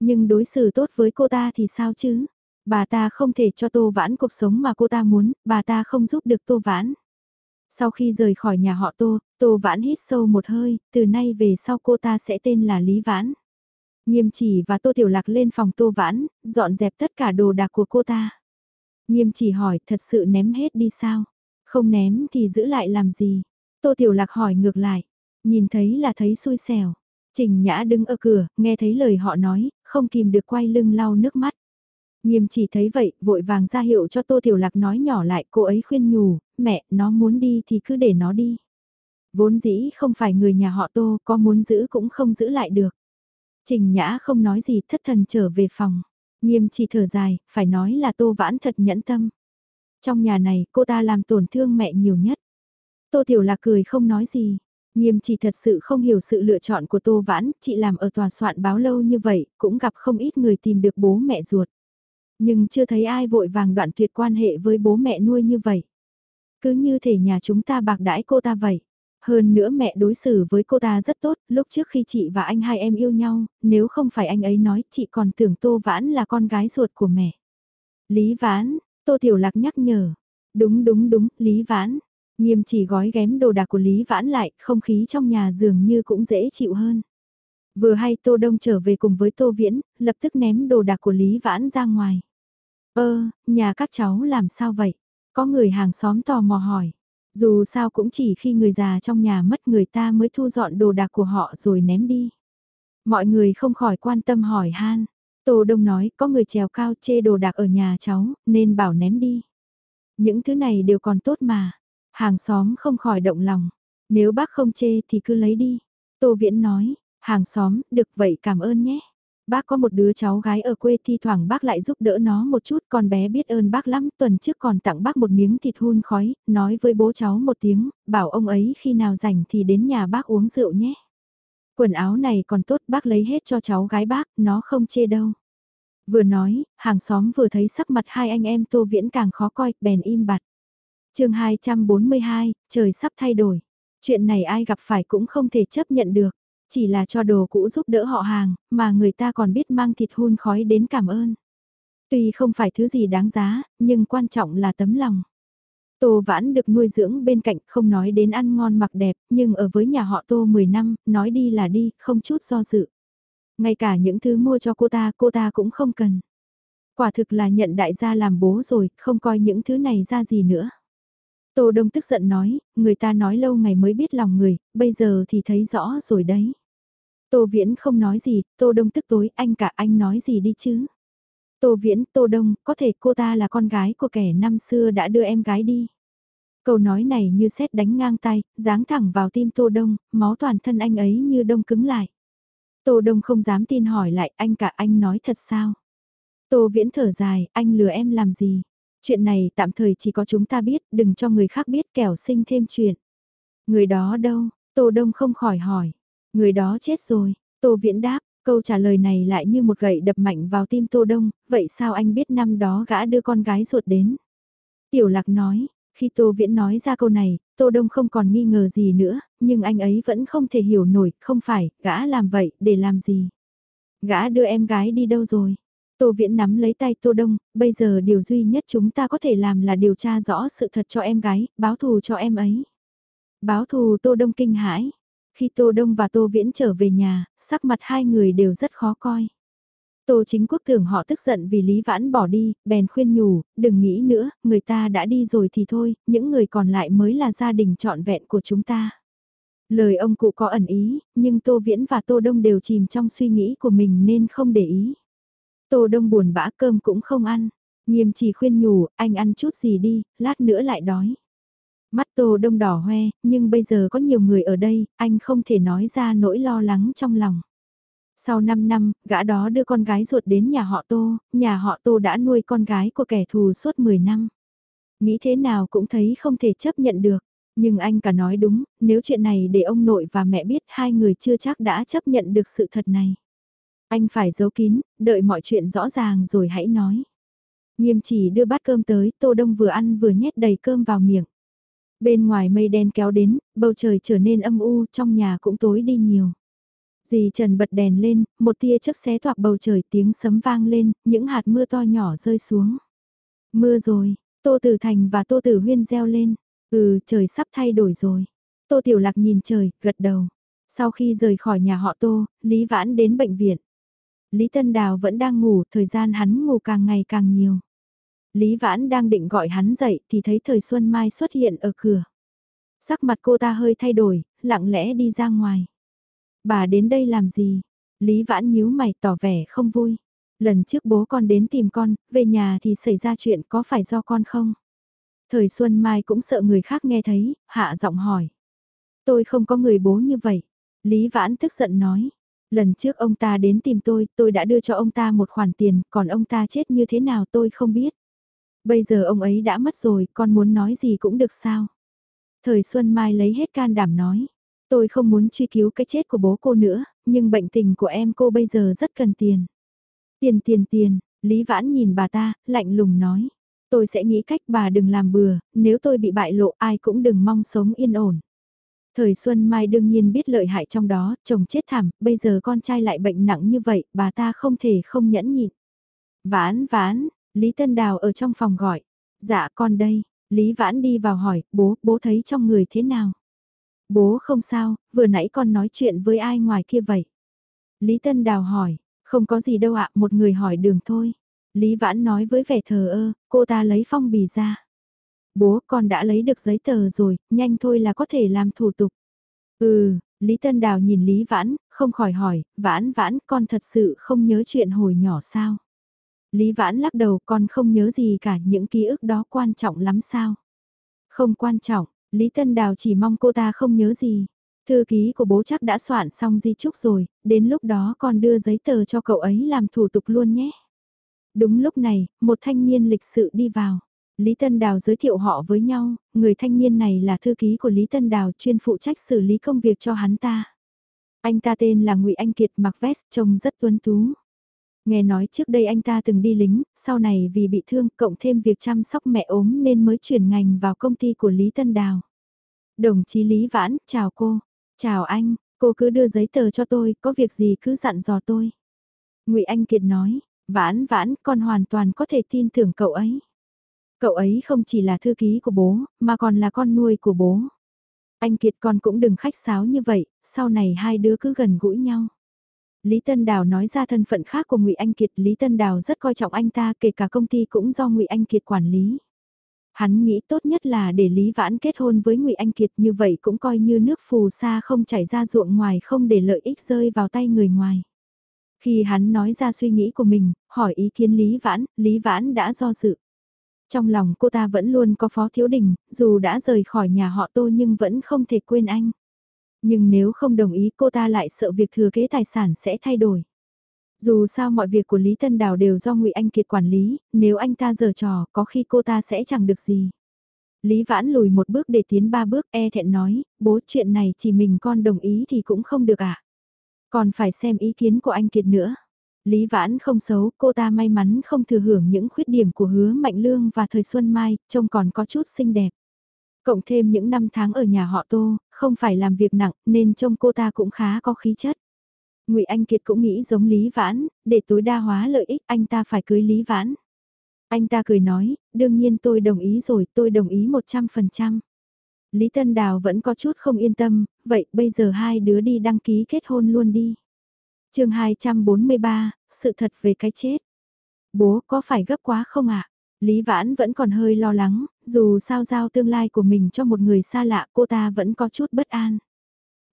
S1: Nhưng đối xử tốt với cô ta thì sao chứ? Bà ta không thể cho Tô Vãn cuộc sống mà cô ta muốn, bà ta không giúp được Tô Vãn. Sau khi rời khỏi nhà họ Tô, Tô Vãn hít sâu một hơi, từ nay về sau cô ta sẽ tên là Lý Vãn. Nghiêm chỉ và Tô Tiểu Lạc lên phòng Tô Vãn, dọn dẹp tất cả đồ đạc của cô ta. Nghiêm chỉ hỏi thật sự ném hết đi sao? Không ném thì giữ lại làm gì? Tô Tiểu Lạc hỏi ngược lại. Nhìn thấy là thấy xui xẻo. Trình Nhã đứng ở cửa, nghe thấy lời họ nói, không kìm được quay lưng lau nước mắt. Nghiêm chỉ thấy vậy, vội vàng ra hiệu cho Tô Tiểu Lạc nói nhỏ lại cô ấy khuyên nhủ, mẹ, nó muốn đi thì cứ để nó đi. Vốn dĩ không phải người nhà họ Tô, có muốn giữ cũng không giữ lại được. Trình Nhã không nói gì thất thần trở về phòng. Nghiêm chỉ thở dài, phải nói là Tô Vãn thật nhẫn tâm. Trong nhà này, cô ta làm tổn thương mẹ nhiều nhất. Tô Tiểu Lạc cười không nói gì. Nghiêm chỉ thật sự không hiểu sự lựa chọn của Tô Vãn, chị làm ở tòa soạn báo lâu như vậy, cũng gặp không ít người tìm được bố mẹ ruột. Nhưng chưa thấy ai vội vàng đoạn tuyệt quan hệ với bố mẹ nuôi như vậy. Cứ như thể nhà chúng ta bạc đãi cô ta vậy. Hơn nữa mẹ đối xử với cô ta rất tốt, lúc trước khi chị và anh hai em yêu nhau, nếu không phải anh ấy nói chị còn tưởng Tô Vãn là con gái ruột của mẹ. Lý Vãn, Tô Tiểu Lạc nhắc nhở. Đúng đúng đúng, Lý Vãn. Nghiêm chỉ gói ghém đồ đạc của Lý Vãn lại, không khí trong nhà dường như cũng dễ chịu hơn. Vừa hay Tô Đông trở về cùng với Tô Viễn, lập tức ném đồ đạc của Lý Vãn ra ngoài. Ơ, nhà các cháu làm sao vậy? Có người hàng xóm tò mò hỏi. Dù sao cũng chỉ khi người già trong nhà mất người ta mới thu dọn đồ đạc của họ rồi ném đi. Mọi người không khỏi quan tâm hỏi han. Tô Đông nói có người trèo cao chê đồ đạc ở nhà cháu nên bảo ném đi. Những thứ này đều còn tốt mà. Hàng xóm không khỏi động lòng. Nếu bác không chê thì cứ lấy đi. Tô Viễn nói, hàng xóm, được vậy cảm ơn nhé. Bác có một đứa cháu gái ở quê thi thoảng bác lại giúp đỡ nó một chút con bé biết ơn bác lắm tuần trước còn tặng bác một miếng thịt hun khói, nói với bố cháu một tiếng, bảo ông ấy khi nào rảnh thì đến nhà bác uống rượu nhé. Quần áo này còn tốt bác lấy hết cho cháu gái bác, nó không chê đâu. Vừa nói, hàng xóm vừa thấy sắc mặt hai anh em Tô Viễn càng khó coi, bèn im bặt. chương 242, trời sắp thay đổi. Chuyện này ai gặp phải cũng không thể chấp nhận được. Chỉ là cho đồ cũ giúp đỡ họ hàng, mà người ta còn biết mang thịt hun khói đến cảm ơn. Tuy không phải thứ gì đáng giá, nhưng quan trọng là tấm lòng. Tô Vãn được nuôi dưỡng bên cạnh không nói đến ăn ngon mặc đẹp, nhưng ở với nhà họ Tô 10 năm, nói đi là đi, không chút do dự. Ngay cả những thứ mua cho cô ta, cô ta cũng không cần. Quả thực là nhận đại gia làm bố rồi, không coi những thứ này ra gì nữa. Tô Đông tức giận nói, người ta nói lâu ngày mới biết lòng người, bây giờ thì thấy rõ rồi đấy. Tô Viễn không nói gì, Tô Đông tức tối, anh cả anh nói gì đi chứ. Tô Viễn, Tô Đông, có thể cô ta là con gái của kẻ năm xưa đã đưa em gái đi. Câu nói này như xét đánh ngang tay, giáng thẳng vào tim Tô Đông, máu toàn thân anh ấy như đông cứng lại. Tô Đông không dám tin hỏi lại anh cả anh nói thật sao? Tô Viễn thở dài, anh lừa em làm gì? Chuyện này tạm thời chỉ có chúng ta biết, đừng cho người khác biết kẻo sinh thêm chuyện. Người đó đâu? Tô Đông không khỏi hỏi. Người đó chết rồi. Tô Viễn đáp, câu trả lời này lại như một gậy đập mạnh vào tim Tô Đông, vậy sao anh biết năm đó gã đưa con gái ruột đến? Tiểu Lạc nói, khi Tô Viễn nói ra câu này, Tô Đông không còn nghi ngờ gì nữa, nhưng anh ấy vẫn không thể hiểu nổi, không phải, gã làm vậy, để làm gì? Gã đưa em gái đi đâu rồi? Tô Viễn nắm lấy tay Tô Đông, bây giờ điều duy nhất chúng ta có thể làm là điều tra rõ sự thật cho em gái, báo thù cho em ấy. Báo thù Tô Đông kinh hãi. Khi Tô Đông và Tô Viễn trở về nhà, sắc mặt hai người đều rất khó coi. Tô chính quốc tưởng họ tức giận vì Lý Vãn bỏ đi, bèn khuyên nhủ, đừng nghĩ nữa, người ta đã đi rồi thì thôi, những người còn lại mới là gia đình trọn vẹn của chúng ta. Lời ông cụ có ẩn ý, nhưng Tô Viễn và Tô Đông đều chìm trong suy nghĩ của mình nên không để ý. Tô Đông buồn bã cơm cũng không ăn. Nghiêm chỉ khuyên nhủ, anh ăn chút gì đi, lát nữa lại đói. Mắt Tô Đông đỏ hoe, nhưng bây giờ có nhiều người ở đây, anh không thể nói ra nỗi lo lắng trong lòng. Sau 5 năm, gã đó đưa con gái ruột đến nhà họ Tô, nhà họ Tô đã nuôi con gái của kẻ thù suốt 10 năm. Nghĩ thế nào cũng thấy không thể chấp nhận được. Nhưng anh cả nói đúng, nếu chuyện này để ông nội và mẹ biết hai người chưa chắc đã chấp nhận được sự thật này. Anh phải giấu kín, đợi mọi chuyện rõ ràng rồi hãy nói. Nghiêm chỉ đưa bát cơm tới, Tô Đông vừa ăn vừa nhét đầy cơm vào miệng. Bên ngoài mây đen kéo đến, bầu trời trở nên âm u, trong nhà cũng tối đi nhiều. Dì Trần bật đèn lên, một tia chớp xé toạc bầu trời tiếng sấm vang lên, những hạt mưa to nhỏ rơi xuống. Mưa rồi, Tô Tử Thành và Tô Tử Huyên reo lên. Ừ, trời sắp thay đổi rồi. Tô Tiểu Lạc nhìn trời, gật đầu. Sau khi rời khỏi nhà họ Tô, Lý Vãn đến bệnh viện. Lý Tân Đào vẫn đang ngủ, thời gian hắn ngủ càng ngày càng nhiều. Lý Vãn đang định gọi hắn dậy thì thấy thời Xuân Mai xuất hiện ở cửa. Sắc mặt cô ta hơi thay đổi, lặng lẽ đi ra ngoài. Bà đến đây làm gì? Lý Vãn nhíu mày tỏ vẻ không vui. Lần trước bố con đến tìm con, về nhà thì xảy ra chuyện có phải do con không? Thời Xuân Mai cũng sợ người khác nghe thấy, hạ giọng hỏi. Tôi không có người bố như vậy. Lý Vãn tức giận nói. Lần trước ông ta đến tìm tôi, tôi đã đưa cho ông ta một khoản tiền, còn ông ta chết như thế nào tôi không biết. Bây giờ ông ấy đã mất rồi, con muốn nói gì cũng được sao? Thời Xuân Mai lấy hết can đảm nói. Tôi không muốn truy cứu cái chết của bố cô nữa, nhưng bệnh tình của em cô bây giờ rất cần tiền. Tiền tiền tiền, Lý Vãn nhìn bà ta, lạnh lùng nói. Tôi sẽ nghĩ cách bà đừng làm bừa, nếu tôi bị bại lộ ai cũng đừng mong sống yên ổn. Thời Xuân Mai đương nhiên biết lợi hại trong đó, chồng chết thảm, bây giờ con trai lại bệnh nặng như vậy, bà ta không thể không nhẫn nhịn. Vãn vãn, Lý Tân Đào ở trong phòng gọi. Dạ con đây, Lý Vãn đi vào hỏi, bố, bố thấy trong người thế nào? Bố không sao, vừa nãy con nói chuyện với ai ngoài kia vậy? Lý Tân Đào hỏi, không có gì đâu ạ, một người hỏi đường thôi. Lý Vãn nói với vẻ thờ ơ, cô ta lấy phong bì ra. Bố con đã lấy được giấy tờ rồi, nhanh thôi là có thể làm thủ tục. Ừ, Lý Tân Đào nhìn Lý Vãn, không khỏi hỏi, Vãn Vãn con thật sự không nhớ chuyện hồi nhỏ sao? Lý Vãn lắc đầu con không nhớ gì cả những ký ức đó quan trọng lắm sao? Không quan trọng, Lý Tân Đào chỉ mong cô ta không nhớ gì. Thư ký của bố chắc đã soạn xong di chúc rồi, đến lúc đó con đưa giấy tờ cho cậu ấy làm thủ tục luôn nhé. Đúng lúc này, một thanh niên lịch sự đi vào. Lý Tân Đào giới thiệu họ với nhau, người thanh niên này là thư ký của Lý Tân Đào chuyên phụ trách xử lý công việc cho hắn ta. Anh ta tên là Ngụy Anh Kiệt mặc vest trông rất tuấn tú. Nghe nói trước đây anh ta từng đi lính, sau này vì bị thương cộng thêm việc chăm sóc mẹ ốm nên mới chuyển ngành vào công ty của Lý Tân Đào. Đồng chí Lý Vãn, chào cô. Chào anh, cô cứ đưa giấy tờ cho tôi, có việc gì cứ dặn dò tôi. ngụy Anh Kiệt nói, Vãn Vãn, con hoàn toàn có thể tin tưởng cậu ấy. Cậu ấy không chỉ là thư ký của bố, mà còn là con nuôi của bố. Anh Kiệt con cũng đừng khách sáo như vậy, sau này hai đứa cứ gần gũi nhau. Lý Tân Đào nói ra thân phận khác của Ngụy Anh Kiệt, Lý Tân Đào rất coi trọng anh ta, kể cả công ty cũng do Ngụy Anh Kiệt quản lý. Hắn nghĩ tốt nhất là để Lý Vãn kết hôn với Ngụy Anh Kiệt như vậy cũng coi như nước phù sa không chảy ra ruộng ngoài không để lợi ích rơi vào tay người ngoài. Khi hắn nói ra suy nghĩ của mình, hỏi ý kiến Lý Vãn, Lý Vãn đã do dự. Trong lòng cô ta vẫn luôn có Phó Thiếu Đình, dù đã rời khỏi nhà họ Tô nhưng vẫn không thể quên anh. Nhưng nếu không đồng ý cô ta lại sợ việc thừa kế tài sản sẽ thay đổi. Dù sao mọi việc của Lý Tân Đào đều do Ngụy Anh Kiệt quản lý, nếu anh ta giở trò có khi cô ta sẽ chẳng được gì. Lý Vãn lùi một bước để tiến ba bước e thẹn nói, bố chuyện này chỉ mình con đồng ý thì cũng không được ạ. À? Còn phải xem ý kiến của anh Kiệt nữa. Lý Vãn không xấu, cô ta may mắn không thừa hưởng những khuyết điểm của hứa Mạnh Lương và thời Xuân Mai, trông còn có chút xinh đẹp. Cộng thêm những năm tháng ở nhà họ Tô, không phải làm việc nặng nên trông cô ta cũng khá có khí chất. ngụy Anh Kiệt cũng nghĩ giống Lý Vãn, để tối đa hóa lợi ích anh ta phải cưới Lý Vãn. Anh ta cười nói, đương nhiên tôi đồng ý rồi, tôi đồng ý 100%. Lý Tân Đào vẫn có chút không yên tâm, vậy bây giờ hai đứa đi đăng ký kết hôn luôn đi. chương 243, sự thật về cái chết. Bố có phải gấp quá không ạ? Lý Vãn vẫn còn hơi lo lắng, dù sao giao tương lai của mình cho một người xa lạ cô ta vẫn có chút bất an.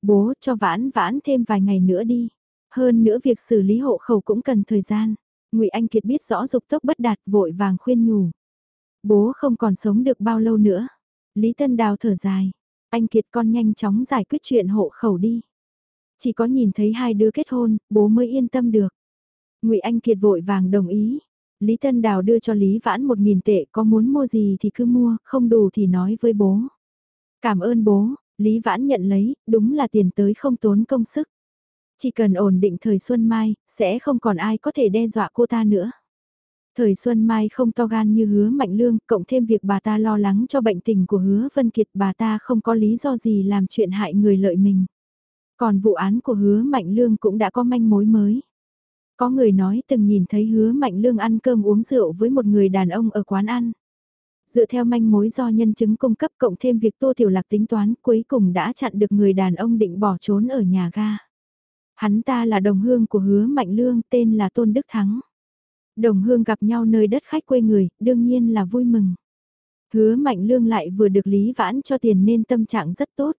S1: Bố cho Vãn Vãn thêm vài ngày nữa đi. Hơn nữa việc xử lý hộ khẩu cũng cần thời gian. ngụy Anh Kiệt biết rõ dục tốc bất đạt vội vàng khuyên nhủ. Bố không còn sống được bao lâu nữa. Lý Tân Đào thở dài. Anh Kiệt con nhanh chóng giải quyết chuyện hộ khẩu đi. Chỉ có nhìn thấy hai đứa kết hôn, bố mới yên tâm được. ngụy Anh Kiệt vội vàng đồng ý. Lý Tân Đào đưa cho Lý Vãn một nghìn tệ có muốn mua gì thì cứ mua, không đủ thì nói với bố. Cảm ơn bố, Lý Vãn nhận lấy, đúng là tiền tới không tốn công sức. Chỉ cần ổn định thời Xuân Mai, sẽ không còn ai có thể đe dọa cô ta nữa. Thời Xuân Mai không to gan như hứa Mạnh Lương, cộng thêm việc bà ta lo lắng cho bệnh tình của hứa Vân Kiệt bà ta không có lý do gì làm chuyện hại người lợi mình. Còn vụ án của hứa Mạnh Lương cũng đã có manh mối mới. Có người nói từng nhìn thấy hứa mạnh lương ăn cơm uống rượu với một người đàn ông ở quán ăn. Dựa theo manh mối do nhân chứng cung cấp cộng thêm việc Tô Tiểu Lạc tính toán cuối cùng đã chặn được người đàn ông định bỏ trốn ở nhà ga. Hắn ta là đồng hương của hứa mạnh lương tên là Tôn Đức Thắng. Đồng hương gặp nhau nơi đất khách quê người, đương nhiên là vui mừng. Hứa mạnh lương lại vừa được Lý Vãn cho tiền nên tâm trạng rất tốt.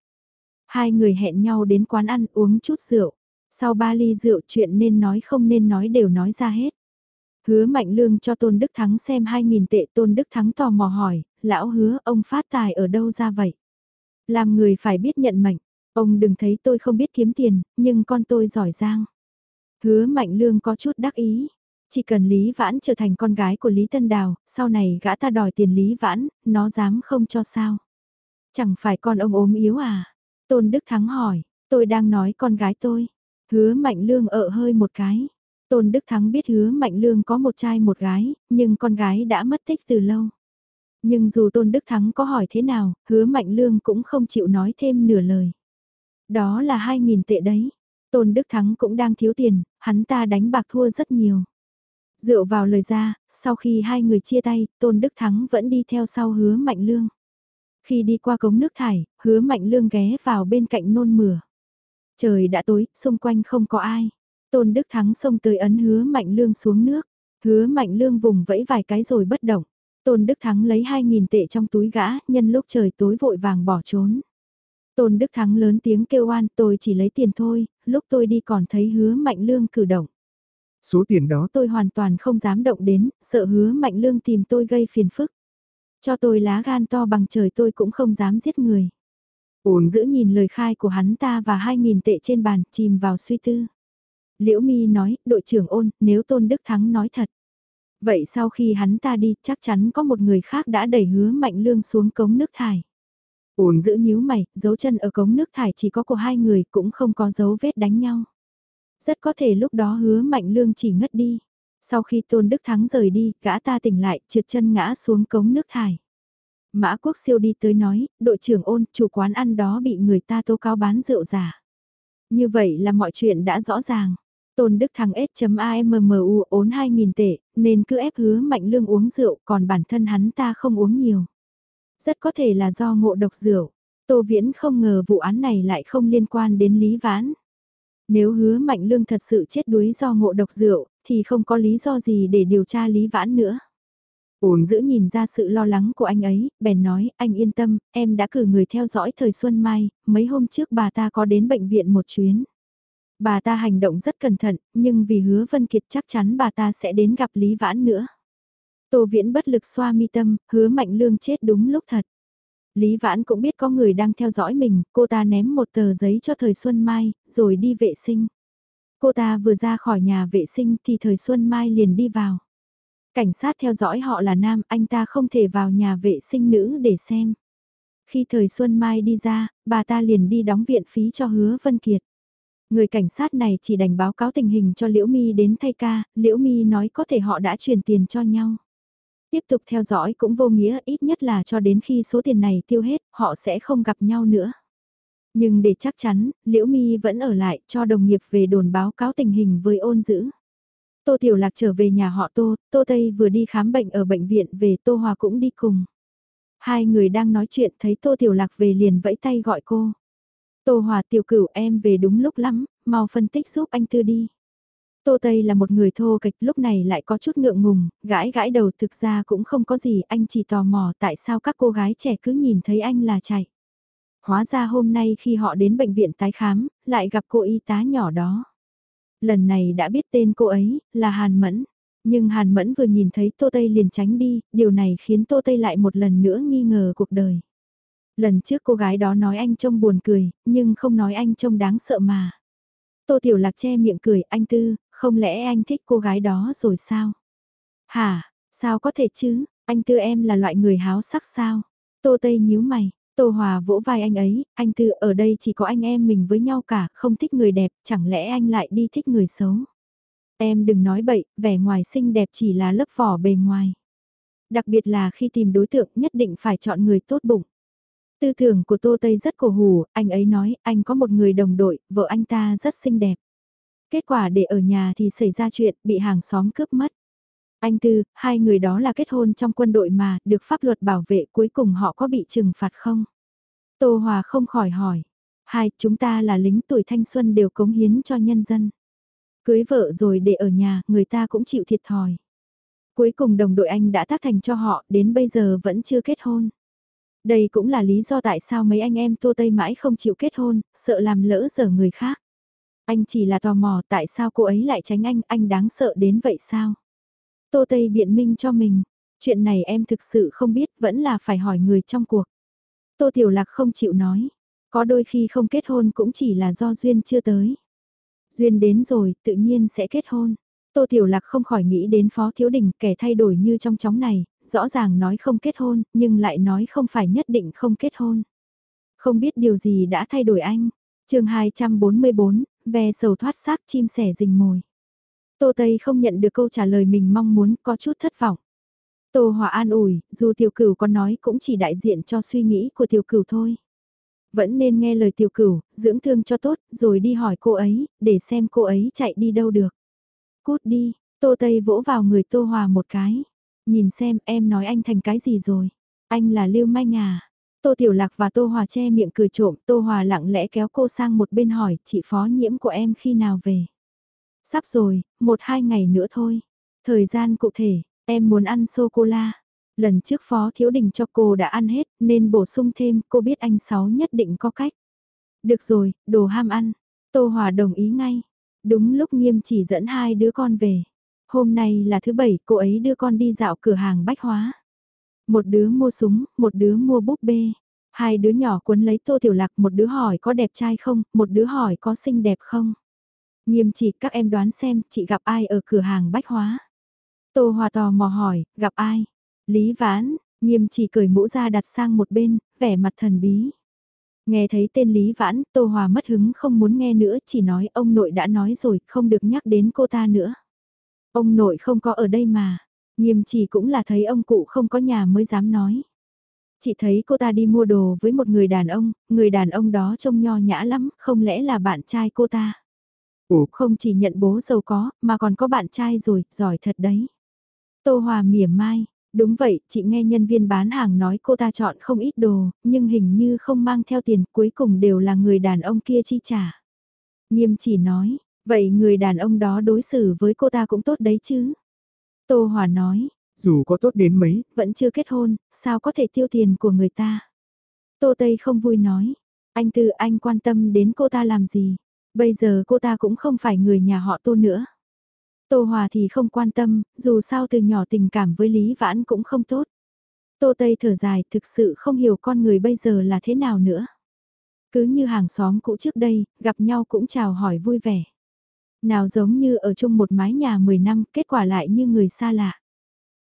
S1: Hai người hẹn nhau đến quán ăn uống chút rượu. Sau ba ly rượu chuyện nên nói không nên nói đều nói ra hết. Hứa Mạnh Lương cho Tôn Đức Thắng xem 2.000 tệ Tôn Đức Thắng tò mò hỏi, lão hứa ông phát tài ở đâu ra vậy? Làm người phải biết nhận mệnh, ông đừng thấy tôi không biết kiếm tiền, nhưng con tôi giỏi giang. Hứa Mạnh Lương có chút đắc ý, chỉ cần Lý Vãn trở thành con gái của Lý Tân Đào, sau này gã ta đòi tiền Lý Vãn, nó dám không cho sao? Chẳng phải con ông ốm yếu à? Tôn Đức Thắng hỏi, tôi đang nói con gái tôi. Hứa Mạnh Lương ợ hơi một cái. Tôn Đức Thắng biết hứa Mạnh Lương có một trai một gái, nhưng con gái đã mất tích từ lâu. Nhưng dù Tôn Đức Thắng có hỏi thế nào, hứa Mạnh Lương cũng không chịu nói thêm nửa lời. Đó là 2.000 tệ đấy. Tôn Đức Thắng cũng đang thiếu tiền, hắn ta đánh bạc thua rất nhiều. Dựa vào lời ra, sau khi hai người chia tay, Tôn Đức Thắng vẫn đi theo sau hứa Mạnh Lương. Khi đi qua cống nước thải, hứa Mạnh Lương ghé vào bên cạnh nôn mửa. Trời đã tối, xung quanh không có ai. Tôn Đức Thắng xông tới ấn hứa Mạnh Lương xuống nước. Hứa Mạnh Lương vùng vẫy vài cái rồi bất động. Tôn Đức Thắng lấy 2.000 tệ trong túi gã, nhân lúc trời tối vội vàng bỏ trốn. Tôn Đức Thắng lớn tiếng kêu oan tôi chỉ lấy tiền thôi, lúc tôi đi còn thấy hứa Mạnh Lương cử động.
S2: Số tiền đó
S1: tôi hoàn toàn không dám động đến, sợ hứa Mạnh Lương tìm tôi gây phiền phức. Cho tôi lá gan to bằng trời tôi cũng không dám giết người. Ôn giữ nhìn lời khai của hắn ta và 2.000 tệ trên bàn, chìm vào suy tư. Liễu Mi nói, đội trưởng ôn, nếu Tôn Đức Thắng nói thật. Vậy sau khi hắn ta đi, chắc chắn có một người khác đã đẩy hứa mạnh lương xuống cống nước thải. Ôn giữ nhíu mày, dấu chân ở cống nước thải chỉ có của hai người, cũng không có dấu vết đánh nhau. Rất có thể lúc đó hứa mạnh lương chỉ ngất đi. Sau khi Tôn Đức Thắng rời đi, gã ta tỉnh lại, trượt chân ngã xuống cống nước thải. Mã Quốc Siêu đi tới nói, đội trưởng ôn, chủ quán ăn đó bị người ta tố cáo bán rượu giả. Như vậy là mọi chuyện đã rõ ràng. Tôn Đức Thắng S.AMMU ốn 2.000 tệ, nên cứ ép hứa mạnh lương uống rượu, còn bản thân hắn ta không uống nhiều. Rất có thể là do ngộ độc rượu. Tô Viễn không ngờ vụ án này lại không liên quan đến Lý Vãn. Nếu hứa mạnh lương thật sự chết đuối do ngộ độc rượu, thì không có lý do gì để điều tra Lý Vãn nữa. Uồn giữ nhìn ra sự lo lắng của anh ấy, bèn nói, anh yên tâm, em đã cử người theo dõi thời Xuân Mai, mấy hôm trước bà ta có đến bệnh viện một chuyến. Bà ta hành động rất cẩn thận, nhưng vì hứa Vân Kiệt chắc chắn bà ta sẽ đến gặp Lý Vãn nữa. Tô Viễn bất lực xoa mi tâm, hứa Mạnh Lương chết đúng lúc thật. Lý Vãn cũng biết có người đang theo dõi mình, cô ta ném một tờ giấy cho thời Xuân Mai, rồi đi vệ sinh. Cô ta vừa ra khỏi nhà vệ sinh thì thời Xuân Mai liền đi vào. Cảnh sát theo dõi họ là nam, anh ta không thể vào nhà vệ sinh nữ để xem. Khi thời Xuân Mai đi ra, bà ta liền đi đóng viện phí cho hứa Vân Kiệt. Người cảnh sát này chỉ đành báo cáo tình hình cho Liễu Mi đến thay ca, Liễu Mi nói có thể họ đã chuyển tiền cho nhau. Tiếp tục theo dõi cũng vô nghĩa ít nhất là cho đến khi số tiền này tiêu hết, họ sẽ không gặp nhau nữa. Nhưng để chắc chắn, Liễu Mi vẫn ở lại cho đồng nghiệp về đồn báo cáo tình hình với ôn dữ. Tô Tiểu Lạc trở về nhà họ Tô, Tô Tây vừa đi khám bệnh ở bệnh viện về Tô Hòa cũng đi cùng. Hai người đang nói chuyện thấy Tô Tiểu Lạc về liền vẫy tay gọi cô. Tô Hòa tiểu cửu em về đúng lúc lắm, mau phân tích giúp anh Tư đi. Tô Tây là một người thô kịch lúc này lại có chút ngượng ngùng, gãi gãi đầu thực ra cũng không có gì, anh chỉ tò mò tại sao các cô gái trẻ cứ nhìn thấy anh là chạy. Hóa ra hôm nay khi họ đến bệnh viện tái khám, lại gặp cô y tá nhỏ đó. Lần này đã biết tên cô ấy, là Hàn Mẫn. Nhưng Hàn Mẫn vừa nhìn thấy Tô Tây liền tránh đi, điều này khiến Tô Tây lại một lần nữa nghi ngờ cuộc đời. Lần trước cô gái đó nói anh trông buồn cười, nhưng không nói anh trông đáng sợ mà. Tô Tiểu Lạc che miệng cười, anh Tư, không lẽ anh thích cô gái đó rồi sao? Hả, sao có thể chứ, anh Tư em là loại người háo sắc sao? Tô Tây nhíu mày, Tô Hòa vỗ vai anh ấy, anh Tư ở đây chỉ có anh em mình với nhau cả, không thích người đẹp, chẳng lẽ anh lại đi thích người xấu? Em đừng nói bậy, vẻ ngoài xinh đẹp chỉ là lớp vỏ bề ngoài. Đặc biệt là khi tìm đối tượng nhất định phải chọn người tốt bụng. Tư tưởng của Tô Tây rất cổ hủ, anh ấy nói anh có một người đồng đội, vợ anh ta rất xinh đẹp. Kết quả để ở nhà thì xảy ra chuyện bị hàng xóm cướp mất. Anh Tư, hai người đó là kết hôn trong quân đội mà, được pháp luật bảo vệ cuối cùng họ có bị trừng phạt không? Tô Hòa không khỏi hỏi. Hai, chúng ta là lính tuổi thanh xuân đều cống hiến cho nhân dân. Cưới vợ rồi để ở nhà, người ta cũng chịu thiệt thòi. Cuối cùng đồng đội anh đã tác thành cho họ, đến bây giờ vẫn chưa kết hôn. Đây cũng là lý do tại sao mấy anh em Tô Tây mãi không chịu kết hôn, sợ làm lỡ giờ người khác. Anh chỉ là tò mò tại sao cô ấy lại tránh anh, anh đáng sợ đến vậy sao? Tô Tây biện minh cho mình, chuyện này em thực sự không biết, vẫn là phải hỏi người trong cuộc. Tô Tiểu Lạc không chịu nói, có đôi khi không kết hôn cũng chỉ là do duyên chưa tới. Duyên đến rồi, tự nhiên sẽ kết hôn. Tô Tiểu Lạc không khỏi nghĩ đến Phó Thiếu Đình, kẻ thay đổi như trong chóng này, rõ ràng nói không kết hôn, nhưng lại nói không phải nhất định không kết hôn. Không biết điều gì đã thay đổi anh. chương 244, ve sầu thoát xác chim sẻ rình mồi. Tô Tây không nhận được câu trả lời mình mong muốn có chút thất vọng. Tô Hòa an ủi, dù tiểu cửu có nói cũng chỉ đại diện cho suy nghĩ của tiểu cửu thôi. Vẫn nên nghe lời tiểu cửu, dưỡng thương cho tốt, rồi đi hỏi cô ấy, để xem cô ấy chạy đi đâu được. Cút đi, Tô Tây vỗ vào người Tô Hòa một cái. Nhìn xem em nói anh thành cái gì rồi. Anh là Lưu Manh à. Tô Tiểu Lạc và Tô Hòa che miệng cười trộm. Tô Hòa lặng lẽ kéo cô sang một bên hỏi chị phó nhiễm của em khi nào về. Sắp rồi, một hai ngày nữa thôi. Thời gian cụ thể, em muốn ăn sô-cô-la. Lần trước phó thiếu đình cho cô đã ăn hết nên bổ sung thêm cô biết anh Sáu nhất định có cách. Được rồi, đồ ham ăn. Tô Hòa đồng ý ngay. Đúng lúc nghiêm chỉ dẫn hai đứa con về. Hôm nay là thứ bảy, cô ấy đưa con đi dạo cửa hàng bách hóa. Một đứa mua súng, một đứa mua búp bê. Hai đứa nhỏ cuốn lấy tô tiểu lạc, một đứa hỏi có đẹp trai không, một đứa hỏi có xinh đẹp không. Nghiêm chỉ các em đoán xem chị gặp ai ở cửa hàng bách hóa. Tô Hòa tò mò hỏi, gặp ai? Lý Vãn, nghiêm chỉ cởi mũ ra đặt sang một bên, vẻ mặt thần bí. Nghe thấy tên Lý Vãn, Tô Hòa mất hứng không muốn nghe nữa, chỉ nói ông nội đã nói rồi, không được nhắc đến cô ta nữa. Ông nội không có ở đây mà, nghiêm chỉ cũng là thấy ông cụ không có nhà mới dám nói. Chị thấy cô ta đi mua đồ với một người đàn ông, người đàn ông đó trông nho nhã lắm, không lẽ là bạn trai cô ta?
S2: Ồ,
S1: Không chỉ nhận bố giàu có, mà còn có bạn trai rồi, giỏi thật đấy. Tô Hòa mỉa mai, đúng vậy, chị nghe nhân viên bán hàng nói cô ta chọn không ít đồ, nhưng hình như không mang theo tiền, cuối cùng đều là người đàn ông kia chi trả. Nghiêm chỉ nói, vậy người đàn ông đó đối xử với cô ta cũng tốt đấy chứ? Tô Hòa nói,
S2: dù có tốt đến mấy,
S1: vẫn chưa kết hôn, sao có thể tiêu tiền của người ta? Tô Tây không vui nói, anh Tư anh quan tâm đến cô ta làm gì? Bây giờ cô ta cũng không phải người nhà họ Tô nữa. Tô Hòa thì không quan tâm, dù sao từ nhỏ tình cảm với Lý Vãn cũng không tốt. Tô Tây thở dài thực sự không hiểu con người bây giờ là thế nào nữa. Cứ như hàng xóm cũ trước đây, gặp nhau cũng chào hỏi vui vẻ. Nào giống như ở chung một mái nhà 10 năm, kết quả lại như người xa lạ.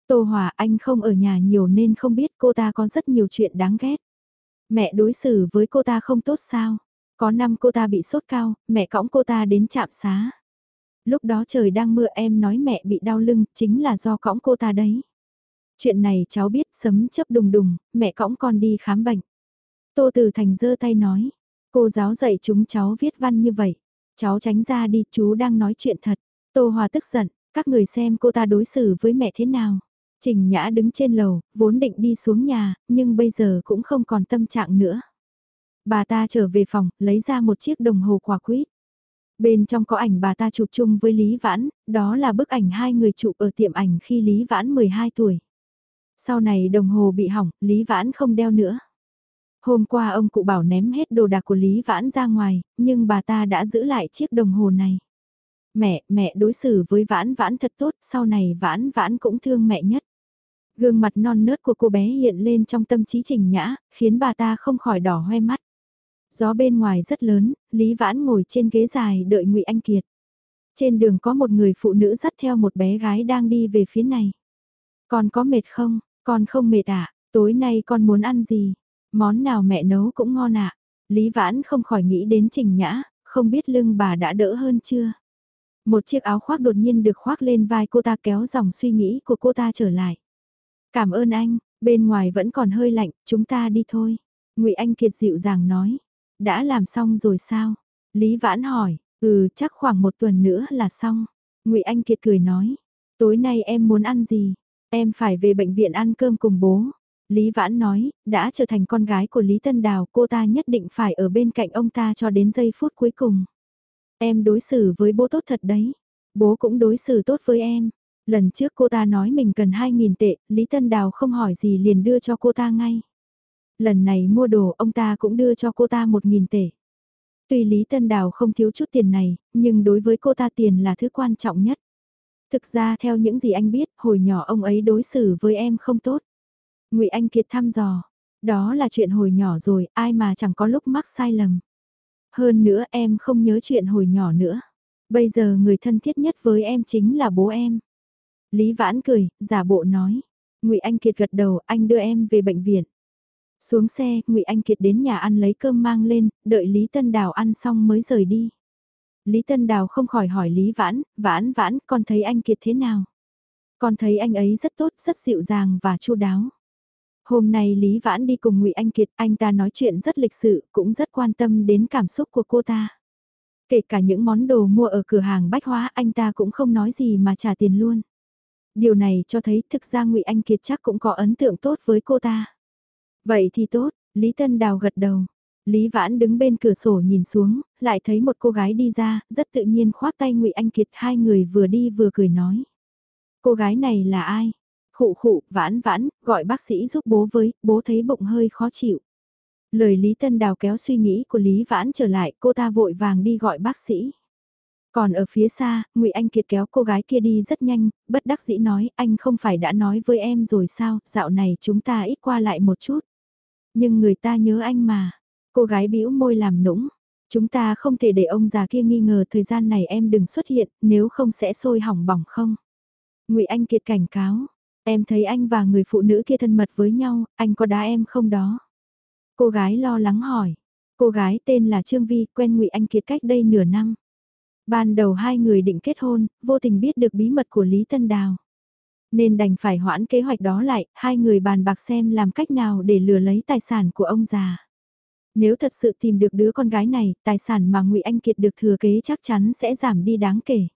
S1: Tô Hòa anh không ở nhà nhiều nên không biết cô ta có rất nhiều chuyện đáng ghét. Mẹ đối xử với cô ta không tốt sao? Có năm cô ta bị sốt cao, mẹ cõng cô ta đến trạm xá. Lúc đó trời đang mưa em nói mẹ bị đau lưng, chính là do cõng cô ta đấy. Chuyện này cháu biết sấm chấp đùng đùng, mẹ cõng con đi khám bệnh. Tô Từ Thành giơ tay nói, cô giáo dạy chúng cháu viết văn như vậy. Cháu tránh ra đi, chú đang nói chuyện thật. Tô Hòa tức giận, các người xem cô ta đối xử với mẹ thế nào. Trình Nhã đứng trên lầu, vốn định đi xuống nhà, nhưng bây giờ cũng không còn tâm trạng nữa. Bà ta trở về phòng, lấy ra một chiếc đồng hồ quả quýt. Bên trong có ảnh bà ta chụp chung với Lý Vãn, đó là bức ảnh hai người chụp ở tiệm ảnh khi Lý Vãn 12 tuổi. Sau này đồng hồ bị hỏng, Lý Vãn không đeo nữa. Hôm qua ông cụ bảo ném hết đồ đạc của Lý Vãn ra ngoài, nhưng bà ta đã giữ lại chiếc đồng hồ này. Mẹ, mẹ đối xử với Vãn Vãn thật tốt, sau này Vãn Vãn cũng thương mẹ nhất. Gương mặt non nớt của cô bé hiện lên trong tâm trí trình nhã, khiến bà ta không khỏi đỏ hoe mắt. Gió bên ngoài rất lớn, Lý Vãn ngồi trên ghế dài đợi Ngụy Anh Kiệt. Trên đường có một người phụ nữ dắt theo một bé gái đang đi về phía này. Con có mệt không? Con không mệt à? Tối nay con muốn ăn gì? Món nào mẹ nấu cũng ngon ạ. À? Lý Vãn không khỏi nghĩ đến Trình Nhã, không biết lưng bà đã đỡ hơn chưa? Một chiếc áo khoác đột nhiên được khoác lên vai cô ta kéo dòng suy nghĩ của cô ta trở lại. Cảm ơn anh, bên ngoài vẫn còn hơi lạnh, chúng ta đi thôi. Ngụy Anh Kiệt dịu dàng nói. Đã làm xong rồi sao? Lý Vãn hỏi, ừ chắc khoảng một tuần nữa là xong. ngụy Anh Kiệt cười nói, tối nay em muốn ăn gì? Em phải về bệnh viện ăn cơm cùng bố. Lý Vãn nói, đã trở thành con gái của Lý Tân Đào, cô ta nhất định phải ở bên cạnh ông ta cho đến giây phút cuối cùng. Em đối xử với bố tốt thật đấy. Bố cũng đối xử tốt với em. Lần trước cô ta nói mình cần 2.000 tệ, Lý Tân Đào không hỏi gì liền đưa cho cô ta ngay. Lần này mua đồ ông ta cũng đưa cho cô ta 1.000 tệ. Tuy Lý Tân Đào không thiếu chút tiền này, nhưng đối với cô ta tiền là thứ quan trọng nhất. Thực ra theo những gì anh biết, hồi nhỏ ông ấy đối xử với em không tốt. ngụy Anh Kiệt thăm dò, đó là chuyện hồi nhỏ rồi, ai mà chẳng có lúc mắc sai lầm. Hơn nữa em không nhớ chuyện hồi nhỏ nữa. Bây giờ người thân thiết nhất với em chính là bố em. Lý Vãn cười, giả bộ nói. ngụy Anh Kiệt gật đầu, anh đưa em về bệnh viện. Xuống xe, ngụy Anh Kiệt đến nhà ăn lấy cơm mang lên, đợi Lý Tân Đào ăn xong mới rời đi. Lý Tân Đào không khỏi hỏi Lý Vãn, Vãn Vãn, con thấy anh Kiệt thế nào? Con thấy anh ấy rất tốt, rất dịu dàng và chu đáo. Hôm nay Lý Vãn đi cùng ngụy Anh Kiệt, anh ta nói chuyện rất lịch sự, cũng rất quan tâm đến cảm xúc của cô ta. Kể cả những món đồ mua ở cửa hàng bách hóa anh ta cũng không nói gì mà trả tiền luôn. Điều này cho thấy thực ra ngụy Anh Kiệt chắc cũng có ấn tượng tốt với cô ta. Vậy thì tốt, Lý Tân Đào gật đầu. Lý Vãn đứng bên cửa sổ nhìn xuống, lại thấy một cô gái đi ra, rất tự nhiên khoác tay ngụy Anh Kiệt hai người vừa đi vừa cười nói. Cô gái này là ai? Khụ khụ, vãn vãn, gọi bác sĩ giúp bố với, bố thấy bụng hơi khó chịu. Lời Lý Tân Đào kéo suy nghĩ của Lý Vãn trở lại, cô ta vội vàng đi gọi bác sĩ. Còn ở phía xa, ngụy Anh Kiệt kéo cô gái kia đi rất nhanh, bất đắc dĩ nói, anh không phải đã nói với em rồi sao, dạo này chúng ta ít qua lại một chút. Nhưng người ta nhớ anh mà. Cô gái bĩu môi làm nũng. Chúng ta không thể để ông già kia nghi ngờ thời gian này em đừng xuất hiện, nếu không sẽ sôi hỏng bỏng không. ngụy Anh Kiệt cảnh cáo. Em thấy anh và người phụ nữ kia thân mật với nhau, anh có đá em không đó? Cô gái lo lắng hỏi. Cô gái tên là Trương Vi, quen ngụy Anh Kiệt cách đây nửa năm. Ban đầu hai người định kết hôn, vô tình biết được bí mật của Lý Tân Đào. Nên đành phải hoãn kế hoạch đó lại, hai người bàn bạc xem làm cách nào để lừa lấy tài sản của ông già. Nếu thật sự tìm được đứa con gái này, tài sản mà Ngụy Anh Kiệt được thừa kế chắc chắn sẽ giảm đi đáng kể.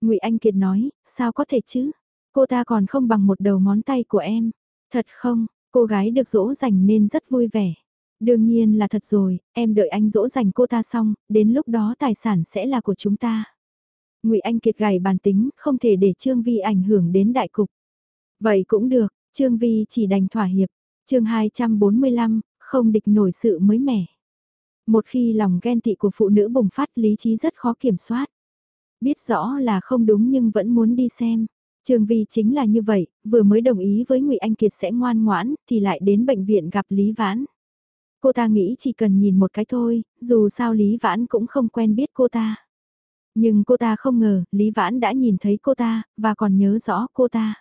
S1: Ngụy Anh Kiệt nói, sao có thể chứ? Cô ta còn không bằng một đầu ngón tay của em. Thật không, cô gái được dỗ dành nên rất vui vẻ. Đương nhiên là thật rồi, em đợi anh dỗ dành cô ta xong, đến lúc đó tài sản sẽ là của chúng ta. Ngụy Anh Kiệt gảy bàn tính, không thể để Trương Vi ảnh hưởng đến đại cục. Vậy cũng được, Trương Vi chỉ đành thỏa hiệp. chương 245, không địch nổi sự mới mẻ. Một khi lòng ghen tị của phụ nữ bùng phát lý trí rất khó kiểm soát. Biết rõ là không đúng nhưng vẫn muốn đi xem. Trương Vi chính là như vậy, vừa mới đồng ý với Ngụy Anh Kiệt sẽ ngoan ngoãn, thì lại đến bệnh viện gặp Lý Vãn. Cô ta nghĩ chỉ cần nhìn một cái thôi, dù sao Lý Vãn cũng không quen biết cô ta. Nhưng cô ta không ngờ, Lý Vãn đã nhìn thấy cô ta, và còn nhớ rõ cô ta.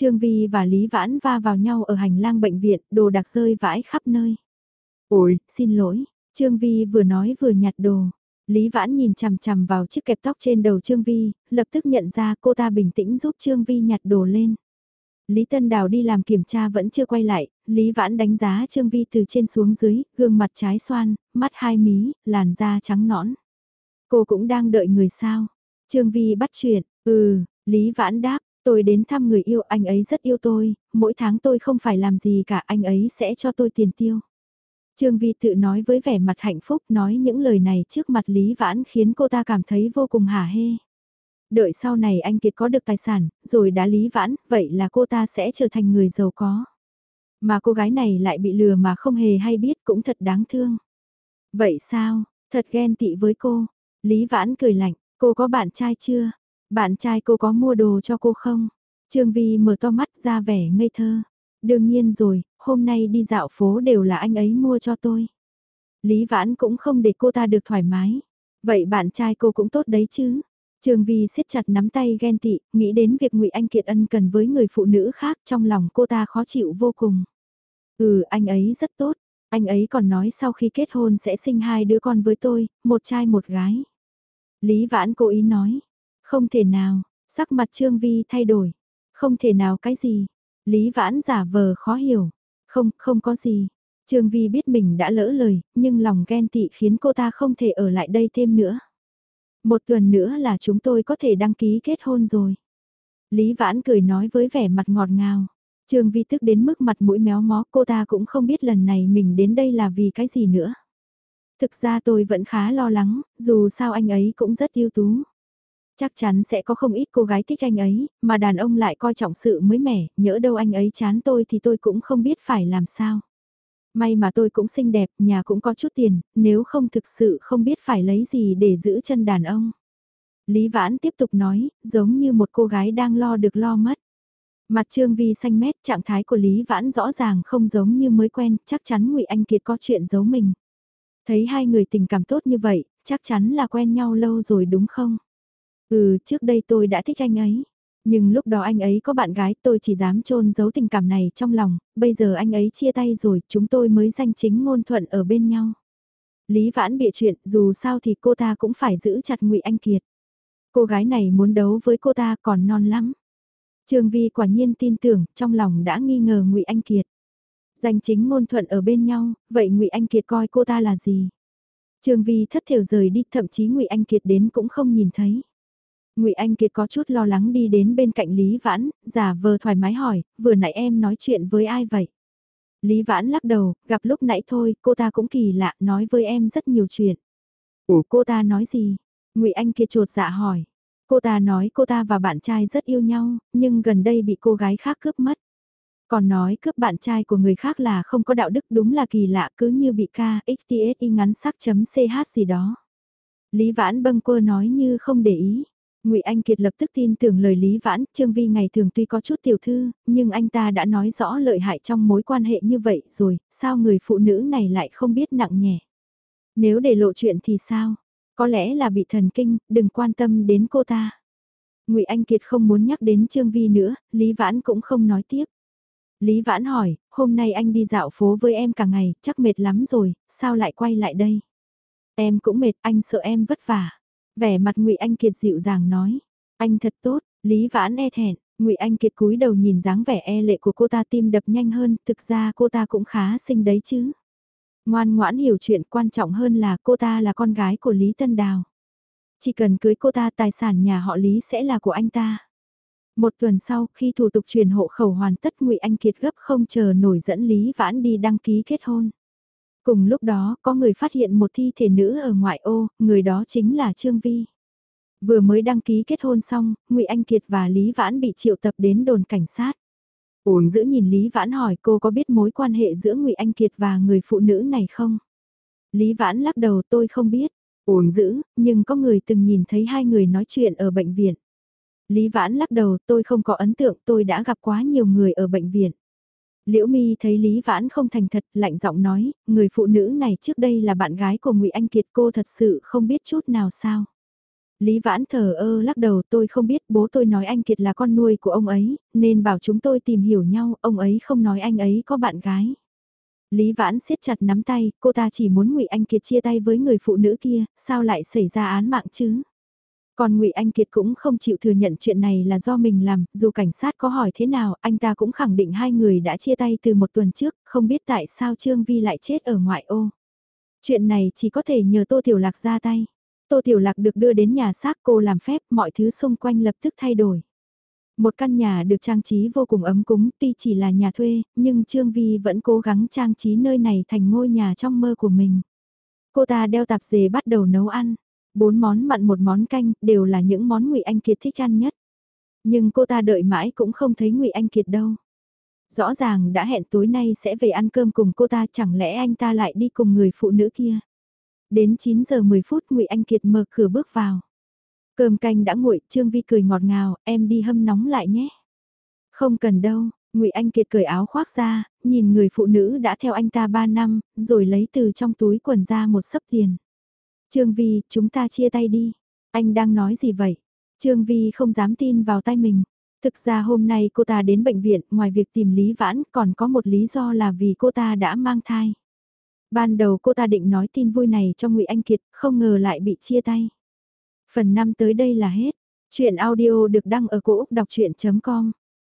S1: Trương Vi và Lý Vãn va vào nhau ở hành lang bệnh viện, đồ đặc rơi vãi khắp nơi.
S2: Ôi,
S1: xin lỗi, Trương Vi vừa nói vừa nhặt đồ. Lý Vãn nhìn chằm chằm vào chiếc kẹp tóc trên đầu Trương Vi, lập tức nhận ra cô ta bình tĩnh giúp Trương Vi nhặt đồ lên. Lý Tân Đào đi làm kiểm tra vẫn chưa quay lại, Lý Vãn đánh giá Trương Vi từ trên xuống dưới, gương mặt trái xoan, mắt hai mí, làn da trắng nõn. Cô cũng đang đợi người sao? Trương Vi bắt chuyện, ừ, Lý Vãn đáp, tôi đến thăm người yêu anh ấy rất yêu tôi, mỗi tháng tôi không phải làm gì cả anh ấy sẽ cho tôi tiền tiêu. Trương Vi tự nói với vẻ mặt hạnh phúc nói những lời này trước mặt Lý Vãn khiến cô ta cảm thấy vô cùng hả hê. Đợi sau này anh Kiệt có được tài sản, rồi đã Lý Vãn, vậy là cô ta sẽ trở thành người giàu có. Mà cô gái này lại bị lừa mà không hề hay biết cũng thật đáng thương. Vậy sao, thật ghen tị với cô. Lý Vãn cười lạnh, cô có bạn trai chưa? Bạn trai cô có mua đồ cho cô không? Trương Vi mở to mắt ra vẻ ngây thơ. Đương nhiên rồi, hôm nay đi dạo phố đều là anh ấy mua cho tôi. Lý Vãn cũng không để cô ta được thoải mái. Vậy bạn trai cô cũng tốt đấy chứ. Trương Vi siết chặt nắm tay ghen tị, nghĩ đến việc ngụy Anh Kiệt ân cần với người phụ nữ khác trong lòng cô ta khó chịu vô cùng. Ừ, anh ấy rất tốt. Anh ấy còn nói sau khi kết hôn sẽ sinh hai đứa con với tôi, một trai một gái. Lý Vãn cố ý nói. Không thể nào, sắc mặt Trương Vi thay đổi. Không thể nào cái gì. Lý Vãn giả vờ khó hiểu. Không, không có gì. Trương Vi biết mình đã lỡ lời, nhưng lòng ghen tị khiến cô ta không thể ở lại đây thêm nữa. Một tuần nữa là chúng tôi có thể đăng ký kết hôn rồi. Lý Vãn cười nói với vẻ mặt ngọt ngào. Trương Vi tức đến mức mặt mũi méo mó cô ta cũng không biết lần này mình đến đây là vì cái gì nữa. Thực ra tôi vẫn khá lo lắng, dù sao anh ấy cũng rất ưu tú. Chắc chắn sẽ có không ít cô gái thích anh ấy, mà đàn ông lại coi trọng sự mới mẻ, nhỡ đâu anh ấy chán tôi thì tôi cũng không biết phải làm sao. May mà tôi cũng xinh đẹp, nhà cũng có chút tiền, nếu không thực sự không biết phải lấy gì để giữ chân đàn ông. Lý Vãn tiếp tục nói, giống như một cô gái đang lo được lo mất. Mặt Trương Vi xanh mét, trạng thái của Lý Vãn rõ ràng không giống như mới quen, chắc chắn Ngụy Anh Kiệt có chuyện giấu mình. Thấy hai người tình cảm tốt như vậy, chắc chắn là quen nhau lâu rồi đúng không? Ừ, trước đây tôi đã thích anh ấy. Nhưng lúc đó anh ấy có bạn gái tôi chỉ dám trôn giấu tình cảm này trong lòng, bây giờ anh ấy chia tay rồi, chúng tôi mới danh chính ngôn thuận ở bên nhau. Lý Vãn bịa chuyện, dù sao thì cô ta cũng phải giữ chặt ngụy Anh Kiệt. Cô gái này muốn đấu với cô ta còn non lắm. Trương Vi quả nhiên tin tưởng, trong lòng đã nghi ngờ ngụy Anh Kiệt. Danh chính ngôn thuận ở bên nhau, vậy ngụy Anh Kiệt coi cô ta là gì? Trương Vi thất thiểu rời đi, thậm chí ngụy Anh Kiệt đến cũng không nhìn thấy. Ngụy Anh Kiệt có chút lo lắng đi đến bên cạnh Lý Vãn, giả vờ thoải mái hỏi, vừa nãy em nói chuyện với ai vậy? Lý Vãn lắc đầu, gặp lúc nãy thôi, cô ta cũng kỳ lạ, nói với em rất nhiều chuyện. Ủa cô ta nói gì? Ngụy Anh Kiệt trột dạ hỏi. Cô ta nói cô ta và bạn trai rất yêu nhau, nhưng gần đây bị cô gái khác cướp mất. Còn nói cướp bạn trai của người khác là không có đạo đức đúng là kỳ lạ cứ như bị ca xtsi ngắn sắc chấm ch gì đó. Lý Vãn bâng quơ nói như không để ý. Ngụy Anh Kiệt lập tức tin tưởng lời Lý Vãn, Trương Vi ngày thường tuy có chút tiểu thư, nhưng anh ta đã nói rõ lợi hại trong mối quan hệ như vậy rồi, sao người phụ nữ này lại không biết nặng nhẹ. Nếu để lộ chuyện thì sao? Có lẽ là bị thần kinh, đừng quan tâm đến cô ta. Ngụy Anh Kiệt không muốn nhắc đến Trương Vi nữa, Lý Vãn cũng không nói tiếp. Lý Vãn hỏi, hôm nay anh đi dạo phố với em cả ngày, chắc mệt lắm rồi, sao lại quay lại đây? Em cũng mệt, anh sợ em vất vả. Vẻ mặt ngụy Anh Kiệt dịu dàng nói, anh thật tốt, Lý Vãn e thẹn, Ngụy Anh Kiệt cúi đầu nhìn dáng vẻ e lệ của cô ta tim đập nhanh hơn, thực ra cô ta cũng khá xinh đấy chứ. Ngoan ngoãn hiểu chuyện quan trọng hơn là cô ta là con gái của Lý Tân Đào. Chỉ cần cưới cô ta tài sản nhà họ Lý sẽ là của anh ta. Một tuần sau, khi thủ tục truyền hộ khẩu hoàn tất Ngụy Anh Kiệt gấp không chờ nổi dẫn Lý Vãn đi đăng ký kết hôn. Cùng lúc đó, có người phát hiện một thi thể nữ ở ngoại ô, người đó chính là Trương Vi. Vừa mới đăng ký kết hôn xong, Ngụy Anh Kiệt và Lý Vãn bị triệu tập đến đồn cảnh sát. Ổn giữ nhìn Lý Vãn hỏi cô có biết mối quan hệ giữa Ngụy Anh Kiệt và người phụ nữ này không? Lý Vãn lắc đầu tôi không biết. Ổn giữ, nhưng có người từng nhìn thấy hai người nói chuyện ở bệnh viện. Lý Vãn lắc đầu tôi không có ấn tượng tôi đã gặp quá nhiều người ở bệnh viện. Liễu Mi thấy Lý Vãn không thành thật, lạnh giọng nói, người phụ nữ này trước đây là bạn gái của Ngụy Anh Kiệt cô thật sự không biết chút nào sao. Lý Vãn thờ ơ lắc đầu tôi không biết bố tôi nói anh Kiệt là con nuôi của ông ấy, nên bảo chúng tôi tìm hiểu nhau, ông ấy không nói anh ấy có bạn gái. Lý Vãn siết chặt nắm tay, cô ta chỉ muốn Ngụy Anh Kiệt chia tay với người phụ nữ kia, sao lại xảy ra án mạng chứ? Còn Ngụy Anh Kiệt cũng không chịu thừa nhận chuyện này là do mình làm, dù cảnh sát có hỏi thế nào, anh ta cũng khẳng định hai người đã chia tay từ một tuần trước, không biết tại sao Trương Vi lại chết ở ngoại ô. Chuyện này chỉ có thể nhờ Tô Tiểu Lạc ra tay. Tô Tiểu Lạc được đưa đến nhà xác cô làm phép mọi thứ xung quanh lập tức thay đổi. Một căn nhà được trang trí vô cùng ấm cúng tuy chỉ là nhà thuê, nhưng Trương Vi vẫn cố gắng trang trí nơi này thành ngôi nhà trong mơ của mình. Cô ta đeo tạp dề bắt đầu nấu ăn. Bốn món mặn một món canh đều là những món Ngụy Anh Kiệt thích ăn nhất. Nhưng cô ta đợi mãi cũng không thấy Ngụy Anh Kiệt đâu. Rõ ràng đã hẹn tối nay sẽ về ăn cơm cùng cô ta chẳng lẽ anh ta lại đi cùng người phụ nữ kia. Đến 9 giờ 10 phút Ngụy Anh Kiệt mở cửa bước vào. Cơm canh đã nguội, Trương Vi cười ngọt ngào, em đi hâm nóng lại nhé. Không cần đâu, Ngụy Anh Kiệt cởi áo khoác ra, nhìn người phụ nữ đã theo anh ta 3 năm, rồi lấy từ trong túi quần ra một sấp tiền. Trương Vi, chúng ta chia tay đi. Anh đang nói gì vậy? Trương Vi không dám tin vào tay mình. Thực ra hôm nay cô ta đến bệnh viện, ngoài việc tìm Lý Vãn, còn có một lý do là vì cô ta đã mang thai. Ban đầu cô ta định nói tin vui này cho Ngụy Anh Kiệt, không ngờ lại bị chia tay. Phần 5 tới đây là hết. Chuyện audio được đăng ở cổ Úc đọc chuyện.com